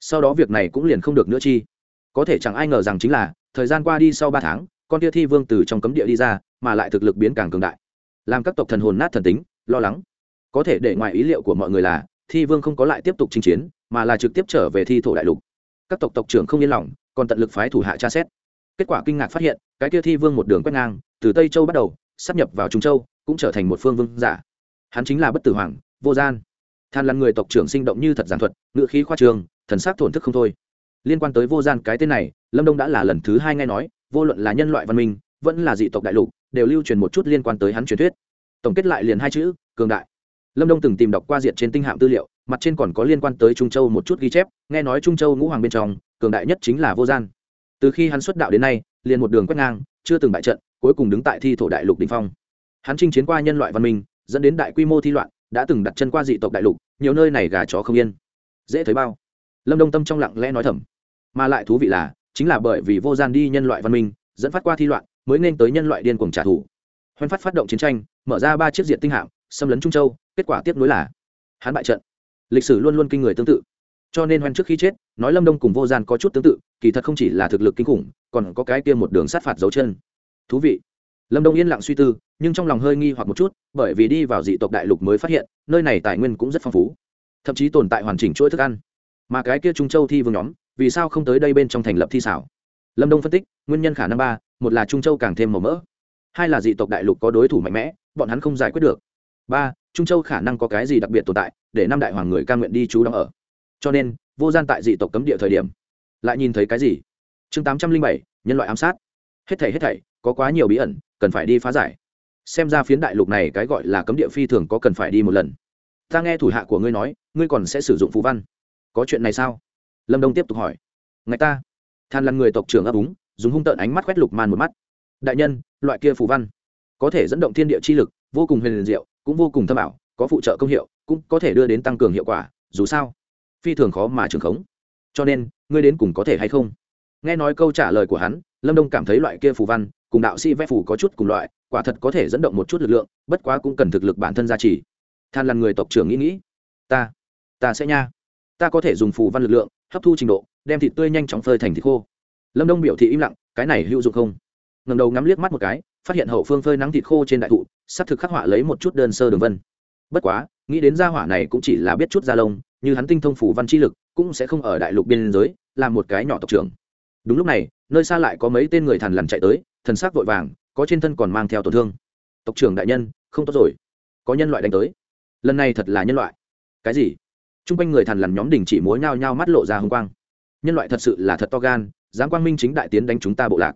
sau đó việc này cũng liền không được nữa chi. Có thể chẳng ai ngờ rằng chính là, thời gian qua đi sau ba tháng, con tia thi vương từ trong cấm địa đi ra, mà lại thực lực biến càng cường đại. Làm các tộc thần hồn nát thần tính, lo lắng. Có thể để ngoài ý liệu của mọi người là, thi vương không có lại tiếp tục chinh chiến, mà là trực tiếp trở về thi thổ đại lục. Các tộc tộc trưởng không yên lòng, còn tận lực phái thủ hạ tra xét. Kết quả kinh ngạc phát hiện, cái kia thi vương một đường quét ngang, từ tây châu bắt đầu, sắp nhập vào trung châu, cũng trở thành một phương vương giả. Hắn chính là bất tử hoàng, vô gian. Than lăn người tộc trưởng sinh động như thật giản thuật ngự khí khoa trường thần sắc thổn thức không thôi. Liên quan tới vô gian cái tên này, lâm đông đã là lần thứ hai nghe nói, vô luận là nhân loại văn minh, vẫn là dị tộc đại lục, đều lưu truyền một chút liên quan tới hắn truyền thuyết. Tổng kết lại liền hai chữ, cường đại. Lâm đông từng tìm đọc qua diện trên tinh hạm tư liệu, mặt trên còn có liên quan tới trung châu một chút ghi chép, nghe nói trung châu ngũ hoàng bên trong, cường đại nhất chính là vô gian. Từ khi hắn xuất đạo đến nay, liền một đường quét ngang, chưa từng bại trận, cuối cùng đứng tại thi thổ đại lục đình phong. Hắn chinh chiến qua nhân loại văn minh, dẫn đến đại quy mô thi loạn, đã từng đặt chân qua dị tộc đại lục, nhiều nơi này gà chó không yên. Dễ thấy bao lâm đông tâm trong lặng lẽ nói thầm. Mà lại thú vị là, chính là bởi vì vô gian đi nhân loại văn minh, dẫn phát qua thi loạn, mới nên tới nhân loại điên cuồng trả thù. Hoan phát phát động chiến tranh, mở ra ba chiếc diện tinh hạm, xâm lấn trung châu, kết quả tiếp nối là, hắn bại trận. Lịch sử luôn luôn kinh người tương tự. Cho nên hoan trước khi chết, nói lâm đông cùng vô gian có chút tương tự, kỳ thật không chỉ là thực lực kinh khủng, còn có cái kia một đường sát phạt dấu chân. Thú vị. Lâm đông yên lặng suy tư, nhưng trong lòng hơi nghi hoặc một chút, bởi vì đi vào dị tộc đại lục mới phát hiện, nơi này tài nguyên cũng rất phong phú. Thậm chí tồn tại hoàn chỉnh chuỗi thức ăn mà cái kia trung châu thi vương nhóm, vì sao không tới đây bên trong thành lập thi xảo? Lâm đông phân tích, nguyên nhân khả năng ba, một là trung châu càng thêm màu mỡ, hai là dị tộc đại lục có đối thủ mạnh mẽ, bọn hắn không giải quyết được. Ba, trung châu khả năng có cái gì đặc biệt tồn tại, để năm đại hoàng người ca nguyện đi trú đóng ở. Cho nên, vô gian tại dị tộc cấm địa thời điểm, lại nhìn thấy cái gì? Chương tám trăm linh bảy, nhân loại ám sát. Hết thảy hết thảy, có quá nhiều bí ẩn, cần phải đi phá giải. Xem ra phiến đại lục này cái gọi là cấm địa phi thường có cần phải đi một lần. Ta nghe thủ hạ của ngươi nói, ngươi còn sẽ sử dụng phù văn có chuyện này sao? Lâm đông tiếp tục hỏi. Ngạch ta. Than là người tộc trưởng ấp úng, dùng hung tợn ánh mắt quét lục man một mắt. Đại nhân, loại kia phù văn, có thể dẫn động thiên địa chi lực, vô cùng huyền diệu, cũng vô cùng thâm ảo, có phụ trợ công hiệu, cũng có thể đưa đến tăng cường hiệu quả, dù sao, phi thường khó mà trường khống. Cho nên, ngươi đến cùng có thể hay không? Nghe nói câu trả lời của hắn, lâm đông cảm thấy loại kia phù văn, cùng đạo sĩ vẽ phù có chút cùng loại, quả thật có thể dẫn động một chút lực lượng, bất quá cũng cần thực lực bản thân gia trì. Than là người tộc trưởng nghĩ nghĩ. Ta ta sẽ nha ta có thể dùng phù văn lực lượng, hấp thu trình độ, đem thịt tươi nhanh chóng phơi thành thịt khô. Lâm đông biểu thị im lặng, cái này hữu dụng không? Ngầm đầu ngắm liếc mắt một cái, phát hiện hậu phương phơi nắng thịt khô trên đại thụ s ắ c thực khắc họa lấy một chút đơn sơ đường vân. Bất quá, nghĩ đến gia hỏa này cũng chỉ là biết chút gia lông, như hắn tinh thông phủ văn chi lực, cũng sẽ không ở đại lục biên giới, làm một cái nhỏ tộc trưởng. Đúng lúc này, nơi xa lại có mấy tên người thằn lằn chạy tới, thần sắc vội vàng, có trên thân còn mang theo tổn thương. Tộc trưởng đại nhân, không tốt rồi. Có nhân loại đánh tới. Lần này thật là nhân loại. Cái gì? T r u n g quanh người thằn lằn nhóm đình chỉ múa nhao nhao mắt lộ ra h ư n g quang. Nhân loại thật sự là thật to gan, dám quang minh chính đại tiến đánh chúng ta bộ lạc.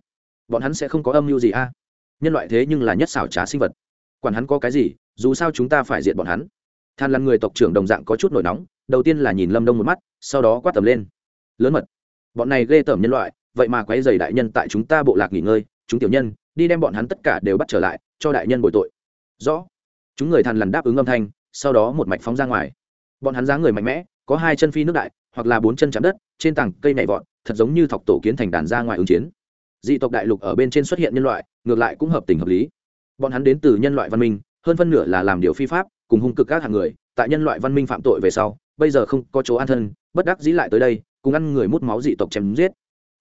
Bọn hắn sẽ không có âm mưu gì a. Nhân loại thế nhưng là nhất xảo trá sinh vật. Quản hắn có cái gì, dù sao chúng ta phải diệt bọn hắn. Than lằn người tộc trưởng đồng dạng có chút nổi nóng, đầu tiên là nhìn lâm đông một mắt, sau đó quát tầm lên. Lớn mật, bọn này ghê tởm nhân loại, vậy mà quấy dày đại nhân tại chúng ta bộ lạc nghỉ ngơi, chúng tiểu nhân, đi đem bọn hắn tất cả đều bắt trở lại, cho đại nhân bồi tội. Rõ. Chúng người thằn lằn đáp ứng âm thanh, sau đó một mạch phóng ra ngoài bọn hắn dáng người mạnh mẽ, có hai chân phi nước đại, hoặc là bốn chân chạm đất, trên tảng cây nhảy vọt, thật giống như thọc tổ kiến thành đàn ra ngoài ứng chiến. Dị tộc đại lục ở bên trên xuất hiện nhân loại, ngược lại cũng hợp tình hợp lý. Bọn hắn đến từ nhân loại văn minh, hơn phân nửa là làm điều phi pháp, cùng hung cực các hàng người. Tại nhân loại văn minh phạm tội về sau, bây giờ không có chỗ an thân, bất đắc dĩ lại tới đây, cùng ăn người mút máu dị tộc chém giết.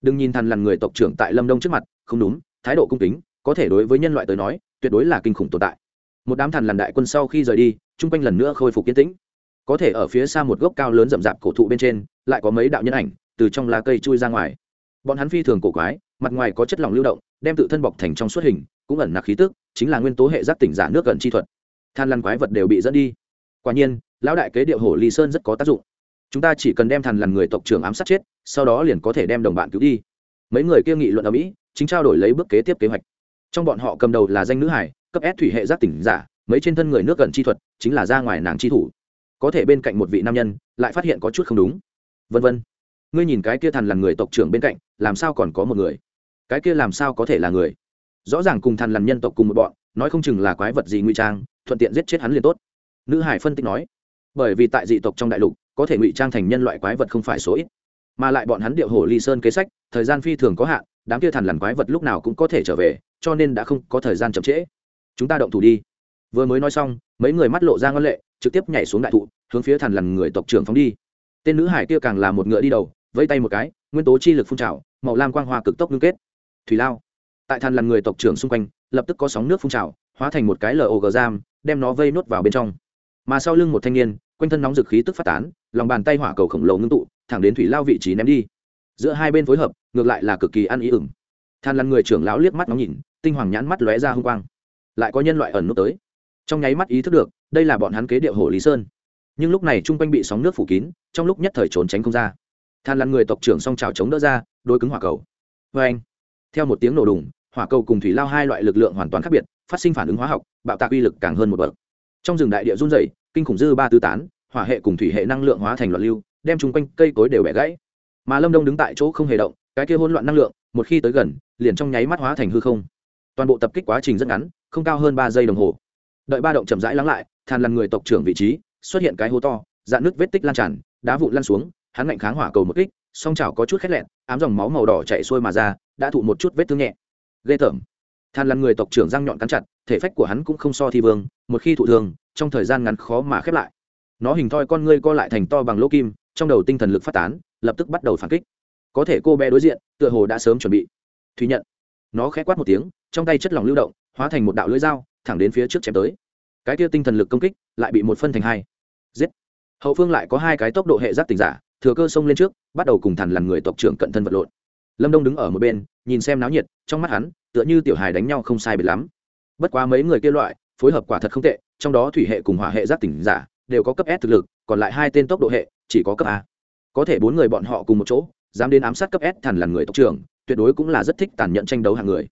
Đừng nhìn thằn lằn người tộc trưởng tại lâm đông trước mặt, không đúng, thái độ cung kính, có thể đối với nhân loại tới nói, tuyệt đối là kinh khủng tồn tại. Một đám thằn lằn đại quân sau khi rời đi, chung quanh lần nữa khôi phục kiến tĩnh có thể ở phía xa một gốc cao lớn rậm rạp cổ thụ bên trên, lại có mấy đạo nhân ảnh từ trong lá cây chui ra ngoài. Bọn hắn phi thường cổ quái, mặt ngoài có chất lỏng lưu động, đem tự thân bọc thành trong suốt hình, cũng ẩn nặc khí tức, chính là nguyên tố hệ giác tỉnh giả nước gần chi thuật. Than lăn quái vật đều bị dẫn đi. Quả nhiên, lão đại kế điệu hổ ly sơn rất có tác dụng. Chúng ta chỉ cần đem thằn lằn người tộc trưởng ám sát chết, sau đó liền có thể đem đồng bạn cứu đi. Mấy người kia nghị luận ở mỹ, chính trao đổi lấy bước kế tiếp kế hoạch. Trong bọn họ cầm đầu là danh nữ hải, cấp S thủy hệ giác tỉnh giả, mấy trên thân người nước gần chi thuật, chính là ra ngoài nàng chi thủ có thể bên cạnh một vị nam nhân, lại phát hiện có chút không đúng. Vân vân. Ngươi nhìn cái kia thần là người tộc trưởng bên cạnh, làm sao còn có một người? Cái kia làm sao có thể là người? Rõ ràng cùng thần là nhân tộc cùng một bọn, nói không chừng là quái vật gì nguy trang, thuận tiện giết chết hắn liền tốt. Nữ hải phân tích nói, bởi vì tại dị tộc trong đại lục, có thể ngụy trang thành nhân loại quái vật không phải số ít. Mà lại bọn hắn điệu hổ ly sơn kế sách, thời gian phi thường có hạn, đám kia thần lằn quái vật lúc nào cũng có thể trở về, cho nên đã không có thời gian chậm trễ. Chúng ta động thủ đi. Vừa mới nói xong, mấy người mắt lộ ra ngân lệ trực tiếp nhảy xuống đại thụ, hướng phía thằn lằn người tộc trưởng phóng đi. Tên nữ hải kia càng là một ngựa đi đầu, vẫy tay một cái, nguyên tố chi lực phun trào, màu lam quang hoa cực tốc ngưng kết. Thủy lao. Tại thằn lằn người tộc trưởng xung quanh, lập tức có sóng nước phun trào, hóa thành một cái log giam, đem nó vây nốt vào bên trong. Mà sau lưng một thanh niên, quanh thân nóng dực khí tức phát tán, lòng bàn tay hỏa cầu khổng lồ ngưng tụ, thẳng đến thủy lao vị trí ném đi. Giữa hai bên phối hợp, ngược lại là cực kỳ ăn ý ửng. Than lằn người trưởng lão liếc mắt nóng nhìn, tinh hoàng nhãn mắt lóe ra hung quang. Lại có nhân loại ẩn nút tới trong nháy mắt ý thức được, đây là bọn hắn kế điệu hồ lý sơn. Nhưng lúc này chung quanh bị sóng nước phủ kín, trong lúc nhất thời trốn tránh không ra. Than lăn người tộc trưởng song trào chống đỡ ra đôi cứng hỏa cầu. Vê anh, theo một tiếng nổ đùng, hỏa cầu cùng thủy lao hai loại lực lượng hoàn toàn khác biệt, phát sinh phản ứng hóa học, bạo tạc uy lực càng hơn một bậc. Trong rừng đại địa run dày kinh khủng dư ba tư tán, hỏa hệ cùng thủy hệ năng lượng hóa thành loạn lưu, đem chung quanh cây cối đều bẻ gãy. Mà lâm đông đứng tại chỗ không hề động, cái kia hỗn loạn năng lượng, một khi tới gần, liền trong nháy mắt hóa thành hư không. Toàn bộ tập kích quá trình rất ngắn, không cao hơn ba giây đồng hồ đợi ba động chậm rãi lắng lại than lằn người tộc trưởng vị trí, xuất hiện cái hố to, dạn nước vết tích lan tràn, đá vụn lăn xuống, hắn ngạnh kháng hỏa cầu một kích, song chảo có chút khét lẹn, ám dòng máu màu đỏ chạy xuôi mà ra, đã thụ một chút vết thương nhẹ. Ghê tởm. Than lằn người tộc trưởng răng nhọn cắn chặt, thể phách của hắn cũng không so thi vương, một khi thụ thương, trong thời gian ngắn khó mà khép lại. Nó hình thoi con ngươi co lại thành to bằng lỗ kim, trong đầu tinh thần lực phát tán, lập tức bắt đầu phản kích. Có thể cô bé đối diện, tựa hồ đã sớm chuẩn bị. Thúy nhận. Nó khẽ quát một tiếng, trong tay chất lỏng lưu động, hóa thành một đạo lưỡi dao thẳng đến phía trước chém tới. Cái kia tinh thần lực công kích lại bị một phân thành hai. Giết. Hậu phương lại có hai cái tốc độ hệ giác tỉnh giả, thừa cơ xông lên trước, bắt đầu cùng thằn lằn người tộc trưởng cận thân vật lộn. Lâm đông đứng ở một bên, nhìn xem náo nhiệt, trong mắt hắn, tựa như tiểu hài đánh nhau không sai biệt lắm. Bất quá mấy người kia loại, phối hợp quả thật không tệ, trong đó thủy hệ cùng hỏa hệ giác tỉnh giả đều có cấp s thực lực, còn lại hai tên tốc độ hệ chỉ có cấp a. Có thể bốn người bọn họ cùng một chỗ, dám đến ám sát cấp s thằn lằn người tộc trưởng, tuyệt đối cũng là rất thích tàn nhẫn tranh đấu hàng người.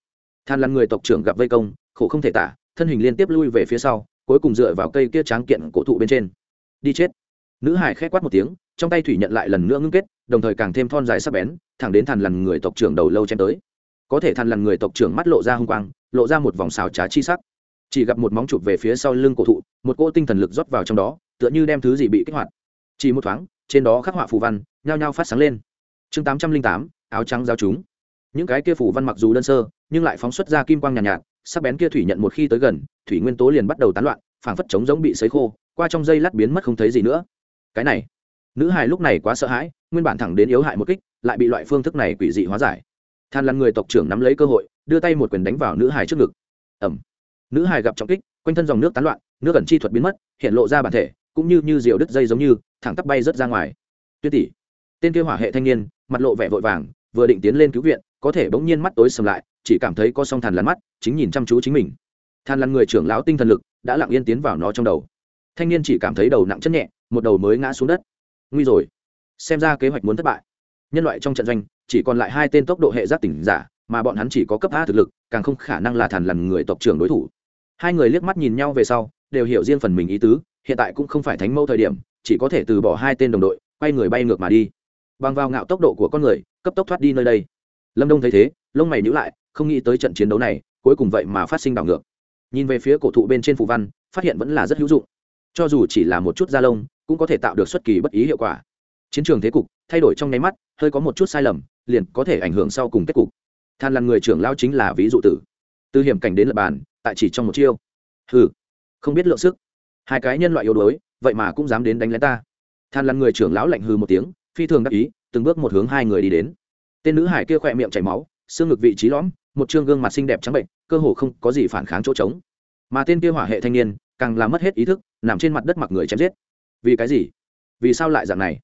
Thằn lằn người tộc trưởng gặp vây công, khổ không thể tả thân hình liên tiếp lui về phía sau, cuối cùng dựa vào cây kia tráng kiện cổ thụ bên trên. Đi chết. Nữ hải khẽ quát một tiếng, trong tay thủy nhận lại lần nữa ngưng kết, đồng thời càng thêm thon dài sắc bén, thẳng đến thằn lằn người tộc trưởng đầu lâu chém tới. Có thể thằn lằn người tộc trưởng mắt lộ ra hung quang, lộ ra một vòng xào trá chi sắc. Chỉ gặp một móng chụp về phía sau lưng cổ thụ, một cỗ tinh thần lực rót vào trong đó, tựa như đem thứ gì bị kích hoạt. Chỉ một thoáng, trên đó khắc họa phù văn, nhao nhao phát sáng lên. Chương tám trăm linh tám, áo trắng giao chúng những cái kia phù văn mặc dù đơn sơ nhưng lại phóng xuất ra kim quang nhàn nhạt, nhạt sắc bén kia thủy nhận một khi tới gần thủy nguyên tố liền bắt đầu tán loạn phảng phất trống giống bị sấy khô qua trong dây lát biến mất không thấy gì nữa. Cái này nữ hài lúc này quá sợ hãi nguyên bản thẳng đến yếu hại một kích lại bị loại phương thức này quỷ dị hóa giải. Than lăn người tộc trưởng nắm lấy cơ hội đưa tay một quyền đánh vào nữ hài trước ngực. Ẩm nữ hài gặp trọng kích quanh thân dòng nước tán loạn nước gần chi thuật biến mất hiện lộ ra bản thể cũng như như diều đứt dây giống như thẳng tắp bay rớt ra ngoài. Tuyết tỷ tên kêu hỏa hệ thanh niên mặt lộ vẻ vội vàng vừa định tiến lên cứu viện có thể bỗng nhiên mắt tối sầm lại, chỉ cảm thấy có song thằn lắn mắt, chính nhìn chăm chú chính mình. Than lằn người trưởng lão tinh thần lực đã lặng yên tiến vào nó trong đầu. Thanh niên chỉ cảm thấy đầu nặng chân nhẹ, một đầu mới ngã xuống đất. Nguy rồi. Xem ra kế hoạch muốn thất bại. Nhân loại trong trận doanh, chỉ còn lại hai tên tốc độ hệ giác tỉnh giả, mà bọn hắn chỉ có cấp a thực lực, càng không khả năng là thằn lằn người tộc trưởng đối thủ. Hai người liếc mắt nhìn nhau về sau, đều hiểu riêng phần mình ý tứ, hiện tại cũng không phải thánh mẫu thời điểm, chỉ có thể từ bỏ hai tên đồng đội, quay người bay ngược mà đi. Bằng vào ngạo tốc độ của con người, cấp tốc thoát đi nơi đây lâm đông thấy thế lông mày nhữ lại không nghĩ tới trận chiến đấu này cuối cùng vậy mà phát sinh đảo ngược nhìn về phía cổ thụ bên trên phù văn phát hiện vẫn là rất hữu dụng cho dù chỉ là một chút da lông cũng có thể tạo được xuất kỳ bất ý hiệu quả chiến trường thế cục thay đổi trong nháy mắt hơi có một chút sai lầm liền có thể ảnh hưởng sau cùng kết cục than là người trưởng lao chính là ví dụ tử từ hiểm cảnh đến lập bàn tại chỉ trong một chiêu hừ không biết lượng sức hai cái nhân loại yếu đuối vậy mà cũng dám đến đánh lén ta than lăn người trưởng lão lạnh hư một tiếng phi thường đắc ý từng bước một hướng hai người đi đến tên nữ hải kia khỏe miệng chảy máu, xương ngực vị trí lõm, một chương gương mặt xinh đẹp trắng bệnh, cơ hồ không có gì phản kháng chỗ trống. Mà tên kia hỏa hệ thanh niên, càng làm mất hết ý thức, nằm trên mặt đất mặc người chém giết. Vì cái gì? Vì sao lại dạng này?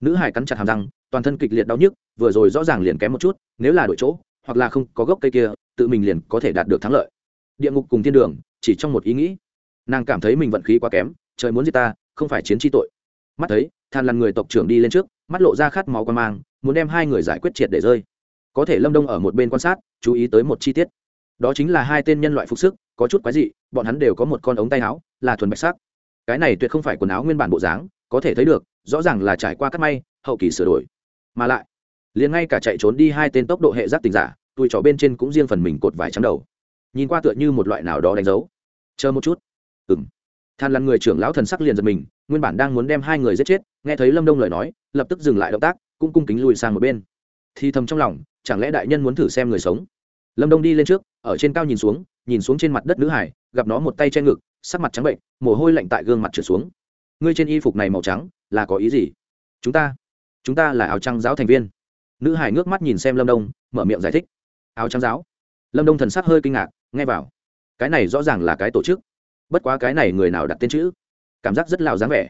Nữ hải cắn chặt hàm răng, toàn thân kịch liệt đau nhức, vừa rồi rõ ràng liền kém một chút, nếu là đội chỗ, hoặc là không có gốc cây kia, tự mình liền có thể đạt được thắng lợi. Địa ngục cùng thiên đường, chỉ trong một ý nghĩ. Nàng cảm thấy mình vận khí quá kém, trời muốn gì ta, không phải chiến tri tội mắt thấy, than lằn người tộc trưởng đi lên trước, mắt lộ ra khát máu quan mang, muốn đem hai người giải quyết triệt để rơi. Có thể lâm đông ở một bên quan sát, chú ý tới một chi tiết. Đó chính là hai tên nhân loại phục sức, có chút quái dị, bọn hắn đều có một con ống tay áo, là thuần bạch sắc. Cái này tuyệt không phải quần áo nguyên bản bộ dáng, có thể thấy được, rõ ràng là trải qua cắt may, hậu kỳ sửa đổi. Mà lại, liền ngay cả chạy trốn đi hai tên tốc độ hệ giáp tình giả tụi trò bên trên cũng riêng phần mình cột vải trắng đầu. Nhìn qua tựa như một loại nào đó đánh dấu. Chờ một chút. Ừng than lăn người trưởng lão thần sắc liền giật mình, nguyên bản đang muốn đem hai người giết chết, nghe thấy lâm đông lời nói, lập tức dừng lại động tác, cũng cung kính lùi sang một bên. Thì thầm trong lòng, chẳng lẽ đại nhân muốn thử xem người sống? Lâm đông đi lên trước, ở trên cao nhìn xuống nhìn xuống trên mặt đất nữ hải, gặp nó một tay che ngực, sắc mặt trắng bệnh, mồ hôi lạnh tại gương mặt trượt xuống. Ngươi trên y phục này màu trắng, là có ý gì? Chúng ta chúng ta là áo trắng giáo thành viên. Nữ hải ngước mắt nhìn xem lâm đông, mở miệng giải thích. Áo trắng giáo. Lâm đông thần sắc hơi kinh ngạc, nghe vào. Cái này rõ ràng là cái tổ chức bất quá cái này người nào đặt tên chữ? Cảm giác rất lào dáng vẻ.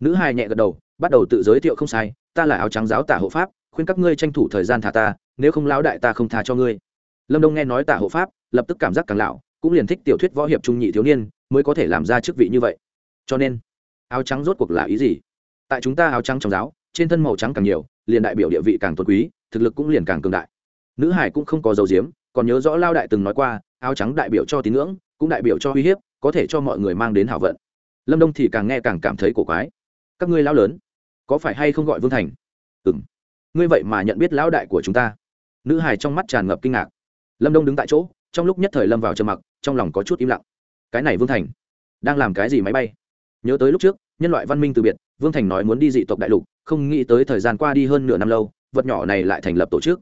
Nữ hài nhẹ gật đầu, bắt đầu tự giới thiệu không sai, ta là áo trắng giáo tả hộ pháp, khuyên các ngươi tranh thủ thời gian thả ta, nếu không lão đại ta không thả cho ngươi. Lâm đông nghe nói tả hộ pháp, lập tức cảm giác càng lão cũng liền thích tiểu thuyết võ hiệp trung nhị thiếu niên, mới có thể làm ra chức vị như vậy. Cho nên, áo trắng rốt cuộc là ý gì? Tại chúng ta áo trắng trong giáo, trên thân màu trắng càng nhiều, liền đại biểu địa vị càng tuần quý, thực lực cũng liền càng cường đại. Nữ hải cũng không có dầu diếm, còn nhớ rõ lao đại từng nói qua, áo trắng đại biểu cho tín ngưỡng, cũng đại biểu cho uy hiếp có thể cho mọi người mang đến hảo vận. Lâm đông thì càng nghe càng cảm thấy cổ quái. Các ngươi lão lớn, có phải hay không gọi vương thành? Ừ m ngươi vậy mà nhận biết lão đại của chúng ta. Nữ hài trong mắt tràn ngập kinh ngạc. Lâm đông đứng tại chỗ, trong lúc nhất thời lâm vào trầm mặc, trong lòng có chút im lặng. Cái này vương thành, đang làm cái gì máy bay? Nhớ tới lúc trước, nhân loại văn minh từ biệt, vương thành nói muốn đi dị tộc đại lục, không nghĩ tới thời gian qua đi hơn nửa năm lâu, vật nhỏ này lại thành lập tổ chức.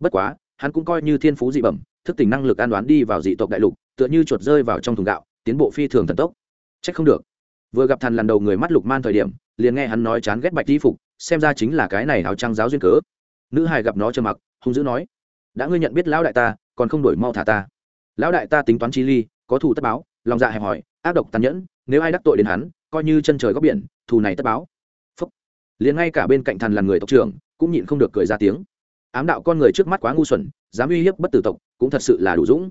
Bất quá, hắn cũng coi như thiên phú dị bẩm, thức tỉnh năng lực an đoán đi vào dị tộc đại lục, tựa như chuột rơi vào trong thùng gạo tiến bộ phi thường thần tốc. Trách không được. Vừa gặp thằn lần đầu người mắt lục man thời điểm, liền nghe hắn nói chán ghét bạch di phục, xem ra chính là cái này áo trăng giáo duyên cớ. Nữ hài gặp nó trơ mặc, hung dữ nói, đã ngươi nhận biết lão đại ta, còn không đổi mau thả ta. Lão đại ta tính toán chi ly, có thù tất báo. Lòng dạ hẹp hòi ác độc tàn nhẫn, nếu ai đắc tội đến hắn, coi như chân trời góc biển, thù này tất báo. Phúc. Liền ngay cả bên cạnh thằn là người tộc trưởng, cũng nhịn không được cười ra tiếng. Ám đạo con người trước mắt quá ngu xuẩn, dám uy hiếp bất tử tộc, cũng thật sự là đủ dũng.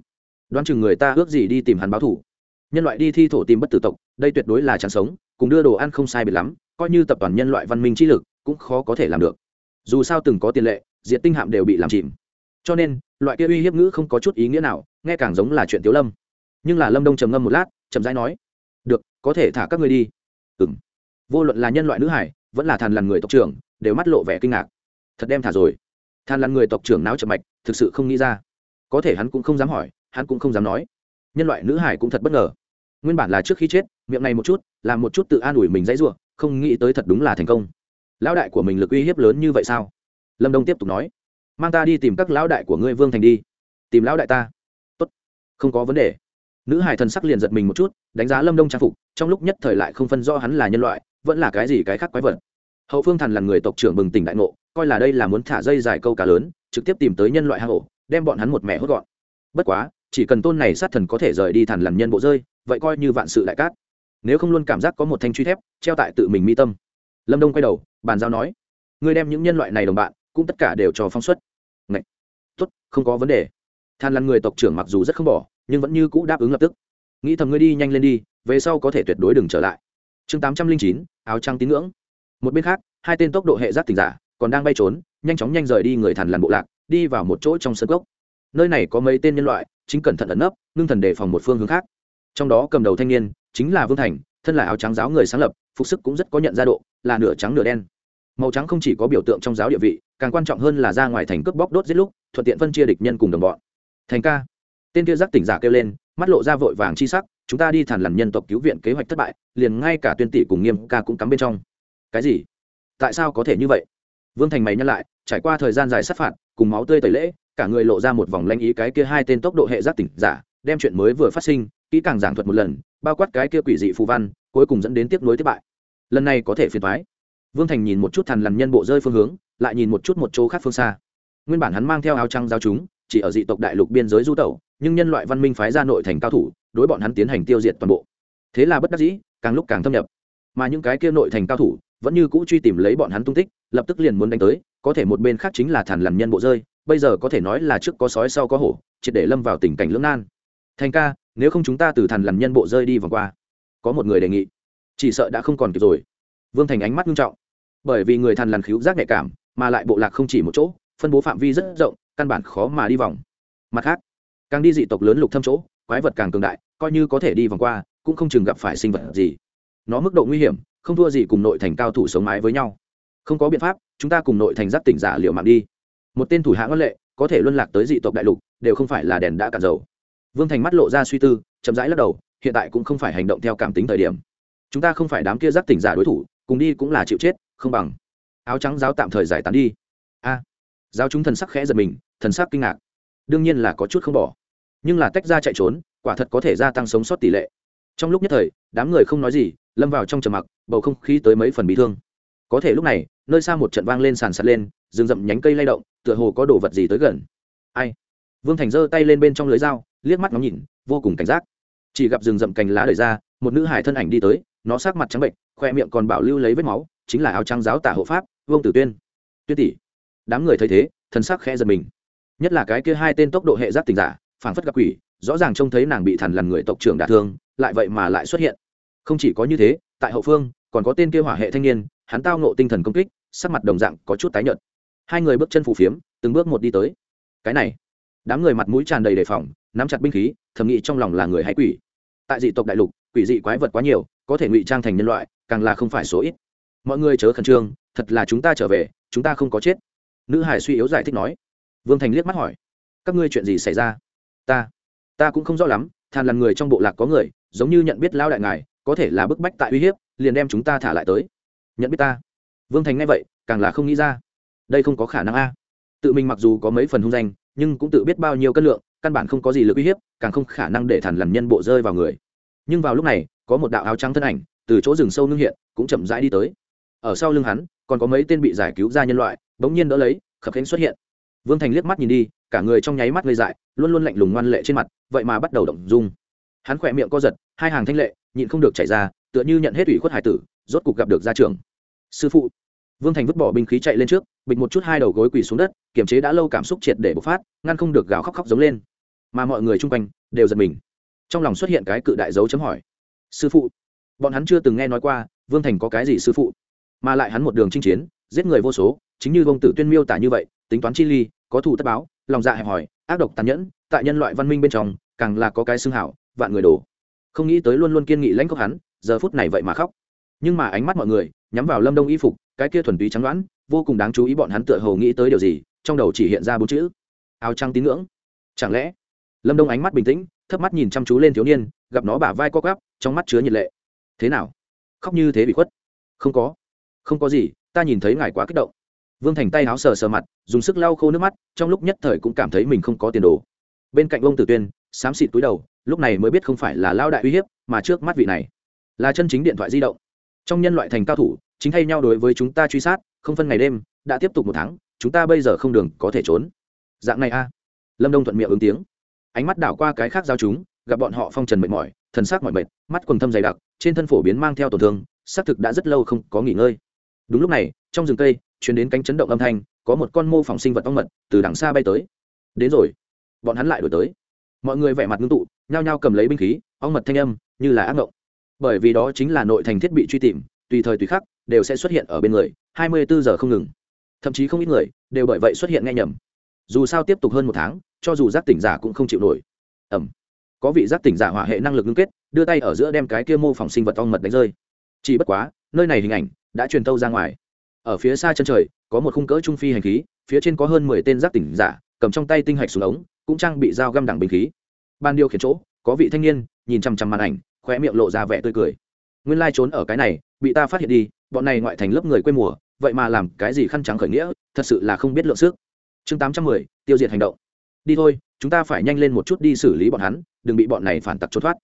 Đoán chừng người ta ước gì đi tìm hắn báo thủ nhân loại đi thi thổ tìm bất tử tộc, đây tuyệt đối là chẳng sống, cùng đưa đồ ăn không sai biệt lắm, coi như tập toàn nhân loại văn minh trí lực, cũng khó có thể làm được. Dù sao từng có tiền lệ, diệt tinh hạm đều bị làm chìm. Cho nên, loại kia uy hiếp ngữ không có chút ý nghĩa nào, nghe càng giống là chuyện tiếu lâm. Nhưng là lâm đông trầm ngâm một lát, chậm rãi nói, được, có thể thả các ngươi đi. Ừng vô luận là nhân loại nữ hải, vẫn là thàn lằn người tộc trưởng, đều mắt lộ vẻ kinh ngạc. Thật đem thả rồi. Thàn lằn người tộc trưởng não chậm mạch, thực sự không nghĩ ra. Có thể hắn cũng không dám hỏi, hắn cũng không dám nói. Nhân loại nữ hải cũng thật bất ngờ nguyên bản là trước khi chết, miệng này một chút, làm một chút tự an ủi mình dãy ruộng không nghĩ tới thật đúng là thành công. Lão đại của mình lực uy hiếp lớn như vậy sao? Lâm đông tiếp tục nói. Mang ta đi tìm các lão đại của ngươi vương thành đi. Tìm lão đại ta. Tốt. Không có vấn đề. Nữ hải thần sắc liền giật mình một chút, đánh giá lâm đông trang phục, trong lúc nhất thời lại không phân rõ hắn là nhân loại, vẫn là cái gì cái khác quái vật. Hậu phương thần là người tộc trưởng bừng tỉnh đại ngộ, coi là đây là muốn thả dây dài câu cá lớn, trực tiếp tìm tới nhân loại hang ổ, đem bọn hắn một mẹ hốt gọn. Bất quá, chỉ cần tôn này sát thần có thể rời đi thằn lằn nhân bộ rơi vậy coi như vạn sự đại cát. Nếu không luôn cảm giác có một thanh truy thép treo tại tự mình mi tâm. Lâm đông quay đầu, bàn giao nói, ngươi đem những nhân loại này đồng bạn, cũng tất cả đều cho phong suất Ngậy! tốt, không có vấn đề. Than lăn người tộc trưởng mặc dù rất không bỏ, nhưng vẫn như cũ đáp ứng lập tức. Nghĩ thầm ngươi đi nhanh lên đi, về sau có thể tuyệt đối đừng trở lại. Chương tám trăm linh chín, áo trăng tín ngưỡng. Một bên khác, hai tên tốc độ hệ giác tình giả còn đang bay trốn, nhanh chóng nhanh rời đi người thằn lằn bộ lạc, đi vào một chỗ trong sân gốc nơi này có mấy tên nhân loại, chính cẩn thận ẩn nấp, ngưng thần đề phòng một phương hướng khác trong đó cầm đầu thanh niên chính là vương thành thân là áo trắng giáo người sáng lập phục sức cũng rất có nhận ra độ là nửa trắng nửa đen màu trắng không chỉ có biểu tượng trong giáo địa vị càng quan trọng hơn là ra ngoài thành cướp bóc đốt giết lúc thuận tiện phân chia địch nhân cùng đồng bọn thành ca tên kia giác tỉnh giả kêu lên mắt lộ ra vội vàng chi sắc chúng ta đi thản lằn nhân tộc cứu viện kế hoạch thất bại liền ngay cả tuyên tỷ cùng nghiêm ca cũng cắm bên trong cái gì tại sao có thể như vậy vương thành mày nhắc lại trải qua thời gian dài sát phạt cùng máu tươi tẩy lễ cả người lộ ra một vòng lanh ý cái kia hai tên tốc độ hệ giác tỉnh giả đem chuyện mới vừa phát sinh kỹ càng giảng thuật một lần, bao quát cái kia quỷ dị phù văn, cuối cùng dẫn đến tiếp nối thất bại. Lần này có thể phiền thoái vương thành nhìn một chút thằn lằn nhân bộ rơi phương hướng, lại nhìn một chút một chỗ khác phương xa. Nguyên bản hắn mang theo áo trăng giao chúng, chỉ ở dị tộc đại lục biên giới du tẩu, nhưng nhân loại văn minh phái ra nội thành cao thủ, đối bọn hắn tiến hành tiêu diệt toàn bộ. Thế là bất đắc dĩ, càng lúc càng thâm nhập. Mà những cái kia nội thành cao thủ, vẫn như cũ truy tìm lấy bọn hắn tung tích, lập tức liền muốn đánh tới, có thể một bên khác chính là thằn lằn nhân bộ rơi, bây giờ có thể nói là trước có sói sau có hổ, triệt để lâm vào tình cảnh lưỡng nan. Thành ca nếu không chúng ta từ thằn lằn nhân bộ rơi đi vòng qua. Có một người đề nghị, chỉ sợ đã không còn kịp rồi. Vương thành ánh mắt nghiêm trọng, bởi vì người thằn lằn khíu giác nhạy cảm, mà lại bộ lạc không chỉ một chỗ, phân bố phạm vi rất rộng, căn bản khó mà đi vòng. Mặt khác, càng đi dị tộc lớn lục thâm chỗ, quái vật càng cường đại, coi như có thể đi vòng qua, cũng không chừng gặp phải sinh vật gì. Nó mức độ nguy hiểm, không thua gì cùng nội thành cao thủ sống mái với nhau. Không có biện pháp, chúng ta cùng nội thành giáp tỉnh giả liệu mạng đi. Một tên thủ hạ ngân lệ, có thể luân lạc tới dị tộc đại lục, đều không phải là đèn đã cạn dầu vương thành mắt lộ ra suy tư, chậm rãi lắc đầu, hiện tại cũng không phải hành động theo cảm tính thời điểm. Chúng ta không phải đám kia giáp tỉnh giả đối thủ, cùng đi cũng là chịu chết, không bằng. Áo trắng giáo tạm thời giải tán đi. A. Giáo chúng thần sắc khẽ giật mình, thần sắc kinh ngạc. Đương nhiên là có chút không bỏ. Nhưng là tách ra chạy trốn, quả thật có thể gia tăng sống sót tỷ lệ. Trong lúc nhất thời, đám người không nói gì, lâm vào trong trầm mặc, bầu không khí tới mấy phần bị thương. Có thể lúc này, nơi xa một trận vang lên sàn sạt lên, rừng rậm nhánh cây lay động, tựa hồ có đồ vật gì tới gần. Ai? Vương thành giơ tay lên bên trong lưới dao liếc mắt ngắm nhìn, vô cùng cảnh giác. Chỉ gặp rừng rậm cành lá đời ra, một nữ hải thân ảnh đi tới, nó sát mặt trắng bệnh khoe miệng còn bảo lưu lấy vết máu, chính là áo trắng giáo tả hộ pháp, vương tử tuyên. Tuyên tỷ. Đám người thấy thế thân sắc khẽ giật mình. Nhất là cái kia hai tên tốc độ hệ giác tình giả, phảng phất gặp quỷ, rõ ràng trông thấy nàng bị thằn lằn người tộc trưởng đả thương, lại vậy mà lại xuất hiện. Không chỉ có như thế, tại hậu phương, còn có tên kia hỏa hệ thanh niên, hắn tao nộ tinh thần công kích, sắc mặt đồng dạng có chút tái nhợt. Hai người bước chân phù phiếm, từng bước một đi tới. Cái này đám người mặt mũi tràn đầy đề phòng, nắm chặt binh khí, thầm nghĩ trong lòng là người hay quỷ. Tại dị tộc đại lục, quỷ dị quái vật quá nhiều, có thể ngụy trang thành nhân loại, càng là không phải số ít. Mọi người chớ khẩn trương, thật là chúng ta trở về, chúng ta không có chết. Nữ hải suy yếu giải thích nói. Vương thành liếc mắt hỏi. Các ngươi chuyện gì xảy ra? Ta ta cũng không rõ lắm, than là người trong bộ lạc có người, giống như nhận biết lao đại ngài, có thể là bức bách tại uy hiếp, liền đem chúng ta thả lại tới. Nhận biết ta? Vương thành nghe vậy, càng là không nghĩ ra. Đây không có khả năng a. Tự mình mặc dù có mấy phần hung danh nhưng cũng tự biết bao nhiêu cân lượng, căn bản không có gì lực uy hiếp, càng không khả năng để thản làm nhân bộ rơi vào người. Nhưng vào lúc này, có một đạo áo trắng thân ảnh, từ chỗ rừng sâu ngưng hiện, cũng chậm rãi đi tới. Ở sau lưng hắn, còn có mấy tên bị giải cứu ra nhân loại, bỗng nhiên đỡ lấy, khập khánh xuất hiện. Vương thành liếc mắt nhìn đi, cả người trong nháy mắt gây dại, luôn luôn lạnh lùng ngoan lệ trên mặt, vậy mà bắt đầu động dung. Hắn khỏe miệng co giật, hai hàng thanh lệ, nhịn không được chảy ra, tựa như nhận hết ủy khuất hải tử, rốt cục gặp được gia trưởng. Sư phụ vương thành vứt bỏ binh khí chạy lên trước, bịch một chút hai đầu gối quỳ xuống đất, kiềm chế đã lâu cảm xúc triệt để bộc phát, ngăn không được gào khóc khóc giống lên. Mà mọi người chung quanh đều giật mình. Trong lòng xuất hiện cái cự đại dấu chấm hỏi, sư phụ, bọn hắn chưa từng nghe nói qua vương thành có cái gì sư phụ? Mà lại hắn một đường chinh chiến, giết người vô số, chính như vông tử tuyên miêu tả như vậy, tính toán chi ly, có thủ tất báo, lòng dạ hẹp hòi, ác độc tàn nhẫn, tại nhân loại văn minh bên trong, càng là có cái xương hảo, vạn người đổ. Không nghĩ tới luôn luôn kiên nghị lãnh cốc hắn, giờ phút này vậy mà khóc. Nhưng mà ánh mắt mọi người, nhắm vào lâm đông y phục cái kia thuần túy trắng đoán, vô cùng đáng chú ý bọn hắn tựa hồ nghĩ tới điều gì, trong đầu chỉ hiện ra bốn chữ, áo trăng tín ngưỡng. Chẳng lẽ, lâm đông ánh mắt bình tĩnh, thấp mắt nhìn chăm chú lên thiếu niên, gặp nó bả vai co gắp trong mắt chứa nhiệt lệ. Thế nào? Khóc như thế bị khuất. Không có. Không có gì, ta nhìn thấy ngài quá kích động. Vương thành tay áo sờ sờ mặt, dùng sức lau khô nước mắt, trong lúc nhất thời cũng cảm thấy mình không có tiền đồ. Bên cạnh ông tử tuyên, xám xịt túi đầu, lúc này mới biết không phải là lao đại uy hiếp, mà trước mắt vị này, là chân chính điện thoại di động. Trong nhân loại thành cao thủ chính thay nhau đối với chúng ta truy sát, không phân ngày đêm, đã tiếp tục một tháng, chúng ta bây giờ không đường có thể trốn. Dạng này a. Lâm đông thuận miệng ứng tiếng. Ánh mắt đảo qua cái khác giao chúng, gặp bọn họ phong trần mệt mỏi, thần sắc mỏi mệt, mắt quần thâm dày đặc, trên thân phổ biến mang theo tổn thương, xác thực đã rất lâu không có nghỉ ngơi. Đúng lúc này, trong rừng cây chuyến đến cánh chấn động âm thanh, có một con mô phỏng sinh vật ong mật từ đằng xa bay tới. Đến rồi. Bọn hắn lại đổi tới. Mọi người vẻ mặt ngưng tụ, nhao nhao cầm lấy binh khí, ong mật thanh âm, như là ác ngộng. Bởi vì đó chính là nội thành thiết bị truy tìm, tùy thời tùy khắc đều sẽ xuất hiện ở bên người, hai mươi bốn giờ không ngừng. Thậm chí không ít người đều bởi vậy xuất hiện nghe nhầm. Dù sao tiếp tục hơn một tháng, cho dù giác tỉnh giả cũng không chịu nổi. Ẩm có vị giác tỉnh giả hỏa hệ năng lực ngưng kết, đưa tay ở giữa đem cái kia mô phỏng sinh vật ong mật đánh rơi. Chỉ bất quá, nơi này hình ảnh đã truyền tâu ra ngoài. Ở phía xa chân trời, có một khung cỡ trung phi hành khí, phía trên có hơn mười tên giác tỉnh giả, cầm trong tay tinh hạch xuống ống, cũng trang bị dao găm đẳng bình khí. Ban điều khiển chỗ, có vị thanh niên, nhìn chằm chằm màn ảnh khoe miệng lộ ra vẻ tươi cười. Nguyên lai trốn ở cái này, bị ta phát hiện đi bọn này ngoại thành lớp người quê mùa, vậy mà làm cái gì khăn trắng khởi nghĩa, thật sự là không biết lượng sức. Chương tám trăm mười, tiêu diệt hành động. Đi thôi, chúng ta phải nhanh lên một chút đi xử lý bọn hắn, đừng bị bọn này phản tặc trốn thoát.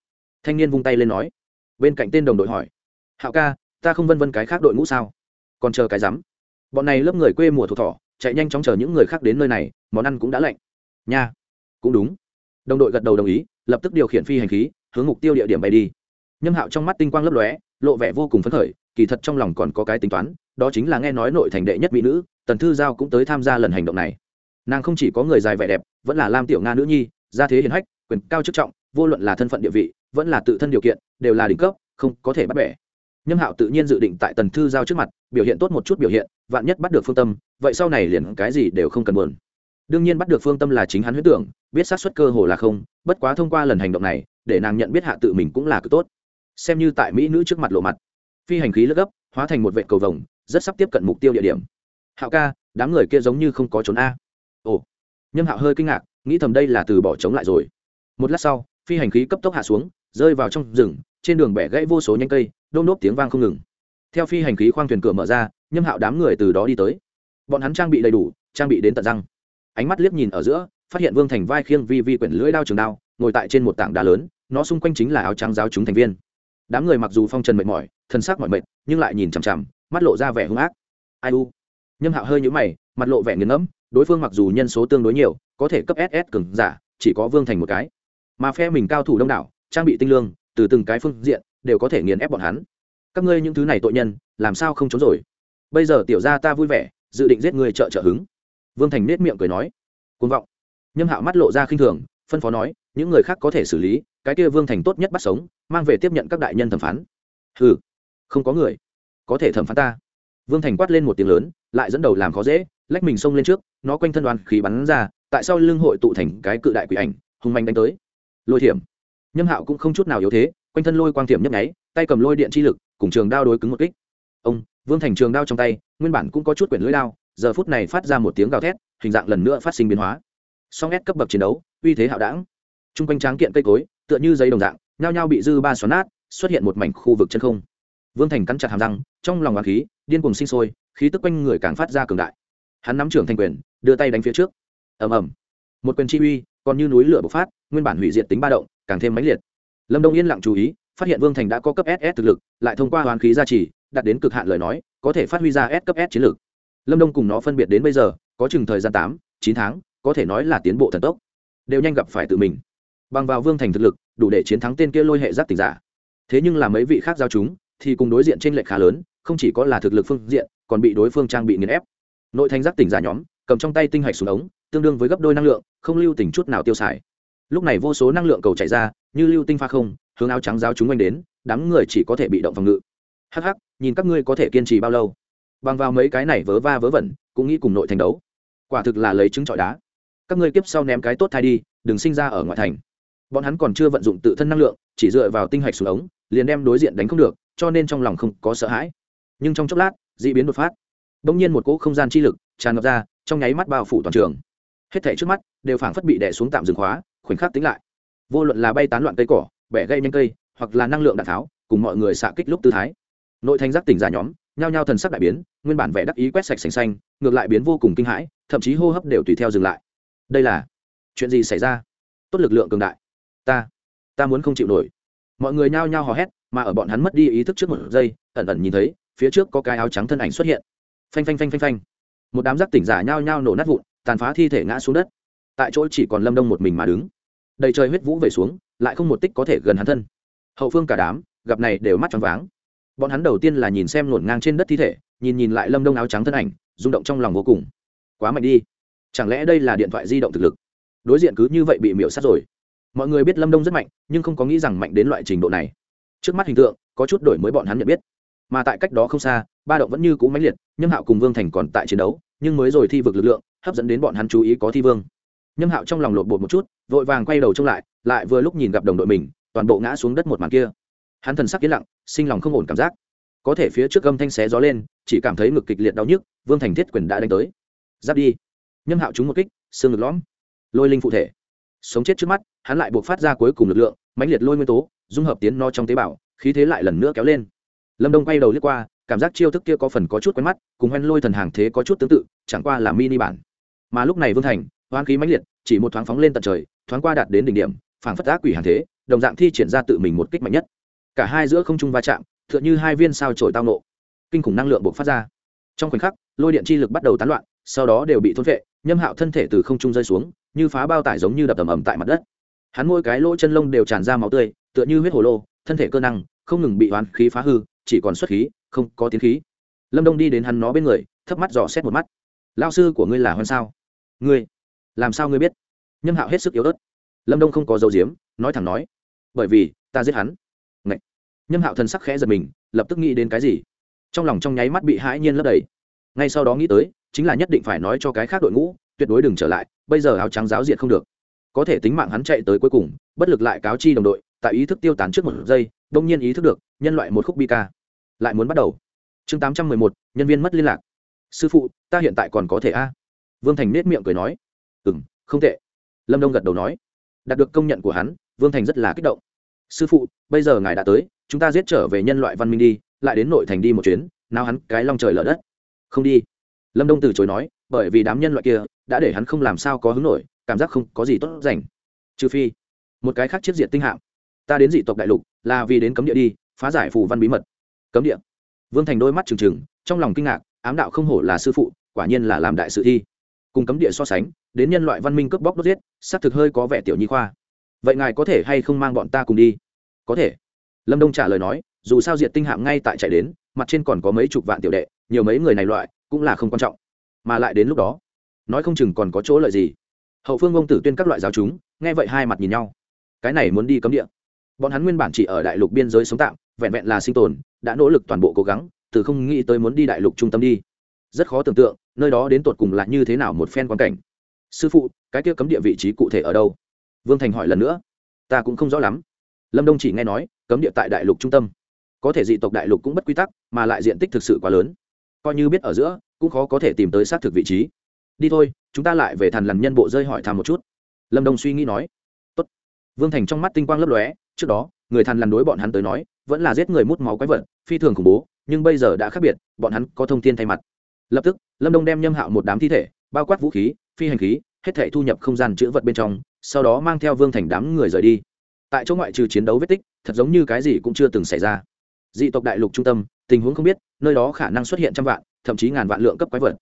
Thanh niên vung tay lên nói. Bên cạnh tên đồng đội hỏi. Hạo ca, ta không vân vân cái khác đội ngũ sao? Còn chờ cái rắm? Bọn này lớp người quê mùa thuộc thỏ, chạy nhanh chóng chờ những người khác đến nơi này, món ăn cũng đã lạnh. Nha, cũng đúng. Đồng đội gật đầu đồng ý, lập tức điều khiển phi hành khí, hướng mục tiêu địa điểm bay đi. Nhâm hạo trong mắt tinh quang lấp lóe, lộ vẻ vô cùng phấn khởi kỳ thật trong lòng còn có cái tính toán, đó chính là nghe nói nội thành đệ nhất mỹ nữ, tần thư giao cũng tới tham gia lần hành động này. Nàng không chỉ có người dài vẻ đẹp, vẫn là lam tiểu nga nữ nhi, gia thế hiền hách, quyền cao chức trọng, vô luận là thân phận địa vị, vẫn là tự thân điều kiện, đều là đỉnh cấp, không có thể bắt bẻ. Nhâm hạo tự nhiên dự định tại tần thư giao trước mặt, biểu hiện tốt một chút biểu hiện, vạn nhất bắt được phương tâm, vậy sau này liền cái gì đều không cần buồn. Đương nhiên bắt được phương tâm là chính hắn huyết tưởng, biết sát xuất cơ hồ là không, bất quá thông qua lần hành động này, để nàng nhận biết hạ tự mình cũng là cực tốt. Xem như tại mỹ nữ trước mặt lộ mặt phi hành khí lướt gấp, hóa thành một vệ cầu vồng, rất sắp tiếp cận mục tiêu địa điểm. Hạo ca, đám người kia giống như không có trốn a. Ồ, nhâm hạo hơi kinh ngạc, nghĩ thầm đây là từ bỏ trống lại rồi. Một lát sau, phi hành khí cấp tốc hạ xuống, rơi vào trong rừng, trên đường bẻ gãy vô số nhanh cây, đôm nốt tiếng vang không ngừng. Theo phi hành khí khoang thuyền cửa mở ra, nhâm hạo đám người từ đó đi tới. Bọn hắn trang bị đầy đủ, trang bị đến tận răng. Ánh mắt liếc nhìn ở giữa, phát hiện vương thành vai khiêng vi vi quyển lưỡi đao trường đao, ngồi tại trên một tảng đá lớn, nó xung quanh chính là áo trắng giáo chúng thành viên. Đám người mặc dù phong trần mệt mỏi thân xác mỏi mệt, nhưng lại nhìn chằm chằm, mắt lộ ra vẻ hung ác. Ai u? Nhâm hạo hơi nhũ mày, mặt lộ vẻ nghiền ngẫm, đối phương mặc dù nhân số tương đối nhiều, có thể cấp ss cường giả, chỉ có vương thành một cái. Mà phe mình cao thủ đông đảo, trang bị tinh lương, từ từng cái phương diện, đều có thể nghiền ép bọn hắn. Các ngươi những thứ này tội nhân, làm sao không trốn rồi? Bây giờ tiểu ra ta vui vẻ, dự định giết người trợ trợ hứng. Vương thành nết miệng cười nói. Côn vọng. Nhâm hạo mắt lộ ra khinh thường, phân phó nói, những người khác có thể xử lý, cái kia vương thành tốt nhất bắt sống, mang về tiếp nhận các đại nhân thẩm phán. Hừ không có người. Có thể thẩm phán ta. Vương thành quát lên một tiếng lớn, lại dẫn đầu làm khó dễ, lách mình xông lên trước, nó quanh thân đoàn khí bắn ra, tại sao lưng hội tụ thành cái cự đại quỷ ảnh, hung manh đánh tới. Lôi thiểm. Nhâm hạo cũng không chút nào yếu thế, quanh thân lôi quang thiểm nhấp nháy, tay cầm lôi điện chi lực, cùng trường đao đối cứng một kích. Ông, vương thành trường đao trong tay, nguyên bản cũng có chút quyển lưỡi đao, giờ phút này phát ra một tiếng gào thét, hình dạng lần nữa phát sinh biến hóa. Song ép cấp bậc chiến đấu, uy thế hạo đảng t r u n g quanh tráng kiện cây cối, tựa như giấy đồng dạng, nhao nhao bị dư ba xoắn nát, xuất hiện một mảnh khu vực chân không vương thành cắn chặt hàm răng, trong lòng hoàng khí, điên cuồng sinh sôi, khí tức quanh người càng phát ra cường đại. Hắn nắm trưởng thành quyền, đưa tay đánh phía trước. Ầm ầm. Một quyền chi uy, còn như núi lửa bộc phát, nguyên bản hủy diệt tính ba động, càng thêm mãnh liệt. Lâm đông yên lặng chú ý, phát hiện vương thành đã có cấp ss thực lực, lại thông qua hoàn khí gia trì, đạt đến cực hạn lời nói, có thể phát huy ra s cấp s chiến lược. Lâm đông cùng nó phân biệt đến bây giờ, có chừng thời gian tám, chín tháng, có thể nói là tiến bộ thần tốc. Đều nhanh gặp phải tự mình. Bằng vào vương thành thực lực, đủ để chiến thắng tên kia lôi hệ giác tỉnh giả. Thế nhưng là mấy vị khác giao chúng thì cùng đối diện trên lệch khá lớn, không chỉ có là thực lực phương diện, còn bị đối phương trang bị nghiền ép. Nội thành giác tỉnh giả nhóm, cầm trong tay tinh hạch xuống ống, tương đương với gấp đôi năng lượng, không lưu tỉnh chút nào tiêu xài. Lúc này vô số năng lượng cầu chạy ra, như lưu tinh pha không, hướng áo trắng giáo chúng anh đến, đám người chỉ có thể bị động phòng ngự. Hắc hắc, nhìn các ngươi có thể kiên trì bao lâu? Bằng vào mấy cái này vớ va vớ vẩn, cũng nghĩ cùng nội thành đấu. Quả thực là lấy trứng trọi đá. Các ngươi kiếp sau ném cái tốt thai đi, đừng sinh ra ở ngoại thành. Bọn hắn còn chưa vận dụng tự thân năng lượng, chỉ dựa vào tinh hạch xuống ống, liền đem đối diện đánh không được cho nên trong lòng không có sợ hãi. Nhưng trong chốc lát d ị biến đột phát. Đ ỗ n g nhiên một cỗ không gian chi lực tràn ngập ra, trong nháy mắt bao phủ toàn trường. Hết thảy trước mắt đều phảng phất bị đè xuống tạm dừng khóa, khoảnh khắc tính lại. Vô luận là bay tán loạn cây cỏ, bẻ gây nhanh cây, hoặc là năng lượng đạn tháo, cùng mọi người xạ kích lúc tư thái. Nội thành giác tỉnh giả nhóm, nhao nhao thần sắc đại biến, nguyên bản vẻ đắc ý quét sạch sành xanh, ngược lại biến vô cùng kinh hãi, thậm chí hô hấp đều tùy theo dừng lại. Đây là chuyện gì xảy ra? Tốt lực lượng cường đại. Ta ta muốn không chịu nổi. Mọi người nhao nhao hò hét mà ở bọn hắn mất đi ý thức trước một giây, ẩn ẩn nhìn thấy, phía trước có cái áo trắng thân ảnh xuất hiện. Phanh phanh phanh phanh phanh. Một đám giác tỉnh giả nhao nhao nổ nát vụn, tàn phá thi thể ngã xuống đất. Tại chỗ chỉ còn lâm đông một mình mà đứng. Đầy trời huyết vũ về xuống, lại không một tích có thể gần hắn thân. Hậu phương cả đám, gặp này đều mắt tròn váng. Bọn hắn đầu tiên là nhìn xem nổn ngang trên đất thi thể, nhìn nhìn lại lâm đông áo trắng thân ảnh, rung động trong lòng vô cùng. Quá mạnh đi. Chẳng lẽ đây là điện thoại di động thực lực? Đối diện cứ như vậy bị miễu sát rồi. Mọi người biết lâm đông rất mạnh, nhưng không có nghĩ rằng mạnh đến loại trình độ này trước mắt hình tượng, có chút đổi mới bọn hắn nhận biết. Mà tại cách đó không xa, ba động vẫn như cũ mãnh liệt, nhâm hạo cùng vương thành còn tại chiến đấu, nhưng mới rồi thi vực lực lượng, hấp dẫn đến bọn hắn chú ý có thi vương. Nhâm hạo trong lòng lột bột một chút, vội vàng quay đầu trông lại lại vừa lúc nhìn gặp đồng đội mình, toàn bộ ngã xuống đất một màn kia. Hắn thần sắc yên lặng, sinh lòng không ổn cảm giác. Có thể phía trước gâm thanh xé gió lên, chỉ cảm thấy ngực kịch liệt đau nhức, vương thành thiết quyền đã đánh tới. Giáp đi. Nhâm hạo trúng một kích, xương ngực lõm. Lôi linh phụ thể. Sống chết trước mắt, hắn lại buộc phát ra cuối cùng lực lượng mãnh liệt lôi nguyên tố, dung hợp tiến no trong tế bào, khí thế lại lần nữa kéo lên. Lâm đông quay đầu lướt qua, cảm giác chiêu thức kia có phần có chút quen mắt, cùng hoen lôi thần hàng thế có chút tương tự, chẳng qua là mini bản. Mà lúc này vương thành, hoang khí mãnh liệt, chỉ một thoáng phóng lên tận trời, thoáng qua đạt đến đỉnh điểm, phảng phất ác quỷ hàng thế, đồng dạng thi triển ra tự mình một kích mạnh nhất. Cả hai giữa không trung va chạm, tựa như hai viên sao trổi tao nộ. Kinh khủng năng lượng buộc phát ra. Trong khoảnh khắc, lôi điện chi lực bắt đầu tán loạn, sau đó đều bị thôn vệ nhâm hạo thân thể từ không trung rơi xuống, như phá bao tải giống như đập tầm ầm tại mặt đất hắn mỗi cái lỗ chân lông đều tràn ra máu tươi, tựa như huyết hồ lô, thân thể cơ năng, không ngừng bị oán khí phá hư, chỉ còn xuất khí, không có tiến khí. Lâm đông đi đến hắn nó bên người, thấp mắt dò xét một mắt. Lao sư của ngươi là hoan sao? Ngươi. Làm sao ngươi biết? Nhâm hạo hết sức yếu ớt. Lâm đông không có dấu diếm nói thẳng nói. Bởi vì, ta giết hắn. Ngậy. nhâm hạo thần sắc khẽ giật mình, lập tức nghĩ đến cái gì? Trong lòng trong nháy mắt bị hãi nhiên lấp đầy. Ngay sau đó nghĩ tới, chính là nhất định phải nói cho cái khác đội ngũ, tuyệt đối đừng trở lại, bây giờ áo trắng giáo diệt không được có thể tính mạng hắn chạy tới cuối cùng, bất lực lại cáo chi đồng đội, tại ý thức tiêu tán trước một giây, đông nhiên ý thức được, nhân loại một khúc bi ca, lại muốn bắt đầu. Chương tám trăm mười một, nhân viên mất liên lạc. Sư phụ, ta hiện tại còn có thể a? Vương thành nết miệng cười nói. Ừ m không tệ. Lâm đông gật đầu nói. Đạt được công nhận của hắn, vương thành rất là kích động. Sư phụ, bây giờ ngài đã tới, chúng ta giết trở về nhân loại văn minh đi, lại đến nội thành đi một chuyến, nào hắn cái long trời lở đất. Không đi. Lâm đông từ chối nói, bởi vì đám nhân loại kia, đã để hắn không làm sao có hứng nổi cảm giác không có gì tốt dành trừ phi, một cái khác chiếc diện tinh hạm. Ta đến dị tộc đại lục là vì đến cấm địa đi, phá giải phù văn bí mật. Cấm địa. Vương thành đôi mắt trừng trừng, trong lòng kinh ngạc, ám đạo không hổ là sư phụ, quả nhiên là làm đại sự thi. Cùng cấm địa so sánh, đến nhân loại văn minh cướp bóc đốt giết, xác thực hơi có vẻ tiểu nhi khoa. Vậy ngài có thể hay không mang bọn ta cùng đi? Có thể. Lâm đông trả lời nói, dù sao diệt tinh hạm ngay tại chạy đến, mặt trên còn có mấy chục vạn tiểu đệ, nhiều mấy người này loại, cũng là không quan trọng. Mà lại đến lúc đó, nói không chừng còn có chỗ lợi gì hậu phương ông tử tuyên các loại giáo chúng, nghe vậy hai mặt nhìn nhau. Cái này muốn đi cấm địa. Bọn hắn nguyên bản chỉ ở đại lục biên giới sống tạm, vẹn vẹn là sinh tồn, đã nỗ lực toàn bộ cố gắng, từ không nghĩ tới muốn đi đại lục trung tâm đi. Rất khó tưởng tượng, nơi đó đến tột cùng là như thế nào một phen quan cảnh. Sư phụ, cái kia cấm địa vị trí cụ thể ở đâu? Vương thành hỏi lần nữa. Ta cũng không rõ lắm. Lâm đông chỉ nghe nói, cấm địa tại đại lục trung tâm. Có thể dị tộc đại lục cũng bất quy tắc, mà lại diện tích thực sự quá lớn. Coi như biết ở giữa, cũng khó có thể tìm tới xác thực vị trí đi thôi, chúng ta lại về thàn lằn nhân bộ rơi hỏi thăm một chút. Lâm đông suy nghĩ nói. Tốt. vương thành trong mắt tinh quang lấp lóe, trước đó, người thàn lằn đối bọn hắn tới nói, vẫn là giết người mút máu quái vật, phi thường khủng bố, nhưng bây giờ đã khác biệt, bọn hắn có thông tin thay mặt. Lập tức, lâm đông đem nhâm hạo một đám thi thể, bao quát vũ khí, phi hành khí, hết thể thu nhập không gian chữ vật bên trong, sau đó mang theo vương thành đám người rời đi. Tại chỗ ngoại trừ chiến đấu vết tích, thật giống như cái gì cũng chưa từng xảy ra. Dị tộc đại lục trung tâm, tình huống không biết, nơi đó khả năng xuất hiện trăm vạn, thậm chí ngàn vạn lượng cấp quái vật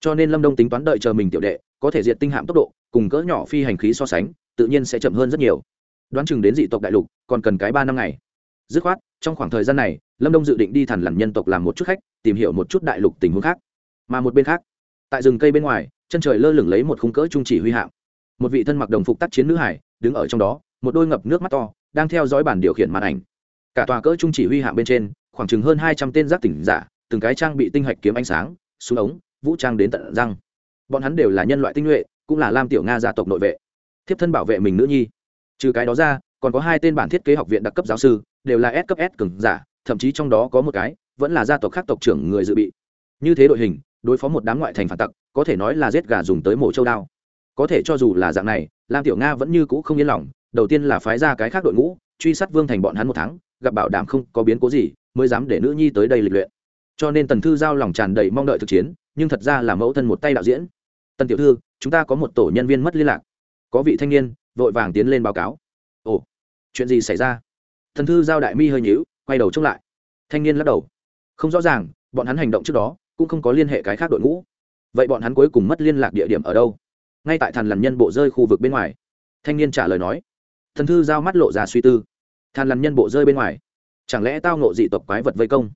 cho nên lâm đông tính toán đợi chờ mình tiểu đệ, có thể diệt tinh hạm tốc độ, cùng cỡ nhỏ phi hành khí so sánh, tự nhiên sẽ chậm hơn rất nhiều. Đoán chừng đến dị tộc đại lục, còn cần cái ba năm ngày. Dứt khoát, trong khoảng thời gian này, lâm đông dự định đi thẳng lằn nhân tộc làm một chút khách, tìm hiểu một chút đại lục tình huống khác. Mà một bên khác, tại rừng cây bên ngoài, chân trời lơ lửng lấy một khung cỡ trung chỉ huy hạm. Một vị thân mặc đồng phục tác chiến nữ hải, đứng ở trong đó, một đôi ngập nước mắt to, đang theo dõi bản điều khiển màn ảnh. Cả tòa cỡ trung chỉ huy hạm bên trên, khoảng chừng hơn hai trăm tên giác tỉnh giả, từng cái trang bị tinh hạch kiếm ánh sáng, súng ống vũ trang đến tận răng. Bọn hắn đều là nhân loại tinh nhuệ, cũng là lam tiểu nga gia tộc nội vệ. Thiếp thân bảo vệ mình nữ nhi. Trừ cái đó ra, còn có hai tên bản thiết kế học viện đặc cấp giáo sư, đều là s cấp s cường giả, thậm chí trong đó có một cái, vẫn là gia tộc khác tộc trưởng người dự bị. Như thế đội hình, đối phó một đám ngoại thành phản tặc, có thể nói là giết gà dùng tới mổ châu đao. Có thể cho dù là dạng này, lam tiểu nga vẫn như cũ không yên lòng, đầu tiên là phái ra cái khác đội ngũ, truy sát vương thành bọn hắn một tháng, gặp bảo đảm không có biến cố gì, mới dám để nữ nhi tới đây lịch luyện. Cho nên tần thư giao lòng tràn đầy mong đợi thực chiến nhưng thật ra là mẫu thân một tay đạo diễn. Tần tiểu thư, chúng ta có một tổ nhân viên mất liên lạc. Có vị thanh niên, vội vàng tiến lên báo cáo. Ồ, chuyện gì xảy ra? Thần thư giao đại mi hơi nhíu, quay đầu trông lại. Thanh niên lắc đầu. Không rõ ràng, bọn hắn hành động trước đó, cũng không có liên hệ cái khác đội ngũ. Vậy bọn hắn cuối cùng mất liên lạc địa điểm ở đâu? Ngay tại thàn lằn nhân bộ rơi khu vực bên ngoài. Thanh niên trả lời nói. Thần thư giao mắt lộ ra suy tư. Thàn lằn nhân bộ rơi bên ngoài. Chẳng lẽ tao ngộ dị tộc quái vật vây công?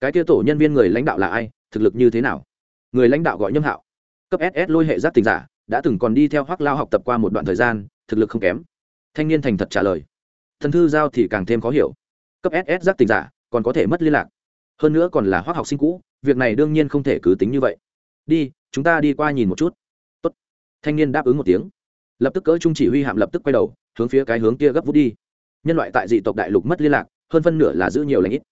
Cái kia tổ nhân viên người lãnh đạo là ai? Thực lực như thế nào? Người lãnh đạo gọi nhâm hạo. Cấp ss lôi hệ giác tình giả, đã từng còn đi theo hoác lao học tập qua một đoạn thời gian, thực lực không kém. Thanh niên thành thật trả lời. Thần thư giao thì càng thêm khó hiểu. Cấp ss giác tình giả, còn có thể mất liên lạc. Hơn nữa còn là hoác học sinh cũ, việc này đương nhiên không thể cứ tính như vậy. Đi, chúng ta đi qua nhìn một chút. Tốt. thanh niên đáp ứng một tiếng. Lập tức cỡ trung chỉ huy hạm lập tức quay đầu, hướng phía cái hướng kia gấp vút đi. Nhân loại tại dị tộc đại lục mất liên lạc, hơn phân nửa là giữ nhiều lãnh ít.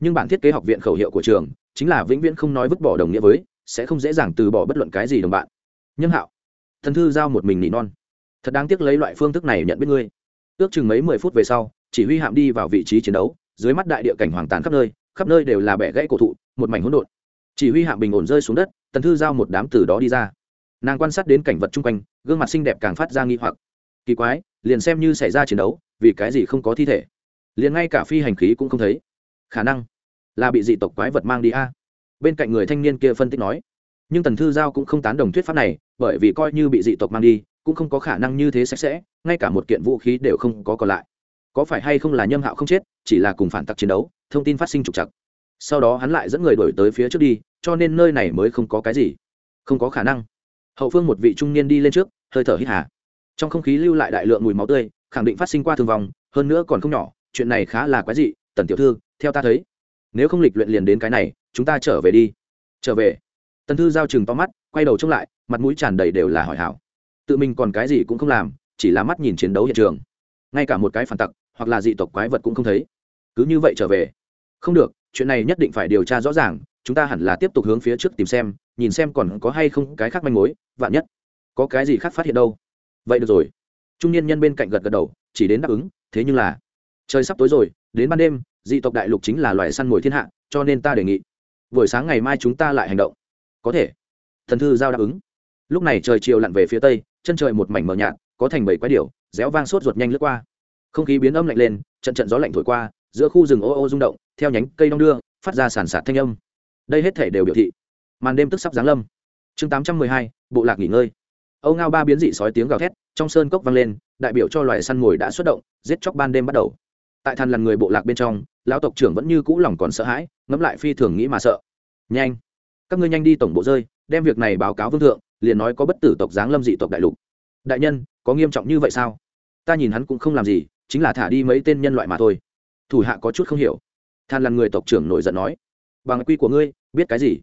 Nhưng bản thiết kế học viện khẩu hiệu của trường, chính là vĩnh viễn không nói vứt bỏ đồng nghĩa với sẽ không dễ dàng từ bỏ bất luận cái gì đồng bạn. Nhân hạo, thần thư giao một mình nỉ non. Thật đáng tiếc lấy loại phương thức này nhận biết ngươi. Ước chừng mấy mười phút về sau, chỉ huy hạm đi vào vị trí chiến đấu, dưới mắt đại địa cảnh hoàng tàn khắp nơi khắp nơi đều là bẻ gãy cổ thụ, một mảnh hỗn độn. Chỉ huy hạm bình ổn rơi xuống đất tần thư giao một đám từ đó đi ra. Nàng quan sát đến cảnh vật chung quanh, gương mặt xinh đẹp càng phát ra nghi hoặc. Kỳ quái, liền xem như xảy ra chiến đấu, vì cái gì không có thi thể? Liền ngay cả phi hành khí cũng không thấy. Khả năng là bị dị tộc quái vật mang đi a bên cạnh người thanh niên kia phân tích nói, nhưng tần thư giao cũng không tán đồng thuyết pháp này, bởi vì coi như bị dị tộc mang đi, cũng không có khả năng như thế sạch sẽ, ngay cả một kiện vũ khí đều không có còn lại. Có phải hay không là nhâm hạo không chết, chỉ là cùng phản tặc chiến đấu, thông tin phát sinh trục chặt sau đó hắn lại dẫn người đổi tới phía trước đi, cho nên nơi này mới không có cái gì. Không có khả năng. Hậu phương một vị trung niên đi lên trước, hơi thở hít hà. Trong không khí lưu lại đại lượng mùi máu tươi, khẳng định phát sinh qua thương vong, hơn nữa còn không nhỏ, chuyện này khá là quái dị, tần tiểu thư, theo ta thấy nếu không lịch luyện liền đến cái này, chúng ta trở về đi. Trở về? Tần thư giao chừng to mắt, quay đầu trông lại, mặt mũi tràn đầy đều là hỏi hảo. Tự mình còn cái gì cũng không làm, chỉ là mắt nhìn chiến đấu hiện trường. Ngay cả một cái phản tặc, hoặc là dị tộc quái vật cũng không thấy. Cứ như vậy trở về. Không được, chuyện này nhất định phải điều tra rõ ràng, chúng ta hẳn là tiếp tục hướng phía trước tìm xem, nhìn xem còn có hay không cái khác manh mối, vạn nhất có cái gì khác phát hiện đâu. Vậy được rồi. Trung niên nhân bên cạnh gật gật đầu, chỉ đến đáp ứng, thế nhưng là, trời sắp tối rồi đến ban đêm, dị tộc đại lục chính là loài săn mồi thiên hạ, cho nên ta đề nghị, buổi sáng ngày mai chúng ta lại hành động. Có thể. Thần thư giao đáp ứng. Lúc này trời chiều lặn về phía tây, chân trời một mảnh mờ nhạt, có thành bảy quái điểu, réo vang sốt ruột nhanh lướt qua. Không khí biến âm lạnh lên, trận trận gió lạnh thổi qua, giữa khu rừng ô ô rung động, theo nhánh cây đong đưa, phát ra sản sạt thanh âm. Đây hết thể đều biểu thị, màn đêm tức sắp giáng lâm. Chương tám trăm mười hai, bộ lạc nghỉ ngơi. Âu ngao ba biến dị sói tiếng gào thét, trong sơn cốc vang lên, đại biểu cho loài săn mồi đã xuất động, giết chóc ban đêm bắt đầu tại than lần người bộ lạc bên trong, lão tộc trưởng vẫn như cũ lòng còn sợ hãi, ngẫm lại phi thường nghĩ mà sợ. Nhanh, các ngươi nhanh đi tổng bộ rơi, đem việc này báo cáo vương thượng, liền nói có bất tử tộc giáng lâm dị tộc đại lục. Đại nhân, có nghiêm trọng như vậy sao? Ta nhìn hắn cũng không làm gì, chính là thả đi mấy tên nhân loại mà thôi. Thủ hạ có chút không hiểu. Than là người tộc trưởng nổi giận nói, bằng quy của ngươi, biết cái gì?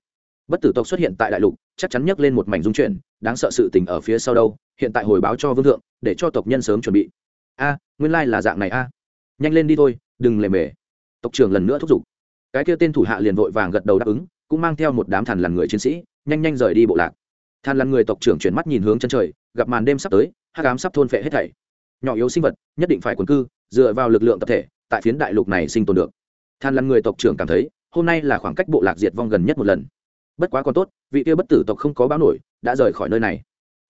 Bất tử tộc xuất hiện tại đại lục, chắc chắn nhấc lên một mảnh dung chuyển, đáng sợ sự tình ở phía sau đâu, hiện tại hồi báo cho vương thượng, để cho tộc nhân sớm chuẩn bị. A, nguyên lai là dạng này a nhanh lên đi thôi, đừng lề mề. Tộc trưởng lần nữa thúc giục. Cái kia tên thủ hạ liền vội vàng gật đầu đáp ứng, cũng mang theo một đám thằn lằn người chiến sĩ, nhanh nhanh rời đi bộ lạc. Thằn lằn người tộc trưởng chuyển mắt nhìn hướng chân trời, gặp màn đêm sắp tới, hắc ám sắp thôn phệ hết thảy. Nhỏ yếu sinh vật, nhất định phải quần cư, dựa vào lực lượng tập thể, tại phiến đại lục này sinh tồn được. Than lằn người tộc trưởng cảm thấy, hôm nay là khoảng cách bộ lạc diệt vong gần nhất một lần. Bất quá còn tốt, vị kia bất tử tộc không có báo nổi, đã rời khỏi nơi này.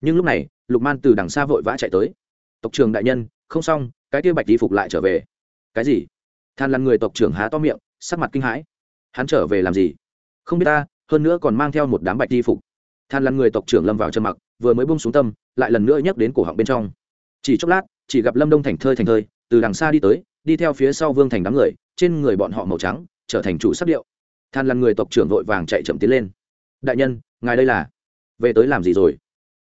Nhưng lúc này, lục man từ đằng xa vội vã chạy tới. Tộc trưởng đại nhân, không xong, cái kia bạch đi phục lại trở về cái gì? Than lằn người tộc trưởng há to miệng, sắc mặt kinh hãi. Hắn trở về làm gì? Không biết ta, hơn nữa còn mang theo một đám bạch đi phục. Than lằn người tộc trưởng lâm vào chân mặc, vừa mới bung xuống tâm, lại lần nữa nhắc đến cổ họng bên trong. Chỉ chốc lát, chỉ gặp lâm đông thành thơi thành thơi, từ đằng xa đi tới, đi theo phía sau vương thành đám người, trên người bọn họ màu trắng, trở thành chủ sắc điệu. Than lằn người tộc trưởng vội vàng chạy chậm tiến lên. Đại nhân, ngài đây là? Về tới làm gì rồi?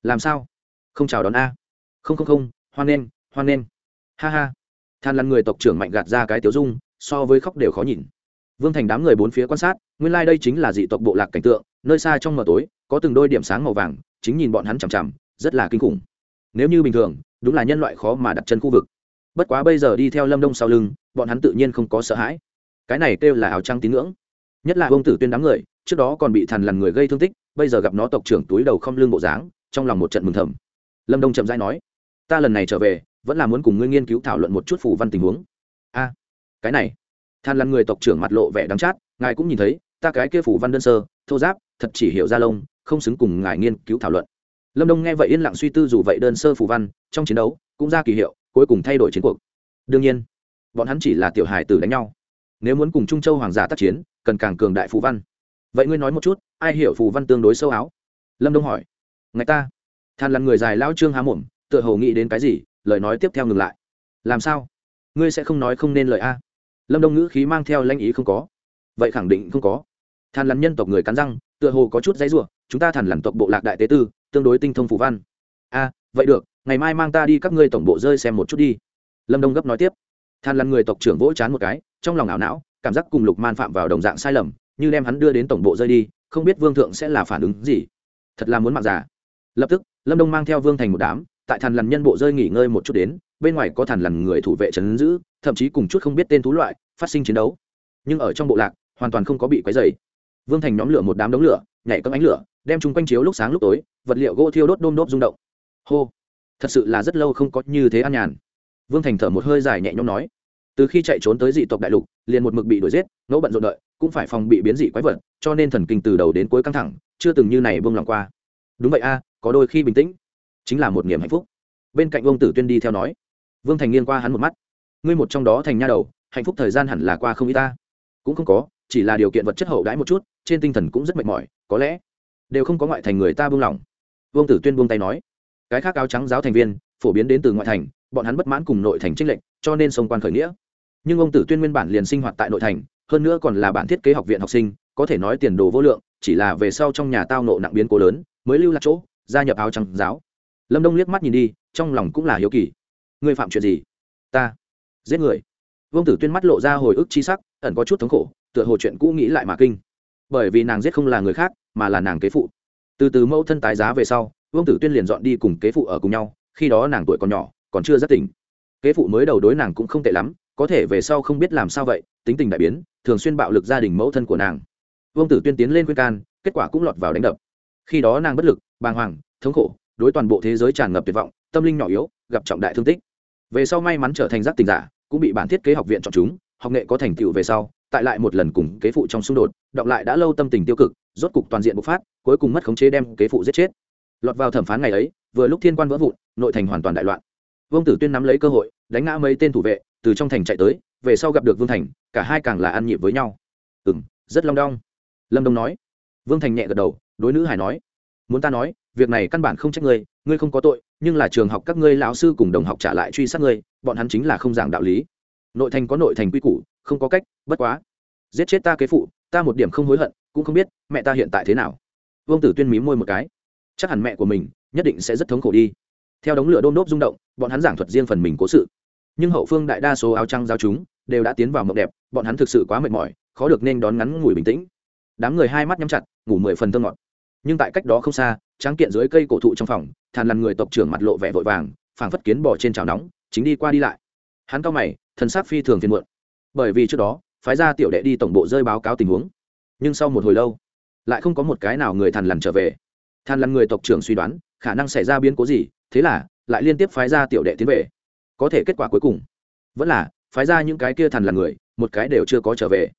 Làm sao? Không chào đón a. Không không không, hoan nghênh hoan nghênh. Ha ha than lăn người tộc trưởng mạnh gạt ra cái tiểu dung, so với khóc đều khó nhìn. Vương thành đám người bốn phía quan sát, nguyên lai、like、đây chính là dị tộc bộ lạc cảnh tượng, nơi xa trong mờ tối, có từng đôi điểm sáng màu vàng, chính nhìn bọn hắn chằm chằm, rất là kinh khủng. Nếu như bình thường, đúng là nhân loại khó mà đặt chân khu vực. Bất quá bây giờ đi theo lâm đông sau lưng, bọn hắn tự nhiên không có sợ hãi. Cái này kêu là áo trăng tín ngưỡng. Nhất là ông tử tuyên đám người, trước đó còn bị thằn lằn người gây thương tích, bây giờ gặp nó tộc trưởng túi đầu không lương bộ dáng, trong lòng một trận mừng thầm. Lâm đông chậm rãi nói, ta lần này trở về vẫn là muốn cùng ngươi nghiên cứu thảo luận một chút phù văn tình huống. A, cái này, than lăn người tộc trưởng mặt lộ vẻ đắng chát, ngài cũng nhìn thấy, ta cái kia phù văn đơn sơ, thô giáp, thật chỉ hiểu ra lông, không xứng cùng ngài nghiên cứu thảo luận. Lâm đông nghe vậy yên lặng suy tư dù vậy đơn sơ phù văn, trong chiến đấu, cũng ra kỳ hiệu, cuối cùng thay đổi chiến cuộc. Đương nhiên, bọn hắn chỉ là tiểu hài tử đánh nhau. Nếu muốn cùng trung châu hoàng giả tác chiến, cần càng cường đại phù văn. Vậy ngươi nói một chút, ai hiểu phù văn tương đối sâu áo? Lâm đông hỏi. Ngài ta. Than lăn người dài lao trương há mồm, tựa hồ nghĩ đến cái gì lời nói tiếp theo ngừng lại. Làm sao? Ngươi sẽ không nói không nên lời a? Lâm đông ngữ khí mang theo lanh ý không có. Vậy khẳng định không có. Than lăn nhân tộc người cắn răng, tựa hồ có chút dãy ruộng chúng ta thàn lằn tộc bộ lạc đại tế tư, tương đối tinh thông phù văn. A, vậy được, ngày mai mang ta đi các ngươi tổng bộ rơi xem một chút đi. Lâm đông gấp nói tiếp. Than lăn người tộc trưởng vỗ chán một cái, trong lòng ảo não, cảm giác cùng lục man phạm vào đồng dạng sai lầm, như đem hắn đưa đến tổng bộ rơi đi, không biết vương thượng sẽ là phản ứng gì. Thật là muốn mạng giả. Lập tức, lâm đông mang theo vương thành một đám tại thằn lằn nhân bộ rơi nghỉ ngơi một chút đến, bên ngoài có thằn lằn người thủ vệ trấn giữ, thậm chí cùng chút không biết tên thú loại phát sinh chiến đấu. Nhưng ở trong bộ lạc, hoàn toàn không có bị quấy dày vương thành nhóm lửa một đám đống lửa, nhảy các ánh lửa, đem chúng quanh chiếu lúc sáng lúc tối, vật liệu gỗ thiêu đốt đôm đốp rung động. Hô, thật sự là rất lâu không có như thế an nhàn. Vương thành thở một hơi dài nhẹ nhõm nói, từ khi chạy trốn tới dị tộc đại lục, liền một mực bị đuổi giết, ngẫu bận rộn đợi, cũng phải phòng bị biến dị quái vật, cho nên thần kinh từ đầu đến cuối căng thẳng, chưa từng như này vương lòng qua. Đúng vậy a, có đôi khi bình tĩnh chính là một niềm hạnh phúc. Bên cạnh vương tử tuyên đi theo nói, vương thành nghiêng qua hắn một mắt. Ngươi một trong đó thành nha đầu, hạnh phúc thời gian hẳn là qua không y ta. Cũng không có, chỉ là điều kiện vật chất hậu đãi một chút, trên tinh thần cũng rất mệt mỏi, có lẽ đều không có ngoại thành người ta buông lỏng. Vương tử tuyên buông tay nói, cái khác áo trắng giáo thành viên, phổ biến đến từ ngoại thành, bọn hắn bất mãn cùng nội thành trinh lệnh cho nên sông quan khởi nghĩa. Nhưng ông tử tuyên nguyên bản liền sinh hoạt tại nội thành, hơn nữa còn là bản thiết kế học viện học sinh, có thể nói tiền đồ vô lượng, chỉ là về sau trong nhà tao nộ nặng biến cố lớn, mới lưu lạc chỗ, gia nhập áo trắng giáo lâm đông liếc mắt nhìn đi trong lòng cũng là hiếu kỳ ngươi phạm chuyện gì ta giết người vương tử tuyên mắt lộ ra hồi ức chi sắc ẩn có chút thống khổ tựa hồ chuyện cũ nghĩ lại mà kinh bởi vì nàng giết không là người khác mà là nàng kế phụ từ từ mẫu thân tái giá về sau vương tử tuyên liền dọn đi cùng kế phụ ở cùng nhau khi đó nàng tuổi còn nhỏ còn chưa rất tỉnh kế phụ mới đầu đối nàng cũng không tệ lắm có thể về sau không biết làm sao vậy tính tình đại biến thường xuyên bạo lực gia đình mẫu thân của nàng vương tử tuyên tiến lên khuyên can kết quả cũng lọt vào đánh đập khi đó nàng bất lực bàng hoàng thống khổ đối toàn bộ thế giới tràn ngập tuyệt vọng, tâm linh nhỏ yếu, gặp trọng đại thương tích. Về sau may mắn trở thành giác tình giả, cũng bị bản thiết kế học viện chọn chúng, học nghệ có thành tựu về sau, tại lại một lần cùng kế phụ trong xung đột đọng lại đã lâu tâm tình tiêu cực, rốt cục toàn diện bộc phát, cuối cùng mất khống chế đem kế phụ giết chết. Lọt vào thẩm phán ngày ấy, vừa lúc thiên quan vỡ vụn, nội thành hoàn toàn đại loạn. Vương tử tuyên nắm lấy cơ hội, đánh ngã mấy tên thủ vệ, từ trong thành chạy tới, về sau gặp được vương thành, cả hai càng là ăn nhịp với nhau. Ừ m rất long đong. Lâm đông nói. Vương thành nhẹ gật đầu, đối nữ hải nói. Muốn ta nói việc này căn bản không trách ngươi ngươi không có tội, nhưng là trường học các ngươi lão sư cùng đồng học trả lại truy sát ngươi, bọn hắn chính là không giảng đạo lý. Nội thành có nội thành quy củ, không có cách, bất quá. Giết chết ta kế phụ, ta một điểm không hối hận, cũng không biết mẹ ta hiện tại thế nào. Vương tử tuyên mí môi một cái. Chắc hẳn mẹ của mình nhất định sẽ rất thống khổ đi. Theo đống lửa đôm đốp rung động, bọn hắn giảng thuật riêng phần mình cố sự. Nhưng hậu phương đại đa số áo trăng giao chúng đều đã tiến vào mộng đẹp, bọn hắn thực sự quá mệt mỏi, khó được nên đón ngắn ngủi bình tĩnh. Đám người hai mắt nhắm chặt, ngủ mười phần thơ ngọt. Nhưng tại cách đó không xa tráng kiện dưới cây cổ thụ trong phòng, thàn lằn người tộc trưởng mặt lộ vẻ vội vàng, phảng phất kiến bỏ trên chảo nóng, chính đi qua đi lại. Hắn cao mày, thần sắc phi thường phiền muộn. Bởi vì trước đó, phái ra tiểu đệ đi tổng bộ rơi báo cáo tình huống. Nhưng sau một hồi lâu, lại không có một cái nào người thàn lằn trở về. Thàn lằn người tộc trưởng suy đoán, khả năng xảy ra biến cố gì, thế là, lại liên tiếp phái ra tiểu đệ tiến về. Có thể kết quả cuối cùng, vẫn là, phái ra những cái kia thàn lằn người, một cái đều chưa có trở về.